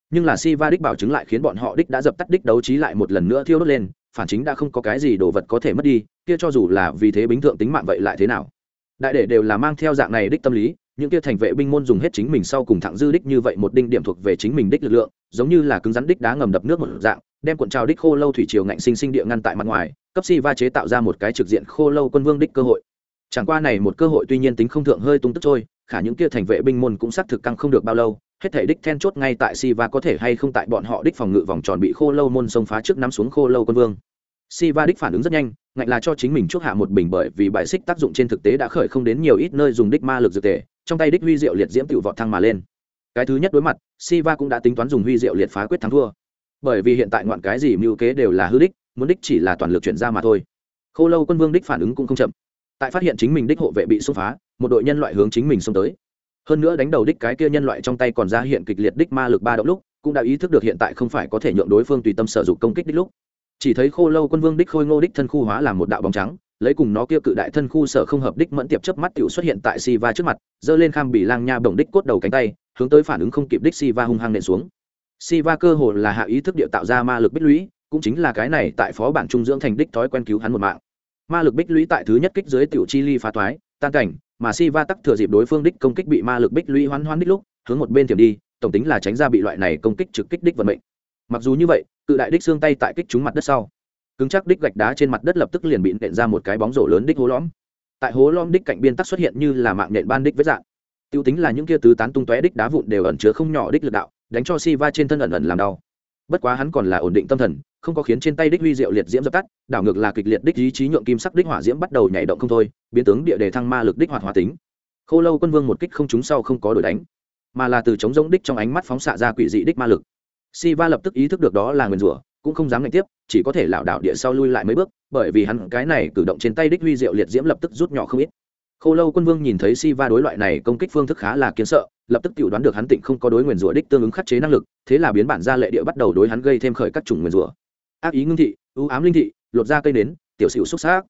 Nhưng là si va đích bảo chứng lại khiến bọn họ đích đã dập tắt đích đấu trí lại một lần nữa thiêu đốt lên, phản chính đã không có cái gì đồ vật có thể mất đi, kia cho dù là vì thế bính thượng tính mạng vậy lại thế nào? Đại để đều là mang theo dạng này đích tâm lý những kia thành vệ binh môn dùng hết chính mình sau cùng thẳng dư đích như vậy một đinh điểm thuộc về chính mình đích lực lượng giống như là cứng rắn đích đá ngầm đập nước một dạng đem cuộn trào đích khô lâu thủy triều ngạnh sinh sinh địa ngăn tại mặt ngoài cấp si va chế tạo ra một cái trực diện khô lâu quân vương đích cơ hội chẳng qua này một cơ hội tuy nhiên tính không thượng hơi tung tức trôi khả những kia thành vệ binh môn cũng xác thực căng không được bao lâu hết thể đích then chốt ngay tại si va có thể hay không tại bọn họ đích phòng ngự vòng tròn bị khô lâu môn xông phá trước nắm xuống khô lâu quân vương. Siva đích phản ứng rất nhanh, ngạnh là cho chính mình chuốc hạ một bình bởi vì bài xích tác dụng trên thực tế đã khởi không đến nhiều ít nơi dùng đích ma lực dược tề, trong tay đích huy diệu liệt diễm tiểu vọt thăng mà lên. Cái thứ nhất đối mặt, Siva cũng đã tính toán dùng huy diệu liệt phá quyết thắng thua. Bởi vì hiện tại ngoạn cái gì mưu kế đều là hư đích, muốn đích chỉ là toàn lực chuyển ra mà thôi. Khô lâu quân vương đích phản ứng cũng không chậm. Tại phát hiện chính mình đích hộ vệ bị xung phá, một đội nhân loại hướng chính mình xông tới hơn nữa đánh đầu đích cái kia nhân loại trong tay còn ra hiện kịch liệt đích ma lực ba động lúc cũng đã ý thức được hiện tại không phải có thể nhượng đối phương tùy tâm sở dụng công kích đích lúc chỉ thấy khô lâu quân vương đích khôi ngô đích thân khu hóa làm một đạo bóng trắng lấy cùng nó kia cự đại thân khu sở không hợp đích mẫn tiệp chớp mắt tiểu xuất hiện tại si va trước mặt, giơ lên kham bị lang nha bổng đích cốt đầu cánh tay, hướng tới phản ứng không kịp đích si va hung hăng nện xuống. Si va cơ hồ là hạ ý thức địa tạo ra ma lực bích lũy, cũng chính là cái này tại phó bản trung dưỡng thành đích thói quen cứu hắn một mạng. Ma lực bích lũy tại thứ nhất kích dưới tiểu chi ly phá toái, tan cảnh, mà si va tắc thừa dịp đối phương đích công kích bị ma lực bích lũy hoán hoán đích lúc, hướng một bên tiềm đi, tổng tính là tránh ra bị loại này công kích trực kích đích vận mệnh. Mặc dù như vậy, cự đại đích xương tay tại kích trúng mặt đất sau cứng chắc đích gạch đá trên mặt đất lập tức liền bị nện ra một cái bóng rổ lớn đích hố lõm. Tại hố lõm đích cạnh biên tắc xuất hiện như là mạng nện ban đích với dạng. Tiêu tính là những kia tứ tán tung tóe đích đá vụn đều ẩn chứa không nhỏ đích lực đạo, đánh cho si va trên thân ẩn ẩn làm đau. Bất quá hắn còn là ổn định tâm thần, không có khiến trên tay đích huy diệu liệt diễm dập tắt, đảo ngược là kịch liệt đích ý chí nhượng kim sắc đích hỏa diễm bắt đầu nhảy động không thôi, biến tướng địa đề thăng ma lực đích hoạt hóa tính. Khô lâu quân vương một kích không trúng sau không có đổi đánh, mà là từ chống giống đích trong ánh mắt phóng xạ ra quỷ dị đích ma lực. Si va lập tức ý thức được đó là nguyền rủa cũng không dám ngạch tiếp, chỉ có thể lảo đảo địa sau lui lại mấy bước, bởi vì hắn cái này cử động trên tay đích huy diệu liệt diễm lập tức rút nhỏ không ít. Khô lâu quân vương nhìn thấy si va đối loại này công kích phương thức khá là kiến sợ, lập tức tự đoán được hắn tịnh không có đối nguyền rủa đích tương ứng khắc chế năng lực, thế là biến bản ra lệ địa bắt đầu đối hắn gây thêm khởi các chủng nguyền rủa. Ác ý ngưng thị ưu ám linh thị, lột da cây nến, tiểu sửu xúc xác.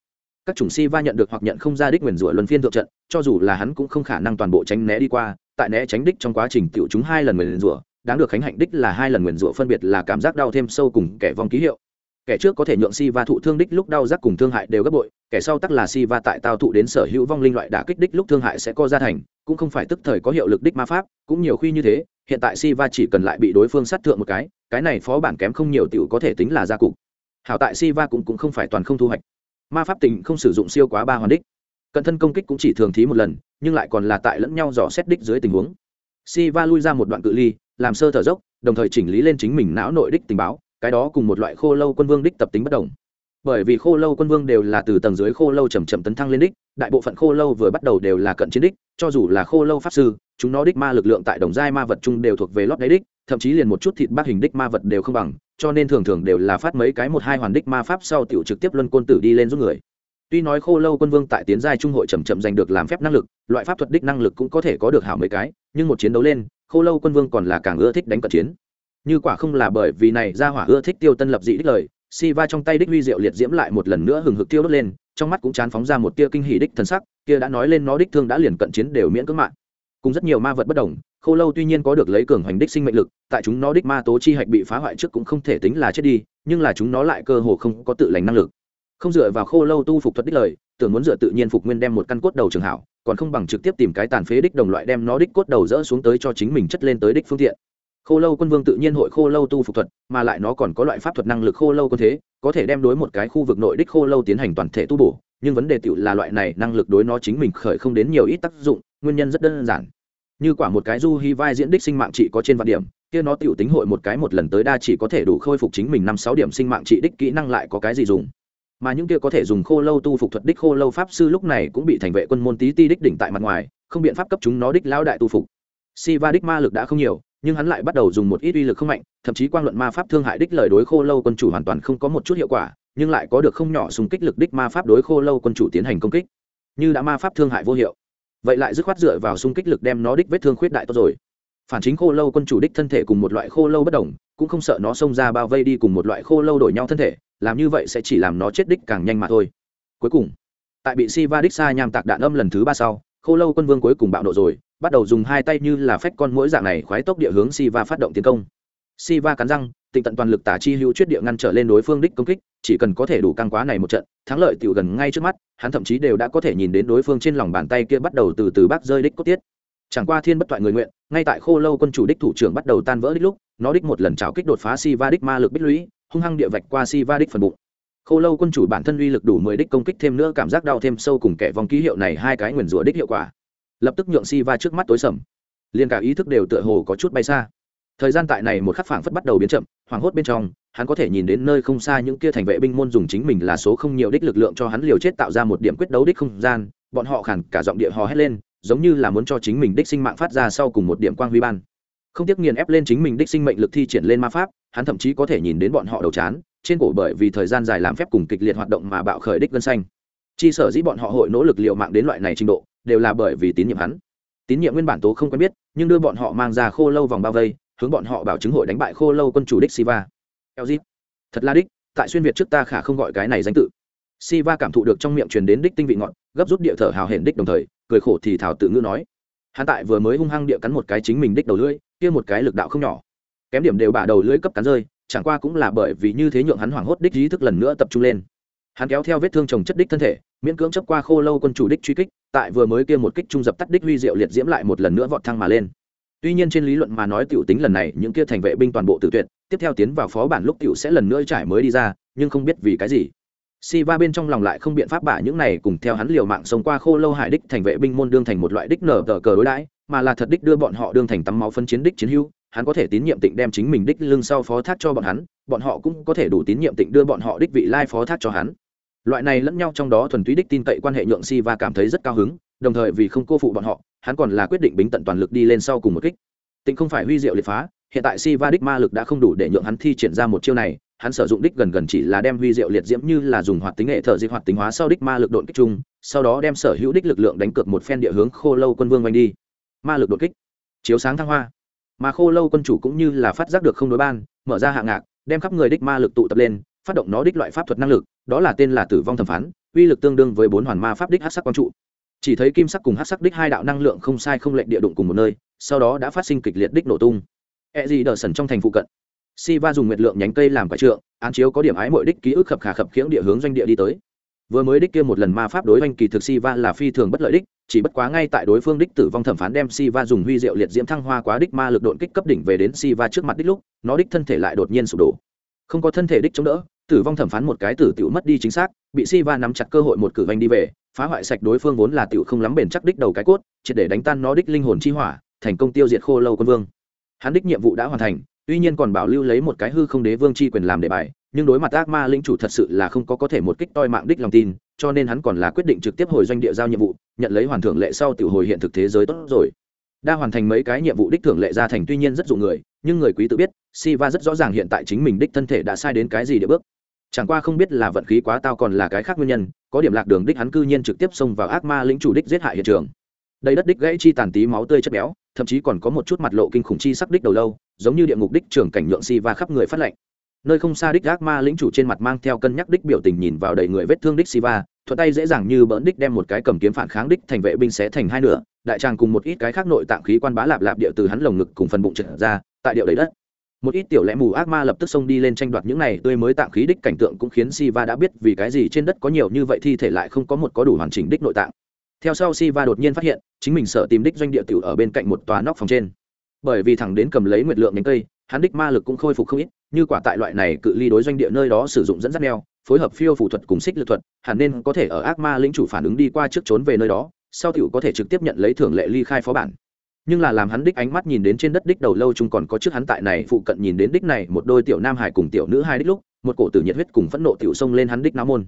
Các chủng si va nhận được hoặc nhận không ra đích nguyền rủa luân phiên thượng trận, cho dù là hắn cũng không khả năng toàn bộ tránh né đi qua, tại né tránh đích trong quá trình tiểu chúng hai lần nguyền rủa đáng được khánh hạnh đích là hai lần nguyền rủa phân biệt là cảm giác đau thêm sâu cùng kẻ vong ký hiệu. Kẻ trước có thể nhượng si va thụ thương đích lúc đau rắc cùng thương hại đều gấp bội kẻ sau tắc là si va tại tao thụ đến sở hữu vong linh loại đả kích đích lúc thương hại sẽ co ra thành cũng không phải tức thời có hiệu lực đích ma pháp cũng nhiều khi như thế hiện tại si va chỉ cần lại bị đối phương sát thượng một cái cái này phó bản kém không nhiều tiểu có thể tính là gia cục hảo tại si va cũng, cũng không phải toàn không thu hoạch. Ma pháp tình không sử dụng siêu quá ba hoàn đích. Cận thân công kích cũng chỉ thường thí một lần nhưng lại còn là tại lẫn nhau dò xét đích dưới tình huống. Si va lui ra một đoạn cự ly làm sơ thở dốc, đồng thời chỉnh lý lên chính mình não nội đích tình báo, cái đó cùng một loại khô lâu quân vương đích tập tính bất đồng. Bởi vì khô lâu quân vương đều là từ tầng dưới khô lâu chầm chậm tấn thăng lên đích, đại bộ phận khô lâu vừa bắt đầu đều là cận chiến đích, cho dù là khô lâu pháp sư, chúng nó đích ma lực lượng tại đồng giai ma vật chung đều thuộc về lót đáy đích, thậm chí liền một chút thịt bác hình đích ma vật đều không bằng, cho nên thường thường đều là phát mấy cái một hai hoàn đích ma pháp sau tiểu trực tiếp luân côn tử đi lên giúp người. Tuy nói khô lâu quân vương tại tiến giai trung hội chậm chậm giành được làm phép năng lực, loại pháp thuật đích năng lực cũng có thể có được hảo mấy cái, nhưng một chiến đấu lên khô lâu quân vương còn là càng ưa thích đánh cận chiến. Như quả không là bởi vì này ra hỏa ưa thích tiêu tân lập dị đích lời si va trong tay đích huy diệu liệt diễm lại một lần nữa hừng hực tiêu đốt lên, trong mắt cũng chán phóng ra một tia kinh hỉ đích thân sắc, kia đã nói lên nó đích thương đã liền cận chiến đều miễn cưỡng mạng. Cùng rất nhiều ma vật bất đồng khô lâu tuy nhiên có được lấy cường hoành đích sinh mệnh lực, tại chúng nó đích ma tố chi hạch bị phá hoại trước cũng không thể tính là chết đi, nhưng là chúng nó lại cơ hồ không có tự lành năng lực. Không dựa vào khô lâu tu phục thuật đích lời, tưởng muốn dựa tự nhiên phục nguyên đem một căn cốt đầu trường hảo còn không bằng trực tiếp tìm cái tàn phế đích đồng loại đem nó đích cốt đầu dỡ xuống tới cho chính mình chất lên tới đích phương tiện. Khô lâu quân vương tự nhiên hội khô lâu tu phục thuật, mà lại nó còn có loại pháp thuật năng lực khô lâu quân thế, có thể đem đối một cái khu vực nội đích khô lâu tiến hành toàn thể tu bổ, nhưng vấn đề tựu là loại này năng lực đối nó chính mình khởi không đến nhiều ít tác dụng, nguyên nhân rất đơn giản. Như quả một cái du hy vai diễn đích sinh mạng trị có trên vạn điểm, kia nó tựu tính hội một cái một lần tới đa chỉ có thể đủ khôi phục chính mình năm sáu điểm sinh mạng trị đích kỹ năng lại có cái gì dùng mà những kia có thể dùng khô lâu tu phục thuật đích khô lâu pháp sư lúc này cũng bị thành vệ quân môn tí ti đích đỉnh tại mặt ngoài, không biện pháp cấp chúng nó đích lão đại tu phục. Si va đích ma lực đã không nhiều, nhưng hắn lại bắt đầu dùng một ít uy lực không mạnh, thậm chí quan luận ma pháp thương hại đích lời đối khô lâu quân chủ hoàn toàn không có một chút hiệu quả, nhưng lại có được không nhỏ xung kích lực đích ma pháp đối khô lâu quân chủ tiến hành công kích. Như đã ma pháp thương hại vô hiệu, vậy lại dứt khoát dựa vào xung kích lực đem nó đích vết thương khuyết đại tốt rồi. Phản chính khô lâu quân chủ đích thân thể cùng một loại khô lâu bất đồng, cũng không sợ nó xông ra bao vây đi cùng một loại khô lâu đổi nhau thân thể làm như vậy sẽ chỉ làm nó chết đích càng nhanh mà thôi. Cuối cùng, tại bị si va đích xa nham tạc đạn âm lần thứ ba sau, khô lâu quân vương cuối cùng bạo nộ rồi, bắt đầu dùng hai tay như là phách con mỗi dạng này khoái tốc địa hướng si va phát động tiến công. Si va cắn răng, tịnh tận toàn lực tả chi hữu chuyết địa ngăn trở lên đối phương đích công kích, chỉ cần có thể đủ căng quá này một trận, thắng lợi tiểu gần ngay trước mắt, hắn thậm chí đều đã có thể nhìn đến đối phương trên lòng bàn tay kia bắt đầu từ từ bác rơi đích cốt tiết. Chẳng qua thiên bất toại người nguyện, ngay tại khô lâu quân chủ đích thủ trưởng bắt đầu tan vỡ đích lúc, nó đích một lần trào kích đột phá si va đích ma lực bích lũy hung hăng địa vạch qua si va đích phần bụng. Khô lâu quân chủ bản thân uy lực đủ mười đích công kích thêm nữa, cảm giác đau thêm sâu cùng kẻ vòng ký hiệu này hai cái nguyền rủa đích hiệu quả. Lập tức nhượng si va trước mắt tối sầm. Liền cả ý thức đều tựa hồ có chút bay xa. Thời gian tại này một khắc phảng phất bắt đầu biến chậm, hoảng hốt bên trong, hắn có thể nhìn đến nơi không xa những kia thành vệ binh môn dùng chính mình là số không nhiều đích lực lượng cho hắn liều chết tạo ra một điểm quyết đấu đích không gian, bọn họ khẳng cả giọng địa hò hét lên, giống như là muốn cho chính mình đích sinh mạng phát ra sau cùng một điểm quang huy ban. Không tiếc nghiền ép lên chính mình đích sinh mệnh lực thi triển lên ma pháp hắn thậm chí có thể nhìn đến bọn họ đầu chán, trên cổ bởi vì thời gian dài làm phép cùng kịch liệt hoạt động mà bạo khởi đích gân xanh. Chi sở dĩ bọn họ hội nỗ lực liệu mạng đến loại này trình độ, đều là bởi vì tín nhiệm hắn. Tín nhiệm nguyên bản tố không quen biết, nhưng đưa bọn họ mang ra khô lâu vòng bao vây, hướng bọn họ bảo chứng hội đánh bại khô lâu quân chủ đích siva. Elzit thật là đích, tại xuyên việt trước ta khả không gọi cái này danh tự. Siva cảm thụ được trong miệng truyền đến đích tinh vị ngọn gấp rút địa thở hào hển đích đồng thời, cười khổ thì thảo tự ngữ nói. Hắn tại vừa mới hung hăng địa cắn một cái chính mình đích đầu lưỡi, kia một cái lực đạo không nhỏ kém điểm đều bả đầu lưới cấp cắn rơi, chẳng qua cũng là bởi vì như thế nhượng hắn hoảng hốt đích ý thức lần nữa tập trung lên. Hắn kéo theo vết thương trồng chất đích thân thể, miễn cưỡng chấp qua khô lâu quân chủ đích truy kích, tại vừa mới kia một kích trung dập tắt đích huy diệu liệt diễm lại một lần nữa vọt thăng mà lên. Tuy nhiên trên lý luận mà nói tiểu tính lần này, những kia thành vệ binh toàn bộ tự tuyệt, tiếp theo tiến vào phó bản lúc tiểu sẽ lần nữa trải mới đi ra, nhưng không biết vì cái gì. Si va bên trong lòng lại không biện pháp bả những này cùng theo hắn liều mạng sống qua khô lâu hải đích thành vệ binh môn đương thành một loại đích nở tờ cờ đối đãi, mà là thật đích đưa bọn họ đương thành tắm máu phân chiến đích chiến hữu hắn có thể tín nhiệm tịnh đem chính mình đích lưng sau phó thác cho bọn hắn, bọn họ cũng có thể đủ tín nhiệm tịnh đưa bọn họ đích vị lai phó thác cho hắn. Loại này lẫn nhau trong đó thuần túy đích tin cậy quan hệ nhượng si va cảm thấy rất cao hứng, đồng thời vì không cô phụ bọn họ, hắn còn là quyết định bính tận toàn lực đi lên sau cùng một kích. Tịnh không phải huy diệu liệt phá, hiện tại si va đích ma lực đã không đủ để nhượng hắn thi triển ra một chiêu này, hắn sử dụng đích gần gần chỉ là đem huy diệu liệt diễm như là dùng hoạt tính hệ thợ dịch hoạt tính hóa sau đích ma lực đột kích chung, sau đó đem sở hữu đích lực lượng đánh cược một phen địa hướng khô lâu quân vương oanh đi. Ma lực đột kích. Chiếu sáng thăng hoa mà khô lâu quân chủ cũng như là phát giác được không đối ban, mở ra hạ ngạc, đem khắp người đích ma lực tụ tập lên, phát động nó đích loại pháp thuật năng lực, đó là tên là tử vong thẩm phán, uy lực tương đương với bốn hoàn ma pháp đích hát sắc quang trụ. Chỉ thấy kim sắc cùng hát sắc đích hai đạo năng lượng không sai không lệnh địa đụng cùng một nơi, sau đó đã phát sinh kịch liệt đích nổ tung. E gì đờ sần trong thành phụ cận si va dùng nguyệt lượng nhánh cây làm quả trượng, án chiếu có điểm ái mọi đích ký ức khập khả khập khiễng địa hướng doanh địa đi tới vừa mới đích kia một lần ma pháp đối oanh kỳ thực si va là phi thường bất lợi đích, chỉ bất quá ngay tại đối phương đích tử vong thẩm phán đem si va dùng huy diệu liệt diễm thăng hoa quá đích ma lực độn kích cấp đỉnh về đến si va trước mặt đích lúc, nó đích thân thể lại đột nhiên sụp đổ. Không có thân thể đích chống đỡ, tử vong thẩm phán một cái tử tiểu mất đi chính xác, bị si va nắm chặt cơ hội một cử vanh đi về, phá hoại sạch đối phương vốn là tiểu không lắm bền chắc đích đầu cái cốt chỉ để đánh tan nó đích linh hồn chi hỏa, thành công tiêu diệt khô lâu quân vương. Hắn đích nhiệm vụ đã hoàn thành, tuy nhiên còn bảo lưu lấy một cái hư không đế vương chi quyền làm để bài nhưng đối mặt ác ma linh chủ thật sự là không có có thể một kích toi mạng đích lòng tin, cho nên hắn còn là quyết định trực tiếp hồi doanh địa giao nhiệm vụ, nhận lấy hoàn thưởng lệ sau tiểu hồi hiện thực thế giới tốt rồi. Đa hoàn thành mấy cái nhiệm vụ đích thưởng lệ ra thành tuy nhiên rất dụ người, nhưng người quý tự biết si va rất rõ ràng hiện tại chính mình đích thân thể đã sai đến cái gì để bước. Chẳng qua không biết là vận khí quá tao còn là cái khác nguyên nhân, có điểm lạc đường đích hắn cư nhiên trực tiếp xông vào ác ma lĩnh chủ đích giết hại hiện trường. Đầy đất đích gãy chi tàn tí máu tươi chất béo, thậm chí còn có một chút mặt lộ kinh khủng chi sắc đích đầu lâu, giống như địa ngục đích trường cảnh nhượng si va khắp người phát lệnh nơi không xa đích ác ma lĩnh chủ trên mặt mang theo cân nhắc đích biểu tình nhìn vào đầy người vết thương đích siva, thuận tay dễ dàng như bỡn đích đem một cái cầm kiếm phản kháng đích thành vệ binh xé thành hai nửa, đại tràng cùng một ít cái khác nội tạng khí quan bá lạp lạp địa từ hắn lồng ngực cùng phần bụng trượt ra, tại điệu đầy đất. Một ít tiểu lẽ mù ác ma lập tức xông đi lên tranh đoạt những này tươi mới tạng khí đích cảnh tượng cũng khiến siva đã biết vì cái gì trên đất có nhiều như vậy thi thể lại không có một có đủ hoàn chỉnh đích nội tạng. Theo sau siva đột nhiên phát hiện, chính mình sợ tìm đích doanh địa tiểu ở bên cạnh một tòa nóc phòng trên. Bởi vì thẳng đến cầm lấy nguyệt lượng nhánh cây, hắn đích ma lực cũng khôi phục không ít như quả tại loại này cự ly đối doanh địa nơi đó sử dụng dẫn dắt neo, phối hợp phiêu phủ thuật cùng xích lực thuật, hẳn nên có thể ở ác ma lĩnh chủ phản ứng đi qua trước trốn về nơi đó, sau tiểu có thể trực tiếp nhận lấy thưởng lệ ly khai phó bản. Nhưng là làm hắn đích ánh mắt nhìn đến trên đất đích đầu lâu chung còn có trước hắn tại này phụ cận nhìn đến đích này một đôi tiểu nam hải cùng tiểu nữ hai đích lúc, một cổ tử nhiệt huyết cùng phẫn nộ tiểu sông lên hắn đích náo môn.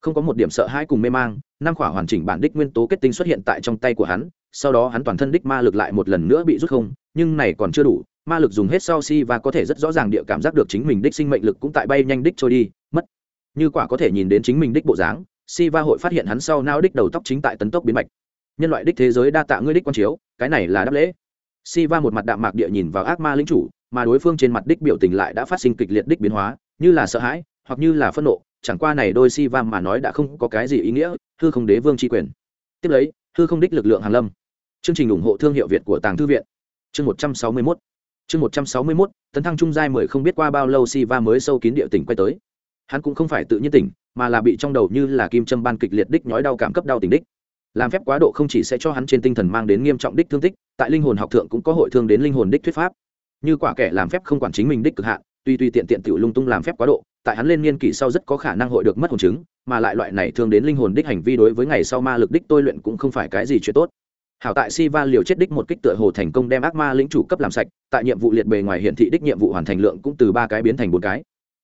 Không có một điểm sợ hãi cùng mê mang, năm khỏa hoàn chỉnh bản đích nguyên tố kết tinh xuất hiện tại trong tay của hắn, sau đó hắn toàn thân đích ma lực lại một lần nữa bị rút không, nhưng này còn chưa đủ ma lực dùng hết sau si và có thể rất rõ ràng địa cảm giác được chính mình đích sinh mệnh lực cũng tại bay nhanh đích trôi đi, mất. Như quả có thể nhìn đến chính mình đích bộ dáng, si va hội phát hiện hắn sau nao đích đầu tóc chính tại tấn tốc biến mạch. Nhân loại đích thế giới đa tạ ngươi đích quan chiếu, cái này là đáp lễ. Si va một mặt đạm mạc địa nhìn vào ác ma lính chủ, mà đối phương trên mặt đích biểu tình lại đã phát sinh kịch liệt đích biến hóa, như là sợ hãi, hoặc như là phẫn nộ, chẳng qua này đôi si va mà nói đã không có cái gì ý nghĩa, hư không đế vương tri quyền. Tiếp lấy, hư không đích lực lượng hàn lâm. Chương trình ủng hộ thương hiệu việt của tàng thư viện. Chương một trăm sáu mươi mốt chương một trăm sáu mươi mốt, tấn thăng trung giai mười không biết qua bao lâu si va mới sâu kín địa tỉnh quay tới. Hắn cũng không phải tự nhiên tỉnh, mà là bị trong đầu như là kim châm ban kịch liệt đích nhói đau cảm cấp đau tỉnh đích. Làm phép quá độ không chỉ sẽ cho hắn trên tinh thần mang đến nghiêm trọng đích thương tích, tại linh hồn học thượng cũng có hội thương đến linh hồn đích thuyết pháp. Như quả kẻ làm phép không quản chính mình đích cực hạn, tuy tuy tiện tiện tiểu lung tung làm phép quá độ, tại hắn lên niên kỷ sau rất có khả năng hội được mất hồn chứng, mà lại loại này thương đến linh hồn đích hành vi đối với ngày sau ma lực đích tôi luyện cũng không phải cái gì chuyện tốt hảo tại si va liều chết đích một kích tựa hồ thành công đem ác ma lĩnh chủ cấp làm sạch, tại nhiệm vụ liệt bề ngoài hiển thị đích nhiệm vụ hoàn thành lượng cũng từ ba cái biến thành bốn cái.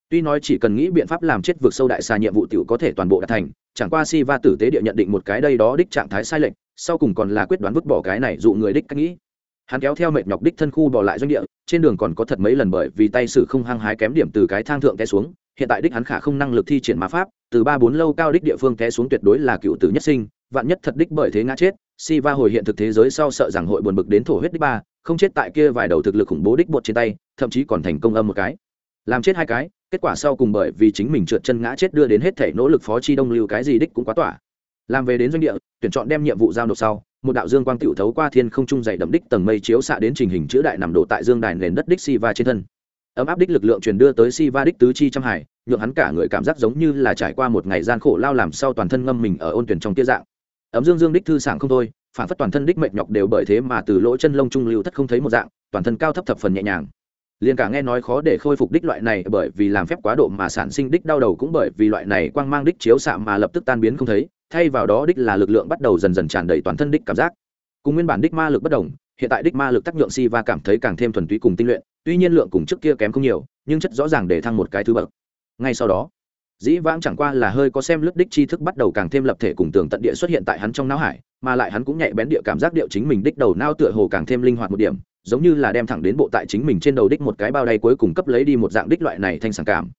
Tuy nói chỉ cần nghĩ biện pháp làm chết vượt sâu đại xa nhiệm vụ tiểu có thể toàn bộ đạt thành, chẳng qua si va tử tế địa nhận định một cái đây đó đích trạng thái sai lệch, sau cùng còn là quyết đoán vứt bỏ cái này dụ người đích cách nghĩ. Hắn kéo theo mệt nhọc đích thân khu bỏ lại doanh địa, trên đường còn có thật mấy lần bởi vì tay sử không hăng hái kém điểm từ cái thang thượng té xuống, hiện tại đích hắn khả không năng lực thi triển ma pháp, từ ba bốn lâu cao đích địa phương té xuống tuyệt đối là cựu tử nhất sinh, vạn nhất thật đích bởi thế ngã chết si va hồi hiện thực thế giới sau sợ rằng hội buồn bực đến thổ huyết đích ba, không chết tại kia vài đầu thực lực khủng bố đích bột trên tay, thậm chí còn thành công âm một cái. Làm chết hai cái, kết quả sau cùng bởi vì chính mình trượt chân ngã chết đưa đến hết thể nỗ lực phó chi đông lưu cái gì đích cũng quá tỏa. Làm về đến doanh địa, tuyển chọn đem nhiệm vụ giao nộp sau, một đạo dương quang tiểu thấu qua thiên không trung dày đậm đích tầng mây chiếu xạ đến trình hình chữ đại nằm đổ tại dương đài nền đất đích si va trên thân. Ấm áp đích lực lượng truyền đưa tới si va đích tứ chi trăm hải, nhượng hắn cả người cảm giác giống như là trải qua một ngày gian khổ lao làm sau toàn thân ngâm mình ở ôn tuyển trong tia dạng ấm dương dương đích thư sảng không thôi phản phất toàn thân đích mệt nhọc đều bởi thế mà từ lỗ chân lông trung lưu thất không thấy một dạng, toàn thân cao thấp thập phần nhẹ nhàng. Liền cả nghe nói khó để khôi phục đích loại này bởi vì làm phép quá độ mà sản sinh đích đau đầu cũng bởi vì loại này quang mang đích chiếu xạ mà lập tức tan biến không thấy, thay vào đó đích là lực lượng bắt đầu dần dần tràn đầy toàn thân đích cảm giác. Cùng nguyên bản đích ma lực bất đồng, hiện tại đích ma lực tác nhượng si và cảm thấy càng thêm thuần túy cùng tinh luyện, tuy nhiên lượng cùng trước kia kém không nhiều, nhưng chất rõ ràng để thăng một cái thứ bậc. Ngay sau đó dĩ vãng chẳng qua là hơi có xem lướt đích tri thức bắt đầu càng thêm lập thể cùng tường tận địa xuất hiện tại hắn trong não hải, mà lại hắn cũng nhạy bén địa cảm giác điệu chính mình đích đầu nao tựa hồ càng thêm linh hoạt một điểm, giống như là đem thẳng đến bộ tại chính mình trên đầu đích một cái bao đay cuối cùng cấp lấy đi một dạng đích loại này thanh sản cảm.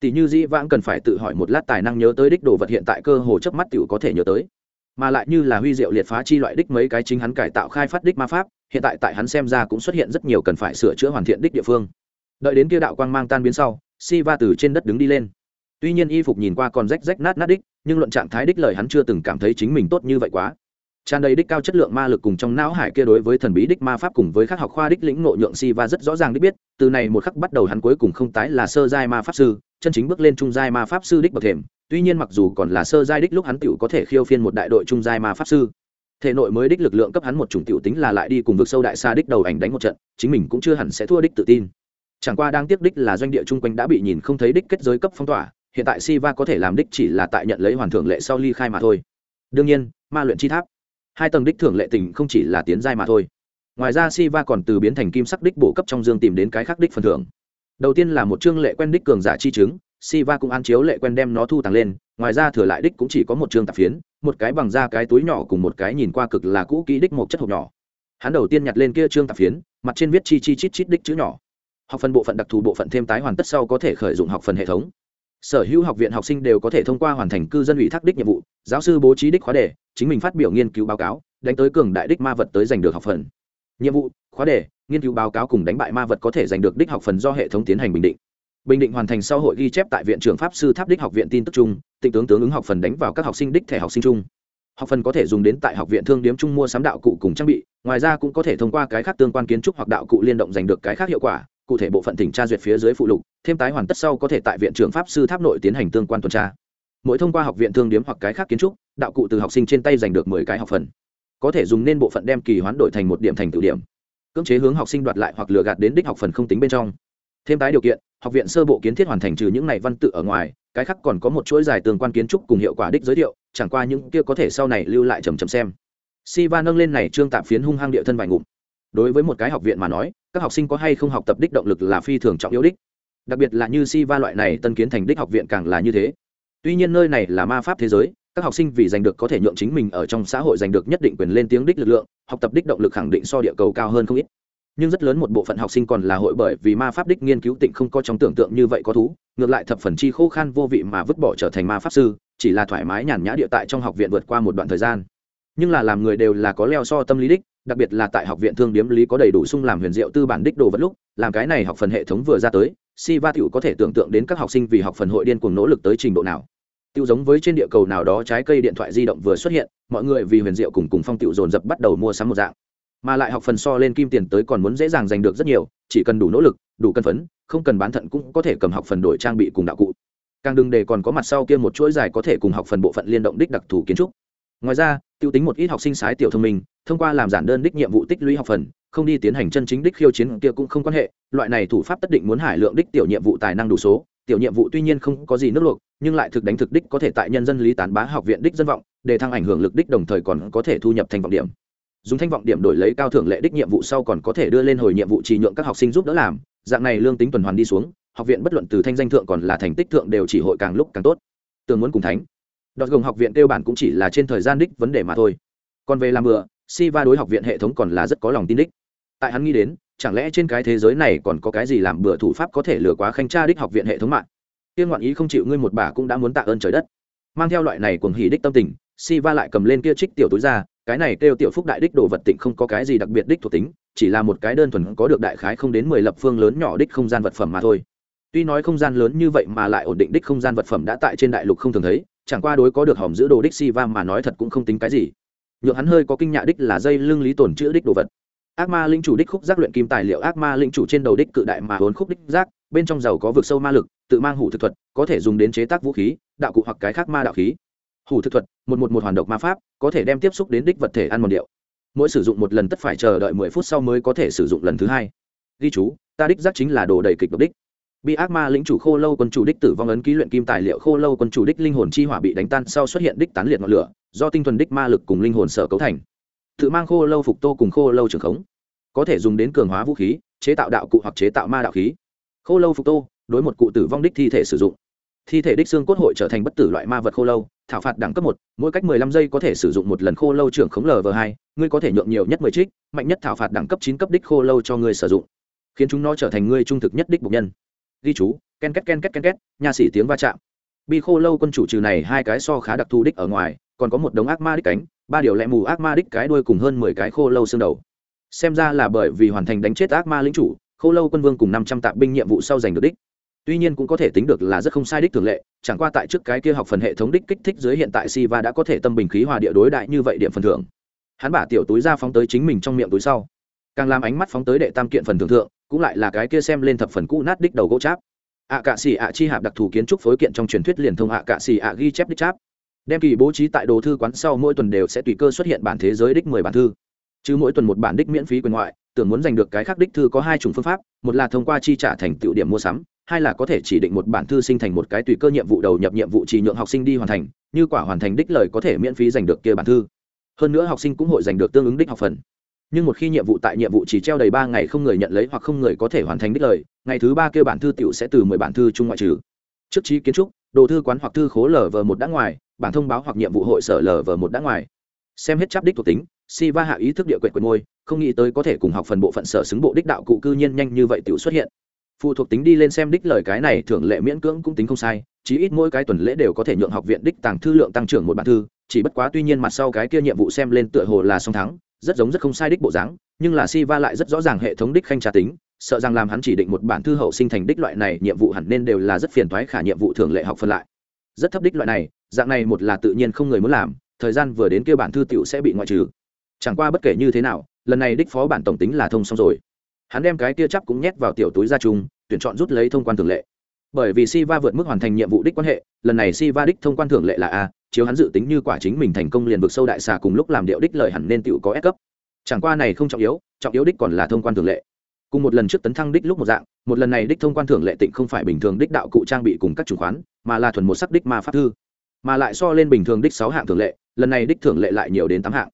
Tỷ như dĩ vãng cần phải tự hỏi một lát tài năng nhớ tới đích đồ vật hiện tại cơ hồ chớp mắt tiểu có thể nhớ tới. Mà lại như là huy diệu liệt phá chi loại đích mấy cái chính hắn cải tạo khai phát đích ma pháp, hiện tại tại hắn xem ra cũng xuất hiện rất nhiều cần phải sửa chữa hoàn thiện đích địa phương. Đợi đến kia đạo quang mang tan biến sau si va từ trên đất đứng đi lên tuy nhiên y phục nhìn qua còn rách rách nát nát đích, nhưng luận trạng thái đích lời hắn chưa từng cảm thấy chính mình tốt như vậy quá. Tràn đầy đích cao chất lượng ma lực cùng trong não hải kia đối với thần bí đích ma pháp cùng với các học khoa đích lĩnh nội nhượng si và rất rõ ràng đích biết, từ này một khắc bắt đầu hắn cuối cùng không tái là sơ giai ma pháp sư, chân chính bước lên trung giai ma pháp sư đích bậc thềm. Tuy nhiên mặc dù còn là sơ giai đích lúc hắn tựu có thể khiêu phiên một đại đội trung giai ma pháp sư. Thể nội mới đích lực lượng cấp hắn một chủng tiểu tính là lại đi cùng vực sâu đại xa đích đầu ảnh đánh một trận, chính mình cũng chưa hẳn sẽ thua đích tự tin. Chẳng qua đang tiếp đích là doanh địa chung quanh đã bị nhìn không thấy đích kết giới cấp phong tỏa hiện tại Siva có thể làm đích chỉ là tại nhận lấy hoàn thưởng lệ sau ly khai mà thôi. Đương nhiên, ma luyện chi tháp, hai tầng đích thưởng lệ tình không chỉ là tiến giai mà thôi. Ngoài ra Siva còn từ biến thành kim sắc đích bổ cấp trong dương tìm đến cái khác đích phần thưởng. Đầu tiên là một chương lệ quen đích cường giả chi chứng, Siva cũng an chiếu lệ quen đem nó thu tàng lên, ngoài ra thừa lại đích cũng chỉ có một chương tạp phiến, một cái bằng da cái túi nhỏ cùng một cái nhìn qua cực là cũ kỹ đích một chất hộp nhỏ. Hắn đầu tiên nhặt lên kia chương tạp phiến, mặt trên viết chi chi chít chít đích chữ nhỏ. Học phần bộ phận đặc thù bộ phận thêm tái hoàn tất sau có thể khởi dụng học phần hệ thống sở hữu học viện học sinh đều có thể thông qua hoàn thành cư dân ủy thác đích nhiệm vụ, giáo sư bố trí đích khóa đề, chính mình phát biểu nghiên cứu báo cáo, đánh tới cường đại đích ma vật tới giành được học phần. Nhiệm vụ, khóa đề, nghiên cứu báo cáo cùng đánh bại ma vật có thể giành được đích học phần do hệ thống tiến hành bình định. Bình định hoàn thành sau hội ghi chép tại viện trưởng pháp sư tháp đích học viện tin tức chung, tịnh tướng tướng ứng học phần đánh vào các học sinh đích thẻ học sinh chung. Học phần có thể dùng đến tại học viện thương điếm chung mua sắm đạo cụ cùng trang bị, ngoài ra cũng có thể thông qua cái khác tương quan kiến trúc hoặc đạo cụ liên động giành được cái khác hiệu quả cụ thể bộ phận tỉnh tra duyệt phía dưới phụ lục, thêm tái hoàn tất sau có thể tại viện trưởng pháp sư tháp nội tiến hành tương quan tuần tra. Mỗi thông qua học viện thương điếm hoặc cái khác kiến trúc, đạo cụ từ học sinh trên tay giành được mười cái học phần. Có thể dùng nên bộ phận đem kỳ hoán đổi thành một điểm thành tự điểm. Cưỡng chế hướng học sinh đoạt lại hoặc lừa gạt đến đích học phần không tính bên trong. Thêm tái điều kiện, học viện sơ bộ kiến thiết hoàn thành trừ những này văn tự ở ngoài, cái khác còn có một chuỗi dài tương quan kiến trúc cùng hiệu quả đích giới thiệu, chẳng qua những kia có thể sau này lưu lại chầm chầm xem. Si va nâng lên này trương tạm phiến hung hăng địa thân vài ngụm đối với một cái học viện mà nói, các học sinh có hay không học tập đích động lực là phi thường trọng yếu đích. Đặc biệt là như si va loại này tân kiến thành đích học viện càng là như thế. Tuy nhiên nơi này là ma pháp thế giới, các học sinh vì giành được có thể nhượng chính mình ở trong xã hội giành được nhất định quyền lên tiếng đích lực lượng, học tập đích động lực khẳng định so địa cầu cao hơn không ít. Nhưng rất lớn một bộ phận học sinh còn là hội bởi vì ma pháp đích nghiên cứu tịnh không có trong tưởng tượng như vậy có thú, ngược lại thập phần chi khô khan vô vị mà vứt bỏ trở thành ma pháp sư, chỉ là thoải mái nhàn nhã địa tại trong học viện vượt qua một đoạn thời gian. Nhưng là làm người đều là có leo so tâm lý đích đặc biệt là tại học viện thương điếm lý có đầy đủ sung làm huyền diệu tư bản đích đồ vật lúc, làm cái này học phần hệ thống vừa ra tới, si va tiểu có thể tưởng tượng đến các học sinh vì học phần hội điên cuồng nỗ lực tới trình độ nào. Tiêu giống với trên địa cầu nào đó trái cây điện thoại di động vừa xuất hiện, mọi người vì huyền diệu cùng cùng phong tiểu dồn dập bắt đầu mua sắm một dạng. Mà lại học phần so lên kim tiền tới còn muốn dễ dàng giành được rất nhiều, chỉ cần đủ nỗ lực, đủ cân phấn, không cần bán thận cũng có thể cầm học phần đổi trang bị cùng đạo cụ. Càng đừng để còn có mặt sau kia một chuỗi dài có thể cùng học phần bộ phận liên động đích đặc thù kiến trúc. Ngoài ra tiêu tính một ít học sinh sái tiểu thông minh thông qua làm giản đơn đích nhiệm vụ tích lũy học phần, không đi tiến hành chân chính đích khiêu chiến kia cũng không quan hệ, loại này thủ pháp tất định muốn hải lượng đích tiểu nhiệm vụ tài năng đủ số, tiểu nhiệm vụ tuy nhiên không có gì nước luộc, nhưng lại thực đánh thực đích có thể tại nhân dân lý tán bá học viện đích dân vọng, để thăng ảnh hưởng lực đích đồng thời còn có thể thu nhập thành vọng điểm. Dùng thanh vọng điểm đổi lấy cao thưởng lệ đích nhiệm vụ sau còn có thể đưa lên hồi nhiệm vụ trì nhượng các học sinh giúp đỡ làm, dạng này lương tính tuần hoàn đi xuống, học viện bất luận từ thanh danh thượng còn là thành tích thượng đều chỉ hội càng lúc càng tốt. Tường muốn cùng thánh. Đọt gồng học viện tiêu bản cũng chỉ là trên thời gian đích vấn đề mà thôi. Còn về làm bừa si va đối học viện hệ thống còn là rất có lòng tin đích. Tại hắn nghĩ đến, chẳng lẽ trên cái thế giới này còn có cái gì làm bừa thủ pháp có thể lừa quá khanh tra đích học viện hệ thống mạng? Tiên ngoạn ý không chịu ngươi một bà cũng đã muốn tạ ơn trời đất. Mang theo loại này cuồng hỉ đích tâm tình si va lại cầm lên kia trích tiểu túi ra, cái này kêu tiểu phúc đại đích đồ vật tịnh không có cái gì đặc biệt đích thuộc tính, chỉ là một cái đơn thuần có được đại khái không đến mười lập phương lớn nhỏ đích không gian vật phẩm mà thôi. Tuy nói không gian lớn như vậy mà lại ổn định đích không gian vật phẩm đã tại trên đại lục không thường thấy, chẳng qua đối có được hòm giữ đồ đích si va mà nói thật cũng không tính cái gì nhượng hắn hơi có kinh nhạ đích là dây lưng lý tổn chữ đích đồ vật. Ác ma linh chủ đích khúc giác luyện kim tài liệu, ác ma linh chủ trên đầu đích cự đại mà hốn khúc đích giác, bên trong dầu có vực sâu ma lực, tự mang hủ thực thuật, có thể dùng đến chế tác vũ khí, đạo cụ hoặc cái khác ma đạo khí. Hủ thực thuật, một một một hoàn độc ma pháp, có thể đem tiếp xúc đến đích vật thể ăn một điệu. Mỗi sử dụng một lần tất phải chờ đợi mười phút sau mới có thể sử dụng lần thứ hai. Ghi chú, ta đích giác chính là đồ đầy kịch độc đích. Bị ác ma lĩnh chủ khô lâu quân chủ đích tử vong ấn ký luyện kim tài liệu, khô lâu quân chủ đích linh hồn chi hỏa bị đánh tan sau xuất hiện đích tán liệt ngọn lửa do tinh thuần đích ma lực cùng linh hồn sở cấu thành. Tự mang khô lâu phục tô cùng khô lâu trường khống. Có thể dùng đến cường hóa vũ khí, chế tạo đạo cụ hoặc chế tạo ma đạo khí. Khô lâu phục tô, đối một cụ tử vong đích thi thể sử dụng. Thi thể đích xương cốt hội trở thành bất tử loại ma vật khô lâu, thảo phạt đẳng cấp một, mỗi cách mười lăm giây có thể sử dụng một lần khô lâu trưởng khống lv hai, ngươi có thể nhượng nhiều nhất mười trích, mạnh nhất thảo phạt đẳng cấp chín cấp đích khô lâu cho ngươi sử dụng. Khiến chúng nó trở thành ngươi trung thực nhất đích bục nhân. Ghi chú, ken két ken két ken két nha sĩ tiếng va chạm. Bi khô lâu quân chủ trừ này hai cái so khá đặc thù đích ở ngoài còn có một đống ác ma đích cánh, ba điều lẹ mù ác ma đích cái đuôi cùng hơn mười cái khô lâu xương đầu. Xem ra là bởi vì hoàn thành đánh chết ác ma lính chủ, khô lâu quân vương cùng năm trăm tạp binh nhiệm vụ sau giành được đích. Tuy nhiên cũng có thể tính được là rất không sai đích thường lệ, chẳng qua tại trước cái kia học phần hệ thống đích kích thích dưới hiện tại si va đã có thể tâm bình khí hòa địa đối đại như vậy điểm phần thưởng. Hắn bả tiểu túi ra phóng tới chính mình trong miệng túi sau. Càng làm ánh mắt phóng tới đệ tam kiện phần thưởng thượng, cũng lại là cái kia xem lên thập phần cũ nát đích đầu gỗ cháp. Ạ cạ xì ạ chi hạp đặc thù kiến trúc phối kiện trong truyền thuyết liền thông ạ cạ xì ạ ghi chép đích cháp đem kỳ bố trí tại đồ thư quán sau mỗi tuần đều sẽ tùy cơ xuất hiện bản thế giới đích mười bản thư. Chứ mỗi tuần một bản đích miễn phí quyền ngoại, tưởng muốn giành được cái khác đích thư có hai chủng phương pháp, một là thông qua chi trả thành tựu điểm mua sắm, hai là có thể chỉ định một bản thư sinh thành một cái tùy cơ nhiệm vụ đầu nhập nhiệm vụ chỉ nhượng học sinh đi hoàn thành, như quả hoàn thành đích lời có thể miễn phí giành được kia bản thư. Hơn nữa học sinh cũng hội giành được tương ứng đích học phần. Nhưng một khi nhiệm vụ tại nhiệm vụ chỉ treo đầy ba ngày không người nhận lấy hoặc không người có thể hoàn thành đích lời, ngày thứ ba kêu bản thư tiểu sẽ từ mười bản thư chung ngoại trừ. Trước trí kiến trúc đồ thư quán hoặc thư khố lở vờ một đã ngoài bản thông báo hoặc nhiệm vụ hội sở lở vờ một đã ngoài. Xem hết chắp đích thuộc tính si va hạ ý thức địa quyệt quyệt môi không nghĩ tới có thể cùng học phần bộ phận sở xứng bộ đích đạo cụ cư nhiên nhanh như vậy tiểu xuất hiện. Phụ thuộc tính đi lên xem đích lời cái này thường lệ miễn cưỡng cũng tính không sai, chí ít mỗi cái tuần lễ đều có thể nhượng học viện đích tàng thư lượng tăng trưởng một bản thư, chỉ bất quá tuy nhiên mặt sau cái kia nhiệm vụ xem lên tựa hồ là song thắng, rất giống rất không sai đích bộ dáng, nhưng là si va lại rất rõ ràng hệ thống đích khanh trà tính sợ rằng làm hắn chỉ định một bản thư hậu sinh thành đích loại này, nhiệm vụ hẳn nên đều là rất phiền toái khả nhiệm vụ thường lệ học phân lại. Rất thấp đích loại này, dạng này một là tự nhiên không người muốn làm, thời gian vừa đến kia bản thư tiểu sẽ bị ngoại trừ. Chẳng qua bất kể như thế nào, lần này đích phó bản tổng tính là thông xong rồi. Hắn đem cái kia chắp cũng nhét vào tiểu túi ra chung, tuyển chọn rút lấy thông quan thường lệ. Bởi vì si va vượt mức hoàn thành nhiệm vụ đích quan hệ, lần này si va đích thông quan thường lệ là a, chiếu hắn dự tính như quả chính mình thành công liền vực sâu đại xà cùng lúc làm điệu đích lời hẳn nên tiểu có ép cấp. Chẳng qua này không trọng yếu trọng yếu đích còn là thông quan thường lệ cùng một lần trước tấn thăng đích lúc một dạng, một lần này đích thông quan thưởng lệ tịnh không phải bình thường đích đạo cụ trang bị cùng các chủ khoán, mà là thuần một sắc đích ma pháp thư. Mà lại so lên bình thường đích sáu hạng thường lệ, lần này đích thường lệ lại nhiều đến tám hạng.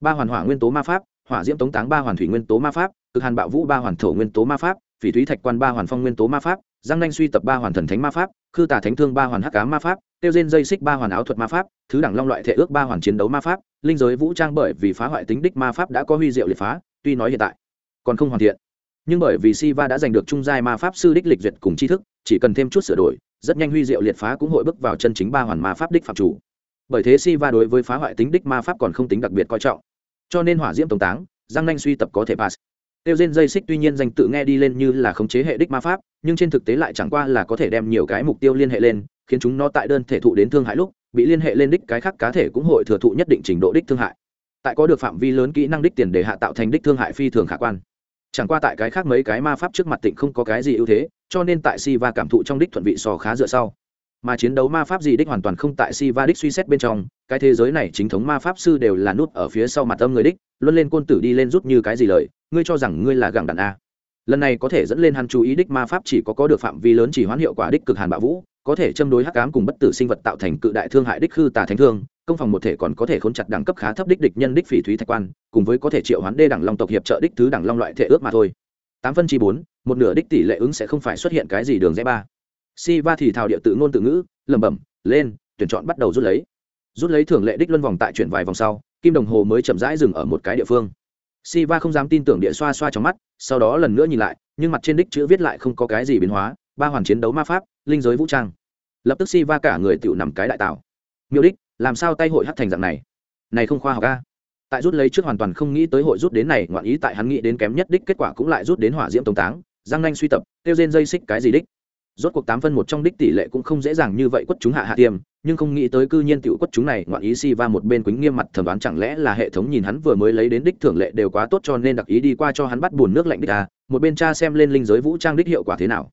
Ba hoàn hỏa nguyên tố ma pháp, hỏa diễm tống táng ba hoàn thủy nguyên tố ma pháp, cực hàn bạo vũ ba hoàn thổ nguyên tố ma pháp, phỉ thúy thạch quan ba hoàn phong nguyên tố ma pháp, giang nanh suy tập ba hoàn thần thánh ma pháp, khư tà thánh thương ba hoàn hắc cá ma pháp, tiêu diên dây xích ba hoàn áo thuật ma pháp, thứ đẳng long loại thể ước ba hoàn chiến đấu ma pháp, linh giới vũ trang bởi vì phá hoại tính đích ma pháp đã có huy diệu liệt phá, tuy nói hiện tại còn không hoàn thiện nhưng bởi vì Siva đã giành được trung giai ma pháp sư đích lịch duyệt cùng tri thức, chỉ cần thêm chút sửa đổi, rất nhanh huy diệu liệt phá cũng hội bước vào chân chính ba hoàn ma pháp đích phạm chủ. Bởi thế Siva đối với phá hoại tính đích ma pháp còn không tính đặc biệt coi trọng. Cho nên hỏa diễm tổng táng, giang nhanh suy tập có thể pass. Tiêu Diên dây xích tuy nhiên danh tự nghe đi lên như là khống chế hệ đích ma pháp, nhưng trên thực tế lại chẳng qua là có thể đem nhiều cái mục tiêu liên hệ lên, khiến chúng nó tại đơn thể thụ đến thương hại lúc, bị liên hệ lên đích cái khác cá thể cũng hội thừa thụ nhất định trình độ đích thương hại. Tại có được phạm vi lớn kỹ năng đích tiền để hạ tạo thành đích thương hại phi thường khả quan chẳng qua tại cái khác mấy cái ma pháp trước mặt tịnh không có cái gì ưu thế, cho nên tại si va cảm thụ trong đích thuận vị so khá dựa sau. Mà chiến đấu ma pháp gì đích hoàn toàn không tại si va đích suy xét bên trong, cái thế giới này chính thống ma pháp sư đều là nút ở phía sau mặt âm người đích, luân lên côn tử đi lên rút như cái gì lời, ngươi cho rằng ngươi là gẳng đàn a. Lần này có thể dẫn lên hắn chú ý đích ma pháp chỉ có có được phạm vi lớn chỉ hoãn hiệu quả đích cực hàn bạo vũ, có thể châm đối hắc ám cùng bất tử sinh vật tạo thành cự đại thương hại đích hư tà thánh thương công phòng một thể còn có thể khốn chặt đẳng cấp khá thấp đích địch nhân đích phỉ thúy thạch quan, cùng với có thể triệu hoán đê đẳng long tộc hiệp trợ đích thứ đẳng long loại thể ước mà thôi. Tám phân chi bốn, một nửa đích tỷ lệ ứng sẽ không phải xuất hiện cái gì đường rẽ ba. Si va thì thảo địa tự ngôn tự ngữ, lẩm bẩm, lên, tuyển chọn bắt đầu rút lấy. Rút lấy thường lệ đích luân vòng tại chuyển vài vòng sau, kim đồng hồ mới chậm rãi dừng ở một cái địa phương. Si va không dám tin tưởng địa xoa xoa trong mắt, sau đó lần nữa nhìn lại, nhưng mặt trên đích chữ viết lại không có cái gì biến hóa, ba hoàn chiến đấu ma pháp, linh giới vũ trang. Lập tức si va cả người tựu nằm cái đại tạo. Miêu đích làm sao tay hội hắt thành dạng này? Này không khoa học ca tại rút lấy trước hoàn toàn không nghĩ tới hội rút đến này, ngoạn ý tại hắn nghĩ đến kém nhất đích kết quả cũng lại rút đến hỏa diễm tống táng giang nanh suy tập tiêu trên dây xích cái gì đích. Rốt cuộc tám phân một trong đích tỷ lệ cũng không dễ dàng như vậy quất chúng hạ hạ tiêm, nhưng không nghĩ tới cư nhiên tiểu quất chúng này, ngoạn ý si va một bên quýnh nghiêm mặt thẩm đoán chẳng lẽ là hệ thống nhìn hắn vừa mới lấy đến đích thưởng lệ đều quá tốt cho nên đặc ý đi qua cho hắn bắt buồn nước lạnh đích à một bên cha xem lên linh giới vũ trang đích hiệu quả thế nào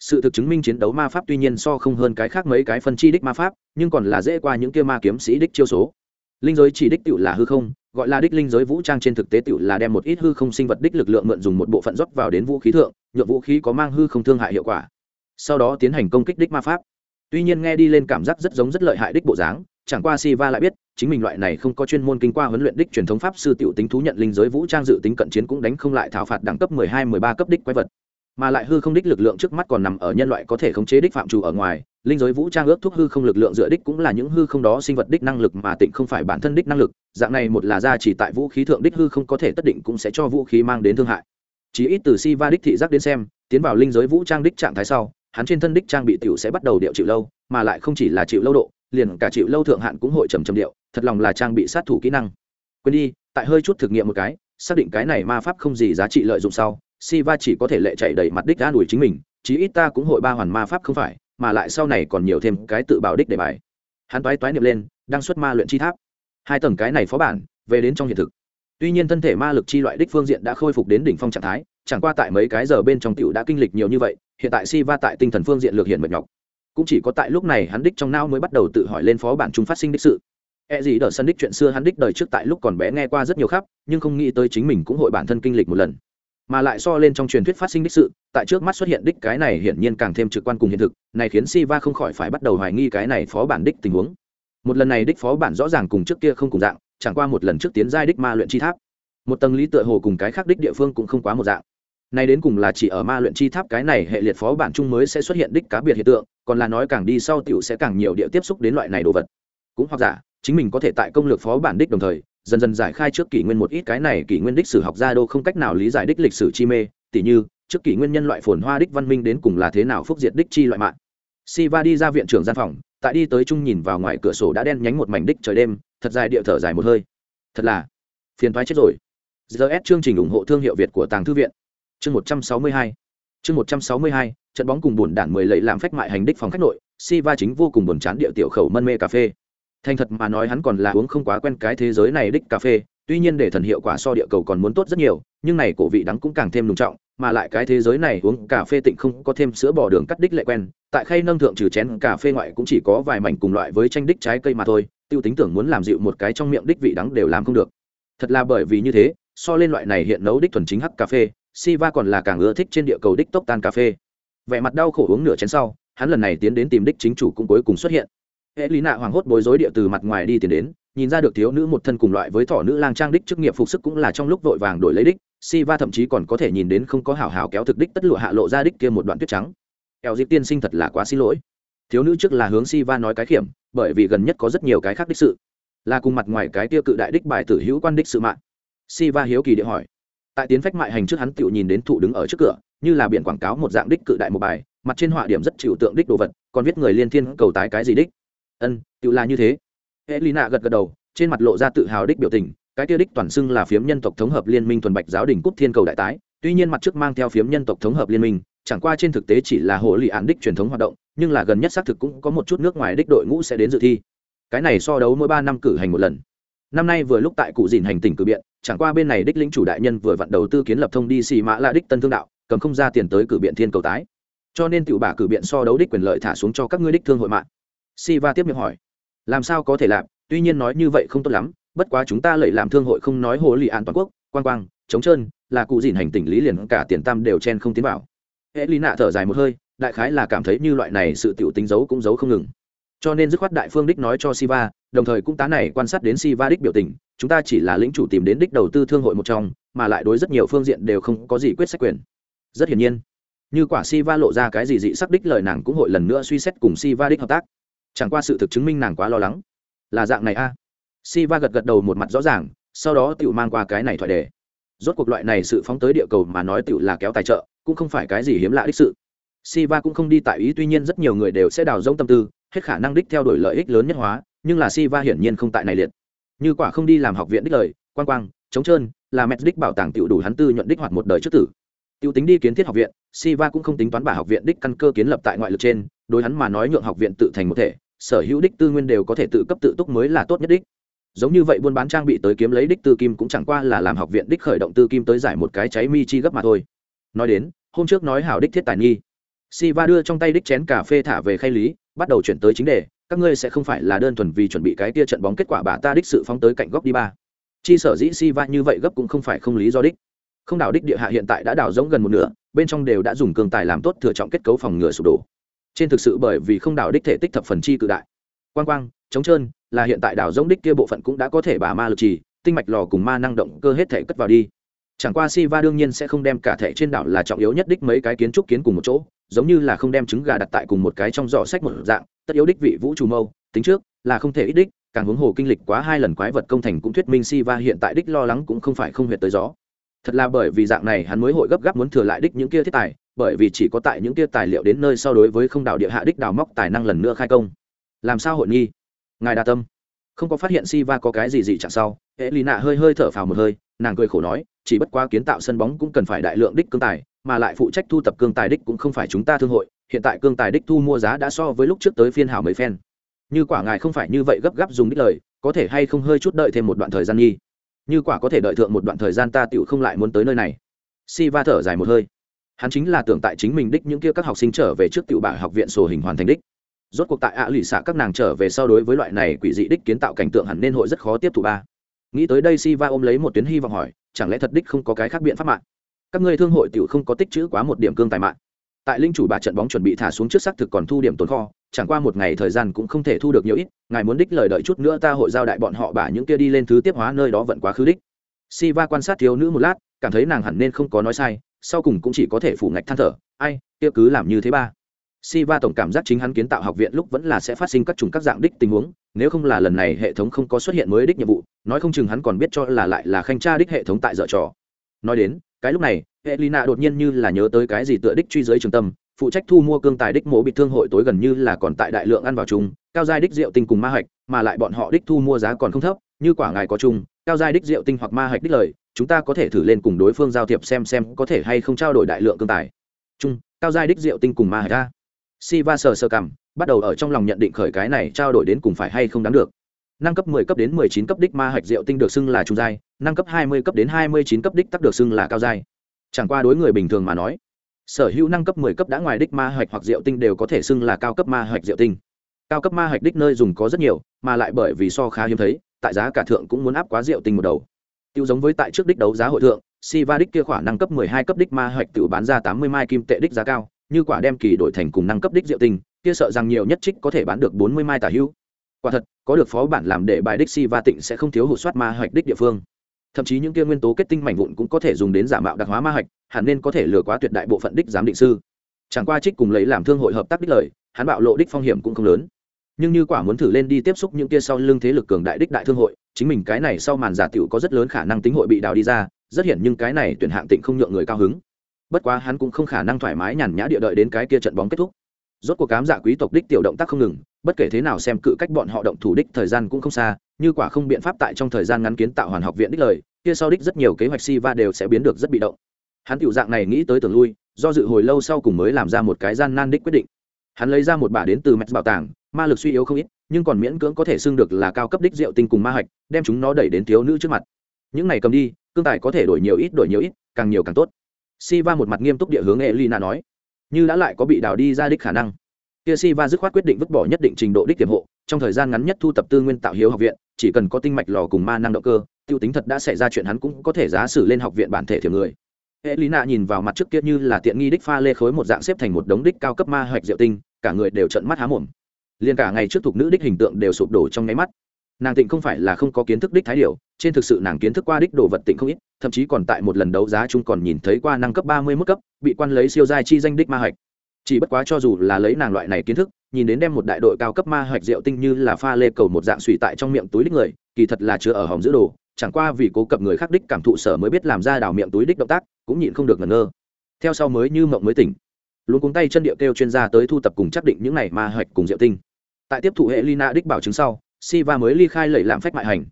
sự thực chứng minh chiến đấu ma pháp tuy nhiên so không hơn cái khác mấy cái phân chi đích ma pháp, nhưng còn là dễ qua những kia ma kiếm sĩ đích chiêu số. Linh giới chỉ đích tựu là hư không, gọi là đích linh giới vũ trang trên thực tế tựu là đem một ít hư không sinh vật đích lực lượng mượn dùng một bộ phận rót vào đến vũ khí thượng nhuộm vũ khí có mang hư không thương hại hiệu quả. Sau đó tiến hành công kích đích ma pháp. Tuy nhiên nghe đi lên cảm giác rất giống rất lợi hại đích bộ dáng, chẳng qua si va lại biết, chính mình loại này không có chuyên môn kinh qua huấn luyện đích truyền thống pháp sư tiểu tính thú nhận linh giới vũ trang dự tính cận chiến cũng đánh không lại thảo phạt đẳng cấp mười hai, mười ba cấp đích quái vật mà lại hư không đích lực lượng trước mắt còn nằm ở nhân loại có thể khống chế đích phạm trù ở ngoài. Linh giới vũ trang ước thúc hư không lực lượng dựa đích cũng là những hư không đó sinh vật đích năng lực mà tịnh không phải bản thân đích năng lực. Dạng này một là ra chỉ tại vũ khí thượng đích hư không có thể tất định cũng sẽ cho vũ khí mang đến thương hại. Chỉ ít từ si va đích thị giác đến xem, tiến vào linh giới vũ trang đích trạng thái sau, hắn trên thân đích trang bị tiểu sẽ bắt đầu điệu chịu lâu, mà lại không chỉ là chịu lâu độ, liền cả chịu lâu thượng hạn cũng hội trầm trầm điệu, thật lòng là trang bị sát thủ kỹ năng. Quên đi, tại hơi chút thực nghiệm một cái, xác định cái này ma pháp không gì giá trị lợi dụng sau Siva chỉ có thể lệ chạy đầy mặt đích an ủi chính mình, chí ít ta cũng hội ba hoàn ma pháp không phải, mà lại sau này còn nhiều thêm cái tự bảo đích để bài. Hắn toái toái niệm lên, đang xuất ma luyện chi tháp. Hai tầng cái này phó bản, về đến trong hiện thực. Tuy nhiên thân thể ma lực chi loại đích phương diện đã khôi phục đến đỉnh phong trạng thái, chẳng qua tại mấy cái giờ bên trong tiểu đã kinh lịch nhiều như vậy, hiện tại Siva tại tinh thần phương diện lược hiện mệt nhọc. Cũng chỉ có tại lúc này hắn đích trong não mới bắt đầu tự hỏi lên phó bản chúng phát sinh đích sự. E gì đỡ sân đích chuyện xưa hắn đích đời trước tại lúc còn bé nghe qua rất nhiều khắp, nhưng không nghĩ tới chính mình cũng hội bản thân kinh lịch một lần mà lại so lên trong truyền thuyết phát sinh đích sự, tại trước mắt xuất hiện đích cái này hiển nhiên càng thêm trực quan cùng hiện thực, này khiến si va không khỏi phải bắt đầu hoài nghi cái này phó bản đích tình huống. Một lần này đích phó bản rõ ràng cùng trước kia không cùng dạng, chẳng qua một lần trước tiến giai đích ma luyện chi tháp. Một tầng lý tựa hồ cùng cái khác đích địa phương cũng không quá một dạng. Này đến cùng là chỉ ở ma luyện chi tháp cái này hệ liệt phó bản chung mới sẽ xuất hiện đích cá biệt hiện tượng, còn là nói càng đi sau tiểu sẽ càng nhiều địa tiếp xúc đến loại này đồ vật. Cũng hoặc giả, chính mình có thể tại công lược phó bản đích đồng thời dần dần giải khai trước kỷ nguyên một ít cái này kỷ nguyên đích sử học gia đô không cách nào lý giải đích lịch sử chi mê tỉ như trước kỷ nguyên nhân loại phồn hoa đích văn minh đến cùng là thế nào phúc diệt đích chi loại mạng Siva đi ra viện trưởng gian phòng, tại đi tới trung nhìn vào ngoài cửa sổ đã đen nhánh một mảnh đích trời đêm, thật dài địa thở dài một hơi. Thật là phiền toái chết rồi. giờ ép chương trình ủng hộ thương hiệu Việt của Tàng thư viện. Chương 162. Chương 162, trận bóng cùng buồn đản mười lầy làm phách mại hành đích phòng khách nội, Siva chính vô cùng buồn chán địa tiểu khẩu mân mê cà phê. Thành thật mà nói hắn còn là uống không quá quen cái thế giới này đích cà phê, tuy nhiên để thần hiệu quả so địa cầu còn muốn tốt rất nhiều, nhưng này cổ vị đắng cũng càng thêm nùng trọng, mà lại cái thế giới này uống cà phê tịnh không có thêm sữa bò đường cắt đích lệ quen tại khay nâng thượng trừ chén cà phê ngoại cũng chỉ có vài mảnh cùng loại với tranh đích trái cây mà thôi tiêu tính tưởng muốn làm dịu một cái trong miệng đích vị đắng đều làm không được. Thật là bởi vì như thế so lên loại này hiện nấu đích thuần chính hắc cà phê siva còn là càng ưa thích trên địa cầu đích tốc tan cà phê. Vẻ mặt đau khổ uống nửa chén sau hắn lần này tiến đến tìm đích chính chủ cũng cuối cùng xuất hiện hệ lý nạ hoảng hốt bối rối địa từ mặt ngoài đi tiến đến nhìn ra được thiếu nữ một thân cùng loại với thỏ nữ lang trang đích chức nghiệp phục sức cũng là trong lúc vội vàng đổi lấy đích Siva thậm chí còn có thể nhìn đến không có hảo hảo kéo thực đích tất lụa hạ lộ ra đích kia một đoạn tuyết trắng. Eo dịp tiên sinh thật là quá xin lỗi. Thiếu nữ trước là hướng Siva nói cái khiểm, bởi vì gần nhất có rất nhiều cái khác đích sự. Là cùng mặt ngoài cái kia cự đại đích bài tử hữu quan đích sự mạng. Siva hiếu kỳ địa hỏi. Tại tiến phách mại hành trước hắn tự nhìn đến thụ đứng ở trước cửa, như là biển quảng cáo một dạng đích cự đại một bài, mặt trên họa điểm rất chịu tượng đích đồ vật, còn viết người liên thiên cầu tái cái gì đích. Ân, tự là như thế. Elina gật gật đầu, trên mặt lộ ra tự hào đích biểu tình, cái tiêu đích toàn xưng là phiếm nhân tộc thống hợp liên minh thuần bạch giáo đình cúc thiên cầu đại tái tuy nhiên mặt trước mang theo phiếm nhân tộc thống hợp liên minh chẳng qua trên thực tế chỉ là hồ lì án đích truyền thống hoạt động nhưng là gần nhất xác thực cũng có một chút nước ngoài đích đội ngũ sẽ đến dự thi. Cái này so đấu mỗi ba năm cử hành một lần. Năm nay vừa lúc tại cụ dìn hành tỉnh cử biện chẳng qua bên này đích lĩnh chủ đại nhân vừa vặn đầu tư kiến lập thông đi xì mã là đích tân thương đạo cầm không ra tiền tới cử biện thiên cầu tái. Cho nên tiểu bả cử biện so đấu đích quyền lợi thả xuống cho các ngươi đích thương hội mạng si va tiếp miệng hỏi. Làm sao có thể làm? Tuy nhiên nói như vậy không tốt lắm, bất quá chúng ta lợi làm thương hội không nói hồ lì an toàn quốc, quang quang chống trơn, là cụ dìn hành tỉnh lý liền cả tiền tam đều chen không tiến vào. Hệ lý nạ thở dài một hơi, đại khái là cảm thấy như loại này sự tiểu tính giấu cũng giấu không ngừng. Cho nên dứt khoát đại phương đích nói cho siva, đồng thời cũng tá này quan sát đến siva đích biểu tình, chúng ta chỉ là lĩnh chủ tìm đến đích đầu tư thương hội một trong, mà lại đối rất nhiều phương diện đều không có gì quyết sách quyền. Rất hiển nhiên, như quả siva lộ ra cái gì dị sắc đích lời nàng cũng hội lần nữa suy xét cùng siva đích hợp tác chẳng qua sự thực chứng minh nàng quá lo lắng là dạng này a Siva gật gật đầu một mặt rõ ràng, sau đó tiểu mang qua cái này thoại đề. Rốt cuộc loại này sự phóng tới địa cầu mà nói tiểu là kéo tài trợ, cũng không phải cái gì hiếm lạ đích sự. Siva cũng không đi tại ý tuy nhiên rất nhiều người đều sẽ đào rỗng tâm tư, hết khả năng đích theo đuổi lợi ích lớn nhất hóa, nhưng là Siva hiển nhiên không tại này liệt. Như quả không đi làm học viện đích lời, quang quang, chống trơn, là mẹ đích bảo tàng tiểu đủ hắn tư nhuận đích hoạt một đời trước tử. Tiêu tính đi kiến thiết học viện, Siva cũng không tính toán bà học viện đích căn cơ kiến lập tại ngoại lực trên, đối hắn mà nói nhượng học viện tự thành một thể, sở hữu đích tư nguyên đều có thể tự cấp tự túc mới là tốt nhất đích. Giống như vậy buôn bán trang bị tới kiếm lấy đích tư kim cũng chẳng qua là làm học viện đích khởi động tư kim tới giải một cái cháy mi chi gấp mà thôi. Nói đến, hôm trước nói hảo đích thiết tài nghi. Si va đưa trong tay đích chén cà phê thả về khay lý, bắt đầu chuyển tới chính đề, các ngươi sẽ không phải là đơn thuần vì chuẩn bị cái tia trận bóng kết quả bà ta đích sự phóng tới cạnh góc đi ba. Chi sở dĩ si va như vậy gấp cũng không phải không lý do đích. Không đảo đích địa hạ hiện tại đã đảo giống gần một nửa, bên trong đều đã dùng cường tài làm tốt thừa trọng kết cấu phòng ngừa sụp đổ trên thực sự bởi vì không đảo đích thể tích thập phần chi cự đại. Quang quang chống trơn, là hiện tại đảo giống đích kia bộ phận cũng đã có thể bà ma lực trì, tinh mạch lò cùng ma năng động cơ hết thể cất vào đi. Chẳng qua si va đương nhiên sẽ không đem cả thể trên đảo là trọng yếu nhất đích mấy cái kiến trúc kiến cùng một chỗ, giống như là không đem trứng gà đặt tại cùng một cái trong giỏ sách một dạng, tất yếu đích vị vũ trù mâu, tính trước, là không thể ít đích, càng huống hồ kinh lịch quá hai lần quái vật công thành cũng thuyết minh si va hiện tại đích lo lắng cũng không phải không huyệt tới gió. Thật là bởi vì dạng này hắn mới hội gấp gáp muốn thừa lại đích những kia thiết tài bởi vì chỉ có tại những kia tài liệu đến nơi so đối với không đảo địa hạ đích đào móc tài năng lần nữa khai công. Làm sao hội nghi? Ngài đa tâm. Không có phát hiện si va có cái gì gì chẳng sau hệ lì nạ hơi hơi thở phào một hơi, nàng cười khổ nói, chỉ bất quá kiến tạo sân bóng cũng cần phải đại lượng đích cương tài, mà lại phụ trách thu tập cương tài đích cũng không phải chúng ta thương hội, hiện tại cương tài đích thu mua giá đã so với lúc trước tới phiên hảo mấy phen. Như quả ngài không phải như vậy gấp gáp dùng đích lời, có thể hay không hơi chút đợi thêm một đoạn thời gian nghi? Như quả có thể đợi thượng một đoạn thời gian ta tựu không lại muốn tới nơi này. Si va thở dài một hơi hắn chính là tưởng tại chính mình đích những kia các học sinh trở về trước tiểu bạ học viện sổ hình hoàn thành đích. Rốt cuộc tại ạ lụy xạ các nàng trở về sau đối với loại này quỷ dị đích kiến tạo cảnh tượng hẳn nên hội rất khó tiếp thu ba. Nghĩ tới đây si va ôm lấy một tuyến hy vọng hỏi, chẳng lẽ thật đích không có cái khác biện pháp mạng? Các ngươi thương hội tiểu không có tích chữ quá một điểm cương tài mạng. Tại linh chủ bà trận bóng chuẩn bị thả xuống trước xác thực còn thu điểm tồn kho, chẳng qua một ngày thời gian cũng không thể thu được nhiều ít, ngài muốn đích lời đợi chút nữa ta hội giao đại bọn họ bà những kia đi lên thứ tiếp hóa nơi đó vẫn quá khứ đích. Si va quan sát thiếu nữ một lát, cảm thấy nàng hẳn nên không có nói sai sau cùng cũng chỉ có thể phủ ngạch than thở ai kia cứ làm như thế ba Siva tổng cảm giác chính hắn kiến tạo học viện lúc vẫn là sẽ phát sinh các chủng các dạng đích tình huống, nếu không là lần này hệ thống không có xuất hiện mới đích nhiệm vụ, nói không chừng hắn còn biết cho là lại là khanh tra đích hệ thống tại dở trò. Nói đến, cái lúc này, Elina đột nhiên như là nhớ tới cái gì tựa đích truy dưới trường tâm, phụ trách thu mua cương tài đích mộ bị thương hội tối gần như là còn tại đại lượng ăn vào chung, cao giai đích rượu tinh cùng ma hạch, mà lại bọn họ đích thu mua giá còn không thấp, như quả ngài có chung, cao giai đích rượu tinh hoặc ma hạch đích lời, chúng ta có thể thử lên cùng đối phương giao thiệp xem xem có thể hay không trao đổi đại lượng cương tài. Chung, cao giai đích rượu tinh cùng ma hạch ra si va sờ sơ cằm bắt đầu ở trong lòng nhận định khởi cái này trao đổi đến cùng phải hay không đáng được. Nâng cấp 10 cấp đến 19 cấp đích ma hạch rượu tinh được xưng là trung giai nâng cấp 20 cấp đến 29 cấp đích tắc được xưng là cao giai. Chẳng qua đối người bình thường mà nói sở hữu nâng cấp 10 cấp đã ngoài đích ma hạch hoặc diệu tinh đều có thể xưng là cao cấp ma hạch diệu tinh cao cấp ma hạch đích nơi dùng có rất nhiều mà lại bởi vì so khá hiếm thấy tại giá cả thượng cũng muốn áp quá diệu tinh một đầu tiêu giống với tại trước đích đấu giá hội thượng Siva đích kia khoản nâng cấp 12 cấp đích ma hạch tự bán ra 80 mai kim tệ đích giá cao, như quả đem kỳ đổi thành cùng nâng cấp đích diệu tinh, kia sợ rằng nhiều nhất trích có thể bán được 40 mai tả hữu. Quả thật, có được phó bản làm để bài đích Siva tịnh sẽ không thiếu hụt soát ma hạch đích địa phương. Thậm chí những kia nguyên tố kết tinh mảnh vụn cũng có thể dùng đến giả mạo đặc hóa ma hạch, hẳn nên có thể lừa quá tuyệt đại bộ phận đích giám định sư. Chẳng qua trích cùng lấy làm thương hội hợp tác đích lợi, hắn bạo lộ đích phong hiểm cũng không lớn. Nhưng như quả muốn thử lên đi tiếp xúc những kia sau lưng thế lực cường đại đích đại thương hội chính mình cái này sau màn giả tiểu có rất lớn khả năng tính hội bị đào đi ra rất hiển nhưng cái này tuyển hạng tịnh không nhượng người cao hứng. Bất quá hắn cũng không khả năng thoải mái nhàn nhã địa đợi đến cái kia trận bóng kết thúc. Rốt cuộc cám giả quý tộc đích tiểu động tác không ngừng bất kể thế nào xem cự cách bọn họ động thủ đích thời gian cũng không xa như quả không biện pháp tại trong thời gian ngắn kiến tạo hoàn học viện đích lời, kia sau đích rất nhiều kế hoạch si va đều sẽ biến được rất bị động. Hắn tiểu dạng này nghĩ tới tưởng lui, do dự hồi lâu sau cùng mới làm ra một cái gian nan đích quyết định. Hắn lấy ra một bả đến từ mẹt bảo tàng, ma lực suy yếu không ít, nhưng còn miễn cưỡng có thể xưng được là cao cấp đích rượu tinh cùng ma hạch, đem chúng nó đẩy đến thiếu nữ trước mặt. Những này cầm đi, cương tài có thể đổi nhiều ít, đổi nhiều ít, càng nhiều càng tốt. Si va một mặt nghiêm túc địa hướng e lina nói, như đã lại có bị đào đi ra đích khả năng. Kia si va dứt khoát quyết định vứt bỏ nhất định trình độ đích tiềm hộ trong thời gian ngắn nhất thu tập tư nguyên tạo hiếu học viện, chỉ cần có tinh mạch lò cùng ma năng động cơ, tiêu tính thật đã xảy ra chuyện hắn cũng có thể giá xử lên học viện bản thể thiểu người. Hệ lý nạ nhìn vào mặt trước kia như là tiện nghi đích pha lê khối một dạng xếp thành một đống đích cao cấp ma hoạch diệu tinh, cả người đều trận mắt há mồm. Liền cả ngày trước thuộc nữ đích hình tượng đều sụp đổ trong nháy mắt. Nàng tịnh không phải là không có kiến thức đích thái điều, trên thực sự nàng kiến thức qua đích đồ vật tịnh không ít, thậm chí còn tại một lần đấu giá chung còn nhìn thấy qua năng cấp ba mươi mức cấp, bị quan lấy siêu giai chi danh đích ma hạch chỉ bất quá cho dù là lấy nàng loại này kiến thức nhìn đến đem một đại đội cao cấp ma hoạch rượu tinh như là pha lê cầu một dạng suy tại trong miệng túi đích người, kỳ thật là chưa ở hòm giữ đồ, chẳng qua vì cố cập người khác đích cảm thụ sở mới biết làm ra đào miệng túi đích động tác, cũng nhịn không được ngẩn ngơ. Theo sau mới như mộng mới tỉnh. Luôn cuống tay chân địa kêu chuyên gia tới thu tập cùng chắc định những này ma hoạch cùng rượu tinh. Tại tiếp thụ hệ lina đích bảo chứng sau, siva mới ly khai lẩy lạm phách mại hành.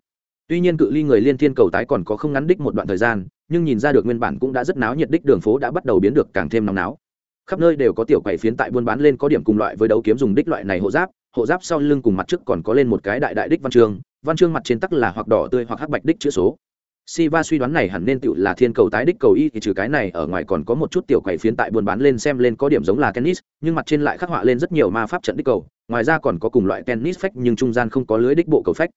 Tuy nhiên cự ly người liên thiên cầu tái còn có không ngắn đích một đoạn thời gian, nhưng nhìn ra được nguyên bản cũng đã rất náo nhiệt đích đường phố đã bắt đầu biến được càng thêm nóng náo khắp nơi đều có tiểu quầy phiến tại buôn bán lên có điểm cùng loại với đấu kiếm dùng đích loại này hộ giáp hộ giáp sau lưng cùng mặt trước còn có lên một cái đại đại đích văn chương văn chương mặt trên tắc là hoặc đỏ tươi hoặc hắc bạch đích chữ số Siva suy đoán này hẳn nên tựu là thiên cầu tái đích cầu y thì trừ cái này ở ngoài còn có một chút tiểu quầy phiến tại buôn bán lên xem lên có điểm giống là tennis, nhưng mặt trên lại khắc họa lên rất nhiều ma pháp trận đích cầu, ngoài ra còn có cùng loại tennis phách nhưng trung gian không có lưới đích bộ cầu phách.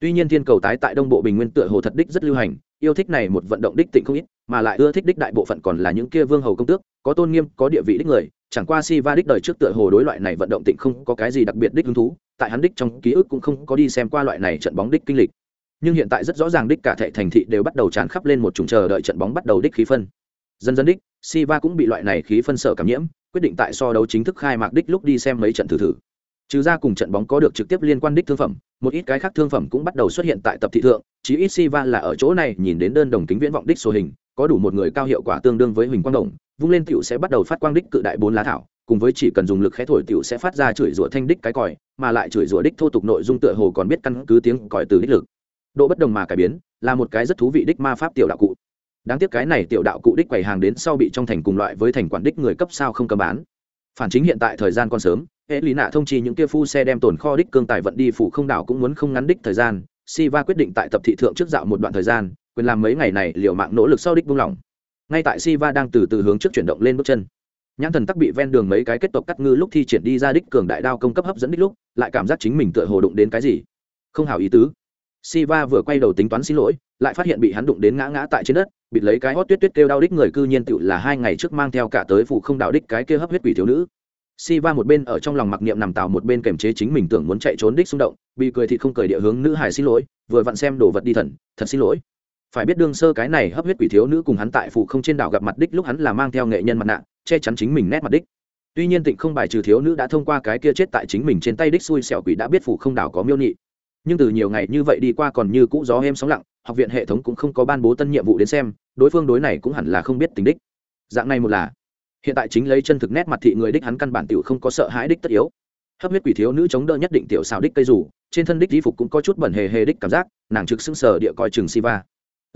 Tuy nhiên thiên cầu tái tại Đông Bộ Bình Nguyên tựa hồ thật đích rất lưu hành, yêu thích này một vận động đích tịnh không ít, mà lại ưa thích đích đại bộ phận còn là những kia vương hầu công tước, có tôn nghiêm, có địa vị đích người, chẳng qua Siva đích đời trước tựa hồ đối loại này vận động tịnh không có cái gì đặc biệt đích hứng thú, tại hắn đích trong ký ức cũng không có đi xem qua loại này trận bóng đích kinh lịch. Nhưng hiện tại rất rõ ràng đích cả thệ thành thị đều bắt đầu tràn khắp lên một chủng chờ đợi trận bóng bắt đầu đích khí phân. Dần dần đích siva cũng bị loại này khí phân sợ cảm nhiễm quyết định tại so đấu chính thức khai mạc đích lúc đi xem mấy trận thử thử. Trừ ra cùng trận bóng có được trực tiếp liên quan đích thương phẩm một ít cái khác thương phẩm cũng bắt đầu xuất hiện tại tập thị thượng chí ít siva là ở chỗ này nhìn đến đơn đồng kính viễn vọng đích số hình có đủ một người cao hiệu quả tương đương với huỳnh quang đồng, vung lên tiểu sẽ bắt đầu phát quang đích cự đại bốn lá thảo, cùng với chỉ cần dùng lực khẽ thổi tiểu sẽ phát ra chửi rủa thanh đích cái còi, mà lại chửi rủa đích thô tục nội dung tựa hồ còn biết căn cứ tiếng còi từ đích lực. Độ bất đồng mà cải biến, là một cái rất thú vị đích ma pháp tiểu đạo cụ. Đáng tiếc cái này tiểu đạo cụ đích quầy hàng đến sau bị trong thành cùng loại với thành quản đích người cấp sao không cầm bán. Phản chính hiện tại thời gian còn sớm, hệ lý nạ thông chi những kia phu xe đem tồn kho đích cương tài vận đi phủ không đảo cũng muốn không ngắn đích thời gian, Siva quyết định tại tập thị thượng trước dạo một đoạn thời gian quyền làm mấy ngày này liệu mạng nỗ lực sau đích buông lỏng ngay tại Siva đang từ từ hướng trước chuyển động lên bước chân nhãn thần tắc bị ven đường mấy cái kết tộc cắt ngư lúc thi triển đi ra đích cường đại đao công cấp hấp dẫn đích lúc lại cảm giác chính mình tựa hồ đụng đến cái gì không hảo ý tứ Siva vừa quay đầu tính toán xin lỗi, lại phát hiện bị hắn đụng đến ngã ngã tại trên đất, bịt lấy cái hót tuyết tuyết kêu đau đích người cư nhiên tựu là hai ngày trước mang theo cả tới phụ không đạo đích cái kia hấp huyết quỷ thiếu nữ. Siva một bên ở trong lòng mặc niệm nằm tào một bên kềm chế chính mình tưởng muốn chạy trốn đích xung động, bị cười thì không cười địa hướng nữ hải xin lỗi, vừa vặn xem đồ vật đi thần, thật xin lỗi. Phải biết đương sơ cái này hấp huyết quỷ thiếu nữ cùng hắn tại phụ không trên đảo gặp mặt đích lúc hắn là mang theo nghệ nhân mặt nạ, che chắn chính mình nét mặt đích. Tuy nhiên Tịnh không bài trừ thiếu nữ đã thông qua cái kia chết tại chính mình trên tay đích xui xẻo quỷ đã biết phụ không đảo có miêu nhị. Nhưng từ nhiều ngày như vậy đi qua còn như cũ gió êm sóng lặng học viện hệ thống cũng không có ban bố tân nhiệm vụ đến xem đối phương đối này cũng hẳn là không biết tính đích. Dạng này một là hiện tại chính lấy chân thực nét mặt thị người đích hắn căn bản tiểu không có sợ hãi đích tất yếu. Hấp huyết quỷ thiếu nữ chống đỡ nhất định tiểu xào đích cây rủ trên thân đích di phục cũng có chút bẩn hề hề đích cảm giác nàng trực sững sở địa coi chừng siva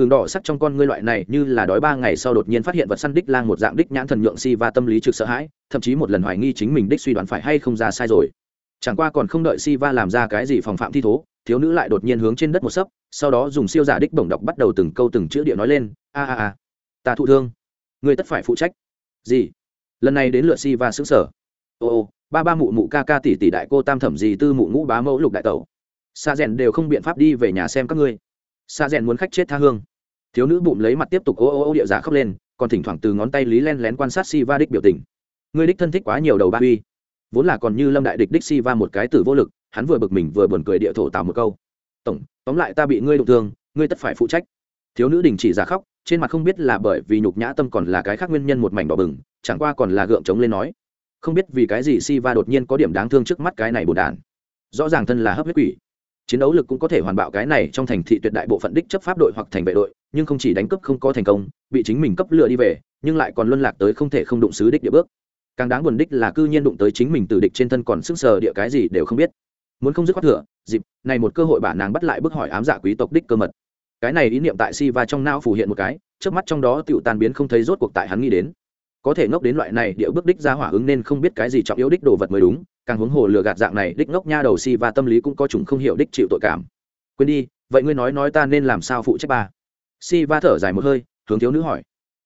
tường đỏ sắc trong con ngươi loại này như là đói ba ngày sau đột nhiên phát hiện vật săn đích lang một dạng đích nhãn thần nhượng siva tâm lý trực sợ hãi, thậm chí một lần hoài nghi chính mình đích suy đoán phải hay không ra sai rồi. Chẳng qua còn không đợi si va làm ra cái gì phòng phạm thi thố, thiếu nữ lại đột nhiên hướng trên đất một sấp, sau đó dùng siêu giả đích bổng đọc bắt đầu từng câu từng chữ địa nói lên, a a a, ta thụ thương. Người tất phải phụ trách. Gì? Lần này đến lượt si va xứng sở ô ô, ba ba mụ mụ ca ca tỷ tỷ đại cô tam thẩm gì tư mụ ngũ bá mẫu lục đại tẩu. Xa rèn đều không biện pháp đi về nhà xem các ngươi. Xa rèn muốn khách chết tha hương thiếu nữ bụng lấy mặt tiếp tục ô ô ô địa giả khóc lên, còn thỉnh thoảng từ ngón tay lý len lén quan sát si va đích biểu tình. Ngươi đích thân thích quá nhiều đầu ba uy vốn là còn như lâm đại địch đích si va một cái tử vô lực, hắn vừa bực mình vừa buồn cười địa thổ tào một câu. Tổng, tóm lại ta bị ngươi đụng thương, ngươi tất phải phụ trách. Thiếu nữ đình chỉ giả khóc, trên mặt không biết là bởi vì nhục nhã tâm còn là cái khác nguyên nhân một mảnh đỏ bừng, chẳng qua còn là gượng chống lên nói. Không biết vì cái gì si va đột nhiên có điểm đáng thương trước mắt cái này bồ đản rõ ràng thân là hấp huyết quỷ. Chiến đấu lực cũng có thể hoàn bạo cái này trong thành thị tuyệt đại bộ phận đích chấp pháp đội hoặc thành vệ đội nhưng không chỉ đánh cướp không có thành công, bị chính mình cấp lựa đi về, nhưng lại còn luân lạc tới không thể không đụng xứ đích địa bước. Càng đáng buồn đích là cư nhiên đụng tới chính mình từ địch trên thân còn sức sờ địa cái gì đều không biết. Muốn không dứt khoát thừa, dịp, này một cơ hội bà nàng bắt lại bức hỏi ám dạ quý tộc đích cơ mật. Cái này ý niệm tại si và trong não phủ hiện một cái trước mắt trong đó tựu tan biến không thấy rốt cuộc tại hắn nghĩ đến. Có thể ngốc đến loại này địa bước đích ra hỏa ứng nên không biết cái gì trọng yếu đích đồ vật mới đúng, càng huống hồ lừa gạt dạng này đích ngốc nha đầu si và tâm lý cũng có chủng không hiểu đích chịu tội cảm. Quên đi, vậy ngươi nói nói ta nên làm sao phụ trách ba si va thở dài một hơi, hướng thiếu nữ hỏi.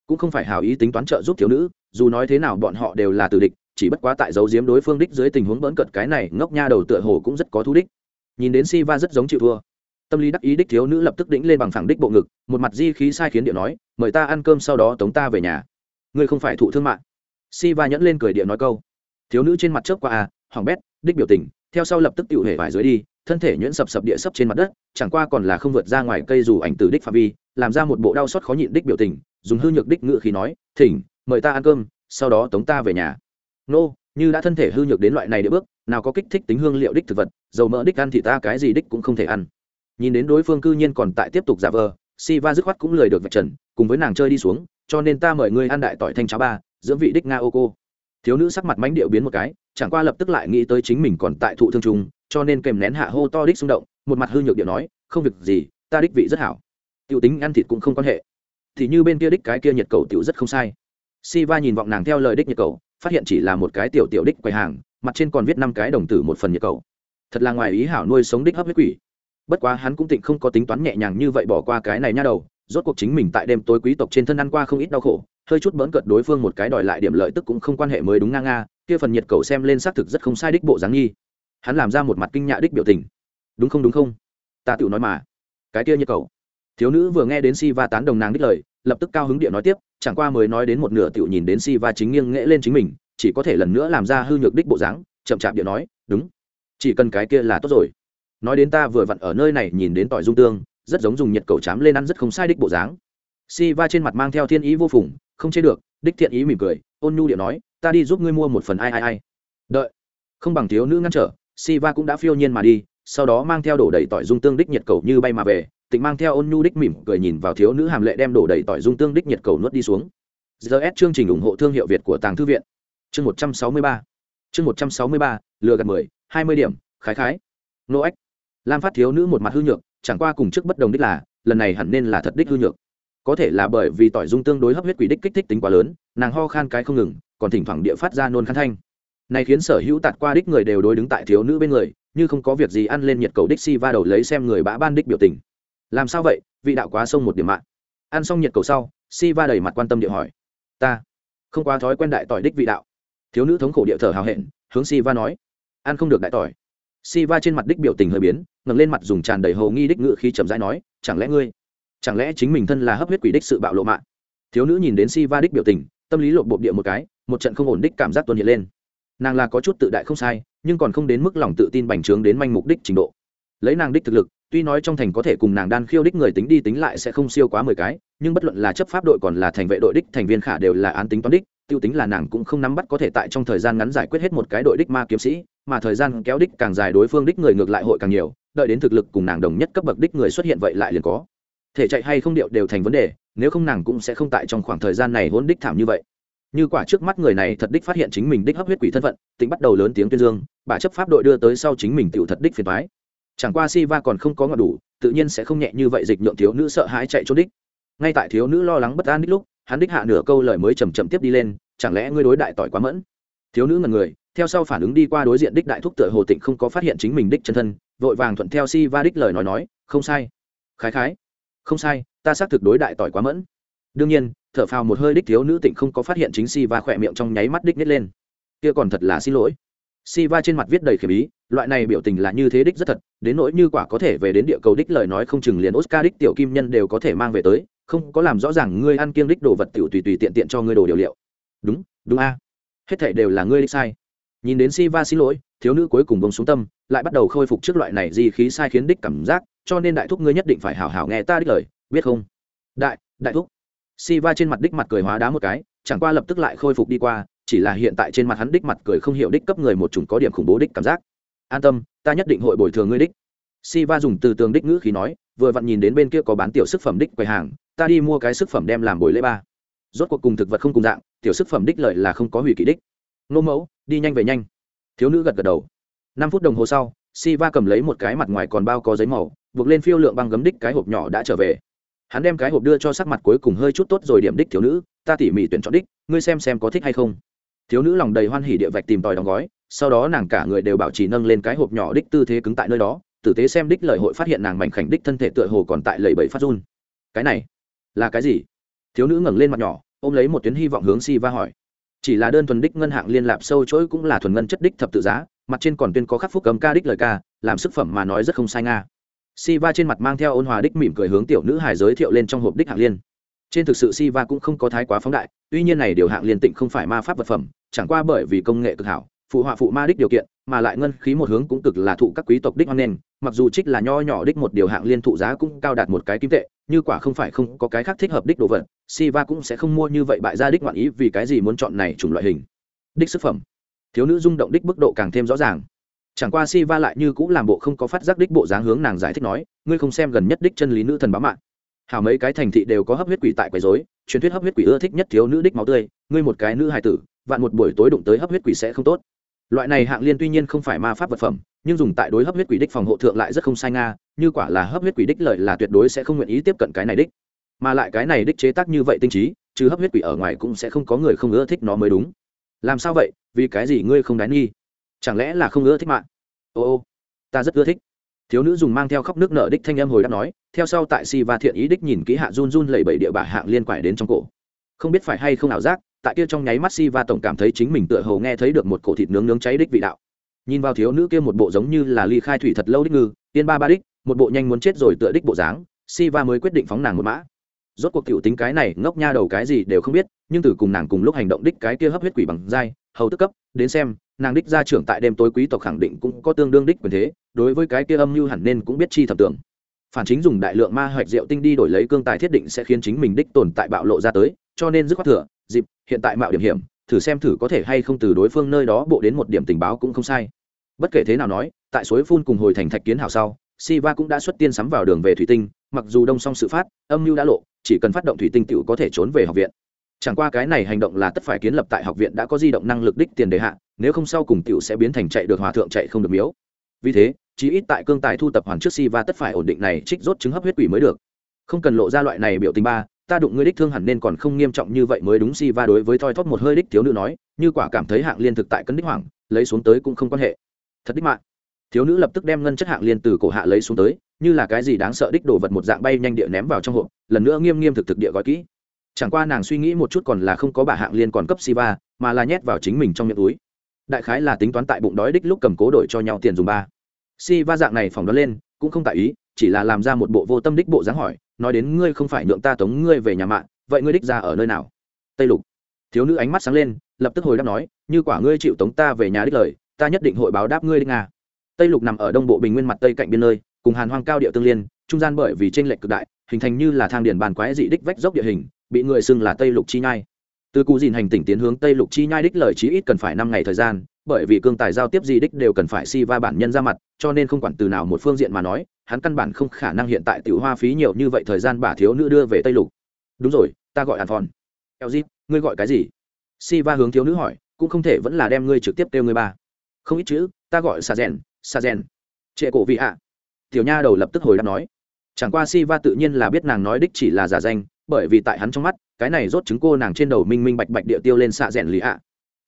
Cũng không phải hào ý tính toán trợ giúp thiếu nữ, dù nói thế nào bọn họ đều là từ địch, chỉ bất quá tại dấu diếm đối phương đích dưới tình huống bỡn cận cái này, ngốc nha đầu tựa hồ cũng rất có thú đích. Nhìn đến si va rất giống chịu thua. Tâm lý đắc ý đích thiếu nữ lập tức đĩnh lên bằng phẳng đích bộ ngực, một mặt di khí sai khiến địa nói, mời ta ăn cơm sau đó tống ta về nhà. Ngươi không phải thụ thương mạng. Si va nhẫn lên cười điện nói câu. Thiếu nữ trên mặt chớp qua à hoàng bét, đích biểu tình, theo sau lập tức tự hể vải dưới đi thân thể nhuyễn sập sập địa sấp trên mặt đất, chẳng qua còn là không vượt ra ngoài cây dù ảnh từ đích phạm vi, làm ra một bộ đau xót khó nhịn đích biểu tình, dùng hư nhược đích ngự khí nói, thỉnh, mời ta ăn cơm, sau đó tống ta về nhà. Nô, như đã thân thể hư nhược đến loại này địa bước, nào có kích thích tính hương liệu đích thực vật, dầu mỡ đích ăn thì ta cái gì đích cũng không thể ăn. Nhìn đến đối phương cư nhiên còn tại tiếp tục giả vờ si va dứt khoát cũng lười được vạch trần, cùng với nàng chơi đi xuống, cho nên ta mời ngươi ăn đại tỏi thanh cháo ba, dưỡng vị đích nga ô cô. Thiếu nữ sắc mặt mánh điệu biến một cái chẳng qua lập tức lại nghĩ tới chính mình còn tại thụ thương trung cho nên kèm nén hạ hô to đích xung động, một mặt hư nhược điệu nói, không việc gì, ta đích vị rất hảo. Tiểu tính ăn thịt cũng không quan hệ. Thì như bên kia đích cái kia nhiệt cầu tiểu rất không sai. Si va nhìn vọng nàng theo lời đích nhiệt cầu, phát hiện chỉ là một cái tiểu tiểu đích quầy hàng, mặt trên còn viết năm cái đồng tử một phần nhiệt cầu. Thật là ngoài ý hảo nuôi sống đích hấp huyết quỷ. Bất quá hắn cũng tịnh không có tính toán nhẹ nhàng như vậy bỏ qua cái này nha đầu, rốt cuộc chính mình tại đêm tối quý tộc trên thân ăn qua không ít đau khổ, hơi chút bỡn cợt đối phương một cái đòi lại điểm lợi tức cũng không quan hệ mới đúng nga nga kia phần nhiệt cầu xem lên xác thực rất không sai đích bộ dáng nghi. Hắn làm ra một mặt kinh nhạ đích biểu tình. Đúng không đúng không? Ta tự nói mà. Cái kia nhiệt cầu. Thiếu nữ vừa nghe đến si va tán đồng nàng đích lời, lập tức cao hứng địa nói tiếp, chẳng qua mới nói đến một nửa tiểu nhìn đến si va chính nghiêng nghễ lên chính mình, chỉ có thể lần nữa làm ra hư nhược đích bộ dáng, chậm chạp địa nói, đúng. Chỉ cần cái kia là tốt rồi. Nói đến ta vừa vặn ở nơi này nhìn đến tỏi dung tương, rất giống dùng nhiệt cầu chám lên ăn rất không sai đích bộ dáng. Si va trên mặt mang theo thiên ý vô phùng, không chế được đích thiện ý mỉm cười, ôn nhu điệu nói, ta đi giúp ngươi mua một phần ai ai ai. Đợi. Không bằng thiếu nữ ngăn trở si va cũng đã phiêu nhiên mà đi, sau đó mang theo đổ đầy tỏi dung tương đích nhiệt cầu như bay mà về, tịnh mang theo ôn nhu đích mỉm cười nhìn vào thiếu nữ hàm lệ đem đổ đầy tỏi dung tương đích nhiệt cầu nuốt đi xuống. Gs chương trình ủng hộ thương hiệu việt của tàng thư viện. Chương một trăm sáu mươi ba. Chương một trăm sáu mươi ba, lừa gạt mười, hai mươi điểm, khái khái. Nô ếch lam phát thiếu nữ một mặt hư nhược, chẳng qua cùng trước bất đồng đích là, lần này hẳn nên là thật đích hư nhược có thể là bởi vì tỏi dung tương đối hấp huyết quỷ đích kích thích tính quá lớn, nàng ho khan cái không ngừng, còn thỉnh thoảng địa phát ra nôn khăn thanh. Này khiến sở hữu tạt qua đích người đều đối đứng tại thiếu nữ bên người, như không có việc gì ăn lên nhiệt cầu đích si va đầu lấy xem người bã ban đích biểu tình. Làm sao vậy? Vị đạo quá sông một điểm mạng ăn xong nhiệt cầu sau, si va đầy mặt quan tâm địa hỏi. Ta không quá thói quen đại tỏi đích vị đạo. Thiếu nữ thống khổ địa thở hào hẹn, hướng si va nói. Ăn không được đại tỏi. Si va trên mặt đích biểu tình hơi biến, ngẩng lên mặt dùng tràn đầy hồ nghi đích ngự khi chậm rãi nói, chẳng lẽ ngươi chẳng lẽ chính mình thân là hấp huyết quỷ đích sự bạo lộ mạng? Thiếu nữ nhìn đến si va đích biểu tình, tâm lý lộn bộ địa một cái, một trận không ổn đích cảm giác tuân hiện lên. Nàng là có chút tự đại không sai, nhưng còn không đến mức lòng tự tin bành trướng đến manh mục đích trình độ. Lấy nàng đích thực lực, tuy nói trong thành có thể cùng nàng đan khiêu đích người tính đi tính lại sẽ không siêu quá mười cái, nhưng bất luận là chấp pháp đội còn là thành vệ đội đích thành viên khả đều là án tính toán đích, tiêu tính là nàng cũng không nắm bắt có thể tại trong thời gian ngắn giải quyết hết một cái đội đích ma kiếm sĩ, mà thời gian kéo đích càng dài đối phương đích người ngược lại hội càng nhiều, đợi đến thực lực cùng nàng đồng nhất cấp bậc đích người xuất hiện vậy lại liền có thể chạy hay không điệu đều thành vấn đề, nếu không nàng cũng sẽ không tại trong khoảng thời gian này hôn đích thảm như vậy. Như quả trước mắt người này thật đích phát hiện chính mình đích hấp huyết quỷ thân phận, tính bắt đầu lớn tiếng tuyên dương, bà chấp pháp đội đưa tới sau chính mình tựu thật đích phiền thoái chẳng qua si va còn không có ngọn đủ, tự nhiên sẽ không nhẹ như vậy dịch nhượng thiếu nữ sợ hãi chạy trốn đích. Ngay tại thiếu nữ lo lắng bất an đích lúc, hắn đích hạ nửa câu lời mới chầm chậm tiếp đi lên, chẳng lẽ ngươi đối đại tỏi quá mẫn? Thiếu nữ ngần người, theo sau phản ứng đi qua đối diện đích đại thúc tựa hồ tịnh không có phát hiện chính mình đích chân thân, vội vàng thuận theo si va đích lời nói nói, không sai. Khái khái không sai, ta xác thực đối đại tỏi quá mẫn. Đương nhiên, thở phào một hơi đích thiếu nữ tịnh không có phát hiện chính si va khỏe miệng trong nháy mắt đích nít lên. Kia còn thật là xin lỗi. Si va trên mặt viết đầy khiểm ý, loại này biểu tình là như thế đích rất thật, đến nỗi như quả có thể về đến địa cầu đích lời nói không chừng liền oscar đích tiểu kim nhân đều có thể mang về tới, không có làm rõ ràng ngươi ăn kiêng đích đồ vật tiểu tùy tùy tiện tiện cho ngươi đồ điều liệu. Đúng đúng a. Hết thảy đều là ngươi đích sai. Nhìn đến si va xin lỗi, thiếu nữ cuối cùng bông xuống tâm, lại bắt đầu khôi phục trước loại này di khí sai khiến đích cảm giác cho nên đại thúc ngươi nhất định phải hảo hảo nghe ta đích lời, biết không? Đại đại thúc. Si va trên mặt đích mặt cười hóa đá một cái, chẳng qua lập tức lại khôi phục đi qua, chỉ là hiện tại trên mặt hắn đích mặt cười không hiểu đích cấp người một chủng có điểm khủng bố đích cảm giác. An tâm, ta nhất định hội bồi thường ngươi đích. Si va dùng từ tường đích ngữ khí nói, vừa vặn nhìn đến bên kia có bán tiểu sức phẩm đích quầy hàng, ta đi mua cái sức phẩm đem làm buổi lễ ba. Rốt cuộc cùng thực vật không cùng dạng, tiểu sức phẩm đích lợi là không có hủy kỹ đích. Nô mẫu, đi nhanh về nhanh. Thiếu nữ gật gật đầu. Năm phút đồng hồ sau si va cầm lấy một cái mặt ngoài còn bao có giấy màu buộc lên phiêu lượng băng gấm đích cái hộp nhỏ đã trở về. Hắn đem cái hộp đưa cho sắc mặt cuối cùng hơi chút tốt rồi điểm đích thiếu nữ, ta tỉ mỉ tuyển chọn đích, ngươi xem xem có thích hay không. Thiếu nữ lòng đầy hoan hỉ địa vạch tìm tòi đóng gói, sau đó nàng cả người đều bảo trì nâng lên cái hộp nhỏ đích tư thế cứng tại nơi đó, tử tế xem đích lời hội phát hiện nàng mảnh khảnh đích thân thể tựa hồ còn tại lầy bẫy phát run. Cái này là cái gì? Thiếu nữ ngẩng lên mặt nhỏ, ôm lấy một tuyến hy vọng hướng si va hỏi. Chỉ là đơn thuần đích ngân hạng liên lạp sâu chuỗi cũng là thuần ngân chất đích thập tự giá, mặt trên còn tuyên có khắc phúc cấm ca đích lời ca, làm sức phẩm mà nói rất không sai nga si va trên mặt mang theo ôn hòa đích mỉm cười hướng tiểu nữ hài giới thiệu lên trong hộp đích hạng liên. Trên thực sự si va cũng không có thái quá phóng đại, tuy nhiên này điều hạng liên tịnh không phải ma pháp vật phẩm, chẳng qua bởi vì công nghệ cực hảo, phụ họa phụ ma đích điều kiện, mà lại ngân khí một hướng cũng cực là thụ các quý tộc đích hoan nghênh, mặc dù trích là nho nhỏ đích một điều hạng liên thụ giá cũng cao đạt một cái kim tệ, như quả không phải không có cái khác thích hợp đích đồ vật, siva cũng sẽ không mua như vậy bại gia đích ngoạn ý vì cái gì muốn chọn này chủng loại hình. Đích sức phẩm. Thiếu nữ rung động đích mức độ càng thêm rõ ràng chẳng qua siva lại như cũng làm bộ không có phát giác đích bộ dáng hướng nàng giải thích nói, ngươi không xem gần nhất đích chân lý nữ thần bá mạng hảo mấy cái thành thị đều có hấp huyết quỷ tại quấy rối, truyền thuyết hấp huyết quỷ ưa thích nhất thiếu nữ đích máu tươi, ngươi một cái nữ hài tử, vạn một buổi tối đụng tới hấp huyết quỷ sẽ không tốt. Loại này hạng liên tuy nhiên không phải ma pháp vật phẩm, nhưng dùng tại đối hấp huyết quỷ đích phòng hộ thượng lại rất không sai nga, như quả là hấp huyết quỷ đích lợi là tuyệt đối sẽ không nguyện ý tiếp cận cái này đích. Mà lại cái này đích chế tác như vậy tinh trí chứ hấp huyết quỷ ở ngoài cũng sẽ không có người không ưa thích nó mới đúng. Làm sao vậy? Vì cái gì ngươi không đáng nghi? Chẳng lẽ là không ưa thích mạng? Ô ô, ta rất ưa thích. Thiếu nữ dùng mang theo khóc nước nợ đích thanh âm hồi đáp nói, theo sau tại si và thiện ý đích nhìn kỹ hạ run run lẩy bẩy địa bả hạng liên quải đến trong cổ. Không biết phải hay không ảo giác, tại kia trong nháy mắt si và tổng cảm thấy chính mình tựa hồ nghe thấy được một cổ thịt nướng nướng cháy đích vị đạo. Nhìn vào thiếu nữ kia một bộ giống như là ly khai thủy thật lâu đích ngư, tiên ba ba đích, một bộ nhanh muốn chết rồi tựa đích bộ dáng, si va mới quyết định phóng nàng một mã. Rốt cuộc cựu tính cái này, ngốc nha đầu cái gì đều không biết, nhưng từ cùng nàng cùng lúc hành động đích cái kia hấp huyết quỷ bằng dai, hầu tức cấp, đến xem nàng đích gia trưởng tại đêm tối quý tộc khẳng định cũng có tương đương đích quyền thế, đối với cái kia âm mưu hẳn nên cũng biết chi thẩm tưởng. Phản chính dùng đại lượng ma hoạch rượu tinh đi đổi lấy cương tài thiết định sẽ khiến chính mình đích tồn tại bạo lộ ra tới, cho nên dứt khoát thừa, dịp, hiện tại mạo điểm hiểm, thử xem thử có thể hay không từ đối phương nơi đó bộ đến một điểm tình báo cũng không sai. Bất kể thế nào nói, tại suối phun cùng hồi thành thạch kiến hào sau, siva cũng đã xuất tiên sắm vào đường về thủy tinh, mặc dù đông song sự phát, âm mưu đã lộ, chỉ cần phát động thủy tinh t có thể trốn về học viện chẳng qua cái này hành động là tất phải kiến lập tại học viện đã có di động năng lực đích tiền đề hạ, nếu không sau cùng t sẽ biến thành chạy được hòa thượng chạy không được miếu. Vì thế, chí ít tại cương tài thu tập hoàn trước si và tất phải ổn định này trích rốt chứng hấp huyết quỷ mới được. Không cần lộ ra loại này biểu tình ba, ta đụng ngươi đích thương hẳn nên còn không nghiêm trọng như vậy mới đúng si va đối với thoi thóp một hơi đích thiếu nữ nói, như quả cảm thấy hạng liên thực tại cân đích hoảng, lấy xuống tới cũng không quan hệ. Thật đích mạng. Thiếu nữ lập tức đem ngân chất hạng liên từ cổ hạ lấy xuống tới, như là cái gì đáng sợ đích đồ vật một dạng bay nhanh địa ném vào trong hộp, lần nữa nghiêm nghiêm thực thực địa gói kỹ chẳng qua nàng suy nghĩ một chút còn là không có bà hạng liên còn cấp si va mà là nhét vào chính mình trong miệng túi. Đại khái là tính toán tại bụng đói đích lúc cầm cố đổi cho nhau tiền dùng ba. Si va dạng này phỏng đoán lên, cũng không tại ý, chỉ là làm ra một bộ vô tâm đích bộ dáng hỏi, nói đến ngươi không phải nhượng ta tống ngươi về nhà mạng, vậy ngươi đích ra ở nơi nào? Tây lục. Thiếu nữ ánh mắt sáng lên, lập tức hồi đáp nói, như quả ngươi chịu tống ta về nhà đích lời, ta nhất định hội báo đáp ngươi đích nga. Tây lục nằm ở đông bộ bình nguyên mặt tây cạnh biên nơi, cùng hàn hoang cao địa tương liên, trung gian bởi vì tranh lệch cực đại, hình thành như là thang điển bàn quái dị đích vách dốc địa hình bị người xưng là tây lục chi nhai. Từ cụ dìn hành tỉnh tiến hướng tây lục chi nhai đích lời chí ít cần phải năm ngày thời gian, bởi vì cương tài giao tiếp gì đích đều cần phải si va bản nhân ra mặt, cho nên không quản từ nào một phương diện mà nói, hắn căn bản không khả năng hiện tại tiểu hoa phí nhiều như vậy thời gian bà thiếu nữ đưa về tây lục. Đúng rồi, ta gọi hàn phòn elzit ngươi gọi cái gì? Si va hướng thiếu nữ hỏi, cũng không thể vẫn là đem ngươi trực tiếp kêu ngươi ba. Không ít chữ, ta gọi sa rèn sa rèn trệ cổ vị ạ. Tiểu nha đầu lập tức hồi đáp nói. Chẳng qua si va tự nhiên là biết nàng nói đích chỉ là giả danh bởi vì tại hắn trong mắt, cái này rốt chứng cô nàng trên đầu minh minh bạch bạch địa tiêu lên xạ rèn lì ạ.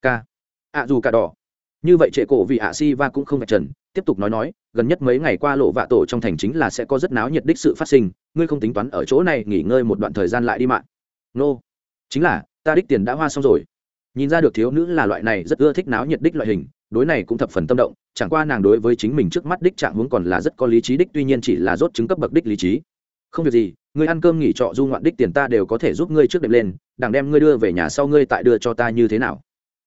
K ạ dù cả đỏ. Như vậy trệ cổ vì ạ si va cũng không vạch trần, tiếp tục nói nói, gần nhất mấy ngày qua lộ vạ tổ trong thành chính là sẽ có rất náo nhiệt đích sự phát sinh, ngươi không tính toán ở chỗ này nghỉ ngơi một đoạn thời gian lại đi mạng nô、no. chính là, ta đích tiền đã hoa xong rồi. Nhìn ra được thiếu nữ là loại này rất ưa thích náo nhiệt đích loại hình, đối này cũng thập phần tâm động, chẳng qua nàng đối với chính mình trước mắt đích trạng hướng còn là rất có lý trí đích, tuy nhiên chỉ là rốt chứng cấp bậc đích lý trí không việc gì, ngươi ăn cơm nghỉ trọ du ngoạn đích tiền ta đều có thể giúp ngươi trước đệm lên, đằng đem ngươi đưa về nhà sau ngươi tại đưa cho ta như thế nào?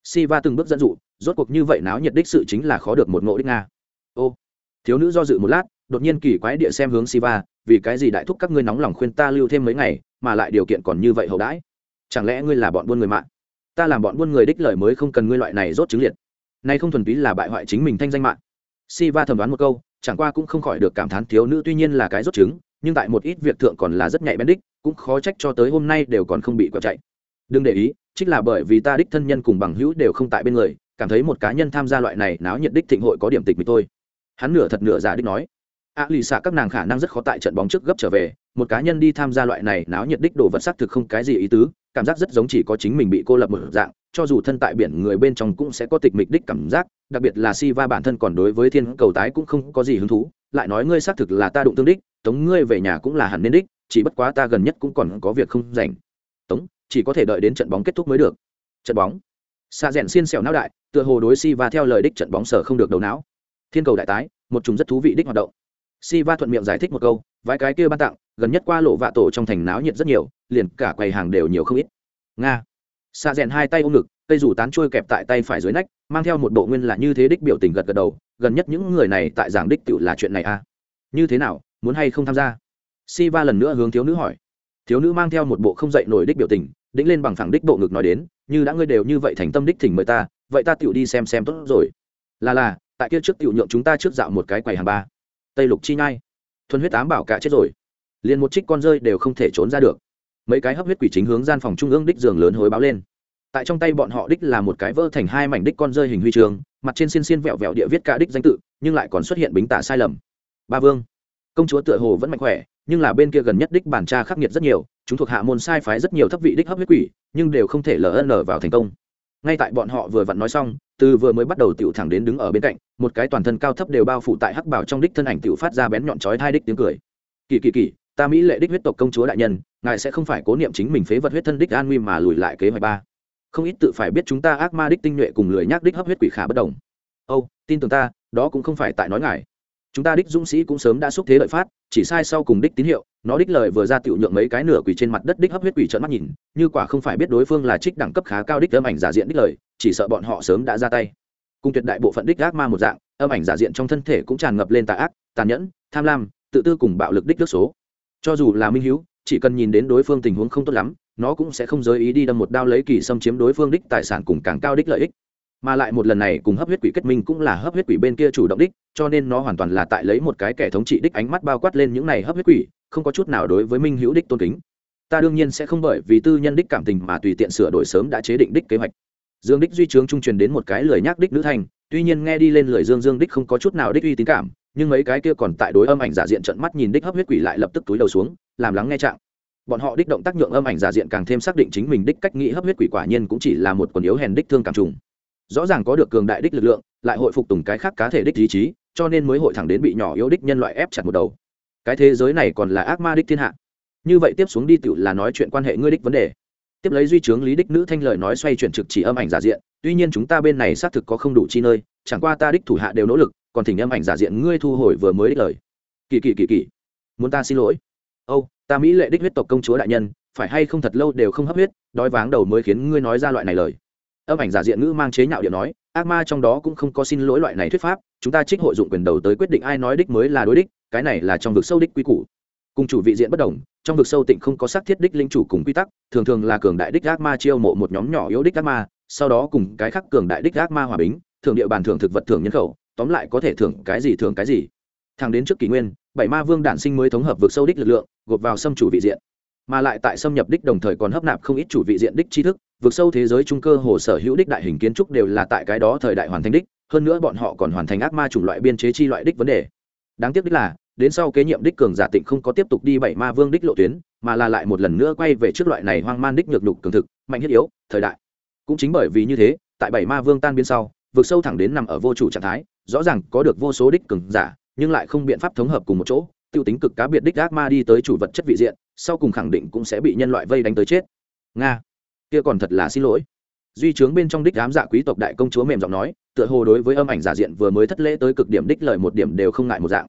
Si va từng bước dẫn dụ, rốt cuộc như vậy náo nhiệt đích sự chính là khó được một ngộ đích nga. Ô, thiếu nữ do dự một lát, đột nhiên kỳ quái địa xem hướng si va vì cái gì đại thúc các ngươi nóng lòng khuyên ta lưu thêm mấy ngày, mà lại điều kiện còn như vậy hậu đãi? Chẳng lẽ ngươi là bọn buôn người mạng? Ta làm bọn buôn người đích lời mới không cần ngươi loại này rốt chứng liệt. Nay không thuần túy là bại hoại chính mình thanh danh mạng. Si va thẩm đoán một câu, chẳng qua cũng không khỏi được cảm thán thiếu nữ tuy nhiên là cái rốt chứng nhưng tại một ít việc thượng còn là rất nhạy bén đích, cũng khó trách cho tới hôm nay đều còn không bị quẹo chạy. Đừng để ý, trích là bởi vì ta đích thân nhân cùng bằng hữu đều không tại bên người, cảm thấy một cá nhân tham gia loại này náo nhiệt đích thịnh hội có điểm tịch mình tôi hắn nửa thật nửa giả đích nói. A lì xạ các nàng khả năng rất khó tại trận bóng trước gấp trở về, một cá nhân đi tham gia loại này náo nhiệt đích đồ vật xác thực không cái gì ý tứ, cảm giác rất giống chỉ có chính mình bị cô lập một dạng, cho dù thân tại biển người bên trong cũng sẽ có tịch mịch đích cảm giác, đặc biệt là si va bản thân còn đối với thiên cầu tái cũng không có gì hứng thú, lại nói ngươi xác thực là ta đụng tương đích tống ngươi về nhà cũng là hẳn nên đích, chỉ bất quá ta gần nhất cũng còn có việc không rảnh. Tống, chỉ có thể đợi đến trận bóng kết thúc mới được. Trận bóng. Xa rẽn xiên xẻo não đại, tựa hồ đối si va theo lời đích trận bóng sở không được đầu não. Thiên cầu đại tái, một chúng rất thú vị đích hoạt động. Si va thuận miệng giải thích một câu vài cái kia ban tặng, gần nhất qua lộ vạ tổ trong thành náo nhiệt rất nhiều, liền cả quầy hàng đều nhiều không ít. Nga. Xa rẽn hai tay ôm ngực, cây rủ tán trôi kẹp tại tay phải dưới nách, mang theo một bộ nguyên là như thế đích biểu tình gật gật đầu, gần nhất những người này tại giảng đích tự là chuyện này à? Như thế nào muốn hay không tham gia? Si va lần nữa hướng thiếu nữ hỏi. Thiếu nữ mang theo một bộ không dậy nổi đích biểu tình, đĩnh lên bằng phẳng đích bộ ngực nói đến, như đã ngươi đều như vậy thành tâm đích thỉnh mời ta, vậy ta tựu đi xem xem tốt rồi. Là là, tại kia trước tựu nhượng chúng ta trước dạo một cái quầy hàng ba. Tây lục chi nhai. Thuần huyết ám bảo cả chết rồi. Liền một trích con rơi đều không thể trốn ra được. Mấy cái hấp huyết quỷ chính hướng gian phòng trung ương đích giường lớn hối báo lên. Tại trong tay bọn họ đích là một cái vỡ thành hai mảnh đích con rơi hình huy trường, mặt trên xiên xiên vẹo vẹo địa viết cả đích danh tự, nhưng lại còn xuất hiện bính tả sai lầm. Ba vương công chúa tựa hồ vẫn mạnh khỏe, nhưng là bên kia gần nhất đích bản tra khắc nghiệt rất nhiều, chúng thuộc hạ môn sai phái rất nhiều thấp vị đích hấp huyết quỷ, nhưng đều không thể ln vào thành công. Ngay tại bọn họ vừa vặn nói xong, từ vừa mới bắt đầu tiểu thẳng đến đứng ở bên cạnh, một cái toàn thân cao thấp đều bao phủ tại hắc bảo trong đích thân ảnh tiểu phát ra bén nhọn chói hai đích tiếng cười. Kỳ kỳ kỳ, ta mỹ lệ đích huyết tộc công chúa đại nhân, ngài sẽ không phải cố niệm chính mình phế vật huyết thân đích an nguy mà lùi lại kế hoạch ba. Không ít tự phải biết chúng ta ác ma đích tinh nhuệ cùng lười nhác đích hấp huyết quỷ khả bất đồng. Âu, tin tưởng ta, đó cũng không phải tại nói ngài chúng ta đích dũng sĩ cũng sớm đã xúc thế lợi phát, chỉ sai sau cùng đích tín hiệu, nó đích lời vừa ra tiểu nhượng mấy cái nửa quỷ trên mặt đất đích hấp huyết quỷ trợn mắt nhìn, như quả không phải biết đối phương là trích đẳng cấp khá cao đích âm ảnh giả diện đích lời, chỉ sợ bọn họ sớm đã ra tay. Cùng tuyệt đại bộ phận đích ác ma một dạng, âm ảnh giả diện trong thân thể cũng tràn ngập lên tà ác, tàn nhẫn, tham lam, tự tư cùng bạo lực đích nước số. Cho dù là minh hữu chỉ cần nhìn đến đối phương tình huống không tốt lắm, nó cũng sẽ không giới ý đi đâm một đao lấy kỳ xâm chiếm đối phương đích tài sản cùng càng cao đích lợi ích mà lại một lần này cùng hấp huyết quỷ kết minh cũng là hấp huyết quỷ bên kia chủ động đích, cho nên nó hoàn toàn là tại lấy một cái kẻ thống trị đích ánh mắt bao quát lên những này hấp huyết quỷ, không có chút nào đối với minh hữu đích tôn kính. Ta đương nhiên sẽ không bởi vì tư nhân đích cảm tình mà tùy tiện sửa đổi sớm đã chế định đích kế hoạch. Dương đích duy trướng trung truyền đến một cái lời nhắc đích nữ thành, tuy nhiên nghe đi lên lời dương dương đích không có chút nào đích uy tín cảm, nhưng mấy cái kia còn tại đối âm ảnh giả diện trận mắt nhìn đích hấp huyết quỷ lại lập tức túi đầu xuống, làm lắng nghe trạng. Bọn họ đích động tác nhượng âm ảnh giả diện càng thêm xác định chính mình đích cách nghĩ hấp huyết quỷ quả nhiên cũng chỉ là một quần yếu hèn đích thương cảm trùng rõ ràng có được cường đại đích lực lượng, lại hội phục tùng cái khác cá thể đích ý chí, cho nên mới hội thẳng đến bị nhỏ yếu đích nhân loại ép chặt một đầu. Cái thế giới này còn là ác ma đích thiên hạ. Như vậy tiếp xuống đi tựu là nói chuyện quan hệ ngươi đích vấn đề. Tiếp lấy duy trướng lý đích nữ thanh lời nói xoay chuyển trực chỉ âm ảnh giả diện, tuy nhiên chúng ta bên này xác thực có không đủ chi nơi, chẳng qua ta đích thủ hạ đều nỗ lực, còn thỉnh âm ảnh giả diện ngươi thu hồi vừa mới đích lời. Kỳ kỳ kỳ kỳ. Muốn ta xin lỗi? Âu, ta mỹ lệ đích huyết tộc công chúa đại nhân, phải hay không thật lâu đều không hấp huyết, đói váng đầu mới khiến ngươi nói ra loại này lời âm ảnh giả diện ngữ mang chế nhạo điện nói, ác ma trong đó cũng không có xin lỗi loại này thuyết pháp, chúng ta trích hội dụng quyền đầu tới quyết định ai nói đích mới là đối đích, cái này là trong vực sâu đích quy củ. Cùng chủ vị diện bất đồng, trong vực sâu tịnh không có xác thiết đích linh chủ cùng quy tắc, thường thường là cường đại đích ác ma chiêu mộ một nhóm nhỏ yếu đích ác ma, sau đó cùng cái khác cường đại đích ác ma hòa bính thường địa bàn thường thực vật thường nhân khẩu, tóm lại có thể thưởng cái gì thường cái gì. Thẳng đến trước kỷ nguyên, bảy ma vương đản sinh mới thống hợp vực sâu đích lực lượng, gộp vào xâm chủ vị diện mà lại tại xâm nhập đích đồng thời còn hấp nạp không ít chủ vị diện đích tri thức vượt sâu thế giới trung cơ hồ sở hữu đích đại hình kiến trúc đều là tại cái đó thời đại hoàn thành đích, hơn nữa bọn họ còn hoàn thành ác ma chủng loại biên chế chi loại đích vấn đề. Đáng tiếc đích là, đến sau kế nhiệm đích cường giả tịnh không có tiếp tục đi bảy ma vương đích lộ tuyến, mà là lại một lần nữa quay về trước loại này hoang man đích nhược nhục cường thực, mạnh thiết yếu, thời đại. Cũng chính bởi vì như thế, tại bảy ma vương tan biên sau vượt sâu thẳng đến nằm ở vô chủ trạng thái, rõ ràng có được vô số đích cường giả, nhưng lại không biện pháp thống hợp cùng một chỗ tiêu tính cực cá biệt đích ác ma đi tới chủ vật chất vị diện, sau cùng khẳng định cũng sẽ bị nhân loại vây đánh tới chết. Nga, kia còn thật là xin lỗi. Duy trướng bên trong đích ám dạ quý tộc đại công chúa mềm giọng nói, tựa hồ đối với âm ảnh giả diện vừa mới thất lễ tới cực điểm đích lời một điểm đều không ngại một dạng.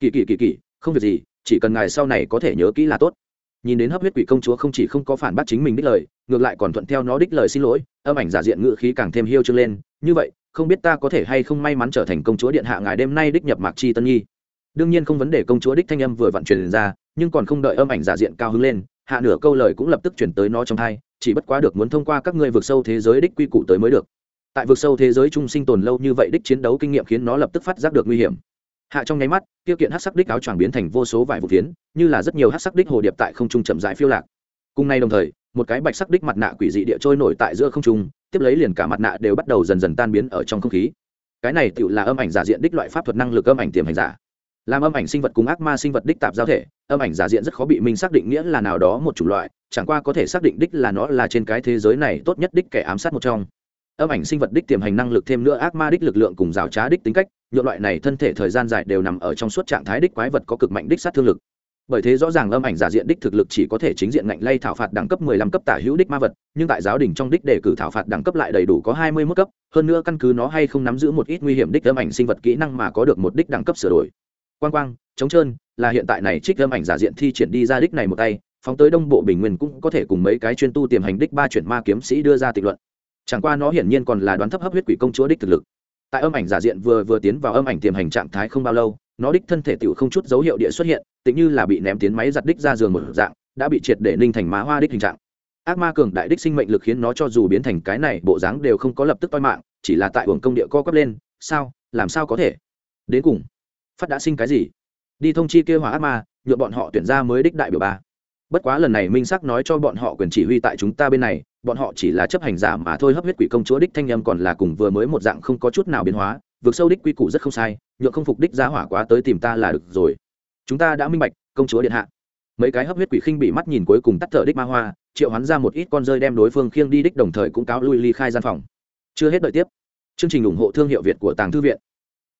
Kỳ kỳ kỳ kỳ, không việc gì, chỉ cần ngài sau này có thể nhớ kỹ là tốt. Nhìn đến hấp huyết quỷ công chúa không chỉ không có phản bác chính mình đích lời, ngược lại còn thuận theo nó đích lời xin lỗi, âm ảnh giả diện ngự khí càng thêm hiêu trương lên, như vậy, không biết ta có thể hay không may mắn trở thành công chúa điện hạ ngài đêm nay đích nhập mạc chi tân nhi? Đương nhiên không vấn đề công chúa đích thanh âm vừa vặn truyền ra, nhưng còn không đợi âm ảnh giả diện cao hứng lên, hạ nửa câu lời cũng lập tức chuyển tới nó trong thai, chỉ bất quá được muốn thông qua các ngươi vượt sâu thế giới đích quy củ tới mới được. Tại vượt sâu thế giới trung sinh tồn lâu như vậy đích chiến đấu kinh nghiệm khiến nó lập tức phát giác được nguy hiểm. Hạ trong nháy mắt, tiêu kiện hát sắc đích áo choàng biến thành vô số vải vụ tiến như là rất nhiều hát sắc đích hồ điệp tại không trung chậm rãi phiêu lạc. Cùng nay đồng thời, một cái bạch sắc đích mặt nạ quỷ dị địa trôi nổi tại giữa không trung, tiếp lấy liền cả mặt nạ đều bắt đầu dần dần tan biến ở trong không khí. Cái này tự là âm ảnh giả diện đích loại pháp thuật năng lực âm ảnh tiềm hành giả làm âm ảnh sinh vật cùng ác ma sinh vật đích tạp giao thể, âm ảnh giả diện rất khó bị mình xác định nghĩa là nào đó một chủng loại, chẳng qua có thể xác định đích là nó là trên cái thế giới này tốt nhất đích kẻ ám sát một trong. Âm ảnh sinh vật đích tiềm hành năng lực thêm nữa ác ma đích lực lượng cùng rào trá đích tính cách nhựa loại này thân thể thời gian dài đều nằm ở trong suốt trạng thái đích quái vật có cực mạnh đích sát thương lực. Bởi thế rõ ràng âm ảnh giả diện đích thực lực chỉ có thể chính diện ngạnh lay thảo phạt đẳng cấp 15 cấp tả hữu đích ma vật, nhưng tại giáo đình trong đích đề cử thảo phạt đẳng cấp lại đầy đủ có 21 cấp, hơn nữa căn cứ nó hay không nắm giữ một ít nguy hiểm đích âm ảnh sinh vật kỹ năng mà có được một đích đẳng cấp sửa đổi quang quang chống trơn, là hiện tại này trích âm ảnh giả diện thi triển đi ra đích này một tay, phóng tới đông bộ bình nguyên cũng có thể cùng mấy cái chuyên tu tiềm hành đích ba chuyển ma kiếm sĩ đưa ra tịch luận. Chẳng qua nó hiển nhiên còn là đoán thấp hấp huyết quỷ công chúa đích thực lực. Tại âm ảnh giả diện vừa vừa tiến vào âm ảnh tiềm hành trạng thái không bao lâu, nó đích thân thể tiểu không chút dấu hiệu địa xuất hiện tĩnh như là bị ném tiến máy giặt đích ra giường một dạng, đã bị triệt để ninh thành má hoa đích hình trạng. Ác ma cường đại đích sinh mệnh lực khiến nó cho dù biến thành cái này, bộ dáng đều không có lập tức toi mạng, chỉ là tại hưởng công địa co quắp lên, sao, làm sao có thể? Đến cùng phát đã sinh cái gì? Đi thông chi kêu hỏa ác ma nhuộm bọn họ tuyển ra mới đích đại biểu ba. Bất quá lần này minh sắc nói cho bọn họ quyền chỉ huy tại chúng ta bên này, bọn họ chỉ là chấp hành giả mà thôi hấp huyết quỷ công chúa đích thanh em còn là cùng vừa mới một dạng không có chút nào biến hóa, vượt sâu đích quy củ rất không sai, nhượng không phục đích giá hỏa quá tới tìm ta là được rồi. Chúng ta đã minh bạch, công chúa điện hạ. Mấy cái hấp huyết quỷ khinh bị mắt nhìn cuối cùng tắt thở đích ma hoa, triệu hoán ra một ít con rơi đem đối phương khiêng đi đích đồng thời cũng cáo lui ly khai gian phòng. Chưa hết đợi tiếp. Chương trình ủng hộ thương hiệu việt của tàng thư viện.